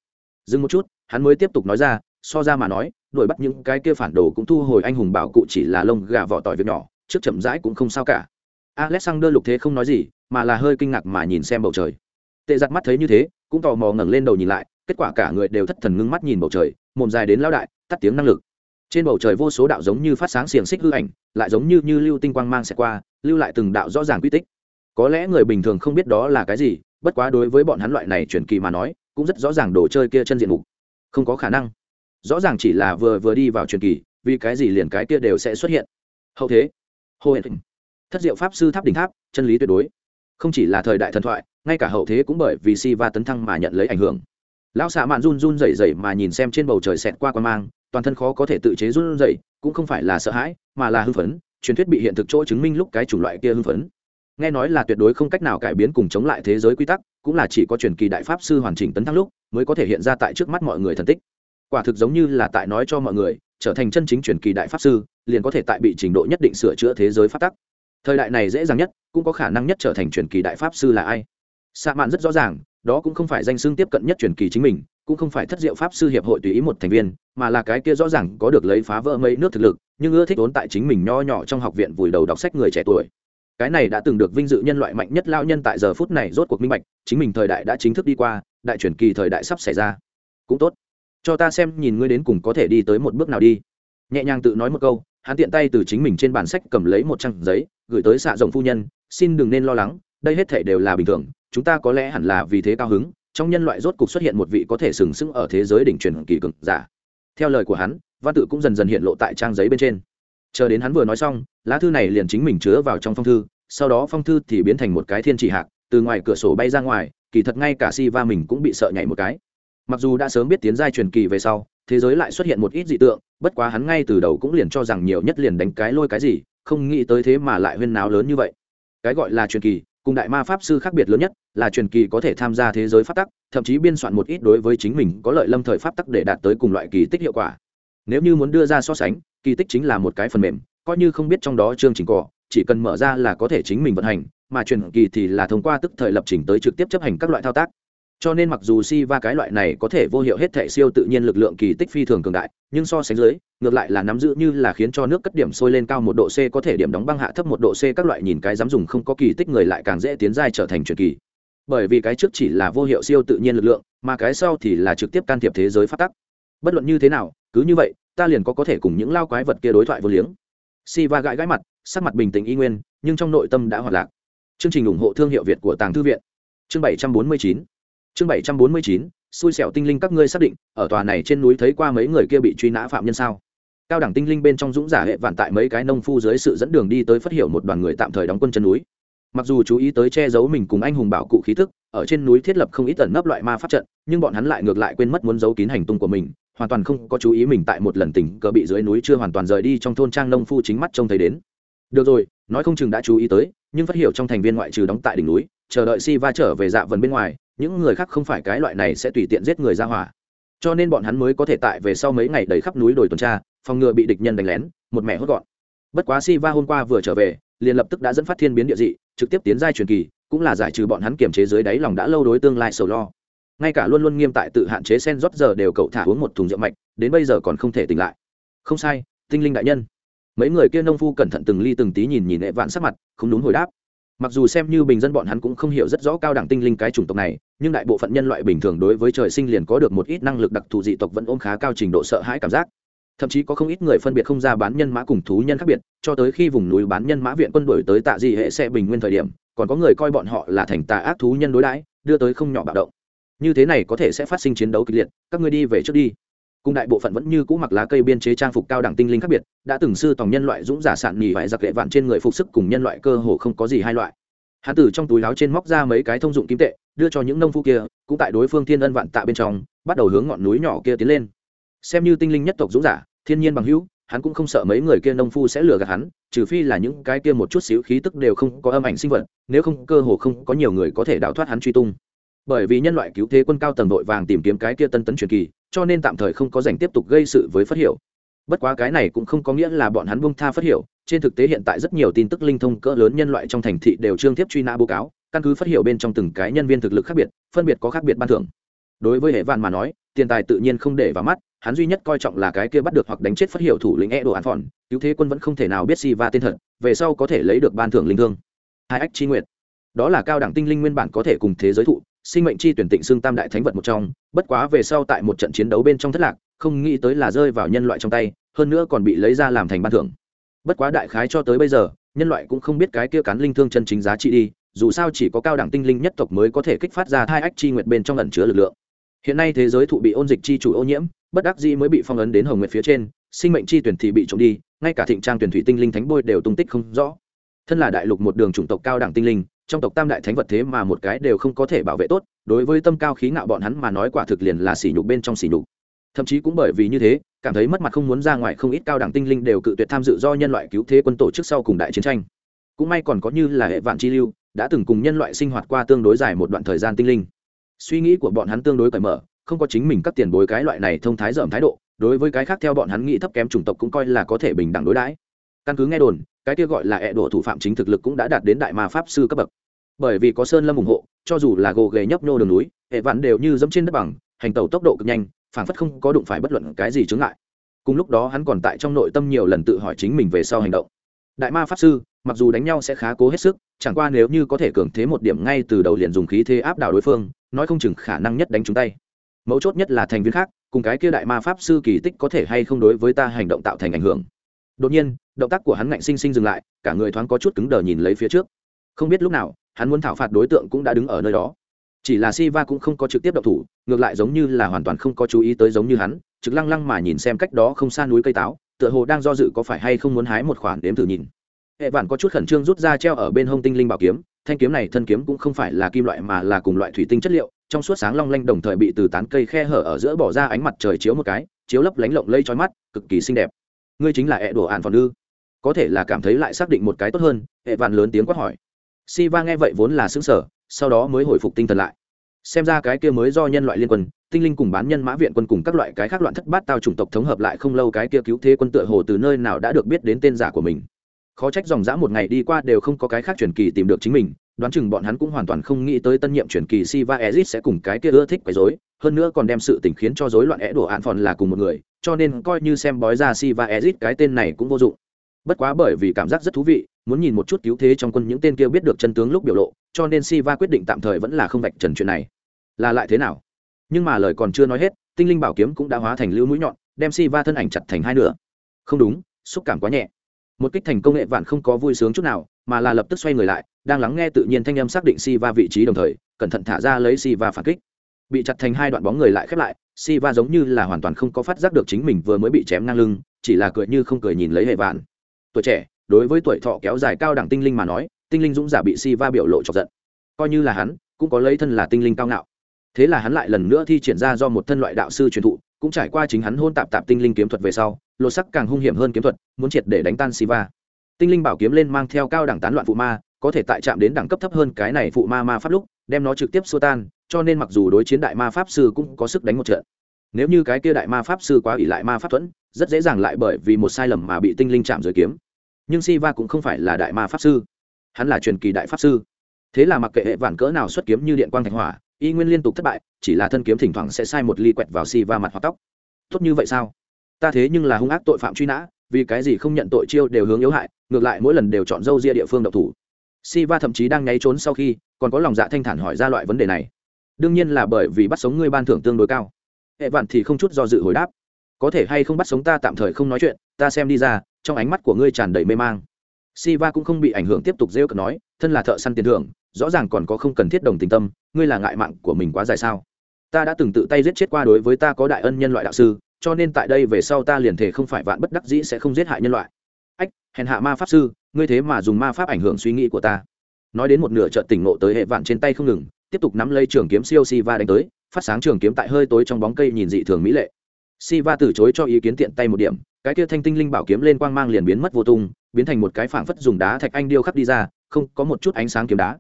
Dừng một chút, hắn mới tiếp tục nói ra so ra mà nói, đuổi bắt những cái kia phản đồ cũng thu hồi anh hùng bảo cụ chỉ là lông gà vỏ tỏi việc nhỏ, trước chậm rãi cũng không sao cả. Alexander lục thế không nói gì, mà là hơi kinh ngạc mà nhìn xem bầu trời. Tệ giặt mắt thấy như thế, cũng tò mò ngẩng lên đầu nhìn lại, kết quả cả người đều thất thần ngưng mắt nhìn bầu trời, mồm dài đến lao đại, tắt tiếng năng lực. Trên bầu trời vô số đạo giống như phát sáng xiềng xích hư ảnh, lại giống như như lưu tinh quang mang sẽ qua, lưu lại từng đạo rõ ràng quy tích. Có lẽ người bình thường không biết đó là cái gì, bất quá đối với bọn hắn loại này truyền kỳ mà nói, cũng rất rõ ràng đồ chơi kia chân diện mục. Không có khả năng rõ ràng chỉ là vừa vừa đi vào truyền kỳ, vì cái gì liền cái kia đều sẽ xuất hiện. Hậu thế, hồ hệ thất diệu pháp sư tháp đỉnh tháp, chân lý tuyệt đối. Không chỉ là thời đại thần thoại, ngay cả hậu thế cũng bởi vì si va tấn thăng mà nhận lấy ảnh hưởng. Lão xạ mạn run run rẩy rẩy mà nhìn xem trên bầu trời xẹt qua quan mang, toàn thân khó có thể tự chế run rẩy, cũng không phải là sợ hãi, mà là hưng phấn, truyền thuyết bị hiện thực chỗ chứng minh lúc cái chủng loại kia hưng phấn. Nghe nói là tuyệt đối không cách nào cải biến cùng chống lại thế giới quy tắc, cũng là chỉ có truyền kỳ đại pháp sư hoàn chỉnh tấn thăng lúc mới có thể hiện ra tại trước mắt mọi người thần tích quả thực giống như là tại nói cho mọi người, trở thành chân chính truyền kỳ đại pháp sư, liền có thể tại bị trình độ nhất định sửa chữa thế giới phát tắc. Thời đại này dễ dàng nhất, cũng có khả năng nhất trở thành truyền kỳ đại pháp sư là ai? Xạ mạn rất rõ ràng, đó cũng không phải danh xưng tiếp cận nhất truyền kỳ chính mình, cũng không phải thất diệu pháp sư hiệp hội tùy ý một thành viên, mà là cái kia rõ ràng có được lấy phá vỡ mấy nước thực lực, nhưng ưa thích vốn tại chính mình nho nhỏ trong học viện vùi đầu đọc sách người trẻ tuổi. Cái này đã từng được vinh dự nhân loại mạnh nhất lao nhân tại giờ phút này rốt cuộc minh bạch, chính mình thời đại đã chính thức đi qua, đại truyền kỳ thời đại sắp xảy ra. Cũng tốt cho ta xem nhìn ngươi đến cùng có thể đi tới một bước nào đi. Nhẹ nhàng tự nói một câu, hắn tiện tay từ chính mình trên bản sách cầm lấy một trang giấy, gửi tới xạ rộng phu nhân, xin đừng nên lo lắng, đây hết thể đều là bình thường, chúng ta có lẽ hẳn là vì thế cao hứng, trong nhân loại rốt cục xuất hiện một vị có thể sừng sững ở thế giới đỉnh truyền kỳ cực giả. Theo lời của hắn, văn tự cũng dần dần hiện lộ tại trang giấy bên trên. Chờ đến hắn vừa nói xong, lá thư này liền chính mình chứa vào trong phong thư, sau đó phong thư thì biến thành một cái thiên chỉ hạc, từ ngoài cửa sổ bay ra ngoài, kỳ thật ngay cả si va mình cũng bị sợ nhảy một cái mặc dù đã sớm biết tiến giai truyền kỳ về sau, thế giới lại xuất hiện một ít dị tượng, bất quá hắn ngay từ đầu cũng liền cho rằng nhiều nhất liền đánh cái lôi cái gì, không nghĩ tới thế mà lại huyên náo lớn như vậy. Cái gọi là truyền kỳ, cùng đại ma pháp sư khác biệt lớn nhất, là truyền kỳ có thể tham gia thế giới pháp tắc, thậm chí biên soạn một ít đối với chính mình có lợi lâm thời pháp tắc để đạt tới cùng loại kỳ tích hiệu quả. Nếu như muốn đưa ra so sánh, kỳ tích chính là một cái phần mềm, coi như không biết trong đó chương trình cỏ chỉ cần mở ra là có thể chính mình vận hành, mà truyền kỳ thì là thông qua tức thời lập trình tới trực tiếp chấp hành các loại thao tác cho nên mặc dù si va cái loại này có thể vô hiệu hết thể siêu tự nhiên lực lượng kỳ tích phi thường cường đại, nhưng so sánh dưới, ngược lại là nắm giữ như là khiến cho nước cất điểm sôi lên cao một độ c có thể điểm đóng băng hạ thấp một độ c các loại nhìn cái dám dùng không có kỳ tích người lại càng dễ tiến giai trở thành truyền kỳ. Bởi vì cái trước chỉ là vô hiệu siêu tự nhiên lực lượng, mà cái sau thì là trực tiếp can thiệp thế giới phát tắc. Bất luận như thế nào, cứ như vậy, ta liền có có thể cùng những lao quái vật kia đối thoại vô liếng. Si va gãi gãi mặt, sắc mặt bình tĩnh y nguyên, nhưng trong nội tâm đã hoạt lạc. Chương trình ủng hộ thương hiệu việt của tàng thư viện. Chương bảy trăm bốn mươi chín chương bảy trăm bốn mươi chín, xui xẻo tinh linh các ngươi xác định, ở tòa này trên núi thấy qua mấy người kia bị truy nã phạm nhân sao? Cao đẳng tinh linh bên trong dũng giả hệ vạn tại mấy cái nông phu dưới sự dẫn đường đi tới phát hiểu một đoàn người tạm thời đóng quân chân núi. Mặc dù chú ý tới che giấu mình cùng anh hùng bảo cụ khí thức, ở trên núi thiết lập không ít tẩn nấp loại ma pháp trận, nhưng bọn hắn lại ngược lại quên mất muốn giấu kín hành tung của mình, hoàn toàn không có chú ý mình tại một lần tình cờ bị dưới núi chưa hoàn toàn rời đi trong thôn trang nông phu chính mắt trông thấy đến. Được rồi, nói không chừng đã chú ý tới, nhưng phát hiểu trong thành viên ngoại trừ đóng tại đỉnh núi, chờ đợi si va trở về dạ vần bên ngoài những người khác không phải cái loại này sẽ tùy tiện giết người ra hỏa. Cho nên bọn hắn mới có thể tại về sau mấy ngày đầy khắp núi đồi tuần tra, phòng ngừa bị địch nhân đánh lén, một mẹ hốt gọn. Bất quá si va hôm qua vừa trở về, liền lập tức đã dẫn phát thiên biến địa dị, trực tiếp tiến giai truyền kỳ, cũng là giải trừ bọn hắn kiềm chế dưới đáy lòng đã lâu đối tương lai sầu lo. Ngay cả luôn luôn nghiêm tại tự hạn chế sen rót giờ đều cậu thả uống một thùng rượu mạnh đến bây giờ còn không thể tỉnh lại. Không sai, tinh linh đại nhân. Mấy người kia nông phu cẩn thận từng ly từng tí nhìn nhìn hệ vạn sắc mặt, không đúng hồi đáp mặc dù xem như bình dân bọn hắn cũng không hiểu rất rõ cao đẳng tinh linh cái chủng tộc này, nhưng đại bộ phận nhân loại bình thường đối với trời sinh liền có được một ít năng lực đặc thù dị tộc vẫn ôm khá cao trình độ sợ hãi cảm giác. Thậm chí có không ít người phân biệt không ra bán nhân mã cùng thú nhân khác biệt, cho tới khi vùng núi bán nhân mã viện quân đổi tới tạ dị hệ xe bình nguyên thời điểm, còn có người coi bọn họ là thành tà ác thú nhân đối đãi, đưa tới không nhỏ bạo động. Như thế này có thể sẽ phát sinh chiến đấu kịch liệt, các ngươi đi về trước đi cùng đại bộ phận vẫn như cũ mặc lá cây biên chế trang phục cao đẳng tinh linh khác biệt, đã từng sư tòng nhân loại dũng giả sạn nhì vải giặc lệ vạn trên người phục sức cùng nhân loại cơ hồ không có gì hai loại. Hán tử trong túi láo trên móc ra mấy cái thông dụng kim tệ, đưa cho những nông phu kia, cũng tại đối phương thiên ân vạn tạ bên trong, bắt đầu hướng ngọn núi nhỏ kia tiến lên. Xem như tinh linh nhất tộc dũng giả, thiên nhiên bằng hữu, hắn cũng không sợ mấy người kia nông phu sẽ lừa gạt hắn, trừ phi là những cái kia một chút xíu khí tức đều không có âm ảnh sinh vật, nếu không cơ hồ không có nhiều người có thể đào thoát hắn truy tung bởi vì nhân loại cứu thế quân cao tầng đội vàng tìm kiếm cái kia tân tấn truyền kỳ, cho nên tạm thời không có dành tiếp tục gây sự với phát hiểu. Bất quá cái này cũng không có nghĩa là bọn hắn buông tha phát hiểu. Trên thực tế hiện tại rất nhiều tin tức linh thông cỡ lớn nhân loại trong thành thị đều trương tiếp truy nã báo cáo, căn cứ phát hiểu bên trong từng cái nhân viên thực lực khác biệt, phân biệt có khác biệt ban thưởng. Đối với hệ vạn mà nói, tiền tài tự nhiên không để vào mắt, hắn duy nhất coi trọng là cái kia bắt được hoặc đánh chết phát hiệu thủ lĩnh e đồ án phòn cứu thế quân vẫn không thể nào biết si va tên thật, về sau có thể lấy được ban thưởng linh thương. Hai ách chi nguyện đó là cao đẳng tinh linh nguyên bản có thể cùng thế giới thụ sinh mệnh chi tuyển tịnh xương tam đại thánh vật một trong, bất quá về sau tại một trận chiến đấu bên trong thất lạc, không nghĩ tới là rơi vào nhân loại trong tay, hơn nữa còn bị lấy ra làm thành ban thưởng. Bất quá đại khái cho tới bây giờ, nhân loại cũng không biết cái kia cán linh thương chân chính giá trị đi, dù sao chỉ có cao đẳng tinh linh nhất tộc mới có thể kích phát ra hai ách chi nguyệt bên trong ẩn chứa lực lượng. Hiện nay thế giới thụ bị ôn dịch chi chủ ô nhiễm, bất đắc dĩ mới bị phong ấn đến hồng nguyệt phía trên, sinh mệnh chi tuyển thì bị trộm đi, ngay cả thịnh trang tuyển thủy tinh linh thánh bôi đều tung tích không rõ. Thân là đại lục một đường chủng tộc cao đẳng tinh linh trong tộc tam đại thánh vật thế mà một cái đều không có thể bảo vệ tốt, đối với tâm cao khí ngạo bọn hắn mà nói quả thực liền là sỉ nhục bên trong sỉ nhục. Thậm chí cũng bởi vì như thế, cảm thấy mất mặt không muốn ra ngoài không ít cao đẳng tinh linh đều cự tuyệt tham dự do nhân loại cứu thế quân tổ chức sau cùng đại chiến tranh. Cũng may còn có như là hệ vạn chi lưu, đã từng cùng nhân loại sinh hoạt qua tương đối dài một đoạn thời gian tinh linh. Suy nghĩ của bọn hắn tương đối cởi mở, không có chính mình các tiền bối cái loại này thông thái dởm thái độ, đối với cái khác theo bọn hắn nghĩ thấp kém chủng tộc cũng coi là có thể bình đẳng đối đãi căn cứ nghe đồn, cái kia gọi là ẹ đổ thủ phạm chính thực lực cũng đã đạt đến đại ma pháp sư cấp bậc. Bởi vì có sơn lâm ủng hộ, cho dù là gồ ghề nhấp nhô đường núi, hệ vạn đều như dẫm trên đất bằng, hành tàu tốc độ cực nhanh, phảng phất không có đụng phải bất luận cái gì chướng ngại. Cùng lúc đó hắn còn tại trong nội tâm nhiều lần tự hỏi chính mình về sau hành động. Đại ma pháp sư, mặc dù đánh nhau sẽ khá cố hết sức, chẳng qua nếu như có thể cường thế một điểm ngay từ đầu liền dùng khí thế áp đảo đối phương, nói không chừng khả năng nhất đánh chúng tay. Mấu chốt nhất là thành viên khác, cùng cái kia đại ma pháp sư kỳ tích có thể hay không đối với ta hành động tạo thành ảnh hưởng. Đột nhiên động tác của hắn ngạnh sinh sinh dừng lại, cả người thoáng có chút cứng đờ nhìn lấy phía trước. Không biết lúc nào, hắn muốn thảo phạt đối tượng cũng đã đứng ở nơi đó. Chỉ là si va cũng không có trực tiếp động thủ, ngược lại giống như là hoàn toàn không có chú ý tới giống như hắn, trực lăng lăng mà nhìn xem cách đó không xa núi cây táo, tựa hồ đang do dự có phải hay không muốn hái một khoản đếm thử nhìn. Hệ vạn có chút khẩn trương rút ra treo ở bên hông tinh linh bảo kiếm, thanh kiếm này thân kiếm cũng không phải là kim loại mà là cùng loại thủy tinh chất liệu, trong suốt sáng long lanh đồng thời bị từ tán cây khe hở ở giữa bỏ ra ánh mặt trời chiếu một cái, chiếu lấp lánh lộng lây trói mắt, cực kỳ xinh đẹp. Ngươi chính là hệ đồ ạn phòn ư có thể là cảm thấy lại xác định một cái tốt hơn hệ vạn lớn tiếng quát hỏi. Si va nghe vậy vốn là xứng sở sau đó mới hồi phục tinh thần lại. Xem ra cái kia mới do nhân loại liên quân tinh linh cùng bán nhân mã viện quân cùng các loại cái khác loạn thất bát tao chủng tộc thống hợp lại không lâu cái kia cứu thế quân tựa hồ từ nơi nào đã được biết đến tên giả của mình. Khó trách dòng dã một ngày đi qua đều không có cái khác truyền kỳ tìm được chính mình đoán chừng bọn hắn cũng hoàn toàn không nghĩ tới tân nhiệm truyền kỳ Si Va Ezit sẽ cùng cái kia ưa thích quấy rối, hơn nữa còn đem sự tình khiến cho rối loạn é đổ hạn phòn là cùng một người, cho nên coi như xem bói ra Si Va Ezit cái tên này cũng vô dụng. Bất quá bởi vì cảm giác rất thú vị, muốn nhìn một chút cứu thế trong quân những tên kia biết được chân tướng lúc biểu lộ, cho nên Siva quyết định tạm thời vẫn là không vạch trần chuyện này. Là lại thế nào? Nhưng mà lời còn chưa nói hết, tinh linh bảo kiếm cũng đã hóa thành lưu mũi nhọn, đem Siva thân ảnh chặt thành hai nửa. Không đúng, xúc cảm quá nhẹ. Một kích thành công nghệ vạn không có vui sướng chút nào, mà là lập tức xoay người lại, đang lắng nghe tự nhiên thanh âm xác định Siva vị trí đồng thời, cẩn thận thả ra lấy Siva phản kích. Bị chặt thành hai đoạn bóng người lại khép lại, Siva giống như là hoàn toàn không có phát giác được chính mình vừa mới bị chém ngang lưng, chỉ là cười như không cười nhìn lấy hệ vạn. Tuổi trẻ, đối với tuổi thọ kéo dài cao đẳng tinh linh mà nói, tinh linh dũng giả bị Siva biểu lộ chọc giận. Coi như là hắn, cũng có lấy thân là tinh linh cao ngạo. Thế là hắn lại lần nữa thi triển ra do một thân loại đạo sư truyền thụ, cũng trải qua chính hắn hôn tạp tạp tinh linh kiếm thuật về sau, lột sắc càng hung hiểm hơn kiếm thuật, muốn triệt để đánh tan Siva. Tinh linh bảo kiếm lên mang theo cao đẳng tán loạn phụ ma, có thể tại chạm đến đẳng cấp thấp hơn cái này phụ ma ma pháp lúc đem nó trực tiếp xua tan cho nên mặc dù đối chiến đại ma pháp sư cũng có sức đánh một trận nếu như cái kia đại ma pháp sư quá ỷ lại ma pháp thuẫn rất dễ dàng lại bởi vì một sai lầm mà bị tinh linh chạm dưới kiếm nhưng siva cũng không phải là đại ma pháp sư hắn là truyền kỳ đại pháp sư thế là mặc kệ hệ vản cỡ nào xuất kiếm như điện quang thành hỏa y nguyên liên tục thất bại chỉ là thân kiếm thỉnh thoảng sẽ sai một ly quẹt vào siva mặt hoặc tóc tốt như vậy sao ta thế nhưng là hung ác tội phạm truy nã vì cái gì không nhận tội chiêu đều hướng yếu hại ngược lại mỗi lần đều chọn dâu ria địa phương độc thủ Siva thậm chí đang nháy trốn sau khi, còn có lòng dạ thanh thản hỏi ra loại vấn đề này. Đương nhiên là bởi vì bắt sống ngươi ban thưởng tương đối cao. Hệ vạn thì không chút do dự hồi đáp. Có thể hay không bắt sống ta tạm thời không nói chuyện, ta xem đi ra, trong ánh mắt của ngươi tràn đầy mê mang. Siva cũng không bị ảnh hưởng tiếp tục rêu cợt nói, thân là thợ săn tiền thưởng, rõ ràng còn có không cần thiết đồng tình tâm, ngươi là ngại mạng của mình quá dài sao? Ta đã từng tự tay giết chết qua đối với ta có đại ân nhân loại đạo sư, cho nên tại đây về sau ta liền thể không phải vạn bất đắc dĩ sẽ không giết hại nhân loại. Ách, hèn hạ ma pháp sư, ngươi thế mà dùng ma pháp ảnh hưởng suy nghĩ của ta nói đến một nửa chợt tỉnh ngộ tới hệ vạn trên tay không ngừng tiếp tục nắm lấy trường kiếm siêu si va đánh tới phát sáng trường kiếm tại hơi tối trong bóng cây nhìn dị thường mỹ lệ si va từ chối cho ý kiến tiện tay một điểm cái kia thanh tinh linh bảo kiếm lên quang mang liền biến mất vô tung biến thành một cái phảng phất dùng đá thạch anh điêu khắc đi ra không có một chút ánh sáng kiếm đá.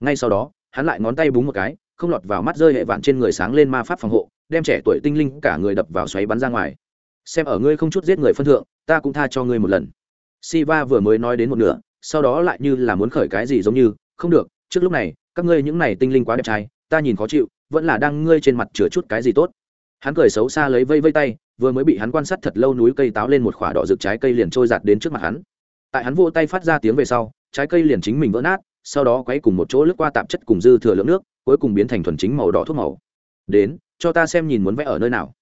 Ngay sau đó hắn lại ngón tay búng một cái không lọt vào mắt rơi hệ vạn trên người sáng lên ma pháp phòng hộ đem trẻ tuổi tinh linh cả người đập vào xoáy bắn ra ngoài. Xem ở ngươi không chút giết người phân thượng ta cũng tha cho ngươi một lần. Siva vừa mới nói đến một nửa, sau đó lại như là muốn khởi cái gì giống như, không được, trước lúc này, các ngươi những này tinh linh quá đẹp trai, ta nhìn khó chịu, vẫn là đang ngươi trên mặt chứa chút cái gì tốt. Hắn cười xấu xa lấy vây vây tay, vừa mới bị hắn quan sát thật lâu núi cây táo lên một khỏa đỏ rực trái cây liền trôi giạt đến trước mặt hắn. Tại hắn vô tay phát ra tiếng về sau, trái cây liền chính mình vỡ nát, sau đó quấy cùng một chỗ lướt qua tạp chất cùng dư thừa lượng nước, cuối cùng biến thành thuần chính màu đỏ thuốc màu. Đến, cho ta xem nhìn muốn vẽ ở nơi nào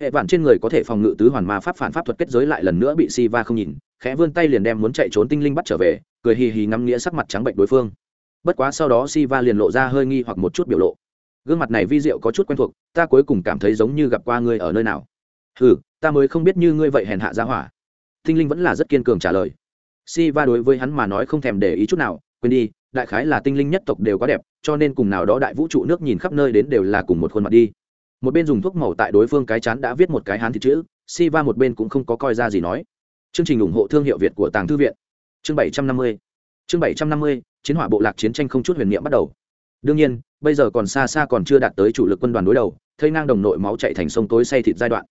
hệ vạn trên người có thể phòng ngự tứ hoàn ma pháp phản pháp thuật kết giới lại lần nữa bị si va không nhìn khẽ vươn tay liền đem muốn chạy trốn tinh linh bắt trở về cười hì hì ngắm nghĩa sắc mặt trắng bệnh đối phương bất quá sau đó si va liền lộ ra hơi nghi hoặc một chút biểu lộ gương mặt này vi diệu có chút quen thuộc, ta cuối cùng cảm thấy giống như gặp qua ngươi ở nơi nào. Ừ ta mới không biết như ngươi vậy hèn hạ ra hỏa. Tinh linh vẫn là rất kiên cường trả lời. Si va đối với hắn mà nói không thèm để ý chút nào, quên đi, đại khái là tinh linh nhất tộc đều có đẹp, cho nên cùng nào đó đại vũ trụ nước nhìn khắp nơi đến đều là cùng một khuôn mặt đi. Một bên dùng thuốc màu tại đối phương cái chán đã viết một cái hán thị chữ si va một bên cũng không có coi ra gì nói. Chương trình ủng hộ thương hiệu việt của tàng thư viện. Chương bảy trăm năm mươi. Chương bảy trăm năm mươi, chiến hỏa bộ lạc chiến tranh không chút huyền niệm bắt đầu đương nhiên, bây giờ còn xa xa còn chưa đạt tới chủ lực quân đoàn đối đầu, thây ngang đồng nội máu chạy thành sông tối say thịt giai đoạn.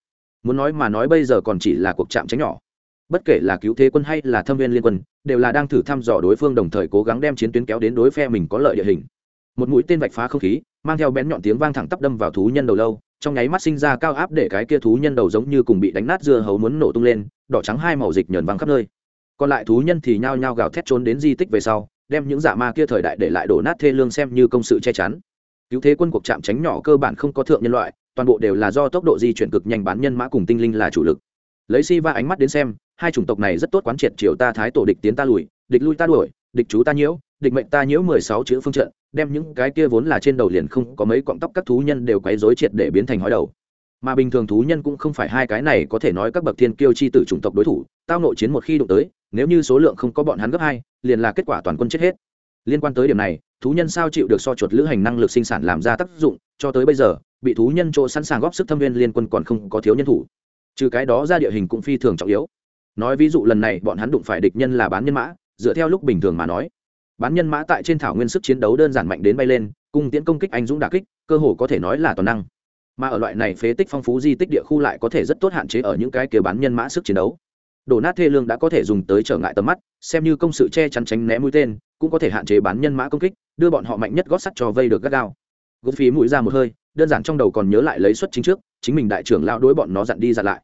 Muốn nói mà nói bây giờ còn chỉ là cuộc chạm tránh nhỏ. Bất kể là cứu thế quân hay là thâm viên liên quân, đều là đang thử thăm dò đối phương đồng thời cố gắng đem chiến tuyến kéo đến đối phe mình có lợi địa hình. Một mũi tên vạch phá không khí, mang theo bén nhọn tiếng vang thẳng tắp đâm vào thú nhân đầu lâu, trong nháy mắt sinh ra cao áp để cái kia thú nhân đầu giống như cùng bị đánh nát dưa hấu muốn nổ tung lên, đỏ trắng hai màu dịch nhờn văng khắp nơi. Còn lại thú nhân thì nhao nhao gào thét trốn đến di tích về sau đem những dạ ma kia thời đại để lại đổ nát thê lương xem như công sự che chắn. Cứu thế quân cuộc chạm tránh nhỏ cơ bản không có thượng nhân loại, toàn bộ đều là do tốc độ di chuyển cực nhanh bán nhân mã cùng tinh linh là chủ lực. Lấy si va ánh mắt đến xem, hai chủng tộc này rất tốt quán triệt triều ta thái tổ địch tiến ta lùi, địch lui ta đuổi, địch chú ta nhiễu, địch mệnh ta nhiễu mười sáu chữ phương trận, đem những cái kia vốn là trên đầu liền không có mấy cọng tóc các thú nhân đều quấy rối triệt để biến thành hói đầu. Mà bình thường thú nhân cũng không phải hai cái này có thể nói các bậc thiên kiêu chi tử chủng tộc đối thủ, tao nội chiến một khi đụng tới nếu như số lượng không có bọn hắn gấp hai, liền là kết quả toàn quân chết hết. Liên quan tới điểm này, thú nhân sao chịu được so chuột lữ hành năng lực sinh sản làm ra tác dụng, cho tới bây giờ, bị thú nhân chỗ sẵn sàng góp sức thâm viên liên quân còn không có thiếu nhân thủ. Trừ cái đó ra địa hình cũng phi thường trọng yếu. Nói ví dụ lần này bọn hắn đụng phải địch nhân là bán nhân mã, dựa theo lúc bình thường mà nói. Bán nhân mã tại trên thảo nguyên sức chiến đấu đơn giản mạnh đến bay lên, cung tiễn công kích anh dũng đà kích, cơ hồ có thể nói là toàn năng. Mà ở loại này phế tích phong phú di tích địa khu lại có thể rất tốt hạn chế ở những cái kia bán nhân mã sức chiến đấu đổ nát thê lương đã có thể dùng tới trở ngại tầm mắt, xem như công sự che chắn tránh né mũi tên, cũng có thể hạn chế bán nhân mã công kích, đưa bọn họ mạnh nhất gót sắt cho vây được gắt gao. Gốc phí mũi ra một hơi, đơn giản trong đầu còn nhớ lại lấy xuất chính trước, chính mình đại trưởng lao đối bọn nó dặn đi dặn lại.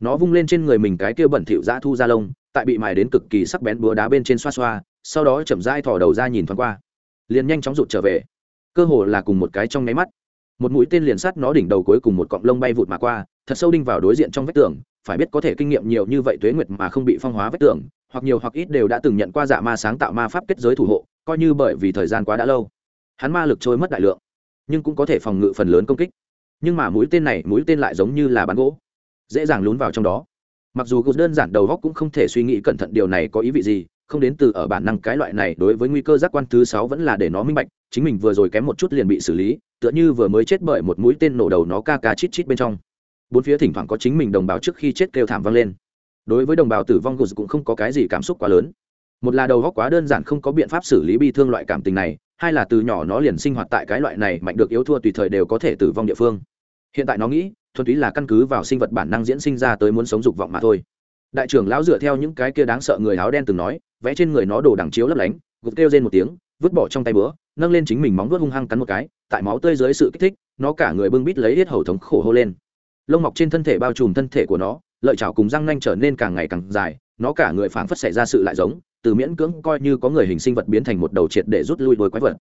Nó vung lên trên người mình cái kia bẩn thỉu ra thu ra lông, tại bị mài đến cực kỳ sắc bén búa đá bên trên xoa xoa, sau đó chậm rãi thò đầu ra nhìn thoáng qua. Liền nhanh chóng rụt trở về. Cơ hồ là cùng một cái trong nháy mắt. Một mũi tên liền sắt nó đỉnh đầu cuối cùng một cọng lông bay vụt mà qua, thật sâu đinh vào đối diện trong vách tường phải biết có thể kinh nghiệm nhiều như vậy tuế nguyệt mà không bị phong hóa vết tưởng hoặc nhiều hoặc ít đều đã từng nhận qua dạ ma sáng tạo ma pháp kết giới thủ hộ, coi như bởi vì thời gian quá đã lâu. Hắn ma lực trôi mất đại lượng, nhưng cũng có thể phòng ngự phần lớn công kích. Nhưng mà mũi tên này, mũi tên lại giống như là bán gỗ, dễ dàng lún vào trong đó. Mặc dù gục đơn giản đầu góc cũng không thể suy nghĩ cẩn thận điều này có ý vị gì, không đến từ ở bản năng cái loại này đối với nguy cơ giác quan thứ sáu vẫn là để nó minh bạch, chính mình vừa rồi kém một chút liền bị xử lý, tựa như vừa mới chết bởi một mũi tên nổ đầu nó ca ca chít chít bên trong bốn phía thỉnh thoảng có chính mình đồng bào trước khi chết kêu thảm vang lên. Đối với đồng bào tử vong cũng không có cái gì cảm xúc quá lớn. Một là đầu góc quá đơn giản không có biện pháp xử lý bi thương loại cảm tình này, hai là từ nhỏ nó liền sinh hoạt tại cái loại này mạnh được yếu thua tùy thời đều có thể tử vong địa phương. Hiện tại nó nghĩ, thuần túy là căn cứ vào sinh vật bản năng diễn sinh ra tới muốn sống dục vọng mà thôi. Đại trưởng lão dựa theo những cái kia đáng sợ người áo đen từng nói, vẽ trên người nó đồ đằng chiếu lấp lánh gục kêu lên một tiếng, vứt bỏ trong tay bữa nâng lên chính mình móng vuốt hung hăng cắn một cái, tại máu tươi dưới sự kích thích, nó cả người bưng bít lấy hết hầu thống khổ hô lên lông mọc trên thân thể bao trùm thân thể của nó, lợi chảo cùng răng nanh trở nên càng ngày càng dài, nó cả người phảng phất xảy ra sự lại giống, từ miễn cưỡng coi như có người hình sinh vật biến thành một đầu triệt để rút lui đôi quái vật.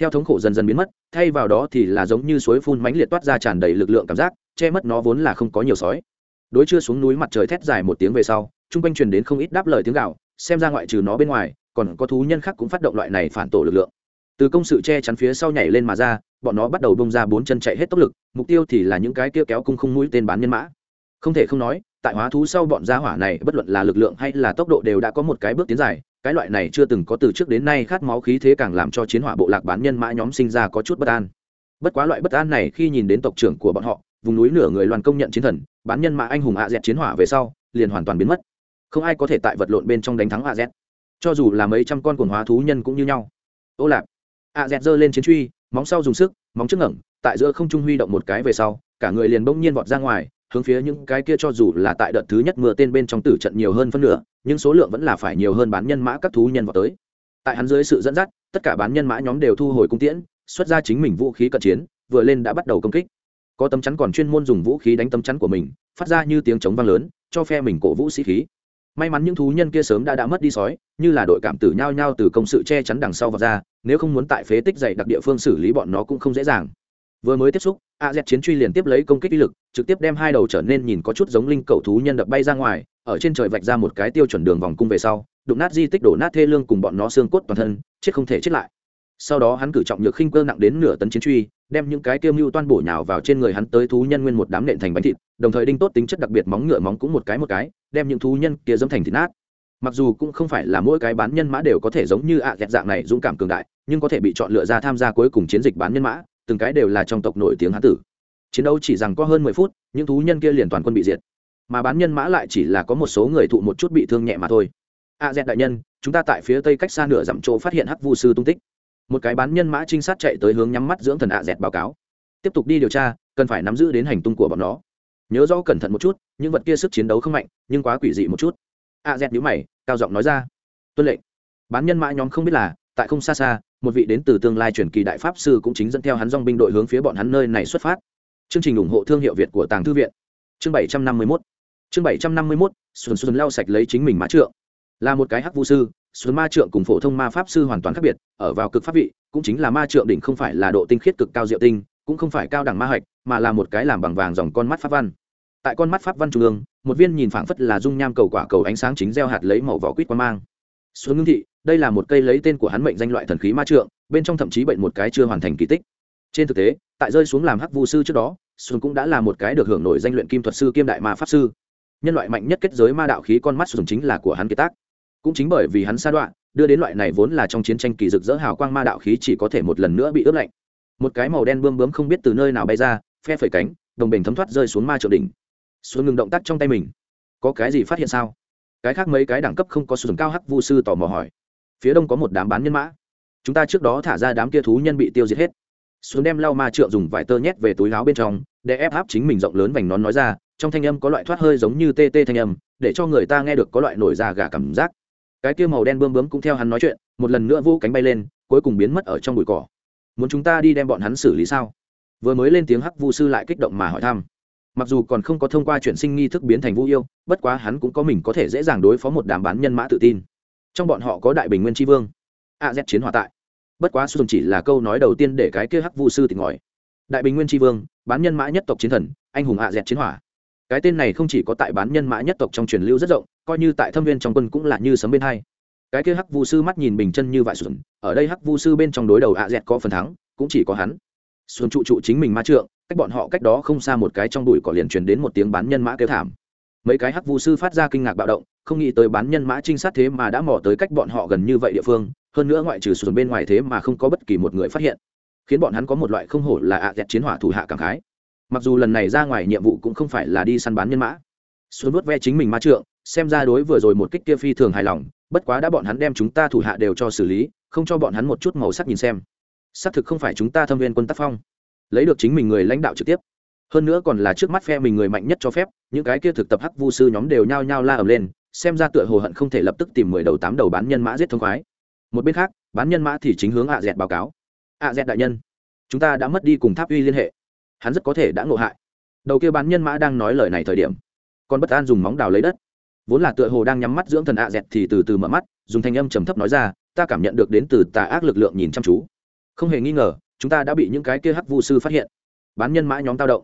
Theo thống khổ dần dần biến mất, thay vào đó thì là giống như suối phun mãnh liệt toát ra tràn đầy lực lượng cảm giác, che mất nó vốn là không có nhiều sói. Đối chưa xuống núi mặt trời thét dài một tiếng về sau trung quanh truyền đến không ít đáp lời tiếng gạo xem ra ngoại trừ nó bên ngoài, còn có thú nhân khác cũng phát động loại này phản tổ lực lượng. Từ công sự che chắn phía sau nhảy lên mà ra bọn nó bắt đầu bông ra bốn chân chạy hết tốc lực mục tiêu thì là những cái kia kéo cung không mũi tên bán nhân mã. Không thể không nói tại hóa thú sau bọn gia hỏa này bất luận là lực lượng hay là tốc độ đều đã có một cái bước tiến dài cái loại này chưa từng có từ trước đến nay khát máu khí thế càng làm cho chiến hỏa bộ lạc bán nhân mã nhóm sinh ra có chút bất an. Bất quá loại bất an này khi nhìn đến tộc trưởng của bọn họ vùng núi nửa người loàn công nhận chiến thần bán nhân mã anh hùng a dẹt chiến hỏa về sau liền hoàn toàn biến mất. Không ai có thể tại vật lộn bên trong đánh thắng a dẹt, cho dù là mấy trăm con quần hóa thú nhân cũng như nhau. Ô lạp. A dẹt giơ lên chiến truy móng sau dùng sức, móng trước ngẩng, tại giữa không trung huy động một cái về sau, cả người liền bỗng nhiên vọt ra ngoài, hướng phía những cái kia cho dù là tại đợt thứ nhất mưa tên bên trong tử trận nhiều hơn phân nửa, nhưng số lượng vẫn là phải nhiều hơn bán nhân mã các thú nhân vào tới. Tại hắn dưới sự dẫn dắt, tất cả bán nhân mã nhóm đều thu hồi cung tiễn, xuất ra chính mình vũ khí cận chiến, vừa lên đã bắt đầu công kích. Có tấm chắn còn chuyên môn dùng vũ khí đánh tấm chắn của mình, phát ra như tiếng chống vang lớn, cho phe mình cổ vũ sĩ khí may mắn những thú nhân kia sớm đã đã mất đi sói, như là đội cảm tử nhao nhao từ công sự che chắn đằng sau và ra, nếu không muốn tại phế tích dày đặc địa phương xử lý bọn nó cũng không dễ dàng. Vừa mới tiếp xúc, a z chiến truy liền tiếp lấy công kích uy lực, trực tiếp đem hai đầu trở nên nhìn có chút giống linh cầu thú nhân đập bay ra ngoài, ở trên trời vạch ra một cái tiêu chuẩn đường vòng cung về sau, đụng nát di tích đổ nát thê lương cùng bọn nó xương cốt toàn thân, chết không thể chết lại. Sau đó hắn cử trọng nhược khinh cơ nặng đến nửa tấn chiến truy, đem những cái tiêu mưu toan bổ nhào vào trên người hắn tới thú nhân nguyên một đám nện thành bánh thịt, đồng thời đinh tốt tính chất đặc biệt móng ngựa móng cũng một cái một cái đem những thú nhân kia dâm thành thịt nát. Mặc dù cũng không phải là mỗi cái bán nhân mã đều có thể giống như ạ à dạng này dũng cảm cường đại nhưng có thể bị chọn lựa ra tham gia cuối cùng chiến dịch bán nhân mã từng cái đều là trong tộc nổi tiếng hán tử. Chiến đấu chỉ rằng có hơn mười phút những thú nhân kia liền toàn quân bị diệt. Mà bán nhân mã lại chỉ là có một số người thụ một chút bị thương nhẹ mà thôi. Ạ à, đại nhân chúng ta tại phía tây cách xa nửa dặm chỗ phát hiện hắc vu sư tung tích. Một cái bán nhân mã trinh sát chạy tới hướng nhắm mắt dưỡng thần ạ dẹt báo cáo. Tiếp tục đi điều tra cần phải nắm giữ đến hành tung của bọn nó nhớ rõ cẩn thận một chút, những vật kia sức chiến đấu không mạnh, nhưng quá quỷ dị một chút. A dẹt nhữ mày, cao giọng nói ra. Tuân lệnh. Bán nhân mã nhóm không biết là, tại không xa xa, một vị đến từ tương lai truyền kỳ đại pháp sư cũng chính dẫn theo hắn dong binh đội hướng phía bọn hắn nơi này xuất phát. Chương trình ủng hộ thương hiệu việt của tàng thư viện. Chương bảy trăm năm mươi mốt. Chương bảy trăm năm mươi mốt, xuân xuân lau sạch lấy chính mình mã trượng. Là một cái hắc vu sư, xuân ma trượng cùng phổ thông ma pháp sư hoàn toàn khác biệt, ở vào cực pháp vị, cũng chính là ma trượng đỉnh không phải là độ tinh khiết cực cao diệu tinh, cũng không phải cao đẳng ma hạch, mà là một cái làm bằng vàng dòng con mắt pháp văn tại con mắt pháp văn trung ương, một viên nhìn phảng phất là dung nham cầu quả cầu ánh sáng chính gieo hạt lấy màu vỏ quýt qua mang. Xuân ngưng thị, đây là một cây lấy tên của hắn mệnh danh loại thần khí ma trượng, bên trong thậm chí bệnh một cái chưa hoàn thành kỳ tích. Trên thực tế, tại rơi xuống làm hắc vu sư trước đó, xuân cũng đã là một cái được hưởng nổi danh luyện kim thuật sư kiêm đại ma pháp sư. Nhân loại mạnh nhất kết giới ma đạo khí con mắt xuân chính là của hắn kiệt tác. Cũng chính bởi vì hắn sa đoạn, đưa đến loại này vốn là trong chiến tranh kỳ rực rỡ hào quang ma đạo khí chỉ có thể một lần nữa bị ướp lạnh. Một cái màu đen bươm bướm không biết từ nơi nào bay ra, phe phẩy cánh, đồng bình thấm thoát rơi xuống ma trượng đỉnh xuống ngừng động tác trong tay mình. Có cái gì phát hiện sao? Cái khác mấy cái đẳng cấp không có sử dụng cao hắc vu sư tò mò hỏi. Phía đông có một đám bán nhân mã. Chúng ta trước đó thả ra đám kia thú nhân bị tiêu diệt hết. Xuống đem lau ma trượng dùng vải tơ nhét về túi láo bên trong, để ép áp chính mình rộng lớn vành nón nói ra, trong thanh âm có loại thoát hơi giống như tê tê thanh âm, để cho người ta nghe được có loại nổi da gà cảm giác. Cái kia màu đen bươm bướm cũng theo hắn nói chuyện, một lần nữa vô cánh bay lên, cuối cùng biến mất ở trong bụi cỏ. Muốn chúng ta đi đem bọn hắn xử lý sao? Vừa mới lên tiếng hắc vu sư lại kích động mà hỏi thăm mặc dù còn không có thông qua chuyển sinh nghi thức biến thành vũ yêu, bất quá hắn cũng có mình có thể dễ dàng đối phó một đàm bán nhân mã tự tin. Trong bọn họ có đại bình nguyên tri vương, a z chiến hòa tại. Bất quá xuân chỉ là câu nói đầu tiên để cái kia hắc vu sư tỉnh ngòi đại bình nguyên tri vương, bán nhân mã nhất tộc chiến thần, anh hùng a z chiến hỏa. Cái tên này không chỉ có tại bán nhân mã nhất tộc trong truyền lưu rất rộng, coi như tại thâm viên trong quân cũng là như sấm bên hai. Cái kia hắc vu sư mắt nhìn bình chân như vại xuân ở đây hắc vu sư bên trong đối đầu a z có phần thắng, cũng chỉ có hắn. Xuân trụ trụ chính mình ma trượng cách bọn họ cách đó không xa một cái trong bụi cỏ liền truyền đến một tiếng bán nhân mã kêu thảm. Mấy cái hắc vu sư phát ra kinh ngạc bạo động, không nghĩ tới bán nhân mã trinh sát thế mà đã mò tới cách bọn họ gần như vậy địa phương, hơn nữa ngoại trừ xuân bên ngoài thế mà không có bất kỳ một người phát hiện. Khiến bọn hắn có một loại không hổ là ạ dẹt chiến hỏa thủ hạ cảm khái. Mặc dù lần này ra ngoài nhiệm vụ cũng không phải là đi săn bán nhân mã. Xuân vuốt ve chính mình ma trượng, xem ra đối vừa rồi một kích kia phi thường hài lòng, bất quá đã bọn hắn đem chúng ta thủ hạ đều cho xử lý, không cho bọn hắn một chút màu sắc nhìn xem. Xác thực không phải chúng ta thâm viên quân tác phong lấy được chính mình người lãnh đạo trực tiếp. Hơn nữa còn là trước mắt phe mình người mạnh nhất cho phép, những cái kia thực tập hắc vu sư nhóm đều nhao nhao la ầm lên, xem ra tựa hồ hận không thể lập tức tìm mười đầu tám đầu bán nhân mã giết thông khoái. Một bên khác, bán nhân mã thì chính hướng ạ dẹt báo cáo. Ạ dẹt đại nhân, chúng ta đã mất đi cùng tháp uy liên hệ. Hắn rất có thể đã ngộ hại. Đầu kia bán nhân mã đang nói lời này thời điểm, còn bất an dùng móng đào lấy đất. Vốn là tựa hồ đang nhắm mắt dưỡng thần ạ dẹt thì từ từ mở mắt, dùng thanh âm trầm thấp nói ra, ta cảm nhận được đến từ tà ác lực lượng nhìn chăm chú. Không hề nghi ngờ chúng ta đã bị những cái kia hắc vu sư phát hiện. Bán nhân mã nhóm tao động.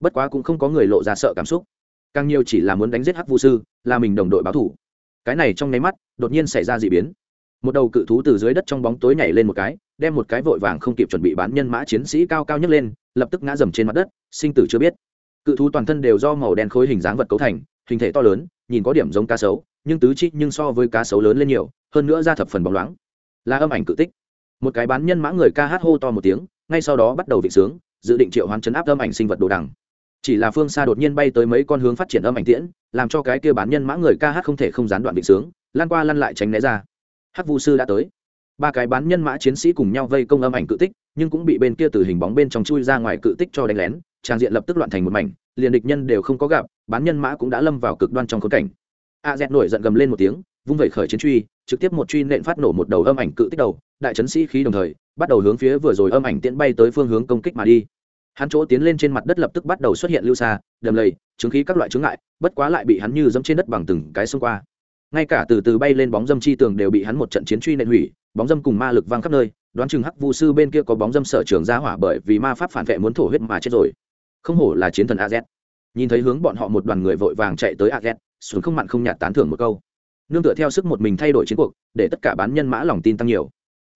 Bất quá cũng không có người lộ ra sợ cảm xúc. Càng nhiều chỉ là muốn đánh giết hắc vu sư, là mình đồng đội báo thủ. Cái này trong nháy mắt, đột nhiên xảy ra d ị biến. Một đầu cự thú từ dưới đất trong bóng tối nhảy lên một cái, đem một cái vội vàng không kịp chuẩn bị bán nhân mã chiến sĩ cao cao nhấc lên, lập tức ngã dầm trên mặt đất, sinh tử chưa biết. Cự thú toàn thân đều do màu đen khối hình dáng vật cấu thành, hình thể to lớn, nhìn có điểm giống cá sấu, nhưng tứ chi nhưng so với cá sấu lớn lên nhiều, hơn nữa ra thập phần bóng loáng. Là âm ảnh cự tích một cái bán nhân mã người ca hát hô to một tiếng, ngay sau đó bắt đầu vịnh sướng, dự định triệu hoán chấn áp âm ảnh sinh vật đồ đằng. Chỉ là phương xa đột nhiên bay tới mấy con hướng phát triển âm ảnh tiễn, làm cho cái kia bán nhân mã người ca hát không thể không gián đoạn vịnh sướng, lan qua lăn lại tránh né ra. Hắc vu sư đã tới. Ba cái bán nhân mã chiến sĩ cùng nhau vây công âm ảnh cự tích, nhưng cũng bị bên kia từ hình bóng bên trong chui ra ngoài cự tích cho đánh lén trang diện lập tức loạn thành một mảnh, liền địch nhân đều không có gặp, bán nhân mã cũng đã lâm vào cực đoan trong khốn cảnh. A z nổi giận gầm lên một tiếng, vung vẩy khởi chiến truy, trực tiếp một truy nện phát nổ một đầu âm ảnh cự tích đầu đại chấn sĩ khí đồng thời, bắt đầu hướng phía vừa rồi âm ảnh tiễn bay tới phương hướng công kích mà đi. Hắn chỗ tiến lên trên mặt đất lập tức bắt đầu xuất hiện lưu xa đầm lầy chứng khí các loại chứng ngại, bất quá lại bị hắn như dẫm trên đất bằng từng cái xông qua. Ngay cả từ từ bay lên bóng dâm chi tường đều bị hắn một trận chiến truy nện hủy, bóng dâm cùng ma lực vang khắp nơi, đoán chừng hắc vu sư bên kia có bóng dâm sở trường ra hỏa bởi vì ma pháp phản vệ muốn thổ huyết mà chết rồi. Không hổ là chiến thần az nhìn thấy hướng bọn họ một đoàn người vội vàng chạy tới az xuống không mặn không nhạt tán thưởng một câu. Nương tựa theo sức một mình thay đổi chiến cuộc, để tất cả bán nhân mã lòng tin tăng nhiều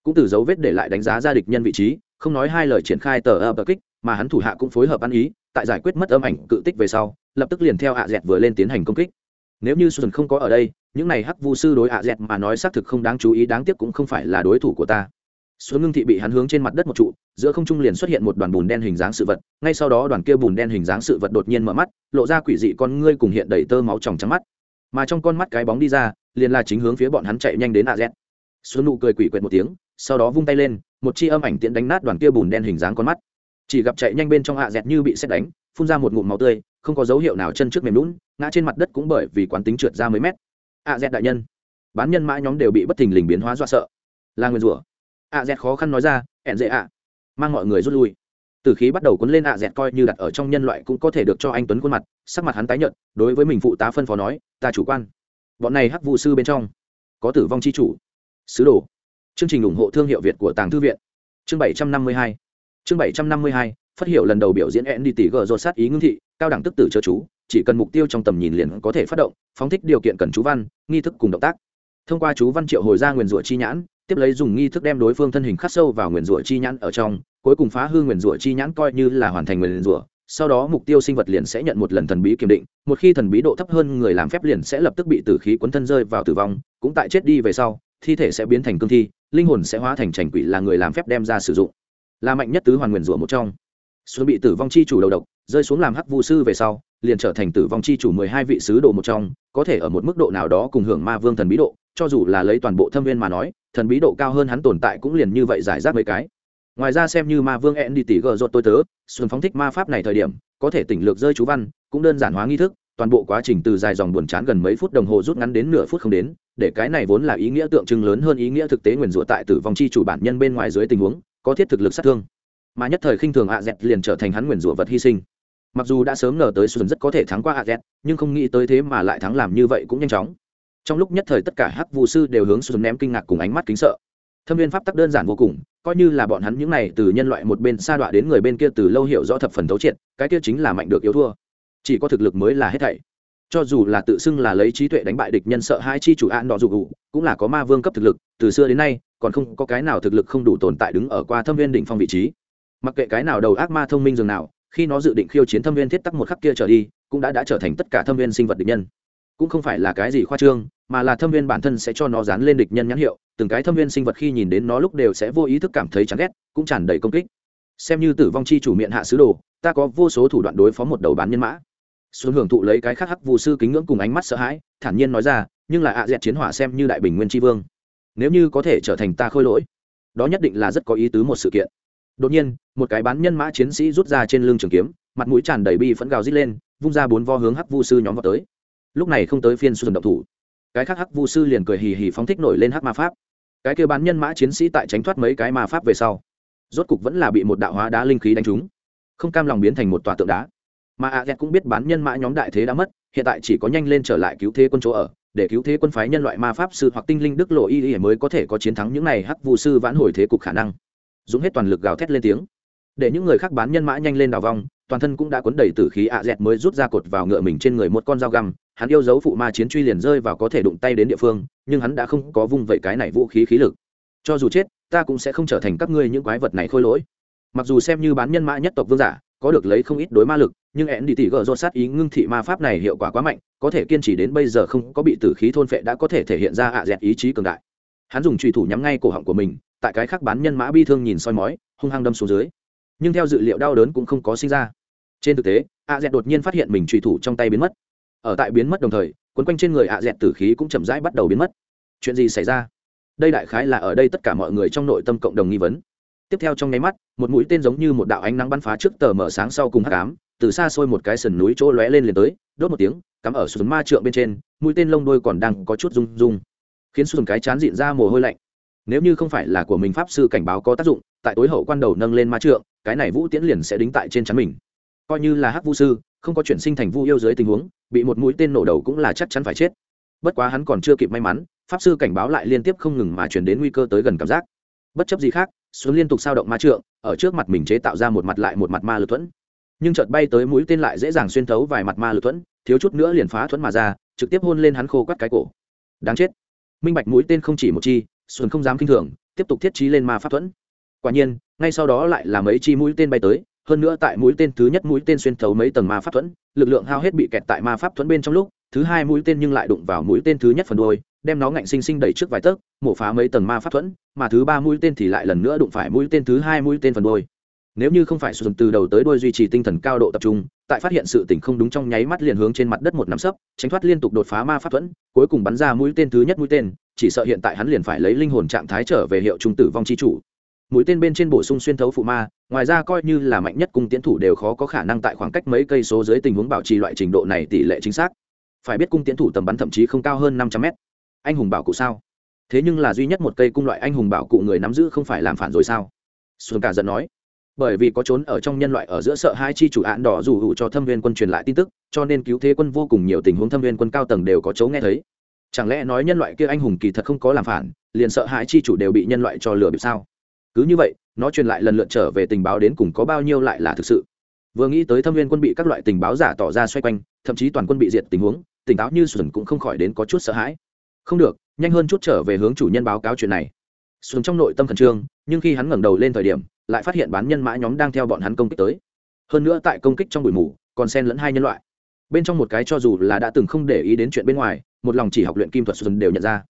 cũng từ dấu vết để lại đánh giá ra địch nhân vị trí, không nói hai lời triển khai tờ ập kích, mà hắn thủ hạ cũng phối hợp ăn ý, tại giải quyết mất âm ảnh cự tích về sau, lập tức liền theo ạ dẹt vừa lên tiến hành công kích. Nếu như xuân không có ở đây, những này hắc vu sư đối ạ dẹt mà nói xác thực không đáng chú ý, đáng tiếc cũng không phải là đối thủ của ta. Xuân ngưng thị bị hắn hướng trên mặt đất một trụ, giữa không trung liền xuất hiện một đoàn bùn đen hình dáng sự vật, ngay sau đó đoàn kia bùn đen hình dáng sự vật đột nhiên mở mắt, lộ ra quỷ dị con ngươi cùng hiện đầy tơ máu tròng trắng mắt. Mà trong con mắt cái bóng đi ra, liền là chính hướng phía bọn hắn chạy nhanh đến a dẹt. Xuân nụ cười quỷ quyệt một tiếng sau đó vung tay lên, một chi âm ảnh tiện đánh nát đoàn kia bùn đen hình dáng con mắt. Chỉ gặp chạy nhanh bên trong a dẹt như bị xét đánh, phun ra một ngụm máu tươi, không có dấu hiệu nào chân trước mềm lún, ngã trên mặt đất cũng bởi vì quán tính trượt ra mấy mét. A dẹt đại nhân, bán nhân mã nhóm đều bị bất thình lình biến hóa dọa sợ. Là người rủa. A dẹt khó khăn nói ra, ẹn dễ ạ, mang mọi người rút lui. Từ khí bắt đầu cuốn lên ạ dẹt coi như đặt ở trong nhân loại cũng có thể được cho anh tuấn khuôn mặt, sắc mặt hắn tái nhợt, đối với mình phụ tá phân phó nói, ta chủ quan. Bọn này hắc vụ sư bên trong có tử vong chi chủ. Sứ đồ chương trình ủng hộ thương hiệu việt của tàng thư viện. Chương bảy trăm năm mươi hai. Chương bảy trăm năm mươi hai, phát hiệu lần đầu biểu diễn ẹn đi tỷ gờ rột sát ý ngưng thị, cao đẳng tức tử chớ chú, chỉ cần mục tiêu trong tầm nhìn liền có thể phát động, phóng thích điều kiện cần chú văn, nghi thức cùng động tác. Thông qua chú văn triệu hồi ra nguyền rủa chi nhãn, tiếp lấy dùng nghi thức đem đối phương thân hình khắc sâu vào nguyền rủa chi nhãn ở trong, cuối cùng phá hư nguyền rủa chi nhãn coi như là hoàn thành nguyền rủa, sau đó mục tiêu sinh vật liền sẽ nhận một lần thần bí kiểm định, một khi thần bí độ thấp hơn người làm phép liền sẽ lập tức bị tử khí cuốn thân rơi vào tử vong, cũng tại chết đi về sau, thi thể sẽ biến thành cương thi linh hồn sẽ hóa thành trành quỷ là người làm phép đem ra sử dụng là mạnh nhất tứ hoàn nguyền rủa một trong xuân bị tử vong chi chủ đầu độc rơi xuống làm hắc vu sư về sau liền trở thành tử vong chi chủ mười hai vị sứ đồ một trong có thể ở một mức độ nào đó cùng hưởng ma vương thần bí độ cho dù là lấy toàn bộ thâm viên mà nói thần bí độ cao hơn hắn tồn tại cũng liền như vậy giải rác mấy cái ngoài ra xem như ma vương ẹn đi tỉ gờ rột tôi tớ xuân phóng thích ma pháp này thời điểm có thể tỉnh lược rơi chú văn cũng đơn giản hóa nghi thức toàn bộ quá trình từ dài dòng buồn chán gần mấy phút đồng hồ rút ngắn đến nửa phút không đến để cái này vốn là ý nghĩa tượng trưng lớn hơn ý nghĩa thực tế nguyền rủa tại tử vong chi chủ bản nhân bên ngoài dưới tình huống có thiết thực lực sát thương. Mà nhất thời khinh thường a dẹt liền trở thành hắn nguyền rủa vật hy sinh. Mặc dù đã sớm ngờ tới xuân rất có thể thắng qua a dẹt, nhưng không nghĩ tới thế mà lại thắng làm như vậy cũng nhanh chóng. Trong lúc nhất thời tất cả hắc vụ sư đều hướng xuân ném kinh ngạc cùng ánh mắt kính sợ. Thâm viên pháp tắc đơn giản vô cùng coi như là bọn hắn những này từ nhân loại một bên xa đọa đến người bên kia từ lâu hiểu rõ thập phần thấu triệt cái kia chính là mạnh được yếu thua chỉ có thực lực mới là hết thảy. Cho dù là tự xưng là lấy trí tuệ đánh bại địch nhân sợ hai chi chủ an đỏ dù cũng là có ma vương cấp thực lực, từ xưa đến nay, còn không có cái nào thực lực không đủ tồn tại đứng ở qua thâm viên đỉnh phong vị trí. Mặc kệ cái nào đầu ác ma thông minh dường nào, khi nó dự định khiêu chiến thâm viên thiết tắc một khắc kia trở đi, cũng đã đã trở thành tất cả thâm viên sinh vật địch nhân. Cũng không phải là cái gì khoa trương, mà là thâm viên bản thân sẽ cho nó dán lên địch nhân nhãn hiệu, từng cái thâm viên sinh vật khi nhìn đến nó lúc đều sẽ vô ý thức cảm thấy chán ghét, cũng tràn đầy công kích. Xem như tử vong chi chủ miệng hạ sứ đồ, ta có vô số thủ đoạn đối phó một đầu bán nhân mã xuống hưởng thụ lấy cái khắc hắc vụ sư kính ngưỡng cùng ánh mắt sợ hãi, thản nhiên nói ra, nhưng là ạ dẹt chiến hỏa xem như đại bình nguyên tri vương. Nếu như có thể trở thành ta khôi lỗi, đó nhất định là rất có ý tứ một sự kiện. Đột nhiên, một cái bán nhân mã chiến sĩ rút ra trên lưng trường kiếm, mặt mũi tràn đầy bi phẫn gào rít lên, vung ra bốn vo hướng hắc vu sư nhóm vào tới. Lúc này không tới phiên xuân động thủ. Cái khác hắc vu sư liền cười hì hì phóng thích nổi lên hắc ma pháp. Cái kia bán nhân mã chiến sĩ tại tránh thoát mấy cái ma pháp về sau, rốt cục vẫn là bị một đạo hóa đá linh khí đánh trúng. Không cam lòng biến thành một tòa tượng đá mà a z cũng biết bán nhân mã nhóm đại thế đã mất, hiện tại chỉ có nhanh lên trở lại cứu thế quân chỗ ở, để cứu thế quân phái nhân loại ma pháp sư hoặc tinh linh đức lộ y y mới có thể có chiến thắng những này hắc vụ sư vãn hồi thế cục khả năng. Dùng hết toàn lực gào thét lên tiếng. Để những người khác bán nhân mã nhanh lên đào vong, toàn thân cũng đã cuốn đầy tử khí ạ dẹt mới rút ra cột vào ngựa mình trên người một con dao găm, hắn yêu dấu phụ ma chiến truy liền rơi vào có thể đụng tay đến địa phương, nhưng hắn đã không có vung vậy cái này vũ khí khí lực. Cho dù chết, ta cũng sẽ không trở thành các ngươi những quái vật này khôi lỗi. Mặc dù xem như bán nhân mã nhất tộc vương giả có được lấy không ít đối ma lực, nhưng ẹn đi tỉ gợ do sát ý ngưng thị ma pháp này hiệu quả quá mạnh, có thể kiên trì đến bây giờ không có bị tử khí thôn phệ đã có thể thể hiện ra ạ dẹt ý chí cường đại. Hắn dùng trùy thủ nhắm ngay cổ họng của mình, tại cái khác bán nhân mã bi thương nhìn soi mói, hung hăng đâm xuống dưới. Nhưng theo dự liệu đau đớn cũng không có sinh ra. Trên thực tế, ạ dẹt đột nhiên phát hiện mình trùy thủ trong tay biến mất. Ở tại biến mất đồng thời, quấn quanh trên người ạ dẹt tử khí cũng chậm rãi bắt đầu biến mất. Chuyện gì xảy ra? Đây đại khái là ở đây tất cả mọi người trong nội tâm cộng đồng nghi vấn tiếp theo trong nháy mắt, một mũi tên giống như một đạo ánh nắng bắn phá trước tờ mở sáng sau cùng hắc ám, từ xa xôi một cái sườn núi chỗ lóe lên liền tới, đốt một tiếng, cắm ở sườn ma trượng bên trên, mũi tên lông đôi còn đang có chút rung rung, khiến sườn cái chán dịn ra mồ hôi lạnh. Nếu như không phải là của mình pháp sư cảnh báo có tác dụng, tại tối hậu quan đầu nâng lên ma trượng, cái này vũ tiễn liền sẽ đính tại trên chắn mình. Coi như là hắc vũ sư, không có chuyển sinh thành vu yêu dưới tình huống, bị một mũi tên nổ đầu cũng là chắc chắn phải chết. Bất quá hắn còn chưa kịp may mắn, pháp sư cảnh báo lại liên tiếp không ngừng mà chuyển đến nguy cơ tới gần cảm giác. Bất chấp gì khác xuống liên tục sao động ma trượng, ở trước mặt mình chế tạo ra một mặt lại một mặt ma lực thuẫn. Nhưng chợt bay tới mũi tên lại dễ dàng xuyên thấu vài mặt ma lực thuẫn, thiếu chút nữa liền phá thuẫn mà ra, trực tiếp hôn lên hắn khô quắt cái cổ. Đáng chết. Minh bạch mũi tên không chỉ một chi, xuân không dám kinh thường, tiếp tục thiết trí lên ma pháp thuẫn. Quả nhiên, ngay sau đó lại là mấy chi mũi tên bay tới, hơn nữa tại mũi tên thứ nhất mũi tên xuyên thấu mấy tầng ma pháp thuẫn, lực lượng hao hết bị kẹt tại ma pháp thuẫn bên trong lúc, thứ hai mũi tên nhưng lại đụng vào mũi tên thứ nhất phần đôi đem nó ngạnh sinh sinh đẩy trước vài tấc, mổ phá mấy tầng ma pháp thuẫn, mà thứ ba mũi tên thì lại lần nữa đụng phải mũi tên thứ hai mũi tên phần đôi nếu như không phải sử dụng từ đầu tới đuôi duy trì tinh thần cao độ tập trung, tại phát hiện sự tình không đúng trong nháy mắt liền hướng trên mặt đất một nắm sấp, tránh thoát liên tục đột phá ma pháp thuẫn, cuối cùng bắn ra mũi tên thứ nhất mũi tên, chỉ sợ hiện tại hắn liền phải lấy linh hồn trạng thái trở về hiệu trung tử vong chi chủ. Mũi tên bên trên bổ sung xuyên thấu phụ ma, ngoài ra coi như là mạnh nhất cung tiến thủ đều khó có khả năng tại khoảng cách mấy cây số dưới tình huống bảo trì loại trình độ này tỷ lệ chính xác. Phải biết cung tiến thủ tầm bắn thậm chí không cao hơn năm trăm mét anh hùng bảo cụ sao? Thế nhưng là duy nhất một cây cung loại anh hùng bảo cụ người nắm giữ không phải làm phản rồi sao? Xuân cả giận nói. Bởi vì có trốn ở trong nhân loại ở giữa sợ hai chi chủ án đỏ dù hụ cho thâm viên quân truyền lại tin tức, cho nên cứu thế quân vô cùng nhiều tình huống thâm viên quân cao tầng đều có chấu nghe thấy. Chẳng lẽ nói nhân loại kia anh hùng kỳ thật không có làm phản, liền sợ hãi chi chủ đều bị nhân loại cho lừa bịp sao? Cứ như vậy, nó truyền lại lần lượt trở về tình báo đến cùng có bao nhiêu lại là thực sự. Vừa nghĩ tới thâm viên quân bị các loại tình báo giả tỏ ra xoay quanh, thậm chí toàn quân bị diệt tình huống, tỉnh táo như xuân cũng không khỏi đến có chút sợ hãi không được, nhanh hơn chút trở về hướng chủ nhân báo cáo chuyện này. Xuống trong nội tâm khẩn trương, nhưng khi hắn ngẩng đầu lên thời điểm, lại phát hiện bán nhân mã nhóm đang theo bọn hắn công kích tới. Hơn nữa tại công kích trong bụi mù, còn xen lẫn hai nhân loại. Bên trong một cái cho dù là đã từng không để ý đến chuyện bên ngoài, một lòng chỉ học luyện kim thuật xuân đều nhận ra.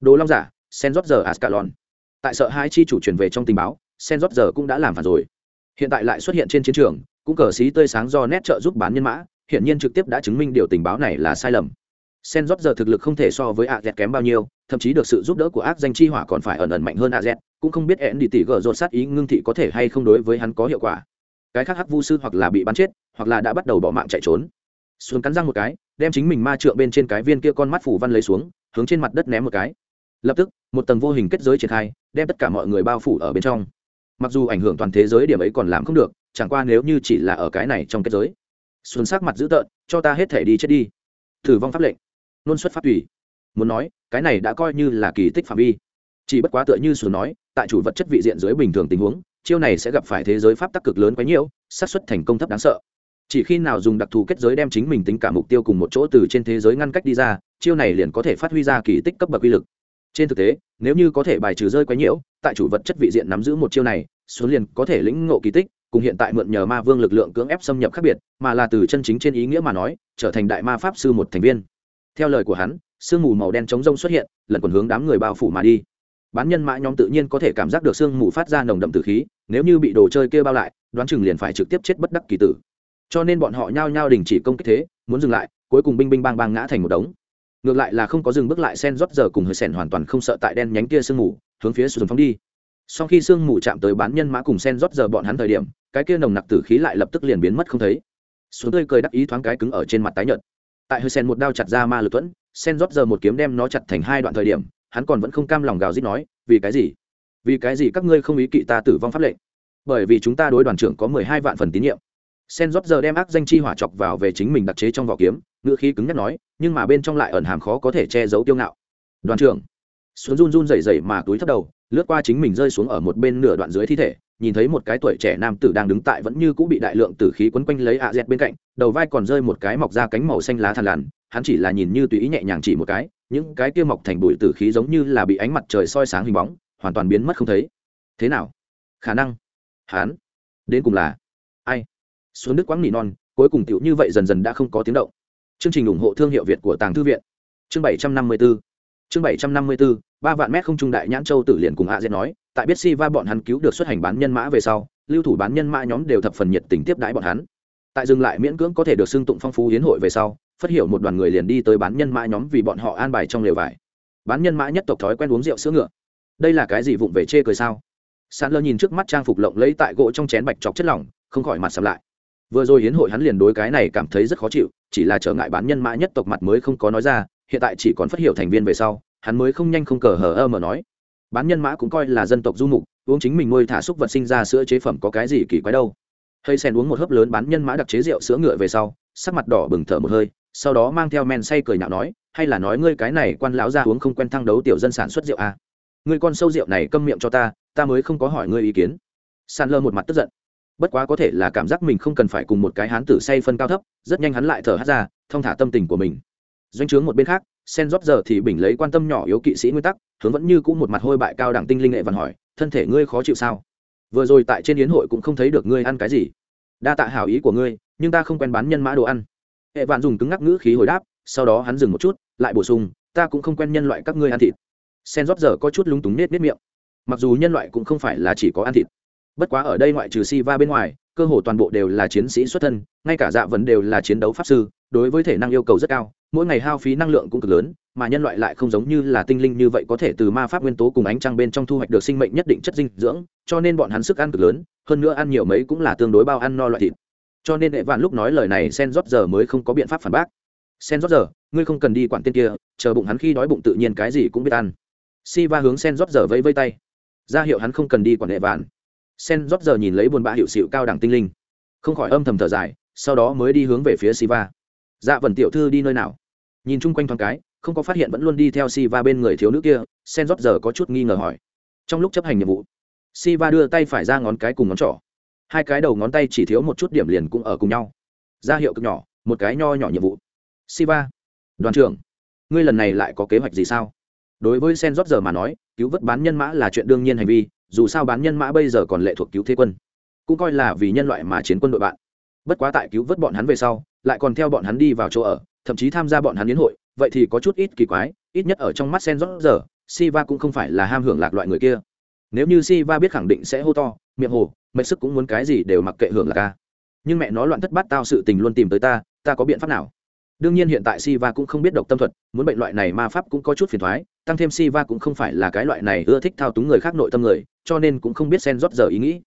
Đồ long giả, sen rót giờ ascalon. Tại sợ hai chi chủ truyền về trong tình báo, sen rót giờ cũng đã làm phản rồi. Hiện tại lại xuất hiện trên chiến trường, cũng cờ xí tươi sáng do nét trợ giúp bán nhân mã hiện nhiên trực tiếp đã chứng minh điều tình báo này là sai lầm sen rót giờ thực lực không thể so với a z kém bao nhiêu, thậm chí được sự giúp đỡ của ác danh chi hỏa còn phải ẩn ẩn mạnh hơn a z, cũng không biết ẹn đi tỉ gờ dột sát ý ngưng thị có thể hay không đối với hắn có hiệu quả. Cái khác hắc vu sư hoặc là bị bắn chết, hoặc là đã bắt đầu bỏ mạng chạy trốn. Xuống cắn răng một cái, đem chính mình ma trượng bên trên cái viên kia con mắt phủ văn lấy xuống, hướng trên mặt đất ném một cái. Lập tức, một tầng vô hình kết giới triển khai, đem tất cả mọi người bao phủ ở bên trong. Mặc dù ảnh hưởng toàn thế giới điểm ấy còn làm không được, chẳng qua nếu như chỉ là ở cái này trong kết giới. Xuân sắc mặt dữ tợn, cho ta hết thể đi chết đi. Thử vong pháp lệnh nôn xuất phát tùy. Muốn nói, cái này đã coi như là kỳ tích phạm vi. Chỉ bất quá tựa như xuân nói, tại chủ vật chất vị diện dưới bình thường tình huống, chiêu này sẽ gặp phải thế giới pháp tắc cực lớn quá nhiều, xác suất thành công thấp đáng sợ. Chỉ khi nào dùng đặc thù kết giới đem chính mình tính cả mục tiêu cùng một chỗ từ trên thế giới ngăn cách đi ra, chiêu này liền có thể phát huy ra kỳ tích cấp bậc uy lực. Trên thực tế, nếu như có thể bài trừ rơi quá nhiễu tại chủ vật chất vị diện nắm giữ một chiêu này xuống liền có thể lĩnh ngộ kỳ tích, cùng hiện tại mượn nhờ ma vương lực lượng cưỡng ép xâm nhập khác biệt, mà là từ chân chính trên ý nghĩa mà nói, trở thành đại ma pháp sư một thành viên theo lời của hắn, sương mù màu đen chống rông xuất hiện, lần còn hướng đám người bao phủ mà đi. Bán nhân mã nhóm tự nhiên có thể cảm giác được sương mù phát ra nồng đậm từ khí, nếu như bị đồ chơi kia bao lại, đoán chừng liền phải trực tiếp chết bất đắc kỳ tử. Cho nên bọn họ nhao nhao đình chỉ công kích thế, muốn dừng lại, cuối cùng binh binh bang bang ngã thành một đống. Ngược lại là không có dừng bước lại, sen rót giờ cùng hơi sẻn hoàn toàn không sợ tại đen nhánh kia sương mù, hướng phía sườn phóng đi. Sau khi sương mù chạm tới bán nhân mã cùng sen rót giờ bọn hắn thời điểm, cái kia nồng nặc tử khí lại lập tức liền biến mất không thấy. Xuống tươi cười đắc ý thoáng cái cứng ở trên mặt tái nhợt tại hơi sen một đao chặt ra ma lực thuẫn, sen rót giờ một kiếm đem nó chặt thành hai đoạn thời điểm, hắn còn vẫn không cam lòng gào rít nói, vì cái gì? Vì cái gì các ngươi không ý kỵ ta tử vong pháp lệnh? Bởi vì chúng ta đối đoàn trưởng có mười hai vạn phần tín nhiệm. Sen rót giờ đem ác danh chi hỏa chọc vào về chính mình đặc chế trong vỏ kiếm ngựa khí cứng nhắc nói, nhưng mà bên trong lại ẩn hàm khó có thể che giấu tiêu ngạo. Đoàn trưởng. Xuống run run rẩy rẩy mà túi thấp đầu lướt qua chính mình rơi xuống ở một bên nửa đoạn dưới thi thể nhìn thấy một cái tuổi trẻ nam tử đang đứng tại vẫn như cũng bị đại lượng tử khí quấn quanh lấy ạ dẹt bên cạnh đầu vai còn rơi một cái mọc ra cánh màu xanh lá thàn lằn, hắn chỉ là nhìn như tùy ý nhẹ nhàng chỉ một cái những cái kia mọc thành bụi tử khí giống như là bị ánh mặt trời soi sáng hình bóng hoàn toàn biến mất không thấy. Thế nào? Khả năng. Hắn. Đến cùng là ai? Xuống nước quãng nỉ non cuối cùng tiểu như vậy dần dần đã không có tiếng động. Chương trình ủng hộ thương hiệu việt của tàng thư viện. Chương bảy trăm năm mươi bốn chương bảy trăm năm mươi 754 ba vạn mét không trung đại nhãn châu tử liền cùng a dẹt nói, tại biết si va bọn hắn cứu được xuất hành bán nhân mã về sau, lưu thủ bán nhân mã nhóm đều thập phần nhiệt tình tiếp đãi bọn hắn. Tại dừng lại miễn cưỡng có thể được xưng tụng phong phú hiến hội về sau, phát hiểu một đoàn người liền đi tới bán nhân mã nhóm vì bọn họ an bài trong lều vải. Bán nhân mã nhất tộc thói quen uống rượu sữa ngựa. Đây là cái gì vụng về chê cười sao? Sàn lơ nhìn trước mắt trang phục lộng lấy tại gỗ trong chén bạch chọc chất lỏng, không khỏi mặt sầm lại. Vừa rồi hiến hội hắn liền đối cái này cảm thấy rất khó chịu, chỉ là trở ngại bán nhân mã nhất tộc mặt mới không có nói ra hiện tại chỉ còn phát hiểu thành viên về sau, hắn mới không nhanh không cờ hờ ơ mà nói. Bán nhân mã cũng coi là dân tộc du mục, uống chính mình nuôi thả xúc vật sinh ra sữa chế phẩm có cái gì kỳ quái đâu. Hơi sen uống một hớp lớn bán nhân mã đặc chế rượu sữa ngựa về sau, sắc mặt đỏ bừng thở một hơi, sau đó mang theo men say cười nhạo nói, hay là nói ngươi cái này quan lão ra uống không quen thăng đấu tiểu dân sản xuất rượu à? ngươi con sâu rượu này câm miệng cho ta ta mới không có hỏi ngươi ý kiến. San lơ một mặt tức giận. Bất quá có thể là cảm giác mình không cần phải cùng một cái hán tử say phân cao thấp, rất nhanh hắn lại thở hát ra, thong thả tâm tình của mình doanh trướng một bên khác, sen rót giờ thì bình lấy quan tâm nhỏ yếu kỵ sĩ nguyên tắc, hướng vẫn như cũng một mặt hôi bại cao đẳng tinh linh nghệ văn hỏi, thân thể ngươi khó chịu sao? Vừa rồi tại trên yến hội cũng không thấy được ngươi ăn cái gì. Đa tạ hảo ý của ngươi, nhưng ta không quen bán nhân mã đồ ăn. Hệ vạn dùng cứng ngắc ngữ khí hồi đáp, sau đó hắn dừng một chút, lại bổ sung, ta cũng không quen nhân loại các ngươi ăn thịt. Sen rót giờ có chút lúng túng nết nết miệng. Mặc dù nhân loại cũng không phải là chỉ có ăn thịt. Bất quá ở đây ngoại trừ si va bên ngoài cơ hồ toàn bộ đều là chiến sĩ xuất thân, ngay cả dạ vấn đều là chiến đấu pháp sư, đối với thể năng yêu cầu rất cao, mỗi ngày hao phí năng lượng cũng cực lớn, mà nhân loại lại không giống như là tinh linh như vậy có thể từ ma pháp nguyên tố cùng ánh trăng bên trong thu hoạch được sinh mệnh nhất định chất dinh dưỡng, cho nên bọn hắn sức ăn cực lớn, hơn nữa ăn nhiều mấy cũng là tương đối bao ăn no loại thịt. Cho nên đệ vạn lúc nói lời này, sen rót giờ mới không có biện pháp phản bác. Sen rót giờ ngươi không cần đi quản tên kia, chờ bụng hắn khi đói bụng tự nhiên cái gì cũng biết ăn. Si va hướng sen rót giờ vẫy vây tay. Ra hiệu hắn không cần đi quản đệ vạn sen rót giờ nhìn lấy buồn bã hiệu sự cao đẳng tinh linh. Không khỏi âm thầm thở dài sau đó mới đi hướng về phía Siva. dạ vần tiểu thư đi nơi nào? Nhìn chung quanh thoáng cái không có phát hiện vẫn luôn đi theo Siva bên người thiếu nữ kia sen rót giờ có chút nghi ngờ hỏi. Trong lúc chấp hành nhiệm vụ Siva đưa tay phải ra ngón cái cùng ngón trỏ. Hai cái đầu ngón tay chỉ thiếu một chút điểm liền cũng ở cùng nhau. Ra hiệu cực nhỏ một cái nho nhỏ nhiệm vụ. Siva, đoàn trưởng ngươi lần này lại có kế hoạch gì sao? Đối với sen rót giờ mà nói cứu vớt bán nhân mã là chuyện đương nhiên hành vi dù sao bán nhân mã bây giờ còn lệ thuộc cứu thế quân, cũng coi là vì nhân loại mà chiến quân đội bạn. Bất quá tại cứu vớt bọn hắn về sau, lại còn theo bọn hắn đi vào chỗ ở, thậm chí tham gia bọn hắn yến hội, vậy thì có chút ít kỳ quái, ít nhất ở trong mắt sen rót giờ, siva cũng không phải là ham hưởng lạc loại người kia. Nếu như siva biết khẳng định sẽ hô to, miệng hồ, mệnh sức cũng muốn cái gì đều mặc kệ hưởng là ca nhưng mẹ nó loạn thất bát tao sự tình luôn tìm tới ta ta có biện pháp nào? Đương nhiên hiện tại siva cũng không biết độc tâm thuật, muốn bệnh loại này ma pháp cũng có chút phiền thoái tăng thêm Si Va cũng không phải là cái loại này ưa thích thao túng người khác nội tâm người, cho nên cũng không biết sen rót giờ ý nghĩ.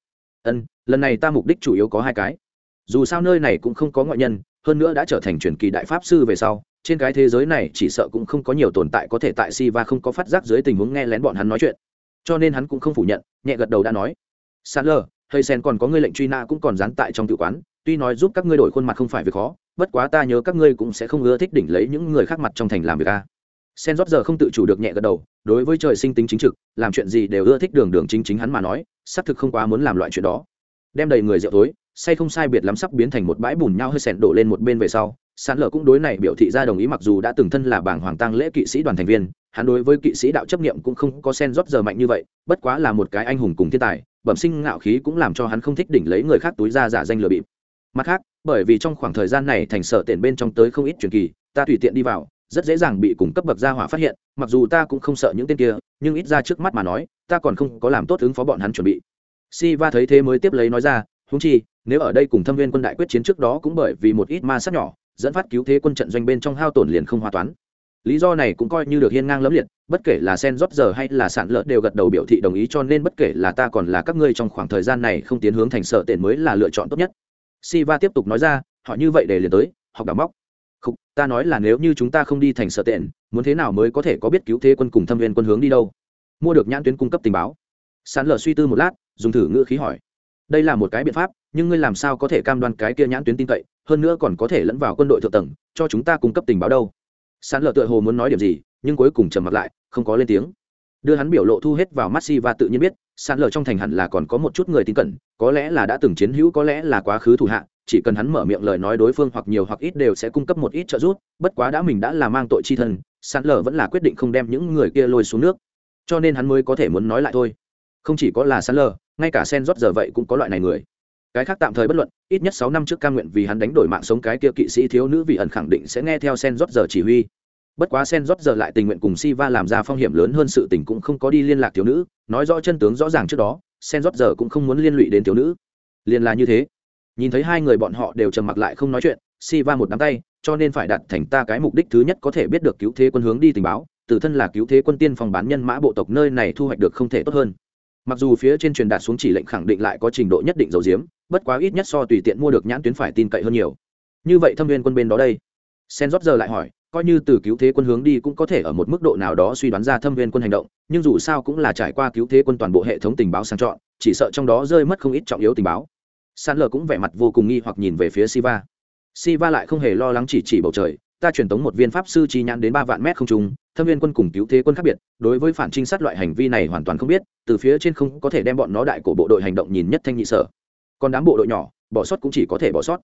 Ân, lần này ta mục đích chủ yếu có hai cái. Dù sao nơi này cũng không có ngoại nhân, hơn nữa đã trở thành truyền kỳ đại pháp sư về sau, trên cái thế giới này chỉ sợ cũng không có nhiều tồn tại có thể tại si va không có phát giác dưới tình huống nghe lén bọn hắn nói chuyện. Cho nên hắn cũng không phủ nhận, nhẹ gật đầu đã nói. Sàn lờ hay sen còn có ngươi lệnh truy nã cũng còn dán tại trong tự quán, tuy nói giúp các ngươi đổi khuôn mặt không phải việc khó, bất quá ta nhớ các ngươi cũng sẽ không ưa thích đỉnh lấy những người khác mặt trong thành làm việc a sen rót giờ không tự chủ được nhẹ gật đầu, đối với trời sinh tính chính trực, làm chuyện gì đều ưa thích đường đường chính chính hắn mà nói, xác thực không quá muốn làm loại chuyện đó. Đem đầy người rượu tối say không sai biệt lắm sắp biến thành một bãi bùn nhau hơi sẹn đổ lên một bên về sau, sán lở cũng đối này biểu thị ra đồng ý mặc dù đã từng thân là bảng hoàng tăng lễ kỵ sĩ đoàn thành viên, hắn đối với kỵ sĩ đạo chấp niệm cũng không có sen rót giờ mạnh như vậy, bất quá là một cái anh hùng cùng thiên tài, bẩm sinh ngạo khí cũng làm cho hắn không thích đỉnh lấy người khác túi ra giả danh lừa bịp. Mặt khác, bởi vì trong khoảng thời gian này thành sở tiền bên trong tới không ít truyền kỳ, ta tùy tiện đi vào rất dễ dàng bị cùng cấp bậc gia hỏa phát hiện mặc dù ta cũng không sợ những tên kia nhưng ít ra trước mắt mà nói ta còn không có làm tốt ứng phó bọn hắn chuẩn bị. Si va thấy thế mới tiếp lấy nói ra húng chi nếu ở đây cùng thâm viên quân đại quyết chiến trước đó cũng bởi vì một ít ma sát nhỏ dẫn phát cứu thế quân trận doanh bên trong hao tổn liền không hoa toán. Lý do này cũng coi như được hiên ngang lẫm liệt bất kể là sen rót giờ hay là sản Lợn đều gật đầu biểu thị đồng ý cho nên bất kể là ta còn là các ngươi trong khoảng thời gian này không tiến hướng thành sở tiền mới là lựa chọn tốt nhất. Siva tiếp tục nói ra, họ như vậy để liền tới, học đào móc. Ta nói là nếu như chúng ta không đi thành sở tiện, muốn thế nào mới có thể có biết cứu thế quân cùng thâm viên quân hướng đi đâu? Mua được nhãn tuyến cung cấp tình báo. Sán lờ suy tư một lát, dùng thử ngữ khí hỏi. Đây là một cái biện pháp, nhưng ngươi làm sao có thể cam đoan cái kia nhãn tuyến tin cậy, hơn nữa còn có thể lẫn vào quân đội thượng tầng, cho chúng ta cung cấp tình báo đâu? Sán lờ tựa hồ muốn nói điểm gì, nhưng cuối cùng trầm mặt lại, không có lên tiếng. Đưa hắn biểu lộ thu hết vào mắt và tự nhiên biết, sán lờ trong thành hẳn là còn có một chút người tin cẩn có lẽ là đã từng chiến hữu có lẽ là quá khứ thủ hạ chỉ cần hắn mở miệng lời nói đối phương hoặc nhiều hoặc ít đều sẽ cung cấp một ít trợ giúp, bất quá đã mình đã là mang tội chi thân sàn lờ vẫn là quyết định không đem những người kia lôi xuống nước. Cho nên hắn mới có thể muốn nói lại thôi. Không chỉ có là sàn lờ ngay cả sen rót giờ vậy cũng có loại này người. Cái khác tạm thời bất luận, ít nhất sáu năm trước ca nguyện vì hắn đánh đổi mạng sống cái kia kỵ sĩ thiếu nữ vì ẩn khẳng định sẽ nghe theo sen rót giờ chỉ huy. Bất quá sen rót giờ lại tình nguyện cùng Siva làm ra phong hiểm lớn hơn sự tình cũng không có đi liên lạc thiếu nữ, nói rõ chân tướng rõ ràng trước đó, sen rót giờ cũng không muốn liên lụy đến thiếu nữ. Liền là như thế nhìn thấy hai người bọn họ đều trầm mặc lại không nói chuyện si va một nắm tay, cho nên phải đặt thành ta cái mục đích thứ nhất có thể biết được cứu thế quân hướng đi tình báo từ thân là cứu thế quân tiên phòng bán nhân mã bộ tộc nơi này thu hoạch được không thể tốt hơn. Mặc dù phía trên truyền đạt xuống chỉ lệnh khẳng định lại có trình độ nhất định dầu diếm, bất quá ít nhất so tùy tiện mua được nhãn tuyến phải tin cậy hơn nhiều. Như vậy thâm viên quân bên đó đây. Sen rót giờ lại hỏi, coi như từ cứu thế quân hướng đi cũng có thể ở một mức độ nào đó suy đoán ra thâm viên quân hành động, nhưng dù sao cũng là trải qua cứu thế quân toàn bộ hệ thống tình báo sang chọn, chỉ sợ trong đó rơi mất không ít trọng yếu tình báo san lờ cũng vẻ mặt vô cùng nghi hoặc nhìn về phía siva. Siva lại không hề lo lắng chỉ chỉ bầu trời, ta truyền tống một viên pháp sư chi nhãn đến ba vạn mét không trung, thâm viên quân cùng cứu thế quân khác biệt, đối với phản trinh sát loại hành vi này hoàn toàn không biết, từ phía trên không có thể đem bọn nó đại của bộ đội hành động nhìn nhất thanh nhị sở. Còn đám bộ đội nhỏ, bỏ sót cũng chỉ có thể bỏ sót.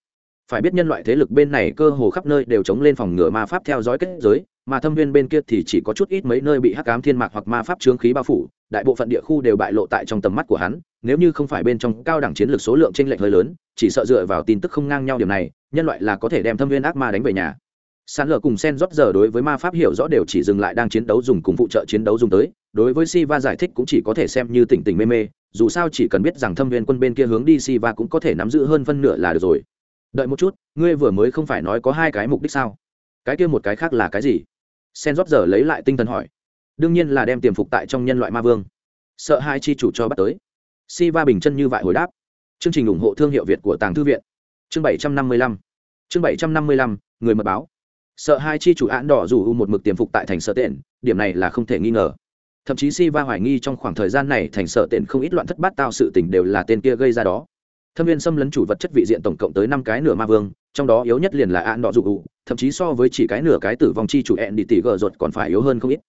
Phải biết nhân loại thế lực bên này cơ hồ khắp nơi đều chống lên phòng ngừa ma pháp theo dõi kết giới, mà thâm viên bên kia thì chỉ có chút ít mấy nơi bị hắc ám thiên mạc hoặc ma pháp trướng khí bao phủ, đại bộ phận địa khu đều bại lộ tại trong tầm mắt của hắn nếu như không phải bên trong cao đẳng chiến lược số lượng t r ê n lệch hơi lớn, chỉ sợ dựa vào tin tức không ngang nhau điểm này, nhân loại là có thể đem thâm viên ác ma đánh về nhà. Sàn lờ cùng sen rót giờ đối với ma pháp hiểu rõ đều chỉ dừng lại đang chiến đấu dùng cùng phụ trợ chiến đấu dùng tới, đối với siva giải thích cũng chỉ có thể xem như tỉnh tỉnh mê mê, dù sao chỉ cần biết rằng thâm viên quân bên kia hướng đi siva cũng có thể nắm giữ hơn phân nửa là được rồi. Đợi một chút, ngươi vừa mới không phải nói có hai cái mục đích sao? Cái kia một cái khác là cái gì? Sen rót giờ lấy lại tinh thần hỏi. Đương nhiên là đem tiềm phục tại trong nhân loại ma vương. Sợ hai chi chủ cho bắt tới si va bình chân như vại hồi đáp. Chương trình ủng hộ thương hiệu việt của tàng thư viện. Chương bảy trăm năm mươi lăm. Chương bảy trăm năm mươi lăm, người mật báo. Sợ hai chi chủ án đỏ dù một mực tiềm phục tại thành sở tện điểm này là không thể nghi ngờ. Thậm chí si va hoài nghi trong khoảng thời gian này thành sở tện không ít loạn thất bát tao sự tình đều là tên kia gây ra đó. Thâm viên xâm lấn chủ vật chất vị diện tổng cộng tới năm cái nửa ma vương, trong đó yếu nhất liền là án đỏ dụ thậm chí so với chỉ cái nửa cái tử vong chi chủ ẹn đi tỷ gờ ruột còn phải yếu hơn không ít.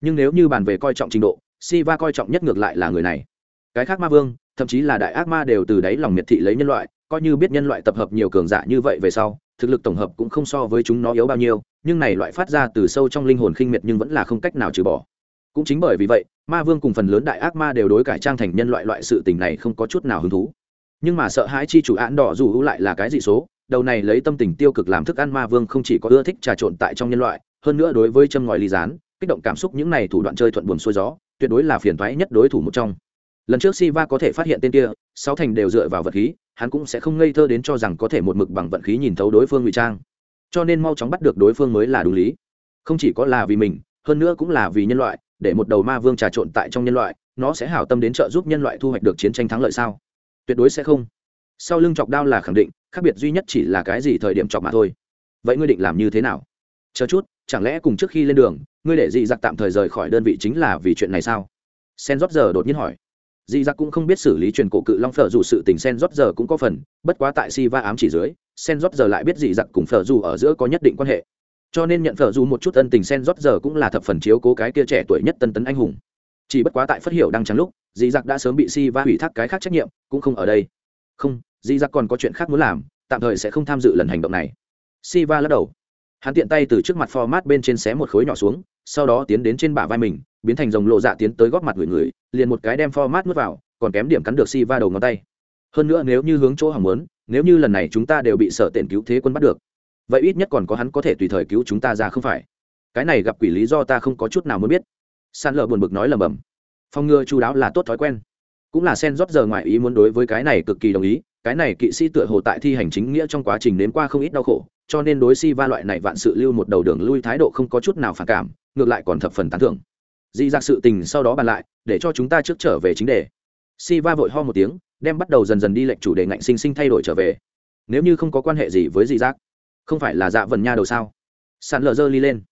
Nhưng nếu như bàn về coi trọng trình độ, si va coi trọng nhất ngược lại là người này cái khác ma vương, thậm chí là đại ác ma đều từ đáy lòng miệt thị lấy nhân loại, coi như biết nhân loại tập hợp nhiều cường giả như vậy về sau, thực lực tổng hợp cũng không so với chúng nó yếu bao nhiêu, nhưng này loại phát ra từ sâu trong linh hồn khinh miệt nhưng vẫn là không cách nào trừ bỏ. Cũng chính bởi vì vậy, ma vương cùng phần lớn đại ác ma đều đối cải trang thành nhân loại loại sự tình này không có chút nào hứng thú. Nhưng mà sợ hãi chi chủ án đỏ dù lại là cái gì số, đầu này lấy tâm tình tiêu cực làm thức ăn ma vương không chỉ có ưa thích trà trộn tại trong nhân loại, hơn nữa đối với châm ngòi ly rán kích động cảm xúc những này thủ đoạn chơi thuận buồn xuôi gió, tuyệt đối là phiền toái nhất đối thủ một trong lần trước Si Va có thể phát hiện tên kia, sáu thành đều dựa vào vật khí, hắn cũng sẽ không ngây thơ đến cho rằng có thể một mực bằng vận khí nhìn thấu đối phương ngụy trang. Cho nên mau chóng bắt được đối phương mới là đúng lý. Không chỉ có là vì mình, hơn nữa cũng là vì nhân loại, để một đầu ma vương trà trộn tại trong nhân loại, nó sẽ hảo tâm đến trợ giúp nhân loại thu hoạch được chiến tranh thắng lợi sao? Tuyệt đối sẽ không. Sau lưng chọc đao là khẳng định, khác biệt duy nhất chỉ là cái gì thời điểm chọc mà thôi. Vậy ngươi định làm như thế nào? Chờ chút, chẳng lẽ cùng trước khi lên đường, ngươi để dị giặc tạm thời rời khỏi đơn vị chính là vì chuyện này sao? Sen rót giờ đột nhiên hỏi dị giặc cũng không biết xử lý truyền cổ cự long phở dù sự tình sen rót giờ cũng có phần, bất quá tại si va ám chỉ dưới, sen rót giờ lại biết dị giặc cùng phở dù ở giữa có nhất định quan hệ. Cho nên nhận phở dù một chút ân tình sen rót giờ cũng là thập phần chiếu cố cái kia trẻ tuổi nhất tân tấn anh hùng. Chỉ bất quá tại phát hiểu đang trắng lúc, dị giặc đã sớm bị si va hủy thác cái khác trách nhiệm, cũng không ở đây. Không, dị giặc còn có chuyện khác muốn làm, tạm thời sẽ không tham dự lần hành động này. Si va lắc đầu. Hắn tiện tay từ trước mặt format bên trên xé một khối nhỏ xuống sau đó tiến đến trên bả vai mình, biến thành dòng lộ dạ tiến tới góp mặt người người, liền một cái đem format nuốt vào, còn kém điểm cắn được si va đầu ngón tay. Hơn nữa nếu như hướng chỗ hỏng muốn, nếu như lần này chúng ta đều bị sở tiện cứu thế quân bắt được, vậy ít nhất còn có hắn có thể tùy thời cứu chúng ta ra không phải. Cái này gặp quỷ lý do ta không có chút nào muốn biết. San lờ buồn bực nói lầm bầm. Phong ngừa chú đáo là tốt thói quen. Cũng là sen rót giờ ngoài ý muốn đối với cái này cực kỳ đồng ý cái này kỵ sĩ tựa hồ tại thi hành chính nghĩa trong quá trình đến qua không ít đau khổ, cho nên đối si va loại này vạn sự lưu một đầu đường lui thái độ không có chút nào phản cảm, ngược lại còn thập phần tán thưởng. Dị giặc sự tình sau đó bàn lại, để cho chúng ta trước trở về chính đề. Si va vội ho một tiếng, đem bắt đầu dần dần đi lệnh chủ đề ngạnh sinh sinh thay đổi trở về. Nếu như không có quan hệ gì với dị giác không phải là dạ vần nha đầu sao? Sàn lờ dơ ly lên.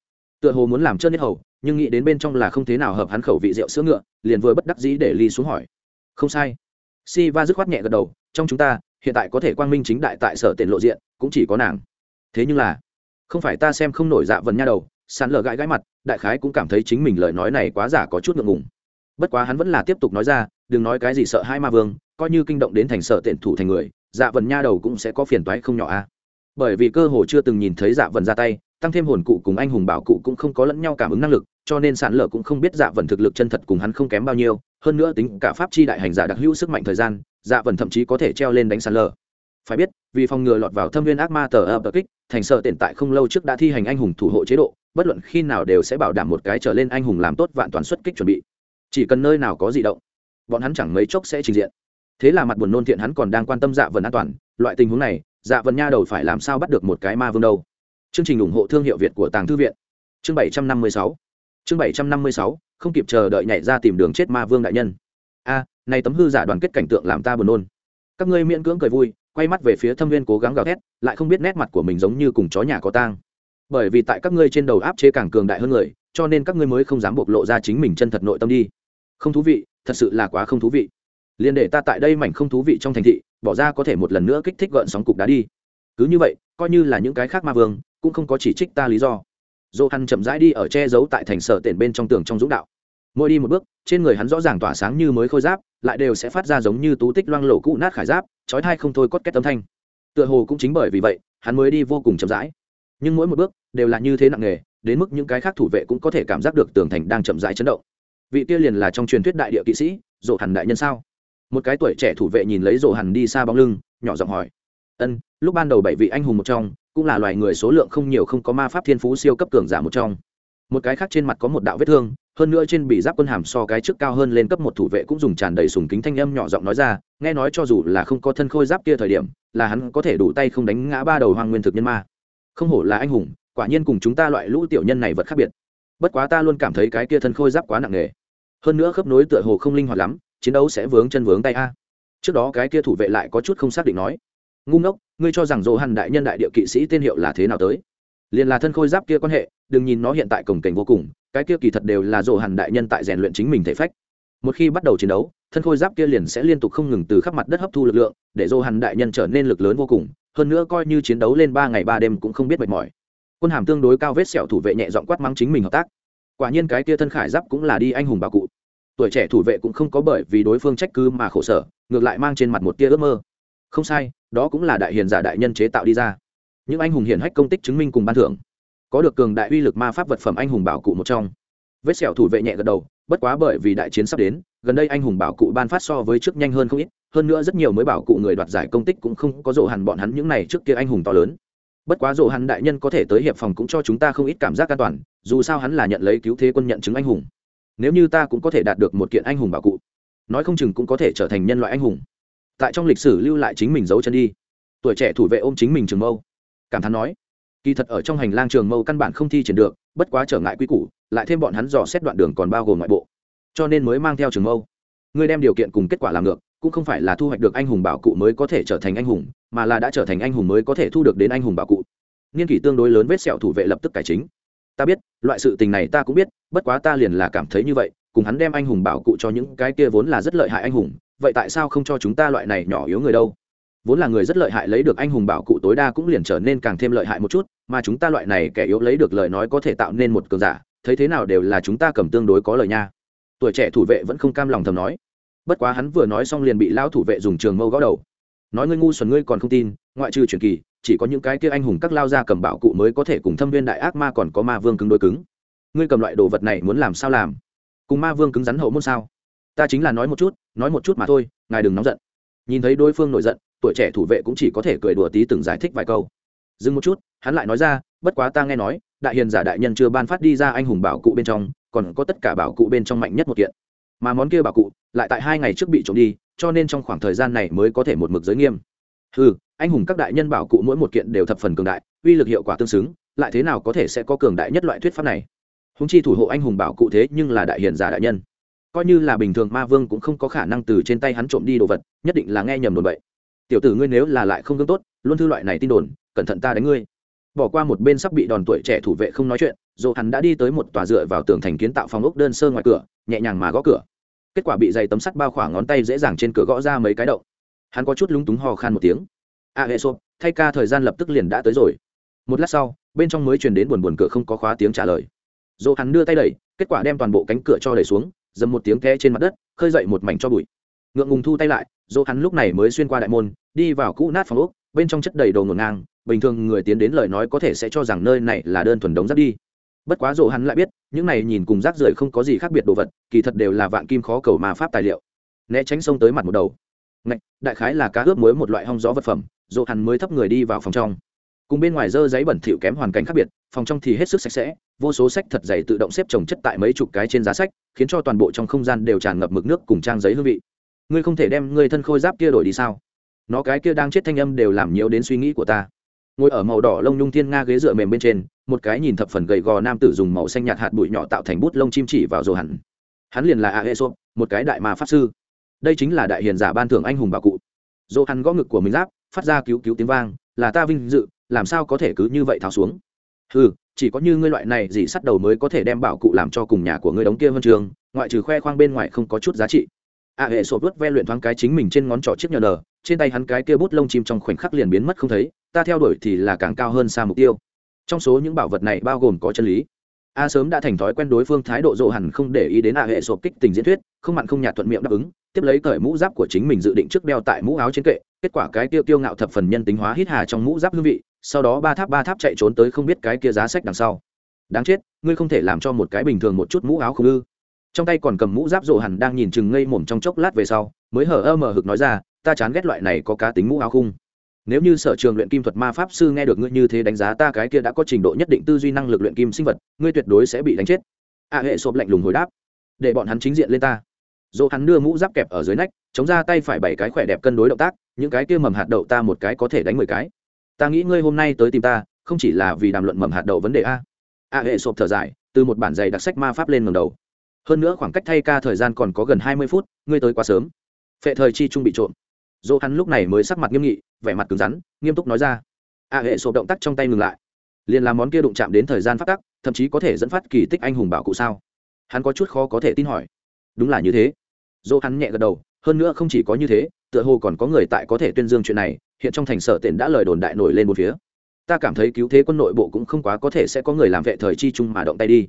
Tựa hồ muốn làm trơn nhất hầu, nhưng nghĩ đến bên trong là không thế nào hợp hắn khẩu vị rượu sữa ngựa, liền vừa bất đắc dĩ để ly xuống hỏi. Không sai. Si va dứt khoát nhẹ gật đầu trong chúng ta, hiện tại có thể quang minh chính đại tại sở tiện lộ diện, cũng chỉ có nàng. Thế nhưng là, không phải ta xem không nổi dạ vần nha đầu sàn lờ gãi gãi mặt, đại khái cũng cảm thấy chính mình lời nói này quá giả có chút ngượng ngùng. Bất quá hắn vẫn là tiếp tục nói ra, đừng nói cái gì sợ hai ma vương, coi như kinh động đến thành sở tiện thủ thành người dạ vần nha đầu cũng sẽ có phiền toái không nhỏ a. Bởi vì cơ hồ chưa từng nhìn thấy dạ vần ra tay, tăng thêm hồn cụ cùng anh hùng bảo cụ cũng không có lẫn nhau cảm ứng năng lực, cho nên sản lở cũng không biết dạ vần thực lực chân thật cùng hắn không kém bao nhiêu, hơn nữa tính cả pháp chi đại hành giả đặc hữu sức mạnh thời gian dạ vần thậm chí có thể treo lên đánh sạt lở phải biết, vì phòng ngừa lọt vào thâm viên ác ma tờ ập kích, thành sở tiện tại không lâu trước đã thi hành anh hùng thủ hộ chế độ, bất luận khi nào đều sẽ bảo đảm một cái trở lên anh hùng làm tốt vạn toàn xuất kích chuẩn bị. Chỉ cần nơi nào có di động, bọn hắn chẳng mấy chốc sẽ trình diện. Thế là mặt buồn nôn thiện hắn còn đang quan tâm dạ vần an toàn, loại tình huống này dạ vần nha đầu phải làm sao bắt được một cái ma vương đâu? Chương trình ủng hộ thương hiệu việt của tàng thư viện. Chương bảy trăm năm mươi sáu. Chương bảy trăm năm mươi sáu, không kịp chờ đợi nhảy ra tìm đường chết ma vương đại nhân. A nay tấm hư giả đoàn kết cảnh tượng làm ta buồn nôn. Các ngươi miễn cưỡng cười vui, quay mắt về phía thâm viên cố gắng gào thét, lại không biết nét mặt của mình giống như cùng chó nhà có tang. Bởi vì tại các ngươi trên đầu áp chế càng cường đại hơn người, cho nên các ngươi mới không dám bộc lộ ra chính mình chân thật nội tâm đi. Không thú vị, thật sự là quá không thú vị. Liền để ta tại đây mảnh không thú vị trong thành thị, bỏ ra có thể một lần nữa kích thích gợn sóng cục đá đi. Cứ như vậy, coi như là những cái khác ma vương, cũng không có chỉ trích ta lý do. Dô hắn chậm rãi đi ở che giấu tại thành sở tiền bên trong tường trong dũng đạo mỗi đi một bước, trên người hắn rõ ràng tỏa sáng như mới khôi giáp, lại đều sẽ phát ra giống như tú tích loang lổ cũ nát khải giáp trói thai không thôi cốt kết âm thanh. Tựa hồ cũng chính bởi vì vậy, hắn mới đi vô cùng chậm rãi. Nhưng mỗi một bước đều là như thế nặng nề, đến mức những cái khác thủ vệ cũng có thể cảm giác được tường thành đang chậm rãi chấn động. Vị kia liền là trong truyền thuyết đại địa kỵ sĩ dỗ hẳn đại nhân sao? Một cái tuổi trẻ thủ vệ nhìn lấy dỗ hẳn đi xa bóng lưng, nhỏ giọng hỏi. Ân, lúc ban đầu bảy vị anh hùng một trong, cũng là loài người số lượng không nhiều không có ma pháp thiên phú siêu cấp cường giả một trong một cái khác trên mặt có một đạo vết thương, hơn nữa trên bị giáp quân hàm so cái trước cao hơn lên cấp một thủ vệ cũng dùng tràn đầy sùng kính thanh âm nhỏ giọng nói ra, nghe nói cho dù là không có thân khôi giáp kia thời điểm, là hắn có thể đủ tay không đánh ngã ba đầu hoang nguyên thực nhân ma. Không hổ là anh hùng, quả nhiên cùng chúng ta loại lũ tiểu nhân này vật khác biệt. Bất quá ta luôn cảm thấy cái kia thân khôi giáp quá nặng nề. Hơn nữa khớp nối tựa hồ không linh hoạt lắm, chiến đấu sẽ vướng chân vướng tay a. Trước đó cái kia thủ vệ lại có chút không xác định nói. Ngu ngốc, ngươi cho rằng dỗ hàn đại nhân đại địa kỵ sĩ tên hiệu là thế nào tới? Liền là thân khôi giáp kia quan hệ, đừng nhìn nó hiện tại cổng cảnh vô cùng, cái kia kỳ thật đều là dỗ hàn đại nhân tại rèn luyện chính mình thể phách. Một khi bắt đầu chiến đấu, thân khôi giáp kia liền sẽ liên tục không ngừng từ khắp mặt đất hấp thu lực lượng, để dỗ hàn đại nhân trở nên lực lớn vô cùng, hơn nữa coi như chiến đấu lên ba ngày ba đêm cũng không biết mệt mỏi. Quân hàm tương đối cao vết sẹo thủ vệ nhẹ dọn quát mắng chính mình hợp tác. Quả nhiên cái kia thân khải giáp cũng là đi anh hùng bà cụ. Tuổi trẻ thủ vệ cũng không có bởi vì đối phương trách cứ mà khổ sở, ngược lại mang trên mặt một tia ước mơ. Không sai, đó cũng là đại hiền giả đại nhân chế tạo đi ra những anh hùng hiển hách công tích chứng minh cùng ban thưởng. Có được cường đại uy lực ma pháp vật phẩm anh hùng bảo cụ một trong. Vết sẹo thủ vệ nhẹ gật đầu, bất quá bởi vì đại chiến sắp đến, gần đây anh hùng bảo cụ ban phát so với trước nhanh hơn không ít, hơn nữa rất nhiều mới bảo cụ người đoạt giải công tích cũng không có rộ hẳn bọn hắn những này trước kia anh hùng to lớn. Bất quá rộ hẳn đại nhân có thể tới hiệp phòng cũng cho chúng ta không ít cảm giác an toàn, dù sao hắn là nhận lấy cứu thế quân nhận chứng anh hùng. Nếu như ta cũng có thể đạt được một kiện anh hùng bảo cụ, nói không chừng cũng có thể trở thành nhân loại anh hùng. Tại trong lịch sử lưu lại chính mình giấu chân đi. Tuổi trẻ thủ vệ ôm chính mình trường mâu cảm thán nói, kỳ thật ở trong hành lang trường mâu căn bản không thi triển được, bất quá trở ngại quy củ, lại thêm bọn hắn dò xét đoạn đường còn bao gồm ngoại bộ, cho nên mới mang theo trường mâu. Ngươi đem điều kiện cùng kết quả làm ngược, cũng không phải là thu hoạch được anh hùng bảo cụ mới có thể trở thành anh hùng, mà là đã trở thành anh hùng mới có thể thu được đến anh hùng bảo cụ. Niên kỷ tương đối lớn vết sẹo thủ vệ lập tức cải chính. Ta biết, loại sự tình này ta cũng biết, bất quá ta liền là cảm thấy như vậy, cùng hắn đem anh hùng bảo cụ cho những cái kia vốn là rất lợi hại anh hùng, vậy tại sao không cho chúng ta loại này nhỏ yếu người đâu? Vốn là người rất lợi hại lấy được anh hùng bảo cụ tối đa cũng liền trở nên càng thêm lợi hại một chút, mà chúng ta loại này kẻ yếu lấy được lời nói có thể tạo nên một cường giả, thấy thế nào đều là chúng ta cầm tương đối có lời nha. Tuổi trẻ thủ vệ vẫn không cam lòng thầm nói. Bất quá hắn vừa nói xong liền bị lão thủ vệ dùng trường mâu gõ đầu. Nói ngươi ngu xuẩn ngươi còn không tin, ngoại trừ truyền kỳ, chỉ có những cái kia anh hùng các lao ra cầm bảo cụ mới có thể cùng thâm viên đại ác ma còn có ma vương cứng đối cứng. Ngươi cầm loại đồ vật này muốn làm sao làm? Cùng ma vương cứng rắn hậu môn sao? Ta chính là nói một chút, nói một chút mà thôi, ngài đừng nóng giận. Nhìn thấy đối phương nổi giận tuổi trẻ thủ vệ cũng chỉ có thể cười đùa tí từng giải thích vài câu. Dừng một chút, hắn lại nói ra, bất quá ta nghe nói, đại hiền giả đại nhân chưa ban phát đi ra anh hùng bảo cụ bên trong, còn có tất cả bảo cụ bên trong mạnh nhất một kiện. Mà món kia bảo cụ, lại tại hai ngày trước bị trộm đi, cho nên trong khoảng thời gian này mới có thể một mực giới nghiêm. Ừ anh hùng các đại nhân bảo cụ mỗi một kiện đều thập phần cường đại, uy lực hiệu quả tương xứng, lại thế nào có thể sẽ có cường đại nhất loại thuyết pháp này? Húng chi thủ hộ anh hùng bảo cụ thế nhưng là đại hiền giả đại nhân. Coi như là bình thường ma vương cũng không có khả năng từ trên tay hắn trộm đi đồ vật, nhất định là nghe nhầm đồn bậy tiểu tử ngươi nếu là lại không gương tốt, luôn thư loại này tin đồn, cẩn thận ta đánh ngươi. Bỏ qua một bên sắp bị đòn tuổi trẻ thủ vệ không nói chuyện dồ hắn đã đi tới một tòa dựa vào tường thành kiến tạo phòng ốc đơn sơ ngoài cửa, nhẹ nhàng mà gõ cửa. Kết quả bị dày tấm sắt bao khoảng ngón tay dễ dàng trên cửa gõ ra mấy cái động. Hắn có chút lúng túng hò khan một tiếng. A hệ xô thay ca thời gian lập tức liền đã tới rồi. Một lát sau, bên trong mới truyền đến buồn buồn cửa không có khóa tiếng trả lời. Dồ hắn đưa tay đẩy, kết quả đem toàn bộ cánh cửa cho đẩy xuống, dầm một tiếng té trên mặt đất, khơi dậy một mảnh cho bụi ngượng ngùng thu tay lại dỗ hắn lúc này mới xuyên qua đại môn đi vào cũ nát phòng ốc bên trong chất đầy đồ ngổn ngang bình thường người tiến đến lời nói có thể sẽ cho rằng nơi này là đơn thuần đống rác đi. Bất quá dỗ hắn lại biết những này nhìn cùng rác rưởi không có gì khác biệt đồ vật kỳ thật đều là vạn kim khó cầu mà pháp tài liệu. Né tránh sông tới mặt một đầu. Ngạch, đại khái là cá ướp muối một loại hong gió vật phẩm dỗ hắn mới thấp người đi vào phòng trong. Cùng bên ngoài dơ giấy bẩn thỉu kém hoàn cảnh khác biệt phòng trong thì hết sức sạch sẽ vô số sách thật dày tự động xếp trồng chất tại mấy chục cái trên giá sách khiến cho toàn bộ trong không gian đều tràn ngập mực nước cùng trang giấy hương vị ngươi không thể đem ngươi thân khôi giáp kia đổi đi sao? Nó cái kia đang chết thanh âm đều làm nhiều đến suy nghĩ của ta. Ngồi ở màu đỏ lông nhung thiên nga ghế dựa mềm bên trên, một cái nhìn thập phần gầy gò nam tử dùng màu xanh nhạt hạt bụi nhỏ tạo thành bút lông chim chỉ vào rồ hẳn. Hắn liền là a hệ sộp một cái đại ma pháp sư. Đây chính là đại hiền giả ban thưởng anh hùng bà cụ. Dỗ hắn gõ ngực của mình giáp, phát ra cứu cứu tiếng vang, là ta vinh dự, làm sao có thể cứ như vậy tháo xuống? Ừ chỉ có như ngươi loại này gì sắt đầu mới có thể đem bảo cụ làm cho cùng nhà của ngươi đóng kia hơn trường, ngoại trừ khoe khoang bên ngoài không có chút giá trị a hệ sổ vớt ve luyện thoáng cái chính mình trên ngón trỏ chiếc nhờ nờ trên tay hắn cái kia bút lông chim trong khoảnh khắc liền biến mất không thấy, ta theo đuổi thì là càng cao hơn xa mục tiêu. Trong số những bảo vật này bao gồm có chân lý. A sớm đã thành thói quen đối phương thái độ dỗ hẳn không để ý đến a hệ sộp kích tình diễn thuyết, không mặn không nhạt thuận miệng đáp ứng, tiếp lấy cởi mũ giáp của chính mình dự định trước đeo tại mũ áo trên kệ, kết quả cái tiêu tiêu ngạo thập phần nhân tính hóa hít hà trong mũ giáp hương vị, sau đó ba tháp ba tháp chạy trốn tới không biết cái kia giá sách đằng sau. Đáng chết, ngươi không thể làm cho một cái bình thường một chút mũ áo không ư? Trong tay còn cầm mũ giáp rộ hẳn đang nhìn chừng ngây mồm trong chốc lát về sau, mới hở ơ mờ hực nói ra, ta chán ghét loại này có cá tính mũ áo khung. Nếu như sở trường luyện kim thuật ma pháp sư nghe được ngươi như thế đánh giá ta cái kia đã có trình độ nhất định tư duy năng lực luyện kim sinh vật, ngươi tuyệt đối sẽ bị đánh chết. A hệ sộp lạnh lùng hồi đáp, để bọn hắn chính diện lên ta. Dỗ hắn đưa mũ giáp kẹp ở dưới nách, chống ra tay phải bảy cái khỏe đẹp cân đối động tác, những cái kia mầm hạt đậu ta một cái có thể đánh mười cái. Ta nghĩ ngươi hôm nay tới tìm ta, không chỉ là vì đàm luận mầm hạt đậu vấn đề a. A hệ sộp thở dài, từ một bản giày đặc sách ma pháp lên ngầm đầu hơn nữa khoảng cách thay ca thời gian còn có gần hai mươi phút, ngươi tới quá sớm. Phệ thời chi trung bị trộm. Dỗ hắn lúc này mới sắc mặt nghiêm nghị, vẻ mặt cứng rắn, nghiêm túc nói ra. A hệ sộp động tác trong tay ngừng lại. Liền làm món kia đụng chạm đến thời gian phát tắc, thậm chí có thể dẫn phát kỳ tích anh hùng bảo cụ sao? Hắn có chút khó có thể tin hỏi. Đúng là như thế. Dỗ hắn nhẹ gật đầu, hơn nữa không chỉ có như thế, tựa hồ còn có người tại có thể tuyên dương chuyện này, hiện trong thành sở tiện đã lời đồn đại nổi lên một phía. Ta cảm thấy cứu thế quân nội bộ cũng không quá có thể sẽ có người làm vệ thời chi chung mà động tay đi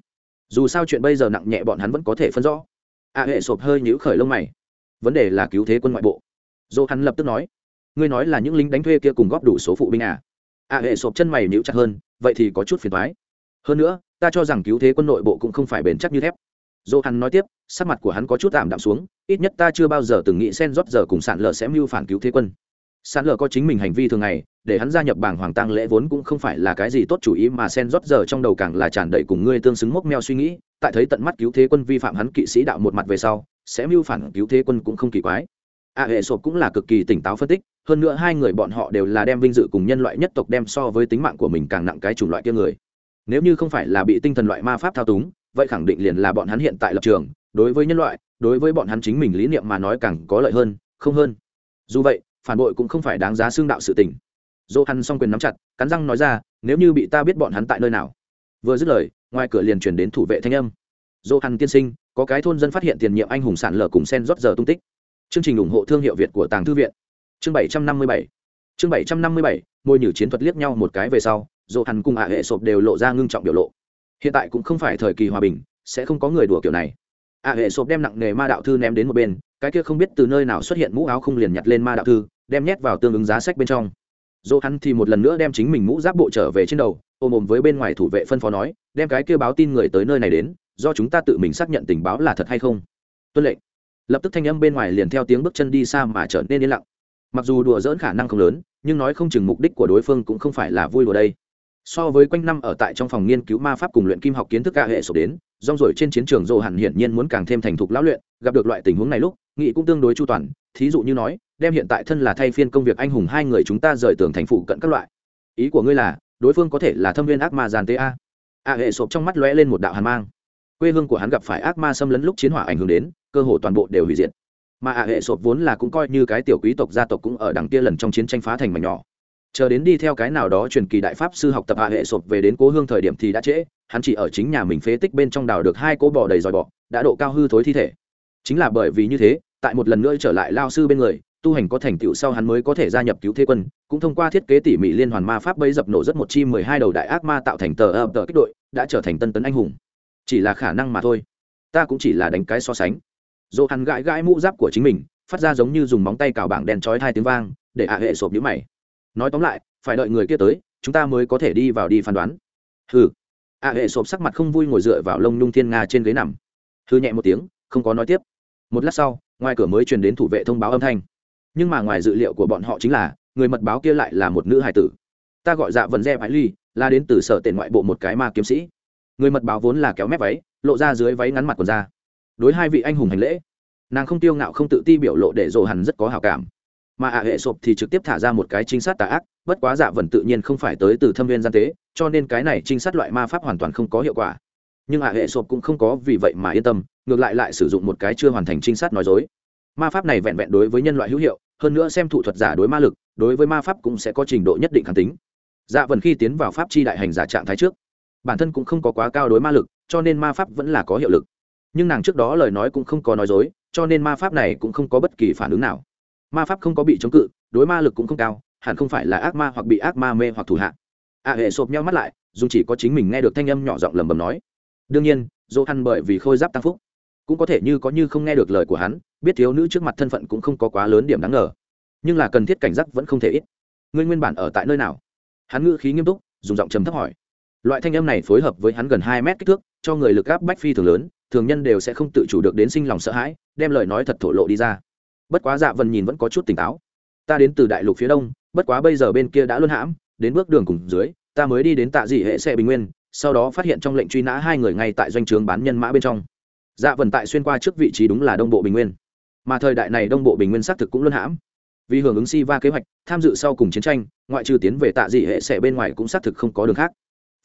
dù sao chuyện bây giờ nặng nhẹ bọn hắn vẫn có thể phân rõ. A hệ sộp hơi nhíu khởi lông mày. Vấn đề là cứu thế quân ngoại bộ. Dỗ hắn lập tức nói, ngươi nói là những lính đánh thuê kia cùng góp đủ số phụ binh à? A hệ sộp chân mày nhíu chặt hơn, vậy thì có chút phiền thoái hơn nữa, ta cho rằng cứu thế quân nội bộ cũng không phải bền chắc như thép. Dỗ hắn nói tiếp, sắc mặt của hắn có chút tạm đạm xuống, ít nhất ta chưa bao giờ từng nghĩ sen rót giờ cùng sạn lờ sẽ mưu phản cứu thế quân sạn lờ có chính mình hành vi thường ngày, để hắn gia nhập bảng hoàng tăng lễ vốn cũng không phải là cái gì tốt chủ ý mà sen rót giờ trong đầu càng là tràn đầy cùng ngươi tương xứng mốc meo suy nghĩ, tại thấy tận mắt cứu thế quân vi phạm hắn kỵ sĩ đạo một mặt về sau, sẽ mưu phản cứu thế quân cũng không kỳ quái. A hệ sộp cũng là cực kỳ tỉnh táo phân tích, hơn nữa hai người bọn họ đều là đem vinh dự cùng nhân loại nhất tộc đem so với tính mạng của mình càng nặng cái chủng loại kia người. Nếu như không phải là bị tinh thần loại ma pháp thao túng, vậy khẳng định liền là bọn hắn hiện tại lập trường, đối với nhân loại, đối với bọn hắn chính mình lý niệm mà nói càng có lợi hơn, không hơn. Dù vậy phản bội cũng không phải đáng giá xương đạo sự tình. Dỗ hằn xong quyền nắm chặt, cắn răng nói ra, nếu như bị ta biết bọn hắn tại nơi nào. Vừa dứt lời, ngoài cửa liền chuyển đến thủ vệ thanh âm. Dỗ hằn tiên sinh, có cái thôn dân phát hiện tiền nhiệm anh hùng sản lở cùng sen rót giờ tung tích. Chương trình ủng hộ thương hiệu việt của tàng thư viện. Chương bảy trăm năm mươi bảy. Chương bảy trăm năm mươi bảy môi nhử chiến thuật liếc nhau một cái về sau, dỗ hằn cùng ả hệ sộp đều lộ ra ngưng trọng biểu lộ. Hiện tại cũng không phải thời kỳ hòa bình, sẽ không có người đùa kiểu này. Ả hệ sộp đem nặng nghề ma đạo thư ném đến một bên cái kia không biết từ nơi nào xuất hiện mũ áo không liền nhặt lên ma đạo thư, đem nhét vào tương ứng giá sách bên trong. Dỗ hắn thì một lần nữa đem chính mình mũ giáp bộ trở về trên đầu, ôm ồm với bên ngoài thủ vệ phân phó nói, đem cái kia báo tin người tới nơi này đến, do chúng ta tự mình xác nhận tình báo là thật hay không. Tuân lệnh. Lập tức thanh âm bên ngoài liền theo tiếng bước chân đi xa mà trở nên yên lặng. Mặc dù đùa dỡn khả năng không lớn, nhưng nói không chừng mục đích của đối phương cũng không phải là vui đùa đây. So với quanh năm ở tại trong phòng nghiên cứu ma pháp cùng luyện kim học kiến thức ca hệ sổ đến rong rổi trên chiến trường dồ hẳn hiển nhiên muốn càng thêm thành thục lão luyện, gặp được loại tình huống này lúc nghị cũng tương đối chu toàn, thí dụ như nói, đem hiện tại thân là thay phiên công việc anh hùng hai người chúng ta rời tường thành phụ cận các loại. Ý của ngươi là, đối phương có thể là thâm viên ác ma giàn tế a? A hệ sộp trong mắt lóe lên một đạo hàn mang. Quê hương của hắn gặp phải ác ma xâm lấn lúc chiến hỏa ảnh hưởng đến, cơ hồ toàn bộ đều hủy diệt. Mà a hệ sộp vốn là cũng coi như cái tiểu quý tộc gia tộc cũng ở đằng kia lần trong chiến tranh phá thành mảnh nhỏ. Chờ đến đi theo cái nào đó truyền kỳ đại pháp sư học tập hạ hệ sộp về đến cố hương thời điểm thì đã trễ hắn chỉ ở chính nhà mình phế tích bên trong đào được hai cỗ bò đầy dòi bọ, đã độ cao hư thối thi thể. Chính là bởi vì như thế, tại một lần nữa trở lại lao sư bên người, tu hành có thành tựu sau hắn mới có thể gia nhập cứu thế quân, cũng thông qua thiết kế tỉ mỉ liên hoàn ma pháp bấy dập nổ rất một chi mười hai đầu đại ác ma tạo thành tờ ập tờ kích đội, đã trở thành tân tấn anh hùng. Chỉ là khả năng mà thôi. Ta cũng chỉ là đánh cái so sánh. Dỗ hắn gãi gãi mũ giáp của chính mình, phát ra giống như dùng móng tay cào bảng đèn trói hai tiếng vang, để ạ hệ sộp nhũ mày. Nói tóm lại, phải đợi người kia tới, chúng ta mới có thể đi vào đi phán đoán a hệ sộp sắc mặt không vui ngồi dựa vào lông nhung thiên nga trên ghế nằm. Hư nhẹ một tiếng, không có nói tiếp. Một lát sau, ngoài cửa mới truyền đến thủ vệ thông báo âm thanh. Nhưng mà ngoài dự liệu của bọn họ chính là, người mật báo kia lại là một nữ hải tử. Ta gọi dạ vần re bãi ly, là đến từ sở tiền ngoại bộ một cái ma kiếm sĩ. Người mật báo vốn là kéo mép váy, lộ ra dưới váy ngắn mặt còn ra đối hai vị anh hùng hành lễ. Nàng không tiêu ngạo không tự ti biểu lộ để dồ hẳn rất có hào cảm mà ạ hệ sộp thì trực tiếp thả ra một cái trinh sát tà ác, bất quá dạ vần tự nhiên không phải tới từ thâm viên gian tế, cho nên cái này trinh sát loại ma pháp hoàn toàn không có hiệu quả. Nhưng ạ hệ sộp cũng không có vì vậy mà yên tâm, ngược lại lại sử dụng một cái chưa hoàn thành trinh sát nói dối. Ma pháp này vẹn vẹn đối với nhân loại hữu hiệu, hơn nữa xem thủ thuật giả đối ma lực, đối với ma pháp cũng sẽ có trình độ nhất định kháng tính. Dạ vần khi tiến vào pháp chi đại hành giả trạng thái trước, bản thân cũng không có quá cao đối ma lực, cho nên ma pháp vẫn là có hiệu lực. Nhưng nàng trước đó lời nói cũng không có nói dối, cho nên ma pháp này cũng không có bất kỳ phản ứng nào ma pháp không có bị chống cự, đối ma lực cũng không cao, hẳn không phải là ác ma hoặc bị ác ma mê hoặc thủ hạ. A hệ sộp nhau mắt lại, dù chỉ có chính mình nghe được thanh âm nhỏ giọng lầm bầm nói. Đương nhiên dỗ hắn bởi vì khôi giáp tăng phúc, cũng có thể như có như không nghe được lời của hắn, biết thiếu nữ trước mặt thân phận cũng không có quá lớn điểm đáng ngờ. Nhưng là cần thiết cảnh giác vẫn không thể ít. Ngươi nguyên bản ở tại nơi nào? Hắn ngữ khí nghiêm túc, dùng giọng trầm thấp hỏi. Loại thanh âm này phối hợp với hắn gần hai mét kích thước, cho người lực áp bách phi thường lớn, thường nhân đều sẽ không tự chủ được đến sinh lòng sợ hãi, đem lời nói thật thổ lộ đi ra bất quá dạ vần nhìn vẫn có chút tỉnh táo. Ta đến từ đại lục phía đông, bất quá bây giờ bên kia đã luân hãm, đến bước đường cùng dưới, ta mới đi đến tạ dị hệ xe bình nguyên, sau đó phát hiện trong lệnh truy nã hai người ngay tại doanh trường bán nhân mã bên trong. Dạ vần tại xuyên qua trước vị trí đúng là đông bộ bình nguyên. Mà thời đại này đông bộ bình nguyên xác thực cũng luân hãm. Vì hưởng ứng si va kế hoạch, tham dự sau cùng chiến tranh, ngoại trừ tiến về tạ dị hệ sẽ bên ngoài cũng xác thực không có đường khác.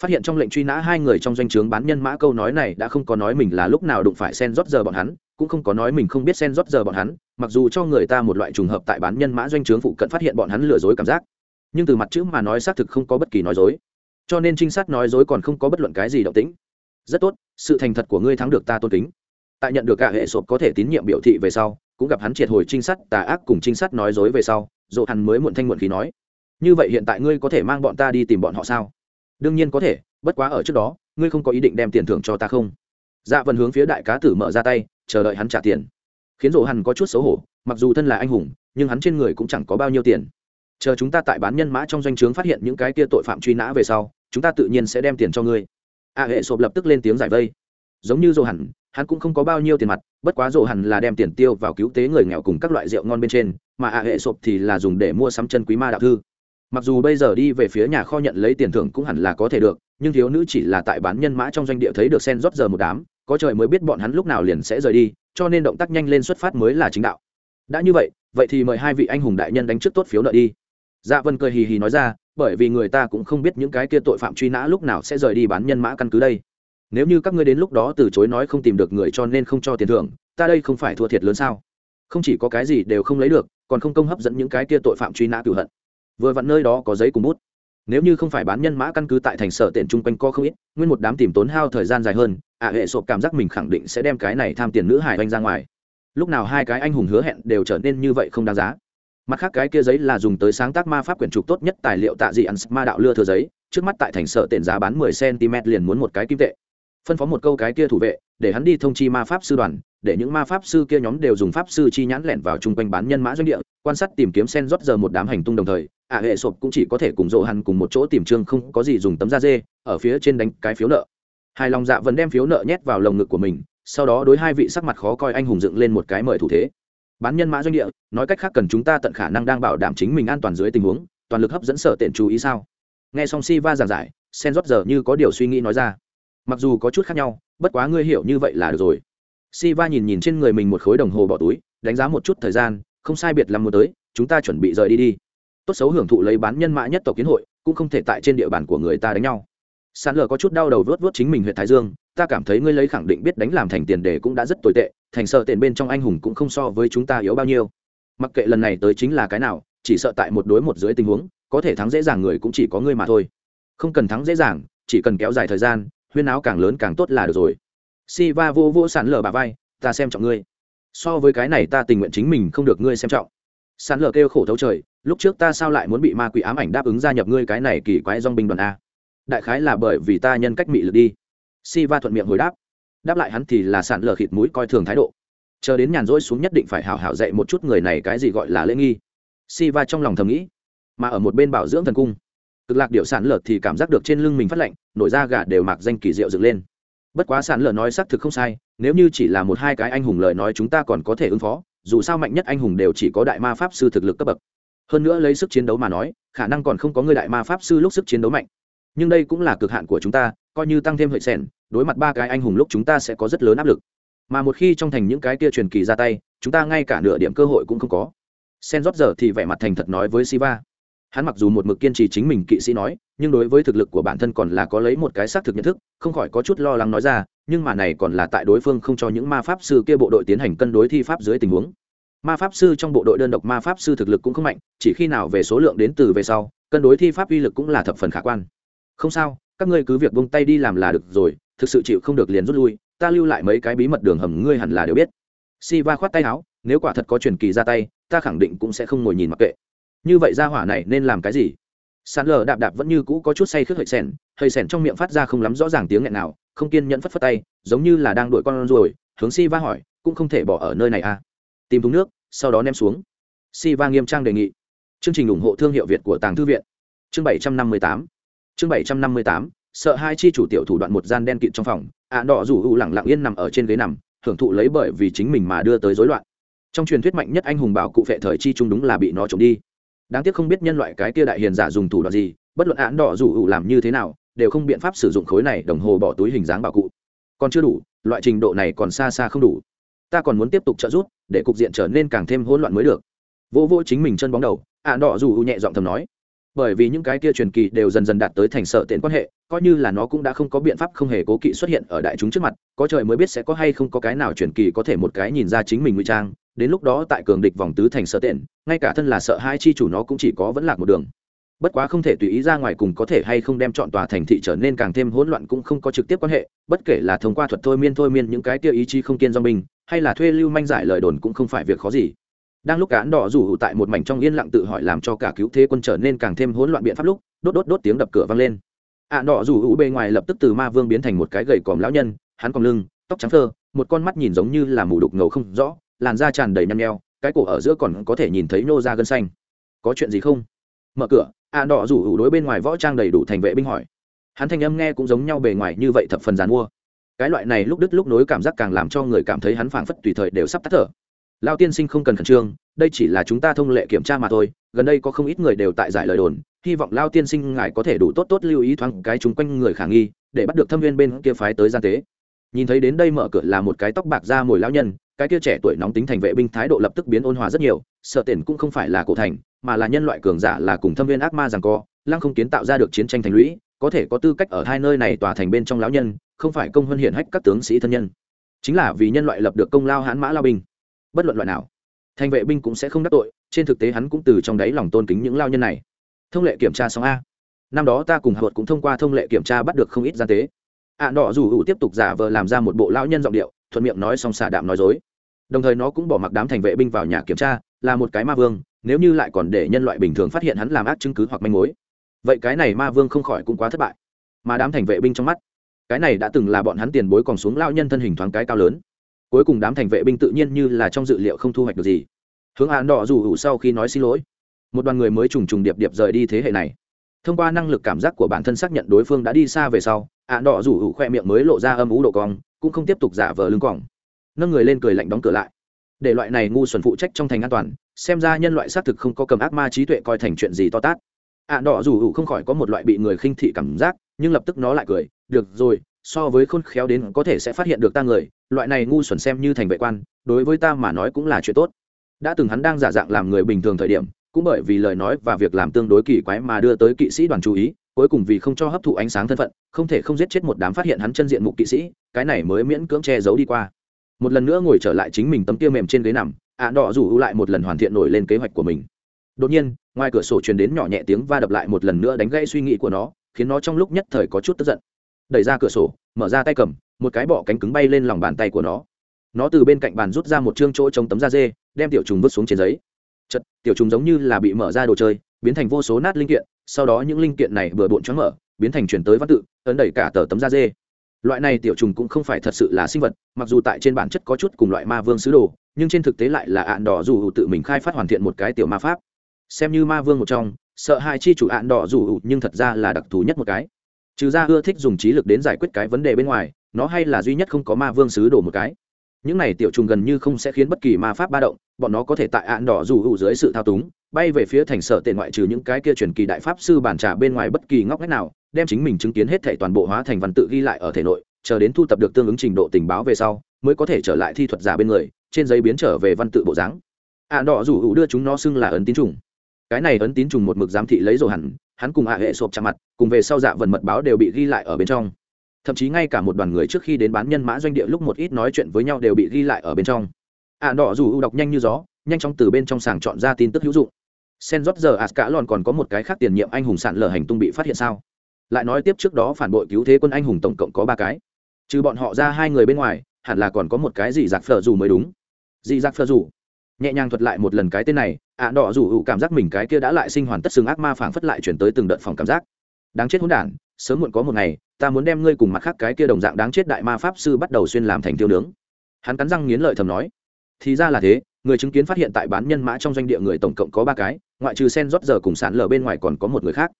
Phát hiện trong lệnh truy nã hai người trong doanh trướng bán nhân mã câu nói này đã không có nói mình là lúc nào đụng phải sen rót giờ bọn hắn cũng không có nói mình không biết sen rót giờ bọn hắn, mặc dù cho người ta một loại trùng hợp tại bán nhân mã doanh trướng phụ cận phát hiện bọn hắn lừa dối cảm giác. Nhưng từ mặt chữ mà nói xác thực không có bất kỳ nói dối. Cho nên trinh sát nói dối còn không có bất luận cái gì động tĩnh. Rất tốt, sự thành thật của ngươi thắng được ta tôn kính. Tại nhận được cả hệ sộp có thể tín nhiệm biểu thị về sau, cũng gặp hắn triệt hồi trinh sát, tà ác cùng trinh sát nói dối về sau, dỗ hắn mới muộn thanh muộn khí nói. Như vậy hiện tại ngươi có thể mang bọn ta đi tìm bọn họ sao? Đương nhiên có thể, bất quá ở trước đó, ngươi không có ý định đem tiền thưởng cho ta không? Dạ vần hướng phía đại cá tử mở ra tay chờ đợi hắn trả tiền. Khiến dỗ hắn có chút xấu hổ, mặc dù thân là anh hùng, nhưng hắn trên người cũng chẳng có bao nhiêu tiền. Chờ chúng ta tại bán nhân mã trong doanh trướng phát hiện những cái kia tội phạm truy nã về sau, chúng ta tự nhiên sẽ đem tiền cho ngươi. A hệ sộp lập tức lên tiếng giải vây. Giống như dỗ hẳn hắn cũng không có bao nhiêu tiền mặt, bất quá dỗ hẳn là đem tiền tiêu vào cứu tế người nghèo cùng các loại rượu ngon bên trên, mà a hệ sộp thì là dùng để mua sắm chân quý ma đạo thư. Mặc dù bây giờ đi về phía nhà kho nhận lấy tiền thưởng cũng hẳn là có thể được, nhưng thiếu nữ chỉ là tại bán nhân mã trong doanh địa thấy được sen rót giờ một đám có trời mới biết bọn hắn lúc nào liền sẽ rời đi, cho nên động tác nhanh lên xuất phát mới là chính đạo. Đã như vậy vậy thì mời hai vị anh hùng đại nhân đánh trước tốt phiếu nợ đi. Dạ vân cười hì hì nói ra, bởi vì người ta cũng không biết những cái kia tội phạm truy nã lúc nào sẽ rời đi bán nhân mã căn cứ đây. Nếu như các ngươi đến lúc đó từ chối nói không tìm được người cho nên không cho tiền thưởng, ta đây không phải thua thiệt lớn sao? Không chỉ có cái gì đều không lấy được, còn không công hấp dẫn những cái kia tội phạm truy nã cửu hận. Vừa vặn nơi đó có giấy cùng bút nếu như không phải bán nhân mã căn cứ tại thành sở tiện chung quanh co không ít, nguyên một đám tìm tốn hao thời gian dài hơn, ạ hệ sộp cảm giác mình khẳng định sẽ đem cái này tham tiền nữ hải oanh ra ngoài. Lúc nào hai cái anh hùng hứa hẹn đều trở nên như vậy không đáng giá. Mặt khác cái kia giấy là dùng tới sáng tác ma pháp quyển trục tốt nhất tài liệu tạ dị ăn ma đạo lưa thừa giấy, trước mắt tại thành sở tiện giá bán mười cm liền muốn một cái kim tệ. Phân phó một câu cái kia thủ vệ, để hắn đi thông chi ma pháp sư đoàn, để những ma pháp sư kia nhóm đều dùng pháp sư chi nhãn lẻn vào chung quanh bán nhân mã doanh địa, quan sát tìm kiếm sen rót giờ một đám hành tung đồng thời ả hệ sộp cũng chỉ có thể cùng rộ hẳn cùng một chỗ tìm trương, không có gì dùng tấm da dê, ở phía trên đánh cái phiếu nợ. Hài lòng dạ vẫn đem phiếu nợ nhét vào lồng ngực của mình, sau đó đối hai vị sắc mặt khó coi anh hùng dựng lên một cái mời thủ thế. Bán nhân mã doanh địa, nói cách khác cần chúng ta tận khả năng đang bảo đảm chính mình an toàn dưới tình huống, toàn lực hấp dẫn sở tiện chú ý sao? Nghe xong si va giảng giải, sen rót giờ như có điều suy nghĩ nói ra. Mặc dù có chút khác nhau, bất quá ngươi hiểu như vậy là được rồi. Si va nhìn nhìn trên người mình một khối đồng hồ bỏ túi, đánh giá một chút thời gian, không sai biệt lắm muốn tới, chúng ta chuẩn bị rời đi đi tốt xấu hưởng thụ lấy bán nhân mã nhất tộc kiến hội, cũng không thể tại trên địa bàn của người ta đánh nhau. Sàn lờ có chút đau đầu vớt vớt chính mình huyện thái dương, ta cảm thấy ngươi lấy khẳng định biết đánh làm thành tiền đề cũng đã rất tồi tệ, thành sợ tiền bên trong anh hùng cũng không so với chúng ta yếu bao nhiêu. Mặc kệ lần này tới chính là cái nào, chỉ sợ tại một đối một dưới tình huống, có thể thắng dễ dàng người cũng chỉ có ngươi mà thôi. Không cần thắng dễ dàng, chỉ cần kéo dài thời gian, huyên áo càng lớn càng tốt là được rồi. Si va vô vô sàn lờ bà vai, ta xem trọng ngươi. So với cái này ta tình nguyện chính mình không được ngươi xem trọng. Sàn lờ kêu khổ thấu trời lúc trước ta sao lại muốn bị ma quỷ ám ảnh đáp ứng gia nhập ngươi cái này kỳ quái dong binh đoàn a? Đại khái là bởi vì ta nhân cách mị lực đi. Si va thuận miệng hồi đáp. Đáp lại hắn thì là sạn lờ khịt mũi coi thường thái độ. Chờ đến nhàn rỗi xuống nhất định phải hào hào dạy một chút người này cái gì gọi là lễ nghi. Si va trong lòng thầm nghĩ, mà ở một bên bảo dưỡng thần cung, cực lạc điệu sản lợt thì cảm giác được trên lưng mình phát lạnh, nổi da gà đều mặc danh kỳ diệu dựng lên. Bất quá sản lợt nói xác thực không sai, nếu như chỉ là một hai cái anh hùng lời nói chúng ta còn có thể ứng phó, dù sao mạnh nhất anh hùng đều chỉ có đại ma pháp sư thực lực cấp bậc hơn nữa lấy sức chiến đấu mà nói, khả năng còn không có người đại ma pháp sư lúc sức chiến đấu mạnh. Nhưng đây cũng là cực hạn của chúng ta, coi như tăng thêm hệ sẻn đối mặt ba cái anh hùng lúc chúng ta sẽ có rất lớn áp lực. Mà một khi trong thành những cái kia truyền kỳ ra tay, chúng ta ngay cả nửa điểm cơ hội cũng không có. Sen rót giờ thì vẻ mặt thành thật nói với siva. Hắn mặc dù một mực kiên trì chính mình kỵ sĩ nói, nhưng đối với thực lực của bản thân còn là có lấy một cái xác thực nhận thức, không khỏi có chút lo lắng nói ra, nhưng mà này còn là tại đối phương không cho những ma pháp sư kia bộ đội tiến hành cân đối thi pháp dưới tình huống ma pháp sư trong bộ đội đơn độc ma pháp sư thực lực cũng không mạnh, chỉ khi nào về số lượng đến từ về sau, cân đối thi pháp uy lực cũng là thập phần khả quan. Không sao, các ngươi cứ việc bông tay đi làm là được rồi, thực sự chịu không được liền rút lui, ta lưu lại mấy cái bí mật đường hầm ngươi hẳn là đều biết. Si va khoát tay áo, nếu quả thật có truyền kỳ ra tay, ta khẳng định cũng sẽ không ngồi nhìn mặc kệ. Như vậy ra hỏa này nên làm cái gì? Sàn lờ đạp đạp vẫn như cũ có chút say khước hơi sèn hơi sèn trong miệng phát ra không lắm rõ ràng tiếng nghẹn nào, không kiên nhẫn phất phất tay, giống như là đang đuổi con rồi hướng si va hỏi, cũng không thể bỏ ở nơi này à? Tìm thùng nước sau đó ném xuống. Si va nghiêm trang đề nghị. Chương trình ủng hộ thương hiệu việt của tàng thư viện. Chương bảy trăm năm mươi tám. Chương bảy trăm năm mươi tám, sợ hai chi chủ tiểu thủ đoạn một gian đen kịt trong phòng, ạ đỏ rủ hụ lẳng lặng yên nằm ở trên ghế nằm, hưởng thụ lấy bởi vì chính mình mà đưa tới rối loạn. Trong truyền thuyết mạnh nhất anh hùng bảo cụ phệ thời chi trung đúng là bị nó trộm đi. Đáng tiếc không biết nhân loại cái kia đại hiền giả dùng thủ đoạn gì, bất luận án đỏ rủ hụ làm như thế nào, đều không biện pháp sử dụng khối này đồng hồ bỏ túi hình dáng bảo cụ. Còn chưa đủ, loại trình độ này còn xa xa không đủ ta còn muốn tiếp tục trợ giúp, để cục diện trở nên càng thêm hỗn loạn mới được. Vô vô chính mình chân bóng đầu, ạ đỏ dù nhẹ giọng thầm nói. Bởi vì những cái kia truyền kỳ đều dần dần đạt tới thành sở tiện quan hệ, coi như là nó cũng đã không có biện pháp không hề cố kỵ xuất hiện ở đại chúng trước mặt, có trời mới biết sẽ có hay không có cái nào truyền kỳ có thể một cái nhìn ra chính mình ngụy trang. Đến lúc đó tại cường địch vòng tứ thành sở tiện, ngay cả thân là sợ hai chi chủ nó cũng chỉ có vẫn lạc một đường. Bất quá không thể tùy ý ra ngoài cùng có thể hay không đem chọn tòa thành thị trở nên càng thêm hỗn loạn cũng không có trực tiếp quan hệ, bất kể là thông qua thuật thôi miên thôi miên những cái kia ý chí không kiên do mình hay là thuê lưu manh giải lời đồn cũng không phải việc khó gì. Đang lúc cán đỏ rủ tại một mảnh trong yên lặng tự hỏi làm cho cả cứu thế quân trở nên càng thêm hỗn loạn biện pháp lúc, đốt đốt đốt tiếng đập cửa vang lên. Ạ đỏ rủ hữu bề ngoài lập tức từ ma vương biến thành một cái gầy còm lão nhân, hắn còng lưng, tóc trắng thơ một con mắt nhìn giống như là mù đục ngầu không rõ, làn da tràn đầy nhăn nheo, cái cổ ở giữa còn có thể nhìn thấy nô da gân xanh. Có chuyện gì không? Mở cửa ạ đỏ rủ hữu đối bên ngoài võ trang đầy đủ thành vệ binh hỏi. Hắn thanh âm nghe cũng giống nhau bề ngoài như vậy thập phần dàn mua cái loại này lúc đứt lúc nối cảm giác càng làm cho người cảm thấy hắn phảng phất tùy thời đều sắp tắt thở. Lao tiên sinh không cần khẩn trương, đây chỉ là chúng ta thông lệ kiểm tra mà thôi, gần đây có không ít người đều tại giải lời đồn, hy vọng lao tiên sinh ngài có thể đủ tốt tốt lưu ý thoáng cái chung quanh người khả nghi, để bắt được thâm viên bên kia phái tới gian tế. Nhìn thấy đến đây mở cửa là một cái tóc bạc da mồi lao nhân, cái kia trẻ tuổi nóng tính thành vệ binh thái độ lập tức biến ôn hòa rất nhiều, sợ tiền cũng không phải là cổ thành, mà là nhân loại cường giả là cùng thâm viên ác ma rằng co, lăng không kiến tạo ra được chiến tranh thành lũy, có thể có tư cách ở hai nơi này tòa thành bên trong lão nhân không phải công hơn hiển hách các tướng sĩ thân nhân, chính là vì nhân loại lập được công lao hãn mã lao binh. Bất luận loại nào, thành vệ binh cũng sẽ không đắc tội, trên thực tế hắn cũng từ trong đáy lòng tôn kính những lao nhân này. Thông lệ kiểm tra xong a. Năm đó ta cùng hợp cũng thông qua thông lệ kiểm tra bắt được không ít gian tế. Ạ đỏ dù hữu tiếp tục giả vờ làm ra một bộ lão nhân giọng điệu, thuận miệng nói xong xả đạm nói dối. Đồng thời nó cũng bỏ mặc đám thành vệ binh vào nhà kiểm tra, là một cái ma vương, nếu như lại còn để nhân loại bình thường phát hiện hắn làm ác chứng cứ hoặc manh mối. Vậy cái này ma vương không khỏi cũng quá thất bại. Mà đám thành vệ binh trong mắt cái này đã từng là bọn hắn tiền bối còn xuống lao nhân thân hình thoáng cái cao lớn. Cuối cùng đám thành vệ binh tự nhiên như là trong dự liệu không thu hoạch được gì. Hướng án đỏ dù hủ sau khi nói xin lỗi, một đoàn người mới trùng trùng điệp điệp rời đi thế hệ này. Thông qua năng lực cảm giác của bản thân xác nhận đối phương đã đi xa về sau án đỏ rủ hủ khoe miệng mới lộ ra âm ú độ cong, cũng không tiếp tục giả vờ lưng còng nâng người lên cười lạnh đóng cửa lại. Để loại này ngu xuẩn phụ trách trong thành an toàn, xem ra nhân loại xác thực không có cầm ác ma trí tuệ coi thành chuyện gì to tát. Ạ đỏ rủ hữu không khỏi có một loại bị người khinh thị cảm giác, nhưng lập tức nó lại cười được rồi, so với khôn khéo đến có thể sẽ phát hiện được ta người, loại này ngu xuẩn xem như thành vệ quan, đối với ta mà nói cũng là chuyện tốt. Đã từng hắn đang giả dạng làm người bình thường thời điểm, cũng bởi vì lời nói và việc làm tương đối kỳ quái mà đưa tới kỵ sĩ đoàn chú ý, cuối cùng vì không cho hấp thụ ánh sáng thân phận, không thể không giết chết một đám phát hiện hắn chân diện mục kỵ sĩ, cái này mới miễn cưỡng che giấu đi qua. Một lần nữa ngồi trở lại chính mình tấm kia mềm trên ghế nằm, ạ đỏ rủ ưu lại một lần hoàn thiện nổi lên kế hoạch của mình. Đột nhiên, ngoài cửa sổ truyền đến nhỏ nhẹ tiếng va đập lại một lần nữa đánh gãy suy nghĩ của nó, khiến nó trong lúc nhất thời có chút tức giận đẩy ra cửa sổ, mở ra tay cầm, một cái bọ cánh cứng bay lên lòng bàn tay của nó. Nó từ bên cạnh bàn rút ra một chương chỗ trong tấm da dê, đem tiểu trùng vứt xuống trên giấy. Chật, tiểu trùng giống như là bị mở ra đồ chơi, biến thành vô số nát linh kiện, sau đó những linh kiện này vừa bộn choáng mở, biến thành chuyển tới văn tự, ấn đẩy cả tờ tấm da dê. Loại này tiểu trùng cũng không phải thật sự là sinh vật, mặc dù tại trên bản chất có chút cùng loại ma vương sứ đồ, nhưng trên thực tế lại là ạn đỏ dù tự mình khai phát hoàn thiện một cái tiểu ma pháp. Xem như ma vương một trong, sợ hai chi chủ ạn đỏ dù nhưng thật ra là đặc thù nhất một cái trừ ra ưa thích dùng trí lực đến giải quyết cái vấn đề bên ngoài, nó hay là duy nhất không có ma vương sứ đổ một cái. Những này tiểu trùng gần như không sẽ khiến bất kỳ ma pháp ba động, bọn nó có thể tại ạn đỏ dù hữu dưới sự thao túng, bay về phía thành sở tệ ngoại trừ những cái kia truyền kỳ đại pháp sư bản trả bên ngoài bất kỳ ngóc ngách nào, đem chính mình chứng kiến hết thể toàn bộ hóa thành văn tự ghi lại ở thể nội, chờ đến thu tập được tương ứng trình độ tình báo về sau, mới có thể trở lại thi thuật giả bên người, trên giấy biến trở về văn tự bộ dáng. ạn đỏ dù hữu đưa chúng nó xưng là ấn tín trùng. Cái này ấn tín trùng một mực giám thị lấy rồi hẳn hắn cùng ạ hệ sộp chạm mặt, cùng về sau dạ vần mật báo đều bị ghi lại ở bên trong. Thậm chí ngay cả một đoàn người trước khi đến bán nhân mã doanh địa lúc một ít nói chuyện với nhau đều bị ghi lại ở bên trong. Ạ đỏ dù ưu đọc nhanh như gió, nhanh chóng từ bên trong sàng chọn ra tin tức hữu dụng. Sen rót giờ ạt cả lòn còn có một cái khác tiền nhiệm anh hùng sạn lở hành tung bị phát hiện sao? Lại nói tiếp trước đó phản bội cứu thế quân anh hùng tổng cộng có ba cái. Trừ bọn họ ra hai người bên ngoài, hẳn là còn có một cái gì giặc phở dù mới đúng. Gì giặc phở dù? Nhẹ nhàng thuật lại một lần cái tên này ạ đỏ rủ hữu cảm giác mình cái kia đã lại sinh hoàn tất xương ác ma phảng phất lại chuyển tới từng đợt phòng cảm giác. Đáng chết hỗn đản sớm muộn có một ngày ta muốn đem ngươi cùng mặt khác cái kia đồng dạng đáng chết đại ma pháp sư bắt đầu xuyên làm thành tiêu nướng. Hắn cắn răng nghiến lợi thầm nói. Thì ra là thế người chứng kiến phát hiện tại bán nhân mã trong doanh địa người tổng cộng có ba cái ngoại trừ sen rót giờ cùng sản lở bên ngoài còn có một người khác.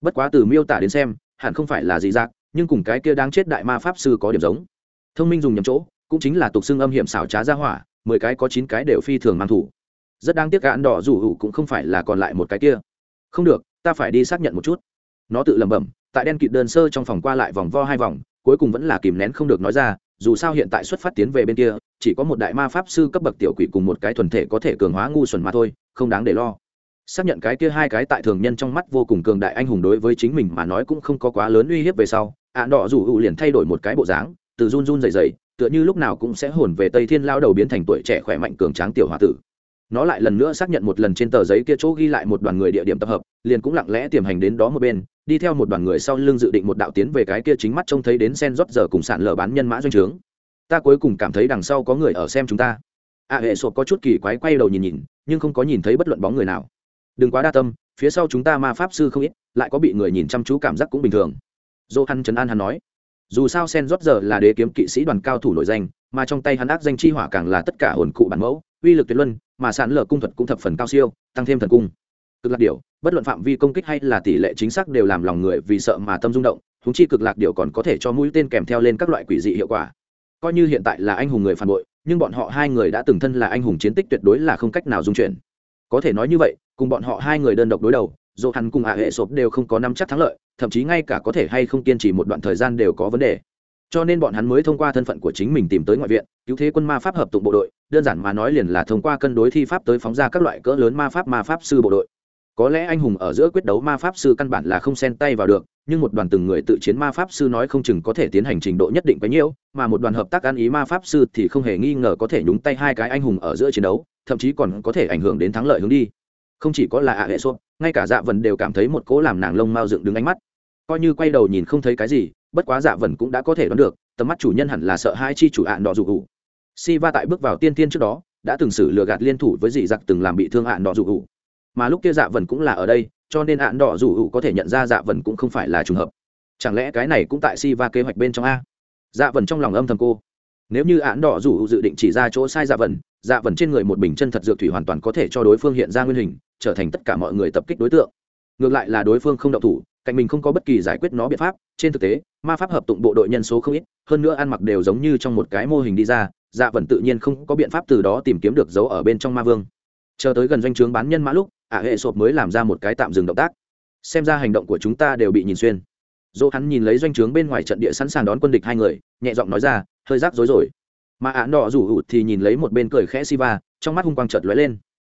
Bất quá từ miêu tả đến xem hẳn không phải là gì dạng, nhưng cùng cái kia đáng chết đại ma pháp sư có điểm giống. Thông minh dùng nhầm chỗ cũng chính là tục xưng âm hiểm xảo trá ra hỏa mười cái có chín cái đều phi thường mang thủ. Rất đáng tiếc cả đỏ rủ hữu cũng không phải là còn lại một cái kia. Không được, ta phải đi xác nhận một chút. Nó tự lẩm bẩm, tại đen kịt đơn sơ trong phòng qua lại vòng vo hai vòng, cuối cùng vẫn là kìm nén không được nói ra, dù sao hiện tại xuất phát tiến về bên kia, chỉ có một đại ma pháp sư cấp bậc tiểu quỷ cùng một cái thuần thể có thể cường hóa ngu xuẩn mà thôi, không đáng để lo. Xác nhận cái kia hai cái tại thường nhân trong mắt vô cùng cường đại anh hùng đối với chính mình mà nói cũng không có quá lớn uy hiếp về sau, ạ đỏ rủ hữu liền thay đổi một cái bộ dáng, từ run run dày dày tựa như lúc nào cũng sẽ hồn về tây thiên lao đầu biến thành tuổi trẻ khỏe mạnh cường tráng tiểu h tử. Nó lại lần nữa xác nhận một lần trên tờ giấy kia chỗ ghi lại một đoàn người địa điểm tập hợp, liền cũng lặng lẽ tiềm hành đến đó một bên, đi theo một đoàn người sau lưng dự định một đạo tiến về cái kia chính mắt trông thấy đến sen rót giờ cùng sản lở bán nhân mã doanh trướng. Ta cuối cùng cảm thấy đằng sau có người ở xem chúng ta. A hệ sộp có chút kỳ quái quay đầu nhìn nhìn, nhưng không có nhìn thấy bất luận bóng người nào. Đừng quá đa tâm, phía sau chúng ta ma pháp sư không ít, lại có bị người nhìn chăm chú cảm giác cũng bình thường. Dô hăn trấn an hắn nói dù sao sen rót giờ là đế kiếm kỵ sĩ đoàn cao thủ nổi danh, mà trong tay hắn ác danh chi hỏa càng là tất cả hồn cụ bản mẫu, uy lực tuyệt luân, mà sản lở cung thuật cũng thập phần cao siêu, tăng thêm thần cung. Cực lạc điệu bất luận phạm vi công kích hay là tỷ lệ chính xác đều làm lòng người vì sợ mà tâm rung động húng chi cực lạc điệu còn có thể cho mũi tên kèm theo lên các loại quỷ dị hiệu quả. Coi như hiện tại là anh hùng người phản bội, nhưng bọn họ hai người đã từng thân là anh hùng chiến tích tuyệt đối là không cách nào dung chuyển. Có thể nói như vậy, cùng bọn họ hai người đơn độc đối đầu, dù hắn cùng hạ hệ sộp đều không có năm chắc thắng lợi thậm chí ngay cả có thể hay không kiên trì một đoạn thời gian đều có vấn đề. Cho nên bọn hắn mới thông qua thân phận của chính mình tìm tới ngoại viện, cứu thế quân ma pháp hợp tụng bộ đội, đơn giản mà nói liền là thông qua cân đối thi pháp tới phóng ra các loại cỡ lớn ma pháp ma pháp sư bộ đội. Có lẽ anh hùng ở giữa quyết đấu ma pháp sư căn bản là không xen tay vào được, nhưng một đoàn từng người tự chiến ma pháp sư nói không chừng có thể tiến hành trình độ nhất định bấy nhiêu, mà một đoàn hợp tác ăn ý ma pháp sư thì không hề nghi ngờ có thể nhúng tay hai cái anh hùng ở giữa chiến đấu, thậm chí còn có thể ảnh hưởng đến thắng lợi hướng đi không chỉ có là ạ hệ xô ngay cả dạ vần đều cảm thấy một cỗ làm nàng lông mao dựng đứng ánh mắt. Coi như quay đầu nhìn không thấy cái gì, bất quá dạ vần cũng đã có thể đoán được, tầm mắt chủ nhân hẳn là sợ hai chi chủ ạ đỏ dụ hụ si va tại bước vào tiên tiên trước đó, đã từng xử lừa gạt liên thủ với dị giặc từng làm bị thương ạ đỏ dụ hụ mà lúc kia dạ vần cũng là ở đây, cho nên ạ đỏ dụ hụ có thể nhận ra dạ vần cũng không phải là trùng hợp. Chẳng lẽ cái này cũng tại si va kế hoạch bên trong a? Dạ vần trong lòng âm thầm cô. Nếu như án đỏ rủ dự định chỉ ra chỗ sai dạ vần dạ vần trên người một bình chân thật dược thủy hoàn toàn có thể cho đối phương hiện ra nguyên hình trở thành tất cả mọi người tập kích đối tượng. Ngược lại là đối phương không động thủ, cạnh mình không có bất kỳ giải quyết nó biện pháp, trên thực tế, ma pháp hợp tụng bộ đội nhân số không ít, hơn nữa ăn mặc đều giống như trong một cái mô hình đi ra dạ vẫn tự nhiên không có biện pháp từ đó tìm kiếm được dấu ở bên trong ma vương. Chờ tới gần doanh trướng bán nhân mã lúc, ả hệ sộp mới làm ra một cái tạm dừng động tác. Xem ra hành động của chúng ta đều bị nhìn xuyên. Dỗ hắn nhìn lấy doanh trướng bên ngoài trận địa sẵn sàng đón quân địch hai người, nhẹ giọng nói ra, hơi rắc rối rồi. Mà ả đỏ rủ hụt thì nhìn lấy một bên cười khẽ si va, trong mắt hung quang chợt lóe lên